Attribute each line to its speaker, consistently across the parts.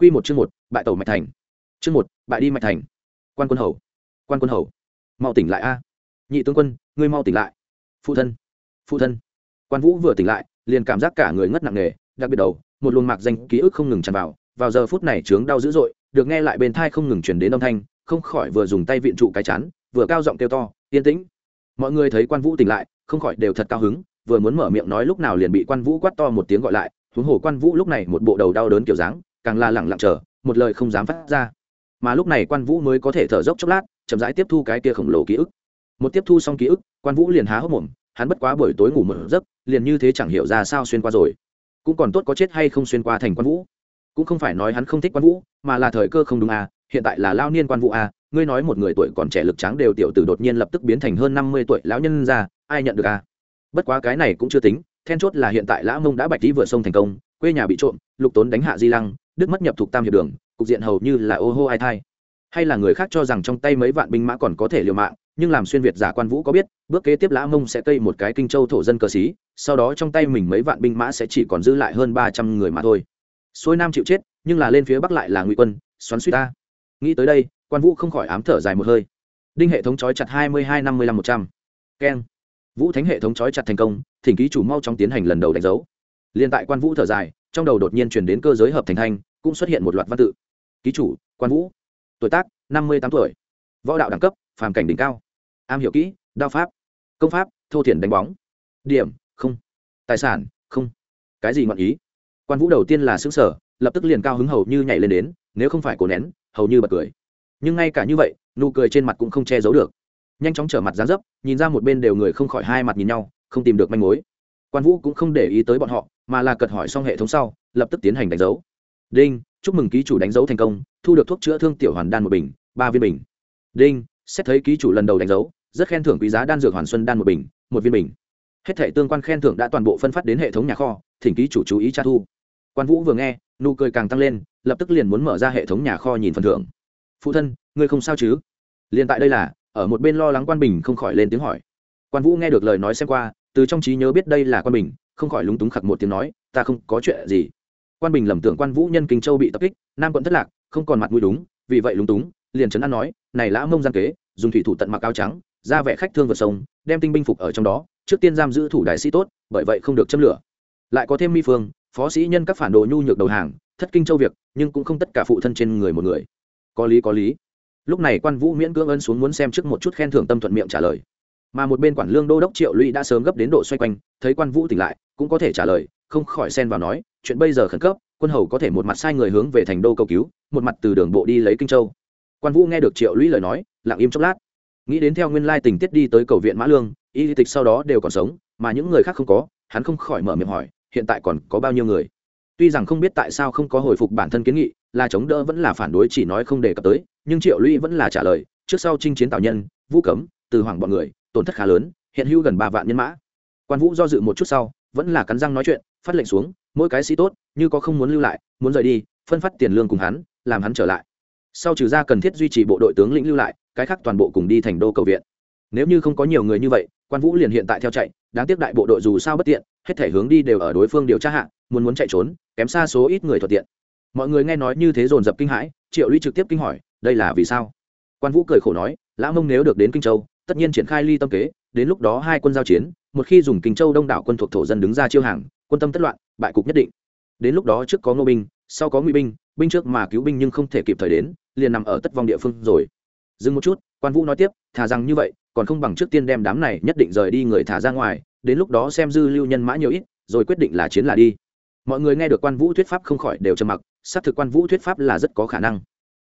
Speaker 1: Quy một chương một, bại tẩu mạch thành. Chương một, bại đi mạch thành. Quan quân hầu, quan quân hầu, mau tỉnh lại a. Nhị tướng quân, ngươi mau tỉnh lại. Phụ thân, phụ thân. Quan Vũ vừa tỉnh lại, liền cảm giác cả người ngất nặng nề, đặc biệt đầu, một luồng mạc danh ký ức không ngừng tràn vào, vào giờ phút này chướng đau dữ dội, được nghe lại bên tai không ngừng truyền đến âm thanh, không khỏi vừa dùng tay vịn trụ cái chán, vừa cao giọng kêu to, yên tĩnh. Mọi người thấy Quan Vũ tỉnh lại, không khỏi đều thật cao hứng, vừa muốn mở miệng nói lúc nào liền bị Quan Vũ quát to một tiếng gọi lại, huống hồ Quan Vũ lúc này một bộ đầu đau đớn kiểu dáng, càng là lẳng lặng chờ, một lời không dám phát ra. Mà lúc này quan vũ mới có thể thở dốc chốc lát, chậm rãi tiếp thu cái kia khổng lồ ký ức. Một tiếp thu xong ký ức, quan vũ liền há hốc mồm, hắn bất quá buổi tối ngủ mở giấc, liền như thế chẳng hiểu ra sao xuyên qua rồi. Cũng còn tốt có chết hay không xuyên qua thành quan vũ. Cũng không phải nói hắn không thích quan vũ, mà là thời cơ không đúng à hiện tại là lao niên quan vũ à ngươi nói một người tuổi còn trẻ lực trắng đều tiểu tử đột nhiên lập tức biến thành hơn năm mươi tuổi lão nhân ra, ai nhận được à? Bất quá cái này cũng chưa tính, then chốt là hiện tại lão mông đã bạch tí vừa sông thành công, quê nhà bị trộm, lục tốn đánh hạ di lăng đức mất nhập thuộc tam hiệp đường, cục diện hầu như là ô hô ai thai. Hay là người khác cho rằng trong tay mấy vạn binh mã còn có thể liều mạng, nhưng làm xuyên việt giả quan vũ có biết, bước kế tiếp lã mông sẽ cây một cái kinh châu thổ dân cờ xí, sau đó trong tay mình mấy vạn binh mã sẽ chỉ còn giữ lại hơn ba trăm người mà thôi. Xuôi nam chịu chết, nhưng là lên phía bắc lại là ngụy quân, xoắn suýt ta. Nghĩ tới đây, quan vũ không khỏi ám thở dài một hơi. Đinh hệ thống trói chặt hai mươi hai, năm mươi lăm, một trăm. Keng. Vũ thánh hệ thống trói chặt thành công, thỉnh ký chủ mau trong tiến hành lần đầu đánh dấu. Liên tại quan vũ thở dài, trong đầu đột nhiên chuyển đến cơ giới hợp thành thanh cũng xuất hiện một loạt văn tự. Ký chủ, quan vũ. Tuổi tác, năm mươi tám tuổi. Võ đạo đẳng cấp, phàm cảnh đỉnh cao. Am hiểu kỹ, đao pháp. Công pháp, thô thiển đánh bóng. Điểm, không. Tài sản, không. Cái gì ngọn ý? Quan vũ đầu tiên là xứng sở lập tức liền cao hứng hầu như nhảy lên đến, nếu không phải cổ nén, hầu như bật cười. Nhưng ngay cả như vậy, nụ cười trên mặt cũng không che giấu được. Nhanh chóng trở mặt dán dấp, nhìn ra một bên đều người không khỏi hai mặt nhìn nhau, không tìm được manh mối. Quan vũ cũng không để ý tới bọn họ, mà là cật hỏi xong hệ thống sau, lập tức tiến hành đánh dấu đinh, chúc mừng ký chủ đánh dấu thành công, thu được thuốc chữa thương tiểu hoàn đan một bình, ba viên bình. Đinh, xét thấy ký chủ lần đầu đánh dấu, rất khen thưởng quý giá đan dược hoàn xuân đan một bình, một viên bình. Hết thể tương quan khen thưởng đã toàn bộ phân phát đến hệ thống nhà kho, thỉnh ký chủ chú ý tra thu. Quan vũ vừa nghe, nụ cười càng tăng lên, lập tức liền muốn mở ra hệ thống nhà kho nhìn phần thưởng. Phụ thân, ngươi không sao chứ? Liền tại đây là, ở một bên lo lắng quan bình không khỏi lên tiếng hỏi. Quan vũ nghe được lời nói xem qua, từ trong trí nhớ biết đây là quan bình, không khỏi lúng túng khặc một tiếng nói, ta không có chuyện gì quan bình lầm tưởng quan vũ nhân kinh châu bị tập kích, nam quận thất lạc, không còn mặt mũi đúng, vì vậy lúng túng, liền trấn an nói, này lã mông gian kế, dùng thủy thủ tận mặc áo trắng, ra vẻ khách thương vượt sông, đem tinh binh phục ở trong đó, trước tiên giam giữ thủ đại sĩ tốt, bởi vậy không được châm lửa. Lại có thêm mi phương, phó sĩ nhân các phản đồ nhu nhược đầu hàng, thất kinh châu việc, nhưng cũng không tất cả phụ thân trên người một người. Có lý có lý. Lúc này quan vũ miễn cưỡng ân xuống muốn xem trước một chút khen thưởng tâm thuận miệng trả lời. Mà một bên quản lương đô đốc triệu lũy đã sớm gấp đến độ xoay quanh, thấy quan vũ tỉnh lại, cũng có thể trả lời, không khỏi xen vào nói chuyện bây giờ khẩn cấp, quân hầu có thể một mặt sai người hướng về thành đô cầu cứu, một mặt từ đường bộ đi lấy kinh châu. Quan vũ nghe được triệu lũy lời nói, lặng im chốc lát. Nghĩ đến theo nguyên lai tình tiết đi tới cầu viện mã lương, y tịch sau đó đều còn sống, mà những người khác không có, hắn không khỏi mở miệng hỏi, hiện tại còn có bao nhiêu người? Tuy rằng không biết tại sao không có hồi phục bản thân kiến nghị, là chống đỡ vẫn là phản đối chỉ nói không đề cập tới, nhưng triệu lũy vẫn là trả lời, trước sau chinh chiến tạo nhân, vũ cấm, từ hoàng bọn người, tổn thất khá lớn, hiện hữu gần ba vạn nhân mã. Quan vũ do dự một chút sau, vẫn là cắn răng nói chuyện, phát lệnh xuống mỗi cái sĩ tốt, như có không muốn lưu lại, muốn rời đi, phân phát tiền lương cùng hắn, làm hắn trở lại. Sau trừ ra cần thiết duy trì bộ đội tướng lĩnh lưu lại, cái khác toàn bộ cùng đi thành đô cầu viện. Nếu như không có nhiều người như vậy, quan vũ liền hiện tại theo chạy, đáng tiếc đại bộ đội dù sao bất tiện, hết thể hướng đi đều ở đối phương điều tra hạ, muốn muốn chạy trốn, kém xa số ít người thuận tiện. Mọi người nghe nói như thế dồn dập kinh hãi, triệu ly trực tiếp kinh hỏi, đây là vì sao? Quan vũ cười khổ nói, lã mông nếu được đến kinh châu, tất nhiên triển khai ly tâm kế, đến lúc đó hai quân giao chiến, một khi dùng kinh châu đông đảo quân thuộc thổ dân đứng ra chiêu hàng quân tâm tất loạn, bại cục nhất định. Đến lúc đó trước có ngô binh, sau có ngụy binh binh trước mà cứu binh nhưng không thể kịp thời đến, liền nằm ở tất vong địa phương rồi. Dừng một chút, quan vũ nói tiếp thà rằng như vậy, còn không bằng trước tiên đem đám này nhất định rời đi người thả ra ngoài, đến lúc đó xem dư lưu nhân mã nhiều ít, rồi quyết định là chiến là đi. Mọi người nghe được quan vũ thuyết pháp không khỏi đều trầm mặc, xác thực quan vũ thuyết pháp là rất có khả năng.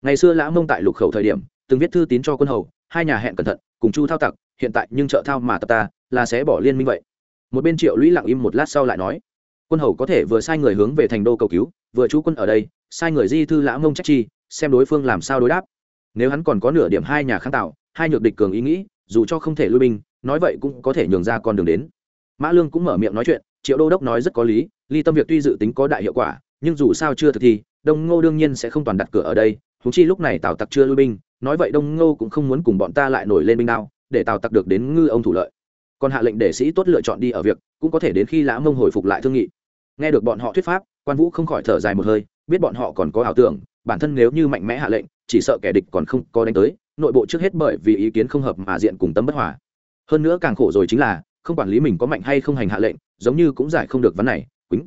Speaker 1: Ngày xưa lã mông tại lục khẩu thời điểm, từng viết thư tín cho quân hầu, hai nhà hẹn cẩn thận, cùng chu thao tặc, hiện tại nhưng trợ thao mà tập ta, là sẽ bỏ liên minh vậy. Một bên triệu lũy lặng im một lát sau lại nói quân hầu có thể vừa sai người hướng về thành đô cầu cứu, vừa chú quân ở đây, sai người di thư lã mông trách chi, xem đối phương làm sao đối đáp. Nếu hắn còn có nửa điểm hai nhà kháng tạo, hai nhược địch cường ý nghĩ, dù cho không thể lui binh, nói vậy cũng có thể nhường ra con đường đến. Mã lương cũng mở miệng nói chuyện, triệu đô đốc nói rất có lý, ly tâm việc tuy dự tính có đại hiệu quả, nhưng dù sao chưa thực thi, đông ngô đương nhiên sẽ không toàn đặt cửa ở đây thú chi lúc này tào tặc chưa lui binh, nói vậy đông ngô cũng không muốn cùng bọn ta lại nổi lên binh đao, để tào tặc được đến ngư ông thủ lợi. Còn hạ lệnh để sĩ tốt lựa chọn đi ở việc, cũng có thể đến khi lã mông hồi phục lại thương nghị nghe được bọn họ thuyết pháp, quan vũ không khỏi thở dài một hơi, biết bọn họ còn có ảo tưởng, bản thân nếu như mạnh mẽ hạ lệnh, chỉ sợ kẻ địch còn không có đánh tới, nội bộ trước hết bởi vì ý kiến không hợp mà diện cùng tâm bất hòa. Hơn nữa càng khổ rồi chính là, không quản lý mình có mạnh hay không hành hạ lệnh, giống như cũng giải không được vấn này, quýnh.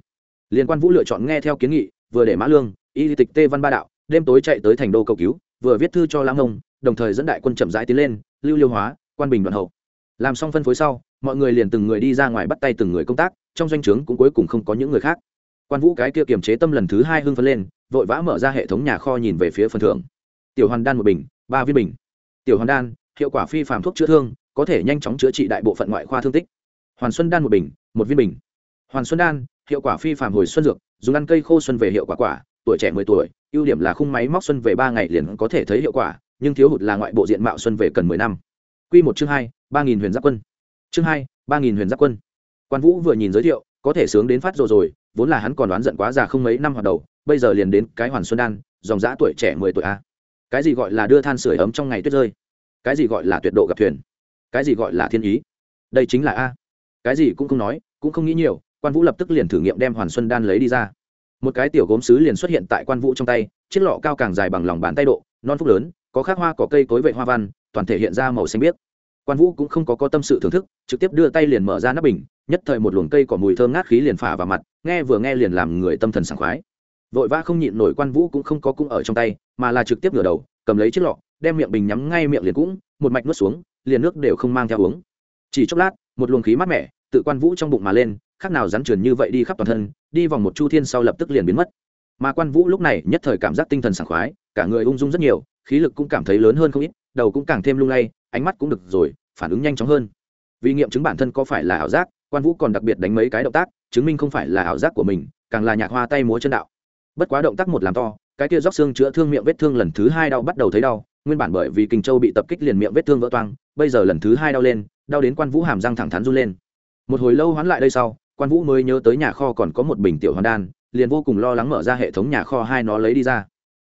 Speaker 1: Liên quan vũ lựa chọn nghe theo kiến nghị, vừa để mã lương, y tịch tê văn ba đạo, đêm tối chạy tới thành đô cầu cứu, vừa viết thư cho lãng ông, đồng thời dẫn đại quân chậm rãi tiến lên, lưu liêu hóa, quan bình đoàn hậu. Làm xong phân phối sau, mọi người liền từng người đi ra ngoài bắt tay từng người công tác trong doanh trướng cũng cuối cùng không có những người khác. Quan vũ cái kia kiềm chế tâm lần thứ hai hưng phấn lên, vội vã mở ra hệ thống nhà kho nhìn về phía phần thưởng. Tiểu hoàn đan một bình, ba viên bình. Tiểu hoàn đan, hiệu quả phi phạm thuốc chữa thương, có thể nhanh chóng chữa trị đại bộ phận ngoại khoa thương tích. Hoàn xuân đan một bình, một viên bình. Hoàn xuân đan, hiệu quả phi phạm hồi xuân dược, dùng ăn cây khô xuân về hiệu quả quả, tuổi trẻ mười tuổi, ưu điểm là khung máy móc xuân về ba ngày liền có thể thấy hiệu quả, nhưng thiếu hụt là ngoại bộ diện mạo xuân về cần mười năm. Q một chương hai, ba nghìn huyền giáp quân. Chương hai, ba nghìn huyền giáp quân quan vũ vừa nhìn giới thiệu, có thể sướng đến phát rồi rồi, vốn là hắn còn đoán giận quá già không mấy năm hoạt đầu, bây giờ liền đến cái hoàn xuân đan, dòng giã tuổi trẻ mười tuổi a. Cái gì gọi là đưa than sửa ấm trong ngày tuyết rơi? Cái gì gọi là tuyệt độ gặp thuyền? Cái gì gọi là thiên ý? Đây chính là a. Cái gì cũng không nói, cũng không nghĩ nhiều, quan vũ lập tức liền thử nghiệm đem hoàn xuân đan lấy đi ra. Một cái tiểu gốm sứ liền xuất hiện tại quan vũ trong tay, chiếc lọ cao càng dài bằng lòng bàn tay độ, non phúc lớn, có khắc hoa, có cây cối vệ hoa văn, toàn thể hiện ra màu xanh biếc. Quan vũ cũng không có có tâm sự thưởng thức, trực tiếp đưa tay liền mở ra nắp bình nhất thời một luồng cây cỏ mùi thơm ngát khí liền phả vào mặt, nghe vừa nghe liền làm người tâm thần sảng khoái. Vội vã không nhịn nổi quan vũ cũng không có cung ở trong tay, mà là trực tiếp ngửa đầu, cầm lấy chiếc lọ, đem miệng bình nhắm ngay miệng liền cũng, một mạch nuốt xuống, liền nước đều không mang theo uống. Chỉ chốc lát, một luồng khí mát mẻ, tự quan vũ trong bụng mà lên, khác nào rắn trườn như vậy đi khắp toàn thân, đi vòng một chu thiên sau lập tức liền biến mất. Mà quan vũ lúc này nhất thời cảm giác tinh thần sảng khoái, cả người ung dung rất nhiều, khí lực cũng cảm thấy lớn hơn không ít, đầu cũng càng thêm lung lay, ánh mắt cũng được rồi, phản ứng nhanh chóng hơn. Vì nghiệm chứng bản thân có phải là ảo giác quan vũ còn đặc biệt đánh mấy cái động tác chứng minh không phải là ảo giác của mình càng là nhạc hoa tay múa chân đạo bất quá động tác một làm to cái kia róc xương chữa thương miệng vết thương lần thứ hai đau bắt đầu thấy đau nguyên bản bởi vì kinh châu bị tập kích liền miệng vết thương vỡ toang bây giờ lần thứ hai đau lên đau đến quan vũ hàm răng thẳng thắn run lên một hồi lâu hoán lại đây sau quan vũ mới nhớ tới nhà kho còn có một bình tiểu hoàn đan liền vô cùng lo lắng mở ra hệ thống nhà kho hai nó lấy đi ra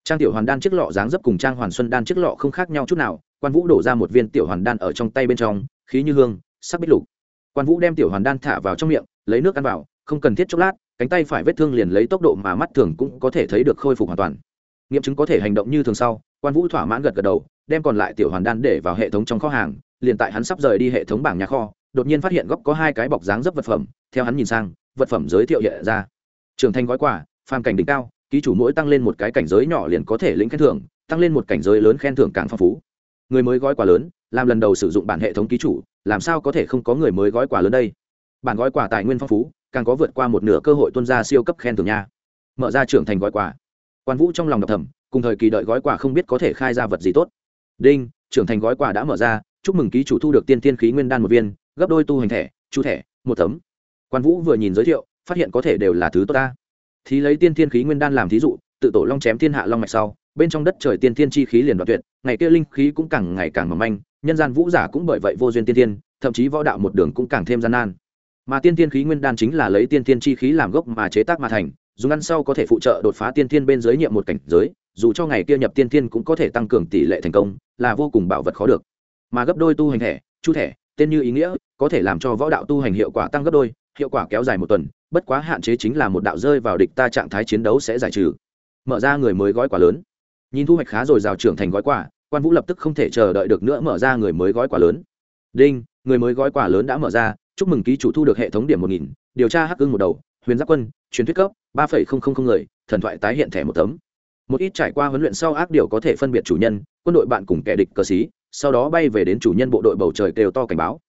Speaker 1: trang tiểu hoàn đan chiếc lọ dáng dấp cùng trang hoàn xuân đan chiếc lọ không khác nhau chút nào quan vũ đổ ra một viên tiểu hoàn đan ở trong tay bên trong khí như hương sắc bích lục quan vũ đem tiểu hoàn đan thả vào trong miệng, lấy nước ăn vào, không cần thiết chốc lát, cánh tay phải vết thương liền lấy tốc độ mà mắt thường cũng có thể thấy được khôi phục hoàn toàn. Nghiệm chứng có thể hành động như thường sau, quan vũ thỏa mãn gật gật đầu, đem còn lại tiểu hoàn đan để vào hệ thống trong kho hàng, liền tại hắn sắp rời đi hệ thống bảng nhà kho, đột nhiên phát hiện góc có hai cái bọc dáng dấp vật phẩm, theo hắn nhìn sang, vật phẩm giới thiệu hiện ra. Trưởng thành gói quà, phàm cảnh đỉnh cao, ký chủ mỗi tăng lên một cái cảnh giới nhỏ liền có thể lĩnh khen thưởng, tăng lên một cảnh giới lớn khen thưởng càng phong phú. Người mới gói quà lớn làm lần đầu sử dụng bản hệ thống ký chủ, làm sao có thể không có người mới gói quà lớn đây? Bản gói quà tài nguyên phong phú, càng có vượt qua một nửa cơ hội tuân ra siêu cấp khen thưởng nha. Mở ra trưởng thành gói quà. Quan vũ trong lòng đọc thầm, cùng thời kỳ đợi gói quà không biết có thể khai ra vật gì tốt. Đinh, trưởng thành gói quà đã mở ra, chúc mừng ký chủ thu được tiên tiên khí nguyên đan một viên, gấp đôi tu hành thẻ, chú thẻ, một tấm. Quan vũ vừa nhìn giới thiệu, phát hiện có thể đều là thứ tốt ta. Thì lấy tiên tiên khí nguyên đan làm thí dụ, tự tổ long chém thiên hạ long mạch sau, bên trong đất trời tiên tiên chi khí liền đoạt tuyệt, ngày kia linh khí cũng càng ngày càng mỏng manh nhân gian vũ giả cũng bởi vậy vô duyên tiên tiên thậm chí võ đạo một đường cũng càng thêm gian nan. Mà tiên tiên khí nguyên đan chính là lấy tiên tiên chi khí làm gốc mà chế tác mà thành, dùng ăn sau có thể phụ trợ đột phá tiên tiên bên dưới nhiệm một cảnh giới, dù cho ngày kia nhập tiên tiên cũng có thể tăng cường tỷ lệ thành công, là vô cùng bảo vật khó được. Mà gấp đôi tu hành thẻ, chu thẻ, tên như ý nghĩa, có thể làm cho võ đạo tu hành hiệu quả tăng gấp đôi, hiệu quả kéo dài một tuần, bất quá hạn chế chính là một đạo rơi vào địch ta trạng thái chiến đấu sẽ giải trừ. Mở ra người mới gói quả lớn. Nhìn thu hoạch khá rồi rào trưởng thành gói quả quan vũ lập tức không thể chờ đợi được nữa mở ra người mới gói quả lớn. Đinh, người mới gói quả lớn đã mở ra, chúc mừng ký chủ thu được hệ thống điểm một nghìn, điều tra hắc ưng một đầu, huyền giáp quân, truyền thuyết cấp, ba phẩy không không không người, thần thoại tái hiện thẻ một tấm. Một ít trải qua huấn luyện sau ác điều có thể phân biệt chủ nhân, quân đội bạn cùng kẻ địch cờ xí, sau đó bay về đến chủ nhân bộ đội bầu trời kêu to cảnh báo.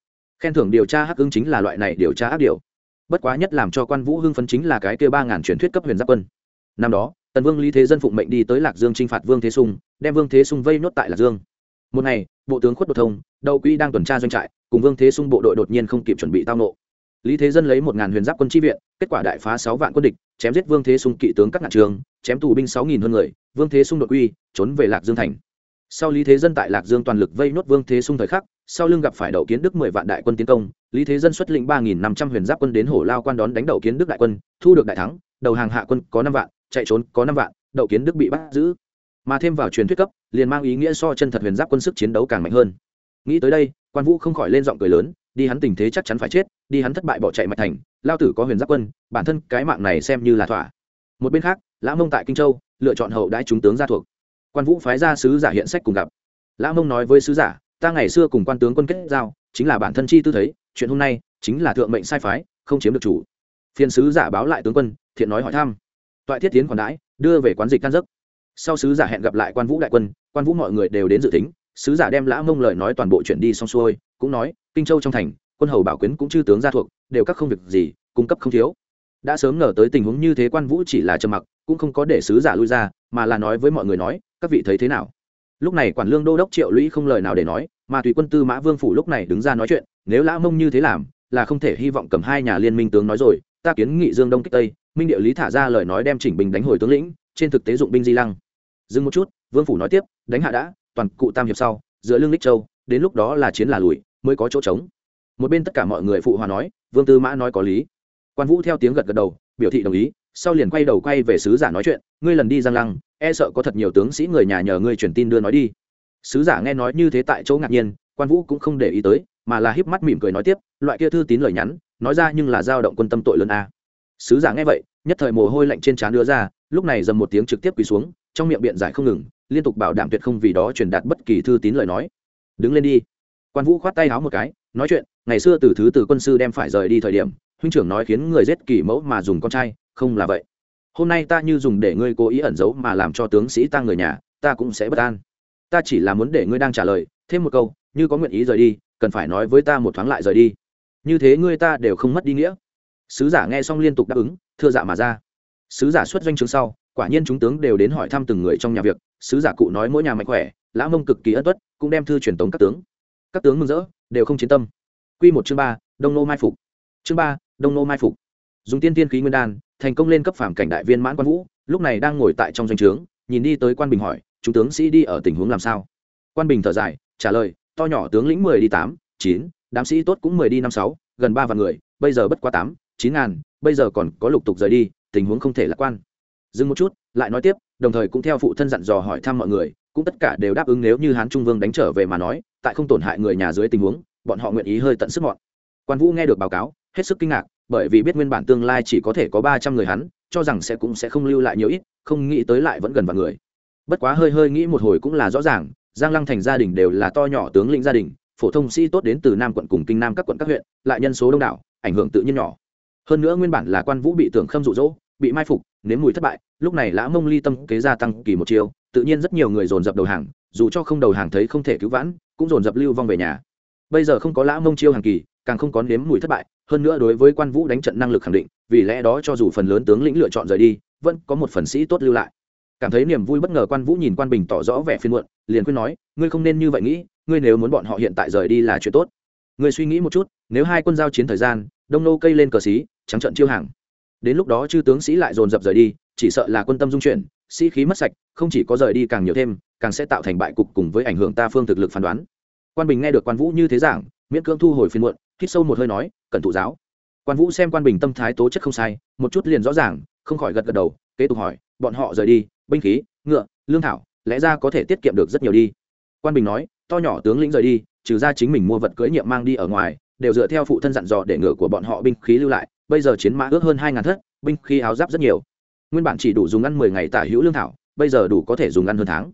Speaker 1: Khen thưởng điều tra hắc ưng chính là loại này điều tra ác điều. Bất quá nhất làm cho quan vũ hưng phấn chính là cái kêu ba ngàn truyền thuyết cấp huyền giáp quân. Năm đó, tần vương lý thế dân phụng mệnh đi tới lạc dương t r i n h phạt vương thế sung đem vương thế sung vây nốt tại lạc dương. Một ngày, bộ tướng khuất đột thông, đậu quỹ đang tuần tra doanh trại, cùng vương thế sung bộ đội đột nhiên không kịp chuẩn bị tao nộ. Lý thế dân lấy một ngàn huyền giáp quân tri viện, kết quả đại phá sáu vạn quân địch, chém giết vương thế sung kỵ tướng các ngạn trường, chém tù binh sáu nghìn hơn người, vương thế sung đột quy, trốn về lạc dương thành. Sau lý thế dân tại lạc dương toàn lực vây nốt vương thế sung thời khắc, sau lưng gặp phải đậu kiến đức mười vạn đại quân tiến công, lý thế dân xuất lĩnh ba nghìn năm trăm huyền giáp quân đến hổ lao quan đón đánh đậu kiến đức đại quân, thu được đại thắng, đầu hàng hạ quân có năm vạn, chạy trốn có năm vạn, đậu kiến đức bị bắt giữ mà thêm vào truyền thuyết cấp, liền mang ý nghĩa so chân thật huyền giáp quân sức chiến đấu càng mạnh hơn. Nghĩ tới đây, quan vũ không khỏi lên giọng cười lớn, đi hắn tình thế chắc chắn phải chết, đi hắn thất bại bỏ chạy mạch thành, lao tử có huyền giáp quân, bản thân cái mạng này xem như là thỏa. Một bên khác, lã mông tại kinh châu, lựa chọn hậu đãi chúng tướng gia thuộc. Quan vũ phái ra sứ giả hiện sách cùng gặp. Lã mông nói với sứ giả, ta ngày xưa cùng quan tướng quân kết giao, chính là bản thân chi tư thấy, chuyện hôm nay chính là thượng mệnh sai phái, không chiếm được chủ. Phiên sứ giả báo lại tướng quân, thiện nói hỏi thăm. Toại thiết tiến còn đãi đưa về quán dịch can giấc sau sứ giả hẹn gặp lại quan vũ đại quân, quan vũ mọi người đều đến dự tính. Sứ giả đem lã mông lời nói toàn bộ chuyện đi xong xuôi, cũng nói, kinh châu trong thành, quân hầu bảo quyến cũng chư tướng gia thuộc, đều các không việc gì, cung cấp không thiếu. Đã sớm ngờ tới tình huống như thế quan vũ chỉ là trầm mặc, cũng không có để sứ giả lui ra, mà là nói với mọi người nói, các vị thấy thế nào? Lúc này quản lương đô đốc triệu lũy không lời nào để nói, mà tùy quân tư mã vương phủ lúc này đứng ra nói chuyện, nếu lã mông như thế làm, là không thể hy vọng cầm hai nhà liên minh tướng nói rồi, ta kiến nghị dương đông kích tây, minh địa lý thả ra lời nói đem chỉnh bình đánh hồi tướng lĩnh, trên thực tế dụng binh di lăng dừng một chút, vương phủ nói tiếp, đánh hạ đã, toàn cụ tam hiệp sau, giữa lương lích châu, đến lúc đó là chiến là lùi, mới có chỗ trống. Một bên tất cả mọi người phụ hòa nói, vương tư mã nói có lý. Quan vũ theo tiếng gật gật đầu, biểu thị đồng ý, sau liền quay đầu quay về sứ giả nói chuyện, ngươi lần đi giang lăng e sợ có thật nhiều tướng sĩ người nhà nhờ ngươi truyền tin đưa nói đi. Sứ giả nghe nói như thế tại chỗ ngạc nhiên, quan vũ cũng không để ý tới, mà là híp mắt mỉm cười nói tiếp, loại kia thư tín lời nhắn, nói ra nhưng là dao động quân tâm tội lớn a. Sứ giả nghe vậy, nhất thời mồ hôi lạnh trên trán đưa ra, lúc này dầm một tiếng trực tiếp quỳ xuống trong miệng biện giải không ngừng, liên tục bảo đảm tuyệt không vì đó truyền đạt bất kỳ thư tín lời nói. Đứng lên đi. Quan vũ khoát tay háo một cái, nói chuyện, ngày xưa từ thứ từ quân sư đem phải rời đi thời điểm, huynh trưởng nói khiến người giết kỳ mẫu mà dùng con trai, không là vậy. Hôm nay ta như dùng để ngươi cố ý ẩn giấu mà làm cho tướng sĩ ta người nhà, ta cũng sẽ bất an. Ta chỉ là muốn để ngươi đang trả lời, thêm một câu, như có nguyện ý rời đi, cần phải nói với ta một thoáng lại rời đi. Như thế ngươi ta đều không mất đi nghĩa. Sứ giả nghe xong liên tục đáp ứng, thưa dạ mà ra. Sứ giả xuất doanh trường sau quả nhiên chúng tướng đều đến hỏi thăm từng người trong nhà việc, sứ giả cụ nói mỗi nhà mạnh khỏe, lã mông cực kỳ ân tuất, cũng đem thư truyền tống các tướng. Các tướng mừng rỡ, đều không chiến tâm. Q một chương ba, đông nô mai phục. Chương ba, đông nô mai phục. Dùng tiên tiên khí nguyên đan, thành công lên cấp phàm cảnh đại viên mãn quan vũ, lúc này đang ngồi tại trong doanh trướng, nhìn đi tới quan bình hỏi, chúng tướng sĩ đi ở tình huống làm sao? Quan bình thở dài, trả lời, to nhỏ tướng lĩnh mười đi tám, chín, đám sĩ tốt cũng mười đi năm sáu, gần ba vạn người, bây giờ bất quá tám, chín ngàn, bây giờ còn có lục tục rời đi, tình huống không thể lạc quan dừng một chút, lại nói tiếp, đồng thời cũng theo phụ thân dặn dò hỏi thăm mọi người, cũng tất cả đều đáp ứng nếu như hán trung vương đánh trở về mà nói, tại không tổn hại người nhà dưới tình huống, bọn họ nguyện ý hơi tận sức mọn. Quan vũ nghe được báo cáo, hết sức kinh ngạc, bởi vì biết nguyên bản tương lai chỉ có thể có ba trăm người hắn cho rằng sẽ cũng sẽ không lưu lại nhiều ít, không nghĩ tới lại vẫn gần vào người. Bất quá hơi hơi nghĩ một hồi cũng là rõ ràng, giang lăng thành gia đình đều là to nhỏ tướng lĩnh gia đình, phổ thông sĩ tốt đến từ nam quận cùng kinh nam các quận các huyện, lại nhân số đông đảo, ảnh hưởng tự nhiên nhỏ. Hơn nữa nguyên bản là quan vũ bị tưởng khâm rụ rỗ bị mai phục, nếm mùi thất bại, lúc này lã mông ly tâm kế gia tăng kỳ một chiều tự nhiên rất nhiều người dồn dập đầu hàng, dù cho không đầu hàng thấy không thể cứu vãn, cũng dồn dập lưu vong về nhà. Bây giờ không có lã mông chiêu hàng kỳ, càng không có nếm mùi thất bại, hơn nữa đối với quan vũ đánh trận năng lực khẳng định, vì lẽ đó cho dù phần lớn tướng lĩnh lựa chọn rời đi, vẫn có một phần sĩ tốt lưu lại. Cảm thấy niềm vui bất ngờ quan vũ nhìn quan bình tỏ rõ vẻ phiên muộn, liền khuyên nói, ngươi không nên như vậy nghĩ, ngươi nếu muốn bọn họ hiện tại rời đi là chuyện tốt. Ngươi suy nghĩ một chút, nếu hai quân giao chiến thời gian, đông nô cây lên cờ xí, trắng trận chiêu hàng đến lúc đó chư tướng sĩ lại dồn dập rời đi, chỉ sợ là quân tâm dung chuyển, sĩ khí mất sạch, không chỉ có rời đi càng nhiều thêm, càng sẽ tạo thành bại cục cùng với ảnh hưởng ta phương thực lực phán đoán. Quan bình nghe được quan vũ như thế giảng, miễn cưỡng thu hồi phiên muộn, hít sâu một hơi nói, cẩn thụ giáo. Quan vũ xem quan bình tâm thái tố chất không sai, một chút liền rõ ràng, không khỏi gật gật đầu, kế tục hỏi, bọn họ rời đi, binh khí, ngựa, lương thảo, lẽ ra có thể tiết kiệm được rất nhiều đi. Quan bình nói, to nhỏ tướng lĩnh rời đi, trừ ra chính mình mua vật cưỡi nhiệm mang đi ở ngoài, đều dựa theo phụ thân dặn dò để ngựa của bọn họ binh khí lưu lại bây giờ chiến mã ước hơn hai ngàn thất, binh khí áo giáp rất nhiều. Nguyên bản chỉ đủ dùng ăn mười ngày tả hữu lương thảo, bây giờ đủ có thể dùng ăn hơn tháng.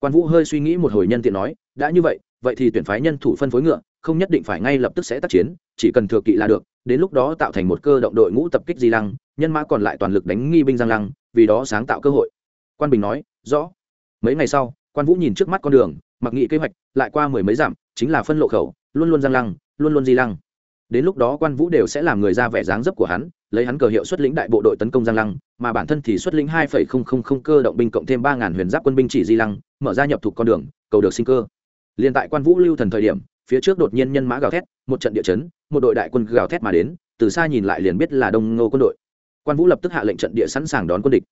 Speaker 1: Quan vũ hơi suy nghĩ một hồi nhân tiện nói, đã như vậy vậy thì tuyển phái nhân thủ phân phối ngựa, không nhất định phải ngay lập tức sẽ tác chiến, chỉ cần thừa kỵ là được, đến lúc đó tạo thành một cơ động đội ngũ tập kích di lăng, nhân mã còn lại toàn lực đánh nghi binh giang lăng, vì đó sáng tạo cơ hội. Quan bình nói, rõ. Mấy ngày sau, quan vũ nhìn trước mắt con đường, mặc nghị kế hoạch, lại qua mười mấy dặm, chính là phân lộ khẩu, luôn luôn giang lăng, luôn luôn di lăng đến lúc đó quan vũ đều sẽ làm người ra vẻ dáng dấp của hắn, lấy hắn cờ hiệu xuất lĩnh đại bộ đội tấn công giang lăng, mà bản thân thì xuất lĩnh hai phẩy không không không cơ động binh cộng thêm ba ngàn huyền giáp quân binh chỉ di lăng, mở ra nhập thuộc con đường, cầu được sinh cơ. Liền tại quan vũ lưu thần thời điểm, phía trước đột nhiên nhân mã gào thét, một trận địa chấn, một đội đại quân gào thét mà đến, từ xa nhìn lại liền biết là đông ngô quân đội. Quan vũ lập tức hạ lệnh trận địa sẵn sàng đón quân địch.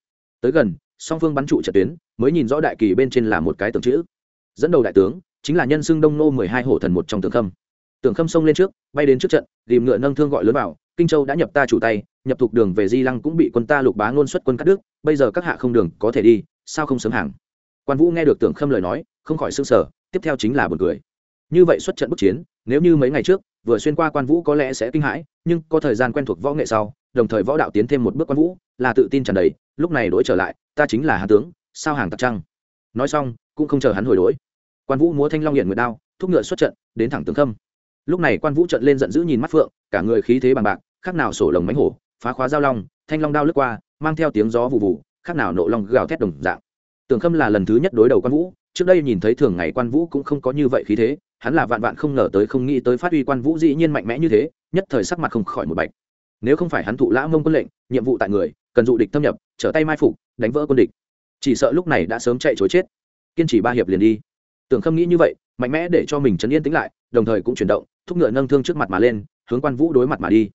Speaker 1: Tới gần, song phương bắn trụ trận tuyến, mới nhìn rõ đại kỳ bên trên là một cái tượng chữ. Dẫn đầu đại tướng, chính là nhân xưng đông nô mười hai hổ thần một trong tướng khâm tưởng khâm xông lên trước, bay đến trước trận, tìm ngựa nâng thương gọi lớn vào, kinh châu đã nhập ta chủ tay, nhập thuộc đường về di lăng cũng bị quân ta lục bá ngôn xuất quân cắt đứt, bây giờ các hạ không đường, có thể đi, sao không sớm hàng? Quan vũ nghe được tưởng khâm lời nói, không khỏi s ư sở tiếp theo chính là b u ồ n cười. Như vậy xuất trận bức chiến, nếu như mấy ngày trước, vừa xuyên qua quan vũ có lẽ sẽ kinh hãi, nhưng có thời gian quen thuộc võ nghệ sau, đồng thời võ đạo tiến thêm một bước quan vũ, là tự tin tràn đầy, lúc này đổi trở lại, ta chính là hạ tướng, sao hàng tặc trăng? Nói xong, cũng không chờ hắn hồi đối. quan vũ múa thanh long hiện nguyệt đao, thúc ngựa xuất trận, đến thẳng tướng khâm lúc này quan vũ trận lên giận dữ nhìn mắt phượng, cả người khí thế bằng bạc, khác nào sổ lồng mánh hổ, phá khóa giao long, thanh long đao lướt qua, mang theo tiếng gió vụ vụ, khác nào nộ long gào thét đồng dạng. Tưởng khâm là lần thứ nhất đối đầu quan vũ, trước đây nhìn thấy thường ngày quan vũ cũng không có như vậy khí thế, hắn là vạn vạn không ngờ tới không nghĩ tới phát huy quan vũ dĩ nhiên mạnh mẽ như thế, nhất thời sắc mặt không khỏi một bạch. Nếu không phải hắn thụ lã mông quân lệnh, nhiệm vụ tại người, cần dụ địch thâm nhập, trở tay mai phục, đánh vỡ quân địch. Chỉ sợ lúc này đã sớm chạy chối chết. Kiên trì ba hiệp liền đi tưởng khâm nghĩ như vậy, mạnh mẽ để cho mình chấn yên tĩnh lại, đồng thời cũng chuyển động, thúc ngựa nâng thương trước mặt mà lên, hướng quan vũ đối mặt mà đi.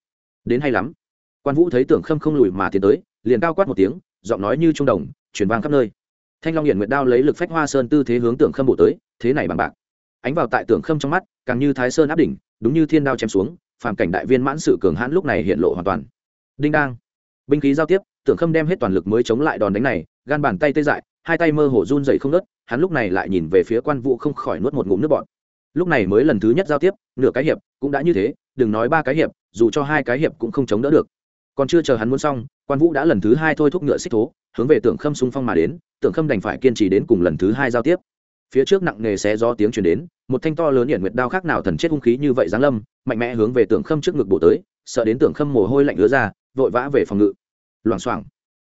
Speaker 1: Đến hay lắm. Quan vũ thấy tưởng khâm không lùi mà tiến tới, liền cao quát một tiếng, giọng nói như trung đồng chuyển vang khắp nơi. Thanh long hiển nguyệt đao lấy lực phách hoa sơn tư thế hướng tưởng khâm bổ tới, thế này bằng bạc. Ánh vào tại tưởng khâm trong mắt, càng như thái sơn áp đỉnh, đúng như thiên đao chém xuống, phàm cảnh đại viên mãn sự cường hãn lúc này hiện lộ hoàn toàn. Đinh đang. Binh khí giao tiếp, tưởng khâm đem hết toàn lực mới chống lại đòn đánh này, gan bàn tay tê dại, hai tay mơ hồ run dậy không nớt hắn lúc này lại nhìn về phía quan vũ không khỏi nuốt một ngụm nước bọt. Lúc này mới lần thứ nhất giao tiếp, nửa cái hiệp cũng đã như thế, đừng nói ba cái hiệp, dù cho hai cái hiệp cũng không chống đỡ được. Còn chưa chờ hắn muốn xong, quan vũ đã lần thứ hai thôi thúc ngựa xích thố, hướng về tưởng khâm xung phong mà đến, tưởng khâm đành phải kiên trì đến cùng lần thứ hai giao tiếp. Phía trước nặng nề xé gió tiếng chuyển đến, một thanh to lớn hiển nguyệt đao khác nào thần chết hung khí như vậy giáng lâm, mạnh mẽ hướng về tưởng khâm trước ngực bổ tới, sợ đến tưởng khâm mồ hôi lạnh ứa ra, vội vã về phòng ngự. Loảng xoảng.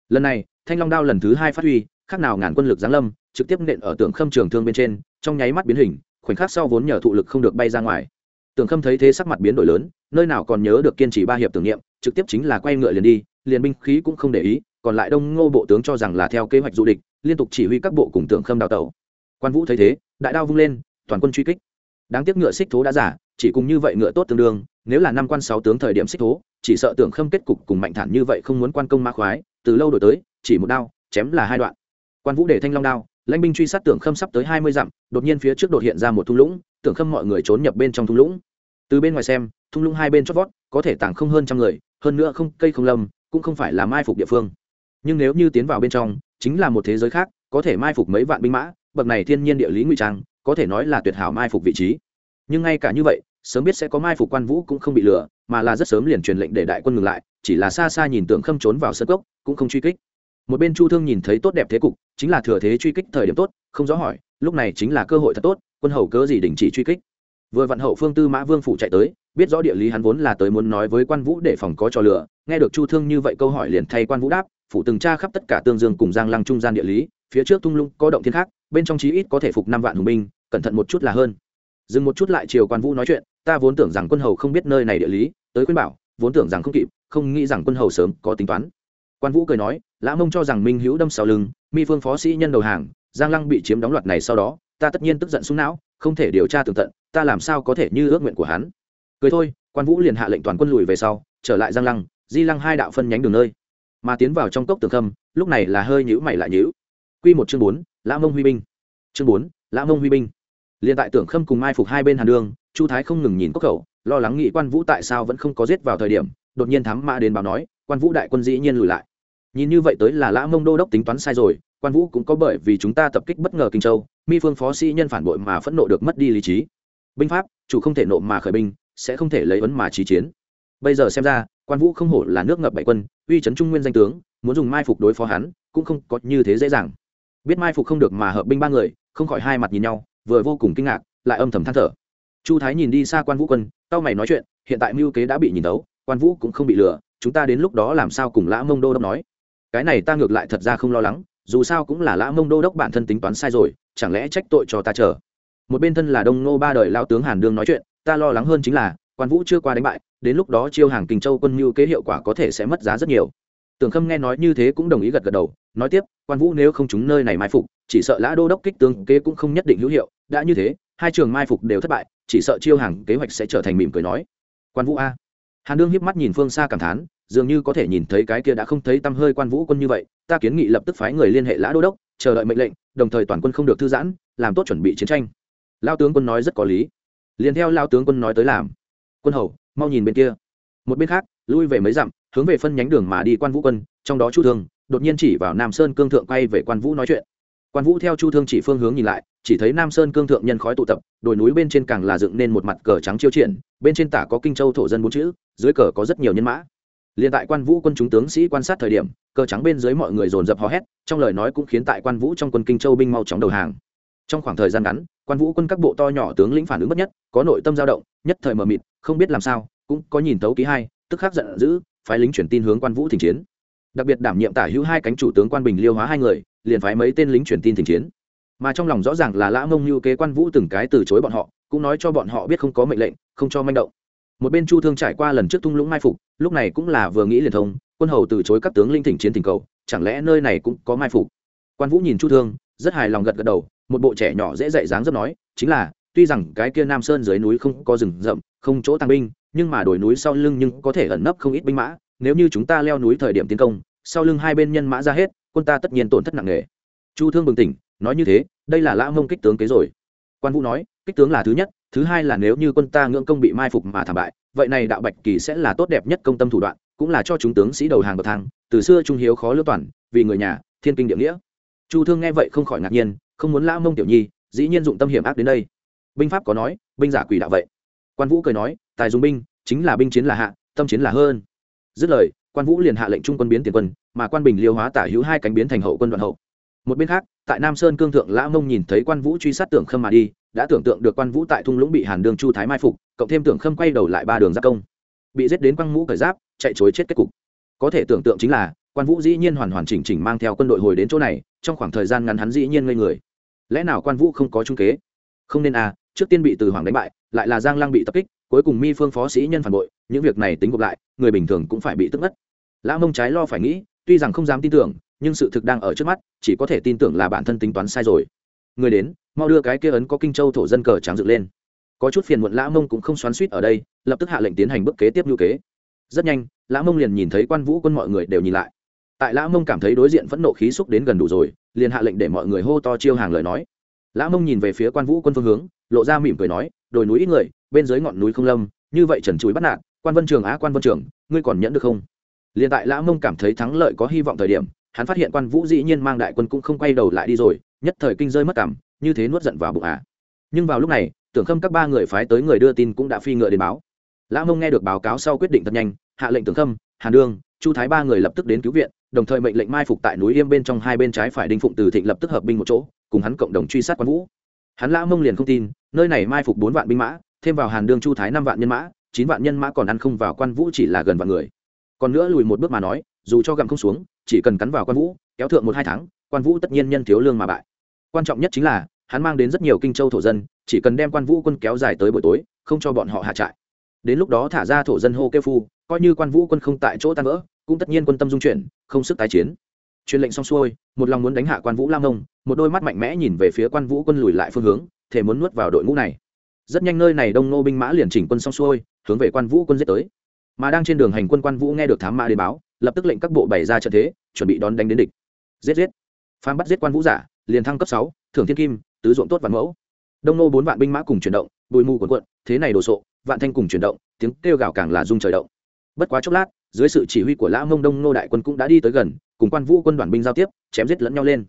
Speaker 1: Lần này, thanh long đao lần thứ hai phát huy khác nào ngàn quân lực giáng lâm, trực tiếp nện ở tường khâm trường thương bên trên, trong nháy mắt biến hình, khoảnh khắc sau vốn nhờ thụ lực không được bay ra ngoài. Tường khâm thấy thế sắc mặt biến đổi lớn, nơi nào còn nhớ được kiên trì ba hiệp tưởng niệm, trực tiếp chính là quay ngựa liền đi, liền binh khí cũng không để ý, còn lại đông ngô bộ tướng cho rằng là theo kế hoạch du địch, liên tục chỉ huy các bộ cùng tường khâm đào tẩu. Quan vũ thấy thế, đại đao vung lên, toàn quân truy kích. Đáng tiếc ngựa xích thố đã giả, chỉ cùng như vậy ngựa tốt tương đương, nếu là năm quan sáu tướng thời điểm xích thố, chỉ sợ tưởng khâm kết cục cùng mạnh thản như vậy không muốn quan công mã khoái, từ lâu đổi tới, chỉ một đao, chém là hai đoạn quan vũ để thanh long đao, lãnh binh truy sát tưởng khâm sắp tới hai mươi dặm, đột nhiên phía trước đột hiện ra một thung lũng, tưởng khâm mọi người trốn nhập bên trong thung lũng. Từ bên ngoài xem, thung lũng hai bên chót vót, có thể tàng không hơn trăm người, hơn nữa không, cây không lâm cũng không phải là mai phục địa phương. Nhưng nếu như tiến vào bên trong, chính là một thế giới khác, có thể mai phục mấy vạn binh mã, bậc này thiên nhiên địa lý ngụy trang, có thể nói là tuyệt hảo mai phục vị trí. Nhưng ngay cả như vậy, sớm biết sẽ có mai phục quan vũ cũng không bị lừa, mà là rất sớm liền truyền lệnh để đại quân ngừng lại, chỉ là xa xa nhìn tưởng khâm trốn vào sân cốc, cũng không truy kích. Một bên chu thương nhìn thấy tốt đẹp thế cục chính là thừa thế truy kích thời điểm tốt, không rõ hỏi, lúc này chính là cơ hội thật tốt, quân hầu cớ gì đình chỉ truy kích. Vừa vạn hậu phương tư mã vương phủ chạy tới, biết rõ địa lý hắn vốn là tới muốn nói với quan vũ để phòng có trò lửa nghe được chu thương như vậy câu hỏi liền thay quan vũ đáp, phủ từng tra khắp tất cả tương dương cùng giang lăng trung gian địa lý, phía trước tung lũng có động thiên khác, bên trong chí ít có thể phục năm vạn hùng binh, cẩn thận một chút là hơn. Dừng một chút lại chiều quan vũ nói chuyện, ta vốn tưởng rằng quân hầu không biết nơi này địa lý, tới khuyên bảo, vốn tưởng rằng không kịp, không nghĩ rằng quân hầu sớm có tính toán. Quan vũ cười nói lã mông cho rằng minh hữu đâm sau lưng, mi phương phó sĩ nhân đầu hàng, giang lăng bị chiếm đóng loạt này sau đó, ta tất nhiên tức giận xuống não, không thể điều tra tường tận, ta làm sao có thể như ước nguyện của hắn. Cười thôi, quan vũ liền hạ lệnh toàn quân lùi về sau, trở lại giang lăng, di lăng hai đạo phân nhánh đường nơi. Mà tiến vào trong cốc tường khâm lúc này là hơi nhữ mày lại nhữ q một chương bốn, lã mông huy binh. Chương bốn, lã mông huy binh. Liền tại tưởng khâm cùng mai phục hai bên hàn đường, chu thái không ngừng nhìn cốc khẩu, lo lắng nghị quan vũ tại sao vẫn không có giết vào thời điểm, đột nhiên thám mã đến báo nói, quan vũ đại quân dĩ nhiên lùi lại nhìn như vậy tới là lã mông đô đốc tính toán sai rồi, quan vũ cũng có bởi vì chúng ta tập kích bất ngờ kinh châu, mi phương phó sĩ nhân phản bội mà phẫn nộ được mất đi lý trí. Binh pháp, chủ không thể nộ mà khởi binh, sẽ không thể lấy ấn mà trí chiến. Bây giờ xem ra, quan vũ không hổ là nước ngập bảy quân, uy chấn trung nguyên danh tướng, muốn dùng mai phục đối phó hắn, cũng không có như thế dễ dàng. Biết mai phục không được mà hợp binh ba người, không khỏi hai mặt nhìn nhau, vừa vô cùng kinh ngạc, lại âm thầm than thở. Chu thái nhìn đi xa quan vũ quân tao mày nói chuyện, hiện tại mưu kế đã bị nhìn tấu quan vũ cũng không bị lừa, chúng ta đến lúc đó làm sao cùng lã mông đô đốc nói cái này ta ngược lại thật ra không lo lắng, dù sao cũng là lã mông đô đốc bản thân tính toán sai rồi, chẳng lẽ trách tội cho ta chờ? Một bên thân là đông ngô ba đời lao tướng hàn đương nói chuyện, ta lo lắng hơn chính là, quan vũ chưa qua đánh bại, đến lúc đó chiêu hàng kinh châu quân mưu kế hiệu quả có thể sẽ mất giá rất nhiều. Tưởng khâm nghe nói như thế cũng đồng ý gật gật đầu, nói tiếp, quan vũ nếu không chúng nơi này mai phục, chỉ sợ lã đô đốc kích tướng kế cũng không nhất định hữu hiệu, đã như thế, hai trường mai phục đều thất bại, chỉ sợ chiêu hàng kế hoạch sẽ trở thành mỉm cười nói. Quan vũ a. Hàn đương hiếp mắt nhìn phương xa cảm thán dường như có thể nhìn thấy cái kia đã không thấy tăm hơi quan vũ quân như vậy, ta kiến nghị lập tức phái người liên hệ lã đô đốc, chờ đợi mệnh lệnh, đồng thời toàn quân không được thư giãn, làm tốt chuẩn bị chiến tranh. Lao tướng quân nói rất có lý. Liền theo lao tướng quân nói tới làm. Quân hầu, mau nhìn bên kia. Một bên khác, lui về mấy dặm, hướng về phân nhánh đường mà đi quan vũ quân, trong đó chu thương đột nhiên chỉ vào nam sơn cương thượng quay về quan vũ nói chuyện. Quan vũ theo chu thương chỉ phương hướng nhìn lại, chỉ thấy nam sơn cương thượng nhân khói tụ tập, đồi núi bên trên càng là dựng nên một mặt cờ trắng chiêu triển, bên trên tả có kinh châu thổ dân bốn chữ, dưới cờ có rất nhiều nhân mã liền tại quan vũ quân chúng tướng sĩ quan sát thời điểm, cờ trắng bên dưới mọi người dồn dập hò hét, trong lời nói cũng khiến tại quan vũ trong quân kinh châu binh mau chóng đầu hàng. Trong khoảng thời gian ngắn, quan vũ quân các bộ to nhỏ tướng lĩnh phản ứng bất nhất, có nội tâm dao động, nhất thời mờ mịt, không biết làm sao, cũng có nhìn tấu ký hai tức khắc giận dữ, phái lính chuyển tin hướng quan vũ thỉnh chiến. Đặc biệt đảm nhiệm tả hữu hai cánh chủ tướng quan bình liêu hóa hai người, liền phái mấy tên lính chuyển tin thỉnh chiến. Mà trong lòng rõ ràng là lã mông như kế quan vũ từng cái từ chối bọn họ, cũng nói cho bọn họ biết không có mệnh lệnh, không cho manh động một bên chu thương trải qua lần trước thung lũng mai phục, lúc này cũng là vừa nghĩ liền thông, quân hầu từ chối các tướng linh thỉnh chiến tình cầu, chẳng lẽ nơi này cũng có mai phục? Quan vũ nhìn chu thương, rất hài lòng gật gật đầu, một bộ trẻ nhỏ dễ dạy dáng rất nói, chính là, tuy rằng cái kia nam sơn dưới núi không có rừng rậm, không chỗ tăng binh, nhưng mà đồi núi sau lưng nhưng có thể ẩn nấp không ít binh mã, nếu như chúng ta leo núi thời điểm tiến công, sau lưng hai bên nhân mã ra hết, quân ta tất nhiên tổn thất nặng nề. Chu thương bừng tỉnh, nói như thế, đây là lã mông kích tướng kế rồi. Quan vũ nói, kích tướng là thứ nhất thứ hai là nếu như quân ta ngưỡng công bị mai phục mà thảm bại, vậy này đạo bạch kỳ sẽ là tốt đẹp nhất công tâm thủ đoạn, cũng là cho chúng tướng sĩ đầu hàng bậc thang, từ xưa trung hiếu khó lương toàn, vì người nhà, thiên kinh địa nghĩa. Chu thương nghe vậy không khỏi ngạc nhiên, không muốn lão mông tiểu nhi, dĩ nhiên dụng tâm hiểm ác đến đây. Binh pháp có nói, binh giả quỷ đạo vậy. Quan vũ cười nói, tài dùng binh, chính là binh chiến là hạ, tâm chiến là hơn. Dứt lời, quan vũ liền hạ lệnh trung quân biến tiền quân, mà quan bình liêu hóa tả hữu hai cánh biến thành hậu quân đoạn hậu. Một bên khác, tại nam sơn cương thượng lão mông nhìn thấy quan vũ truy sát tưởng khâm mà đi đã tưởng tượng được quan vũ tại thung lũng bị hàn đường chu thái mai phục, cộng thêm tưởng khâm quay đầu lại ba đường giáp công. Bị giết đến quăng mũ cởi giáp, chạy chối chết kết cục. Có thể tưởng tượng chính là, quan vũ dĩ nhiên hoàn hoàn chỉnh chỉnh mang theo quân đội hồi đến chỗ này, trong khoảng thời gian ngắn hắn dĩ nhiên ngây người. Lẽ nào quan vũ không có trung kế? Không nên à trước tiên bị từ hoàng đánh bại, lại là giang lang bị tập kích, cuối cùng mi phương phó sĩ nhân phản bội, những việc này tính gộp lại, người bình thường cũng phải bị tức mất lã mông trái lo phải nghĩ, tuy rằng không dám tin tưởng, nhưng sự thực đang ở trước mắt, chỉ có thể tin tưởng là bản thân tính toán sai rồi. Người đến mau đưa cái kia ấn có kinh châu thổ dân cờ trắng dựng lên. Có chút phiền muộn lã mông cũng không xoắn suýt ở đây, lập tức hạ lệnh tiến hành bước kế tiếp nhu kế. Rất nhanh, lã mông liền nhìn thấy quan vũ quân mọi người đều nhìn lại. Tại lã mông cảm thấy đối diện phẫn nộ khí xúc đến gần đủ rồi, liền hạ lệnh để mọi người hô to chiêu hàng lời nói. Lã mông nhìn về phía quan vũ quân phương hướng, lộ ra mỉm cười nói, đồi núi ít người, bên dưới ngọn núi không lâm, như vậy trần chuối bắt nạt, quan vân trường á, quan vân trường, ngươi còn nhẫn được không? Liền tại lã mông cảm thấy thắng lợi có hy vọng thời điểm, hắn phát hiện quan vũ dĩ nhiên mang đại quân cũng không quay đầu lại đi rồi, nhất thời kinh rơi mất cảm như thế nuốt giận vào bụng à. nhưng vào lúc này, tưởng khâm các ba người phái tới người đưa tin cũng đã phi ngựa đến báo. Lã mông nghe được báo cáo sau quyết định thật nhanh, hạ lệnh tưởng khâm, hàn đương, chu thái ba người lập tức đến cứu viện, đồng thời mệnh lệnh mai phục tại núi yêm bên trong hai bên trái phải đinh phụng từ thịnh lập tức hợp binh một chỗ, cùng hắn cộng đồng truy sát quan vũ. Hắn lã mông liền không tin, nơi này mai phục bốn vạn binh mã, thêm vào hàn đương chu thái năm vạn nhân mã, chín vạn nhân mã còn ăn không vào quan vũ chỉ là gần vạn người. Còn nữa lùi một bước mà nói, dù cho gặm không xuống, chỉ cần cắn vào quan vũ, kéo thượng một hai tháng, quan vũ tất nhiên nhân thiếu lương mà bại. Quan trọng nhất chính là hắn mang đến rất nhiều kinh châu thổ dân, chỉ cần đem quan vũ quân kéo dài tới buổi tối, không cho bọn họ hạ trại. Đến lúc đó thả ra thổ dân hô kêu phu, coi như quan vũ quân không tại chỗ tan vỡ, cũng tất nhiên quân tâm dung chuyển, không sức tái chiến. Truyền lệnh xong xuôi, một lòng muốn đánh hạ quan vũ lam ông một đôi mắt mạnh mẽ nhìn về phía quan vũ quân lùi lại phương hướng thể muốn nuốt vào đội ngũ này. Rất nhanh nơi này đông nô binh mã liền chỉnh quân xong xuôi, hướng về quan vũ quân giết tới. Mà đang trên đường hành quân quan vũ nghe được thám mã đến báo, lập tức lệnh các bộ bày ra trận thế, chuẩn bị đón đánh đến địch. Giết giết. Phan bắt giết quan vũ giả, liền thăng cấp sáu, thưởng thiên kim tứ ruộng tốt vạn mẫu. Đông nô bốn vạn binh mã cùng chuyển động, bụi mù cuộn cuộn, thế này đồ sộ, vạn thanh cùng chuyển động, tiếng kêu gào càng là rung trời động. Bất quá chốc lát, dưới sự chỉ huy của lã mông đông nô đại quân cũng đã đi tới gần, cùng quan vũ quân đoàn binh giao tiếp, chém giết lẫn nhau lên.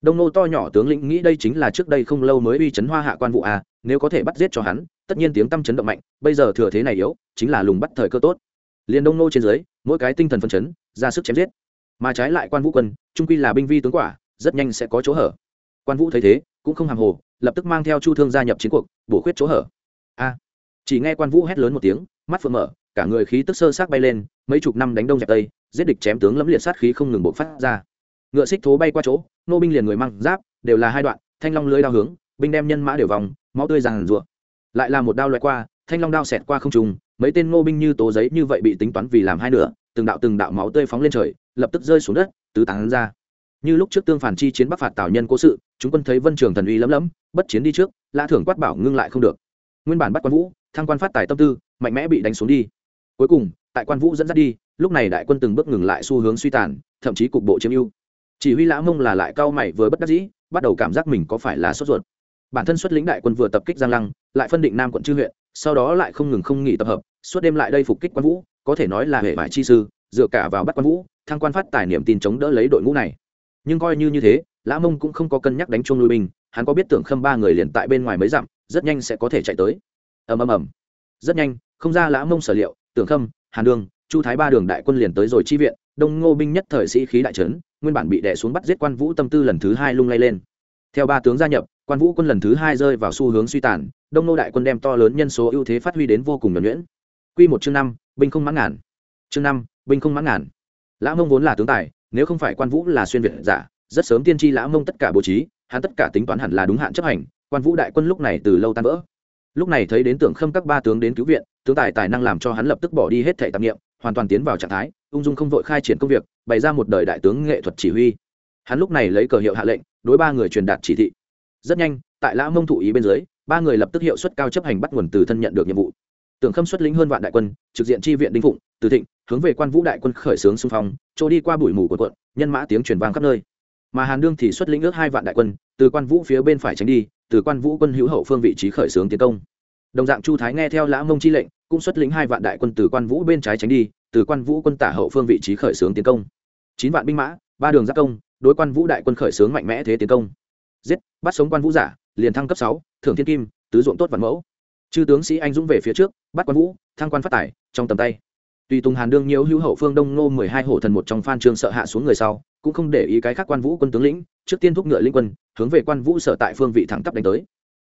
Speaker 1: Đông nô to nhỏ tướng lĩnh nghĩ đây chính là trước đây không lâu mới uy chấn hoa hạ quan vụ à nếu có thể bắt giết cho hắn, tất nhiên tiếng tâm chấn động mạnh, bây giờ thừa thế này yếu, chính là lùng bắt thời cơ tốt. Liền đông nô trên dưới, mỗi cái tinh thần phân chấn, ra sức chém giết. Mà trái lại quan vũ quân, trung quy là binh vi tướng quả, rất nhanh sẽ có chỗ hở. Quan vũ thấy thế cũng không hàng hồ, lập tức mang theo chu thương gia nhập chiến cuộc, bổ khuyết chỗ hở. A. À, chỉ nghe quan vũ hét lớn một tiếng, mắt phượng mở, cả người khí tức sơ sát bay lên, mấy chục năm đánh đông dẹp tây, giết địch chém tướng lẫm liệt sát khí không ngừng bộc phát ra. Ngựa xích thố bay qua chỗ, nô binh liền người mang giáp, đều là hai đoạn, thanh long lưới đao hướng, binh đem nhân mã đều vòng, máu tươi ràng rụa lại là một đao loại qua, thanh long đao xẹt qua không trùng mấy tên ngô binh như tố giấy như vậy bị tính toán vì làm hai nửa, từng đạo từng đạo máu tươi phóng lên trời, lập tức rơi xuống đất, tứ tán ra như lúc trước tương phản chi chiến bắc phạt tào nhân cố sự, chúng quân thấy vân trường thần uy lấm lấm bất chiến đi trước, lã thưởng quát bảo ngưng lại không được. Nguyên bản bắt quan vũ, thăng quan phát tài tâm tư, mạnh mẽ bị đánh xuống đi. Cuối cùng, tại quan vũ dẫn dắt đi, lúc này đại quân từng bước ngừng lại xu hướng suy tàn, thậm chí cục bộ chiếm ưu. Chỉ huy lã mông là lại cao mày vừa bất đắc dĩ, bắt đầu cảm giác mình có phải là sốt ruột. Bản thân xuất lĩnh đại quân vừa tập kích giang lăng, lại phân định nam quận chư huyện, sau đó lại không ngừng không nghỉ tập hợp, suốt đêm lại đây phục kích quan vũ, có thể nói là hệ vải chi sư, dựa cả vào bắt quan vũ, thăng quan phát tài niềm tin chống đỡ lấy đội ngũ này nhưng coi như như thế, lã mông cũng không có cân nhắc đánh chuông lui binh, hắn có biết tưởng khâm ba người liền tại bên ngoài mấy dặm, rất nhanh sẽ có thể chạy tới. Ầm ầm ầm. Rất nhanh, không ra lã mông sở liệu, tưởng khâm, hàn đương chu thái ba đường đại quân liền tới rồi chi viện, đông ngô binh nhất thời sĩ khí đại trấn, nguyên bản bị đè xuống bắt giết quan vũ tâm tư lần thứ hai lung lay lên. Theo ba tướng gia nhập, quan vũ quân lần thứ hai rơi vào xu hướng suy tàn, đông ngô đại quân đem to lớn nhân số ưu thế phát huy đến vô cùng nhuẩn nhuyễn. Q một chương năm, binh không mãn ngàn. Chương năm, binh không mãn ngàn. Lã mông vốn là tướng tài nếu không phải quan vũ là xuyên việt giả, rất sớm tiên tri lã mông tất cả bố trí, hắn tất cả tính toán hẳn là đúng hạn chấp hành, quan vũ đại quân lúc này từ lâu tan vỡ. Lúc này thấy đến tưởng khâm các ba tướng đến cứu viện, tướng tài tài năng làm cho hắn lập tức bỏ đi hết thẻ tạp nghiệm hoàn toàn tiến vào trạng thái, ung dung không vội khai triển công việc, bày ra một đời đại tướng nghệ thuật chỉ huy. Hắn lúc này lấy cờ hiệu hạ lệnh, đối ba người truyền đạt chỉ thị. Rất nhanh, tại lã mông thụ ý bên dưới, ba người lập tức hiệu suất cao chấp hành bắt nguồn từ thân nhận được nhiệm vụ. Tưởng khâm xuất lĩnh hơn vạn đại quân, trực diện tri viện đinh phụng từ thịnh hướng về quan vũ đại quân khởi xướng xung phong trôi đi qua bụi mù quần quận, nhân mã tiếng truyền vang khắp nơi. Mà hàn đương thì xuất lĩnh ước hai vạn đại quân, từ quan vũ phía bên phải tránh đi, từ quan vũ quân hữu hậu phương vị trí khởi xướng tiến công. Đồng dạng chu thái nghe theo lã mông chi lệnh, cũng xuất lĩnh hai vạn đại quân từ quan vũ bên trái tránh đi, từ quan vũ quân tả hậu phương vị trí khởi xướng tiến công. Chín vạn binh mã, ba đường giáp công, đối quan vũ đại quân khởi xướng mạnh mẽ thế tiến công. Giết, bắt sống quan vũ giả, liền thăng cấp sáu, thưởng thiên kim, tứ ruộng tốt vạn mẫu. Chư tướng sĩ anh dũng về phía trước, bắt quan vũ, thăng quan phát tài, trong tầm tay tùy tùng hàn đương nhiễu hữu hậu phương đông ngô mười hai hổ thần một trong phan trương sợ hạ xuống người sau, cũng không để ý cái khác quan vũ quân tướng lĩnh, trước tiên thúc ngựa linh quân, hướng về quan vũ sở tại phương vị thẳng tắp đánh tới.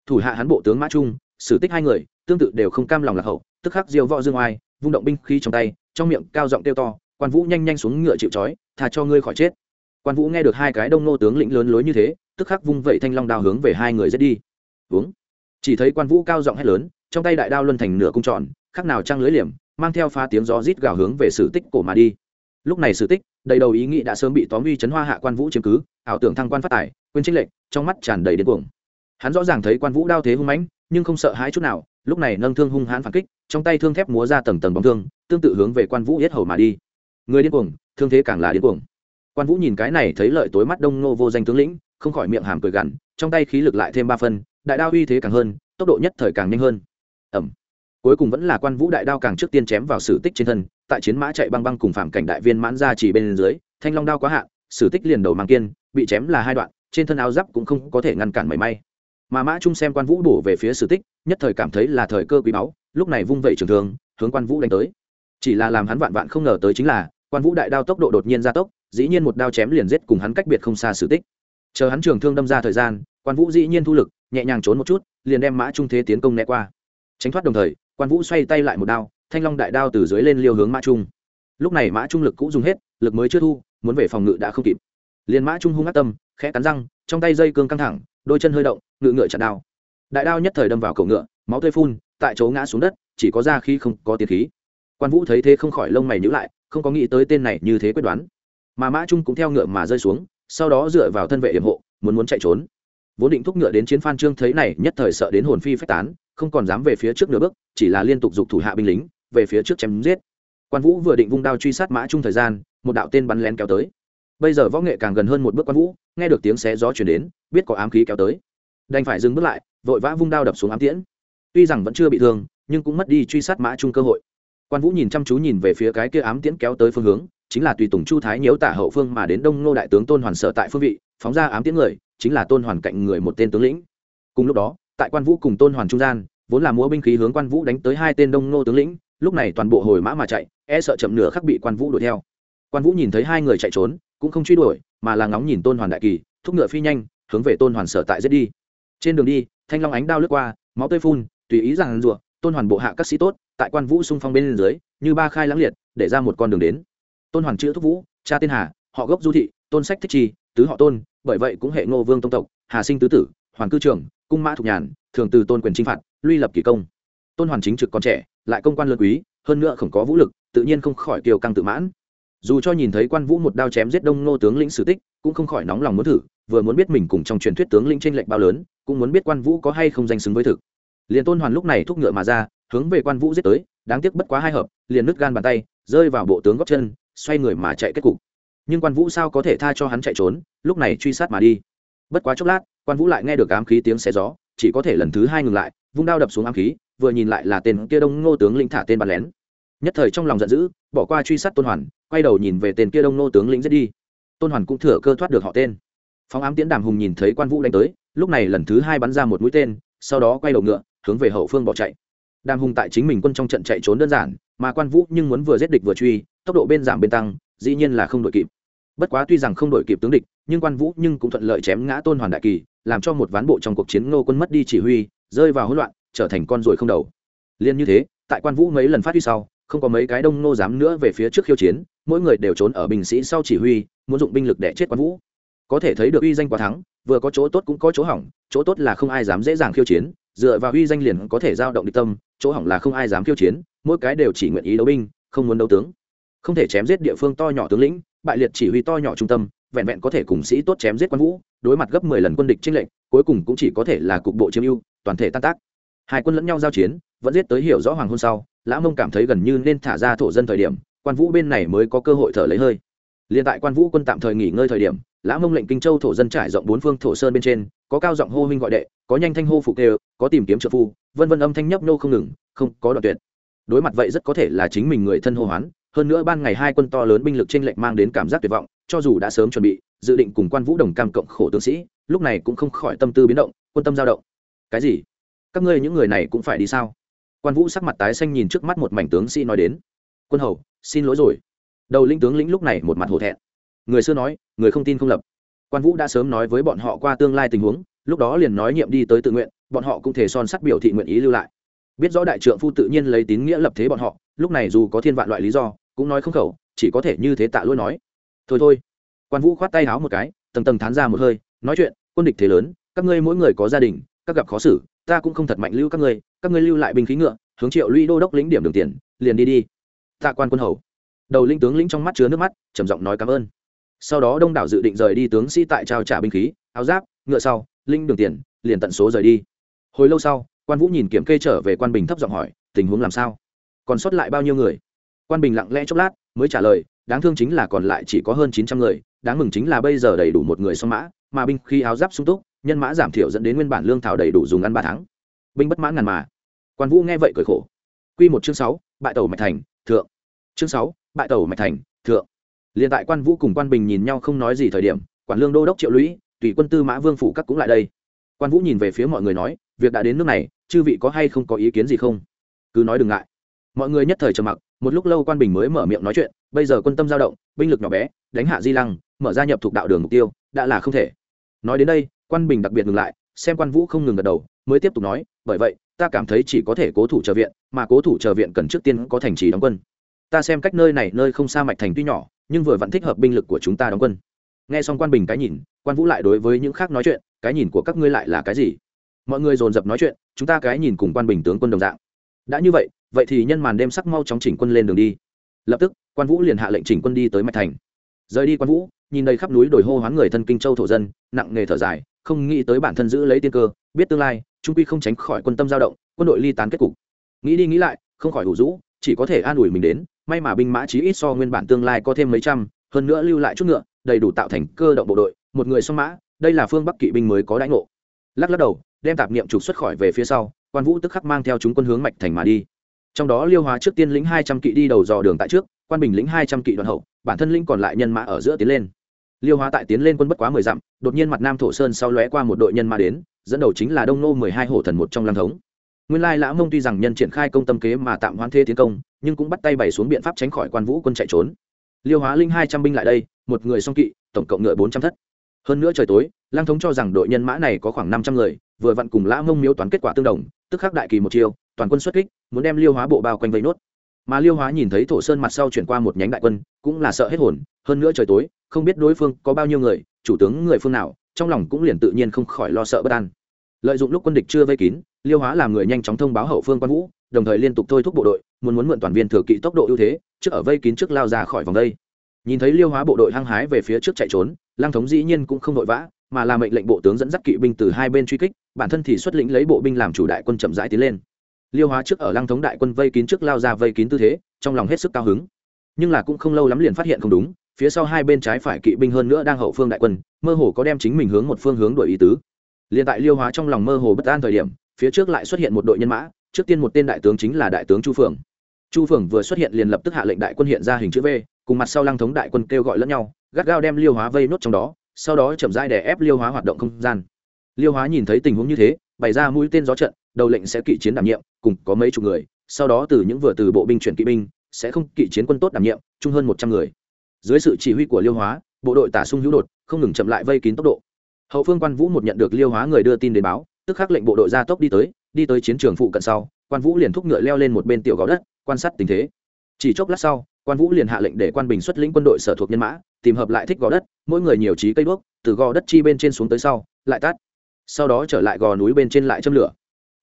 Speaker 1: Thủ hạ hắn bộ tướng mã trung, sử tích hai người, tương tự đều không cam lòng lạc hậu, tức khắc diêu võ dương oai, vung động binh khí trong tay, trong miệng cao giọng kêu to, quan vũ nhanh nhanh xuống ngựa chịu trói thà cho ngươi khỏi chết. Quan vũ nghe được hai cái đông nô tướng lĩnh lớn lối như thế, tức khắc vung vẩy thanh long đao hướng về hai người giết đi. Uống. Chỉ thấy quan vũ cao giọng hét lớn, trong tay đại đao luân thành nửa cung tròn, khác nào trang lưới liềm mang theo pha tiếng gió rít gào hướng về sử tích cổ mà đi. Lúc này sử tích, đầy đầu ý nghĩ đã sớm bị tóm uy chấn hoa hạ quan vũ chiếm cứ, ảo tưởng thăng quan phát tài, quên trích lệnh trong mắt tràn đầy điên cuồng. Hắn rõ ràng thấy quan vũ đao thế hung mãnh, nhưng không sợ hãi chút nào, lúc này nâng thương hung hãn phản kích, trong tay thương thép múa ra tầng tầng bóng thương, tương tự hướng về quan vũ yết hầu mà đi. Người điên cuồng, thương thế càng là điên cuồng. Quan vũ nhìn cái này thấy lợi tối mắt đông nô vô danh tướng lĩnh, không khỏi miệng hàm cười gằn, trong tay khí lực lại thêm ba phân, đại đao uy thế càng hơn, tốc độ nhất thời càng nhanh hơn. Ẩm cuối cùng vẫn là quan vũ đại đao càng trước tiên chém vào sử tích trên thân, tại chiến mã chạy băng băng cùng phạm cảnh đại viên mãn ra chỉ bên dưới, thanh long đao quá hạn, sử tích liền đầu mang kiên, bị chém là hai đoạn, trên thân áo giáp cũng không có thể ngăn cản mảy may. Mà mã trung xem quan vũ bổ về phía sử tích, nhất thời cảm thấy là thời cơ quý báu, lúc này vung vẩy trường thường hướng quan vũ đánh tới. Chỉ là làm hắn vạn vạn không ngờ tới chính là, quan vũ đại đao tốc độ đột nhiên gia tốc, dĩ nhiên một đao chém liền giết cùng hắn cách biệt không xa sử tích. Chờ hắn trường thương đâm ra thời gian, quan vũ dĩ nhiên thu lực, nhẹ nhàng trốn một chút, liền đem mã trung thế tiến công né qua tránh thoát đồng thời, quan vũ xoay tay lại một đao, thanh long đại đao từ dưới lên liêu hướng mã trung. Lúc này mã trung lực cũng dùng hết, lực mới chưa thu, muốn về phòng ngự đã không kịp. Liền mã trung hung ác tâm, khẽ cắn răng, trong tay dây cương căng thẳng, đôi chân hơi động, ngự ngựa chặn đao. Đại đao nhất thời đâm vào cổ ngựa, máu tươi phun, tại chỗ ngã xuống đất, chỉ có ra khi không có tiền khí. Quan vũ thấy thế không khỏi lông mày nhữ lại, không có nghĩ tới tên này như thế quyết đoán. Mà mã trung cũng theo ngựa mà rơi xuống, sau đó dựa vào thân vệ hiểm hộ, muốn muốn chạy trốn. Vốn định thúc ngựa đến chiến phan trương, thấy này nhất thời sợ đến hồn phi phách tán không còn dám về phía trước nửa bước, chỉ là liên tục giục thủ hạ binh lính, về phía trước chém giết. Quan vũ vừa định vung đao truy sát mã trung thời gian, một đạo tên bắn lén kéo tới. Bây giờ võ nghệ càng gần hơn một bước quan vũ, nghe được tiếng xé gió chuyển đến, biết có ám khí kéo tới. Đành phải dừng bước lại, vội vã vung đao đập xuống ám tiễn. Tuy rằng vẫn chưa bị thương, nhưng cũng mất đi truy sát mã trung cơ hội. Quan vũ nhìn chăm chú nhìn về phía cái kia ám tiễn kéo tới phương hướng, chính là tùy tùng chu thái nhiễu tả hậu phương mà đến đông ngô đại tướng tôn hoàn sợ tại phương vị, phóng ra ám tiễn người, chính là tôn hoàn cạnh người một tên tướng lĩnh. Cùng lúc đó tại quan vũ cùng tôn hoàn trung gian, vốn là múa binh khí hướng quan vũ đánh tới hai tên đông nô tướng lĩnh, lúc này toàn bộ hồi mã mà chạy e sợ chậm nửa khắc bị quan vũ đuổi theo. Quan vũ nhìn thấy hai người chạy trốn, cũng không truy đuổi, mà là ngóng nhìn tôn hoàn đại kỳ, thúc ngựa phi nhanh, hướng về tôn hoàn sở tại giết đi. Trên đường đi, thanh long ánh đao lướt qua, máu tươi phun, tùy ý rằng rụa tôn hoàn bộ hạ các sĩ tốt, tại quan vũ xung phong bên dưới, như ba khai lãng liệt, để ra một con đường đến. Tôn hoàn chữ thúc vũ, cha tên hà, họ gốc du thị, tôn sách thích chi tứ họ tôn, bởi vậy cũng hệ ngô vương tông tộc, hà sinh tứ tử, hoàn cư trưởng cung mã thục nhàn, thường từ tôn quyền chinh phạt, luy lập kỳ công. Tôn hoàn chính trực còn trẻ, lại công quan lớn quý, hơn nữa không có vũ lực, tự nhiên không khỏi kiều căng tự mãn. Dù cho nhìn thấy quan vũ một đao chém giết đông nô tướng lĩnh sử tích, cũng không khỏi nóng lòng muốn thử, vừa muốn biết mình cùng trong truyền thuyết tướng lĩnh trên lệch bao lớn, cũng muốn biết quan vũ có hay không danh xứng với thực. Liền tôn hoàn lúc này thúc ngựa mà ra, hướng về quan vũ giết tới, đáng tiếc bất quá hai hợp, liền nứt gan bàn tay, rơi vào bộ tướng góc chân, xoay người mà chạy kết cục. Nhưng quan vũ sao có thể tha cho hắn chạy trốn, lúc này truy sát mà đi. Bất quá chốc lát quan vũ lại nghe được ám khí tiếng xe gió, chỉ có thể lần thứ hai ngừng lại, vung đao đập xuống ám khí, vừa nhìn lại là tên kia đông ngô tướng lĩnh thả tên bắn lén. Nhất thời trong lòng giận dữ, bỏ qua truy sát tôn hoàn, quay đầu nhìn về tên kia đông ngô tướng lĩnh giết đi. Tôn hoàn cũng thừa cơ thoát được họ tên. Phóng ám tiễn đàm hùng nhìn thấy quan vũ đánh tới, lúc này lần thứ hai bắn ra một mũi tên, sau đó quay đầu ngựa, hướng về hậu phương bỏ chạy. Đàm hùng tại chính mình quân trong trận chạy trốn đơn giản, mà quan vũ nhưng muốn vừa giết địch vừa truy, tốc độ bên giảm bên tăng, dĩ nhiên là không đội kịp. Bất quá tuy rằng không đội kịp tướng địch, nhưng quan vũ nhưng cũng thuận lợi chém ngã tôn hoàn đại kỳ làm cho một ván bộ trong cuộc chiến ngô quân mất đi chỉ huy, rơi vào hỗn loạn, trở thành con ruồi không đầu. Liên như thế, tại quan vũ mấy lần phát huy sau, không có mấy cái đông nô dám nữa về phía trước khiêu chiến, mỗi người đều trốn ở binh sĩ sau chỉ huy, muốn dụng binh lực để chết quan vũ. Có thể thấy được uy danh quá thắng, vừa có chỗ tốt cũng có chỗ hỏng, chỗ tốt là không ai dám dễ dàng khiêu chiến, dựa vào uy danh liền có thể giao động địch tâm, chỗ hỏng là không ai dám khiêu chiến, mỗi cái đều chỉ nguyện ý đấu binh, không muốn đấu tướng. Không thể chém giết địa phương to nhỏ tướng lĩnh, bại liệt chỉ huy to nhỏ trung tâm, vẹn vẹn có thể cùng sĩ tốt chém giết quan vũ đối mặt gấp mười lần quân địch tranh lệnh cuối cùng cũng chỉ có thể là cục bộ chiếm ưu toàn thể tan tác. Hai quân lẫn nhau giao chiến vẫn giết tới hiểu rõ hoàng hôn sau lã mông cảm thấy gần như nên thả ra thổ dân thời điểm quan vũ bên này mới có cơ hội thở lấy hơi. Liên tại quan vũ quân tạm thời nghỉ ngơi thời điểm lã mông lệnh kinh châu thổ dân trải rộng bốn phương thổ sơn bên trên có cao giọng hô huynh gọi đệ có nhanh thanh hô phục đều, có tìm kiếm trợ phu vân vân âm thanh nhấp nô không ngừng không có đoạn tuyệt. Đối mặt vậy rất có thể là chính mình người thân hô hoán hơn nữa ban ngày hai quân to lớn binh lực trên lệnh mang đến cảm giác tuyệt vọng cho dù đã sớm chuẩn bị dự định cùng quan vũ đồng cam cộng khổ tướng sĩ, lúc này cũng không khỏi tâm tư biến động, quân tâm dao động. Cái gì? Các ngươi những người này cũng phải đi sao? Quan vũ sắc mặt tái xanh nhìn trước mắt một mảnh tướng sĩ nói đến. Quân hầu, xin lỗi rồi. Đầu linh tướng lĩnh lúc này một mặt hổ thẹn. Người xưa nói, người không tin không lập. Quan vũ đã sớm nói với bọn họ qua tương lai tình huống, lúc đó liền nói nhiệm đi tới tự nguyện, bọn họ cũng thể son sắt biểu thị nguyện ý lưu lại. Biết rõ đại trượng phu tự nhiên lấy tín nghĩa lập thế bọn họ, lúc này dù có thiên vạn loại lý do, cũng nói không khẩu, chỉ có thể như thế tạ lỗi nói. Thôi thôi quan vũ khoát tay háo một cái, tầng tầng thán ra một hơi, nói chuyện, quân địch thế lớn, các ngươi mỗi người có gia đình, các gặp khó xử, ta cũng không thật mạnh lưu các ngươi các ngươi lưu lại binh khí ngựa, hướng triệu lũy đô đốc lĩnh điểm đường tiền, liền đi đi. Tạ quan quân hầu. Đầu linh tướng lĩnh trong mắt chứa nước mắt, trầm giọng nói cảm ơn. Sau đó đông đảo dự định rời đi tướng sĩ tại trao trả binh khí, áo giáp, ngựa sau linh đường tiền, liền tận số rời đi. Hồi lâu sau, quan vũ nhìn kiểm kê trở về quan bình thấp giọng hỏi, tình huống làm sao? Còn sót lại bao nhiêu người? Quan bình lặng lẽ chốc lát, mới trả lời, đáng thương chính là còn lại chỉ có hơn chín trăm người đáng mừng chính là bây giờ đầy đủ một người song mã, mà binh khi áo giáp sung túc, nhân mã giảm thiểu dẫn đến nguyên bản lương thảo đầy đủ dùng ăn ba tháng. Binh bất mãn ngàn mà. Quan vũ nghe vậy cười khổ. Q một chương sáu, bại tàu mạch thành, thượng. Chương sáu, bại tàu mạch thành, thượng. Liền tại quan vũ cùng quan bình nhìn nhau không nói gì thời điểm, quản lương đô đốc triệu lũy, tùy quân tư mã vương phủ các cũng lại đây. Quan vũ nhìn về phía mọi người nói, việc đã đến nước này, chư vị có hay không có ý kiến gì không? Cứ nói đừng ngại. Mọi người nhất thời trầm mặc, một lúc lâu quan bình mới mở miệng nói chuyện, bây giờ quân tâm giao động, binh lực nhỏ bé, đánh hạ di lăng mở ra nhập thuộc đạo đường mục tiêu, đã là không thể. Nói đến đây, quan bình đặc biệt ngừng lại, xem quan vũ không ngừng gật đầu, mới tiếp tục nói, bởi vậy, ta cảm thấy chỉ có thể cố thủ chờ viện, mà cố thủ chờ viện cần trước tiên có thành trì đóng quân. Ta xem cách nơi này, nơi không xa mạch thành tuy nhỏ, nhưng vừa vẫn thích hợp binh lực của chúng ta đóng quân. Nghe xong quan bình cái nhìn, quan vũ lại đối với những khác nói chuyện, cái nhìn của các ngươi lại là cái gì? Mọi người dồn dập nói chuyện, chúng ta cái nhìn cùng quan bình tướng quân đồng dạng. Đã như vậy vậy thì nhân màn đêm sắc mau chóng chỉnh quân lên đường đi. Lập tức, quan vũ liền hạ lệnh chỉnh quân đi tới mạch thành. Rời đi quan vũ nhìn đầy khắp núi đồi hô hoán người thân kinh châu thổ dân, nặng nghề thở dài, không nghĩ tới bản thân giữ lấy tiên cơ, biết tương lai trung quy không tránh khỏi quân tâm dao động, quân đội ly tán kết cục. Nghĩ đi nghĩ lại, không khỏi đủ rũ, chỉ có thể an ủi mình đến, may mà binh mã chí ít so nguyên bản tương lai có thêm mấy trăm, hơn nữa lưu lại chút ngựa, đầy đủ tạo thành cơ động bộ đội, một người song mã, đây là phương bắc kỵ binh mới có đãi ngộ. Lắc lắc đầu, đem tạp niệm trục xuất khỏi về phía sau, quan vũ tức khắc mang theo chúng quân hướng mạch thành mà đi. Trong đó liêu hóa trước tiên lĩnh hai trăm kỵ đi đầu dò đường tại trước, quan bình lĩnh hai trăm kỵ đoạn hậu, bản thân lĩnh còn lại nhân mã ở giữa tiến lên liêu hóa tại tiến lên quân bất quá mười dặm, đột nhiên mặt nam thổ sơn sau lóe qua một đội nhân mã đến, dẫn đầu chính là đông nô mười hai hổ thần một trong lăng thống. Nguyên lai lã mông tuy rằng nhân triển khai công tâm kế mà tạm hoãn thế tiến công, nhưng cũng bắt tay bày xuống biện pháp tránh khỏi quan vũ quân chạy trốn. Liêu hóa linh hai trăm binh lại đây, một người song kỵ, tổng cộng ngựa bốn trăm thất. Hơn nữa trời tối lang thống cho rằng đội nhân mã này có khoảng năm trăm người, vừa vặn cùng lã mông miếu toán kết quả tương đồng, tức khắc đại kỳ một chiều, toàn quân xuất kích, muốn đem liêu hóa bộ bao quanh vây nốt mà liêu hóa nhìn thấy thổ sơn mặt sau chuyển qua một nhánh đại quân, cũng là sợ hết hồn, hơn nữa trời tối, không biết đối phương có bao nhiêu người, chủ tướng người phương nào, trong lòng cũng liền tự nhiên không khỏi lo sợ bất an. Lợi dụng lúc quân địch chưa vây kín, liêu hóa làm người nhanh chóng thông báo hậu phương quan vũ, đồng thời liên tục thôi thúc bộ đội, muốn muốn mượn toàn viên thừa kỵ tốc độ ưu thế, trước ở vây kín trước lao ra khỏi vòng đây. Nhìn thấy liêu hóa bộ đội hăng hái về phía trước chạy trốn lang thống dĩ nhiên cũng không vội vã, mà là mệnh lệnh bộ tướng dẫn dắt kỵ binh từ hai bên truy kích, bản thân thì xuất lĩnh lấy bộ binh làm chủ đại quân chậm rãi tiến lên liêu hóa trước ở lăng thống đại quân vây kín trước lao ra vây kín tư thế, trong lòng hết sức cao hứng. Nhưng là cũng không lâu lắm liền phát hiện không đúng, phía sau hai bên trái phải kỵ binh hơn nữa đang hậu phương đại quân, mơ hồ có đem chính mình hướng một phương hướng đổi ý tứ. Liền tại liêu hóa trong lòng mơ hồ bất an thời điểm, phía trước lại xuất hiện một đội nhân mã, trước tiên một tên đại tướng chính là đại tướng chu phượng. Chu phượng vừa xuất hiện liền lập tức hạ lệnh đại quân hiện ra hình chữ v, cùng mặt sau lăng thống đại quân kêu gọi lẫn nhau, gắt gao đem liêu hóa vây nốt trong đó, sau đó chậm rãi để ép liêu hóa hoạt động không gian. Liêu hóa nhìn thấy tình huống như thế, bày ra mũi tên gió trận đầu lệnh sẽ kỵ chiến đảm nhiệm, cùng có mấy chục người, sau đó từ những vừa từ bộ binh chuyển kỵ binh, sẽ không kỵ chiến quân tốt đảm nhiệm, chung hơn một trăm người. Dưới sự chỉ huy của liêu hóa, bộ đội tả sung hữu đột, không ngừng chậm lại vây kín tốc độ. Hậu phương quan vũ một nhận được liêu hóa người đưa tin đến báo, tức khắc lệnh bộ đội ra tốc đi tới đi tới chiến trường phụ cận sau, quan vũ liền thúc ngựa leo lên một bên tiểu gò đất, quan sát tình thế. Chỉ chốc lát sau, quan vũ liền hạ lệnh để quan bình xuất lĩnh quân đội sở thuộc nhân mã, tìm hợp lại thích gò đất, mỗi người nhiều trí cây đuốc, từ gò đất chi bên trên xuống tới sau, lại tắt. Sau đó trở lại gò núi bên trên lại châm lửa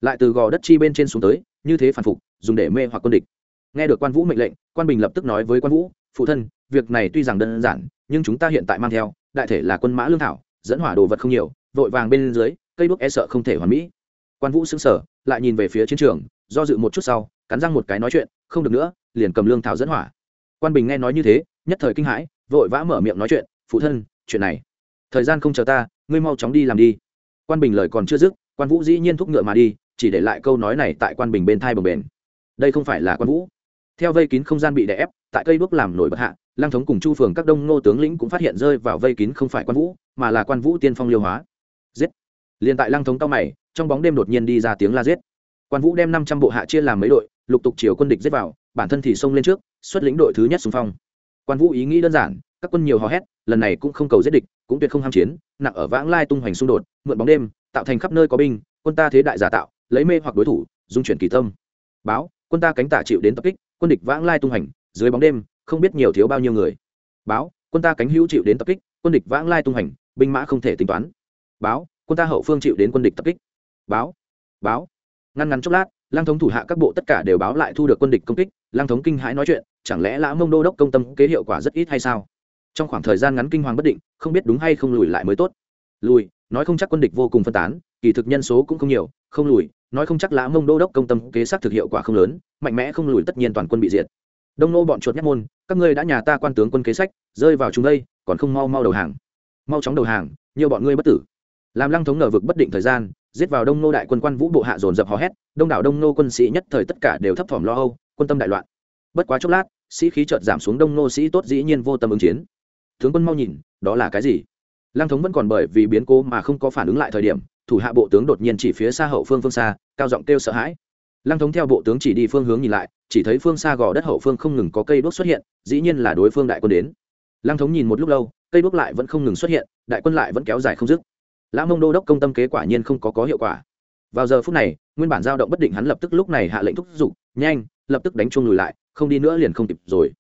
Speaker 1: lại từ gò đất chi bên trên xuống tới, như thế phản phục, dùng để mê hoặc quân địch. Nghe được quan vũ mệnh lệnh, quan bình lập tức nói với quan vũ, phụ thân, việc này tuy rằng đơn giản, nhưng chúng ta hiện tại mang theo, đại thể là quân mã lương thảo, dẫn hỏa đồ vật không nhiều, vội vàng bên dưới, cây đuốc e sợ không thể hoàn mỹ. Quan vũ xứng sở lại nhìn về phía chiến trường, do dự một chút sau, cắn răng một cái nói chuyện, không được nữa, liền cầm lương thảo dẫn hỏa. Quan bình nghe nói như thế, nhất thời kinh hãi, vội vã mở miệng nói chuyện, phụ thân, chuyện này, thời gian không chờ ta, ngươi mau chóng đi làm đi. Quan bình lời còn chưa dứt, quan vũ dĩ nhiên thúc ngựa mà đi chỉ để lại câu nói này tại quan bình bên thai bồng bền đây không phải là quan vũ. Theo vây kín không gian bị đè ép, tại cây bước làm nổi bật hạ lang thống cùng chu phường các đông ngô tướng lĩnh cũng phát hiện rơi vào vây kín không phải quan vũ, mà là quan vũ tiên phong liêu hóa. Giết! Liền tại lang thống cao mày, trong bóng đêm đột nhiên đi ra tiếng la giết. Quan vũ đem năm trăm bộ hạ chia làm mấy đội, lục tục chiều quân địch giết vào, bản thân thì xông lên trước, xuất lĩnh đội thứ nhất xung phong. Quan vũ ý nghĩ đơn giản, các quân nhiều hò hét, lần này cũng không cầu giết địch, cũng tuyệt không ham chiến, nặng ở vãng lai tung hoành xung đột, mượn bóng đêm, tạo thành khắp nơi có binh, quân ta thế đại giả tạo lấy mê hoặc đối thủ, dung chuyển kỳ tâm. Báo, quân ta cánh tả chịu đến tập kích, quân địch vãng lai tung hành, dưới bóng đêm, không biết nhiều thiếu bao nhiêu người. Báo, quân ta cánh hữu chịu đến tập kích, quân địch vãng lai tung hành, binh mã không thể tính toán. Báo, quân ta hậu phương chịu đến quân địch tập kích. Báo báo. Ngăn ngắn chốc lát lang thống thủ hạ các bộ tất cả đều báo lại thu được quân địch công kích lang thống kinh hãi nói chuyện, chẳng lẽ lã mông đô đốc công tâm kế hiệu quả rất ít hay sao? Trong khoảng thời gian ngắn kinh hoàng bất định, không biết đúng hay không lùi lại mới tốt. Lùi nói không chắc quân địch vô cùng phân tán, kỳ thực nhân số cũng không nhiều, không lùi, nói không chắc lã mông đô đốc công tâm kế sát thực hiệu quả không lớn, mạnh mẽ không lùi tất nhiên toàn quân bị diệt. Đông nô bọn chuột nhắc môn, các ngươi đã nhà ta quan tướng quân kế sách, rơi vào chúng đây, còn không mau mau đầu hàng. Mau chóng đầu hàng, nhiều bọn ngươi bất tử. Làm lăng thống ngờ vực bất định thời gian, giết vào đông nô đại quân quan vũ bộ hạ dồn dập hò hét, đông đảo đông nô quân sĩ nhất thời tất cả đều thấp thỏm lo âu, quân tâm đại loạn. Bất quá chốc lát, sĩ khí chợt giảm xuống đông nô sĩ tốt dĩ nhiên vô tâm ứng chiến. Tướng quân mau nhìn, đó là cái gì? Lăng thống vẫn còn bởi vì biến cố mà không có phản ứng lại thời điểm, thủ hạ bộ tướng đột nhiên chỉ phía xa hậu phương phương xa, cao giọng kêu sợ hãi. Lăng thống theo bộ tướng chỉ đi phương hướng nhìn lại, chỉ thấy phương xa gò đất hậu phương không ngừng có cây đuốc xuất hiện, dĩ nhiên là đối phương đại quân đến. Lăng thống nhìn một lúc lâu, cây đuốc lại vẫn không ngừng xuất hiện, đại quân lại vẫn kéo dài không dứt. Lã mông đô đốc công tâm kế quả nhiên không có có hiệu quả. Vào giờ phút này, nguyên bản giao động bất định hắn lập tức lúc này hạ lệnh thúc giục, nhanh, lập tức đánh chuông lùi lại, không đi nữa liền không kịp rồi.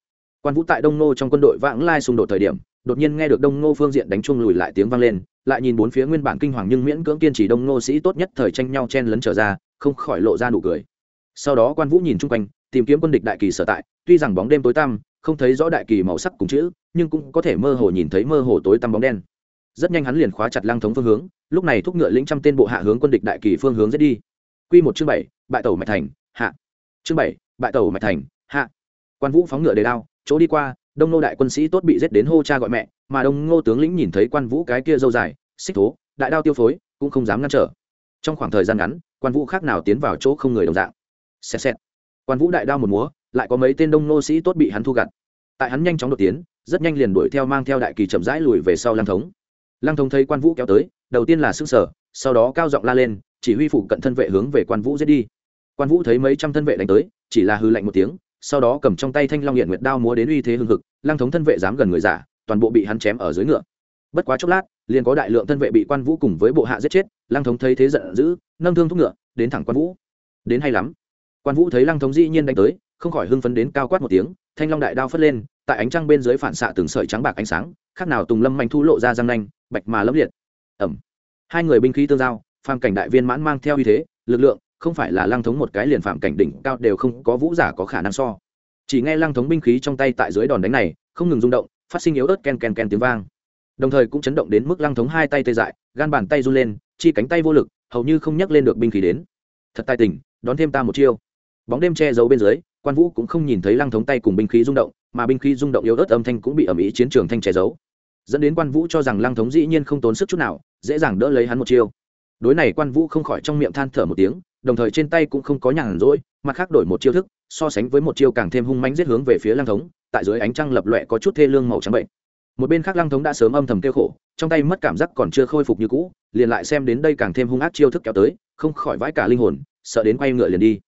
Speaker 1: Quan vũ tại đông nô trong quân đội vãng lai xung đột thời điểm đột nhiên nghe được đông Ngô phương diện đánh chuông lùi lại tiếng vang lên, lại nhìn bốn phía nguyên bản kinh hoàng nhưng miễn cưỡng kiên trì đông Ngô sĩ tốt nhất thời tranh nhau chen lấn trở ra, không khỏi lộ ra nụ cười. Sau đó quan vũ nhìn chung quanh, tìm kiếm quân địch đại kỳ sở tại, tuy rằng bóng đêm tối tăm, không thấy rõ đại kỳ màu sắc cùng chữ, nhưng cũng có thể mơ hồ nhìn thấy mơ hồ tối tăm bóng đen. Rất nhanh hắn liền khóa chặt lăng thống phương hướng, lúc này thúc ngựa lĩnh trăm tên bộ hạ hướng quân địch đại kỳ phương hướng dễ đi. Quy một chương bảy, bại tẩu mạch thành, hạ. Chương bảy, bại tẩu mạch thành, hạ. Quan vũ phóng ngựa đề đao, chỗ đi qua đông nô đại quân sĩ tốt bị giết đến hô cha gọi mẹ, mà đông ngô tướng lĩnh nhìn thấy quan vũ cái kia dâu dài, xích thố, đại đao tiêu phối, cũng không dám ngăn trở. Trong khoảng thời gian ngắn, quan vũ khác nào tiến vào chỗ không người đồng dạng. Xẹt xẹt. Quan vũ đại đao một múa, lại có mấy tên đông nô sĩ tốt bị hắn thu gặt. Tại hắn nhanh chóng đột tiến, rất nhanh liền đuổi theo mang theo đại kỳ chậm rãi lùi về sau lang thống. Lang thống thấy quan vũ kéo tới, đầu tiên là s ư sở sau đó cao giọng la lên, chỉ huy phụ cận thân vệ hướng về quan vũ giết đi. Quan vũ thấy mấy trăm thân vệ đánh tới, chỉ là hư lạnh một tiếng sau đó cầm trong tay thanh long hiện nguyệt đao múa đến uy thế hưng hực lang thống thân vệ dám gần người giả, toàn bộ bị hắn chém ở dưới ngựa. Bất quá chốc lát, liền có đại lượng thân vệ bị quan vũ cùng với bộ hạ giết chết lang thống thấy thế giận dữ, nâng thương thúc ngựa, đến thẳng quan vũ. Đến hay lắm. Quan vũ thấy lang thống dĩ nhiên đánh tới, không khỏi hưng phấn đến cao quát một tiếng, thanh long đại đao phất lên, tại ánh trăng bên dưới phản xạ từng sợi trắng bạc ánh sáng, khác nào tùng lâm manh thu lộ ra răng nanh, bạch mà lấp liệt. Ẩm. Hai người binh khí tương giao, phàm cảnh đại viên mãn mang theo uy thế, lực lượng không phải là lăng thống một cái liền phạm cảnh đỉnh cao đều không có vũ giả có khả năng so. Chỉ nghe lăng thống binh khí trong tay tại dưới đòn đánh này, không ngừng rung động, phát sinh yếu ớt ken ken ken tiếng vang. Đồng thời cũng chấn động đến mức lăng thống hai tay tê dại, gan bàn tay run lên, chi cánh tay vô lực, hầu như không nhắc lên được binh khí đến. Thật tài tình, đón thêm ta một chiêu. Bóng đêm che giấu bên dưới, quan vũ cũng không nhìn thấy lăng thống tay cùng binh khí rung động, mà binh khí rung động yếu ớt âm thanh cũng bị ẩm ý chiến trường thanh che giấu. Dẫn đến quan vũ cho rằng lăng thống dĩ nhiên không tốn sức chút nào, dễ dàng đỡ lấy hắn một chiêu. Đối này quan vũ không khỏi trong miệng than thở một tiếng đồng thời trên tay cũng không có nhàn rỗi, mặt khác đổi một chiêu thức, so sánh với một chiêu càng thêm hung mãnh giết hướng về phía lăng thống, tại dưới ánh trăng lập lọe có chút thê lương màu trắng bệnh. Một bên khác lăng thống đã sớm âm thầm kêu khổ, trong tay mất cảm giác còn chưa khôi phục như cũ, liền lại xem đến đây càng thêm hung ác chiêu thức kéo tới, không khỏi vãi cả linh hồn, sợ đến quay ngựa liền đi.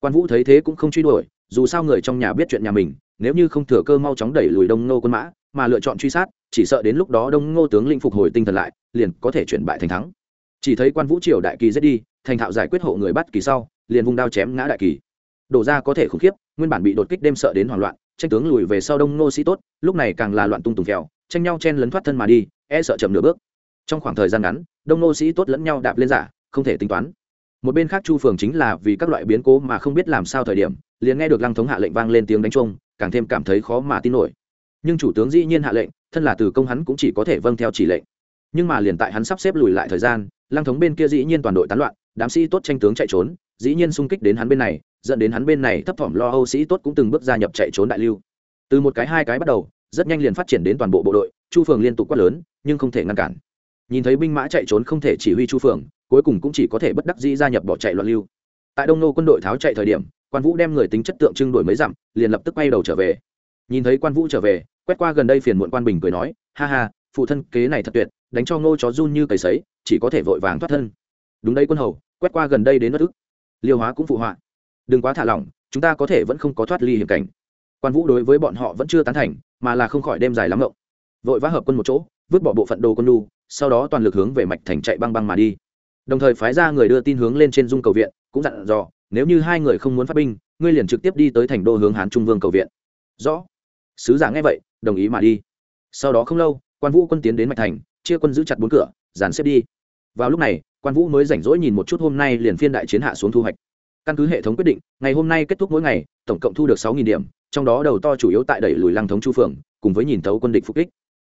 Speaker 1: Quan vũ thấy thế cũng không truy đuổi, dù sao người trong nhà biết chuyện nhà mình, nếu như không thừa cơ mau chóng đẩy lùi đông ngô quân mã, mà lựa chọn truy sát, chỉ sợ đến lúc đó đông ngô tướng linh phục hồi tinh thần lại, liền có thể chuyển bại thành thắng chỉ thấy quan vũ triều đại kỳ giết đi, thành thạo giải quyết hộ người bắt kỳ sau, liền vung đao chém ngã đại kỳ. Đổ ra có thể khủng khiếp, nguyên bản bị đột kích đêm sợ đến hoảng loạn, tranh tướng lùi về sau đông nô sĩ tốt, lúc này càng là loạn tung tùng phèo, tranh nhau chen lấn thoát thân mà đi e sợ chậm nửa bước. Trong khoảng thời gian ngắn, đông nô sĩ tốt lẫn nhau đạp lên giả, không thể tính toán. Một bên khác chu phường chính là vì các loại biến cố mà không biết làm sao thời điểm, liền nghe được lăng thống hạ lệnh vang lên tiếng đánh trung càng thêm cảm thấy khó mà tin nổi. Nhưng chủ tướng dĩ nhiên hạ lệnh, thân là từ công hắn cũng chỉ có thể vâng theo chỉ lệnh nhưng mà liền tại hắn sắp xếp lùi lại thời gian, lăng thống bên kia dĩ nhiên toàn đội tán loạn, đám sĩ tốt tranh tướng chạy trốn, dĩ nhiên xung kích đến hắn bên này, dẫn đến hắn bên này thấp thỏm lo âu sĩ tốt cũng từng bước gia nhập chạy trốn đại lưu. Từ một cái hai cái bắt đầu, rất nhanh liền phát triển đến toàn bộ bộ đội, chu phường liên tục quát lớn, nhưng không thể ngăn cản. Nhìn thấy binh mã chạy trốn không thể chỉ huy chu phường, cuối cùng cũng chỉ có thể bất đắc dĩ gia nhập bỏ chạy loạn lưu. Tại đông nô quân đội tháo chạy thời điểm, quan vũ đem người tính chất tượng trưng đổi mấy dặm, liền lập tức quay đầu trở về. Nhìn thấy quan vũ trở về, quét qua gần đây phiền muộn quan bình cười nói, ha ha, phụ thân kế này thật tuyệt đánh cho ngô chó run như cầy sấy, chỉ có thể vội vàng thoát thân. Đúng đây quân hầu, quét qua gần đây đến bất ức. Liêu hóa cũng phụ họa. Đừng quá thả lỏng, chúng ta có thể vẫn không có thoát ly hiểm cảnh. Quan vũ đối với bọn họ vẫn chưa tán thành, mà là không khỏi đêm dài lắm ngộng. Vội vã hợp quân một chỗ, vứt bỏ bộ phận đồ quân lu sau đó toàn lực hướng về mạch thành chạy băng băng mà đi. Đồng thời phái ra người đưa tin hướng lên trên dung cầu viện, cũng dặn dò, nếu như hai người không muốn phát binh, ngươi liền trực tiếp đi tới thành đô hướng hán trung vương cầu viện. Rõ. Sứ giả nghe vậy, đồng ý mà đi. Sau đó không lâu, quan vũ quân tiến đến mạch thành chia quân giữ chặt bốn cửa, dàn xếp đi. Vào lúc này, quan vũ mới rảnh rỗi nhìn một chút hôm nay liền phiên đại chiến hạ xuống thu hoạch. Căn cứ hệ thống quyết định, ngày hôm nay kết thúc mỗi ngày, tổng cộng thu được sáu điểm, trong đó đầu to chủ yếu tại đẩy lùi lăng thống chu phường cùng với nhìn thấu quân địch phục kích.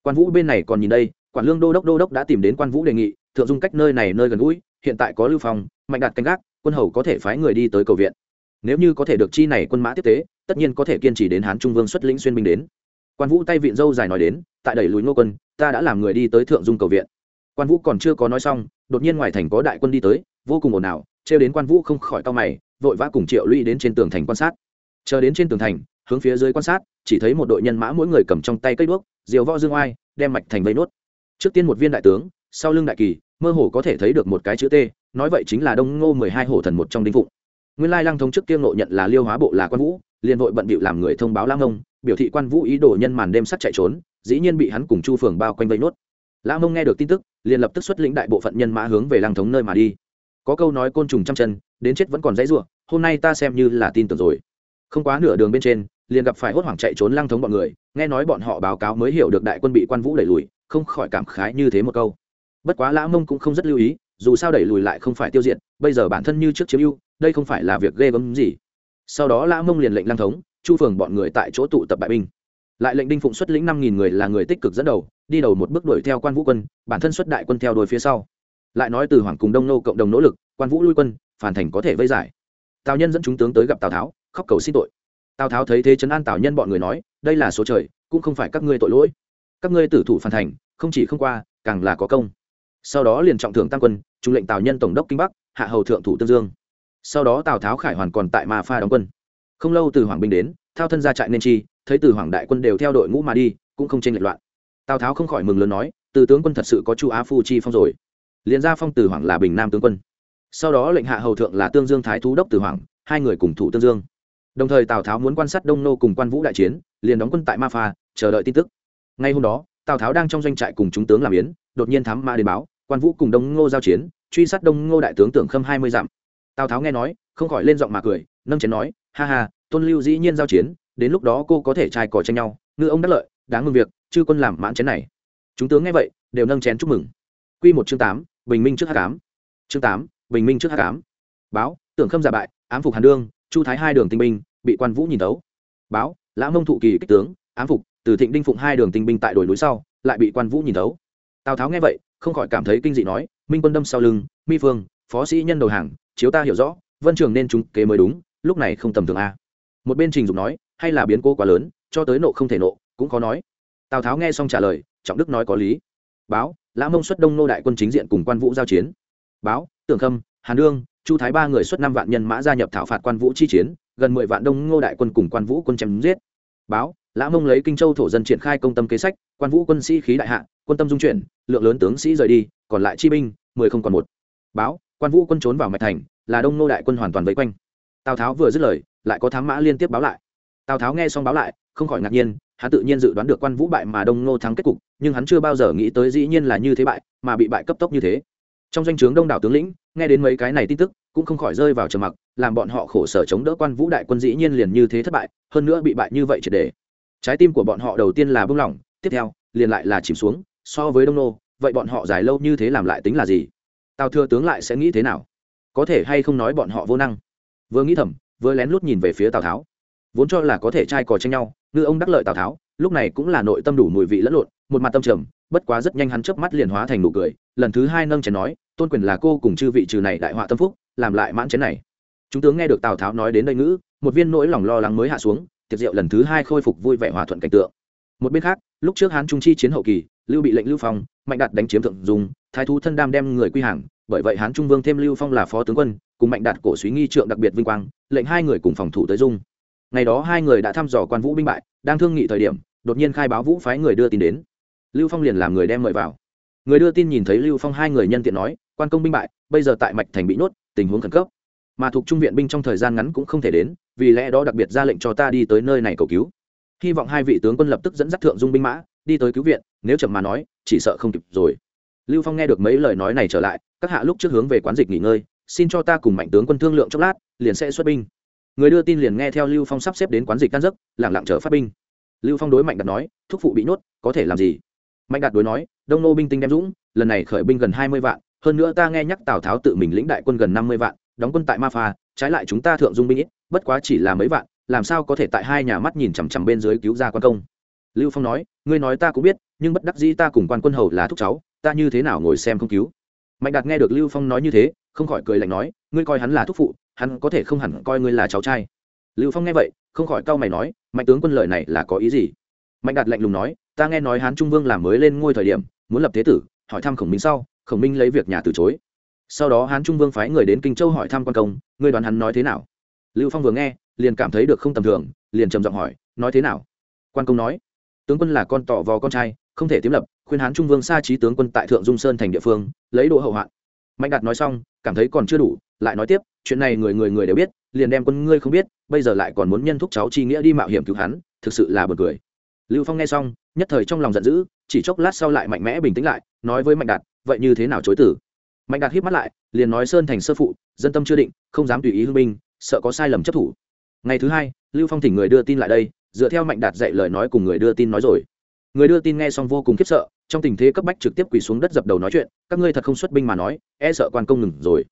Speaker 1: Quan vũ bên này còn nhìn đây, quản lương đô đốc đô đốc đã tìm đến quan vũ đề nghị, thượng dung cách nơi này nơi gần gũi, hiện tại có lưu phòng mạnh đạt canh gác, quân hầu có thể phái người đi tới cầu viện. Nếu như có thể được chi này quân mã tiếp tế, tất nhiên có thể kiên trì đến hán trung vương xuất lĩnh xuyên binh đến. Quan vũ tay vịn dâu dài nói đến tại đẩy lùi ngô quân, ta đã làm người đi tới thượng dung cầu viện. Quan vũ còn chưa có nói xong, đột nhiên ngoài thành có đại quân đi tới, vô cùng ồn ào, trêu đến quan vũ không khỏi cao mày, vội vã cùng triệu lũy đến trên tường thành quan sát. Chờ đến trên tường thành, hướng phía dưới quan sát, chỉ thấy một đội nhân mã mỗi người cầm trong tay cây đuốc, diều võ dương oai, đem mạch thành vây nốt. Trước tiên một viên đại tướng, sau lưng đại kỳ, mơ hồ có thể thấy được một cái chữ t, nói vậy chính là đông ngô mười hai hổ thần một trong đinh phụng. Nguyên lai lăng thông trước tiên ngộ nhận là liêu hóa bộ là quan vũ, liền vội bận bịu làm người thông báo lam ông biểu thị quan vũ ý đồ nhân màn đêm sắt chạy trốn dĩ nhiên bị hắn cùng chu phường bao quanh vây nốt. Lã Mông nghe được tin tức, liền lập tức xuất lĩnh đại bộ phận nhân mã hướng về lăng thống nơi mà đi. Có câu nói côn trùng trăm chân, đến chết vẫn còn dãy ruộng hôm nay ta xem như là tin tưởng rồi. Không quá nửa đường bên trên, liền gặp phải hốt hoảng chạy trốn lăng thống bọn người, nghe nói bọn họ báo cáo mới hiểu được đại quân bị quan vũ đẩy lùi, không khỏi cảm khái như thế một câu. Bất quá lã mông cũng không rất lưu ý, dù sao đẩy lùi lại không phải tiêu diệt, bây giờ bản thân như trước chiếm ưu, đây không phải là việc ghê gớm gì. Sau đó lã mông liền lệnh lăng thống, chu phường bọn người tại chỗ tụ tập bại binh lại lệnh đinh phụng xuất lĩnh năm nghìn người là người tích cực dẫn đầu, đi đầu một bước đuổi theo quan vũ quân, bản thân xuất đại quân theo đuổi phía sau. Lại nói từ hoàng cùng đông nô cộng đồng nỗ lực, quan vũ lui quân, phản thành có thể vây giải. Tào nhân dẫn chúng tướng tới gặp tào tháo, khóc cầu xin tội. Tào tháo thấy thế chấn an tào nhân bọn người nói, đây là số trời, cũng không phải các ngươi tội lỗi. Các ngươi tử thủ phản thành, không chỉ không qua, càng là có công. Sau đó liền trọng thưởng tăng quân, trung lệnh tào nhân tổng đốc kinh bắc, hạ hầu thượng thủ tương dương. Sau đó tào tháo khải hoàn còn tại mà pha đóng quân. Không lâu từ hoàng binh đến thao thân ra trại nên chi, thấy từ hoàng đại quân đều theo đội ngũ mà đi, cũng không tranh lệch loạn. Tào tháo không khỏi mừng lớn nói, từ tướng quân thật sự có chu á phu chi phong rồi. Liền ra phong từ hoàng là bình nam tướng quân. Sau đó lệnh hạ hầu thượng là tương dương thái thú đốc từ hoàng, hai người cùng thủ tương dương. Đồng thời tào tháo muốn quan sát đông nô cùng quan vũ đại chiến, liền đóng quân tại ma pha, chờ đợi tin tức. Ngay hôm đó, tào tháo đang trong doanh trại cùng chúng tướng làm yến, đột nhiên thám ma đến báo, quan vũ cùng đông ngô giao chiến, truy sát đông ngô đại tướng tưởng khâm hai mươi dặm. Tào tháo nghe nói, không khỏi lên giọng mà cười, nâng chén nói, ha ha tôn lưu dĩ nhiên giao chiến, đến lúc đó cô có thể trai cỏ tranh nhau, ngư ông đắc lợi, đáng ngừng việc, chư quân làm mãn chén này. Chúng tướng nghe vậy, đều nâng chén chúc mừng. Q một chương tám, bình minh trước h tám chương tám, bình minh trước h tám báo, tưởng khâm giả bại, ám phục hàn đương, chu thái hai đường tinh binh, bị quan vũ nhìn tấu. Báo, lã mông thụ kỳ kích tướng, ám phục, từ thịnh đinh phụng hai đường tinh binh tại đồi núi sau, lại bị quan vũ nhìn tấu. Tào tháo nghe vậy, không khỏi cảm thấy kinh dị nói, minh quân đâm sau lưng, mi phương, phó sĩ nhân đầu hàng, chiếu ta hiểu rõ, vân trường nên chúng kế mới đúng, lúc này không tầm thường a một bên trình dục nói, hay là biến cố quá lớn, cho tới nộ không thể nộ, cũng khó nói. Tào tháo nghe xong trả lời, trọng đức nói có lý. Báo, lã mông xuất đông nô đại quân chính diện cùng quan vũ giao chiến. Báo, tưởng khâm, hàn đương, chu thái ba người xuất năm vạn nhân mã gia nhập thảo phạt quan vũ chi chiến, gần mười vạn đông ngô đại quân cùng quan vũ quân chém giết. Báo, lã mông lấy kinh châu thổ dân triển khai công tâm kế sách, quan vũ quân sĩ khí đại hạ, quân tâm dung chuyển, lượng lớn tướng sĩ rời đi, còn lại chi binh, mười không còn một. Báo, quan vũ quân trốn vào mạch thành, là đông nô đại quân hoàn toàn vây quanh. Tào tháo vừa dứt lời lại có thám mã liên tiếp báo lại. Tào tháo nghe xong báo lại, không khỏi ngạc nhiên, hắn tự nhiên dự đoán được quan vũ bại mà đông nô thắng kết cục, nhưng hắn chưa bao giờ nghĩ tới dĩ nhiên là như thế bại, mà bị bại cấp tốc như thế. Trong danh o chướng đông đảo tướng lĩnh, nghe đến mấy cái này tin tức, cũng không khỏi rơi vào trầm mặc, làm bọn họ khổ sở chống đỡ quan vũ đại quân dĩ nhiên liền như thế thất bại, hơn nữa bị bại như vậy triệt đề. Trái tim của bọn họ đầu tiên là bưng lỏng, tiếp theo, liền lại là chìm xuống, so với đông nô, vậy bọn họ dài lâu như thế làm lại tính là gì? Tào thừa tướng lại sẽ nghĩ thế nào? Có thể hay không nói bọn họ vô năng? Vừa nghĩ thầm vừa lén lút nhìn về phía tào tháo vốn cho là có thể trai cò tranh nhau ngư ông đắc lợi tào tháo lúc này cũng là nội tâm đủ mùi vị lẫn lộn một mặt tâm trầm bất quá rất nhanh hắn chớp mắt liền hóa thành nụ cười lần thứ hai nâng chén nói tôn quyền là cô cùng chư vị trừ này đại họa tâm phúc làm lại mãn chén này chúng tướng nghe được tào tháo nói đến đây ngữ một viên nỗi lòng lo lắng mới hạ xuống tiệc rượu lần thứ hai khôi phục vui vẻ hòa thuận cảnh tượng một bên khác lúc trước hán trung chi chiến hậu kỳ lưu bị lệnh lưu phong mạnh đạt đánh chiếm thượng dùng thái thú thân đam đem người quy hàng bởi vậy hán trung vương thêm lưu phong là phó tướng quân cùng mạnh đạt cổ suý nghi trượng đặc biệt vinh quang, lệnh hai người cùng phòng thủ tới dung. Ngày đó hai người đã thăm dò quan vũ binh bại, đang thương nghị thời điểm, đột nhiên khai báo vũ phái người đưa tin đến. Lưu phong liền làm người đem mời vào. Người đưa tin nhìn thấy lưu phong hai người nhân tiện nói, quan công binh bại, bây giờ tại mạch thành bị nhốt, tình huống khẩn cấp. Mà thuộc trung viện binh trong thời gian ngắn cũng không thể đến, vì lẽ đó đặc biệt ra lệnh cho ta đi tới nơi này cầu cứu. Hy vọng hai vị tướng quân lập tức dẫn dắt thượng dung binh mã, đi tới cứu viện, nếu chậm mà nói, chỉ sợ không kịp rồi. Lưu phong nghe được mấy lời nói này trở lại, các hạ lúc trước hướng về quán dịch nghỉ ngơi xin cho ta cùng mạnh tướng quân thương lượng chốc lát, liền sẽ xuất binh. Người đưa tin liền nghe theo lưu phong sắp xếp đến quán dịch can giấc lẳng lặng chờ phát binh. Lưu phong đối mạnh đạt nói, thúc phụ bị nhốt, có thể làm gì? Mạnh đạt đối nói, đông nô binh tinh đem dũng, lần này khởi binh gần hai mươi vạn, hơn nữa ta nghe nhắc tào tháo tự mình lĩnh đại quân gần năm mươi vạn, đóng quân tại ma pha, trái lại chúng ta thượng dung binh ít, bất quá chỉ là mấy vạn, làm sao có thể tại hai nhà mắt nhìn chằm chằm bên dưới cứu ra quan công? Lưu phong nói, ngươi nói ta cũng biết, nhưng bất đắc dĩ ta cùng quan quân hầu là thúc cháu, ta như thế nào ngồi xem không cứu? Mạnh đạt nghe được lưu phong nói như thế không khỏi cười lạnh nói, ngươi coi hắn là thúc phụ, hắn có thể không hẳn coi ngươi là cháu trai. Lưu phong nghe vậy, không khỏi cau mày nói, mạnh tướng quân lời này là có ý gì? Mạnh đạt lạnh lùng nói, ta nghe nói hán trung vương làm mới lên ngôi thời điểm, muốn lập thế tử, hỏi thăm khổng minh sau, khổng minh lấy việc nhà từ chối. Sau đó hán trung vương phái người đến kinh châu hỏi thăm quan công, ngươi đoán hắn nói thế nào? Lưu phong vừa nghe, liền cảm thấy được không tầm thường, liền trầm giọng hỏi, nói thế nào? Quan công nói, tướng quân là con tỏ vò con trai, không thể tiếm lập, khuyên hán trung vương xa trí tướng quân tại thượng dung sơn thành địa phương, lấy độ hậu hoạn mạnh đạt nói xong, cảm thấy còn chưa đủ, lại nói tiếp, chuyện này người người người đều biết, liền đem quân ngươi không biết, bây giờ lại còn muốn nhân thúc cháu chi nghĩa đi mạo hiểm cứu hắn, thực sự là b u ồ n cười. Lưu phong nghe xong, nhất thời trong lòng giận dữ, chỉ chốc lát sau lại mạnh mẽ bình tĩnh lại, nói với mạnh đạt, vậy như thế nào chối tử mạnh đạt hít mắt lại, liền nói sơn thành sơ phụ, dân tâm chưa định, không dám tùy ý hưng binh, sợ có sai lầm chấp thủ. Ngày thứ hai, lưu phong thỉnh người đưa tin lại đây, dựa theo mạnh đạt dạy lời nói cùng người đưa tin nói rồi người đưa tin nghe xong vô cùng khiếp sợ, trong tình thế cấp bách trực tiếp quỳ xuống đất dập đầu nói chuyện, các ngươi thật không xuất binh mà nói e sợ quan công ngừng rồi.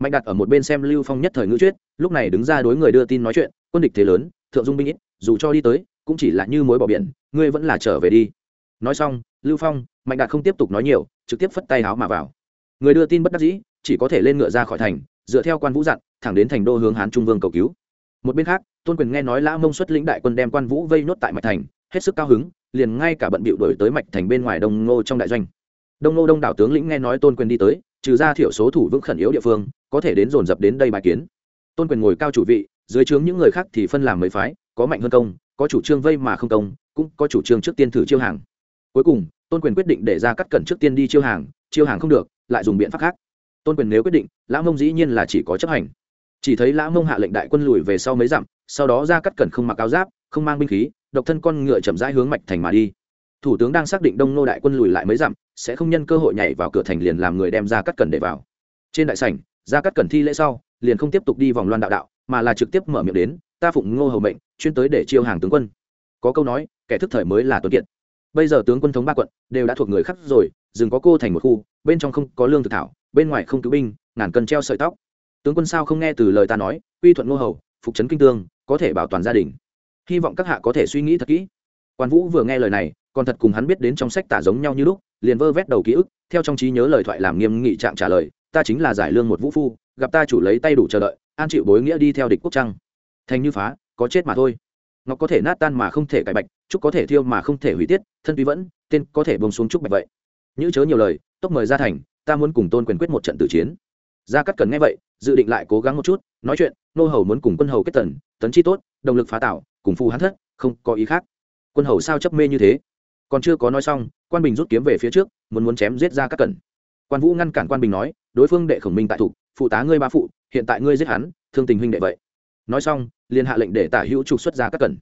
Speaker 1: Mạnh đặt ở một bên xem lưu phong nhất thời ngữ chuyết lúc này đứng ra đối người đưa tin nói chuyện, quân địch thế lớn, thượng dung binh ít, dù cho đi tới, cũng chỉ là như mối bỏ biển, ngươi vẫn là trở về đi. Nói xong, lưu phong, mạnh đạt không tiếp tục nói nhiều, trực tiếp phất tay áo mà vào. Người đưa tin bất đắc dĩ, chỉ có thể lên ngựa ra khỏi thành, dựa theo quan vũ dặn, thẳng đến thành đô hướng hán trung vương cầu cứu. Một bên khác, tôn quyền nghe nói lã mông xuất lĩnh đại quân đem quan vũ vây nốt tại mạch thành hết sức cao hứng, liền ngay cả bận bịu đổi tới mạch thành bên ngoài đông ngô trong đại doanh. Đông ngô đông đảo tướng lĩnh nghe nói tôn quyền đi tới, trừ ra thiểu số thủ vững khẩn yếu địa phương, có thể đến dồn dập đến đây bài kiến. Tôn quyền ngồi cao chủ vị, dưới trướng những người khác thì phân làm mấy phái, có mạnh hơn công, có chủ trương vây mà không công, cũng có chủ trương trước tiên thử chiêu hàng. Cuối cùng, tôn quyền quyết định để ra cắt cẩn trước tiên đi chiêu hàng chiêu hàng không được, lại dùng biện pháp khác. Tôn quyền nếu quyết định, lã mông dĩ nhiên là chỉ có chấp hành. Chỉ thấy lã mông hạ lệnh đại quân lùi về sau mấy dặm, sau đó ra cắt cẩn không mặc áo giáp, không mang binh khí độc thân con ngựa chậm rãi hướng mạch thành mà đi. Thủ tướng đang xác định đông nô đại quân lùi lại mấy dặm, sẽ không nhân cơ hội nhảy vào cửa thành liền làm người đem ra cắt cẩn để vào. Trên đại sảnh ra cắt cẩn thi lễ sau, liền không tiếp tục đi vòng loan đạo đạo, mà là trực tiếp mở miệng đến, ta phụng ngô hầu mệnh, chuyên tới để chiêu hàng tướng quân. Có câu nói, kẻ thức thời mới là tuấn kiệt. Bây giờ tướng quân thống ba quận, đều đã thuộc người khác rồi dừng có cô thành một khu, bên trong không có lương thực thảo, bên ngoài không cứu binh, ngàn cân treo sợi tóc. Tướng quân sao không nghe từ lời ta nói, quy thuận ngô hầu, phục trấn kinh tương, có thể bảo toàn gia đình hy vọng các hạ có thể suy nghĩ thật kỹ. Quan vũ vừa nghe lời này, còn thật cùng hắn biết đến trong sách tả giống nhau như lúc, liền vơ vét đầu ký ức, theo trong trí nhớ lời thoại làm nghiêm nghị trạng trả lời, ta chính là giải lương một vũ phu, gặp ta chủ lấy tay đủ chờ đợi, an chịu bối nghĩa đi theo địch quốc trăng. Thành như phá, có chết mà thôi. Ngọc có thể nát tan mà không thể cải bạch trúc có thể thiêu mà không thể hủy tiết, thân tuy vẫn, tên có thể bông xuống trúc bạch vậy. Như chớ nhiều lời, tốc mời ra thành, ta muốn cùng tôn quyền quyết một trận tử chiến. Gia cắt cần nghe vậy, dự định lại cố gắng một chút, nói chuyện, nô hầu muốn cùng quân hầu kết tần, tấn chi tốt động lực phá tạo cùng phù hắn thất, không có ý khác. Quân hầu sao chấp mê như thế? Còn chưa có nói xong, quan bình rút kiếm về phía trước, muốn muốn chém giết ra các cẩn. Quan vũ ngăn cản quan bình nói, đối phương đệ khổng minh tại thủ, phụ tá ngươi ba phụ, hiện tại ngươi giết hắn, thương tình huynh đệ vậy. Nói xong, liền hạ lệnh để tả hữu trục xuất ra các cẩn.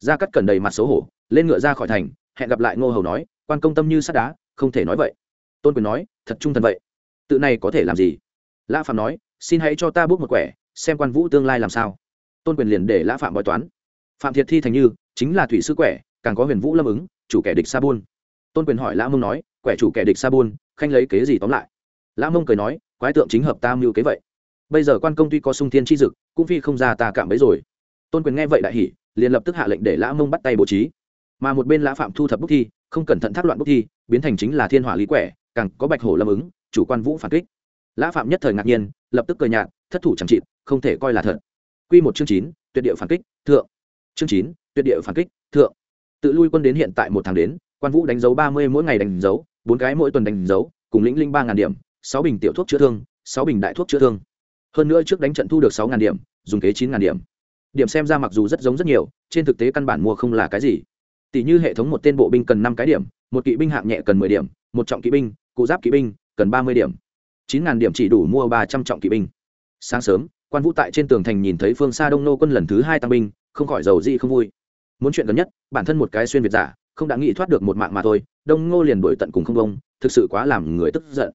Speaker 1: Ra cắt cẩn đầy mặt xấu hổ, lên ngựa ra khỏi thành, hẹn gặp lại ngô hầu nói, quan công tâm như sắt đá, không thể nói vậy. Tôn quyền nói, thật trung thần vậy. Tự này có thể làm gì? Lã phạm nói, xin hãy cho ta bước một quẻ, xem quan vũ tương lai làm sao. Tôn quyền liền để lã phạm bói toán phạm thiệt thi thành như, chính là thủy sư quẻ, càng có huyền vũ lâm ứng, chủ kẻ địch sa buôn tôn quyền hỏi lã mông nói, quẻ chủ kẻ địch sa buôn khanh lấy kế gì tóm lại? Lã mông cười nói, quái tượng chính hợp tam mưu kế vậy. Bây giờ quan công tuy có sung thiên chi dực, cũng phi không ra ta cảm bấy rồi. Tôn quyền nghe vậy đại hỉ, liền lập tức hạ lệnh để lã mông bắt tay bố trí. Mà một bên lã phạm thu thập bút thi, không cẩn thận thác loạn bút thi, biến thành chính là thiên hỏa lý quẻ, càng có bạch hổ lâm ứng, chủ quan vũ phản kích. Lã phạm nhất thời ngạc nhiên, lập tức cười nhạt, thất thủ chẳng trị không thể coi là thật. Quy một chương chín, tuyệt địa phản kích, thượng chương chín, tuyệt địa phản kích, thượng. Tự lui quân đến hiện tại một tháng đến, quan vũ đánh dấu ba mươi mỗi ngày đánh dấu, bốn cái mỗi tuần đánh dấu, cùng lĩnh linh ba ngàn điểm, sáu bình tiểu thuốc chữa thương, sáu bình đại thuốc chữa thương. Hơn nữa trước đánh trận thu được sáu ngàn điểm, dùng kế chín ngàn điểm. Điểm xem ra mặc dù rất giống rất nhiều, trên thực tế căn bản mua không là cái gì. Tỷ như hệ thống một tên bộ binh cần năm cái điểm, một kỵ binh hạng nhẹ cần mười điểm, một trọng kỵ binh, cụ giáp kỵ binh, cần ba mươi điểm. Chín ngàn điểm chỉ đủ mua ba trăm trọng kỵ binh. Sáng sớm, quan vũ tại trên tường thành nhìn thấy phương xa đông nô quân lần thứ hai tăng binh không khỏi giàu gì không vui. Muốn chuyện gần nhất, bản thân một cái xuyên việt giả, không đã nghĩ thoát được một mạng mà thôi, đông ngô liền đuổi tận cùng không công thực sự quá làm người tức giận.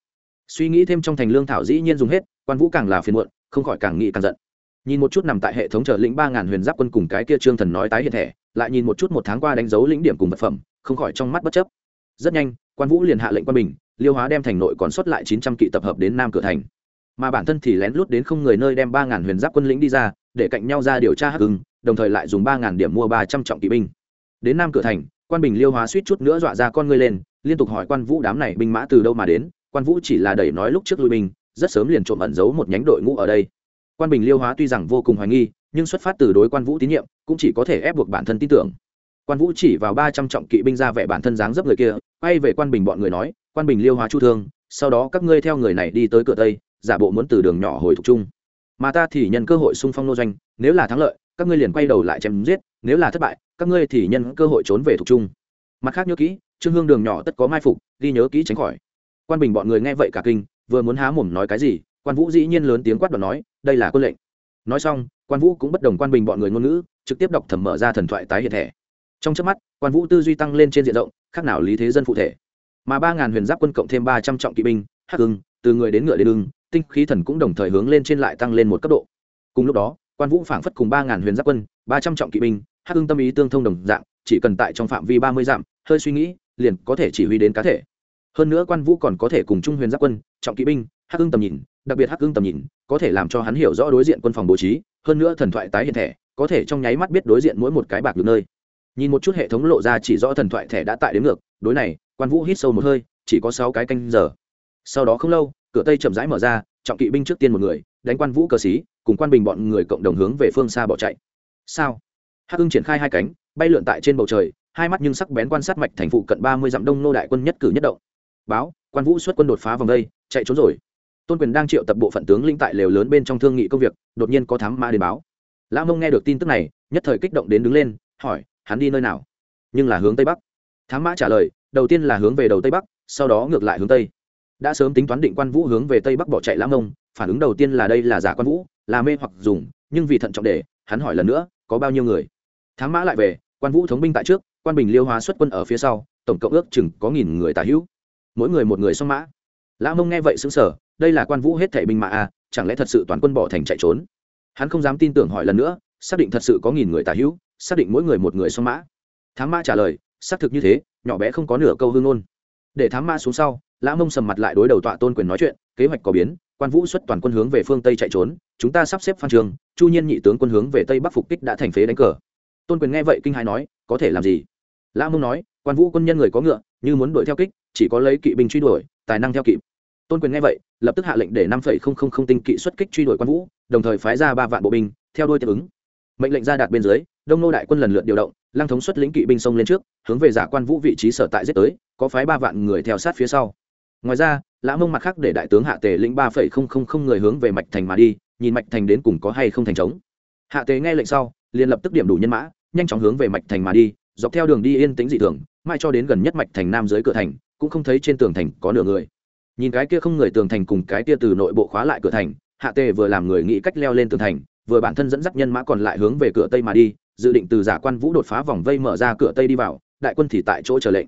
Speaker 1: Suy nghĩ thêm trong thành lương thảo dĩ nhiên dùng hết, quan vũ càng là phiền muộn, không khỏi càng nghĩ càng giận. Nhìn một chút nằm tại hệ thống chờ lĩnh ba ngàn huyền giáp quân cùng cái kia trương thần nói tái hiện thẻ, lại nhìn một chút một tháng qua đánh dấu lĩnh điểm cùng vật phẩm, không khỏi trong mắt bất chấp. Rất nhanh, quan vũ liền hạ lệnh quan bình, liêu hóa đem thành nội còn xuất lại chín trăm kỵ tập hợp đến nam cửa thành. Mà bản thân thì lén lút đến không người nơi đem ba ngàn huyền giáp quân lĩnh đi ra, để cạnh nhau ra điều tra hắc hưng đồng thời lại dùng ba ngàn điểm mua ba trăm trọng kỵ binh. Đến nam cửa thành, quan bình liêu hóa suýt chút nữa dọa ra con ngươi lên, liên tục hỏi quan vũ đám này binh mã từ đâu mà đến, quan vũ chỉ là đẩy nói lúc trước lui binh, rất sớm liền trộm ẩn giấu một nhánh đội ngũ ở đây. Quan bình liêu hóa tuy rằng vô cùng hoài nghi, nhưng xuất phát từ đối quan vũ tín nhiệm, cũng chỉ có thể ép buộc bản thân tin tưởng. Quan vũ chỉ vào ba trăm trọng kỵ binh ra vẻ bản thân dáng dấp người kia, quay về quan bình bọn người nói, quan bình liêu hóa chu thương, sau đó các ngươi theo người này đi tới cửa tây, giả bộ muốn từ đường nhỏ hồi thục trung mà ta thì nhân cơ hội xung phong nô doanh, nếu là thắng lợi các ngươi liền quay đầu lại chém giết, nếu là thất bại, các ngươi thì nhân cơ hội trốn về thuộc trung. Mặt khác nhớ kỹ, trương hương đường nhỏ tất có mai phục, ghi nhớ kỹ tránh khỏi. Quan bình bọn người nghe vậy cả kinh, vừa muốn há mồm nói cái gì, quan vũ dĩ nhiên lớn tiếng quát đoạt nói, đây là quân lệnh. Nói xong, quan vũ cũng bất đồng quan bình bọn người ngôn ngữ, trực tiếp đọc thẩm mở ra thần thoại tái hiện thể. trong trước mắt, quan vũ tư duy tăng lên trên diện rộng, khác nào lý thế dân phụ thể. Mà ba ngàn huyền giáp quân cộng thêm ba trăm trọng kỵ binh, hắc ưng, từ người đến ngựa đến ưng, tinh khí thần cũng đồng thời hướng lên trên lại tăng lên một cấp độ. Cùng lúc đó quan vũ phảng phất cùng ba ngàn huyền giáp quân, ba trăm trọng kỵ binh, hắc hưng tâm ý tương thông đồng dạng, chỉ cần tại trong phạm vi ba mươi dặm, hơi suy nghĩ, liền có thể chỉ huy đến cá thể. Hơn nữa quan vũ còn có thể cùng trung huyền giáp quân, trọng kỵ binh, hắc hưng tầm nhìn, đặc biệt hắc hưng tầm nhìn, có thể làm cho hắn hiểu rõ đối diện quân phòng bố trí, hơn nữa thần thoại tái hiện thẻ, có thể trong nháy mắt biết đối diện mỗi một cái bạc được nơi. Nhìn một chút hệ thống lộ ra chỉ rõ thần thoại thẻ đã tại đến ngược, đối này, quan vũ hít sâu một hơi, chỉ có sáu cái canh giờ. Sau đó không lâu, cửa tây chậm rãi mở ra, trọng kỵ binh trước tiên một người, đánh quan vũ cờ xí cùng quan bình bọn người cộng đồng hướng về phương xa bỏ chạy. Sao? Hắc hưng triển khai hai cánh, bay lượn tại trên bầu trời, hai mắt nhưng sắc bén quan sát mạch thành phụ cận ba mươi dặm đông nô đại quân nhất cử nhất động. Báo, quan vũ xuất quân đột phá vòng đây, chạy trốn rồi. Tôn quyền đang triệu tập bộ phận tướng lĩnh tại lều lớn bên trong thương nghị công việc, đột nhiên có thám mã đến báo. Lão mông nghe được tin tức này, nhất thời kích động đến đứng lên, hỏi, hắn đi nơi nào? Nhưng là hướng tây bắc. Thám mã trả lời, đầu tiên là hướng về đầu tây bắc, sau đó ngược lại hướng tây. Đã sớm tính toán định quan vũ hướng về tây bắc bỏ chạy lão mông, phản ứng đầu tiên là đây là giả quan vũ là mê hoặc dùng, nhưng vì thận trọng để, hắn hỏi lần nữa, có bao nhiêu người? Thám mã lại về, quan vũ thống binh tại trước, quan bình liêu hóa xuất quân ở phía sau, tổng cộng ước chừng có nghìn người tả hữu. Mỗi người một người xong mã. Lã mông nghe vậy xứng sở đây là quan vũ hết thảy binh mã à chẳng lẽ thật sự toàn quân bỏ thành chạy trốn? Hắn không dám tin tưởng hỏi lần nữa, xác định thật sự có nghìn người tả hữu, xác định mỗi người một người xong mã. Thám mã trả lời, xác thực như thế, nhỏ bé không có nửa câu hương ngôn. Để thám mã xuống sau, lã mông sầm mặt lại đối đầu tọa tôn quyền nói chuyện, kế hoạch có biến quan vũ xuất toàn quân hướng về phương tây chạy trốn, chúng ta sắp xếp phan trường, chu nhiên nhị tướng quân hướng về tây bắc phục kích đã thành phế đánh cờ. Tôn quyền nghe vậy kinh hãi nói, có thể làm gì? Lã mông nói, quan vũ quân nhân người có ngựa, như muốn đuổi theo kích, chỉ có lấy kỵ binh truy đuổi, tài năng theo kịp. Tôn quyền nghe vậy, lập tức hạ lệnh để năm không không không tinh kỵ xuất kích truy đuổi quan vũ, đồng thời phái ra ba vạn bộ binh, theo đuôi tiếp ứng. Mệnh lệnh ra đạt bên dưới, đông nô đại quân lần lượt điều động lang thống xuất lĩnh kỵ binh sông lên trước, hướng về giả quan vũ vị trí sở tại giết tới, có phái ba vạn người theo sát phía sau. Ngoài ra lã mông mặt khác để đại tướng hạ tề lĩnh ba phẩy không không không người hướng về mạch thành mà đi, nhìn mạch thành đến cùng có hay không thành trống. Hạ tề nghe lệnh sau, liền lập tức điểm đủ nhân mã, nhanh chóng hướng về mạch thành mà đi, dọc theo đường đi yên tĩnh dị thường mai cho đến gần nhất mạch thành nam dưới cửa thành, cũng không thấy trên tường thành có nửa người. Nhìn cái kia không người tường thành cùng cái kia từ nội bộ khóa lại cửa thành, hạ tề vừa làm người nghĩ cách leo lên tường thành, vừa bản thân dẫn dắt nhân mã còn lại hướng về cửa tây mà đi, dự định từ giả quan vũ đột phá vòng vây mở ra cửa tây đi vào, đại quân thì tại chỗ chờ lệnh.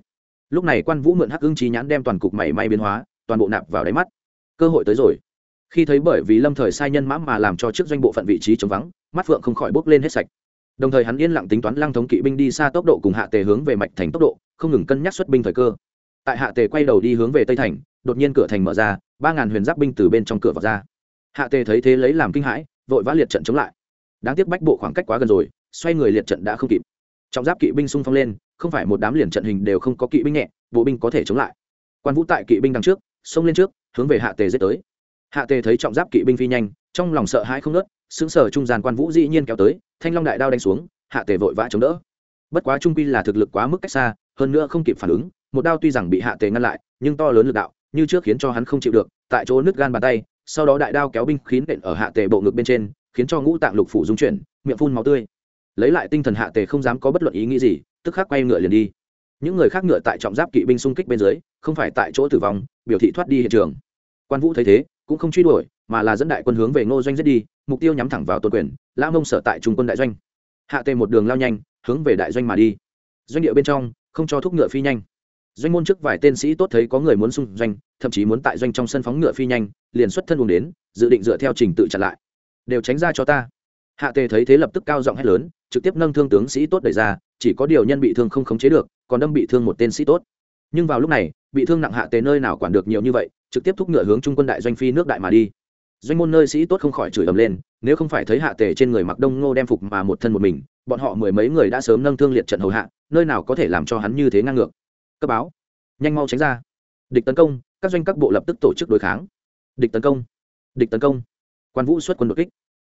Speaker 1: Lúc này quan vũ mượn hắc ưng trí nhãn đem toàn cục mảy may biến hóa toàn bộ nạp vào đáy mắt. Cơ hội tới rồi. Khi thấy bởi vì lâm thời sai nhân mã mà làm cho trước doanh bộ phận vị trí chống vắng, mắt phượng không khỏi bốc lên hết sạch. Đồng thời hắn yên lặng tính toán lăng thống kỵ binh đi xa tốc độ cùng hạ tề hướng về mạch thành tốc độ, không ngừng cân nhắc xuất binh thời cơ. Tại hạ tề quay đầu đi hướng về tây thành, đột nhiên cửa thành mở ra, ba ngàn huyền giáp binh từ bên trong cửa vào ra. Hạ tề thấy thế lấy làm kinh hãi, vội vã liệt trận chống lại. Đáng tiếc bách bộ khoảng cách quá gần rồi, xoay người liệt trận đã không kịp. Trọng giáp kỵ binh xung phong lên, không phải một đám liền trận hình đều không có kỵ binh nhẹ, bộ binh có thể chống lại. Quan vũ tại kỵ binh đằng trước xông lên trước, hướng về hạ tề giết tới. Hạ tề thấy trọng giáp kỵ binh phi nhanh, trong lòng sợ hãi không nớt xứng sở trung gian quan vũ dĩ nhiên kéo tới, thanh long đại đao đánh xuống, hạ tề vội vã chống đỡ. Bất quá trung quy là thực lực quá mức cách xa, hơn nữa không kịp phản ứng, một đao tuy rằng bị hạ tề ngăn lại, nhưng to lớn lực đạo, như trước khiến cho hắn không chịu được, tại chỗ nứt gan bàn tay, sau đó đại đao kéo binh khiến đện ở hạ tề bộ ngực bên trên, khiến cho ngũ tạng lục phủ dung chuyển, miệng phun máu tươi. Lấy lại tinh thần hạ tề không dám có bất luận ý nghĩ gì, tức khắc quay ngựa liền đi những người khác ngựa tại trọng giáp kỵ binh xung kích bên dưới, không phải tại chỗ tử vong, biểu thị thoát đi hiện trường. Quan vũ thấy thế, cũng không truy đuổi, mà là dẫn đại quân hướng về ngô doanh giết đi, mục tiêu nhắm thẳng vào tôn quyền, lã mông sở tại trung quân đại doanh. Hạ tề một đường lao nhanh, hướng về đại doanh mà đi. Doanh địa bên trong, không cho thúc ngựa phi nhanh. Doanh môn trước vài tên sĩ tốt thấy có người muốn xung doanh, thậm chí muốn tại doanh trong sân phóng ngựa phi nhanh, liền xuất thân vùng đến, dự định dựa theo trình tự chặn lại. Đều tránh ra cho ta. Hạ tề thấy thế lập tức cao giọng hét lớn, trực tiếp nâng thương tướng sĩ tốt đẩy ra, chỉ có điều nhân bị thương không khống chế được còn đâm bị thương một tên sĩ tốt. Nhưng vào lúc này, bị thương nặng hạ tề nơi nào quản được nhiều như vậy, trực tiếp thúc ngựa hướng trung quân đại doanh phi nước đại mà đi. Doanh môn nơi sĩ tốt không khỏi chửi ầm lên, nếu không phải thấy hạ tề trên người mặc đông ngô đem phục mà một thân một mình, bọn họ mười mấy người đã sớm nâng thương liệt trận hầu hạ, nơi nào có thể làm cho hắn như thế ngang ngược. Cấp báo. Nhanh mau tránh ra. Địch tấn công, các doanh các bộ lập tức tổ chức đối kháng. Địch tấn công. Địch tấn công. Quan vũ xuất quân đột kích.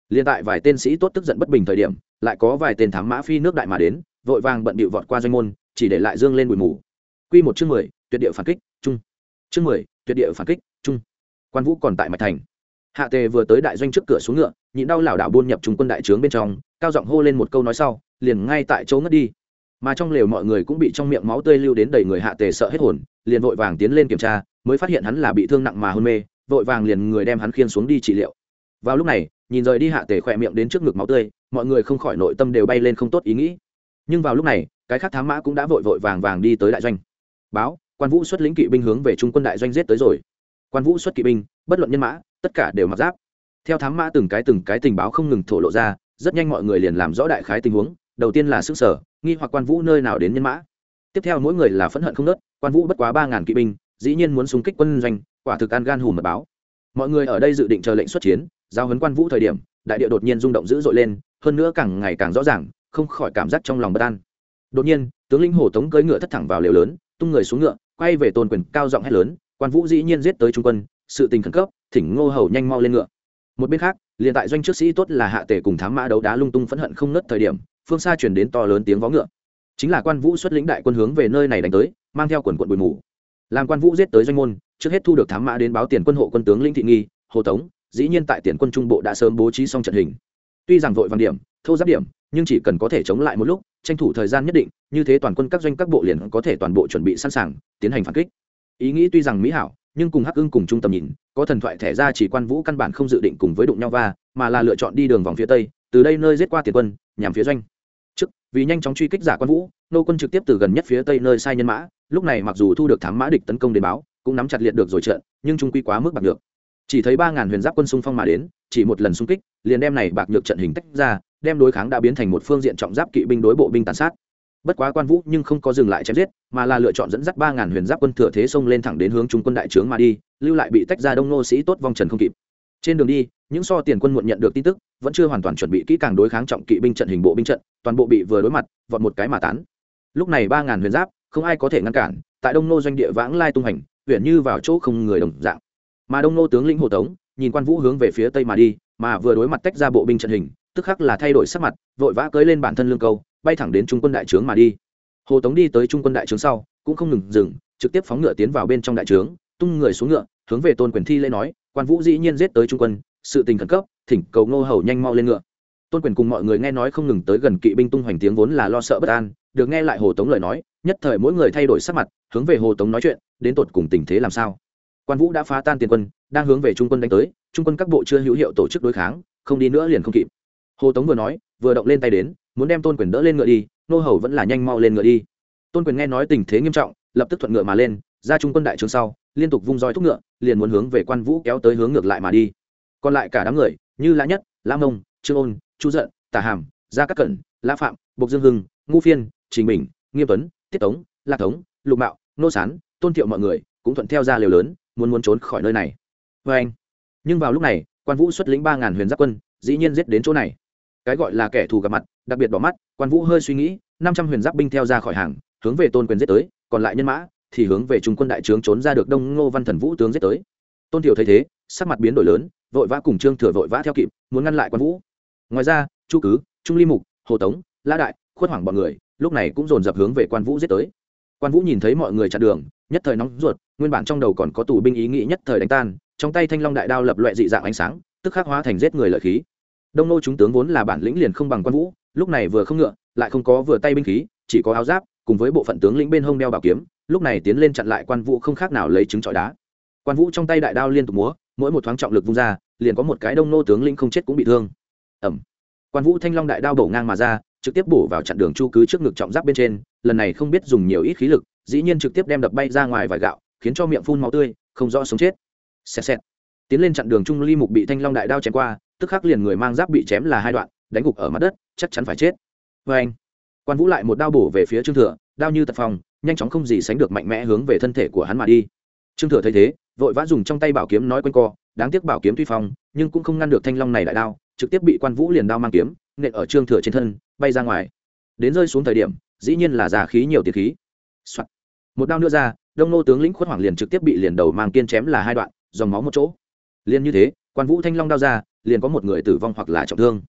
Speaker 1: Liên tại vài tên sĩ tốt tức giận bất bình thời điểm, lại có vài tên thám mã phi nước đại mà đến, vội vàng bận bịu vọt qua doanh môn chỉ để lại dương lên bụi mù. Quy một chương mười, tuyệt địa phản kích trung chương mười, tuyệt địa phản kích trung quan vũ còn tại mạch thành. Hạ tề vừa tới đại doanh trước cửa xuống ngựa, nhịn đau lảo đảo buôn nhập trung quân đại trướng bên trong, cao giọng hô lên một câu nói sau, liền ngay tại chỗ ngất đi. Mà trong lều mọi người cũng bị trong miệng máu tươi lưu đến đầy người hạ tề sợ hết hồn, liền vội vàng tiến lên kiểm tra, mới phát hiện hắn là bị thương nặng mà hôn mê, vội vàng liền người đem hắn khiên xuống đi trị liệu. Vào lúc này, nhìn rời đi hạ tề khỏe miệng đến trước ngực máu tươi, mọi người không khỏi nội tâm đều bay lên không tốt ý nghĩ. Nhưng vào lúc này cái khác thám mã cũng đã vội vội vàng vàng đi tới đại doanh. Báo, quan vũ xuất lĩnh kỵ binh hướng về trung quân đại doanh giết tới rồi. Quan vũ xuất kỵ binh, bất luận nhân mã, tất cả đều mặc giáp. Theo thám mã từng cái từng cái tình báo không ngừng thổ lộ ra, rất nhanh mọi người liền làm rõ đại khái tình huống, đầu tiên là sức sở, nghi hoặc quan vũ nơi nào đến nhân mã. Tiếp theo mỗi người là phẫn hận không nớt, quan vũ bất quá ba ngàn kỵ binh, dĩ nhiên muốn xung kích quân doanh, quả thực an gan hùm mật báo. Mọi người ở đây dự định chờ lệnh xuất chiến, giao hấn quan vũ thời điểm, đại địa đột nhiên rung động dữ dội lên, hơn nữa càng ngày càng rõ ràng, không khỏi cảm giác trong lòng bất an đột nhiên, tướng lĩnh hồ tống cưỡi ngựa thất thẳng vào lều lớn, tung người xuống ngựa, quay về tôn quyền cao giọng hét lớn, quan vũ dĩ nhiên giết tới trung quân, sự tình khẩn cấp, thỉnh ngô hầu nhanh mau lên ngựa. Một bên khác, liền tại doanh trước sĩ tốt là hạ tề cùng thám mã đấu đá lung tung phẫn hận không nớt thời điểm, phương xa chuyển đến to lớn tiếng vó ngựa. Chính là quan vũ xuất lĩnh đại quân hướng về nơi này đánh tới, mang theo quần quận bụi mù. Làm quan vũ giết tới doanh môn, trước hết thu được thám mã đến báo tiền quân hộ quân tướng linh thị nghi, hồ tống, dĩ nhiên tại tiền quân trung bộ đã sớm bố trí xong trận hình. Tuy rằng vội vàng điểm, thâu giáp điểm, nhưng chỉ cần có thể chống lại một lúc tranh thủ thời gian nhất định, như thế toàn quân các doanh các bộ liền có thể toàn bộ chuẩn bị sẵn sàng, tiến hành phản kích. Ý nghĩ tuy rằng mỹ hảo, nhưng cùng hắc ưng cùng trung tâm nhìn, có thần thoại thẻ ra chỉ quan vũ căn bản không dự định cùng với đụng nhau va, mà là lựa chọn đi đường vòng phía tây, từ đây nơi giết qua tiền quân, nhằm phía doanh. Trước, vì nhanh chóng truy kích giả quan vũ, nô quân trực tiếp từ gần nhất phía tây nơi sai nhân mã, lúc này mặc dù thu được thám mã địch tấn công đến báo, cũng nắm chặt liệt được rồi trận, nhưng trung quy quá mức bạc được chỉ thấy ba ngàn huyền giáp quân xung phong mà đến, chỉ một lần xung kích, liền đem này bạc nhược trận hình tách ra đem đối kháng đã biến thành một phương diện trọng giáp kỵ binh đối bộ binh tàn sát. Bất quá quan vũ nhưng không có dừng lại chém giết, mà là lựa chọn dẫn dắt ba ngàn huyền giáp quân thừa thế xông lên thẳng đến hướng trung quân đại trướng mà đi, lưu lại bị tách ra đông nô sĩ tốt vong trần không kịp. Trên đường đi, những so tiền quân muộn nhận được tin tức, vẫn chưa hoàn toàn chuẩn bị kỹ càng đối kháng trọng kỵ binh trận hình bộ binh trận, toàn bộ bị vừa đối mặt, vọt một cái mà tán. Lúc này ba ngàn huyền giáp, không ai có thể ngăn cản, tại đông nô doanh địa vãng lai tung hành, huyện như vào chỗ không người đồng dạng. Mà đông nô tướng lĩnh hồ tống, nhìn quan vũ hướng về phía tây mà đi, mà vừa đối mặt tách ra bộ binh trận hình tức khắc là thay đổi sắc mặt, vội vã cưới lên bản thân lương câu, bay thẳng đến trung quân đại trướng mà đi. Hồ tống đi tới trung quân đại trướng sau, cũng không ngừng dừng, trực tiếp phóng ngựa tiến vào bên trong đại trướng, tung người xuống ngựa, hướng về tôn quyền thi lễ nói, quan vũ dĩ nhiên giết tới trung quân, sự tình khẩn cấp, thỉnh cầu ngô hầu nhanh mau lên ngựa. Tôn quyền cùng mọi người nghe nói không ngừng tới gần kỵ binh tung hoành tiếng vốn là lo sợ bất an, được nghe lại hồ tống lời nói, nhất thời mỗi người thay đổi sắc mặt, hướng về hồ tống nói chuyện, đến tột cùng tình thế làm sao? Quan vũ đã phá tan tiền quân, đang hướng về trung quân đánh tới, trung quân các bộ chưa hữu hiệu tổ chức đối kháng, không đi nữa liền không kịp hồ tống vừa nói, vừa động lên tay đến, muốn đem tôn quyền đỡ lên ngựa đi, nô hầu vẫn là nhanh mau lên ngựa đi. Tôn quyền nghe nói tình thế nghiêm trọng, lập tức thuận ngựa mà lên, ra trung quân đại trường sau, liên tục vung roi thúc ngựa, liền muốn hướng về quan vũ kéo tới hướng ngược lại mà đi. Còn lại cả đám người, như lã nhất, lã mông, trương ôn, chu giận tả hàm, gia các cẩn, lã phạm, bộc dương hưng, ngu phiên, trình bình, nghiêm tuấn, tiết tống, lạc tống lục mạo, nô sán, tôn thiệu mọi người cũng thuận theo ra liều lớn, muốn muốn trốn khỏi nơi này. Vê anh. Nhưng vào lúc này, quan vũ xuất lĩnh ba ngàn huyền giáp quân, dĩ nhiên giết đến chỗ này cái gọi là kẻ thù gặp mặt, đặc biệt bỏ mắt, quan vũ hơi suy nghĩ, năm trăm huyền giáp binh theo ra khỏi hàng, hướng về tôn quyền giết tới, còn lại nhân mã thì hướng về trung quân đại trướng trốn ra được đông ngô văn thần vũ tướng giết tới. Tôn tiểu thấy thế, sắc mặt biến đổi lớn, vội vã cùng trương thừa vội vã theo kịp, muốn ngăn lại quan vũ. Ngoài ra, chu cứ, trung ly mục, hồ tống la đại, khuất hoảng bọn người, lúc này cũng dồn dập hướng về quan vũ giết tới. Quan vũ nhìn thấy mọi người chặn đường, nhất thời nóng ruột, nguyên bản trong đầu còn có tù binh ý nghĩ nhất thời đánh tan, trong tay thanh long đại đao lập loại dị dạng ánh sáng, tức khắc hóa thành giết người lợi khí đông nô chúng tướng vốn là bản lĩnh liền không bằng quan vũ, lúc này vừa không ngựa, lại không có vừa tay binh khí, chỉ có áo giáp, cùng với bộ phận tướng lĩnh bên hông đeo bảo kiếm, lúc này tiến lên chặn lại quan vũ không khác nào lấy trứng trọi đá. Quan vũ trong tay đại đao liên tục múa, mỗi một thoáng trọng lực vung ra, liền có một cái đông nô tướng lĩnh không chết cũng bị thương. Ẩm quan vũ thanh long đại đao bổ ngang mà ra, trực tiếp bổ vào chặn đường chu cứ trước ngực trọng giáp bên trên, lần này không biết dùng nhiều ít khí lực, dĩ nhiên trực tiếp đem đập bay ra ngoài vài gạo, khiến cho miệng phun máu tươi, không rõ sống chết. Xẹt xẹt. Tiến lên chặn đường trung ly mục bị thanh long đại đao chém qua tức khắc liền người mang giáp bị chém là hai đoạn, đánh gục ở mặt đất, chắc chắn phải chết. Vê anh, quan vũ lại một đao bổ về phía trương thừa, đao như tật phòng, nhanh chóng không gì sánh được mạnh mẽ hướng về thân thể của hắn mà đi. Trương thừa thấy thế, vội vã dùng trong tay bảo kiếm nói quanh co, đáng tiếc bảo kiếm tuy phong, nhưng cũng không ngăn được thanh long này đại đao, trực tiếp bị quan vũ liền đao mang kiếm, nện ở trương thừa trên thân, bay ra ngoài. Đến rơi xuống thời điểm, dĩ nhiên là già khí nhiều tiền khí、Soạn. một đao nữa ra, đông nô tướng lĩnh khuất hoàng liền trực tiếp bị liền đầu mang kiên chém là hai đoạn, dòng máu một chỗ. Liền như thế, quan vũ thanh long đao ra liền có một người tử vong hoặc là trọng thương.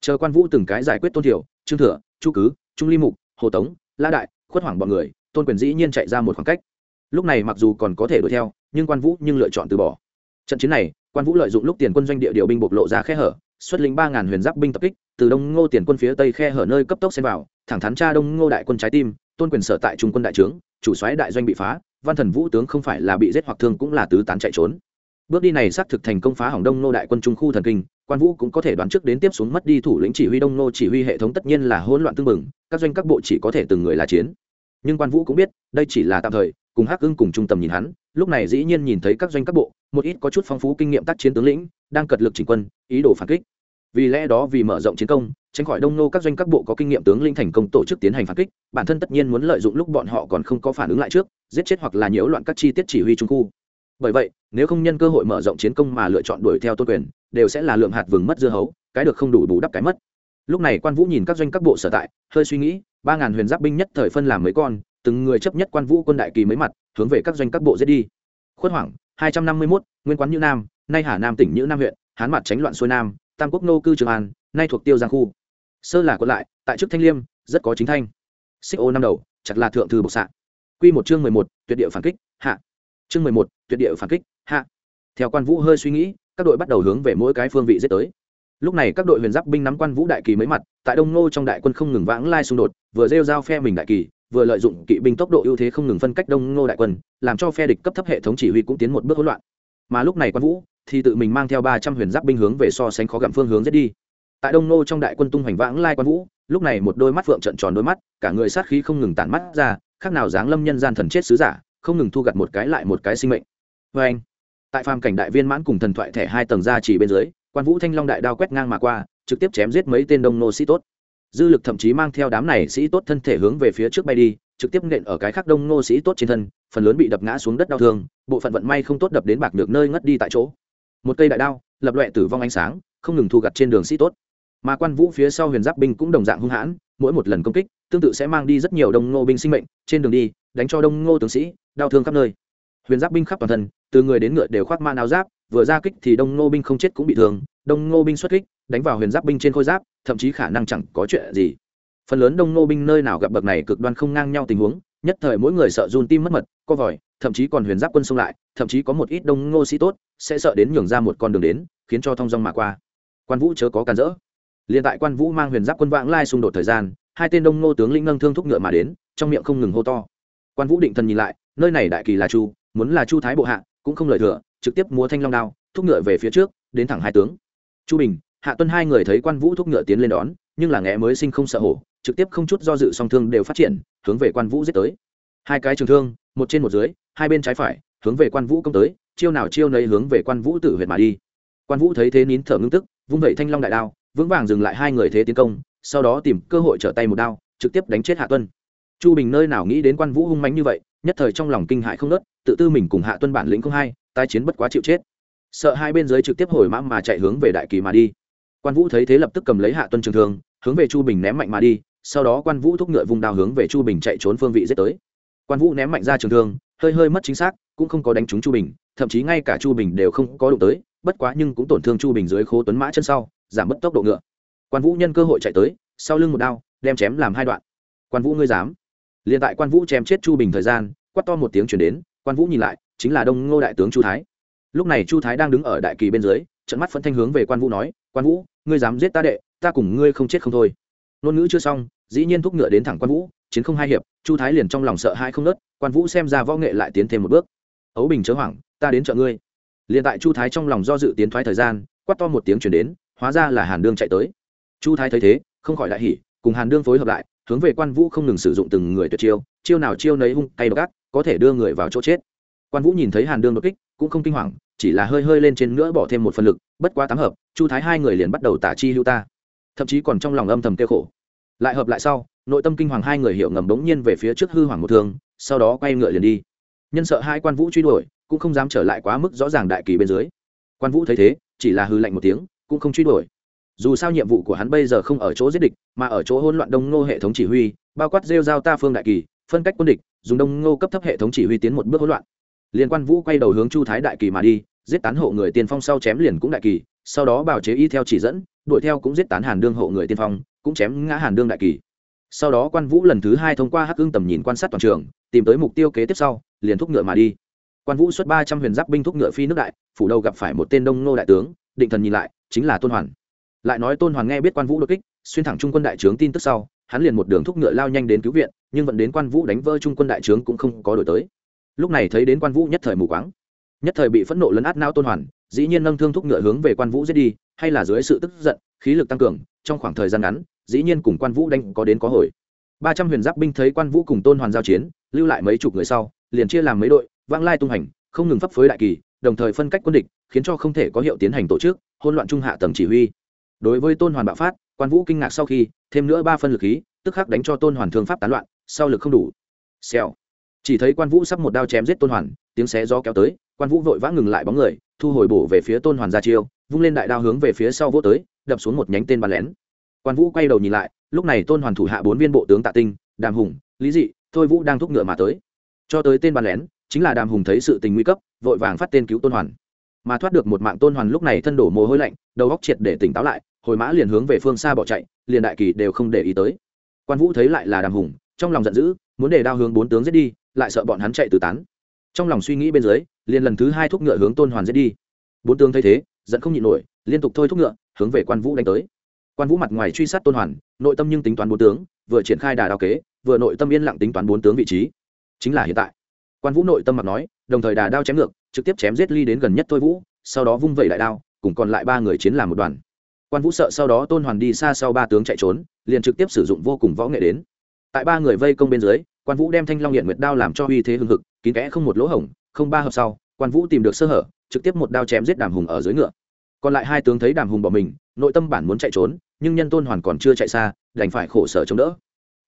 Speaker 1: Chờ quan vũ từng cái giải quyết tôn thiểu, trương thừa, chu cứ, trung ly mục, hồ tống, la đại, khuất hoàng bọn người, tôn quyền dĩ nhiên chạy ra một khoảng cách. Lúc này mặc dù còn có thể đuổi theo, nhưng quan vũ nhưng lựa chọn từ bỏ. Trận chiến này, quan vũ lợi dụng lúc tiền quân doanh địa điều binh bộc lộ ra khe hở, xuất lính ba ngàn huyền giáp binh tập kích, từ đông ngô tiền quân phía tây khe hở nơi cấp tốc xen vào, thẳng thắn tra đông ngô đại quân trái tim, tôn quyền sở tại trung quân đại trướng, chủ soái đại doanh bị phá, văn thần vũ tướng không phải là bị giết hoặc thương cũng là tứ tán chạy trốn bước đi này xác thực thành công phá hỏng đông ngô đại quân trung khu thần kinh, quan vũ cũng có thể đoán trước đến tiếp xuống mất đi thủ lĩnh chỉ huy đông ngô chỉ huy hệ thống tất nhiên là hỗn loạn tương mừng, các doanh các bộ chỉ có thể từng người là chiến. Nhưng quan vũ cũng biết, đây chỉ là tạm thời, cùng hắc ưng cùng trung tâm nhìn hắn, lúc này dĩ nhiên nhìn thấy các doanh các bộ, một ít có chút phong phú kinh nghiệm tác chiến tướng lĩnh, đang cật lực chỉnh quân, ý đồ phản kích. Vì lẽ đó vì mở rộng chiến công, tránh khỏi đông nô các doanh các bộ có kinh nghiệm tướng lĩnh thành công tổ chức tiến hành phản kích, bản thân tất nhiên muốn lợi dụng lúc bọn họ còn không có phản ứng lại trước, giết chết hoặc là nhiễu loạn các chi tiết chỉ huy trung khu bởi vậy, nếu không nhân cơ hội mở rộng chiến công mà lựa chọn đuổi theo tôn quyền, đều sẽ là lượng hạt vừng mất dưa hấu, cái được không đủ bù đắp cái mất. Lúc này quan vũ nhìn các doanh các bộ sở tại, hơi suy nghĩ, ba ngàn huyền giáp binh nhất thời phân làm mấy con, từng người chấp nhất quan vũ quân đại kỳ mấy mặt, hướng về các doanh các bộ giết đi. Khuất hoảng, hai trăm năm mươi mốt, nguyên quán như nam, nay hà nam tỉnh như nam huyện, hán mặt tránh loạn xuôi nam, tam quốc nô cư trường an, nay thuộc tiêu giang khu. Sơ là còn lại, tại chức thanh liêm, rất có chính thanh. Xích ô năm đầu, chặt là thượng thư bộc xạ q một chương mười một, tuyệt địa phản kích, hạ chương mười một, tuyệt địa phản kích, hạ. Theo quan vũ hơi suy nghĩ, các đội bắt đầu hướng về mỗi cái phương vị giết tới. Lúc này các đội huyền giáp binh nắm quan vũ đại kỳ mấy mặt, tại đông nô trong đại quân không ngừng vãng lai xung đột, vừa rêu giao phe mình đại kỳ, vừa lợi dụng kỵ binh tốc độ ưu thế không ngừng phân cách đông ngô đại quân, làm cho phe địch cấp thấp hệ thống chỉ huy cũng tiến một bước hỗn loạn. Mà lúc này quan vũ thì tự mình mang theo ba trăm huyền giáp binh hướng về so sánh khó gặm phương hướng giết đi. Tại đông ngô trong đại quân tung hoành vãng lai quan vũ, lúc này một đôi mắt phượng trận tròn đôi mắt, cả người sát khí không ngừng tản mắt ra, khác nào dáng lâm nhân gian thần chết sứ giả không ngừng thu gặt một cái lại một cái sinh mệnh. Vê anh, tại phàm cảnh đại viên mãn cùng thần thoại thẻ hai tầng ra chỉ bên dưới, quan vũ thanh long đại đao quét ngang mà qua, trực tiếp chém giết mấy tên đông nô sĩ tốt. Dư lực thậm chí mang theo đám này sĩ tốt thân thể hướng về phía trước bay đi, trực tiếp nện ở cái khác đông nô sĩ tốt trên thân, phần lớn bị đập ngã xuống đất đau thương, bộ phận vận may không tốt đập đến bạc được nơi ngất đi tại chỗ. Một cây đại đao, lập loẹ tử vong ánh sáng, không ngừng thu gặt trên đường sĩ tốt. Mà quan vũ phía sau huyền giáp binh cũng đồng dạng hung hãn, mỗi một lần công kích, tương tự sẽ mang đi rất nhiều đông ngô binh sinh mệnh, trên đường đi, đánh cho đông ngô tướng sĩ đau thương khắp nơi. Huyền giáp binh khắp toàn thân, từ người đến ngựa đều khoác man áo giáp, vừa ra kích thì đông ngô binh không chết cũng bị thương. Đông ngô binh xuất kích, đánh vào huyền giáp binh trên khôi giáp, thậm chí khả năng chẳng có chuyện gì. Phần lớn đông ngô binh nơi nào gặp bậc này cực đoan không ngang nhau tình huống, nhất thời mỗi người sợ run tim mất mật, co vòi, thậm chí còn huyền giáp quân xông lại, thậm chí có một ít đông ngô sĩ tốt sẽ sợ đến nhường ra một con đường đến, khiến cho thong dong mà qua. Quan vũ chớ có cản rỡ. Liền tại quan vũ mang huyền giáp quân vãng lai xung đột thời gian, hai tên đông ngô tướng lĩnh nâng thương thúc ngựa mà đến, trong miệng không ngừng hô to. Quan vũ định thần nhìn lại nơi này đại kỳ là chu, muốn là chu thái bộ hạ, cũng không lời thừa, trực tiếp múa thanh long đao, thúc ngựa về phía trước, đến thẳng hai tướng. Chu bình, hạ tuân hai người thấy quan vũ thúc ngựa tiến lên đón, nhưng là nghe mới sinh không sợ hổ, trực tiếp không chút do dự song thương đều phát triển, hướng về quan vũ giết tới. Hai cái trường thương, một trên một dưới, hai bên trái phải, hướng về quan vũ công tới, chiêu nào chiêu nấy hướng về quan vũ tử huyệt mà đi. Quan vũ thấy thế nín thở ngưng tức, vung vẩy thanh long đại đao, vững vàng dừng lại hai người thế tiến công, sau đó tìm cơ hội trở tay một đao, trực tiếp đánh chết hạ tuân. Chu bình nơi nào nghĩ đến quan vũ hung mánh như vậy nhất thời trong lòng kinh hại không nớt tự tư mình cùng hạ tuân bản lĩnh không hay, tái chiến bất quá chịu chết. Sợ hai bên dưới trực tiếp hồi mã mà chạy hướng về đại kỳ mà đi. Quan vũ thấy thế lập tức cầm lấy hạ tuân trường thương hướng về chu bình ném mạnh mà đi sau đó quan vũ thúc ngựa vùng đao hướng về chu bình chạy trốn phương vị giết tới. Quan vũ ném mạnh ra trường thương hơi hơi mất chính xác cũng không có đánh trúng chu bình thậm chí ngay cả chu bình đều không có đụng tới bất quá nhưng cũng tổn thương chu bình dưới khố tuấn mã chân sau giảm mất tốc độ ngựa. Quan vũ nhân cơ hội chạy tới sau lưng một đao đem chém làm hai đoạn. Quan vũ ngươi dám? Liền tại quan vũ chém chết chu bình thời gian, quát to một tiếng chuyển đến, quan vũ nhìn lại, chính là đông ngô đại tướng chu thái. Lúc này chu thái đang đứng ở đại kỳ bên dưới, trận mắt phẫn thanh hướng về quan vũ nói, quan vũ, ngươi dám giết ta đệ, ta cùng ngươi không chết không thôi. Ngôn ngữ chưa xong, dĩ nhiên thúc ngựa đến thẳng quan vũ, chiến không hai hiệp, chu thái liền trong lòng sợ hai không nớt quan vũ xem ra võ nghệ lại tiến thêm một bước. Ấu bình chớ hoảng, ta đến chợ ngươi. Liền tại chu thái trong lòng do dự tiến thoái thời gian, quát to một tiếng chuyển đến, hóa ra là hàn đương chạy tới. Chu thái thấy thế, không khỏi đại hỉ, cùng hàn đương phối hợp lại hướng về quan vũ không ngừng sử dụng từng người tuyệt chiêu chiêu nào chiêu nấy hung tay độc ác, có thể đưa người vào chỗ chết. Quan vũ nhìn thấy hàn đương đột kích, cũng không kinh hoàng, chỉ là hơi hơi lên trên nữa bỏ thêm một phần lực, bất quá tám hợp, chu thái hai người liền bắt đầu tả chi hưu ta. Thậm chí còn trong lòng âm thầm kêu khổ. Lại hợp lại sau, nội tâm kinh hoàng hai người hiểu ngầm bỗng nhiên về phía trước hư hoàng một thương, sau đó quay ngựa liền đi. Nhân sợ hai quan vũ truy đuổi, cũng không dám trở lại quá mức rõ ràng đại kỳ bên dưới. Quan vũ thấy thế, chỉ là hư lạnh một tiếng, cũng không truy đuổi dù sao nhiệm vụ của hắn bây giờ không ở chỗ giết địch, mà ở chỗ hỗn loạn đông ngô hệ thống chỉ huy, bao quát rêu giao ta phương đại kỳ, phân cách quân địch, dùng đông ngô cấp thấp hệ thống chỉ huy tiến một bước hỗn loạn. Liên quan vũ quay đầu hướng chu thái đại kỳ mà đi, giết tán hộ người tiên phong sau chém liền cũng đại kỳ, sau đó bào chế y theo chỉ dẫn, đuổi theo cũng giết tán hàn đương hộ người tiên phong, cũng chém ngã hàn đương đại kỳ. Sau đó quan vũ lần thứ hai thông qua hắc ương tầm nhìn quan sát toàn trường, tìm tới mục tiêu kế tiếp sau, liền thúc ngựa mà đi. Quan vũ xuất ba trăm huyền giáp binh thúc ngựa phi nước đại, phủ đầu gặp phải một tên đông nô đại tướng, định thần nhìn lại, chính là tôn hoàn lại nói tôn hoàn nghe biết quan vũ đột kích, xuyên thẳng trung quân đại trướng tin tức sau, hắn liền một đường thúc ngựa lao nhanh đến cứu viện, nhưng vẫn đến quan vũ đánh vỡ trung quân đại trướng cũng không có đổi tới. Lúc này thấy đến quan vũ nhất thời mù quáng, nhất thời bị phẫn nộ lấn át nao tôn hoàn dĩ nhiên nâng thương thúc ngựa hướng về quan vũ giết đi, hay là dưới sự tức giận, khí lực tăng cường, trong khoảng thời gian ngắn, dĩ nhiên cùng quan vũ đánh có đến có hồi. Ba trăm huyền giáp binh thấy quan vũ cùng tôn hoàn giao chiến, lưu lại mấy chục người sau, liền chia làm mấy đội, vãng lai tung hành, không ngừng phấp phới đại kỳ, đồng thời phân cách quân địch, khiến cho không thể có hiệu tiến hành tổ chức, hỗn loạn trung hạ tầng chỉ huy đối với tôn hoàn bạo phát, quan vũ kinh ngạc sau khi, thêm nữa ba phân lực khí, tức khắc đánh cho tôn hoàn thương pháp tán loạn, sau lực không đủ. Xèo. Chỉ thấy quan vũ sắp một đao chém giết tôn hoàn, tiếng xé gió kéo tới, quan vũ vội vã ngừng lại bóng người, thu hồi bổ về phía tôn hoàn ra chiêu, vung lên đại đao hướng về phía sau vỗ tới, đập xuống một nhánh tên bắn lén. Quan vũ quay đầu nhìn lại, lúc này tôn hoàn thủ hạ bốn viên bộ tướng tạ tinh, đàm hùng, lý dị, thôi vũ đang thúc ngựa mà tới. Cho tới tên bắn lén, chính là đàm hùng thấy sự tình nguy cấp, vội vàng phát tên cứu tôn hoàn mà thoát được một mạng tôn hoàn lúc này thân đổ mồ hôi lạnh, đầu góc triệt để tỉnh táo lại, hồi mã liền hướng về phương xa bỏ chạy, liền đại kỳ đều không để ý tới. Quan vũ thấy lại là đàm hùng, trong lòng giận dữ, muốn để đao hướng bốn tướng giết đi, lại sợ bọn hắn chạy từ tán. Trong lòng suy nghĩ bên dưới, liền lần thứ hai thúc ngựa hướng tôn hoàn giết đi. Bốn tướng thấy thế, giận không nhịn nổi, liên tục thôi thúc ngựa, hướng về quan vũ đánh tới. Quan vũ mặt ngoài truy sát tôn hoàn, nội tâm nhưng tính toán bốn tướng, vừa triển khai đà đao kế, vừa nội tâm yên lặng tính toán bốn tướng vị trí. Chính là hiện tại. Quan vũ nội tâm mặt nói, đồng thời đà đao chém ngược trực tiếp chém giết ly đến gần nhất thôi vũ, sau đó vung vẩy đại đao, cùng còn lại ba người chiến làm một đoàn. Quan vũ sợ sau đó tôn hoàn đi xa sau ba tướng chạy trốn, liền trực tiếp sử dụng vô cùng võ nghệ đến. Tại ba người vây công bên dưới, quan vũ đem thanh long hiện nguyệt đao làm cho uy thế hưng hực, kín kẽ không một lỗ hổng, không ba hợp sau, quan vũ tìm được sơ hở, trực tiếp một đao chém giết đàm hùng ở dưới ngựa. Còn lại hai tướng thấy đàm hùng bỏ mình, nội tâm bản muốn chạy trốn, nhưng nhân tôn hoàn còn chưa chạy xa, đành phải khổ sở chống đỡ.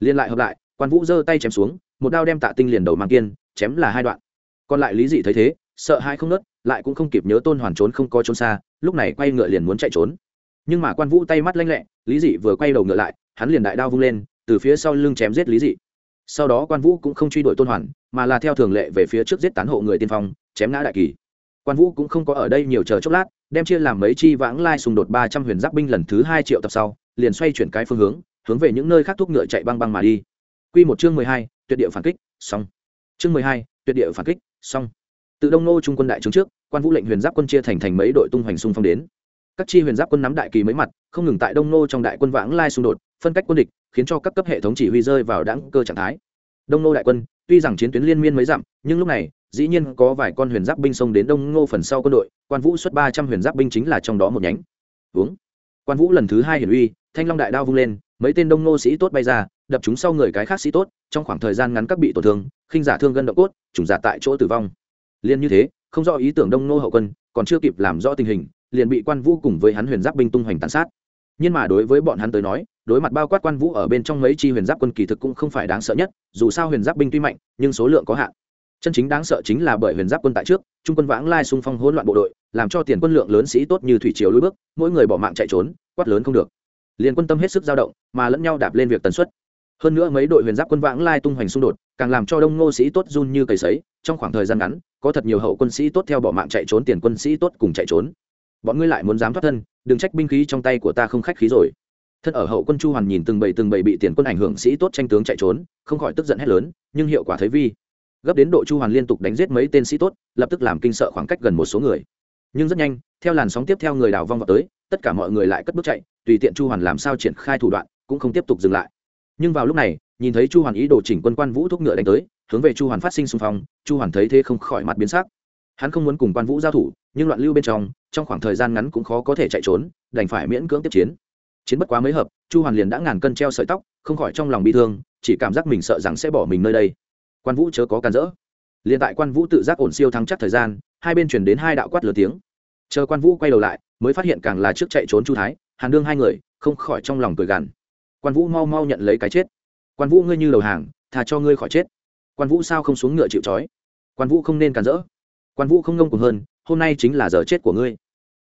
Speaker 1: Liên lại hợp lại, quan vũ giơ tay chém xuống, một đao đem tạ tinh liền đầu mang kiên, chém là hai đoạn. Còn lại lý dị thấy thế sợ hai không nớt, lại cũng không kịp nhớ tôn hoàn trốn không có trốn xa, lúc này quay ngựa liền muốn chạy trốn. Nhưng mà quan vũ tay mắt lanh lẹ, lý dị vừa quay đầu ngựa lại, hắn liền đại đao vung lên, từ phía sau lưng chém giết lý dị. Sau đó quan vũ cũng không truy đuổi tôn hoàn, mà là theo thường lệ về phía trước giết tán hộ người tiên phong, chém ngã đại kỳ. Quan vũ cũng không có ở đây nhiều chờ chốc lát, đem chia làm mấy chi vãng lai xung đột ba trăm huyền giáp binh lần thứ hai triệu tập sau, liền xoay chuyển cái phương hướng hướng về những nơi khác thuốc ngựa chạy băng băng mà đi. Q một chương mười hai, tuyệt địa phản kích, xong. Chương mười hai, tuyệt địa phản kích, xong tự đông nô trung quân đại trướng trước, quan vũ lệnh huyền giáp quân chia thành thành mấy đội tung hoành xung phong đến. Các chi huyền giáp quân nắm đại kỳ mấy mặt, không ngừng tại đông nô trong đại quân vãng lai xung đột, phân cách quân địch, khiến cho các cấp hệ thống chỉ huy rơi vào đáng cơ trạng thái. Đông nô đại quân, tuy rằng chiến tuyến liên miên mấy dặm, nhưng lúc này, dĩ nhiên có vài con huyền giáp binh xông đến đông ngô phần sau quân đội, quan vũ xuất ba trăm huyền giáp binh chính là trong đó một nhánh. Uống. Quan vũ lần thứ hai hiển uy, thanh long đại đao vung lên, mấy tên đông ngô sĩ tốt bay ra, đập chúng sau người cái khác sĩ tốt, trong khoảng thời gian ngắn các bị tổn thương, khinh giả thương gân động cốt, trùng giả tại chỗ tử vong liên như thế, không rõ ý tưởng đông ngô hậu quân, còn chưa kịp làm rõ tình hình, liền bị quan vũ cùng với hắn huyền giáp binh tung hoành tàn sát. Nhưng mà đối với bọn hắn tới nói, đối mặt bao quát quan vũ ở bên trong mấy chi huyền giáp quân kỳ thực cũng không phải đáng sợ nhất, dù sao huyền giáp binh tuy mạnh, nhưng số lượng có hạn. Chân chính đáng sợ chính là bởi huyền giáp quân tại trước, trung quân vãng lai xung phong hỗn loạn bộ đội, làm cho tiền quân lượng lớn sĩ tốt như thủy triều lùi bước, mỗi người bỏ mạng chạy trốn, quát lớn không được. Liền quân tâm hết sức dao động, mà lẫn nhau đạp lên việc tần suất. Hơn nữa mấy đội huyền giáp quân vãng lai tung hoành xung đột, càng làm cho đông ngô sĩ tốt run như cầy sấy, trong khoảng thời gian ngắn có thật nhiều hậu quân sĩ tốt theo bỏ mạng chạy trốn, tiền quân sĩ tốt cùng chạy trốn. Bọn ngươi lại muốn dám thoát thân, đừng trách binh khí trong tay của ta không khách khí rồi. Thân ở hậu quân chu hoàn nhìn từng bầy từng bầy bị tiền quân ảnh hưởng sĩ tốt tranh tướng chạy trốn, không khỏi tức giận hét lớn, nhưng hiệu quả thấy vi. Gấp đến độ chu hoàn liên tục đánh giết mấy tên sĩ tốt, lập tức làm kinh sợ khoảng cách gần một số người. Nhưng rất nhanh, theo làn sóng tiếp theo người đào vong vào tới, tất cả mọi người lại cất bước chạy, tùy tiện chu hoàn làm sao triển khai thủ đoạn, cũng không tiếp tục dừng lại. Nhưng vào lúc này, nhìn thấy chu hoàn ý đồ chỉnh quân quan vũ thúc ngựa đánh tới hướng về chu hoàn phát sinh xung phong, chu hoàn thấy thế không khỏi mặt biến sắc. Hắn không muốn cùng quan vũ giao thủ, nhưng loạn lưu bên trong trong khoảng thời gian ngắn cũng khó có thể chạy trốn, đành phải miễn cưỡng tiếp chiến. Chiến bất quá mấy hợp, chu hoàn liền đã ngàn cân treo sợi tóc, không khỏi trong lòng bị thương, chỉ cảm giác mình sợ rằng sẽ bỏ mình nơi đây. Quan vũ chớ có cản rỡ liền tại quan vũ tự giác ổn siêu thắng chắc thời gian, hai bên chuyển đến hai đạo quát lửa tiếng. Chờ quan vũ quay đầu lại, mới phát hiện càng là trước chạy trốn chu thái, hàn đương hai người, không khỏi trong lòng cười gằn. Quan vũ mau mau nhận lấy cái chết. Quan vũ ngươi như đầu hàng thà cho ngươi khỏi chết quan vũ sao không xuống ngựa chịu trói? Quan vũ không nên cản rỡ. Quan vũ không ngông cùng hơn, hôm nay chính là giờ chết của ngươi.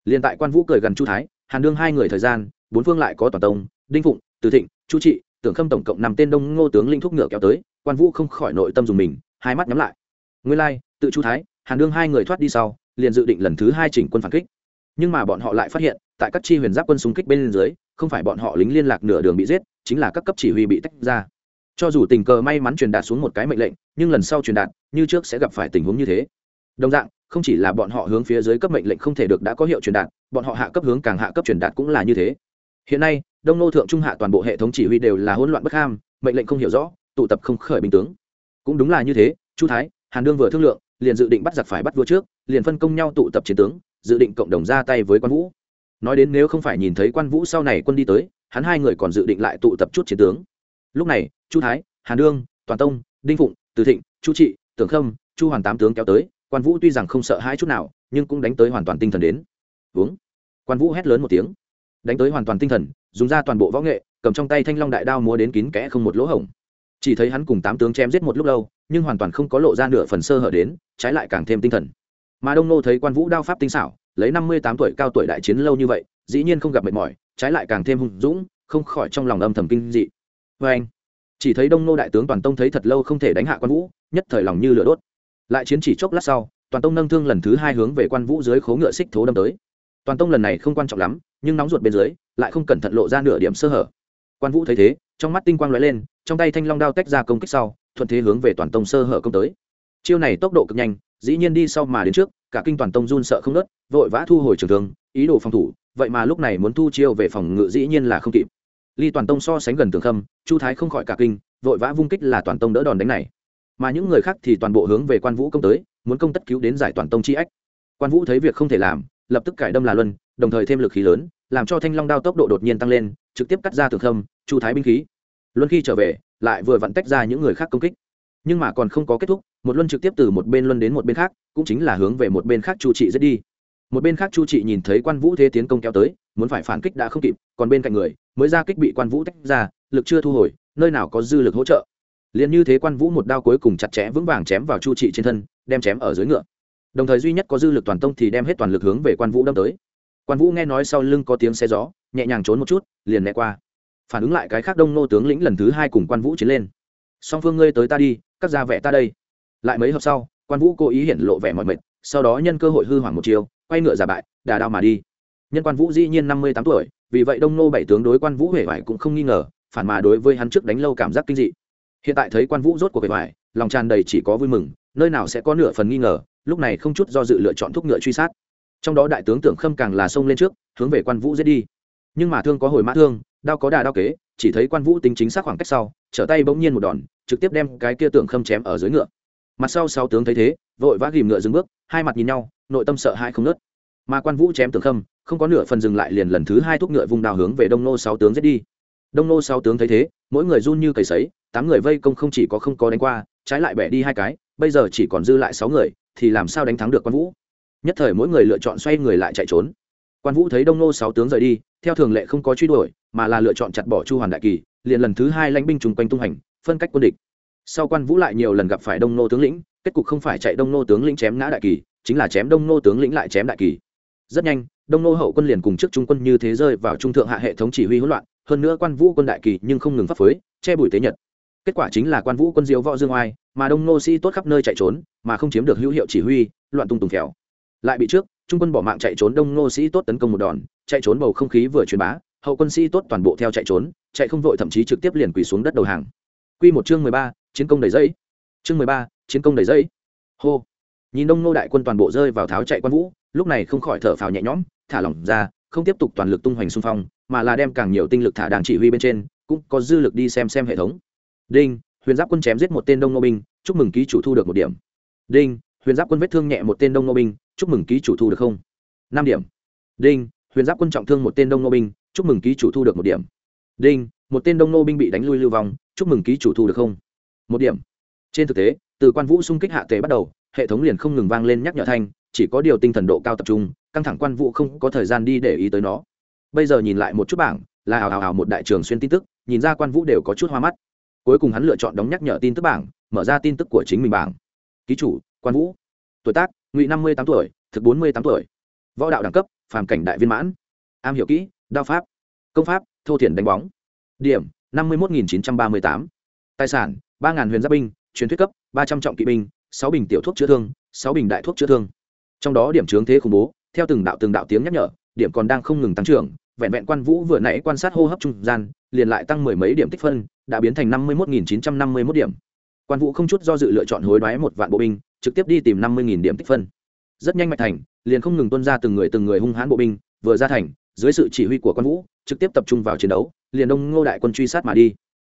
Speaker 1: Liền tại quan vũ cười gần chu thái, hàn đương hai người thời gian, bốn phương lại có toàn tông, đinh phụng, từ thịnh, chu trị, tưởng khâm tổng cộng năm tên đông ngô tướng linh thúc ngựa kéo tới, quan vũ không khỏi nội tâm dùng mình, hai mắt nhắm lại. Nguyên lai, tự chu thái, hàn đương hai người thoát đi sau, liền dự định lần thứ hai chỉnh quân phản kích. Nhưng mà bọn họ lại phát hiện, tại các chi huyền giáp quân súng kích bên dưới, không phải bọn họ lính liên lạc nửa đường bị giết, chính là các cấp chỉ huy bị tách ra cho dù tình cờ may mắn truyền đạt xuống một cái mệnh lệnh, nhưng lần sau truyền đạt, như trước sẽ gặp phải tình huống như thế. Đồng dạng, không chỉ là bọn họ hướng phía dưới cấp mệnh lệnh không thể được đã có hiệu truyền đạt, bọn họ hạ cấp hướng càng hạ cấp truyền đạt cũng là như thế. Hiện nay, đông nô thượng trung hạ toàn bộ hệ thống chỉ huy đều là hỗn loạn bất ham, mệnh lệnh không hiểu rõ, tụ tập không khởi bình tướng. Cũng đúng là như thế, chu thái, hàn đương vừa thương lượng, liền dự định bắt giặc phải bắt vua trước, liền phân công nhau tụ tập chiến tướng, dự định cộng đồng ra tay với quan vũ. Nói đến nếu không phải nhìn thấy quan vũ sau này quân đi tới, hắn hai người còn dự định lại tụ tập chút chiến tướng lúc này, chu thái, hàn đương, toàn tông, đinh phụng, từ thịnh, chu trị, tưởng khâm, chu hoàn tám tướng kéo tới. Quan vũ tuy rằng không sợ hãi chút nào, nhưng cũng đánh tới hoàn toàn tinh thần đến. Uống. Quan vũ hét lớn một tiếng. Đánh tới hoàn toàn tinh thần, dùng ra toàn bộ võ nghệ, cầm trong tay thanh long đại đao múa đến kín kẽ không một lỗ hổng. Chỉ thấy hắn cùng tám tướng chém giết một lúc lâu, nhưng hoàn toàn không có lộ ra nửa phần sơ hở đến, trái lại càng thêm tinh thần. Mà đông nô thấy quan vũ đao pháp tinh xảo, lấy năm mươi tám tuổi cao tuổi đại chiến lâu như vậy, dĩ nhiên không gặp mệt mỏi, trái lại càng thêm hùng dũng, không khỏi trong lòng âm thầm kinh dị vê anh, chỉ thấy đông nô đại tướng toàn tông thấy thật lâu không thể đánh hạ quan vũ, nhất thời lòng như lửa đốt. Lại chiến chỉ chốc lát sau, toàn tông nâng thương lần thứ hai hướng về quan vũ dưới khố ngựa xích thố đâm tới. Toàn tông lần này không quan trọng lắm, nhưng nóng ruột bên dưới, lại không cẩn thận lộ ra nửa điểm sơ hở. Quan vũ thấy thế, trong mắt tinh quang lóe lên, trong tay thanh long đao tách ra công kích sau, thuận thế hướng về toàn tông sơ hở công tới. Chiêu này tốc độ cực nhanh, dĩ nhiên đi sau mà đến trước, cả kinh toàn tông run sợ không nớt, vội vã thu hồi trường thương, ý đồ phòng thủ, vậy mà lúc này muốn thu chiêu về phòng ngự dĩ nhiên là không kịp ly toàn tông so sánh gần tường khâm, chu thái không khỏi cả kinh, vội vã vung kích là toàn tông đỡ đòn đánh này. Mà những người khác thì toàn bộ hướng về quan vũ công tới, muốn công tất cứu đến giải toàn tông chi ách. Quan vũ thấy việc không thể làm, lập tức cải đâm là luân, đồng thời thêm lực khí lớn, làm cho thanh long đao tốc độ đột nhiên tăng lên, trực tiếp cắt ra tường khâm, chu thái binh khí. Luân khi trở về, lại vừa vặn tách ra những người khác công kích. Nhưng mà còn không có kết thúc, một luân trực tiếp từ một bên luân đến một bên khác, cũng chính là hướng về một bên khác chu trị giết đi. Một bên khác chu trị nhìn thấy quan vũ thế tiến công kéo tới muốn phải phản kích đã không kịp, còn bên cạnh người, mới ra kích bị quan vũ tách ra, lực chưa thu hồi, nơi nào có dư lực hỗ trợ. Liền như thế quan vũ một đao cuối cùng chặt chẽ vững vàng chém vào chu trị trên thân, đem chém ở dưới ngựa. Đồng thời duy nhất có dư lực toàn tông thì đem hết toàn lực hướng về quan vũ đâm tới. Quan vũ nghe nói sau lưng có tiếng xe gió, nhẹ nhàng trốn một chút, liền né qua. Phản ứng lại cái khác đông nô tướng lĩnh lần thứ hai cùng quan vũ chiến lên. Song phương ngươi tới ta đi, các gia vẻ ta đây. Lại mấy hợp sau, quan vũ cố ý hiện lộ vẻ mọi mệt, sau đó nhân cơ hội hư hoảng một chiều, quay ngựa giả bại, đà đao mà đi nhân quan vũ dĩ nhiên năm mươi tám tuổi, vì vậy đông nô bảy tướng đối quan vũ huệ vải cũng không nghi ngờ, phản mà đối với hắn trước đánh lâu cảm giác kinh dị. Hiện tại thấy quan vũ rốt cuộc huệ vải lòng tràn đầy chỉ có vui mừng, nơi nào sẽ có nửa phần nghi ngờ, lúc này không chút do dự lựa chọn thúc ngựa truy sát. Trong đó đại tướng tưởng khâm càng là xông lên trước, hướng về quan vũ giết đi. Nhưng mà thương có hồi mã thương, đao có đà đao kế, chỉ thấy quan vũ tính chính xác khoảng cách sau, trở tay bỗng nhiên một đòn, trực tiếp đem cái kia tưởng khâm chém ở dưới ngựa. Mặt sau sáu tướng thấy thế, vội vã ghìm ngựa dừng bước, hai mặt nhìn nhau, nội tâm sợ hãi không nớt mà quan vũ chém tưởng khâm không có nửa phần dừng lại liền lần thứ hai thúc ngựa vùng đào hướng về đông nô sáu tướng giết đi. Đông nô sáu tướng thấy thế, mỗi người run như cầy sấy, tám người vây công không chỉ có không có đánh qua, trái lại bẻ đi hai cái, bây giờ chỉ còn dư lại sáu người, thì làm sao đánh thắng được quan vũ? Nhất thời mỗi người lựa chọn xoay người lại chạy trốn. Quan vũ thấy đông nô sáu tướng rời đi, theo thường lệ không có truy đuổi, mà là lựa chọn chặt bỏ chu hoàn đại kỳ, liền lần thứ hai lãnh binh chung quanh tung hành, phân cách quân địch. Sau quan vũ lại nhiều lần gặp phải đông nô tướng lĩnh, kết cục không phải chạy đông nô tướng lĩnh chém ngã đại kỳ, chính là chém đông nô tướng lĩnh lại chém đại kỳ. Rất nhanh đông nô hậu quân liền cùng trước trung quân như thế rơi vào trung thượng hạ hệ thống chỉ huy hỗn loạn hơn nữa quan vũ quân đại kỳ nhưng không ngừng pháp phối che bùi tế nhật kết quả chính là quan vũ quân diếu võ dương oai mà đông nô sĩ tốt khắp nơi chạy trốn mà không chiếm được hữu hiệu chỉ huy loạn tung tùng khéo lại bị trước trung quân bỏ mạng chạy trốn đông nô sĩ tốt tấn công một đòn chạy trốn bầu không khí vừa truyền bá hậu quân sĩ tốt toàn bộ theo chạy trốn chạy không vội thậm chí trực tiếp liền quỳ xuống đất đầu hàng Quy một chương mười ba, chiến công đầy dây. Chương mười ba, chiến công đầy dây. Hô. Nhìn Đông Nô đại quân toàn bộ rơi vào tháo chạy quan vũ, lúc này không khỏi thở phào nhẹ nhõm, thả lỏng ra, không tiếp tục toàn lực tung hoành xung phong, mà là đem càng nhiều tinh lực thả đàng chỉ huy bên trên, cũng có dư lực đi xem xem hệ thống. Đinh, Huyền Giáp quân chém giết một tên Đông Nô binh, chúc mừng ký chủ thu được một điểm. Đinh, Huyền Giáp quân vết thương nhẹ một tên Đông Nô binh, chúc mừng ký chủ thu được không? năm điểm. Đinh, Huyền Giáp quân trọng thương một tên Đông Nô binh, chúc mừng ký chủ thu được một điểm. Đinh, một tên Đông Nô binh bị đánh lui lưu vong, chúc mừng ký chủ thu được không? Một điểm. Trên thực tế, từ quan vũ xung kích hạ tề bắt đầu, hệ thống liền không ngừng vang lên nhắc nhở thanh, chỉ có điều tinh thần độ cao tập trung, căng thẳng quan vũ không có thời gian đi để ý tới nó. Bây giờ nhìn lại một chút bảng, là hào hào hào một đại trường xuyên tin tức, nhìn ra quan vũ đều có chút hoa mắt. Cuối cùng hắn lựa chọn đóng nhắc nhở tin tức bảng, mở ra tin tức của chính mình bảng. Ký chủ, quan vũ. Tuổi tác, ngụy năm mươi tám tuổi, thực bốn mươi tám tuổi. Võ đạo đẳng cấp, phàm cảnh đại viên mãn. Am hiểu kỹ, đao pháp. Công pháp, thô thiển đánh bóng. Điểm, năm mươi một nghìn chín trăm ba mươi tám. Tài sản, ba huyền giáp binh, truyền thuyết cấp, ba trăm trọng kỵ binh, sáu bình tiểu thuốc chữa thương, sáu bình đại thuốc chữa thương. Trong đó điểm trướng thế khủng bố theo từng đạo từng đạo tiếng nhắc nhở, điểm còn đang không ngừng tăng trưởng, vẹn vẹn quan vũ vừa nãy quan sát hô hấp trung gian, liền lại tăng mười mấy điểm tích phân, đã biến thành năm mươi một nghìn chín trăm năm mươi một điểm. Quan vũ không chút do dự lựa chọn hối đoái một vạn bộ binh, trực tiếp đi tìm năm mươi nghìn điểm tích phân. Rất nhanh mạch thành, liền không ngừng tuân ra từng người từng người hung hãn bộ binh, vừa ra thành, dưới sự chỉ huy của quan vũ, trực tiếp tập trung vào chiến đấu, liền đông ngô đại quân truy sát mà đi.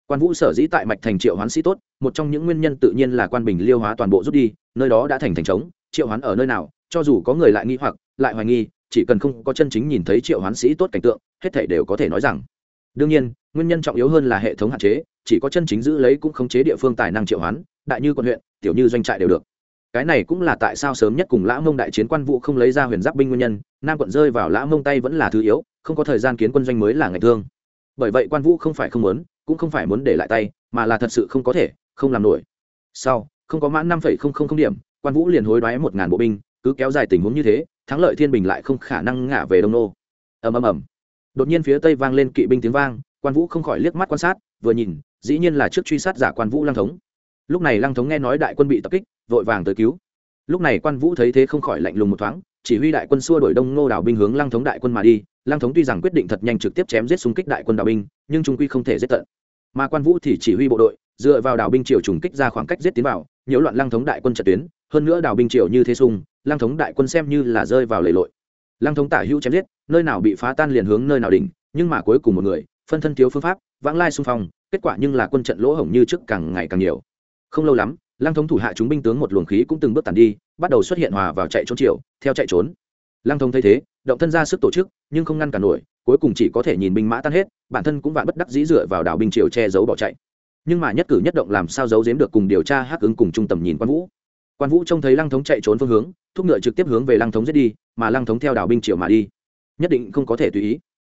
Speaker 1: Quan vũ sở dĩ tại mạch thành triệu hoán sĩ tốt, một trong những nguyên nhân tự nhiên là quan bình liêu hóa toàn bộ rút đi, nơi đó đã thành thành trống, triệu hoán ở nơi nào cho dù có người lại nghi hoặc, lại hoài nghi, chỉ cần không có chân chính nhìn thấy triệu hoán sĩ tốt cảnh tượng, hết thể đều có thể nói rằng. Đương nhiên, nguyên nhân trọng yếu hơn là hệ thống hạn chế, chỉ có chân chính giữ lấy cũng khống chế địa phương tài năng triệu hoán, đại như quận huyện, tiểu như doanh trại đều được. Cái này cũng là tại sao sớm nhất cùng lã mông đại chiến quan vụ không lấy ra huyền giáp binh nguyên nhân, nam quận rơi vào lã mông tay vẫn là thứ yếu, không có thời gian kiến quân doanh mới là ngày thương. Bởi vậy quan vũ không phải không muốn, cũng không phải muốn để lại tay, mà là thật sự không có thể, không làm nổi. Sau, không có mãn năm điểm, quan vũ liền hối đoái một ngàn bộ binh cứ kéo dài tình huống như thế, thắng lợi thiên bình lại không khả năng ngả về đông nô. Ầm ầm ầm. Đột nhiên phía tây vang lên kỵ binh tiếng vang, quan vũ không khỏi liếc mắt quan sát, vừa nhìn, dĩ nhiên là trước truy sát giả quan vũ lăng thống. Lúc này lăng thống nghe nói đại quân bị tập kích, vội vàng tới cứu. Lúc này quan vũ thấy thế không khỏi lạnh lùng một thoáng, chỉ huy đại quân xua đổi đông nô đảo binh hướng lăng thống đại quân mà đi. Lăng thống tuy rằng quyết định thật nhanh trực tiếp chém giết xung kích đại quân đảo binh, nhưng trung quy không thể giết tận. Mà quan vũ thì chỉ huy bộ đội dựa vào đảo binh triều trùng kích ra khoảng cách giết tiến vào, nhiễu loạn lăng thống đại quân trận tuyến, hơn nữa đảo binh triều như thế sung lăng thống đại quân xem như là rơi vào lầy lội. Lăng thống tả hữu chém giết, nơi nào bị phá tan liền hướng nơi nào đỉnh, nhưng mà cuối cùng một người, phân thân thiếu phương pháp, vãng lai xung phong, kết quả nhưng là quân trận lỗ hổng như trước càng ngày càng nhiều. Không lâu lắm, lăng thống thủ hạ chúng binh tướng một luồng khí cũng từng bước tàn đi, bắt đầu xuất hiện hòa vào chạy trốn triều, theo chạy trốn. Lăng thống thấy thế, động thân ra sức tổ chức, nhưng không ngăn cản nổi, cuối cùng chỉ có thể nhìn binh mã tan hết, bản thân cũng vạn bất đắc dĩ dựa vào đảo binh triều che giấu bỏ chạy nhưng mà nhất cử nhất động làm sao giấu giếm được cùng điều tra hắc ứng cùng trung tầm nhìn quan vũ. Quan vũ trông thấy lăng thống chạy trốn phương hướng, thúc ngựa trực tiếp hướng về lăng thống giết đi, mà lăng thống theo đảo binh triệu mà đi. Nhất định không có thể tùy ý.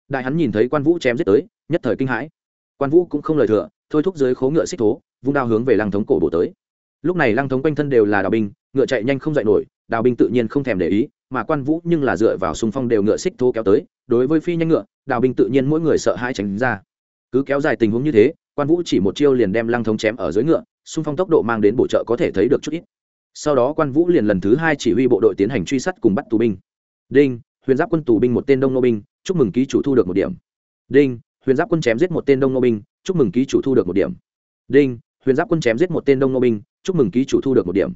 Speaker 1: Đại hắn nhìn thấy quan vũ chém giết tới, nhất thời kinh hãi. Quan vũ cũng không lời thừa, thôi thúc dưới khố ngựa xích thố, vung đao hướng về lăng thống cổ bổ tới. Lúc này lăng thống quanh thân đều là đào binh, ngựa chạy nhanh không dậy nổi đào binh tự nhiên không thèm để ý, mà quan vũ nhưng là dựa vào xung phong đều ngựa xích thố kéo tới, đối với phi nhanh ngựa đào binh tự nhiên mỗi người sợ hãi tránh ra. Cứ kéo dài tình huống như thế quan vũ chỉ một chiêu liền đem lăng thống chém ở dưới ngựa, xung phong tốc độ mang đến bổ trợ có thể thấy được chút ít. Sau đó quan vũ liền lần thứ hai chỉ huy bộ đội tiến hành truy sát cùng bắt tù binh. Đinh, huyền giáp quân tù binh một tên đông nô binh, chúc mừng ký chủ thu được một điểm. Đinh, huyền giáp quân chém giết một tên đông nô binh, chúc mừng ký chủ thu được một điểm. Đinh, huyền giáp quân chém giết một tên đông nô binh, chúc mừng ký chủ thu được một điểm.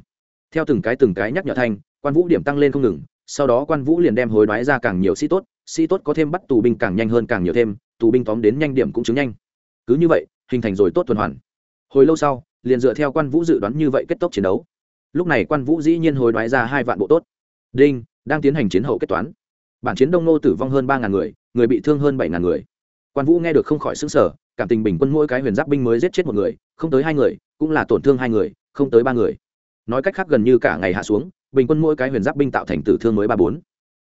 Speaker 1: Theo từng cái từng cái nhắc nhở thanh quan vũ điểm tăng lên không ngừng, sau đó quan vũ liền đem hối đoái ra càng nhiều sĩ tốt sĩ tốt có thêm bắt tù binh càng nhanh hơn càng nhiều thêm, tù binh tóm đến nhanh điểm cũng chứng nhanh. Cứ như vậy hình thành rồi tốt tuần hoàn. Hồi lâu sau, liền dựa theo quan vũ dự đoán như vậy kết thúc chiến đấu. Lúc này quan vũ dĩ nhiên hồi đoái ra hai vạn bộ tốt. Đinh, đang tiến hành chiến hậu kết toán. Bản chiến đông nô tử vong hơn ba ngàn người người bị thương hơn bảy ngàn người. Quan vũ nghe được không khỏi xứng sở cảm tình bình quân mỗi cái huyền giáp binh mới giết chết một người, không tới hai người, cũng là tổn thương hai người, không tới ba người. Nói cách khác gần như cả ngày hạ xuống, bình quân mỗi cái huyền giáp binh tạo thành tử thương mới ba bốn.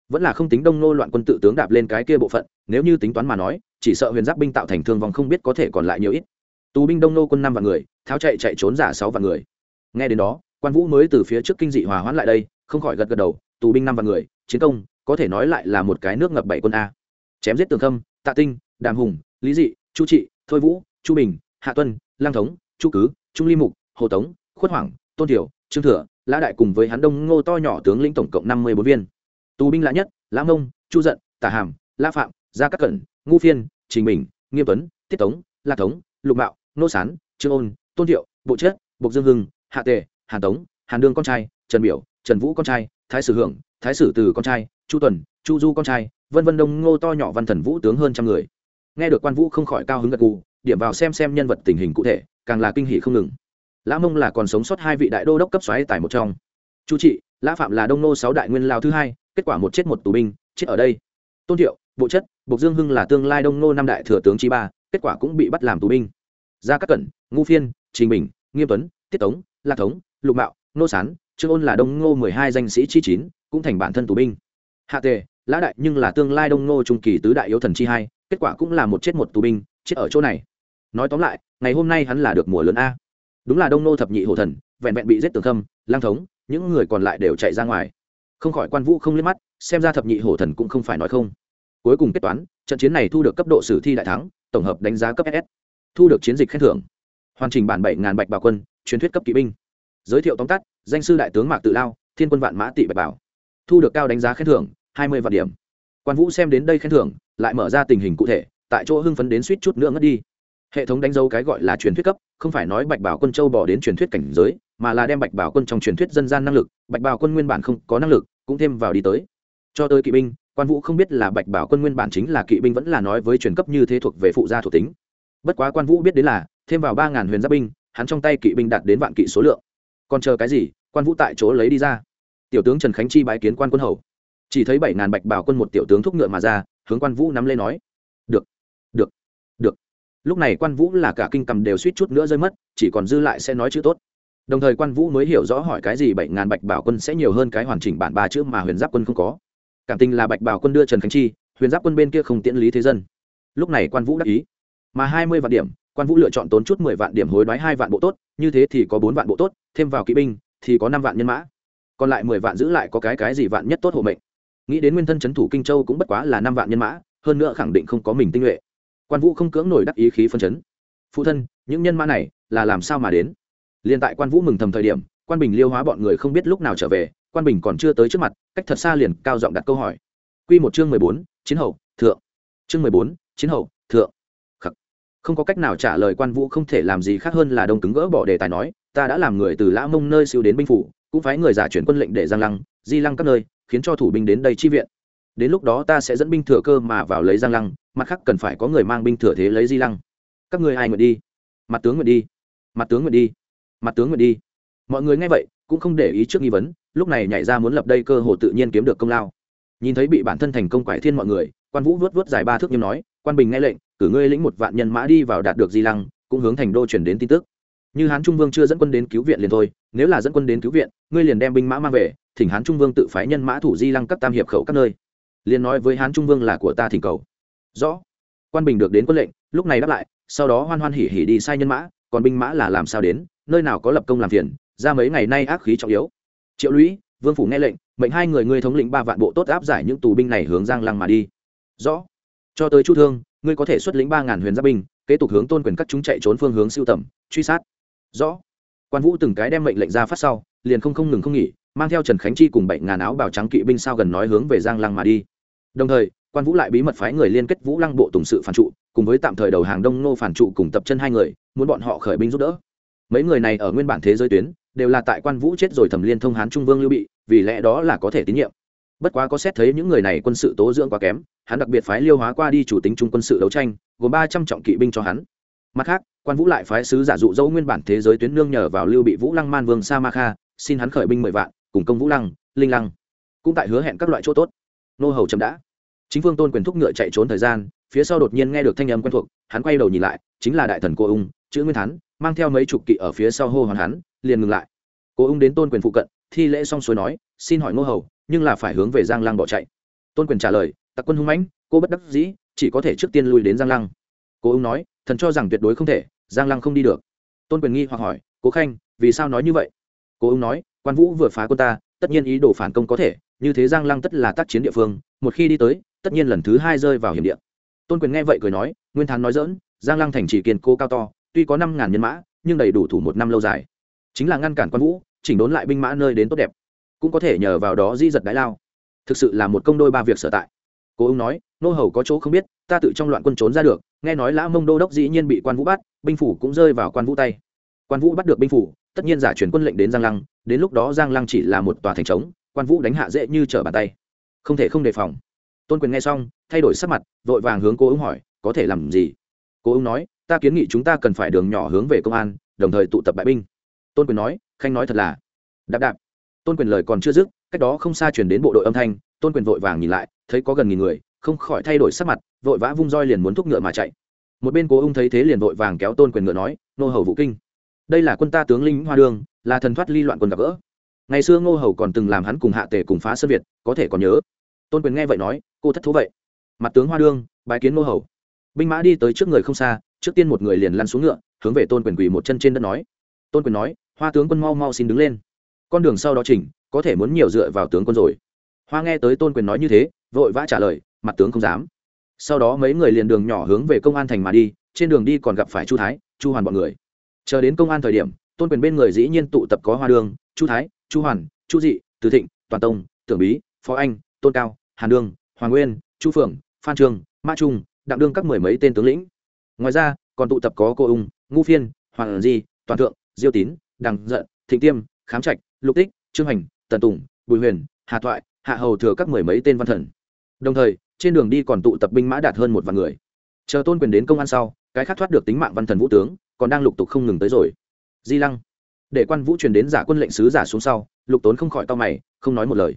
Speaker 1: Vẫn là không tính đông nô loạn quân tự tướng đạp lên cái kia bộ phận, nếu như tính toán mà nói, chỉ sợ huyền giáp binh tạo thành thương vong không biết có thể còn lại nhiều ít tù binh đông nô quân năm vạn người, tháo chạy chạy trốn giả sáu vạn người. Nghe đến đó, quan vũ mới từ phía trước kinh dị hòa hoãn lại đây, không khỏi gật gật đầu tù binh năm vạn người, chiến công, có thể nói lại là một cái nước ngập bảy quân a. Chém giết tường khâm, tạ tinh, đàm hùng, lý dị, chu trị, thôi vũ, chu bình, hạ tuân, lang thống, chu cứ, trung ly mục, hồ tống, khuất hoàng tôn thiểu, trương thừa, lã đại cùng với hắn đông ngô to nhỏ tướng lĩnh tổng cộng năm mươi bốn viên. Tù binh lã nhất, lã mông, chu giận, tả hàm la phạm, gia Cát cẩn ngu phiên, trình bình, nghiêm tuấn, tiết tống, lạc tống lục mạo nô sán, trương ôn, tôn thiệu, bộ chết, bộc dương hưng, hạ tề, hàn tống, hàn đương con trai, trần biểu, trần vũ con trai, thái sử hưởng, thái sử từ con trai, chu tuần, chu du con trai, vân vân đông ngô to nhỏ văn thần vũ tướng hơn trăm người. Nghe được quan vũ không khỏi cao hứng gật gù, điểm vào xem xem nhân vật tình hình cụ thể, càng là kinh hỷ không ngừng. Lã mông là còn sống sót hai vị đại đô đốc cấp xoáy tại một trong. Chu trị, lã phạm là đông nô sáu đại nguyên lao thứ hai, kết quả một chết một tù binh, chết ở đây. Tôn thiệu, bộ chất bộc dương hưng là tương lai đông nô năm đại thừa tướng chi ba, kết quả cũng bị bắt làm tù binh gia Cát cẩn, ngu phiên, trình bình, nghiêm tuấn, tiết tống, lạc thống, lục mạo, nô sán, trương ôn là đông ngô mười hai danh sĩ chi chín, cũng thành bản thân tù binh. Hạ tề, lã đại nhưng là tương lai đông ngô trung kỳ tứ đại yếu thần chi hai, kết quả cũng là một chết một tù binh, chết ở chỗ này. Nói tóm lại, ngày hôm nay hắn là được mùa lớn a. Đúng là đông Ngô thập nhị hổ thần, vẹn vẹn bị giết tường khâm, lang thống, những người còn lại đều chạy ra ngoài. Không khỏi quan vũ không liếc mắt, xem ra thập nhị hổ thần cũng không phải nói không. Cuối cùng kết toán, trận chiến này thu được cấp độ sử thi đại thắng, tổng hợp đánh giá cấp ss thu được chiến dịch khen thưởng. Hoàn chỉnh bản bảy ngàn bạch bảo quân, truyền thuyết cấp kỵ binh. Giới thiệu tóm tắt, danh sư đại tướng mạc tự lao, thiên quân vạn mã tị bạch bảo. Thu được cao đánh giá khen thưởng, hai mươi vạn điểm. Quan vũ xem đến đây khen thưởng, lại mở ra tình hình cụ thể, tại chỗ hưng phấn đến suýt chút nữa ngất đi. Hệ thống đánh dấu cái gọi là truyền thuyết cấp, không phải nói bạch bảo quân châu bỏ đến truyền thuyết cảnh giới, mà là đem bạch bảo quân trong truyền thuyết dân gian năng lực, bạch bảo quân nguyên bản không có năng lực, cũng thêm vào đi tới. Cho tới kỵ binh, quan vũ không biết là bạch bảo quân nguyên bản chính là kỵ binh vẫn là nói với truyền cấp như thế thuộc về phụ gia thuộc tính bất quá quan vũ biết đến là, thêm vào ba ngàn huyền giáp binh, hắn trong tay kỵ binh đạt đến vạn kỵ số lượng. Còn chờ cái gì, quan vũ tại chỗ lấy đi ra. Tiểu tướng trần khánh chi bái kiến quan quân hầu. Chỉ thấy bảy ngàn bạch bảo quân một tiểu tướng thúc ngựa mà ra, hướng quan vũ nắm lên nói, được được được. Lúc này quan vũ là cả kinh cầm đều suýt chút nữa rơi mất, chỉ còn dư lại sẽ nói chữ tốt. Đồng thời quan vũ mới hiểu rõ hỏi cái gì bảy ngàn bạch bảo quân sẽ nhiều hơn cái hoàn chỉnh bản ba chữ mà huyền giáp quân không có. Cảm tình là bạch bảo quân đưa trần khánh chi, huyền giáp quân bên kia không tiễn lý thế dân. Lúc này quan vũ đắc ý mà hai mươi vạn điểm, quan vũ lựa chọn tốn chút mười vạn điểm hối đoái hai vạn bộ tốt, như thế thì có bốn vạn bộ tốt, thêm vào kỵ binh thì có năm vạn nhân mã. Còn lại mười vạn giữ lại có cái cái gì vạn nhất tốt hộ mệnh. Nghĩ đến nguyên thân c h ấ n thủ kinh châu cũng bất quá là năm vạn nhân mã, hơn nữa khẳng định không có mình tinh nhuệ. Quan vũ không cưỡng nổi đắc ý khí phân chấn. Phụ thân, những nhân mã này là làm sao mà đến? Liền tại quan vũ mừng thầm thời điểm, quan bình liêu hóa bọn người không biết lúc nào trở về, quan bình còn chưa tới trước mặt, cách thật xa liền cao giọng đặt câu hỏi. Q một chương mười bốn, chiến hậu, thượng. Chương mười bốn, chiến hậu, thượng không có cách nào trả lời quan vũ không thể làm gì khác hơn là đông cứng gỡ bỏ đề tài nói, ta đã làm người từ lã mông nơi siêu đến binh phủ, cũng phái người giả chuyển quân lệnh để giang lăng, di lăng các nơi, khiến cho thủ binh đến đây chi viện. Đến lúc đó ta sẽ dẫn binh thừa cơ mà vào lấy giang lăng, mặt khác cần phải có người mang binh thừa thế lấy di lăng. Các người ai nguyện đi? Mặt tướng nguyện đi. Mặt tướng nguyện đi. Mặt tướng nguyện đi. Mọi người nghe vậy, cũng không để ý trước nghi vấn, lúc này nhảy ra muốn lập đây cơ hội tự nhiên kiếm được công lao. Nhìn thấy bị bản thân thành công quải thiên mọi người, quan vũ vớt vớt dài ba thước như nói quan bình nghe lệnh, cử ngươi lĩnh một vạn nhân mã đi vào đạt được di lăng, cũng hướng thành đô chuyển đến tin tức. Như hán trung vương chưa dẫn quân đến cứu viện liền thôi, nếu là dẫn quân đến cứu viện, ngươi liền đem binh mã mang về, thỉnh hán trung vương tự phái nhân mã thủ di lăng các tam hiệp khẩu các nơi. Liền nói với hán trung vương là của ta thỉnh cầu. Rõ. Quan bình được đến quân lệnh, lúc này đáp lại, sau đó hoan hoan hỉ hỉ đi sai nhân mã, còn binh mã là làm sao đến, nơi nào có lập công làm phiền, ra mấy ngày nay ác khí trọng yếu. Triệu lũy, vương phủ nghe lệnh, mệnh hai người ngươi thống lĩnh ba vạn bộ tốt áp giải những tù binh này hướng giang lăng mà đi. Rõ cho tới chu thương, ngươi có thể xuất lĩnh ba ngàn huyền giáp binh, kế tục hướng tôn quyền các chúng chạy trốn phương hướng siêu tầm, truy sát. Rõ. Quan vũ từng cái đem mệnh lệnh ra phát sau, liền không không ngừng không nghỉ, mang theo trần khánh chi cùng bảy ngàn áo bào trắng kỵ binh sao gần nói hướng về giang lăng mà đi. Đồng thời, quan vũ lại bí mật phái người liên kết vũ lăng bộ tùng sự phản trụ, cùng với tạm thời đầu hàng đông nô phản trụ cùng tập chân hai người, muốn bọn họ khởi binh giúp đỡ. Mấy người này ở nguyên bản thế giới tuyến, đều là tại quan vũ chết rồi thẩm liên thông hán trung vương lưu bị, vì lẽ đó là có thể tín nhiệm bất quá có xét thấy những người này quân sự tố dưỡng quá kém, hắn đặc biệt phái liêu hóa qua đi chủ tính trung quân sự đấu tranh, gồm ba trăm trọng kỵ binh cho hắn. Mặt khác, quan vũ lại phái sứ giả dụ dẫu nguyên bản thế giới tuyến nương nhờ vào lưu bị vũ lăng man vương sa ma kha, xin hắn khởi binh mười vạn, cùng công vũ lăng, linh lăng, cũng tại hứa hẹn các loại chỗ tốt. Nô hầu chậm đã. Chính phương tôn quyền thúc ngựa chạy trốn thời gian, phía sau đột nhiên nghe được thanh âm quen thuộc, hắn quay đầu nhìn lại, chính là đại thần cô ung, chữ nguyên thắn mang theo mấy chục kỵ ở phía sau hô hoàn hắn, liền ngừng lại. Cô ung đến tôn quyền phụ cận, thi lễ xong xuôi nói xin hỏi nô hầu, nhưng là phải hướng về giang lăng bỏ chạy. Tôn quyền trả lời, tặc quân hung mãnh, cô bất đắc dĩ, chỉ có thể trước tiên lui đến giang lăng. Cố ung nói, thần cho rằng tuyệt đối không thể, giang lăng không đi được. Tôn quyền nghi hoặc hỏi, cố khanh, vì sao nói như vậy? Cố ung nói, quan vũ vừa phá quân ta, tất nhiên ý đồ phản công có thể, như thế giang lăng tất là tác chiến địa phương, một khi đi tới, tất nhiên lần thứ hai rơi vào hiểm địa. Tôn quyền nghe vậy cười nói, nguyên thán nói dỡn giang lăng thành chỉ kiên cố cao to, tuy có năm ngàn nhân mã, nhưng đầy đủ thủ một năm lâu dài. Chính là ngăn cản quan vũ, chỉnh đốn lại binh mã nơi đến tốt đẹp cũng có thể nhờ vào đó di giật đái lao. Thực sự là một công đôi ba việc sở tại. Cố ung nói, nô hầu có chỗ không biết, ta tự trong loạn quân trốn ra được, nghe nói lã mông đô đốc dĩ nhiên bị quan vũ bắt, binh phủ cũng rơi vào quan vũ tay. Quan vũ bắt được binh phủ, tất nhiên giả chuyển quân lệnh đến giang lăng, đến lúc đó giang lăng chỉ là một tòa thành trống, quan vũ đánh hạ dễ như trở bàn tay. Không thể không đề phòng. Tôn quyền nghe xong, thay đổi sắc mặt, vội vàng hướng cô ung hỏi, có thể làm gì? Cô ung nói, ta kiến nghị chúng ta cần phải đường nhỏ hướng về công an, đồng thời tụ tập bại binh. Tôn quyền nói, khanh nói thật là đạp đạp tôn quyền lời còn chưa dứt, cách đó không xa chuyển đến bộ đội âm thanh, tôn quyền vội vàng nhìn lại, thấy có gần nghìn người, không khỏi thay đổi sắc mặt, vội vã vung roi liền muốn thúc ngựa mà chạy. Một bên cố ung thấy thế liền vội vàng kéo tôn quyền ngựa nói nô hầu vũ kinh, đây là quân ta tướng linh hoa đương là thần thoát ly loạn quân gặp gỡ. Ngày xưa ngô hầu còn từng làm hắn cùng hạ tề cùng phá sơn việt, có thể còn nhớ. Tôn quyền nghe vậy nói, cô thất thú vậy. Mặt tướng hoa đương bài kiến ngô hầu. Binh mã đi tới trước người không xa, trước tiên một người liền lăn xuống ngựa, hướng về tôn quyền quỳ một chân trên đất nói. Tôn quyền nói, hoa tướng quân mau mau xin đứng lên con đường sau đó chỉnh, có thể muốn nhiều dựa vào tướng quân rồi. Hoa nghe tới tôn quyền nói như thế, vội vã trả lời, mặt tướng không dám. Sau đó mấy người liền đường nhỏ hướng về công an thành mà đi, trên đường đi còn gặp phải chu thái, chu hoàn bọn người. Chờ đến công an thời điểm, tôn quyền bên người dĩ nhiên tụ tập có hoa đường, chu thái, chu hoàn, chu dị, từ thịnh, toàn tông, tưởng bí, phó anh, tôn cao, hàn đương hoàng nguyên, chu phượng, phan trương ma trung, đặng đương các mười mấy tên tướng lĩnh. Ngoài ra, còn tụ tập có cô ung, ngu phiên, hoàng di, toàn thượng, diêu tín, đằng giận, thịnh tiêm, khám trạch lục tích, trương hành tần tùng, bùi huyền, hà thoại, hạ hầu thừa các mười mấy tên văn thần. Đồng thời, trên đường đi còn tụ tập binh mã đạt hơn một vạn người. Chờ tôn quyền đến công an sau, cái khác thoát được tính mạng văn thần vũ tướng, còn đang lục tục không ngừng tới rồi. Di lăng. Để quan vũ truyền đến giả quân lệnh sứ giả xuống sau, lục tốn không khỏi to mày, không nói một lời.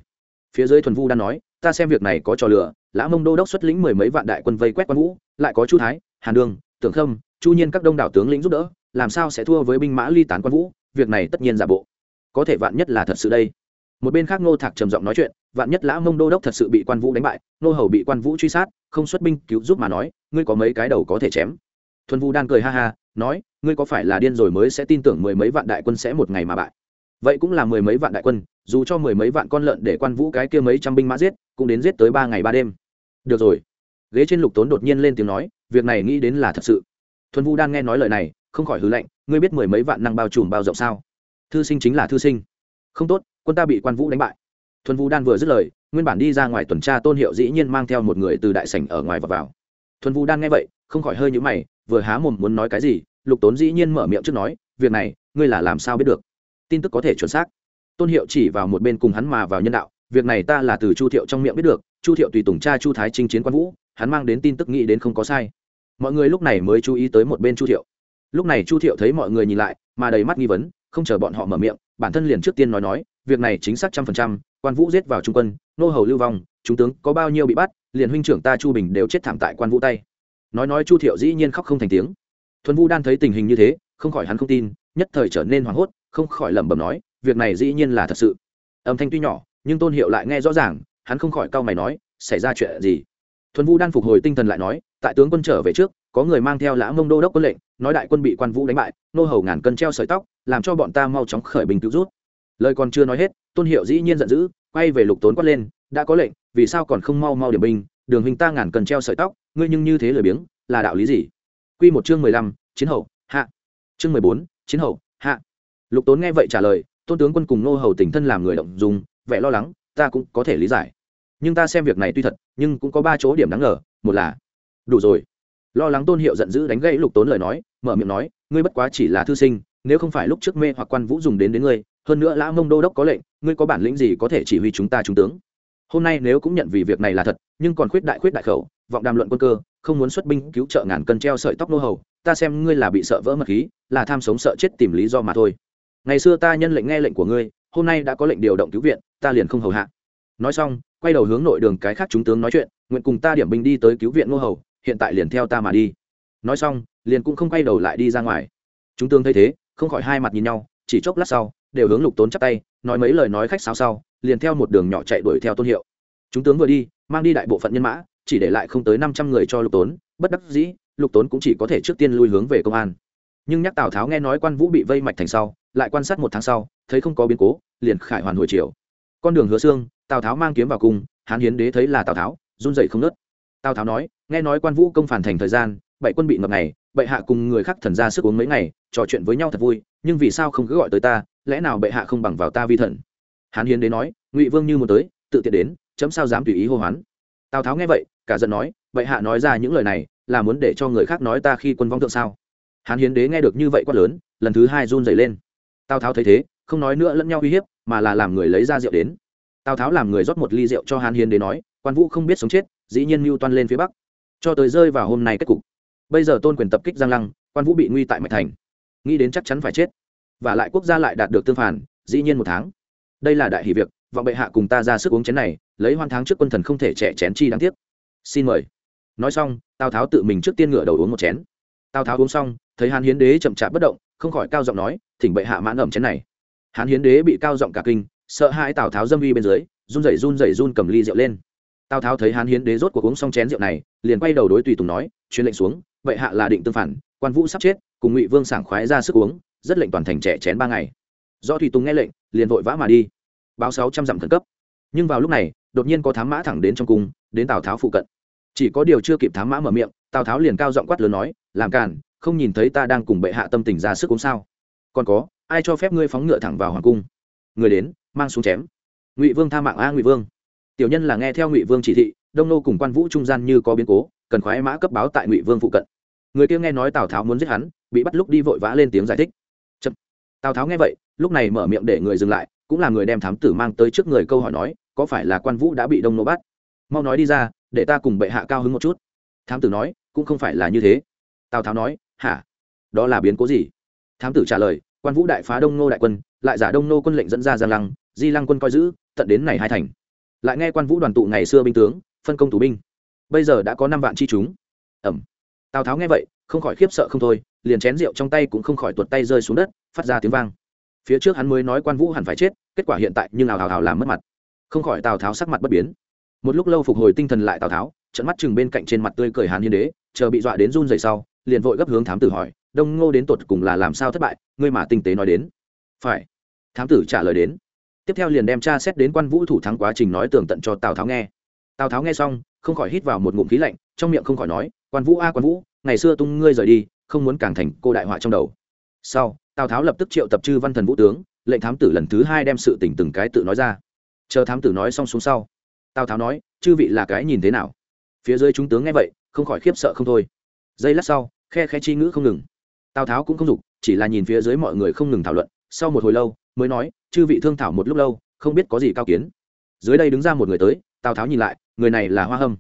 Speaker 1: Phía dưới thuần vu đang nói, ta xem việc này có trò lửa lã mông đô đốc xuất lĩnh mười mấy vạn đại quân vây quét quan vũ, lại có chu thái hàn đường, tưởng khâm, chu nhiên các đông đảo tướng lĩnh giúp đỡ, làm sao sẽ thua với binh mã ly tán quan vũ, việc này tất nhiên giả bộ có thể vạn nhất là thật sự đây. Một bên khác ngô thạc trầm giọng nói chuyện, vạn nhất lã mông đô đốc thật sự bị quan vũ đánh bại nô hầu bị quan vũ truy sát, không xuất binh cứu giúp mà nói, ngươi có mấy cái đầu có thể chém? Thuần vu đan cười ha ha, nói, ngươi có phải là điên rồi mới sẽ tin tưởng mười mấy vạn đại quân sẽ một ngày mà bại? Vậy cũng là mười mấy vạn đại quân, dù cho mười mấy vạn con lợn để quan vũ cái kia mấy trăm binh mã giết, cũng đến giết tới ba ngày ba đêm. Được rồi. Ghế trên lục tốn đột nhiên lên tiếng nói, việc này nghĩ đến là thật sự. Thuần vu đan nghe nói lời này, không khỏi hứ lệnh ngươi biết mười mấy vạn năng bao trùm bao rộng sao? Thư sinh chính là thư sinh. Không tốt, quân ta bị quan vũ đánh bại. Thuần vũ đan vừa dứt lời, nguyên bản đi ra ngoài tuần tra tôn hiệu dĩ nhiên mang theo một người từ đại sảnh ở ngoài và vào. Thuần vũ đan nghe vậy, không khỏi hơi nhữ mày, vừa há mồm muốn nói cái gì, lục tốn dĩ nhiên mở miệng trước nói, việc này, ngươi là làm sao biết được? Tin tức có thể chuẩn xác. Tôn hiệu chỉ vào một bên cùng hắn mà vào nhân đạo, việc này ta là từ chu thiệu trong miệng biết được, chu thiệu tùy tùng cha chu thái chinh chiến quan vũ, hắn mang đến tin tức nghĩ đến không có sai. Mọi người lúc này mới chú ý tới một bên chu thiệu. Lúc này chu thiệu thấy mọi người nhìn lại, mà đầy mắt nghi vấn không chờ bọn họ mở miệng, bản thân liền trước tiên nói nói, việc này chính xác trăm phần trăm, quan vũ giết vào trung quân, nô hầu lưu vong, chúng tướng có bao nhiêu bị bắt, liền huynh trưởng ta chu bình đều chết thảm tại quan vũ tay. Nói nói chu thiệu dĩ nhiên khóc không thành tiếng. Thuần vũ đan thấy tình hình như thế, không khỏi hắn không tin, nhất thời trở nên hoảng hốt, không khỏi lẩm bẩm nói, việc này dĩ nhiên là thật sự. Âm thanh tuy nhỏ, nhưng tôn hiệu lại nghe rõ ràng, hắn không khỏi cau mày nói, xảy ra chuyện gì? Thuần vũ đan phục hồi tinh thần lại nói, tại tướng quân trở về trước có người mang theo lã mông đô đốc quân lệnh, nói đại quân bị quan vũ đánh bại, nô hầu ngàn cân treo sợi tóc, làm cho bọn ta mau chóng khởi bình cứu rút. Lời còn chưa nói hết, tôn hiệu dĩ nhiên giận dữ, quay về lục tốn quát lên, đã có lệnh, vì sao còn không mau mau điểm binh? Đường hình ta ngàn cân treo sợi tóc, ngươi nhưng như thế lười biếng, là đạo lý gì? Quy một chương mười lăm, chiến hậu, hạ. Chương mười bốn, chiến hậu, hạ. Lục tốn nghe vậy trả lời, tôn tướng quân cùng nô hầu tỉnh thân làm người động dùng vẻ lo lắng, ta cũng có thể lý giải. Nhưng ta xem việc này tuy thật, nhưng cũng có ba chỗ điểm đáng ngờ, một là, đủ rồi lo lắng tôn hiệu giận dữ đánh gãy lục tốn lời nói, mở miệng nói, ngươi bất quá chỉ là thư sinh, nếu không phải lúc trước mê hoặc quan vũ dùng đến đến ngươi, hơn nữa lã mông đô đốc có lệnh, ngươi có bản lĩnh gì có thể chỉ huy chúng ta trung tướng? Hôm nay nếu cũng nhận vì việc này là thật, nhưng còn khuyết đại khuyết đại khẩu, vọng đàm luận quân cơ, không muốn xuất binh cứu trợ ngàn cân treo sợi tóc nô hầu, ta xem ngươi là bị sợ vỡ mật khí, là tham sống sợ chết tìm lý do mà thôi. Ngày xưa ta nhân lệnh nghe lệnh của ngươi, hôm nay đã có lệnh điều động cứu viện, ta liền không hầu hạ. Nói xong, quay đầu hướng nội đường cái khác chúng tướng nói chuyện, nguyện cùng ta điểm binh đi tới cứu viện nô hầu hiện tại liền theo ta mà đi. Nói xong, liền cũng không quay đầu lại đi ra ngoài. Chúng tướng thấy thế, không khỏi hai mặt nhìn nhau, chỉ chốc lát sau, đều hướng lục tốn chắp tay, nói mấy lời nói khách sáo sau, liền theo một đường nhỏ chạy đuổi theo tôn hiệu. Chúng tướng vừa đi, mang đi đại bộ phận nhân mã, chỉ để lại không tới năm trăm người cho lục tốn, bất đắc dĩ, lục tốn cũng chỉ có thể trước tiên lui hướng về công an. Nhưng nhắc tào tháo nghe nói quan vũ bị vây mạch thành sau, lại quan sát một tháng sau, thấy không có biến cố, liền khải hoàn hồi chiều con đường hứa xương, tào tháo mang kiếm vào cung, hán hiến đế thấy là tào tháo, run dậy không nớt tào tháo nói, nghe nói quan vũ công phản thành thời gian, bảy quân bị ngập này, bệ hạ cùng người khác thần ra sức uống mấy ngày, trò chuyện với nhau thật vui, nhưng vì sao không cứ gọi tới ta, lẽ nào bệ hạ không bằng vào ta vi thần? Hán hiến đế nói, ngụy vương như muốn tới, tự tiện đến, chấm sao dám tùy ý hô hoán. Tào tháo nghe vậy, cả giận nói, bệ hạ nói ra những lời này, là muốn để cho người khác nói ta khi quân vong thượng sao? Hán hiến đế nghe được như vậy quát lớn, lần thứ hai run dày lên. Tào tháo thấy thế, không nói nữa lẫn nhau uy hiếp, mà là làm người lấy ra rượu đến. Tào tháo làm người rót một ly rượu cho hán hiến đế nói, quan vũ không biết sống chết dĩ nhiên mưu toan lên phía bắc. Cho tới rơi vào hôm nay kết cục. Bây giờ tôn quyền tập kích giang lăng, quan vũ bị nguy tại mạch thành. Nghĩ đến chắc chắn phải chết. Và lại quốc gia lại đạt được tương phản, dĩ nhiên một tháng. Đây là đại hỷ việc, vọng bệ hạ cùng ta ra sức uống chén này, lấy hoan tháng trước quân thần không thể trẻ chén chi đáng tiếc. Xin mời. Nói xong, tào tháo tự mình trước tiên ngựa đầu uống một chén. Tào tháo uống xong, thấy hán hiến đế chậm chạp bất động, không khỏi cao giọng nói, thỉnh bệ hạ mãn ẩm chén này. Hán hiến đế bị cao giọng cả kinh, sợ hai tào tháo dâm uy bên dưới, run rẩy run rẩy run cầm ly rượu lên tào tháo thấy hán hiến đế rốt cuộc uống xong chén rượu này, liền quay đầu đối tùy tùng nói "Chuyên lệnh xuống bệ hạ là định tương phản, quan vũ sắp chết, cùng ngụy vương sảng khoái ra sức uống, rất lệnh toàn thành trẻ chén ba ngày. Do Thủy tùng nghe lệnh, liền vội vã mà đi. Báo sáu trăm dặm khẩn cấp. Nhưng vào lúc này, đột nhiên có thám mã thẳng đến trong cung, đến tào tháo phụ cận. Chỉ có điều chưa kịp thám mã mở miệng, tào tháo liền cao giọng quát lớn nói, làm càn, không nhìn thấy ta đang cùng bệ hạ tâm tình ra sức uống sao? Còn có, ai cho phép ngươi phóng ngựa thẳng vào hoàng cung? Người đến, mang xuống chém. Ngụy vương tha mạng a ngụy vương tiểu nhân là nghe theo ngụy vương chỉ thị, đông nô cùng quan vũ trung gian như có biến cố, cần khoái mã cấp báo tại ngụy vương phụ cận. Người kia nghe nói tào tháo muốn giết hắn, bị bắt lúc đi vội vã lên tiếng giải thích. Chậm. tào tháo nghe vậy, lúc này mở miệng để người dừng lại, cũng là người đem thám tử mang tới trước người câu hỏi nói, có phải là quan vũ đã bị đông nô bắt? Mau nói đi ra, để ta cùng bệ hạ cao hứng một chút. Thám tử nói, cũng không phải là như thế. Tào tháo nói, hả? Đó là biến cố gì? Thám tử trả lời, quan vũ đại phá đông nô đại quân, lại giả đông nô quân lệnh dẫn ra giang lăng, di lăng quân coi giữ, tận đến này hai thành lại nghe quan vũ đoàn tụ ngày xưa binh tướng, phân công tù binh. Bây giờ đã có năm vạn chi chúng. Ẩm. Tào tháo nghe vậy, không khỏi khiếp sợ không thôi, liền chén rượu trong tay cũng không khỏi tuột tay rơi xuống đất, phát ra tiếng vang. Phía trước hắn mới nói quan vũ hẳn phải chết, kết quả hiện tại nhưng ào ào ào làm mất mặt. Không khỏi tào tháo sắc mặt bất biến. Một lúc lâu phục hồi tinh thần lại tào tháo trận mắt chừng bên cạnh trên mặt tươi cười hàn hiên đế, chờ bị dọa đến run dày sau, liền vội gấp hướng thám tử hỏi, đông ngô đến tột cùng là làm sao thất bại? Ngươi mà tinh tế nói đến. Phải. Thám tử trả lời đến tiếp theo liền đem tra xét đến quan vũ thủ thắng quá trình nói tường tận cho tào tháo nghe tào tháo nghe xong không khỏi hít vào một ngụm khí lạnh trong miệng không khỏi nói quan vũ a quan vũ ngày xưa tung ngươi rời đi không muốn càng thành cô đại họa trong đầu sau tào tháo lập tức triệu tập chư văn thần vũ tướng lệnh thám tử lần thứ hai đem sự tình từng cái tự nói ra chờ thám tử nói xong xuống sau tào tháo nói chư vị là cái nhìn thế nào phía dưới chúng tướng nghe vậy không khỏi khiếp sợ không thôi giây lát sau khe khe chi ngữ không ngừng tào tháo cũng không dục chỉ là nhìn phía dưới mọi người không ngừng thảo luận sau một hồi lâu mới nói, chư vị thương thảo một lúc lâu, không biết có gì cao kiến. Dưới đây đứng ra một người tới, tào tháo nhìn lại, người này là hoa hâm.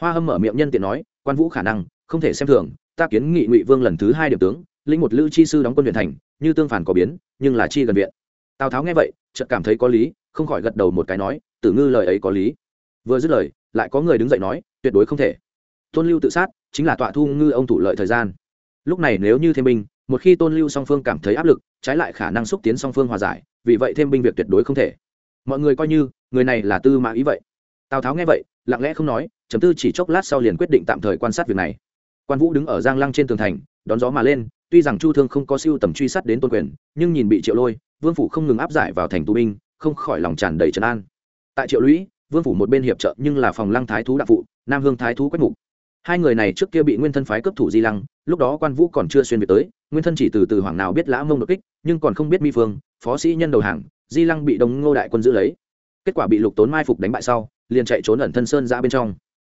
Speaker 1: Hoa hâm mở miệng nhân tiện nói, quan vũ khả năng, không thể xem thường, ta kiến nghị ngụy vương lần thứ hai điểm tướng, lĩnh một lữ chi sư đóng quân huyện thành, như tương phản có biến, nhưng là chi gần viện. Tào tháo nghe vậy, chợt cảm thấy có lý, không khỏi gật đầu một cái nói, tử ngư lời ấy có lý. Vừa dứt lời, lại có người đứng dậy nói, tuyệt đối không thể. Tôn lưu tự sát, chính là tọa thu ngư ông thủ lợi thời gian. Lúc này nếu như thêm binh một khi tôn lưu song phương cảm thấy áp lực, trái lại khả năng xúc tiến song phương hòa giải, vì vậy thêm binh việc tuyệt đối không thể. Mọi người coi như, người này là tư mã ý vậy. Tào tháo nghe vậy, lặng lẽ không nói chấm tư chỉ chốc lát sau liền quyết định tạm thời quan sát việc này. Quan vũ đứng ở giang lăng trên tường thành, đón gió mà lên, tuy rằng chu thương không có siêu tầm truy sát đến tôn quyền, nhưng nhìn bị triệu lôi, vương phủ không ngừng áp giải vào thành tù binh, không khỏi lòng tràn đầy trấn an. Tại triệu lũy, vương phủ một bên hiệp trợ nhưng là phòng lăng thái thú đạo phụ, nam hương thái thú quách mục hai người này trước kia bị nguyên thân phái cấp thủ di lăng, lúc đó quan vũ còn chưa xuyên việt tới, nguyên thân chỉ từ từ hoàng nào biết lã mông đột kích, nhưng còn không biết mi phương, phó sĩ nhân đầu hàng, di lăng bị đồng ngô đại quân giữ lấy. Kết quả bị lục tốn mai phục đánh bại sau, liền chạy trốn ẩn thân sơn ra bên trong.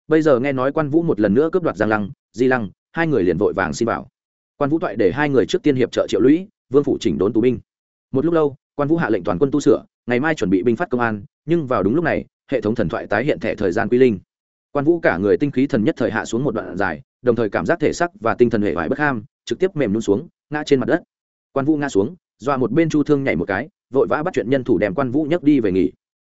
Speaker 1: Bây giờ nghe nói quan vũ một lần nữa cướp đoạt giang lăng, di lăng, hai người liền vội vàng xin bảo quan vũ thoại để hai người trước tiên hiệp trợ triệu lũy, vương phủ chỉnh đốn tù binh. Một lúc lâu, quan vũ hạ lệnh toàn quân tu sửa, ngày mai chuẩn bị binh phát công an, nhưng vào đúng lúc này, hệ thống thần thoại tái hiện thẻ thời gian quy linh quan vũ cả người tinh khí thần nhất thời hạ xuống một đoạn dài đồng thời cảm giác thể sắc và tinh thần hệ vải bất ham trực tiếp mềm luôn xuống ngã trên mặt đất quan vũ ngã xuống dọa một bên chu thương nhảy một cái vội vã bắt chuyện nhân thủ đem quan vũ nhấc đi về nghỉ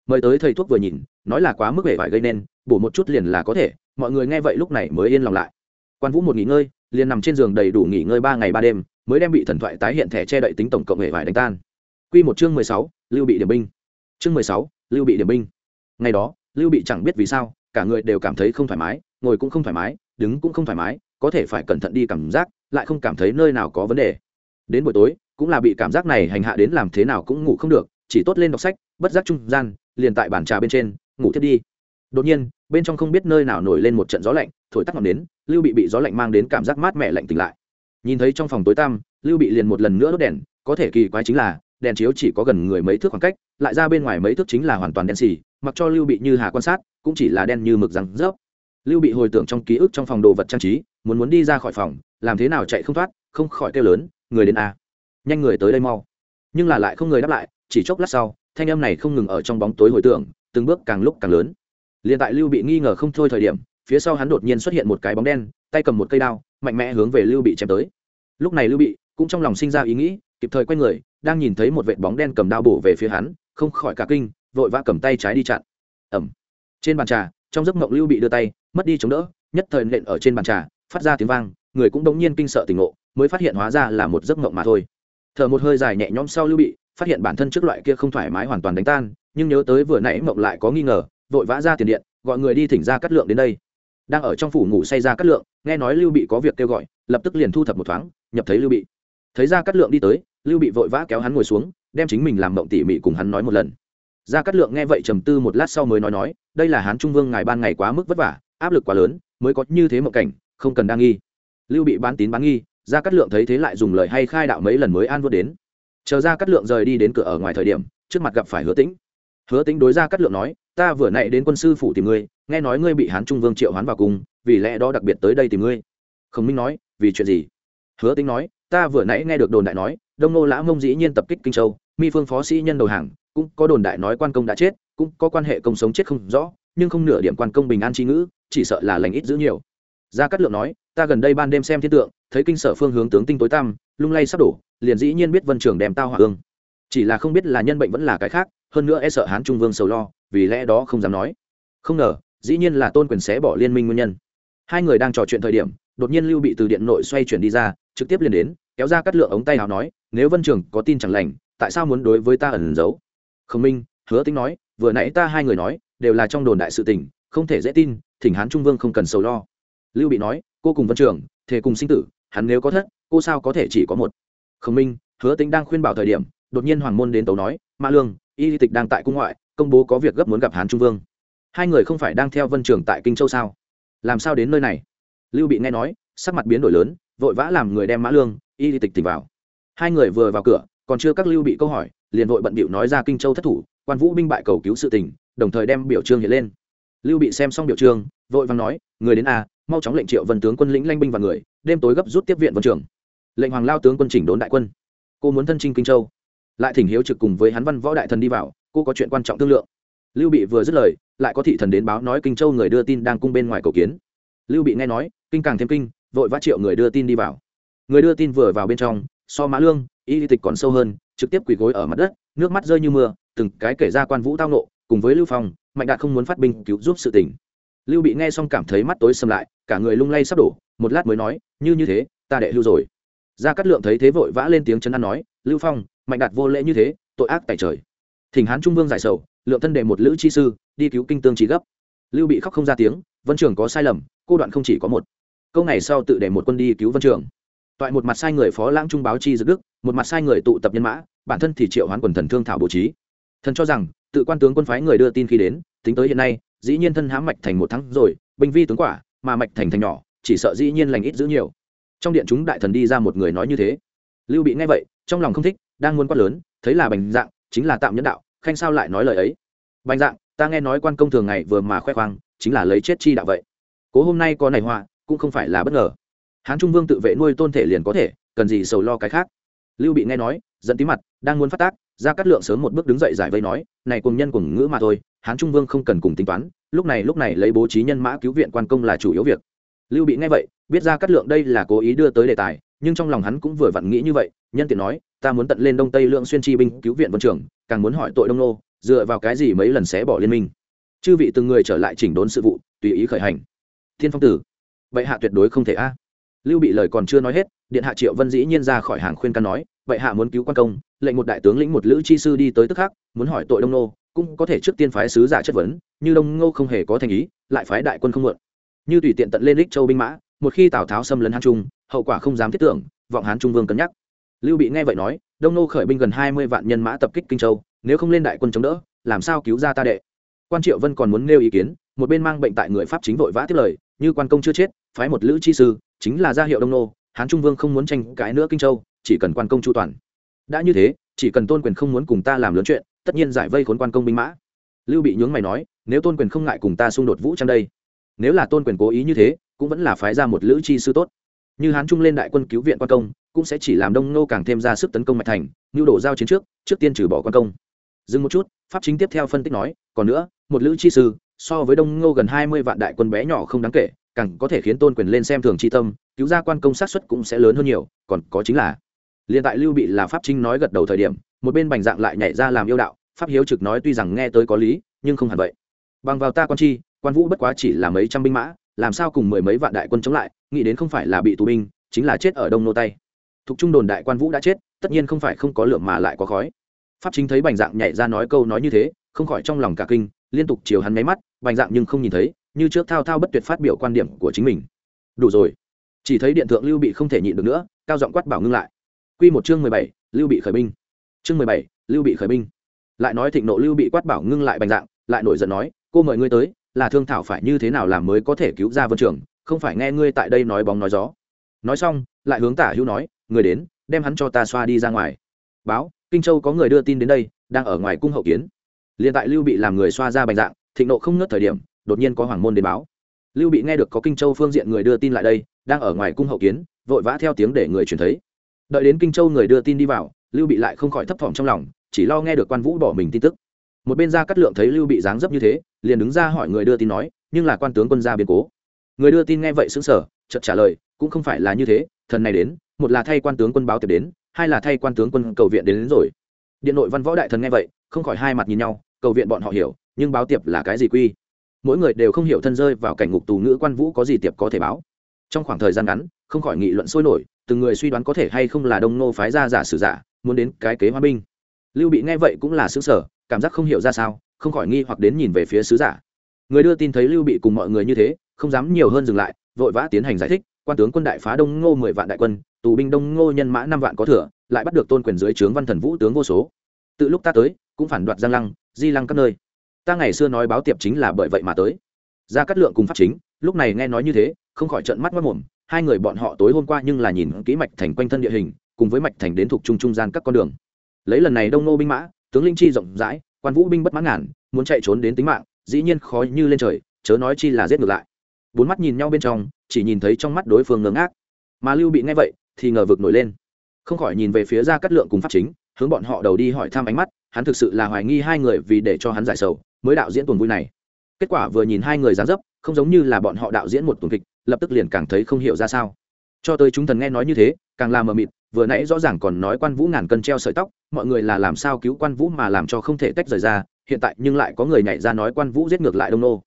Speaker 1: mời tới thầy thuốc vừa nhìn nói là quá mức hệ vải gây nên bổ một chút liền là có thể mọi người nghe vậy lúc này mới yên lòng lại quan vũ một nghỉ ngơi liền nằm trên giường đầy đủ nghỉ ngơi ba ngày ba đêm mới đem bị thần thoại tái hiện thẻ che đậy tính tổng cộng hệ vải đánh tan Quy một chương mười sáu, Lưu bị điểm binh. Chương mười sáu, Lưu bị điểm binh. Ngày đó, Lưu bị chẳng biết vì sao, cả người đều cảm thấy không thoải mái, ngồi cũng không thoải mái, đứng cũng không thoải mái, có thể phải cẩn thận đi cảm giác, lại không cảm thấy nơi nào có vấn đề. Đến buổi tối, cũng là bị cảm giác này hành hạ đến làm thế nào cũng ngủ không được, chỉ tốt lên đọc sách, bất giác trung gian, liền tại bàn trà bên trên, ngủ thiết đi. Đột nhiên, bên trong không biết nơi nào nổi lên một trận gió lạnh, thổi tắt ngọn nến, Lưu bị bị gió lạnh mang đến cảm giác mát mẻ lạnh tỉnh lại. Nhìn thấy trong phòng tối tăm, Lưu bị liền một lần nữa đốt đèn, có thể kỳ quái chính là đèn chiếu chỉ có gần người mấy thước khoảng cách lại ra bên ngoài mấy thước chính là hoàn toàn đen xì mặc cho lưu bị như hà quan sát cũng chỉ là đen như mực răng rớp. Lưu bị hồi tưởng trong ký ức trong phòng đồ vật trang trí, muốn muốn đi ra khỏi phòng, làm thế nào chạy không thoát, không khỏi kêu lớn, người đến a, nhanh người tới đây mau. Nhưng là lại không người đáp lại, chỉ chốc lát sau, thanh âm này không ngừng ở trong bóng tối hồi tưởng, từng bước càng lúc càng lớn. Liền tại lưu bị nghi ngờ không thôi thời điểm, phía sau hắn đột nhiên xuất hiện một cái bóng đen, tay cầm một cây đao, mạnh mẽ hướng về lưu bị chém tới. Lúc này lưu bị cũng trong lòng sinh ra ý nghĩ, kịp thời quay người, đang nhìn thấy một vệt bóng đen cầm đao bổ về phía hắn, không khỏi cả kinh, vội vã cầm tay trái đi chặn. Ẩm trên bàn trà, trong giấc mộng lưu bị đưa tay, mất đi chống đỡ, nhất thời nện ở trên bàn trà, phát ra tiếng vang, người cũng đống nhiên kinh sợ tỉnh ngộ, mới phát hiện hóa ra là một giấc mộng mà thôi. Thở một hơi dài nhẹ nhõm sau lưu bị, phát hiện bản thân trước loại kia không thoải mái hoàn toàn đánh tan, nhưng nhớ tới vừa nãy mộng lại có nghi ngờ, vội vã ra tiền điện, gọi người đi thỉnh ra cắt lượng đến đây. Đang ở trong phủ ngủ say ra cắt lượng, nghe nói lưu bị có việc kêu gọi, lập tức liền thu thập một thoáng, nhập thấy lưu bị. Thấy ra cắt lượng đi tới, lưu bị vội vã kéo hắn ngồi xuống, đem chính mình làm mộng tỉ mỉ cùng hắn nói một lần. Gia cát lượng nghe vậy trầm tư một lát sau mới nói nói đây là hán trung vương ngài ban ngày quá mức vất vả, áp lực quá lớn, mới có như thế mộng cảnh, không cần đa nghi. Lưu bị bán tín bán nghi, gia cát lượng thấy thế lại dùng lời hay khai đạo mấy lần mới an vớt đến. Chờ gia cát lượng rời đi đến cửa ở ngoài thời điểm, trước mặt gặp phải hứa tĩnh. Hứa tĩnh đối gia cát lượng nói, ta vừa nãy đến quân sư phủ tìm ngươi, nghe nói ngươi bị hán trung vương triệu hoán vào cùng vì lẽ đó đặc biệt tới đây tìm ngươi. Khổng minh nói, vì chuyện gì? Hứa tĩnh nói, ta vừa nãy nghe được đồn đại nói, đông nô lã mông dĩ nhiên tập kích kinh châu, mi phương phó sĩ nhân đầu hàng, cũng có đồn đại nói quan công đã chết cũng có quan hệ công sống chết không rõ, nhưng không nửa điểm quan công bình an tri ngữ, chỉ sợ là lành ít giữ nhiều. Gia cát lượng nói, ta gần đây ban đêm xem thiên tượng, thấy kinh sở phương hướng tướng tinh tối tăm, lung lay sắp đổ, liền dĩ nhiên biết vân trường đem tao hỏa hương chỉ là không biết là nhân bệnh vẫn là cái khác, hơn nữa e sợ hán trung vương sầu lo, vì lẽ đó không dám nói. Không ngờ, dĩ nhiên là tôn quyền xé bỏ liên minh nguyên nhân. Hai người đang trò chuyện thời điểm, đột nhiên lưu bị từ điện nội xoay chuyển đi ra, trực tiếp liền đến, kéo ra cắt lượng ống tay nào nói, nếu vân trường có tin chẳng lành, tại sao muốn đối với ta ẩn giấu? Khổng minh, hứa tính nói vừa nãy ta hai người nói, đều là trong đồn đại sự tình, không thể dễ tin, thỉnh hán trung vương không cần sầu lo. Lưu bị nói, cô cùng vân trường, thề cùng sinh tử, hắn nếu có thất, cô sao có thể chỉ có một. Khổng minh, hứa tính đang khuyên bảo thời điểm, đột nhiên hoàng môn đến tấu nói, mã lương, y tịch đang tại cung ngoại, công bố có việc gấp muốn gặp hán trung vương. Hai người không phải đang theo vân trường tại kinh châu sao? Làm sao đến nơi này? Lưu bị nghe nói, sắc mặt biến đổi lớn, vội vã làm người đem mã lương, y tịch tỉnh vào. Hai người vừa vào cửa, còn chưa các lưu bị câu hỏi, liền vội bận bịu nói ra kinh châu thất thủ quan vũ binh bại cầu cứu sự tình, đồng thời đem biểu trương hiện lên. Lưu bị xem xong biểu trương, vội vàng nói, người đến a, mau chóng lệnh triệu vân tướng quân lĩnh lanh binh và người, đêm tối gấp rút tiếp viện vân trường lệnh hoàng lao tướng quân chỉnh đốn đại quân. Cô muốn thân chinh kinh châu. Lại thỉnh hiếu trực cùng với hắn văn võ đại thần đi vào, cô có chuyện quan trọng thương lượng. Lưu bị vừa dứt lời, lại có thị thần đến báo nói kinh châu người đưa tin đang cung bên ngoài cầu kiến. Lưu bị nghe nói, kinh càng thêm kinh, vội vã triệu người đưa tin đi vào. Người đưa tin vừa vào bên trong, so mã lương, y tịch còn sâu hơn, trực tiếp quỳ gối ở mặt đất, nước mắt rơi như mưa từng cái kể ra quan vũ tao nộ, cùng với lưu phong, mạnh đạt không muốn phát binh cứu giúp sự tình. Lưu bị nghe xong cảm thấy mắt tối sầm lại, cả người lung lay sắp đổ, một lát mới nói, như như thế, ta đệ lưu rồi. Gia cát lượng thấy thế vội vã lên tiếng chân ăn nói, lưu phong, mạnh đạt vô lễ như thế, tội ác tại trời. Thỉnh hán trung vương giải sầu, lượng thân đề một lữ chi sư, đi cứu kinh tương trí gấp. Lưu bị khóc không ra tiếng, vân trường có sai lầm, cô đoạn không chỉ có một. Câu ngày sau tự để một quân đi cứu vân trường. Toại một mặt sai người phó lãng trung báo chi dược đức, một mặt sai người tụ tập nhân mã, bản thân thì triệu hoán quần thần thương thảo bố trí thần cho rằng, tự quan tướng quân phái người đưa tin khi đến, tính tới hiện nay, dĩ nhiên thân hãm mạch thành một tháng rồi, binh vi tướng quả, mà mạch thành thành nhỏ, chỉ sợ dĩ nhiên lành ít giữ nhiều. Trong điện chúng đại thần đi ra một người nói như thế. Lưu bị nghe vậy, trong lòng không thích, đang muốn quát lớn, thấy là bành dạng, chính là tạm nhân đạo, khanh sao lại nói lời ấy? Bành dạng, ta nghe nói quan công thường ngày vừa mà khoe khoang, chính là lấy chết chi đạo vậy. Cố hôm nay có này họa, cũng không phải là bất ngờ. Hán trung vương tự vệ nuôi tôn thể liền có thể, cần gì sầu lo cái khác? Lưu bị nghe nói dẫn tí mặt, đang muốn phát tác gia cát lượng sớm một bước đứng dậy giải vây nói, này cùng nhân cùng ngữ mà thôi, hán trung vương không cần cùng tính toán, lúc này lúc này lấy bố trí nhân mã cứu viện quan công là chủ yếu việc. Lưu bị nghe vậy, biết gia cát lượng đây là cố ý đưa tới đề tài, nhưng trong lòng hắn cũng vừa vặn nghĩ như vậy, nhân tiện nói, ta muốn tận lên đông tây lượng xuyên chi binh cứu viện vân trưởng, càng muốn hỏi tội đông nô, dựa vào cái gì mấy lần xé bỏ liên minh? Chư vị từng người trở lại chỉnh đốn sự vụ, tùy ý khởi hành. Thiên phong tử vậy hạ tuyệt đối không thể a. Lưu bị lời còn chưa nói hết, điện hạ triệu vân dĩ nhiên ra khỏi hàng khuyên can nói vậy hạ muốn cứu quan công lệnh một đại tướng lĩnh một lữ chi sư đi tới tức khắc, muốn hỏi tội đông nô cũng có thể trước tiên phái sứ giả chất vấn, như đông ngô không hề có thành ý, lại phái đại quân không mượn. Như tùy tiện tận lên đích châu binh mã, một khi tào tháo xâm lấn hán trung, hậu quả không dám thiết tưởng, vọng hán trung vương cân nhắc. Lưu bị nghe vậy nói, đông nô khởi binh gần hai mươi vạn nhân mã tập kích kinh châu, nếu không lên đại quân chống đỡ, làm sao cứu ra ta đệ? Quan triệu vân còn muốn nêu ý kiến, một bên mang bệnh tại người pháp chính vội vã tiếp lời, như quan công chưa chết, phái một lữ chi sư, chính là gia hiệu đông nô hán trung vương không muốn tranh cãi nữa kinh châu, chỉ cần quan công chu toàn đã như thế, chỉ cần tôn quyền không muốn cùng ta làm lớn chuyện, tất nhiên giải vây khốn quan công binh mã. Lưu bị nhướng mày nói, nếu tôn quyền không ngại cùng ta xung đột vũ trang đây, nếu là tôn quyền cố ý như thế, cũng vẫn là phái ra một lữ chi sư tốt. Như hán trung lên đại quân cứu viện quan công, cũng sẽ chỉ làm đông nô càng thêm ra sức tấn công mạch thành như đổ giao chiến trước trước tiên trừ bỏ quan công. Dừng một chút, pháp chính tiếp theo phân tích nói, còn nữa, một lữ chi sư, so với đông ngô gần hai mươi vạn đại quân bé nhỏ không đáng kể, càng có thể khiến tôn quyền lên xem thường chi tâm, cứu ra quan công sát xuất cũng sẽ lớn hơn nhiều, còn có chính là liền tại lưu bị là pháp chính nói gật đầu thời điểm, một bên bành dạng lại nhảy ra làm yêu đạo, pháp hiếu trực nói tuy rằng nghe tới có lý, nhưng không hẳn vậy. Bằng vào ta quan chi quan vũ bất quá chỉ là mấy trăm binh mã, làm sao cùng mười mấy vạn đại quân chống lại, nghĩ đến không phải là bị tù binh, chính là chết ở đông nô tay. Thục trung đồn đại quan vũ đã chết, tất nhiên không phải không có lượng mà lại có khói. Pháp chính thấy bành dạng nhảy ra nói câu nói như thế, không khỏi trong lòng cả kinh, liên tục chiều hắn mấy mắt, bành dạng nhưng không nhìn thấy, như trước thao thao bất tuyệt phát biểu quan điểm của chính mình. Đủ rồi. Chỉ thấy điện thượng lưu bị không thể nhịn được nữa, cao giọng quát bảo ngưng lại. Quy một chương mười bảy, lưu bị khởi binh. Chương mười bảy, lưu bị khởi binh. Lại nói thịnh nộ lưu bị quát bảo ngưng lại bành dạng, lại nổi giận nói, cô mời ngươi tới, là thương thảo phải như thế nào làm mới có thể cứu ra vân trường, không phải nghe ngươi tại đây nói bóng nói gió. Nói xong, lại hướng tả hữu nói người đến, đem hắn cho ta xoa đi ra ngoài. Báo, kinh châu có người đưa tin đến đây, đang ở ngoài cung hậu kiến. Liên tại lưu bị làm người xoa ra bành dạng, thịnh nộ không ngớt thời điểm, đột nhiên có hoàng môn đến báo. Lưu bị nghe được có kinh châu phương diện người đưa tin lại đây, đang ở ngoài cung hậu kiến, vội vã theo tiếng để người truyền thấy đợi đến kinh châu người đưa tin đi vào lưu bị lại không khỏi thấp thỏm trong lòng chỉ lo nghe được quan vũ bỏ mình tin tức. Một bên ra cắt lượng thấy lưu bị dáng dấp như thế liền đứng ra hỏi người đưa tin nói nhưng là quan tướng quân gia biến cố? Người đưa tin nghe vậy xứng sở chợt trả lời cũng không phải là như thế thần này đến một là thay quan tướng quân báo tiệp đến hai là thay quan tướng quân cầu viện đến, đến rồi. Điện nội văn võ đại thần nghe vậy không khỏi hai mặt nhìn nhau cầu viện bọn họ hiểu nhưng báo tiệp là cái gì quy? Mỗi người đều không hiểu thân rơi vào cảnh ngục tù ngữ quan vũ có gì tiệp có thể báo. Trong khoảng thời gian ngắn không khỏi nghị luận sôi nổi từng người suy đoán có thể hay không là đông nô phái ra giả sử giả, muốn đến cái kế hoa binh. Lưu bị nghe vậy cũng là xứ sở cảm giác không hiểu ra sao, không khỏi nghi hoặc đến nhìn về phía sứ giả. Người đưa tin thấy lưu bị cùng mọi người như thế, không dám nhiều hơn dừng lại, vội vã tiến hành giải thích, quan tướng quân đại phá đông ngô mười vạn đại quân, tù binh đông ngô nhân mã năm vạn có thừa, lại bắt được tôn quyền dưới trướng văn thần vũ tướng vô số. Từ lúc ta tới, cũng phản đoạt giang lăng, di lăng các nơi. Ta ngày xưa nói báo tiệp chính là bởi vậy mà tới. Ra cắt lượng cùng pháp chính, lúc này nghe nói như thế, không khỏi trận mắt mất mồm hai người bọn họ tối hôm qua nhưng là nhìn kỹ mạch thành quanh thân địa hình, cùng với mạch thành đến thuộc trung trung gian các con đường. Lấy lần này đông nô binh mã, tướng linh chi rộng rãi, quan vũ binh bất mãn ngàn, muốn chạy trốn đến tính mạng, dĩ nhiên khó như lên trời, chớ nói chi là giết ngược lại. Bốn mắt nhìn nhau bên trong, chỉ nhìn thấy trong mắt đối phương ngớ ngác. Mà lưu bị nghe vậy, thì ngờ vực nổi lên. Không khỏi nhìn về phía ra cắt lượng cùng pháp chính, hướng bọn họ đầu đi hỏi thăm ánh mắt, hắn thực sự là hoài nghi hai người vì để cho hắn giải sầu, mới đạo diễn tuần vui này. Kết quả vừa nhìn hai người dán dấp, không giống như là bọn họ đạo diễn một tuần kịch lập tức liền càng thấy không hiểu ra sao. Cho tới chúng thần nghe nói như thế, càng làm mờ mịt, vừa nãy rõ ràng còn nói quan vũ ngàn cân treo sợi tóc, mọi người là làm sao cứu quan vũ mà làm cho không thể tách rời ra, hiện tại nhưng lại có người nhảy ra nói quan vũ giết ngược lại đông nô.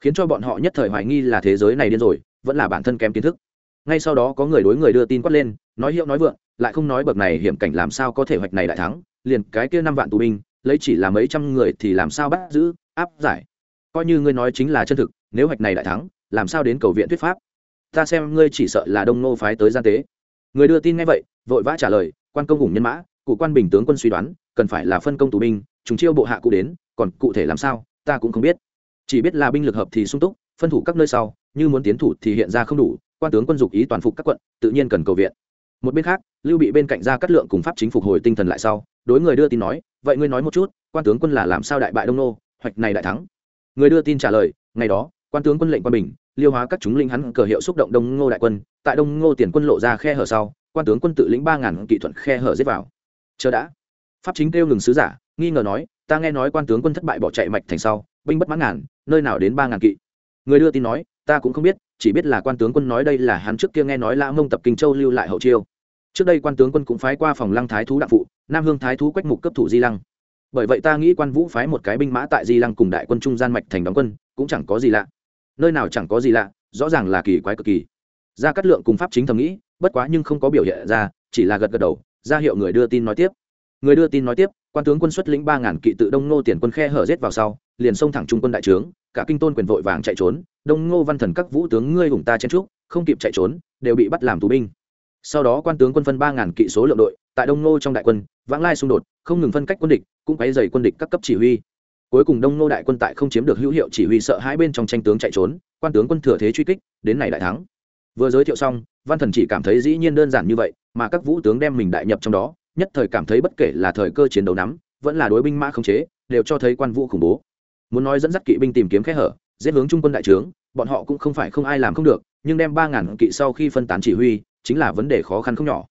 Speaker 1: Khiến cho bọn họ nhất thời hoài nghi là thế giới này điên rồi, vẫn là bản thân kém kiến thức. Ngay sau đó có người đối người đưa tin quát lên, nói hiệu nói vượng, lại không nói bậc này hiểm cảnh làm sao có thể hoạch này đại thắng, liền cái kia năm vạn tù binh, lấy chỉ là mấy trăm người thì làm sao bắt giữ, áp giải. Coi như ngươi nói chính là chân thực, nếu hoạch này đại thắng làm sao đến cầu viện thuyết pháp? Ta xem ngươi chỉ sợ là đông nô phái tới gian tế. Người đưa tin nghe vậy, vội vã trả lời, quan công hùng nhân mã, cụ quan bình tướng quân suy đoán, cần phải là phân công tù binh chúng chiêu bộ hạ cụ đến, còn cụ thể làm sao, ta cũng không biết. Chỉ biết là binh lực hợp thì sung túc, phân thủ các nơi sau, như muốn tiến thủ thì hiện ra không đủ, quan tướng quân dục ý toàn phục các quận, tự nhiên cần cầu viện. Một bên khác, lưu bị bên cạnh ra cắt lượng cùng pháp chính phục hồi tinh thần lại sau, đối người đưa tin nói, vậy ngươi nói một chút, quan tướng quân là làm sao đại bại đông nô, hoạch này đại thắng? Người đưa tin trả lời, ngày đó, quan tướng quân lệnh quan bình liêu hóa các chúng linh hắn cờ hiệu xúc động đông ngô đại quân, tại đông ngô tiền quân lộ ra khe hở sau, quan tướng quân tự lĩnh ba ngàn kỵ thuận khe hở giết vào. Chờ đã. Pháp chính kêu ngừng sứ giả, nghi ngờ nói, ta nghe nói quan tướng quân thất bại bỏ chạy mạch thành sau, binh bất mãn ngàn, nơi nào đến ba ngàn kỵ? Người đưa tin nói, ta cũng không biết, chỉ biết là quan tướng quân nói đây là hắn trước kia nghe nói lã mông tập kinh châu lưu lại hậu chiêu. Trước đây quan tướng quân cũng phái qua phòng lăng thái thú đặng phụ, nam hương thái thú quách mục cấp thủ di lăng. Bởi vậy ta nghĩ quan vũ phái một cái binh mã tại di lăng cùng đại quân trung gian mạch thành đóng quân, cũng chẳng có gì lạ nơi nào chẳng có gì lạ, rõ ràng là kỳ quái cực kỳ. Ra cắt lượng cùng pháp chính thầm nghĩ, bất quá nhưng không có biểu hiện ra, chỉ là gật gật đầu, ra hiệu người đưa tin nói tiếp. Người đưa tin nói tiếp, quan tướng quân xuất lĩnh ba ngàn kỵ tự đông nô tiền quân khe hở rết vào sau, liền xông thẳng trung quân đại trướng, cả kinh tôn quyền vội vàng chạy trốn, đông ngô văn thần các vũ tướng ngươi hùng ta chen trúc không kịp chạy trốn, đều bị bắt làm tù binh. Sau đó quan tướng quân phân ba ngàn kỵ số lượng đội, tại đông ngô trong đại quân, vãng lai xung đột, không ngừng phân cách quân địch, cũng quấy dày quân địch các cấp chỉ huy cuối cùng đông ngô đại quân tại không chiếm được hữu hiệu chỉ huy sợ hai bên trong tranh tướng chạy trốn, quan tướng quân thừa thế truy kích, đến này đại thắng. Vừa giới thiệu xong, văn thần chỉ cảm thấy dĩ nhiên đơn giản như vậy, mà các vũ tướng đem mình đại nhập trong đó, nhất thời cảm thấy bất kể là thời cơ chiến đấu nắm, vẫn là đối binh mã khống chế, đều cho thấy quan vũ khủng bố. Muốn nói dẫn dắt kỵ binh tìm kiếm kẽ hở, giết hướng trung quân đại trướng, bọn họ cũng không phải không ai làm không được, nhưng đem ba ngàn kỵ sau khi phân tán chỉ huy, chính là vấn đề khó khăn không nhỏ.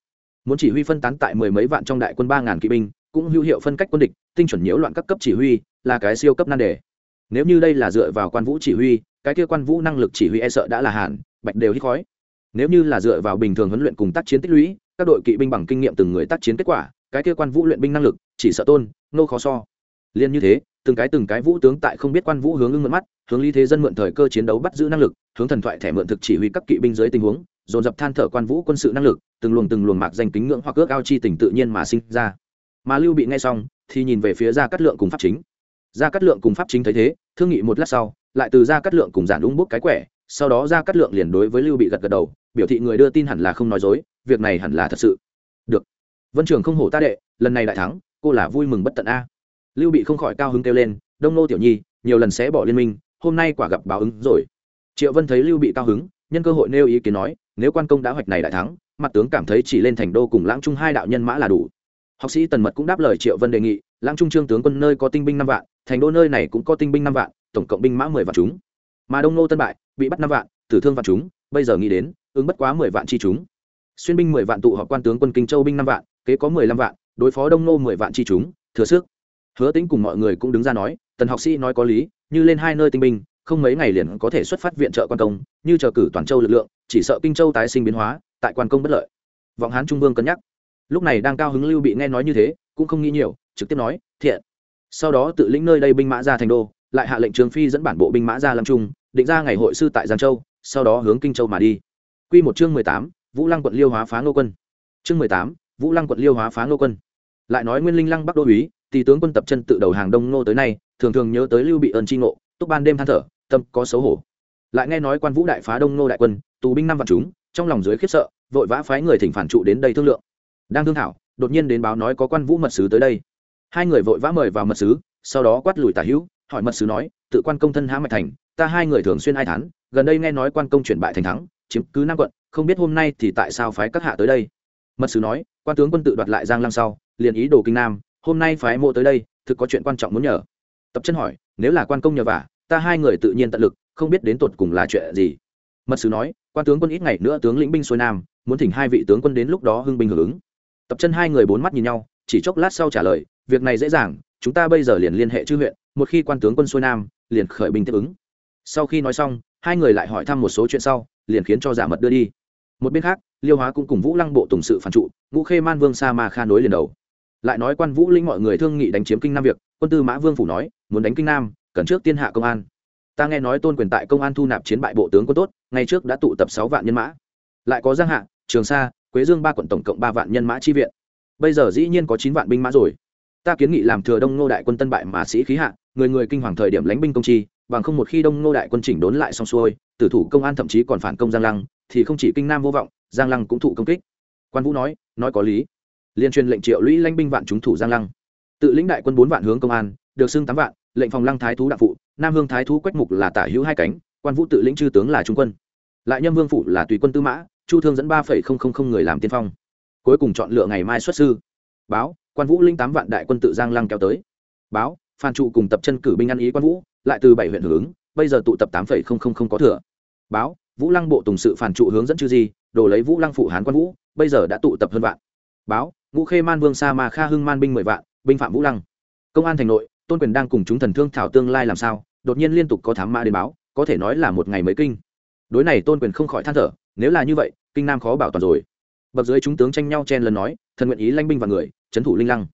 Speaker 1: Muốn chỉ huy phân tán tại mười mấy vạn trong đại quân ba ngàn kỵ binh cũng hữu hiệu phân cách quân địch, tinh chuẩn nhiễu loạn các cấp chỉ huy, là cái siêu cấp nan đề. Nếu như đây là dựa vào quan vũ chỉ huy, cái kia quan vũ năng lực chỉ huy e sợ đã là hàn, bạch đều hít khói. Nếu như là dựa vào bình thường huấn luyện cùng tác chiến tích lũy, các đội kỵ binh bằng kinh nghiệm từng người tác chiến kết quả, cái kia quan vũ luyện binh năng lực, chỉ sợ tôn, nô khó so. Liên như thế, từng cái từng cái vũ tướng tại không biết quan vũ hướng ưng mượn mắt, hướng lý thế dân mượn thời cơ chiến đấu bắt giữ năng lực, hướng thần thoại thẻ mượn thực chỉ huy các kỵ binh dưới tình huống, dồn dập than thở quan vũ quân sự năng lực, từng luồng từng luồng mạc danh kính ngưỡng hoặc ước ao chi tình tự nhiên mà sinh ra mà lưu bị nghe xong, thì nhìn về phía gia cát lượng cùng pháp chính. Gia cát lượng cùng pháp chính thấy thế, thương nghị một lát sau, lại từ gia cát lượng cùng giản ung bút cái quẻ, sau đó gia cát lượng liền đối với lưu bị gật gật đầu, biểu thị người đưa tin hẳn là không nói dối, việc này hẳn là thật sự. Được. Vân trường không hổ ta đệ, lần này đại thắng, cô là vui mừng bất tận a. Lưu bị không khỏi cao hứng kêu lên, đông nô tiểu nhi, nhiều lần sẽ bỏ liên minh, hôm nay quả gặp báo ứng rồi. Triệu vân thấy lưu bị cao hứng, nhân cơ hội nêu ý kiến nói, nếu quan công đã hoạch này đại thắng, mặt tướng cảm thấy chỉ lên thành đô cùng lãng trung hai đạo nhân mã là đủ học sĩ tần mật cũng đáp lời triệu vân đề nghị, lãng trung trương tướng quân nơi có tinh binh năm vạn, thành đô nơi này cũng có tinh binh năm vạn, tổng cộng binh mã mười vạn chúng. Mà đông nô tân bại, bị bắt năm vạn, tử thương vạn chúng, bây giờ nghĩ đến, ứng bất quá mười vạn chi chúng. Xuyên binh mười vạn tụ họp quan tướng quân kinh châu binh năm vạn, kế có mười lăm vạn, đối phó đông nô mười vạn chi chúng, thừa sức. Hứa tính cùng mọi người cũng đứng ra nói, tần học sĩ nói có lý, như lên hai nơi tinh binh, không mấy ngày liền có thể xuất phát viện trợ quan công, như chờ cử toàn châu lực lượng, chỉ sợ kinh châu tái sinh biến hóa, tại quan công bất lợi. Vọng hán trung vương cân nhắc lúc này đang cao hứng lưu bị nghe nói như thế, cũng không nghĩ nhiều, trực tiếp nói, thiện. Sau đó tự lĩnh nơi đây binh mã ra thành đô, lại hạ lệnh trường phi dẫn bản bộ binh mã ra lâm trung, định ra ngày hội sư tại giang châu, sau đó hướng kinh châu mà đi. Quy một chương mười tám, vũ lăng quận liêu hóa phá ngô quân. Chương mười tám, vũ lăng quận liêu hóa phá ngô quân. Lại nói nguyên linh lăng bắc đô úy tỷ tướng quân tập chân tự đầu hàng đông ngô tới nay, thường thường nhớ tới lưu bị ơn tri ngộ, túc ban đêm than thở, tâm có xấu hổ. Lại nghe nói quan vũ đại phá đông ngô đại quân, tù binh năm vạn chúng, trong lòng dưới khiếp sợ, vội vã phái người thỉnh phản trụ đến đây thương lượng đang thương thảo, đột nhiên đến báo nói có quan vũ mật sứ tới đây. Hai người vội vã mời vào mật sứ, sau đó quát lùi tả hữu, hỏi mật sứ nói, tự quan công thân há mạch thành, ta hai người thường xuyên ai thán, gần đây nghe nói quan công chuyển bại thành thắng, chiếm cứ nam quận, không biết hôm nay thì tại sao phái các hạ tới đây. Mật sứ nói, quan tướng quân tự đoạt lại giang lăng sau, liền ý đồ kinh nam, hôm nay phái mộ tới đây, thực có chuyện quan trọng muốn nhờ. Tập chân hỏi, nếu là quan công nhờ vả, ta hai người tự nhiên tận lực, không biết đến tột cùng là chuyện gì. Mật sứ nói, quan tướng quân ít ngày nữa tướng lĩnh binh xuôi nam, muốn thỉnh hai vị tướng quân đến lúc đó hưng binh hưởng ứng tập chân hai người bốn mắt nhìn nhau, chỉ chốc lát sau trả lời, việc này dễ dàng, chúng ta bây giờ liền liên hệ chư huyện, một khi quan tướng quân xuôi nam, liền khởi binh tiếp ứng. Sau khi nói xong, hai người lại hỏi thăm một số chuyện sau, liền khiến cho giả mật đưa đi. Một bên khác, liêu hóa cũng cùng vũ lăng bộ tùng sự phản trụ, ngũ khê man vương sa ma kha nối liền đầu. Lại nói quan vũ linh mọi người thương nghị đánh chiếm kinh nam việc, quân tư mã vương phủ nói, muốn đánh kinh nam, cần trước tiên hạ công an. Ta nghe nói tôn quyền tại công an thu nạp chiến bại bộ tướng quân tốt ngay trước đã tụ tập sáu vạn nhân mã. Lại có giang hạ, trường sa quế dương ba quận tổng cộng ba vạn nhân mã chi viện. Bây giờ dĩ nhiên có chín vạn binh mã rồi. Ta kiến nghị làm thừa đông ngô đại quân tân bại mà sĩ khí hạ, người người kinh hoàng thời điểm lãnh binh công chi, bằng không một khi đông ngô đại quân chỉnh đốn lại xong xuôi, tử thủ công an thậm chí còn phản công giang lăng, thì không chỉ kinh nam vô vọng, giang lăng cũng thụ công kích. Quan vũ nói nói có lý. Liên truyền lệnh triệu lũy lãnh binh vạn chúng thủ giang lăng. Tự lĩnh đại quân bốn vạn hướng công an, được xưng tám vạn, lệnh phòng lăng thái thú đặng phụ, nam hương thái thú quách mục là tả hữu hai cánh, quan vũ tự lĩnh chư tướng là trung quân. Lại nhâm vương phủ là tùy quân tư mã chu thương dẫn ba phẩy không không không người làm tiên phong. Cuối cùng chọn lựa ngày mai xuất sư. Báo, quan vũ linh tám vạn đại quân tự giang lăng kéo tới. Báo, phan trụ cùng tập chân cử binh ăn ý quan vũ, lại từ bảy huyện hưởng ứng, bây giờ tụ tập tám phẩy không không không có thừa. Báo, vũ lăng bộ tùng sự phản trụ hướng dẫn chư di, đổ lấy vũ lăng phụ hán quan vũ, bây giờ đã tụ tập hơn vạn. Báo, ngũ khê man vương sa ma kha hưng man binh mười vạn, binh phạm vũ lăng. Công an thành nội, tôn quyền đang cùng chúng thần thương thảo tương lai làm sao, đột nhiên liên tục có thám mã đến báo, có thể nói là một ngày mới kinh. Đối này tôn quyền không khỏi than thở nếu là như vậy, kinh nam khó bảo toàn rồi. Bậc dưới chúng tướng tranh nhau chen lần nói, thần nguyện ý lanh binh và người trấn thủ linh lăng.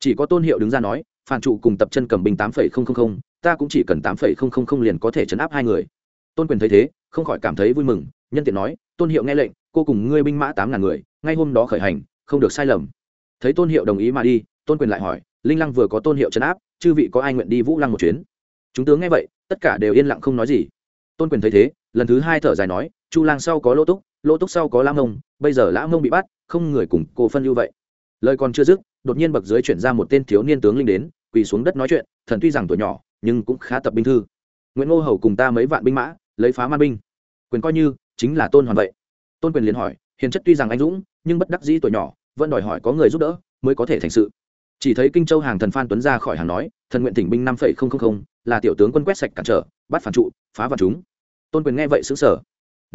Speaker 1: Chỉ có tôn hiệu đứng ra nói, phản trụ cùng tập chân cầm binh tám phẩy không không không, ta cũng chỉ cần tám phẩy không không không liền có thể chấn áp hai người. Tôn quyền thấy thế, không khỏi cảm thấy vui mừng, nhân tiện nói, tôn hiệu nghe lệnh, cô cùng ngươi binh mã tám ngàn người, ngay hôm đó khởi hành, không được sai lầm. Thấy tôn hiệu đồng ý mà đi, tôn quyền lại hỏi, linh lăng vừa có tôn hiệu chấn áp, chư vị có ai nguyện đi vũ lăng một chuyến? Chúng tướng nghe vậy, tất cả đều yên lặng không nói gì. Tôn quyền thấy thế, lần thứ hai thở dài nói chu lang sau có lỗ túc lỗ túc sau có lã mông, bây giờ lã mông bị bắt, không người cùng cô phân ưu vậy. Lời còn chưa dứt, đột nhiên bậc dưới chuyển ra một tên thiếu niên tướng linh đến, quỳ xuống đất nói chuyện, thần tuy rằng tuổi nhỏ, nhưng cũng khá tập binh thư. Nguyễn ngô hầu cùng ta mấy vạn binh mã, lấy phá man binh. Quyền coi như, chính là tôn hoàn vậy. Tôn quyền liền hỏi, hiền chất tuy rằng anh dũng, nhưng bất đắc dĩ tuổi nhỏ, vẫn đòi hỏi có người giúp đỡ, mới có thể thành sự. Chỉ thấy kinh châu hàng thần phan tuấn ra khỏi hàng nói, thần nguyện tỉnh binh năm phẩy không không không, là tiểu tướng quân quét sạch cản trở, bắt phản trụ, phá vào chúng. Tôn quyền nghe vậy xứng sở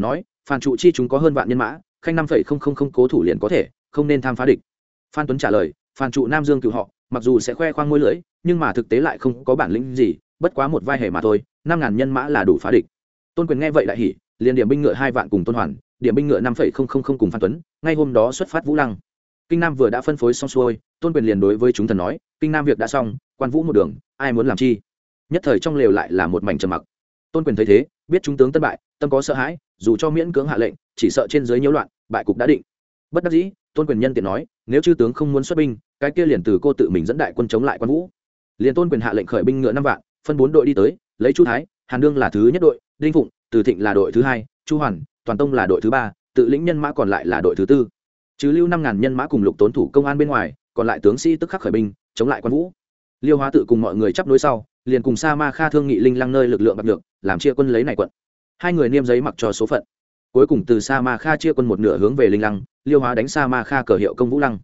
Speaker 1: nói, phan trụ chi chúng có hơn vạn nhân mã, khanh năm phẩy không không không cố thủ liền có thể, không nên tham phá địch. Phan tuấn trả lời, phan trụ nam dương cựu họ, mặc dù sẽ khoe khoang môi lưỡi, nhưng mà thực tế lại không có bản lĩnh gì, bất quá một vai hề mà thôi, năm ngàn nhân mã là đủ phá địch. Tôn quyền nghe vậy đại hỉ, liền điểm binh ngựa hai vạn cùng tôn hoàn, điểm binh ngựa năm phẩy không không không cùng phan tuấn, ngay hôm đó xuất phát vũ lăng. Kinh nam vừa đã phân phối xong xuôi, tôn quyền liền đối với chúng thần nói, kinh nam việc đã xong, quan vũ một đường, ai muốn làm chi? Nhất thời trong lều lại là một mảnh trầm mặc. Tôn quyền thấy thế, biết chúng tướng tân bại, tâm có sợ hãi dù cho miễn cưỡng hạ lệnh, chỉ sợ trên dưới nhiễu loạn, bại cục đã định. Bất đắc dĩ, tôn quyền nhân tiện nói, nếu chư tướng không muốn xuất binh, cái kia liền từ cô tự mình dẫn đại quân chống lại quan vũ. Liền tôn quyền hạ lệnh khởi binh ngựa năm vạn, phân bốn đội đi tới, lấy chu thái, hàn đương là thứ nhất đội, đinh phụng, từ thịnh là đội thứ hai, chu hoàn, toàn tông là đội thứ ba, tự lĩnh nhân mã còn lại là đội thứ tư. Chứ lưu năm ngàn nhân mã cùng lục tốn thủ công an bên ngoài, còn lại tướng sĩ tức khắc khởi binh, chống lại quan vũ. Liêu hóa tự cùng mọi người chấp nối sau, liền cùng sa ma kha thương nghị linh lăng nơi lực lượng bạc được làm chia quân lấy này quận hai người niêm giấy mặc cho số phận. Cuối cùng từ sa ma kha chia quân một nửa hướng về linh lăng, liêu hóa đánh sa ma kha cờ hiệu công vũ lăng.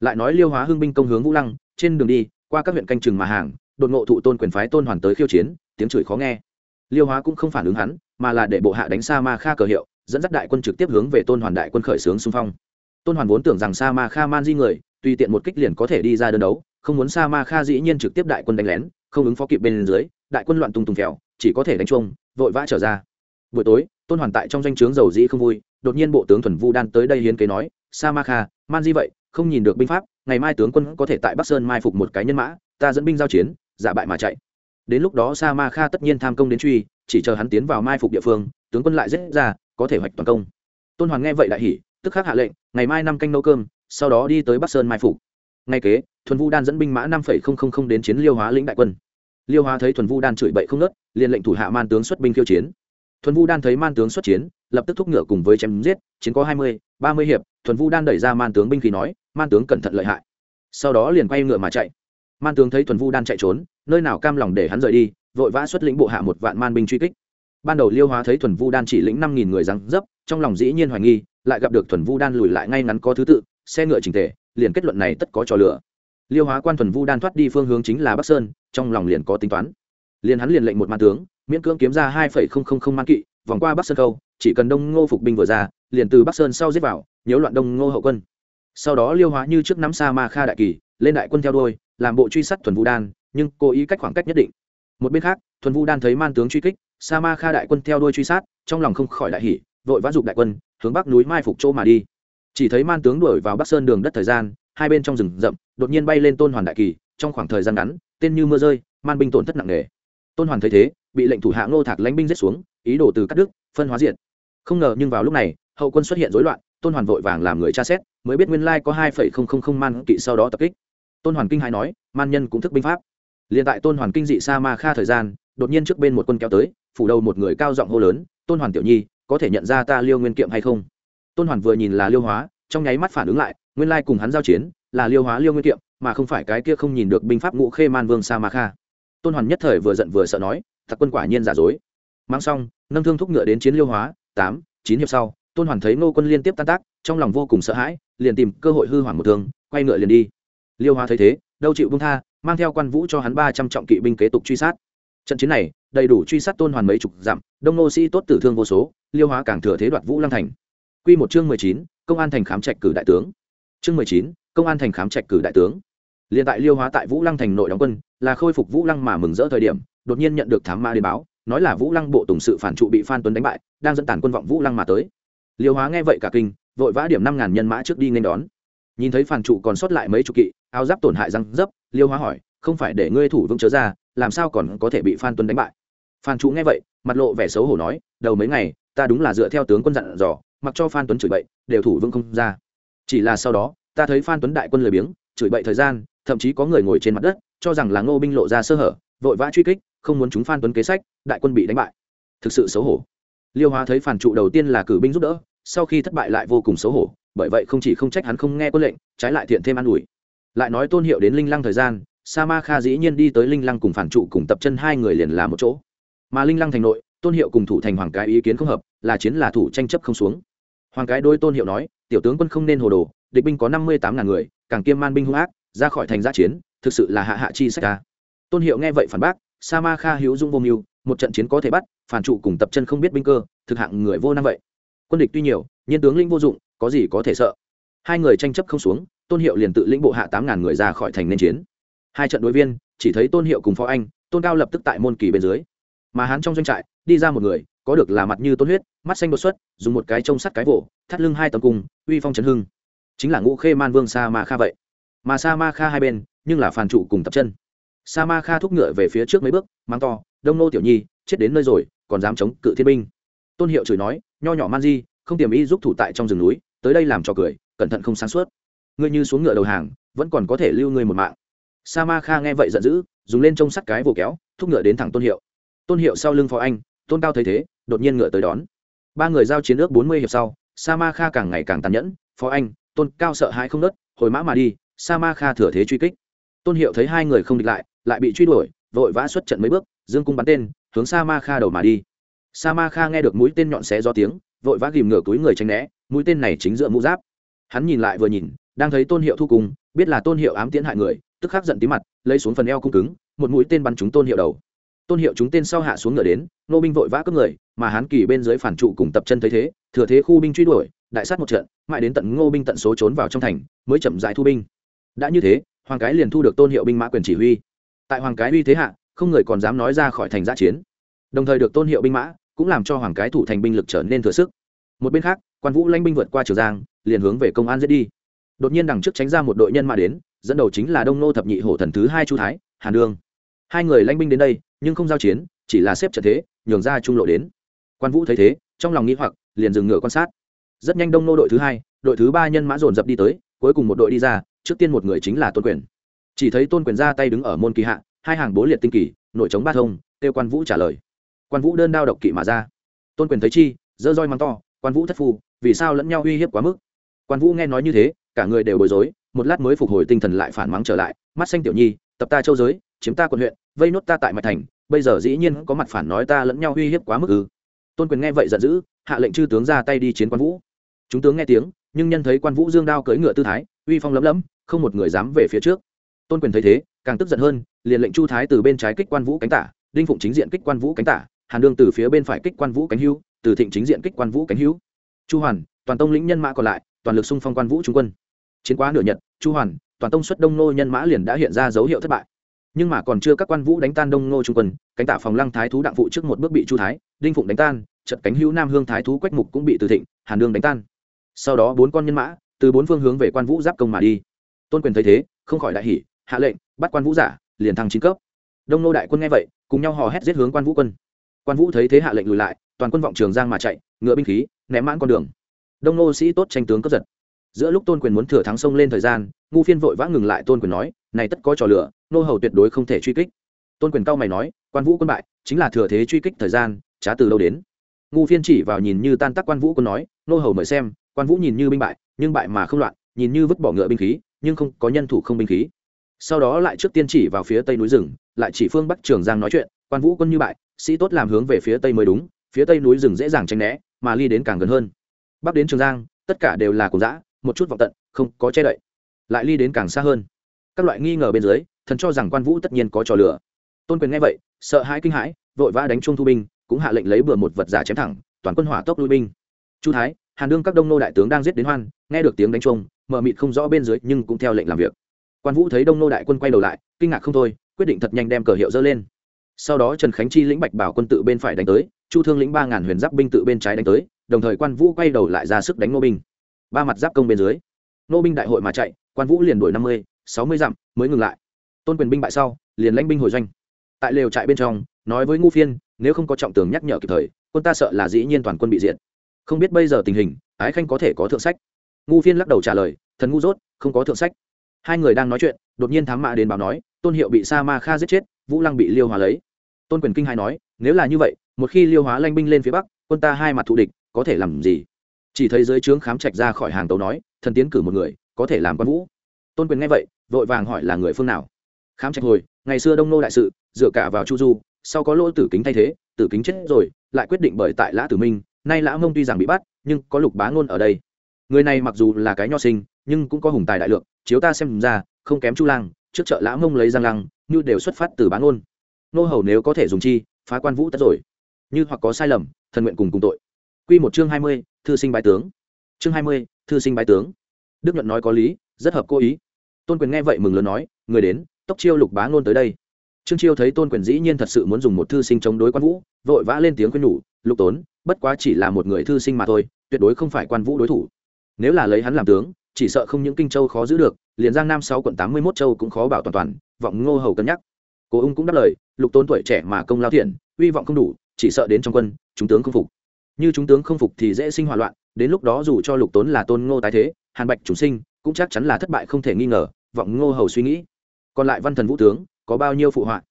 Speaker 1: Lại nói liêu hóa hưng binh công hướng vũ lăng, trên đường đi, qua các huyện canh chừng mà hàng, đột ngộ thụ tôn quyền phái tôn hoàn tới khiêu chiến, tiếng chửi khó nghe. Liêu hóa cũng không phản ứng hắn, mà là để bộ hạ đánh sa ma kha cờ hiệu, dẫn dắt đại quân trực tiếp hướng về tôn hoàn đại quân khởi xướng xung phong. Tôn hoàn vốn tưởng rằng sa ma kha man di người, tùy tiện một kích liền có thể đi ra đơn đấu, không muốn sa ma kha dĩ nhiên trực tiếp đại quân đánh lén, không ứng phó kịp bên dưới, đại quân loạn tung tung kẹo chỉ có thể đánh chung vội vã trở ra buổi tối, tôn hoàn tại trong danh o chướng dầu dĩ không vui, đột nhiên bộ tướng thuần vu đan tới đây hiến kế nói, sa ma kha, man di vậy, không nhìn được binh pháp, ngày mai tướng quân có thể tại bắc sơn mai phục một cái nhân mã, ta dẫn binh giao chiến, giả bại mà chạy. Đến lúc đó sa ma kha tất nhiên tham công đến truy, chỉ chờ hắn tiến vào mai phục địa phương, tướng quân lại dễ ra, có thể hoạch toàn công. Tôn hoàn nghe vậy đại hỉ, tức khắc hạ lệnh, ngày mai năm canh nấu cơm, sau đó đi tới bắc sơn mai phục. Ngay kế, thuần vu đan dẫn binh mã năm đến chiến liêu hóa lĩnh đại quân. Liêu hóa thấy thuần vu đan chửi bậy không nớt liền lệnh thủ hạ man tướng xuất binh khiêu chiến thuần vu đan thấy man tướng xuất chiến, lập tức thúc ngựa cùng với chém giết, chiến có hai mươi, ba mươi hiệp, thuần vu đan đẩy ra man tướng binh khí nói, man tướng cẩn thận lợi hại. Sau đó liền quay ngựa mà chạy. Man tướng thấy thuần vu đan chạy trốn, nơi nào cam lòng để hắn rời đi, vội vã xuất lĩnh bộ hạ một vạn man binh truy kích. Ban đầu liêu hóa thấy thuần vu đan chỉ lĩnh năm nghìn người răng dấp, trong lòng dĩ nhiên hoài nghi, lại gặp được thuần vu đan lùi lại ngay ngắn có thứ tự, xe ngựa trình tề, liền kết luận này tất có trò lửa liêu hóa quan thuần vu đan thoát đi phương hướng chính là bắc sơn, trong lòng liền có tính toán. Liền hắn liền lệnh một man tướng miễn cưỡng kiếm ra hai phẩy không không không man kỵ, vòng qua bắc sơn câu chỉ cần đông ngô phục binh vừa ra, liền từ bắc sơn sau giết vào, nhiễu loạn đông ngô hậu quân. Sau đó liêu hóa như trước nắm sa ma kha đại kỳ, lên đại quân theo đôi làm bộ truy sát thuần vũ đan, nhưng cố ý cách khoảng cách nhất định. Một bên khác, thuần vũ đan thấy man tướng truy kích, sa ma kha đại quân theo đôi truy sát, trong lòng không khỏi đại hỉ, vội vã dục đại quân, hướng bắc núi mai phục chỗ mà đi. Chỉ thấy man tướng đuổi vào bắc sơn đường đất thời gian, hai bên trong rừng rậm, đột nhiên bay lên tôn hoàn đại kỳ, trong khoảng thời gian ngắn, tên như mưa rơi, man binh tổn thất nặng nề. Tôn hoàn thấy thế bị lệnh thủ hạ ngô thạc lánh binh giết xuống, ý đồ từ cắt đức phân hóa diện không ngờ nhưng vào lúc này, hậu quân xuất hiện rối loạn, tôn hoàn vội vàng làm người tra xét, mới biết nguyên lai có hai phẩy không không không man kỵ sau đó tập kích. Tôn hoàn kinh hai nói, man nhân cũng thức binh pháp. Liền tại tôn hoàn kinh dị sa ma kha thời gian, đột nhiên trước bên một quân kéo tới, phủ đầu một người cao giọng hô lớn, tôn hoàn tiểu nhi, có thể nhận ra ta liêu nguyên kiệm hay không? Tôn hoàn vừa nhìn là liêu hóa, trong nháy mắt phản ứng lại, nguyên lai cùng hắn giao chiến, là liêu hóa liêu nguyên kiệm, mà không phải cái kia không nhìn được binh pháp ngũ khê man vương sa ma kha. Tôn hoàn nhất thời vừa giận vừa sợ nói thật quân quả nhiên giả dối. Mang xong, nâng thương thúc ngựa đến chiến liêu hóa, tám, chín hiệp sau, tôn hoàn thấy ngô quân liên tiếp tan tác, trong lòng vô cùng sợ hãi, liền tìm cơ hội hư hoảng một thương, quay ngựa liền đi. Liêu hóa thấy thế, đâu chịu bung tha, mang theo quan vũ cho hắn ba trăm trọng kỵ binh kế tục truy sát. Trận chiến này, đầy đủ truy sát tôn hoàn mấy chục dặm, đông nô sĩ tốt tử thương vô số, liêu hóa càng thừa thế đoạt vũ lăng thành. Q một chương mười chín, công an thành khám trạch cử đại tướng. Chương mười chín, công an thành khám trạch cử đại tướng. Liền tại liêu hóa tại vũ lăng thành nội đóng quân, là khôi phục vũ lăng mà mừng rỡ thời điểm đột nhiên nhận được thám ma đến báo, nói là vũ lăng bộ tổng sự phản trụ bị phan tuấn đánh bại, đang dẫn tàn quân vọng vũ lăng mà tới. Liêu hóa nghe vậy cả kinh, vội vã điểm năm ngàn nhân mã trước đi nên đón. Nhìn thấy phản trụ còn sót lại mấy chục kỵ, áo giáp tổn hại răng dấp, liêu hóa hỏi, không phải để ngươi thủ vương chớ ra, làm sao còn có thể bị phan tuấn đánh bại? Phan trụ nghe vậy, mặt lộ vẻ xấu hổ nói, đầu mấy ngày, ta đúng là dựa theo tướng quân dặn dò, mặc cho phan tuấn chửi bậy, đều thủ vương không ra. Chỉ là sau đó, ta thấy phan tuấn đại quân lười biếng, chửi bậy thời gian, thậm chí có người ngồi trên mặt đất, cho rằng là ngô binh lộ ra sơ hở, vội vã truy kích không muốn chúng phan tuấn kế sách, đại quân bị đánh bại. Thực sự xấu hổ. Liêu hóa thấy phản trụ đầu tiên là cử binh giúp đỡ, sau khi thất bại lại vô cùng xấu hổ, bởi vậy không chỉ không trách hắn không nghe quân lệnh, trái lại thiện thêm an ủi. Lại nói tôn hiệu đến linh lăng thời gian, sa ma kha dĩ nhiên đi tới linh lăng cùng phản trụ cùng tập chân hai người liền làm một chỗ. Mà linh lăng thành nội, tôn hiệu cùng thủ thành hoàng cái ý kiến không hợp, là chiến là thủ tranh chấp không xuống. Hoàng cái đôi tôn hiệu nói, tiểu tướng quân không nên hồ đồ, địch binh có năm mươi tám ngàn người, càng kiêm man binh hung ác, ra khỏi thành giã chiến, thực sự là hạ hạ chi sách ca tôn hiệu nghe vậy phản bác sa ma kha hữu dung vô mưu, một trận chiến có thể bắt, phản trụ cùng tập chân không biết binh cơ, thực hạng người vô năng vậy. Quân địch tuy nhiều nhân tướng linh vô dụng, có gì có thể sợ. Hai người tranh chấp không xuống, tôn hiệu liền tự lĩnh bộ hạ tám ngàn người ra khỏi thành nên chiến. Hai trận đối viên, chỉ thấy tôn hiệu cùng phó anh, tôn cao lập tức tại môn kỳ bên dưới. Mà hắn trong doanh trại, đi ra một người, có được là mặt như tôn huyết, mắt xanh đột xuất, dùng một cái trông sắt cái vỗ, thắt lưng hai tầm cung uy phong trấn hưng. Chính là ngũ khê man vương sa ma kha vậy. Mà sa ma kha hai bên, nhưng là phản trụ cùng tập chân sa ma kha thúc ngựa về phía trước mấy bước mang to, đông nô tiểu nhi, chết đến nơi rồi, còn dám chống cự thiên binh. Tôn hiệu chửi nói, nho nhỏ man di, không tiềm ý giúp thủ tại trong rừng núi, tới đây làm trò cười, cẩn thận không sáng suốt. Ngươi như xuống ngựa đầu hàng, vẫn còn có thể lưu ngươi một mạng. Sa ma kha nghe vậy giận dữ, dùng lên trông sắt cái vồ kéo, thúc ngựa đến thẳng tôn hiệu. Tôn hiệu sau lưng phó anh, tôn cao thấy thế, đột nhiên ngựa tới đón. Ba người giao chiến ước bốn mươi hiệp sau sa ma kha càng ngày càng tàn nhẫn phó anh, tôn cao sợ hãi không nớt, hồi mã mà đi. Sa ma kha thừa thế truy kích. Tôn hiệu thấy hai người không địch lại lại bị truy đuổi, vội vã xuất trận mấy bước, dương cung bắn tên, hướng sa ma kha đầu mà đi. Sa ma kha nghe được mũi tên nhọn xé do tiếng, vội vã ghìm ngửa túi người tránh né, mũi tên này chính giữa mũ giáp. Hắn nhìn lại vừa nhìn, đang thấy tôn hiệu thu cùng, biết là tôn hiệu ám tiễn hại người, tức khắc giận tí mặt, lấy xuống phần eo cung cứng, một mũi tên bắn trúng tôn hiệu đầu. Tôn hiệu chúng tên sau hạ xuống ngựa đến, nô binh vội vã cướp người, mà hắn kỳ bên dưới phản trụ cùng tập chân thấy thế, thừa thế khu binh truy đuổi, đại sát một trận, mãi đến tận ngô binh tận số trốn vào trong thành, mới chậm dại thu binh. Đã như thế, hoàng cái liền thu được tôn hiệu binh mã quyền chỉ huy tại hoàng cái uy thế hạ, không người còn dám nói ra khỏi thành giã chiến. Đồng thời được tôn hiệu binh mã, cũng làm cho hoàng cái thủ thành binh lực trở nên thừa sức. Một bên khác, quan vũ lãnh binh vượt qua trường giang, liền hướng về công an giết đi. Đột nhiên đằng trước tránh ra một đội nhân mã đến, dẫn đầu chính là đông nô thập nhị hổ thần thứ hai chu thái, hàn đương hai người lãnh binh đến đây, nhưng không giao chiến, chỉ là xếp trận thế, nhường ra trung lộ đến. Quan vũ thấy thế, trong lòng nghĩ hoặc, liền dừng ngựa quan sát. Rất nhanh đông nô đội thứ hai, đội thứ ba nhân mã dồn dập đi tới, cuối cùng một đội đi ra, trước tiên một người chính là tôn quyền chỉ thấy tôn quyền ra tay đứng ở môn kỳ hạ, hai hàng bố liệt tinh kỳ, nội chống ba thông, kêu quan vũ trả lời. Quan vũ đơn đao độc kỵ mà ra. Tôn quyền thấy chi dơ roi mắng to, quan vũ thất phu, vì sao lẫn nhau uy hiếp quá mức? Quan vũ nghe nói như thế, cả người đều bối rối, một lát mới phục hồi tinh thần lại phản mắng trở lại, mắt xanh tiểu nhi, tập ta châu giới, chiếm ta quận huyện, vây nốt ta tại mạch thành, bây giờ dĩ nhiên có mặt phản nói ta lẫn nhau uy hiếp quá mức ư? Tôn quyền nghe vậy giận dữ, hạ lệnh chư tướng ra tay đi chiến quan vũ. Chúng tướng nghe tiếng, nhưng nhân thấy quan vũ dương đao cưỡi ngựa tư thái, uy phong lấm lấm, không một người dám về phía trước tôn quyền thấy thế, càng tức giận hơn, liền lệnh chu thái từ bên trái kích quan vũ cánh tả, đinh phụng chính diện kích quan vũ cánh tả, hàn đương từ phía bên phải kích quan vũ cánh hưu, từ thịnh chính diện kích quan vũ cánh hưu. Chu hoàn, toàn tông lĩnh nhân mã còn lại, toàn lực xung phong quan vũ trung quân. Chiến quá nửa nhật, chu hoàn, toàn tông xuất đông nô nhân mã liền đã hiện ra dấu hiệu thất bại. Nhưng mà còn chưa các quan vũ đánh tan đông nô trung quân, cánh tả phòng lăng thái thú đặng phụ trước một bước bị chu thái, đinh phụng đánh tan trận cánh hữu nam hương thái thú quách mục cũng bị từ thịnh, hàn đương đánh tan. Sau đó bốn con nhân mã, từ bốn phương hướng về quan vũ giáp công mà đi. Tôn quyền thấy thế, không khỏi đại hỉ hạ lệnh, bắt quan vũ giả, liền thăng chín cấp. Đông nô đại quân nghe vậy, cùng nhau hò hét giết hướng quan vũ quân. Quan vũ thấy thế hạ lệnh lùi lại, toàn quân vọng trường giang mà chạy, ngựa binh khí, ném mãn con đường. Đông nô sĩ tốt tranh tướng cướp giật. Giữa lúc tôn quyền muốn thừa thắng sông lên thời gian, ngu phiên vội vã ngừng lại tôn quyền nói, này tất có trò lửa nô hầu tuyệt đối không thể truy kích. Tôn quyền cao mày nói, quan vũ quân bại, chính là thừa thế truy kích thời gian trá từ lâu đến. Ngu phiên chỉ vào nhìn như tan tác quan vũ quân nói, nô hầu mời xem, quan vũ nhìn như binh bại, nhưng bại mà không loạn, nhìn như vứt bỏ ngựa binh khí, nhưng không có nhân thủ không binh khí sau đó lại trước tiên chỉ vào phía tây núi rừng lại chỉ phương bắc trường giang nói chuyện quan vũ quân như bại sĩ tốt làm hướng về phía tây mới đúng phía tây núi rừng dễ dàng tránh né mà ly đến càng gần hơn. Bắc đến trường giang tất cả đều là cùng dã một chút vọng tận không có che đậy. Lại ly đến càng xa hơn. Các loại nghi ngờ bên dưới thần cho rằng quan vũ tất nhiên có trò lửa tôn quyền nghe vậy sợ hãi kinh hãi vội vã đánh trung thu binh cũng hạ lệnh lấy bừa một vật giả chém thẳng toàn quân hỏa tốc lui binh. Chu thái hàn đương các đông nô đại tướng đang giết đến hoan nghe được tiếng đánh trung, mờ mịt không rõ bên dưới nhưng cũng theo lệnh làm việc quan vũ thấy đông nô đại quân quay đầu lại, kinh ngạc không thôi, quyết định thật nhanh đem cờ hiệu dơ lên. Sau đó trần khánh chi lĩnh bạch bảo quân tự bên phải đánh tới, chu thương lĩnh ba ngàn huyền giáp binh tự bên trái đánh tới, đồng thời quan vũ quay đầu lại ra sức đánh nô binh. Ba mặt giáp công bên dưới, nô binh đại hội mà chạy, quan vũ liền đuổi năm mươi, sáu mươi dặm mới ngừng lại. Tôn quyền binh bại sau, liền lãnh binh hồi doanh. Tại lều trại bên trong, nói với ngu phiên, nếu không có trọng tường nhắc nhở kịp thời, quân ta sợ là dĩ nhiên toàn quân bị diệt. Không biết bây giờ tình hình, ái khanh có thể có thượng sách? Ngu phiên lắc đầu trả lời, thần ngu dốt, không có thượng sách hai người đang nói chuyện, đột nhiên thám mã đến báo nói, tôn hiệu bị sa ma kha giết chết, vũ lăng bị liêu hóa lấy. Tôn quyền kinh hai nói, nếu là như vậy, một khi liêu hóa lanh binh lên phía bắc, quân ta hai mặt thù địch, có thể làm gì? Chỉ thấy dưới trướng khám trạch ra khỏi hàng tàu nói, thần tiến cử một người, có thể làm quan vũ. Tôn quyền nghe vậy, vội vàng hỏi là người phương nào. Khám trạch hồi, ngày xưa đông nô đại sự, dựa cả vào chu du, sau có lỗ tử kính thay thế, tử kính chết rồi, lại quyết định bởi tại lã tử minh, nay lã mông tuy rằng bị bắt, nhưng có lục bá ngôn ở đây. Người này mặc dù là cái nho sinh, nhưng cũng có hùng tài đại lượng chiếu ta xem ra không kém chu lang trước chợ lã mông lấy giang lăng như đều xuất phát từ bá ôn nô hầu nếu có thể dùng chi phá quan vũ tất rồi như hoặc có sai lầm thần nguyện cùng cùng tội Quy một chương hai mươi, thư sinh bái tướng. Chương hai mươi, thư sinh bái tướng. Đức nhuận nói có lý, rất hợp cô ý. Tôn Quyền nghe vậy mừng lớn nói, người đến, tốc chiêu lục bá ngôn tới đây. Trương Chiêu thấy Tôn Quyền dĩ nhiên thật sự muốn dùng một thư sinh chống đối quan vũ, vội vã lên tiếng khuyên nhủ, "Lục Tốn, bất quá chỉ là một người thư sinh mà thôi, tuyệt đối không phải quan vũ đối thủ. Nếu là lấy hắn làm tướng, chỉ sợ không những Kinh Châu khó giữ được, liền Giang Nam sáu quận tám mươi mốt châu cũng khó bảo toàn toàn." Vọng Ngô Hầu cân nhắc. Cố Ung cũng đáp lời, "Lục tôn tuổi trẻ mà công lao thiện, uy vọng không đủ, chỉ sợ đến trong quân, chúng tướng không phục." như chúng tướng không phục thì dễ sinh hỏa loạn đến lúc đó dù cho lục tốn là tôn ngô tái thế hàn bạch chủ sinh cũng chắc chắn là thất bại không thể nghi ngờ vọng ngô hầu suy nghĩ còn lại văn thần vũ tướng có bao nhiêu phụ họa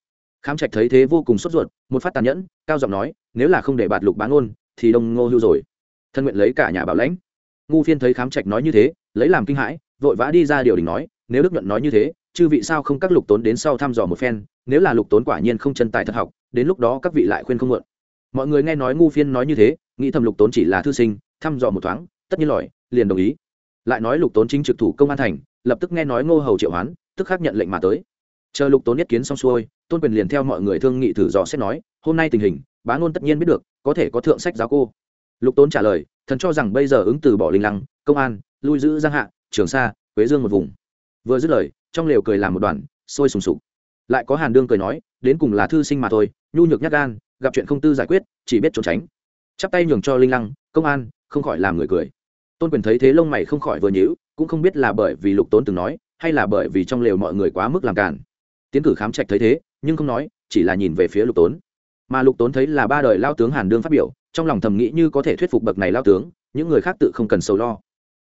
Speaker 1: khám trạch thấy thế vô cùng sốt ruột một phát tàn nhẫn cao giọng nói nếu là không để bạt lục bán ôn thì đông ngô hưu rồi thân nguyện lấy cả nhà bảo lãnh ngu phiên thấy khám trạch nói như thế, lấy làm kinh hãi, vội vã đi ra điều đình nói, nếu đức nhuận nói như thế, chư vị sao không các lục tốn đến sau thăm dò một phen, nếu là lục tốn quả nhiên không chân tài thật học, đến lúc đó các vị lại khuyên không mượn mọi người nghe nói ngu phiên nói như thế, nghĩ thầm lục tốn chỉ là thư sinh, thăm dò một thoáng, tất nhiên lỏi liền đồng ý. Lại nói lục tốn chính trực thủ công an thành, lập tức nghe nói ngô hầu triệu hoán, tức khắc nhận lệnh mà tới. Chờ lục tốn nhất kiến xong xuôi, tôn quyền liền theo mọi người thương nghị thử dò xét nói, hôm nay tình hình, bá ngôn tất nhiên biết được, có thể có thượng sách giáo cô. Lục tốn trả lời thần cho rằng bây giờ ứng từ bỏ linh lăng, công an, lui giữ giang hạ, trường sa, quế dương một vùng. Vừa dứt lời, trong lều cười làm một đoàn, sôi sùng sục. Lại có hàn đương cười nói, đến cùng là thư sinh mà thôi, nhu nhược nhắc gan, gặp chuyện không tư giải quyết, chỉ biết trốn tránh. Chắp tay nhường cho linh lăng, công an, không khỏi làm người cười. Tôn quyền thấy thế lông mày không khỏi vừa nhíu, cũng không biết là bởi vì lục tốn từng nói, hay là bởi vì trong lều mọi người quá mức làm cản tiến cử khám trạch thấy thế, nhưng không nói, chỉ là nhìn về phía lục tốn. Mà lục tốn thấy là ba đời lao tướng hàn đương phát biểu trong lòng thầm nghĩ như có thể thuyết phục bậc này lao tướng, những người khác tự không cần sầu lo.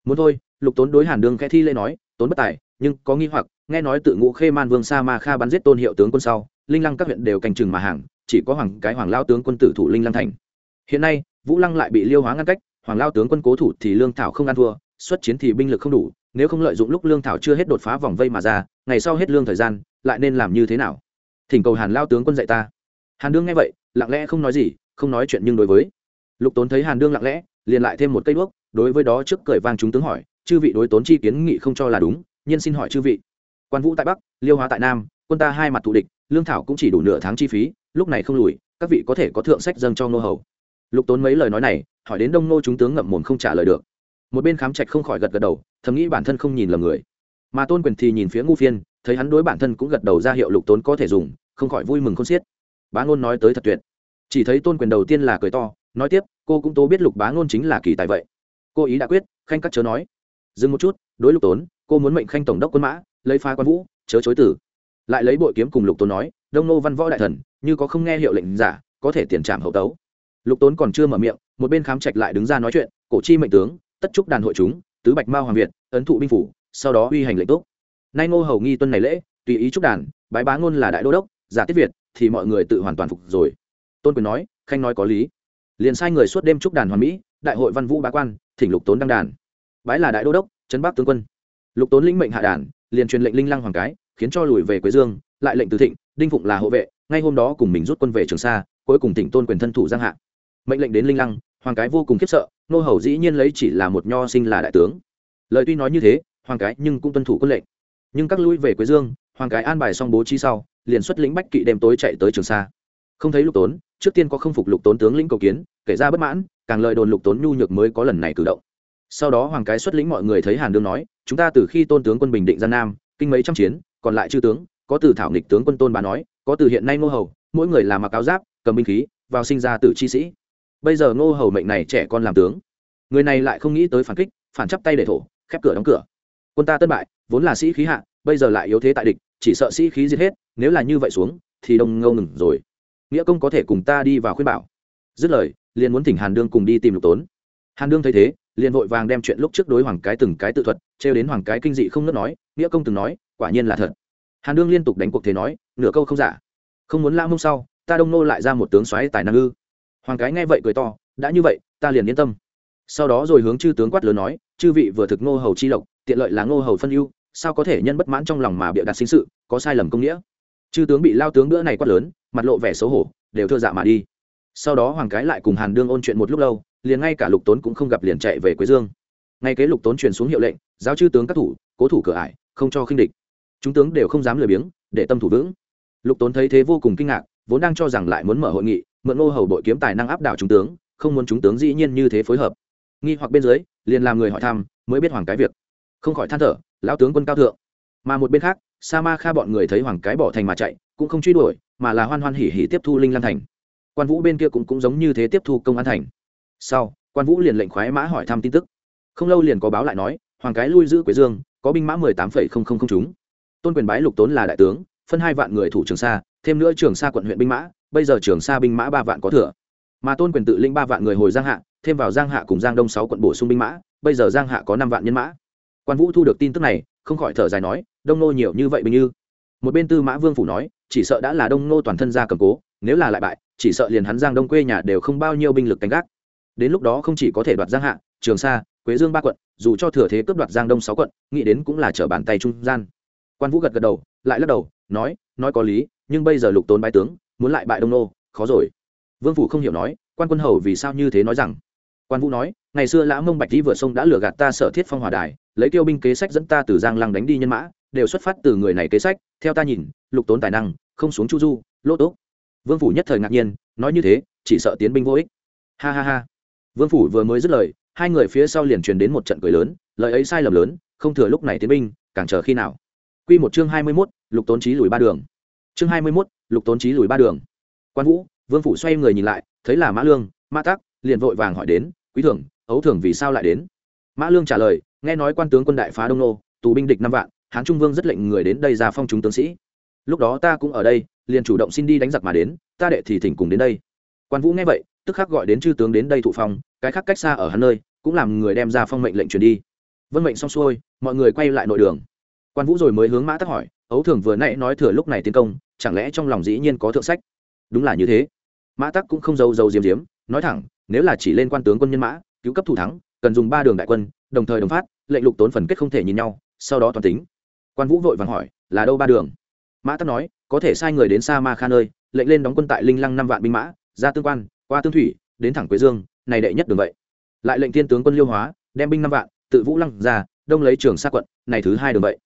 Speaker 1: Muốn thôi, lục tốn đối hàn đương khẽ thi lễ nói, tốn bất tài, nhưng có nghi hoặc, nghe nói tự ngũ khê man vương sa ma kha bắn giết tôn hiệu tướng quân sau, linh lăng các huyện đều canh chừng mà hàng, chỉ có hoàng cái hoàng lao tướng quân tử thủ linh lăng thành. Hiện nay, vũ lăng lại bị liêu hóa ngăn cách, hoàng lao tướng quân cố thủ thì lương thảo không ăn thua, xuất chiến thì binh lực không đủ, nếu không lợi dụng lúc lương thảo chưa hết đột phá vòng vây mà ra, ngày sau hết lương thời gian, lại nên làm như thế nào? Thỉnh cầu hàn lao tướng quân dạy ta. Hàn đương nghe vậy, lặng lẽ không nói gì không nói chuyện nhưng đối với. Lục tốn thấy hàn đương lặng lẽ, liền lại thêm một cây đuốc, đối với đó trước cởi vang chúng tướng hỏi, chư vị đối tốn chi kiến nghị không cho là đúng nhiên xin hỏi chư vị. Quan vũ tại bắc, liêu hóa tại nam, quân ta hai mặt thù địch, lương thảo cũng chỉ đủ nửa tháng chi phí, lúc này không lùi, các vị có thể có thượng sách dâng cho nô hầu. Lục tốn mấy lời nói này, hỏi đến đông nô chúng tướng ngậm mồm không trả lời được. Một bên khám trạch không khỏi gật gật đầu, thầm nghĩ bản thân không nhìn lầm người. Mà tôn quyền thì nhìn phía ngu phiên, thấy hắn đối bản thân cũng gật đầu ra hiệu lục tốn có thể dùng, không khỏi vui mừng không xiết. Bá ngôn nói tới thật tuyệt chỉ thấy tôn quyền đầu tiên là cười to, nói tiếp, cô cũng tố biết lục bá ngôn chính là kỳ tài vậy. Cô ý đã quyết, khanh cắt chớ nói. Dừng một chút, đối lục tốn, cô muốn mệnh khanh tổng đốc quân mã, lấy phá quan vũ, chớ chối tử. Lại lấy bội kiếm cùng lục tốn nói, đông nô văn võ đại thần, như có không nghe hiệu lệnh giả, có thể tiền trảm hậu tấu. Lục tốn còn chưa mở miệng, một bên khám trạch lại đứng ra nói chuyện, cổ chi mệnh tướng, tất trúc đàn hội chúng, tứ bạch mao hoàng việt, ấn thụ binh phủ, sau đó uy hành lệnh tốt nay ngô hầu nghi tuân này lễ, tùy ý trúc đàn, bái bá ngôn là đại đô đốc, giả tiết việt, thì mọi người tự hoàn toàn phục rồi tôn quyền nói, khanh nói có lý. Liền sai người suốt đêm chúc đàn hoàn mỹ, đại hội văn vũ bá quan, thỉnh lục tốn đăng đàn. Bái là đại đô đốc, trấn bắc tướng quân. Lục tốn lĩnh mệnh hạ đàn, liền truyền lệnh linh lăng hoàng cái, khiến cho lùi về quế dương, lại lệnh từ thịnh, đinh phụng là hộ vệ, ngay hôm đó cùng mình rút quân về trường sa, cuối cùng tỉnh tôn quyền thân thủ giang hạ. Mệnh lệnh đến linh lăng, hoàng cái vô cùng khiếp sợ, nô hầu dĩ nhiên lấy chỉ là một nho sinh là đại tướng. Lời tuy nói như thế, hoàng cái nhưng cũng tuân thủ quân lệnh. Nhưng các lui về quế dương, hoàng cái an bài xong bố trí sau, liền xuất lĩnh bách kỵ đêm tối chạy tới trường sa. Không thấy lục tốn trước tiên có không phục lục tốn tướng lĩnh cầu kiến, kể ra bất mãn, càng lời đồn lục tốn nhu nhược mới có lần này cử động. Sau đó hoàng cái xuất lĩnh mọi người thấy hàn đương nói, chúng ta từ khi tôn tướng quân bình định gian nam, kinh mấy trăm chiến, còn lại chư tướng, có từ thảo nghịch tướng quân tôn bà nói, có từ hiện nay ngô hầu, mỗi người làm mặc áo giáp, cầm binh khí, vào sinh ra tử chi sĩ. Bây giờ ngô hầu mệnh này trẻ con làm tướng. Người này lại không nghĩ tới phản kích, phản chắp tay để thổ, khép cửa đóng cửa. Quân ta tân bại, vốn là sĩ khí hạ, bây giờ lại yếu thế tại địch, chỉ sợ sĩ khí giết hết, nếu là như vậy xuống, thì đông ngâu ngừng rồi nghĩa công có thể cùng ta đi vào khuyên bảo. Dứt lời, liền muốn thỉnh hàn đương cùng đi tìm lục tốn. Hàn đương thấy thế, liền vội vàng đem chuyện lúc trước đối hoàng cái từng cái tự thuật, trêu đến hoàng cái kinh dị không ngớt nói, nghĩa công từng nói, quả nhiên là thật. Hàn đương liên tục đánh cuộc thế nói, nửa câu không giả. Không muốn lao mông sau, ta đông nô lại ra một tướng xoáy tài năng ư. Hoàng cái nghe vậy cười to, đã như vậy, ta liền yên tâm. Sau đó rồi hướng chư tướng quát lớn nói, chư vị vừa thực ngô hầu chi lộc, tiện lợi là ngô hầu phân ưu, sao có thể nhân bất mãn trong lòng mà bịa đặt sinh sự, có sai lầm công nghĩa? Chư tướng bị lao tướng bữa này quát lớn, mặt lộ vẻ xấu hổ, đều thưa dạ mà đi. Sau đó hoàng cái lại cùng hàn đương ôn chuyện một lúc lâu, liền ngay cả lục tốn cũng không gặp liền chạy về quế dương. Ngay kế lục tốn truyền xuống hiệu lệnh, giáo chư tướng các thủ, cố thủ cửa ải, không cho khinh địch. Chúng tướng đều không dám lười biếng, để tâm thủ vững. Lục tốn thấy thế vô cùng kinh ngạc, vốn đang cho rằng lại muốn mở hội nghị, mượn ngô hầu đội kiếm tài năng áp đảo chúng tướng, không muốn chúng tướng dĩ nhiên như thế phối hợp. Nghi hoặc bên dưới, liền làm người hỏi thăm, mới biết hoàng cái việc. Không khỏi than thở, lão tướng quân cao thượng. Mà một bên khác sa ma kha bọn người thấy hoàng cái bỏ thành mà chạy, cũng không truy đuổi, mà là hoan hoan hỉ hỉ tiếp thu linh lan thành. Quan vũ bên kia cũng cũng giống như thế tiếp thu công an thành. Sau, quan vũ liền lệnh khoái mã hỏi thăm tin tức. Không lâu liền có báo lại nói, hoàng cái lui giữ quế dương, có binh mã mười tám phẩy không không không chúng. Tôn quyền bái lục tốn là đại tướng, phân hai vạn người thủ trường sa, thêm nữa trường sa quận huyện binh mã, bây giờ trường sa binh mã ba vạn có thừa. Mà tôn quyền tự linh ba vạn người hồi giang hạ, thêm vào giang hạ cùng giang đông sáu quận bổ sung binh mã, bây giờ giang hạ có năm vạn nhân mã. Quan vũ thu được tin tức này, không khỏi thở dài nói đông nô nhiều như vậy bình như. Một bên tư mã vương phủ nói, chỉ sợ đã là đông nô toàn thân ra cầm cố, nếu là lại bại, chỉ sợ liền hắn giang đông quê nhà đều không bao nhiêu binh lực canh gác. Đến lúc đó không chỉ có thể đoạt giang hạ, trường sa, quế dương ba quận, dù cho thừa thế cướp đoạt giang đông sáu quận, nghĩ đến cũng là trở bàn tay trung gian. Quan vũ gật gật đầu, lại lắc đầu, nói nói có lý, nhưng bây giờ lục tốn bái tướng, muốn lại bại đông nô, khó rồi. Vương phủ không hiểu nói, quan quân hầu vì sao như thế nói rằng. Quan vũ nói, ngày xưa lã mông bạch đi vượt sông đã lừa gạt ta sở thiết phong hòa đài, lấy tiêu binh kế sách dẫn ta từ giang lăng đánh đi nhân mã đều xuất phát từ người này kế sách, theo ta nhìn, lục tốn tài năng, không xuống chu du, lỗ tốt vương phủ nhất thời ngạc nhiên, nói như thế, chỉ sợ tiến binh vô ích. Ha ha ha. Vương phủ vừa mới dứt lời, hai người phía sau liền truyền đến một trận cười lớn, lời ấy sai lầm lớn, không thừa lúc này tiến binh, càng chờ khi nào. Quy một chương hai mươi mốt, lục tốn trí lùi ba đường. Chương hai mươi mốt, lục tốn trí lùi ba đường. Quan vũ, vương phủ xoay người nhìn lại, thấy là mã lương, mã tắc, liền vội vàng hỏi đến, quý thường ấu thường vì sao lại đến? Mã lương trả lời, nghe nói quan tướng quân đại phá đông nô, tù binh địch năm vạn hán trung vương rất lệnh người đến đây ra phong chúng tướng sĩ. Lúc đó ta cũng ở đây, liền chủ động xin đi đánh giặc mà đến, ta đệ thì thỉnh cùng đến đây. Quan vũ nghe vậy, tức khắc gọi đến chư tướng đến đây thụ phong, cái khác cách xa ở hắn nơi, cũng làm người đem ra phong mệnh lệnh truyền đi. Vân mệnh xong xuôi, mọi người quay lại nội đường. Quan vũ rồi mới hướng mã tắc hỏi, ấu thường vừa nãy nói thừa lúc này tiến công, chẳng lẽ trong lòng dĩ nhiên có thượng sách? Đúng là như thế. Mã tắc cũng không giấu giấu diếm diếm nói thẳng, nếu là chỉ lên quan tướng quân nhân mã, cứu cấp thủ thắng, cần dùng ba đường đại quân, đồng thời đồng phát, lệnh lục tốn phần kết không thể nhìn nhau, sau đó toàn tính quan vũ vội vàng hỏi, là đâu ba đường? Mã tắc nói, có thể sai người đến sa ma kha nơi, lệnh lên đóng quân tại linh lăng năm vạn binh mã, ra tương quan, qua tương thủy, đến thẳng quế dương, này đệ nhất đường vậy. Lại lệnh thiên tướng quân liêu hóa, đem binh năm vạn, tự vũ lăng ra, đông lấy trường sa quận, này thứ hai đường vậy.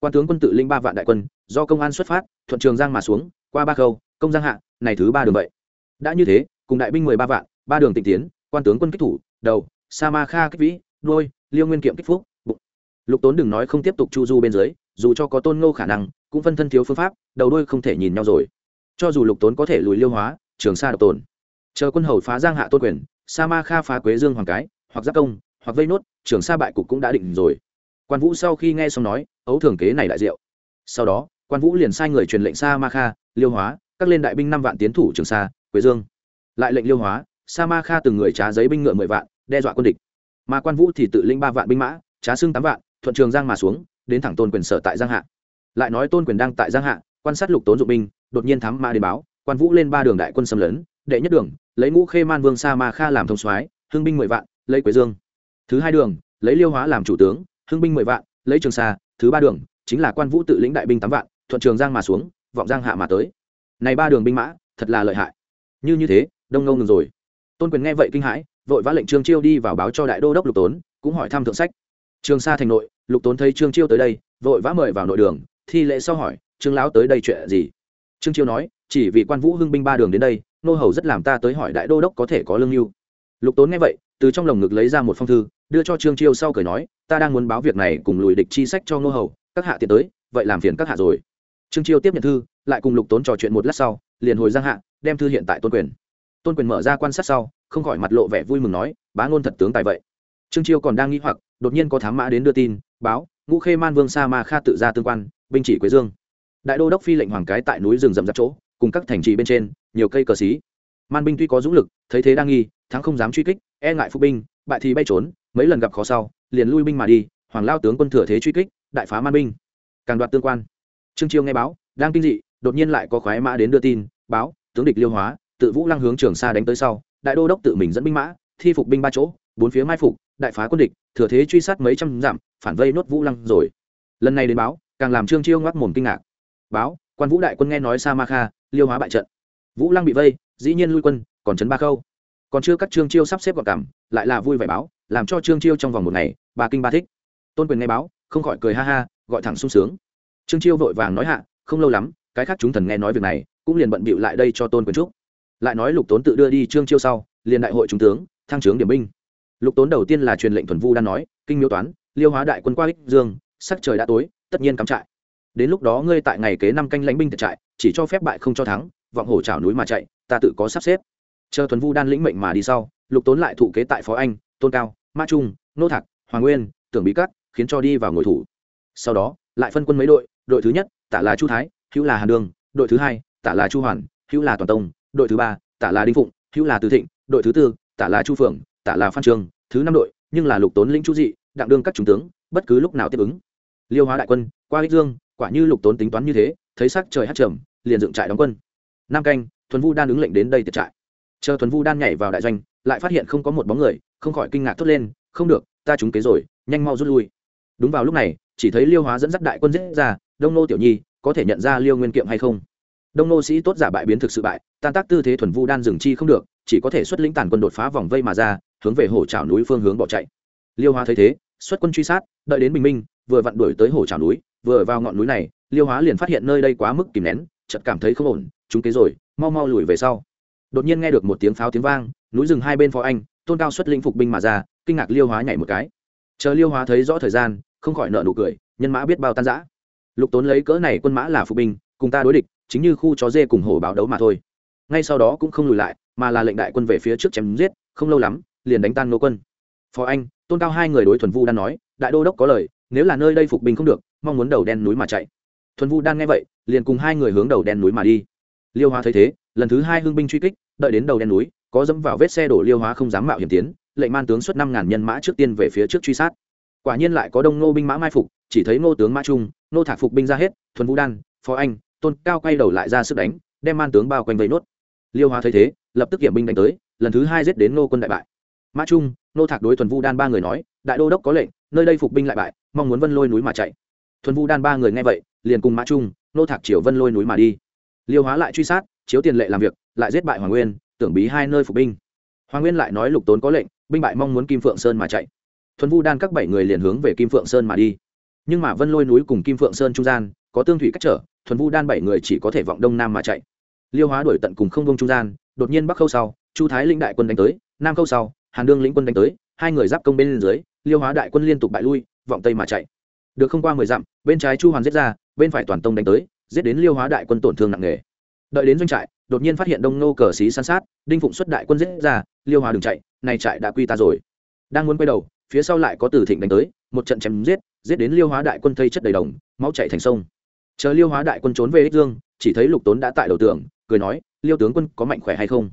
Speaker 1: Quan tướng quân tự linh ba vạn đại quân, do công an xuất phát, thuận trường giang mà xuống, qua ba khâu, công giang hạ, này thứ ba đường vậy. Đã như thế, cùng đại binh mười ba vạn, ba đường tịnh tiến, quan tướng quân kích thủ, đầu, sa ma kha kích vĩ đôi liêu nguyên kiệm kích phúc, bụng. Lục tốn đừng nói không tiếp tục chu du bên dưới dù cho có tôn ngô khả năng, cũng phân thân thiếu phương pháp, đầu đôi không thể nhìn nhau rồi. Cho dù lục tốn có thể lùi liêu hóa, trường sa độc tồn. Chờ quân hầu phá giang hạ tôn quyền, sa ma kha phá quế dương hoàng cái, hoặc giáp công, hoặc vây nốt, trường sa bại cục cũng đã định rồi. Quan vũ sau khi nghe xong nói, ấu thường kế này đại diệu. Sau đó, quan vũ liền sai người truyền lệnh sa ma kha, liêu hóa, các lên đại binh năm vạn tiến thủ trường sa, quế dương. Lại lệnh liêu hóa, sa ma kha từng người trá giấy binh ngựa mười vạn, đe dọa quân địch. Mà quan vũ thì tự lĩnh ba vạn binh mã, trá xưng tám vạn, thuận trường giang mà xuống đến thẳng tôn quyền sở tại giang hạ. Lại nói tôn quyền đang tại giang hạ, quan sát lục tốn dụng binh, đột nhiên thám ma đến báo, quan vũ lên ba đường đại quân xâm lấn, đệ nhất đường, lấy ngũ khê man vương sa ma kha làm thông soái, hưng binh mười vạn, lấy quế dương. Thứ hai đường, lấy liêu hóa làm chủ tướng, hưng binh mười vạn, lấy trường sa, thứ ba đường, chính là quan vũ tự lĩnh đại binh tám vạn, thuận trường giang mà xuống, vọng giang hạ mà tới. Này ba đường binh mã, thật là lợi hại. Như như thế, đông ngâu ngừng rồi. Tôn quyền nghe vậy kinh hãi, vội vã lệnh trương chiêu đi vào báo cho đại đô đốc lục tốn, cũng hỏi thăm thượng sách. Trường sa thành nội lục tốn thấy trương chiêu tới đây, vội vã mời vào nội đường, thi lễ sau hỏi, trương lão tới đây chuyện gì? Trương chiêu nói, chỉ vì quan vũ hưng binh ba đường đến đây, nô hầu rất làm ta tới hỏi đại đô đốc có thể có lương hưu lục tốn nghe vậy, từ trong lồng ngực lấy ra một phong thư, đưa cho trương chiêu sau cười nói, ta đang muốn báo việc này cùng lùi địch chi sách cho nô hầu, các hạ tiện tới, vậy làm phiền các hạ rồi. Trương chiêu tiếp nhận thư, lại cùng lục tốn trò chuyện một lát sau, liền hồi giang hạ, đem thư hiện tại tôn quyền. Tôn quyền mở ra quan sát sau, không khỏi mặt lộ vẻ vui mừng nói, bá ngôn thật tướng tài vậy. Trương chiêu còn đang nghĩ hoặc, đột nhiên có thám mã đến đưa tin báo, ngũ khê man vương sa ma kha tự ra tương quan, binh chỉ quế dương. Đại đô đốc phi lệnh hoàng cái tại núi rừng rậm rạp chỗ, cùng các thành trì bên trên, nhiều cây cờ xí. Man binh tuy có dũng lực, thấy thế đang nghi, thắng không dám truy kích e ngại phục binh, bại thì bay trốn, mấy lần gặp khó sau, liền lui binh mà đi, hoàng lao tướng quân thừa thế truy kích, đại phá man binh. Càng đoạt tương quan. Trương chiêu nghe báo, đang kinh dị, đột nhiên lại có khoái mã đến đưa tin, báo, tướng địch liêu hóa, tự vũ lăng hướng trường xa đánh tới sau, đại đô đốc tự mình dẫn binh mã, thi phục binh ba chỗ, bốn phía mai phục đại phá quân địch, thừa thế truy sát mấy trăm dặm, phản vây nốt vũ lăng rồi. Lần này đến báo, càng làm trương chiêu ngoác mồm kinh ngạc. Báo, quan vũ đại quân nghe nói sa ma kha, liêu hóa bại trận. Vũ lăng bị vây, dĩ nhiên lui quân, còn trấn ba khâu. Còn chưa các trương chiêu sắp xếp gọn cảm, lại là vui vẻ báo, làm cho trương chiêu trong vòng một ngày bà kinh ba thích. Tôn quyền nghe báo, không khỏi cười ha ha, gọi thẳng sung sướng. Trương chiêu vội vàng nói hạ, không lâu lắm, cái khác chúng thần nghe nói việc này, cũng liền bận bịu lại đây cho tôn quyền trúc lại nói lục tốn tự đưa đi trương chiêu sau, liền đại hội trung tướng, thăng trướng điểm binh lục tốn đầu tiên là truyền lệnh thuần vu đang nói, kinh miếu toán, liêu hóa đại quân qua ích dương, sắc trời đã tối, tất nhiên cắm trại. Đến lúc đó ngươi tại ngày kế năm canh lãnh binh thiệt trại, chỉ cho phép bại không cho thắng, vọng hổ trào núi mà chạy, ta tự có sắp xếp. Chờ thuần vu đan lĩnh mệnh mà đi sau, lục tốn lại thụ kế tại phó anh, tôn cao, ma trung, nô thạc, hoàng nguyên, tưởng bí cắt khiến cho đi vào ngồi thủ. Sau đó, lại phân quân mấy đội đội thứ nhất, tả là chu thái, hữu là hàn đường, đội thứ hai, tả là chu hoàn, hữu là toàn tông, đội thứ ba, tả là đinh phụng, hữu là từ thịnh, đội thứ tư, tả là chu phượng tả là phan trường thứ năm đội, nhưng là lục tốn lĩnh chú dị, đặng đương các trung tướng, bất cứ lúc nào tiếp ứng. Liêu hóa đại quân, qua ích dương, quả như lục tốn tính toán như thế, thấy sắc trời hát trầm, liền dựng trại đóng quân. Nam canh, thuần vu đan ứng lệnh đến đây tiệt trại. Chờ thuần vu đan nhảy vào đại doanh, lại phát hiện không có một bóng người, không khỏi kinh ngạc thốt lên, không được, ta trúng kế rồi, nhanh mau rút lui. Đúng vào lúc này, chỉ thấy liêu hóa dẫn dắt đại quân giết ra, đông nô tiểu nhi, có thể nhận ra liêu nguyên kiệm hay không? Đông nô sĩ tốt giả bại biến thực sự bại, tan tác tư thế thuần vu đan dừng chi không được, chỉ có thể xuất lĩnh tàn quân đột phá vòng vây mà ra hướng về hổ trào núi phương hướng bỏ chạy. Liêu hóa thấy thế, xuất quân truy sát, đợi đến bình minh, vừa vặn đuổi tới hổ trào núi, vừa vào ngọn núi này, liêu hóa liền phát hiện nơi đây quá mức kìm nén, chợt cảm thấy không ổn, chúng kế rồi, mau mau lùi về sau. Đột nhiên nghe được một tiếng pháo tiếng vang, núi rừng hai bên phó anh, tôn cao xuất lĩnh phục binh mà ra, kinh ngạc liêu hóa nhảy một cái. Chờ liêu hóa thấy rõ thời gian, không khỏi nợ nụ cười, nhân mã biết bao tan giã lục tốn lấy cỡ này quân mã là phục binh, cùng ta đối địch, chính như khu chó dê cùng hổ báo đấu mà thôi. Ngay sau đó cũng không lùi lại, mà là lệnh đại quân về phía trước chém giết, không lâu lắm liền đánh tan nô quân. Phó anh, tôn cao hai người đối thuần vu đan nói, đại đô đốc có lời, nếu là nơi đây phục binh không được, mong muốn đầu đen núi mà chạy. Thuần vu đan nghe vậy, liền cùng hai người hướng đầu đen núi mà đi. Liêu hóa thấy thế, lần thứ hai hương binh truy kích, đợi đến đầu đen núi, có dẫm vào vết xe đổ liêu hóa không dám mạo hiểm tiến, lệnh man tướng xuất năm ngàn nhân mã trước tiên về phía trước truy sát. Quả nhiên lại có đông ngô binh mã mai phục, chỉ thấy ngô tướng mã trung nô thạc phục binh ra hết, thuần vũ đan, phó anh, tôn cao quay đầu lại ra sức đánh, đem man tướng bao quanh vây nốt. Liêu hóa thấy thế, lập tức kiểm binh đánh tới, lần thứ hai giết đến nô quân đại bại mã trung, nô thạc đối thuần Vu đan ba người nói, đại đô đốc có lệnh, nơi đây phục binh lại bại, mong muốn vân lôi núi mà chạy. Thuần Vu đan ba người nghe vậy, liền cùng mã trung, nô thạc chiều vân lôi núi mà đi. Liêu hóa lại truy sát, chiếu tiền lệ làm việc, lại giết bại hoàng nguyên, tưởng bí hai nơi phục binh. Hoàng nguyên lại nói lục tốn có lệnh, binh bại mong muốn kim phượng sơn mà chạy. Thuần vu đan các bảy người liền hướng về kim phượng sơn mà đi. Nhưng mà vân lôi núi cùng kim phượng sơn trung gian, có tương thủy cách trở, thuần vu đan bảy người chỉ có thể vọng đông nam mà chạy. Liêu hóa đuổi tận cùng không vông trung gian, đột nhiên bắc khâu sau, chu thái lĩnh đại quân đánh tới, nam khâu sau hàn đương lĩnh quân đánh tới, hai người giáp công bên dưới, liêu hóa đại quân liên tục bại lui, vọng tây mà chạy. Được không qua mười dặm, bên trái chu hoàn giết ra, bên phải toàn tông đánh tới, giết đến liêu hóa đại quân tổn thương nặng nề. Đợi đến doanh trại, đột nhiên phát hiện đông nô cờ xí san sát, đinh phụng xuất đại quân giết ra, liêu hóa đừng chạy, này trại đã quy ta rồi. Đang muốn quay đầu, phía sau lại có từ thịnh đánh tới, một trận chém giết giết đến liêu hóa đại quân thây chất đầy đồng, máu chạy thành sông. Chờ liêu hóa đại quân trốn về ích dương, chỉ thấy lục tốn đã tại đầu tường, cười nói, liêu tướng quân có mạnh khỏe hay không?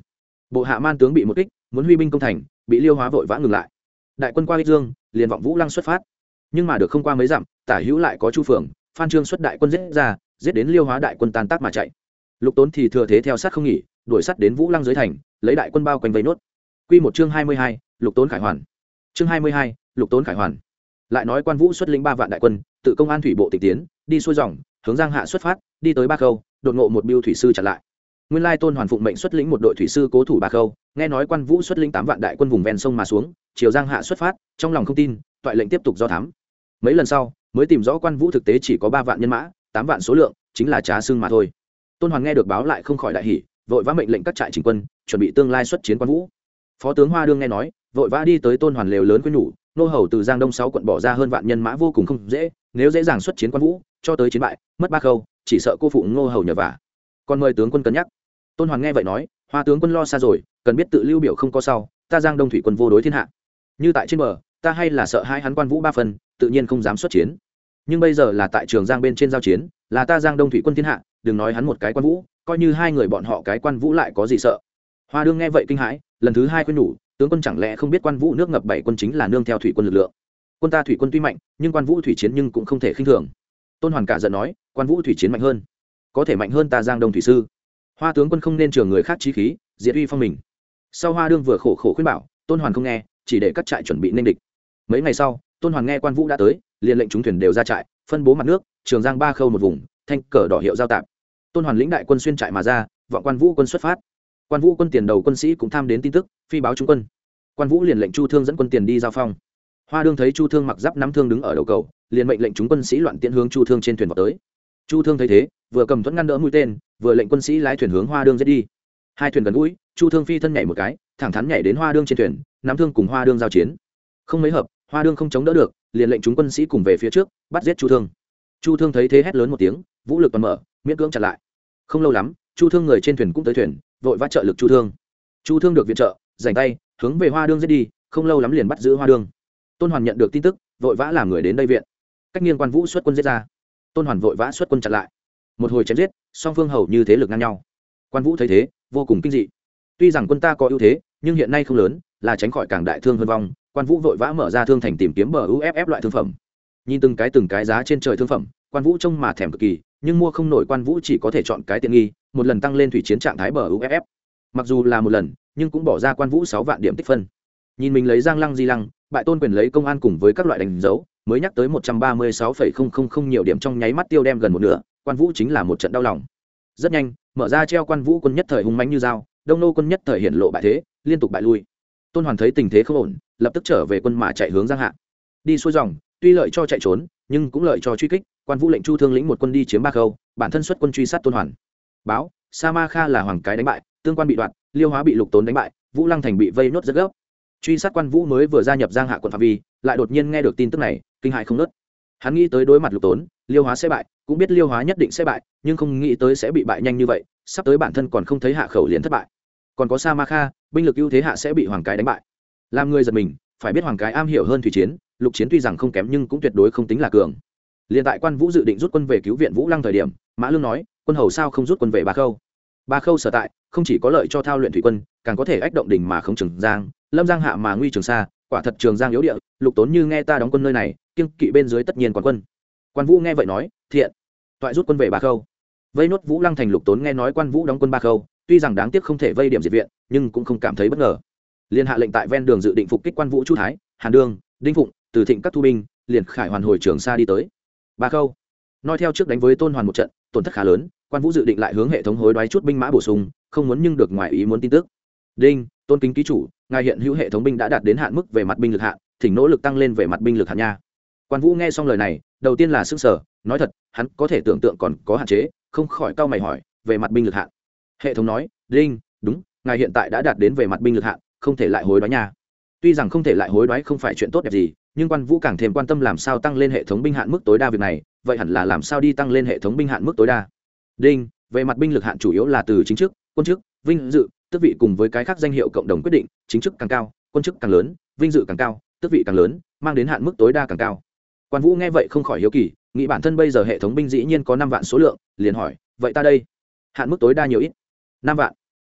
Speaker 1: Bộ hạ man tướng bị một kích, muốn huy binh công thành bị liêu hóa vội vã ngừng lại. Đại quân qua ích dương, liền vọng vũ lăng xuất phát. Nhưng mà được không qua mấy dặm, tả hữu lại có chu phượng, phan trương xuất đại quân giết ra, giết đến liêu hóa đại quân tan tác mà chạy. Lục tốn thì thừa thế theo sát không nghỉ, đuổi sắt đến vũ lăng dưới thành, lấy đại quân bao quanh vây nốt. Q một chương hai mươi hai, lục tốn khải hoàn. Chương hai mươi hai, lục tốn khải hoàn. Lại nói quan vũ xuất lĩnh ba vạn đại quân, tự công an thủy bộ tịch tiến, đi xuôi dòng, hướng giang hạ xuất phát, đi tới ba khâu, đột ngộ một biêu thủy sư chặn lại nguyên lai tôn hoàn phụng mệnh xuất lĩnh một đội thủy sư cố thủ ba khâu, nghe nói quan vũ xuất lĩnh tám vạn đại quân vùng ven sông mà xuống chiều giang hạ xuất phát, trong lòng không tin, toại lệnh tiếp tục do thám. Mấy lần sau, mới tìm rõ quan vũ thực tế chỉ có ba vạn nhân mã, tám vạn số lượng, chính là trá xương mà thôi. Tôn hoàn nghe được báo lại không khỏi đại hỷ vội vã mệnh lệnh các trại chỉnh quân, chuẩn bị tương lai xuất chiến quan vũ. Phó tướng hoa đương nghe nói, vội vã đi tới tôn hoàn lều lớn quyên nhủ, nô hầu từ giang đông sáu quận bỏ ra hơn vạn nhân mã vô cùng không dễ, nếu dễ dàng xuất chiến quan vũ, cho tới chiến bại, mất ba khâu, chỉ sợ cô phụ ngô hầu nhờ vả. Còn mời tướng quân cân nhắc tôn hoàn nghe vậy nói, hoa tướng quân lo xa rồi, cần biết tự lưu biểu không có sau, ta giang đông thủy quân vô đối thiên hạ. Như tại trên bờ, ta hay là sợ hai hắn quan vũ ba phần, tự nhiên không dám xuất chiến. Nhưng bây giờ là tại trường giang bên trên giao chiến, là ta giang đông thủy quân thiên hạ, đừng nói hắn một cái quan vũ, coi như hai người bọn họ cái quan vũ lại có gì sợ. Hoa đương nghe vậy kinh hãi, lần thứ hai khuyên nhủ, tướng quân chẳng lẽ không biết quan vũ nước ngập bảy quân chính là nương theo thủy quân lực lượng? Quân ta thủy quân tuy mạnh, nhưng quan vũ thủy chiến nhưng cũng không thể khinh thường. Tôn hoàn cả giận nói, quan vũ thủy chiến mạnh hơn. Có thể mạnh hơn ta giang đông thủy sư hoa tướng quân không nên trường người khác trí khí, diệt uy phong mình. Sau hoa đương vừa khổ khổ khuyên bảo, tôn hoàn không nghe, chỉ để các trại chuẩn bị nên địch. Mấy ngày sau, tôn hoàn nghe quan vũ đã tới, liền lệnh chúng thuyền đều ra trại, phân bố mặt nước, trường giang ba khâu một vùng, thanh cờ đỏ hiệu giao tạp tôn hoàn lĩnh đại quân xuyên trại mà ra, vọng quan vũ quân xuất phát. Quan vũ quân tiền đầu quân sĩ cũng tham đến tin tức, phi báo trung quân. Quan vũ liền lệnh chu thương dẫn quân tiền đi giao phong. Hoa đương thấy chu thương mặc giáp nắm thương đứng ở đầu cầu, liền mệnh lệnh chúng quân sĩ loạn tiễn hướng chu thương trên thuyền vào tới chu thương thấy thế, vừa cầm thuẫn ngăn đỡ mũi tên, vừa lệnh quân sĩ lái thuyền hướng hoa đương dễ đi. Hai thuyền gần gũi, chu thương phi thân nhảy một cái, thẳng thắn nhảy đến hoa đương trên thuyền, nắm thương cùng hoa đương giao chiến. Không mấy hợp, hoa đương không chống đỡ được, liền lệnh chúng quân sĩ cùng về phía trước, bắt giết chu thương. Chu thương thấy thế hét lớn một tiếng, vũ lực toàn mở, miễn cưỡng chặn lại. Không lâu lắm, chu thương người trên thuyền cũng tới thuyền, vội vã trợ lực chu thương. Chu thương được viện trợ dành tay, hướng về hoa đương giết đi, không lâu lắm liền bắt giữ hoa đương. Tôn hoàn nhận được tin tức, vội vã làm người đến đây viện. Cách nghiên quan vũ xuất quân giết ra tôn hoàn vội vã xuất quân chặn lại. Một hồi chém giết, song phương hầu như thế lực ngang nhau. Quan vũ thấy thế, vô cùng kinh dị. Tuy rằng quân ta có ưu thế, nhưng hiện nay không lớn, là tránh khỏi càng đại thương hơn vong, quan vũ vội vã mở ra thương thành tìm kiếm bờ uff loại thương phẩm. Nhìn từng cái từng cái giá trên trời thương phẩm, quan vũ trông mà thèm cực kỳ, nhưng mua không nổi quan vũ chỉ có thể chọn cái tiện nghi, một lần tăng lên thủy chiến trạng thái bờ uff mặc dù là một lần, nhưng cũng bỏ ra quan vũ sáu vạn điểm tích phân. Nhìn mình lấy giang lăng di lăng, bại tôn quyền lấy công an cùng với các loại đánh dấu mới nhắc tới một trăm ba mươi sáu phẩy không không không nhiều điểm trong nháy mắt tiêu đem gần một nửa, quan vũ chính là một trận đau lòng. Rất nhanh, mở ra treo quan vũ quân nhất thời hung mãnh như dao, đông nô quân nhất thời hiện lộ bại thế, liên tục bại lui. Tôn hoàn thấy tình thế không ổn, lập tức trở về quân mà chạy hướng giang hạ. Đi xuôi dòng, tuy lợi cho chạy trốn, nhưng cũng lợi cho truy kích, quan vũ lệnh chu thương lĩnh một quân đi chiếm ba khâu, bản thân xuất quân truy sát tôn hoàn. Báo, sa ma kha là hoàng cái đánh bại, tương quan bị đoạt, liêu hóa bị lục tốn đánh bại, vũ lăng thành bị vây nốt rất gấp. Truy sát quan vũ mới vừa gia nhập giang hạ quận phạm vi lại đột nhiên nghe được tin tức này, kinh hại không nớt hắn nghĩ tới đối mặt lục tốn, liêu hóa sẽ bại, cũng biết liêu hóa nhất định sẽ bại, nhưng không nghĩ tới sẽ bị bại nhanh như vậy, sắp tới bản thân còn không thấy hạ khẩu liền thất bại. Còn có sa ma kha, binh lực ưu thế hạ sẽ bị hoàng cái đánh bại. Làm người giật mình, phải biết hoàng cái am hiểu hơn thủy chiến, lục chiến tuy rằng không kém nhưng cũng tuyệt đối không tính là cường. Liền tại quan vũ dự định rút quân về cứu viện vũ lăng thời điểm, mã lương nói, quân hầu sao không rút quân về ba khâu? Ba khâu sở tại, không chỉ có lợi cho thao luyện thủy quân, càng có thể ách động đỉnh mà không trường giang, lâm giang hạ mà nguy trường xa quả thật trường giang yếu địa, lục tốn như nghe ta đóng quân nơi này, kiêng kỵ bên dưới tất nhiên quán quân. Quan vũ nghe vậy nói, thiện, toại rút quân về ba khâu. Vây nốt vũ lăng thành, lục tốn nghe nói quan vũ đóng quân ba khâu, tuy rằng đáng tiếc không thể vây điểm diệt viện, nhưng cũng không cảm thấy bất ngờ. Liên hạ lệnh tại ven đường dự định phục kích quan vũ chu thái, hàn đương, đinh phụng, từ thịnh các thu binh, liền khải hoàn hồi trường xa đi tới. Ba khâu nói theo trước đánh với tôn hoàn một trận, tổn thất khá lớn, quan vũ dự định lại hướng hệ thống hối đoái chút binh mã bổ sung, không muốn nhưng được ngoài ý muốn tin tức. Đinh tôn kính ký chủ, ngài hiện hữu hệ thống binh đã đạt đến hạn mức về mặt binh lực hạn, thỉnh nỗ lực tăng lên về mặt binh lực hạn nha. Quan vũ nghe xong lời này, đầu tiên là s ư n g sở nói thật, hắn có thể tưởng tượng còn có hạn chế, không khỏi cau mày hỏi, về mặt binh lực hạn. Hệ thống nói, đinh, đúng, ngài hiện tại đã đạt đến về mặt binh lực hạn, không thể lại hối đoái nha. Tuy rằng không thể lại hối đoái không phải chuyện tốt đẹp gì, nhưng quan vũ càng thêm quan tâm làm sao tăng lên hệ thống binh hạn mức tối đa việc này, vậy hẳn là làm sao đi tăng lên hệ thống binh hạn mức tối đa. Đinh, về mặt binh lực hạn chủ yếu là từ chính chức quân chức vinh dự tước vị cùng với cái khác danh hiệu cộng đồng quyết định, chính chức càng cao, quân chức càng lớn, vinh dự càng cao, tước vị càng lớn, mang đến hạn mức tối đa càng cao. Quan vũ nghe vậy không khỏi hiếu kỳ, nghĩ bản thân bây giờ hệ thống binh dĩ nhiên có năm vạn số lượng, liền hỏi, vậy ta đây, hạn mức tối đa nhiều ít? Năm vạn.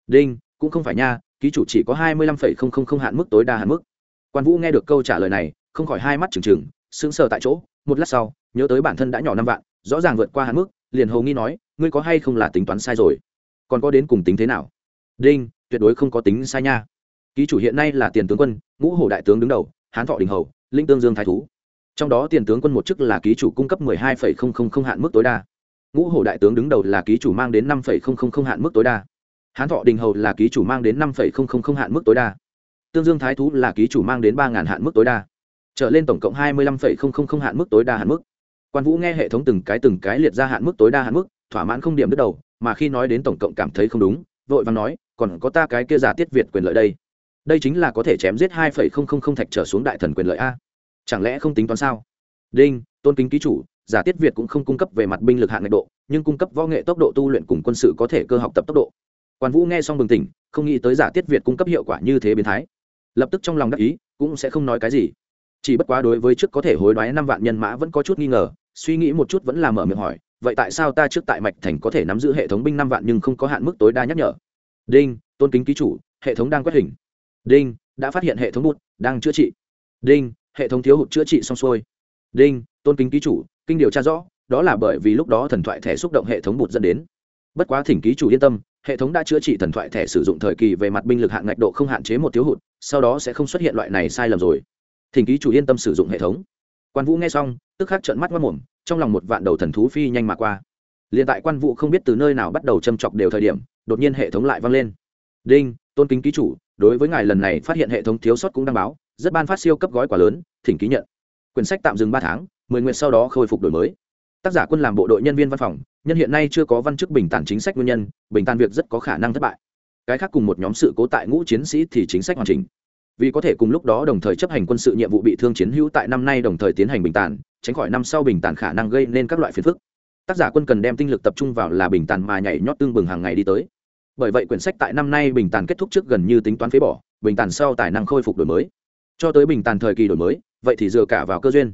Speaker 1: Đinh, cũng không phải nha, ký chủ chỉ có hai mươi lăm phẩy không không không hạn mức tối đa hạn mức. Quan vũ nghe được câu trả lời này, không khỏi hai mắt trừng trừng, sững sờ tại chỗ, một lát sau, nhớ tới bản thân đã nhỏ năm vạn, rõ ràng vượt qua hạn mức, liền hầu nghi nói, ngươi có hay không là tính toán sai rồi? Còn có đến cùng tính thế nào? Đinh, tuyệt đối không có tính sai nha. Ký chủ hiện nay là tiền tướng quân, ngũ hổ đại tướng đứng đầu, hán thọ đình hầu, linh tương dương thái thú. Trong đó tiền tướng quân một chức là ký chủ cung cấp mười hai phẩy không không không hạn mức tối đa. Ngũ hổ đại tướng đứng đầu là ký chủ mang đến năm phẩy không không không hạn mức tối đa. Hán thọ đình hầu là ký chủ mang đến năm phẩy không không không hạn mức tối đa. Tương dương thái thú là ký chủ mang đến ba ngàn hạn mức tối đa. Trở lên tổng cộng hai mươi lăm phẩy không không không hạn mức tối đa hạn mức. Quan vũ nghe hệ thống từng cái từng cái liệt ra hạn mức tối đa hạn mức, thỏa mãn không điểm đứt đầu, mà khi nói đến tổng cộng cảm thấy không đúng, vội vàng nói còn có ta cái kia giả tiết việt quyền lợi đây. Đây chính là có thể chém giết hai phẩy không không không thạch trở xuống đại thần quyền lợi a. Chẳng lẽ không tính toán sao? Đinh, tôn kính ký chủ, giả tiết việt cũng không cung cấp về mặt binh lực hạn nhiệt độ, nhưng cung cấp võ nghệ tốc độ tu luyện cùng quân sự có thể cơ học tập tốc độ. Quan vũ nghe xong bừng tỉnh, không nghĩ tới giả tiết việt cung cấp hiệu quả như thế biến thái. Lập tức trong lòng đắc ý, cũng sẽ không nói cái gì. Chỉ bất quá đối với trước có thể hối đoái năm vạn nhân mã vẫn có chút nghi ngờ, suy nghĩ một chút vẫn là mở miệng hỏi, vậy tại sao ta trước tại mạch thành có thể nắm giữ hệ thống binh năm vạn nhưng không có hạn mức tối đa nhắc nhở? Đinh, tôn kính ký chủ, hệ thống đang quét hình. Đinh, đã phát hiện hệ thống bụt, đang chữa trị. Đinh, hệ thống thiếu hụt chữa trị xong xuôi. Đinh, tôn kính ký chủ, kinh điều tra rõ, đó là bởi vì lúc đó thần thoại thẻ xúc động hệ thống bụt dẫn đến. Bất quá thỉnh ký chủ yên tâm, hệ thống đã chữa trị thần thoại thẻ sử dụng thời kỳ về mặt binh lực hạn ngạch độ không hạn chế một thiếu hụt, sau đó sẽ không xuất hiện loại này sai lầm rồi. Thỉnh ký chủ yên tâm sử dụng hệ thống. Quan vũ nghe xong, tức khắc trợn mắt mất mồm trong lòng một vạn đầu thần thú phi nhanh mà qua liền tại quan vũ không biết từ nơi nào bắt đầu châm chọc đều thời điểm, đột nhiên hệ thống lại vang lên. Đinh, tôn kính ký chủ, đối với ngài lần này phát hiện hệ thống thiếu sót cũng đăng báo, rất ban phát siêu cấp gói quả lớn, thỉnh ký nhận. Quyển sách tạm dừng ba tháng, mười nguyện sau đó khôi phục đổi mới. Tác giả quân làm bộ đội nhân viên văn phòng, nhân hiện nay chưa có văn chức bình tản chính sách nguyên nhân, bình tản việc rất có khả năng thất bại. Cái khác cùng một nhóm sự cố tại ngũ chiến sĩ thì chính sách hoàn chỉnh. Vì có thể cùng lúc đó đồng thời chấp hành quân sự nhiệm vụ bị thương chiến hữu tại năm nay đồng thời tiến hành bình tản, tránh khỏi năm sau bình tản khả năng gây nên các loại phiền phức tác giả quân cần đem tinh lực tập trung vào là bình tản mà nhảy nhót tương bừng hàng ngày đi tới. Bởi vậy quyển sách tại năm nay bình tản kết thúc trước gần như tính toán phế bỏ, bình tản sau tài năng khôi phục đổi mới. Cho tới bình tản thời kỳ đổi mới, vậy thì dựa cả vào cơ duyên.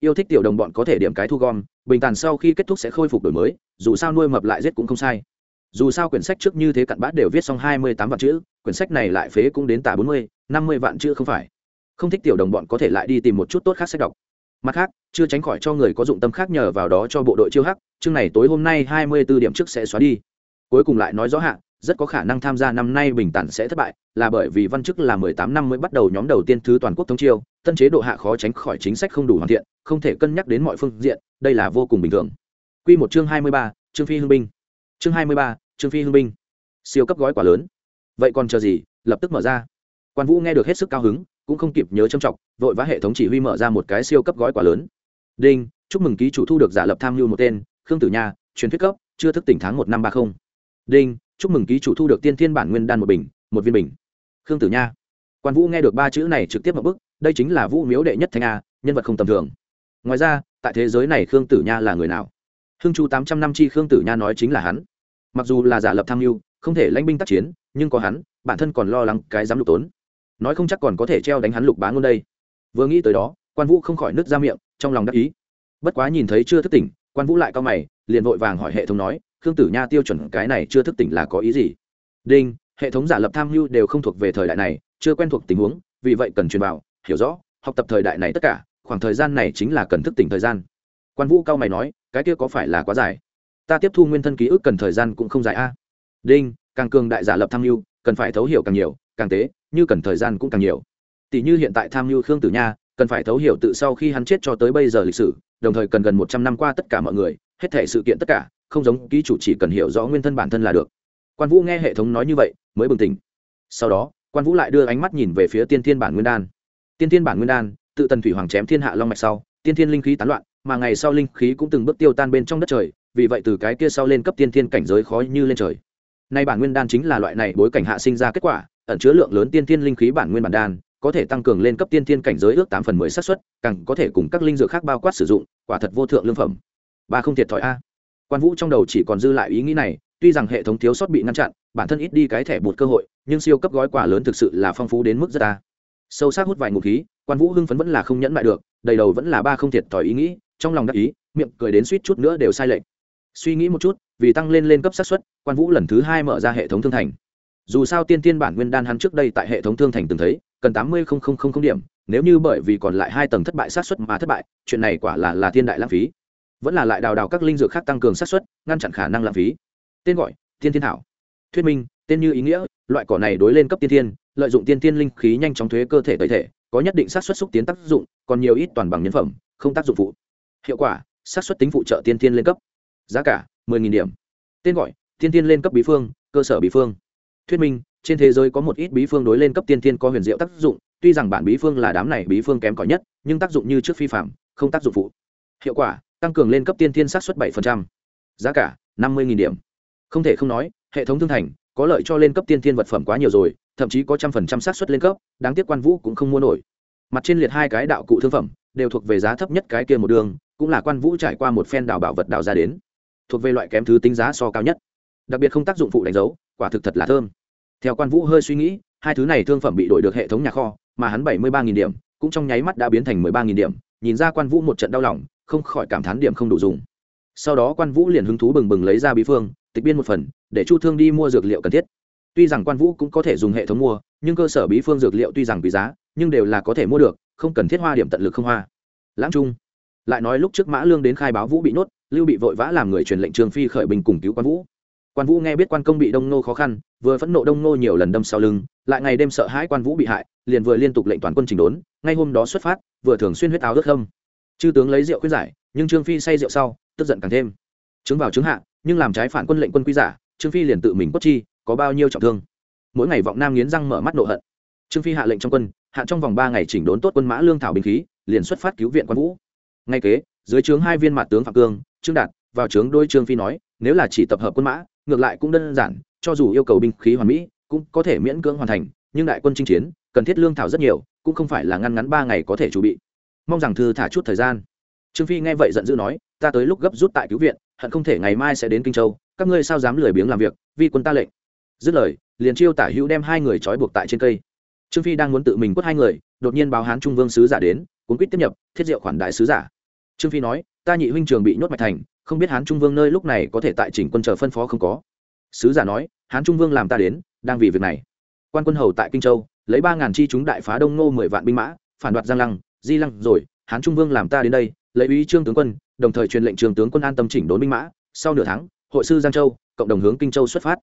Speaker 1: Yêu thích tiểu đồng bọn có thể điểm cái thu gom, bình tàn sau khi kết thúc sẽ khôi phục đổi mới, dù sao nuôi mập lại giết cũng không sai. Dù sao quyển sách trước như thế cặn bát đều viết xong hai mươi tám vạn chữ, quyển sách này lại phế cũng đến tả bốn mươi, năm mươi vạn chữ không phải. Không thích tiểu đồng bọn có thể lại đi tìm một chút tốt khác sách đọc mặt khác, chưa tránh khỏi cho người có dụng tâm khác nhờ vào đó cho bộ đội chiêu hắc, chương này tối hôm nay hai mươi b ố điểm trước sẽ xóa đi. Cuối cùng lại nói rõ hạn rất có khả năng tham gia năm nay bình tản sẽ thất bại, là bởi vì văn chức là mười tám năm mới bắt đầu nhóm đầu tiên thứ toàn quốc thống chiêu, tân chế độ hạ khó tránh khỏi chính sách không đủ hoàn thiện, không thể cân nhắc đến mọi phương diện, đây là vô cùng bình thường. Quy một chương hai mươi ba phi hương binh. Chương hai mươi ba phi hương binh. Siêu cấp gói quả lớn. Vậy còn chờ gì? Lập tức mở ra. Quan vũ nghe được hết sức cao hứng cũng không kịp nhớ trầm trọng vội vã hệ thống chỉ huy mở ra một cái siêu cấp gói quả lớn. Đinh, chúc mừng ký chủ thu được giả lập tham mưu một tên, khương tử nha, truyền thuyết cấp, chưa thức tỉnh tháng một năm ba không. Đinh, chúc mừng ký chủ thu được tiên thiên bản nguyên đan một bình, một viên bình. Khương tử nha. Quan vũ nghe được ba chữ này trực tiếp một bức đây chính là vũ miếu đệ nhất thanh a, nhân vật không tầm thường. Ngoài ra, tại thế giới này khương tử nha là người nào? Hương chu tám trăm năm chi khương tử nha nói chính là hắn. Mặc dù là giả lập tham mưu, không thể lãnh binh tác chiến, nhưng có hắn, bản thân còn lo lắng cái dám lục tốn nói không chắc còn có thể treo đánh hắn lục bá ngôn đây. Vừa nghĩ tới đó, quan vũ không khỏi nứt ra miệng, trong lòng đắc ý. Bất quá nhìn thấy chưa thức tỉnh, quan vũ lại cao mày, liền vội vàng hỏi hệ thống nói, khương tử nha tiêu chuẩn cái này chưa thức tỉnh là có ý gì? Đinh, hệ thống giả lập tham mưu đều không thuộc về thời đại này, chưa quen thuộc tình huống, vì vậy cần truyền vào, hiểu rõ, học tập thời đại này tất cả, khoảng thời gian này chính là cần thức tỉnh thời gian. Quan vũ cao mày nói, cái kia có phải là quá dài? Ta tiếp thu nguyên thân ký ức cần thời gian cũng không dài a. Đinh, càng cường đại giả lập tham mưu, cần phải thấu hiểu càng nhiều, càng tế như cần thời gian cũng càng nhiều. Tỷ như hiện tại tham mưu khương tử nha, cần phải thấu hiểu tự sau khi hắn chết cho tới bây giờ lịch sử, đồng thời cần gần một trăm năm qua tất cả mọi người, hết thể sự kiện tất cả, không giống ký chủ chỉ cần hiểu rõ nguyên thân bản thân là được. Quan vũ nghe hệ thống nói như vậy, mới bừng tỉnh. Sau đó, quan vũ lại đưa ánh mắt nhìn về phía tiên thiên bản nguyên đan. Tiên thiên bản nguyên đan, tự tần thủy hoàng chém thiên hạ long mạch sau, tiên thiên linh khí tán loạn, mà ngày sau linh khí cũng từng bước tiêu tan bên trong đất trời, vì vậy từ cái kia sau lên cấp tiên thiên cảnh giới khó như lên trời. Nay bản nguyên đan chính là loại này bối cảnh hạ sinh ra kết quả ẩn chứa lượng lớn tiên thiên linh khí bản nguyên bản đan, có thể tăng cường lên cấp tiên thiên cảnh giới ước tám phần mười xác suất, càng có thể cùng các linh dược khác bao quát sử dụng, quả thật vô thượng lương phẩm. Ba không thiệt thòi a. Quan vũ trong đầu chỉ còn dư lại ý nghĩ này, tuy rằng hệ thống thiếu sót bị ngăn chặn, bản thân ít đi cái thẻ bột cơ hội, nhưng siêu cấp gói quà lớn thực sự là phong phú đến mức rất ta sâu sắc hút vài ngụ khí, quan vũ hưng phấn vẫn là không nhẫn lại được, đầy đầu vẫn là ba không thiệt thòi ý nghĩ, trong lòng đắc ý, miệng cười đến suýt chút nữa đều sai lệch. Suy nghĩ một chút, vì tăng lên lên cấp xác suất, quan vũ lần thứ hai mở ra hệ thống thương thành dù sao tiên tiên bản nguyên đan hắn trước đây tại hệ thống thương thành từng thấy, cần tám mươi điểm, nếu như bởi vì còn lại hai tầng thất bại sát suất mà thất bại, chuyện này quả là là thiên đại lãng phí. Vẫn là lại đào đào các linh dược khác tăng cường sát suất, ngăn chặn khả năng lãng phí. Tên gọi tiên thiên thảo. Thuyết minh, tên như ý nghĩa, loại cỏ này đối lên cấp tiên thiên lợi dụng tiên thiên linh khí nhanh chóng thuế cơ thể tẩy thể, có nhất định sát suất xúc tiến tác dụng, còn nhiều ít toàn bằng nhân phẩm, không tác dụng phụ. Hiệu quả sát suất tính phụ trợ tiên thiên lên cấp. Giá cả 10.000 điểm. Tên gọi tiên thiên lên cấp bí phương, cơ sở bí phương thuyết minh, trên thế giới có một ít bí phương đối lên cấp tiên thiên có huyền diệu tác dụng, tuy rằng bản bí phương là đám này bí phương kém cỏi nhất, nhưng tác dụng như trước phi phạm, không tác dụng phụ. Hiệu quả, tăng cường lên cấp tiên thiên sát xuất 7%. giá cả 50.000 điểm. Không thể không nói, hệ thống thương thành, có lợi cho lên cấp tiên thiên vật phẩm quá nhiều rồi, thậm chí có trăm phần trăm xác suất lên cấp, đáng tiếc quan vũ cũng không mua nổi. Mặt trên liệt hai cái đạo cụ thương phẩm, đều thuộc về giá thấp nhất cái kia một đường, cũng là quan vũ trải qua một phen đào bảo vật đào ra đến. Thuộc về loại kém thứ tính giá so cao nhất. Đặc biệt không tác dụng phụ đánh dấu quả thực thật là thơm. Theo quan vũ hơi suy nghĩ, hai thứ này thương phẩm bị đổi được hệ thống nhà kho, mà hắn bảy mươi ba nghìn điểm, cũng trong nháy mắt đã biến thành mười ba nghìn điểm, nhìn ra quan vũ một trận đau lòng, không khỏi cảm thán điểm không đủ dùng. Sau đó quan vũ liền hứng thú bừng bừng lấy ra bí phương, tịch biên một phần, để chu thương đi mua dược liệu cần thiết. Tuy rằng quan vũ cũng có thể dùng hệ thống mua, nhưng cơ sở bí phương dược liệu tuy rằng quý giá, nhưng đều là có thể mua được, không cần thiết hoa điểm tận lực không hoa. Lãng trung. Lại nói lúc trước mã lương đến khai báo vũ bị nhốt, lưu bị vội vã làm người truyền lệnh trương phi khởi binh cùng cứu quan vũ quan vũ nghe biết quan công bị đông nô khó khăn, vừa phẫn nộ đông nô nhiều lần đâm sau lưng, lại ngày đêm sợ hãi quan vũ bị hại, liền vừa liên tục lệnh toàn quân chỉnh đốn, ngay hôm đó xuất phát, vừa thường xuyên huyết áo ướt không chư tướng lấy rượu khuyên giải, nhưng trương phi say rượu sau, tức giận càng thêm. Chứng vào chứng hạ, nhưng làm trái phản quân lệnh quân quy giả, trương phi liền tự mình quất chi, có bao nhiêu trọng thương. Mỗi ngày vọng nam nghiến răng mở mắt nộ hận. Trương phi hạ lệnh trong quân hạn trong vòng ba ngày chỉnh đốn tốt quân mã lương thảo binh khí, liền xuất phát cứu viện quan vũ. Ngay kế, dưới trướng hai viên mặt tướng phạm cương, trương đạt, vào trướng đôi trương phi nói, nếu là chỉ tập hợp quân mã ngược lại cũng đơn giản, cho dù yêu cầu binh khí hoàn mỹ, cũng có thể miễn cưỡng hoàn thành, nhưng đại quân chinh chiến, cần thiết lương thảo rất nhiều, cũng không phải là ngăn ngắn ba ngày có thể chuẩn bị. Mong rằng thư thả chút thời gian. Trương phi nghe vậy giận dữ nói, ta tới lúc gấp rút tại cứu viện, hận không thể ngày mai sẽ đến kinh châu, các ngươi sao dám lười biếng làm việc vì quân ta lệnh. Dứt lời, liền chiêu tả hữu đem hai người trói buộc tại trên cây. Trương phi đang muốn tự mình quất hai người, đột nhiên báo hán trung vương sứ giả đến, cuốn quýt tiếp nhập, thiết diệu khoản đại sứ giả. Trương phi nói, ta nhị huynh trường bị nhốt mạch thành không biết hán trung vương nơi lúc này có thể tại chỉnh quân chờ phân phó không có. Sứ giả nói, hán trung vương làm ta đến, đang vì việc này. Quan quân hầu tại kinh châu, lấy ba ngàn chi chúng đại phá đông ngô mười vạn binh mã, phản đoạt giang lăng, di lăng, rồi, hán trung vương làm ta đến đây, lấy ý trương tướng quân, đồng thời truyền lệnh trường tướng quân an tâm chỉnh đốn binh mã. Sau nửa tháng, hội sư giang châu, cộng đồng hướng kinh châu xuất phát.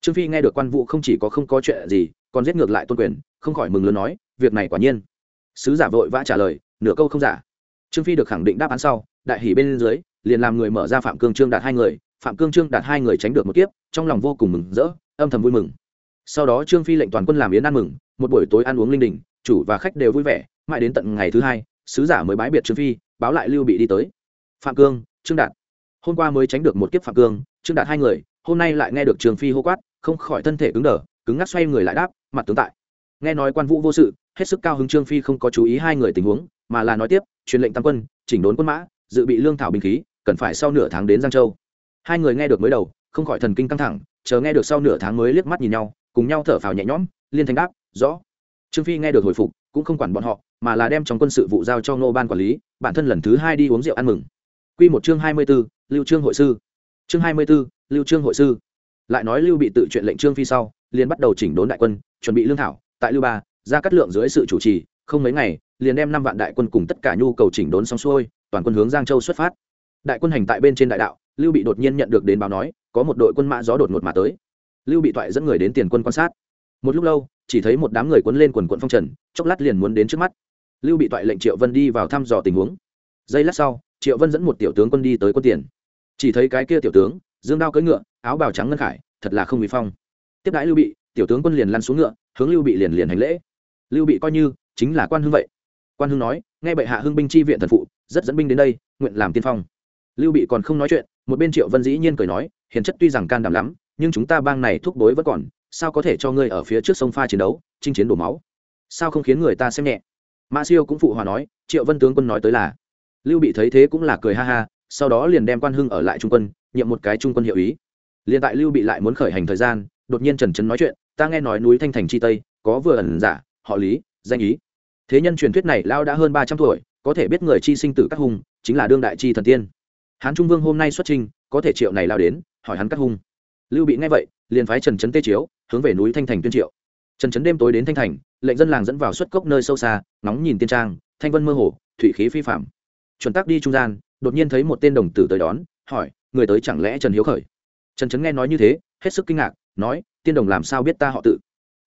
Speaker 1: Trương phi nghe được quan vụ không chỉ có không có chuyện gì, còn giết ngược lại tôn quyền, không khỏi mừng lớn nói, việc này quả nhiên. Sứ giả vội vã trả lời, nửa câu không giả. Trương phi được khẳng định đáp án sau, đại hỷ bên dưới liền làm người mở ra phạm cương trương đạt hai người, phạm cương trương đạt hai người tránh được một kiếp, trong lòng vô cùng mừng rỡ, âm thầm vui mừng. Sau đó trương phi lệnh toàn quân làm yến ăn mừng, một buổi tối ăn uống linh đình, chủ và khách đều vui vẻ, mãi đến tận ngày thứ hai, sứ giả mới bái biệt trương phi, báo lại lưu bị đi tới. Phạm cương, trương đạt. Hôm qua mới tránh được một kiếp phạm cương, trương đạt hai người, hôm nay lại nghe được trương phi hô quát, không khỏi thân thể cứng đờ, cứng ngắc xoay người lại đáp, mặt tướng tại. Nghe nói quan vũ vô sự, hết sức cao hứng trương phi không có chú ý hai người tình huống, mà là nói tiếp, truyền lệnh tam quân, chỉnh đốn quân mã, dự bị lương thảo binh khí cần phải sau nửa tháng đến giang châu. Hai người nghe được mới đầu, không khỏi thần kinh căng thẳng, chờ nghe được sau nửa tháng mới liếc mắt nhìn nhau, cùng nhau thở phào nhẹ nhõm, liên thành đáp, rõ. Trương phi nghe được hồi phục, cũng không quản bọn họ, mà là đem trong quân sự vụ giao cho ngô ban quản lý, bản thân lần thứ hai đi uống rượu ăn mừng. Q một chương hai mươi b ố lưu trương hội sư. Chương hai mươi b ố lưu trương hội sư. Lại nói lưu bị tự chuyện lệnh trương phi sau, liền bắt đầu chỉnh đốn đại quân, chuẩn bị lương thảo, tại lưu ba, ra cắt lượng dưới sự chủ trì, không mấy ngày, liền đem năm vạn đại quân cùng tất cả nhu cầu chỉnh đốn xong xuôi, toàn quân hướng giang châu xuất phát đại quân hành tại bên trên đại đạo, lưu bị đột nhiên nhận được đến báo nói, có một đội quân mã gió đột ngột mà tới. Lưu bị toại dẫn người đến tiền quân quan sát. Một lúc lâu, chỉ thấy một đám người quấn lên quần quận phong trần, chốc lát liền muốn đến trước mắt. Lưu bị toại lệnh triệu vân đi vào thăm dò tình huống. Giây lát sau, triệu vân dẫn một tiểu tướng quân đi tới quân tiền. Chỉ thấy cái kia tiểu tướng, dương đao cưỡi ngựa, áo bào trắng ngân khải, thật là không bị phong. Tiếp đãi lưu bị, tiểu tướng quân liền lăn xuống ngựa, hướng lưu bị liền liền hành lễ. Lưu bị coi như chính là quan hưng vậy. Quan hưng nói, nghe bệ hạ hưng binh chi viện thần phụ, rất dẫn binh đến đây, nguyện làm tiên phong lưu bị còn không nói chuyện một bên triệu vân dĩ nhiên cười nói hiền chất tuy rằng can đảm lắm nhưng chúng ta bang này thúc bối vẫn còn sao có thể cho ngươi ở phía trước sông pha chiến đấu chinh chiến đổ máu? Sao không khiến người ta xem nhẹ? Mã siêu cũng phụ hòa nói triệu vân tướng quân nói tới là lưu bị thấy thế cũng là cười ha ha sau đó liền đem quan hưng ở lại trung quân nhiệm một cái trung quân hiệu ý. Liền tại lưu bị lại muốn khởi hành thời gian đột nhiên trần trấn nói chuyện ta nghe nói núi thanh thành chi tây có vừa ẩn giả họ lý danh ý. Thế nhân truyền thuyết này lao đã hơn ba trăm tuổi có thể biết người chi sinh tử các hùng, chính là đương đại chi thần tiên hán trung vương hôm nay xuất trình có thể triệu này lao đến, hỏi hắn cắt hung. Lưu bị nghe vậy, liền phái trần trấn tê chiếu, hướng về núi thanh thành tuyên triệu. Trần trấn đêm tối đến thanh thành, lệnh dân làng dẫn vào xuất cốc nơi sâu xa nóng nhìn tiên trang, thanh vân mơ hồ, thủy khí phi phạm chuẩn tắc đi trung gian, đột nhiên thấy một tên đồng tử tới đón, hỏi, người tới chẳng lẽ trần hiếu khởi? Trần trấn nghe nói như thế, hết sức kinh ngạc, nói, tiên đồng làm sao biết ta họ tự?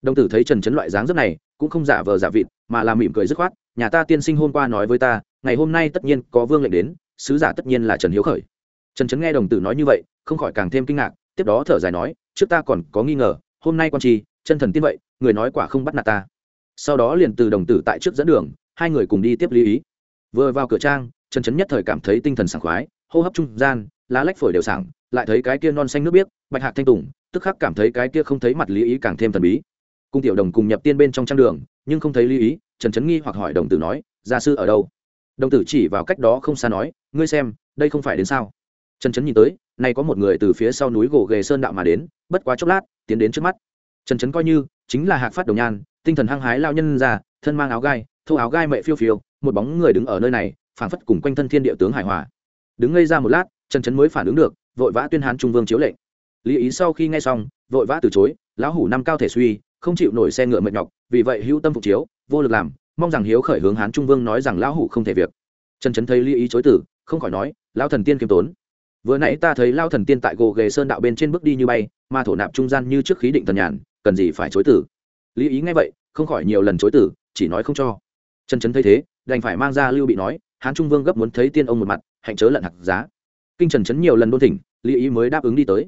Speaker 1: Đồng tử thấy trần trấn loại dáng rất này, cũng không giả vờ giả vịt, mà là mỉm cười dứt khoát, nhà ta tiên sinh hôm qua nói với ta, ngày hôm nay tất nhiên có vương lệnh đến sứ giả tất nhiên là trần hiếu khởi. Trần trấn nghe đồng tử nói như vậy, không khỏi càng thêm kinh ngạc, tiếp đó thở dài nói, trước ta còn có nghi ngờ, hôm nay quan trì chân thần tiên vậy, người nói quả không bắt nạt ta. Sau đó liền từ đồng tử tại trước dẫn đường, hai người cùng đi tiếp lý ý. Vừa vào cửa trang, trần trấn nhất thời cảm thấy tinh thần sảng khoái, hô hấp trung gian, lá lách phổi đều sảng, lại thấy cái kia non xanh nước biếc, bạch hạc thanh tùng, tức khắc cảm thấy cái kia không thấy mặt lý ý càng thêm thần bí. Cung tiểu đồng cùng nhập tiên bên trong trang đường, nhưng không thấy lý ý, trần trấn nghi hoặc hỏi đồng tử nói, gia sư ở đâu? Đồng tử chỉ vào cách đó không xa nói, ngươi xem, đây không phải đến sao? Trần trấn nhìn tới nay có một người từ phía sau núi gỗ ghề sơn đạo mà đến, bất quá chốc lát, tiến đến trước mắt. Trần trấn coi như, chính là hạc phát đồng nhan, tinh thần hăng hái lao nhân ra, thân mang áo gai thu áo gai mẹ phiêu phiêu, một bóng người đứng ở nơi này, phảng phất cùng quanh thân thiên địa tướng hải hòa. Đứng ngây ra một lát, trần trấn mới phản ứng được, vội vã tuyên hán trung vương chiếu lệnh. Lý ý sau khi nghe xong, vội vã từ chối, lão hủ năm cao thể suy, không chịu nổi xe ngựa mệt nhọc, vì vậy hữu tâm phục chiếu, vô lực làm mong rằng hiếu khởi hướng hán trung vương nói rằng lão hủ không thể việc. Trần trấn thấy lý ý chối tử không khỏi nói, lão thần tiên kiêm tốn. Vừa nãy ta thấy lao thần tiên tại gồ ghề sơn đạo bên trên bước đi như bay, mà thổ nạp trung gian như trước khí định thần nhàn, cần gì phải chối tử lý ý nghe vậy, không khỏi nhiều lần chối tử chỉ nói không cho. Trần trấn thấy thế, đành phải mang ra lưu bị nói, hán trung vương gấp muốn thấy tiên ông một mặt, hạnh chớ lận hạt giá. Kinh trần trấn nhiều lần đôn thỉnh, lý ý mới đáp ứng đi tới.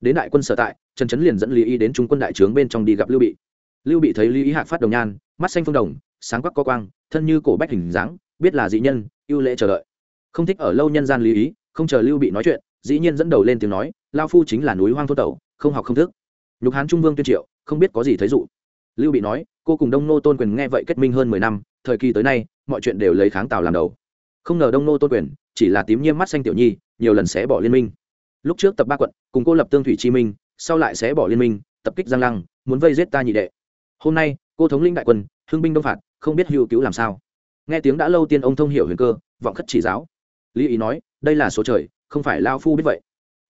Speaker 1: Đến đại quân sở tại, trần trấn liền dẫn lý ý đến trung quân đại trướng bên trong đi gặp lưu bị. Lưu bị thấy lý ý hạc phát đồng nhan, mắt xanh phương đồng sáng quắc có quang, thân như cổ bách hình dáng, biết là dị nhân, ưu lễ chờ đợi. Không thích ở lâu nhân gian lý ý, không chờ lưu bị nói chuyện, dĩ nhiên dẫn đầu lên tiếng nói, lao phu chính là núi hoang thôn tẩu, không học không thức. Nhục hán trung vương tuyên triệu, không biết có gì thấy dụ. Lưu bị nói, cô cùng đông nô tôn quyền nghe vậy kết minh hơn mười năm, thời kỳ tới nay, mọi chuyện đều lấy kháng tào làm đầu. Không ngờ đông nô tôn quyền, chỉ là tím nhiêm mắt xanh tiểu nhi, nhiều lần sẽ bỏ liên minh. Lúc trước tập ba quận, cùng cô lập tương thủy chi minh, sau lại sẽ bỏ liên minh, tập kích giang lăng, muốn vây giết ta nhị đệ. Hôm nay, cô thống linh đại quân, hưng binh đông phạt không biết Hưu cứu làm sao. Nghe tiếng đã lâu tiên ông thông hiểu huyền cơ, vọng khất chỉ giáo. Lý ý nói, đây là số trời, không phải lao phu biết vậy.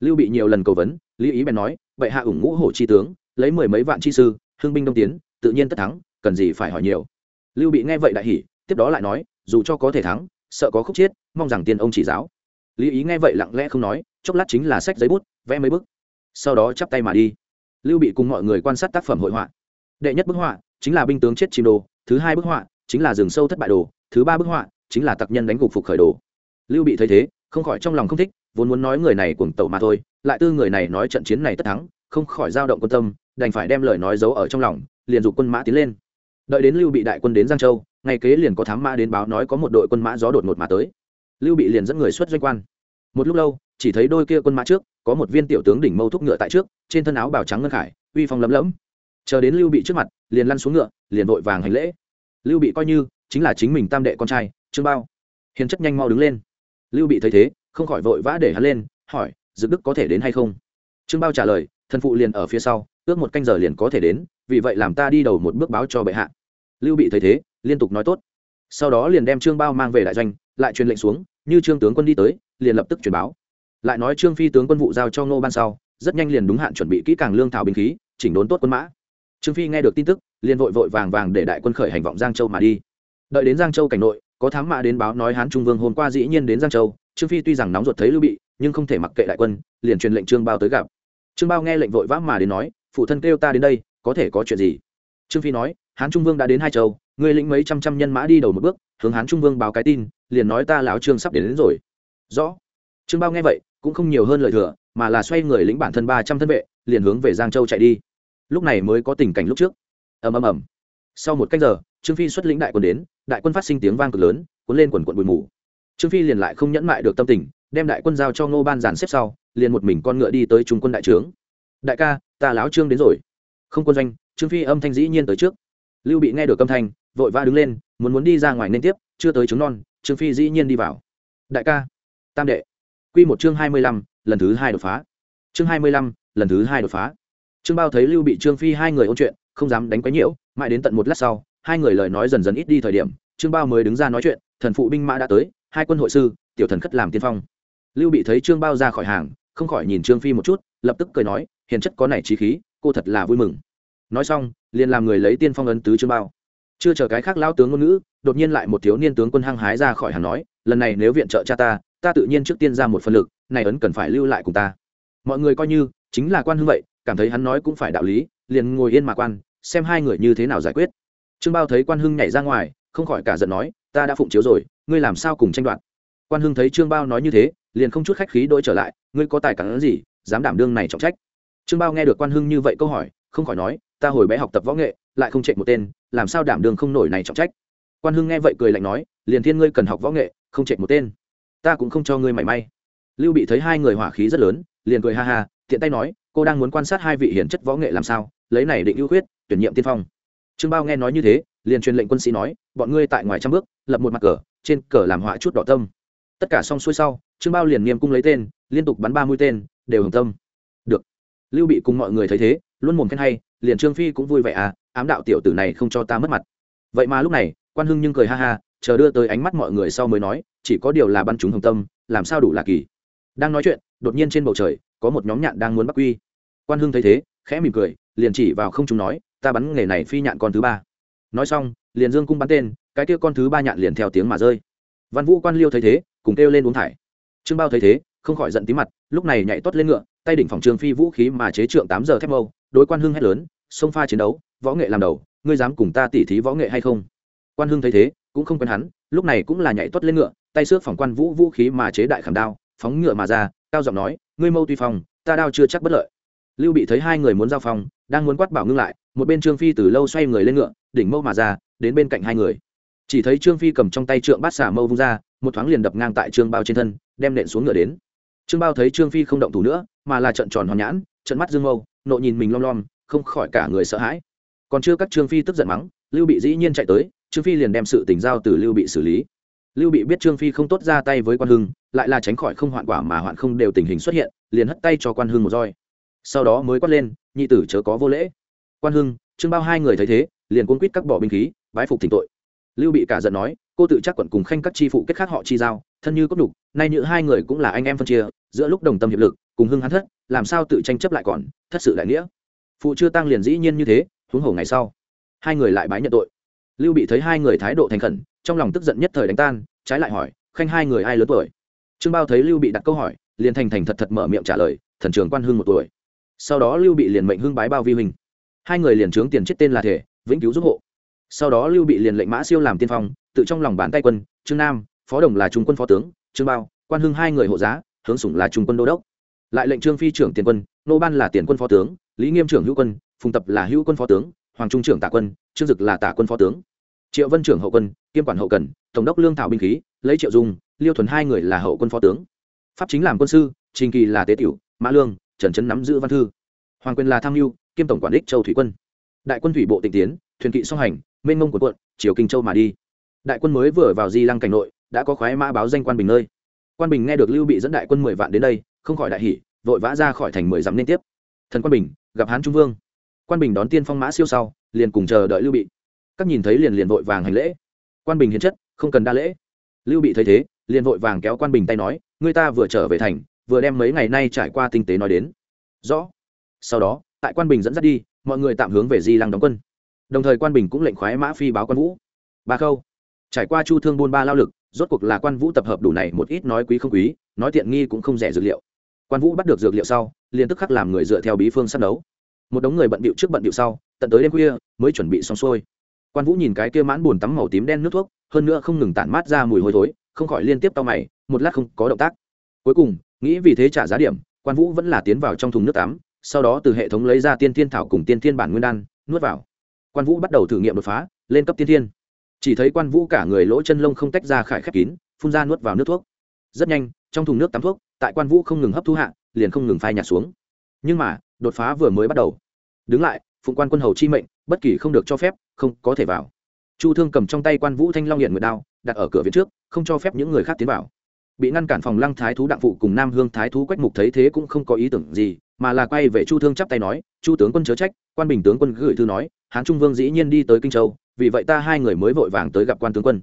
Speaker 1: Lưu bị nhiều lần cầu vấn, lý ý bèn nói vậy hạ ủng ngũ hổ chi tướng, lấy mười mấy vạn chi sư hương binh đông tiến, tự nhiên tất thắng, cần gì phải hỏi nhiều. Lưu bị nghe vậy đại hỉ, tiếp đó lại nói, dù cho có thể thắng, sợ có khúc chiết mong rằng tiên ông chỉ giáo. Lý ý nghe vậy lặng lẽ không nói, chốc lát chính là sách giấy bút, vẽ mấy bức. Sau đó chắp tay mà đi. Lưu bị cùng mọi người quan sát tác phẩm hội họa. Đệ nhất bức họa chính là binh tướng chết chìm đồ thứ hai bức họa chính là rừng sâu thất bại đồ, thứ ba bức họa chính là tặc nhân đánh gục phục khởi đồ. Lưu bị thấy thế, không khỏi trong lòng không thích, vốn muốn nói người này cuồng tẩu mà thôi, lại tư người này nói trận chiến này tất thắng, không khỏi dao động quân tâm, đành phải đem lời nói giấu ở trong lòng, liền dục quân mã tiến lên. Đợi đến lưu bị đại quân đến giang châu ngày kế liền có thám mã đến báo nói có một đội quân mã gió đột ngột mà tới. Lưu bị liền dẫn người xuất doanh quan. Một lúc lâu, chỉ thấy đôi kia quân mã trước, có một viên tiểu tướng đỉnh mâu thúc ngựa tại trước, trên thân áo bào trắng ngân khải, uy phong lấm lẫm chờ đến lưu bị trước mặt liền lăn xuống ngựa, liền vội vàng hành lễ. Lưu bị coi như chính là chính mình tam đệ con trai, trương bao. Hiền chất nhanh mau đứng lên. Lưu bị thấy thế, không khỏi vội vã để hắn lên, hỏi dự đức có thể đến hay không? Trương bao trả lời, thần phụ liền ở phía sau, ước một canh giờ liền có thể đến, vì vậy làm ta đi đầu một bước báo cho bệ hạ. Lưu bị thấy thế, liên tục nói tốt. Sau đó liền đem trương bao mang về đại doanh, lại truyền lệnh xuống, như trương tướng quân đi tới, liền lập tức truyền báo. Lại nói trương phi tướng quân vụ giao cho ngô ban sau, rất nhanh liền đúng hạn chuẩn bị kỹ càng lương thảo binh khí, chỉnh đốn tốt quân mã trương phi nghe được tin tức liền vội vội vàng vàng để đại quân khởi hành vọng giang châu mà đi. Đợi đến giang châu cảnh nội có thám mã đến báo nói hán trung vương hôm qua dĩ nhiên đến giang châu trương phi tuy rằng nóng ruột thấy lưu bị nhưng không thể mặc kệ đại quân liền truyền lệnh trương bao tới gặp. Trương bao nghe lệnh vội vã mà đến nói phụ thân kêu ta đến đây có thể có chuyện gì? Trương phi nói hán trung vương đã đến hai châu ngươi lĩnh mấy trăm trăm nhân mã đi đầu một bước hướng hán trung vương báo cái tin liền nói ta lão trương sắp đến, đến rồi. Rõ. Trương bao nghe vậy cũng không nhiều hơn lời thừa mà là xoay người lĩnh bản thân ba trăm thân vệ liền hướng về giang châu chạy đi lúc này mới có tình cảnh lúc trước. Ầm ầm ầm. Sau một cách giờ, trương phi xuất lĩnh đại quân đến, đại quân phát sinh tiếng vang cực lớn, cuốn lên quần quận bụi mù. Trương phi liền lại không nhẫn mại được tâm tình, đem đại quân giao cho ngô ban giàn xếp sau, liền một mình con ngựa đi tới trung quân đại trướng. Đại ca, ta láo trương đến rồi. Không quân doanh. Trương phi âm thanh dĩ nhiên tới trước. Lưu bị nghe được âm thanh, vội vã đứng lên, muốn muốn đi ra ngoài nên tiếp, chưa tới trứng non, trương phi dĩ nhiên đi vào. Đại ca, tam đệ. Q một chương hai mươi lăm, lần thứ hai đột phá. Chương hai mươi lăm, lần thứ hai đột phá trương bao thấy lưu bị trương phi hai người ôn chuyện, không dám đánh quấy nhiễu, mãi đến tận một lát sau, hai người lời nói dần dần ít đi thời điểm, trương bao mới đứng ra nói chuyện, thần phụ binh mã đã tới, hai quân hội sư, tiểu thần khất làm tiên phong. Lưu bị thấy trương bao ra khỏi hàng, không khỏi nhìn trương phi một chút, lập tức cười nói, hiền chất có này trí khí, cô thật là vui mừng. Nói xong, liền làm người lấy tiên phong ấn tứ trương bao. Chưa chờ cái khác lao tướng ngôn ngữ, đột nhiên lại một thiếu niên tướng quân hăng hái ra khỏi hàng nói, lần này nếu viện trợ cha ta ta tự nhiên trước tiên ra một phần lực, này ấn cần phải lưu lại cùng ta. Mọi người coi như, chính là quan hưng vậy cảm thấy hắn nói cũng phải đạo lý, liền ngồi yên mà quan, xem hai người như thế nào giải quyết. Trương bao thấy quan hưng nhảy ra ngoài, không khỏi cả giận nói, ta đã phụng chiếu rồi, ngươi làm sao cùng tranh đoạt? Quan hưng thấy trương bao nói như thế, liền không chút khách khí đôi trở lại, ngươi có tài cản gì, dám đảm đương này trọng trách? Trương bao nghe được quan hưng như vậy câu hỏi, không khỏi nói, ta hồi bé học tập võ nghệ, lại không chạy một tên, làm sao đảm đương không nổi này trọng trách? Quan hưng nghe vậy cười lạnh nói, liền thiên ngươi cần học võ nghệ, không chạy một tên. Ta cũng không cho ngươi mảy may. Lưu bị thấy hai người hỏa khí rất lớn, liền cười ha ha, tiện tay nói cô đang muốn quan sát hai vị hiển chất võ nghệ làm sao, lấy này định ưu khuyết, tuyển nhiệm tiên phong. Trương bao nghe nói như thế, liền truyền lệnh quân sĩ nói, bọn ngươi tại ngoài trăm bước, lập một mặt cờ, trên cờ làm họa chút đỏ tâm. Tất cả xong xuôi sau, trương bao liền nghiêm cung lấy tên, liên tục bắn ba mũi tên, đều hồng tâm. Được. Lưu bị cùng mọi người thấy thế, luôn mồm khen hay, liền trương phi cũng vui vẻ à ám đạo tiểu tử này không cho ta mất mặt. Vậy mà lúc này, quan hưng nhưng cười ha ha, chờ đưa tới ánh mắt mọi người sau mới nói, chỉ có điều là bắn chúng hồng tâm, làm sao đủ là kỳ. Đang nói chuyện, đột nhiên trên bầu trời có một nhóm nhạn đang muốn bắt quy. Quan hưng thấy thế, khẽ mỉm cười, liền chỉ vào không chúng nói, ta bắn nghề này phi nhạn con thứ ba. Nói xong, liền dương cung bắn tên, cái kia con thứ ba nhạn liền theo tiếng mà rơi. Văn vũ quan liêu thấy thế, cùng kêu lên uống thải. Trương bao thấy thế, không khỏi giận tí mặt, lúc này nhảy tuất lên ngựa, tay đỉnh phòng trường phi vũ khí mà chế trượng tám giờ thép mâu, đối quan hưng hét lớn, xông pha chiến đấu, võ nghệ làm đầu, ngươi dám cùng ta tỉ thí võ nghệ hay không? Quan hưng thấy thế, cũng không quen hắn, lúc này cũng là nhảy tuất lên ngựa, tay xước phòng quan vũ vũ khí mà chế đại khảm đao, phóng ngựa mà ra, cao giọng nói ngươi mâu tuy phòng ta đao chưa chắc bất lợi. Lưu bị thấy hai người muốn giao phòng đang muốn quát bảo ngưng lại, một bên trương phi từ lâu xoay người lên ngựa, đỉnh mâu mà ra, đến bên cạnh hai người. Chỉ thấy trương phi cầm trong tay trượng bát xả mâu vung ra, một thoáng liền đập ngang tại trương bao trên thân, đem nện xuống ngựa đến. Trương bao thấy trương phi không động thủ nữa, mà là trận tròn hoàn nhãn trận mắt dương mâu, nộ nhìn mình lom lom, không khỏi cả người sợ hãi. Còn chưa các trương phi tức giận mắng, lưu bị dĩ nhiên chạy tới, trương phi liền đem sự tình giao từ lưu bị xử lý lưu bị biết trương phi không tốt ra tay với quan hưng, lại là tránh khỏi không hoạn quả mà hoạn không đều tình hình xuất hiện, liền hất tay cho quan hưng một roi. Sau đó mới quát lên, nhị tử chớ có vô lễ. Quan hưng, trương bao hai người thấy thế, liền cuốn quýt các bỏ binh khí, bái phục thỉnh tội. Lưu bị cả giận nói, cô tự chắc quận cùng khanh các chi phụ kết khác họ chi giao, thân như cốt đục nay như hai người cũng là anh em phân chia, giữa lúc đồng tâm hiệp lực, cùng hưng hắn thất, làm sao tự tranh chấp lại còn, thất sự đại nghĩa. Phụ chưa tăng liền dĩ nhiên như thế, huống hồ ngày sau, hai người lại bái nhận tội. Lưu bị thấy hai người thái độ thành khẩn trong lòng tức giận nhất thời đánh tan, trái lại hỏi, khanh, hai người ai lớn tuổi? Trương bao thấy lưu bị đặt câu hỏi, liền thành thành thật thật mở miệng trả lời, thần trường quan hưng một tuổi. Sau đó lưu bị liền mệnh hưng bái bao vi huynh. Hai người liền trướng tiền chết tên là thể, vĩnh cứu giúp hộ. Sau đó lưu bị liền lệnh mã siêu làm tiên phong, tự trong lòng bàn tay quân, trương nam, phó đồng là trung quân phó tướng, trương bao, quan hưng hai người hộ giá, hướng sủng là trung quân đô đốc. Lại lệnh trương phi trưởng tiền quân, nô ban là tiền quân phó tướng, lý nghiêm trưởng hữu quân, phùng tập là hữu quân phó tướng, hoàng trung trưởng tả quân, trương dực là tả quân phó tướng triệu vân trưởng hậu quân, kiêm quản hậu cần, tổng đốc lương thảo binh khí, lấy triệu dung, liêu thuần hai người là hậu quân phó tướng. Pháp chính làm quân sư, trình kỳ là tế tiểu, mã lương, trần trấn nắm giữ văn thư. Hoàng quyền là tham mưu, kiêm tổng quản đích châu thủy quân. Đại quân thủy bộ tịnh tiến, thuyền kỵ song hành, mênh mông của quận chiều kinh châu mà đi. Đại quân mới vừa vào di lăng cảnh nội, đã có khoái mã báo danh quan bình nơi. Quan bình nghe được lưu bị dẫn đại quân mười vạn đến đây, không khỏi đại hỷ vội vã ra khỏi thành mười dặm liên tiếp. Thần quan bình, gặp hán trung vương. Quan bình đón tiên phong mã siêu sau, liền cùng chờ đợi lưu bị các nhìn thấy liền liền vội vàng hành lễ. Quan bình hiến chất, không cần đa lễ. Lưu bị thấy thế, liền vội vàng kéo quan bình tay nói, người ta vừa trở về thành, vừa đem mấy ngày nay trải qua tinh tế nói đến. Rõ. Sau đó, tại quan bình dẫn dắt đi, mọi người tạm hướng về di lăng đóng quân. Đồng thời quan bình cũng lệnh khoái mã phi báo quan vũ. Ba khâu, trải qua chu thương buôn ba lao lực, rốt cuộc là quan vũ tập hợp đủ này một ít nói quý không quý, nói tiện nghi cũng không rẻ dược liệu. Quan vũ bắt được dược liệu sau, liền tức khắc làm người dựa theo bí phương sắp đấu một đống người bận bịu trước bận bịu sau, tận tới đêm khuya mới chuẩn bị xong xuôi quan vũ nhìn cái kia mãn buồn tắm màu tím đen nước thuốc, hơn nữa không ngừng tản mát ra mùi hôi thối, không khỏi liên tiếp tao mày, một lát không có động tác. Cuối cùng, nghĩ vì thế trả giá điểm, quan vũ vẫn là tiến vào trong thùng nước tắm, sau đó từ hệ thống lấy ra tiên thiên thảo cùng tiên thiên bản nguyên đan, nuốt vào. Quan vũ bắt đầu thử nghiệm đột phá, lên cấp tiên thiên. Chỉ thấy quan vũ cả người lỗ chân lông không tách ra khải khép kín, phun ra nuốt vào nước thuốc. Rất nhanh, trong thùng nước tắm thuốc, tại quan vũ không ngừng hấp thu hạ, liền không ngừng phai nhạt xuống. Nhưng mà, đột phá vừa mới bắt đầu. Đứng lại, phụng quan quân hầu chi mệnh bất kỳ không được cho phép, không có thể vào. Chu thương cầm trong tay quan vũ thanh long hiện nguyệt đao, đặt ở cửa viện trước, không cho phép những người khác tiến vào. Bị ngăn cản phòng lăng thái thú đặng phụ cùng nam hương thái thú quách mục thấy thế cũng không có ý tưởng gì, mà là quay về chu thương chắp tay nói, chu tướng quân chớ trách, quan bình tướng quân gửi thư nói, hán trung vương dĩ nhiên đi tới kinh châu, vì vậy ta hai người mới vội vàng tới gặp quan tướng quân.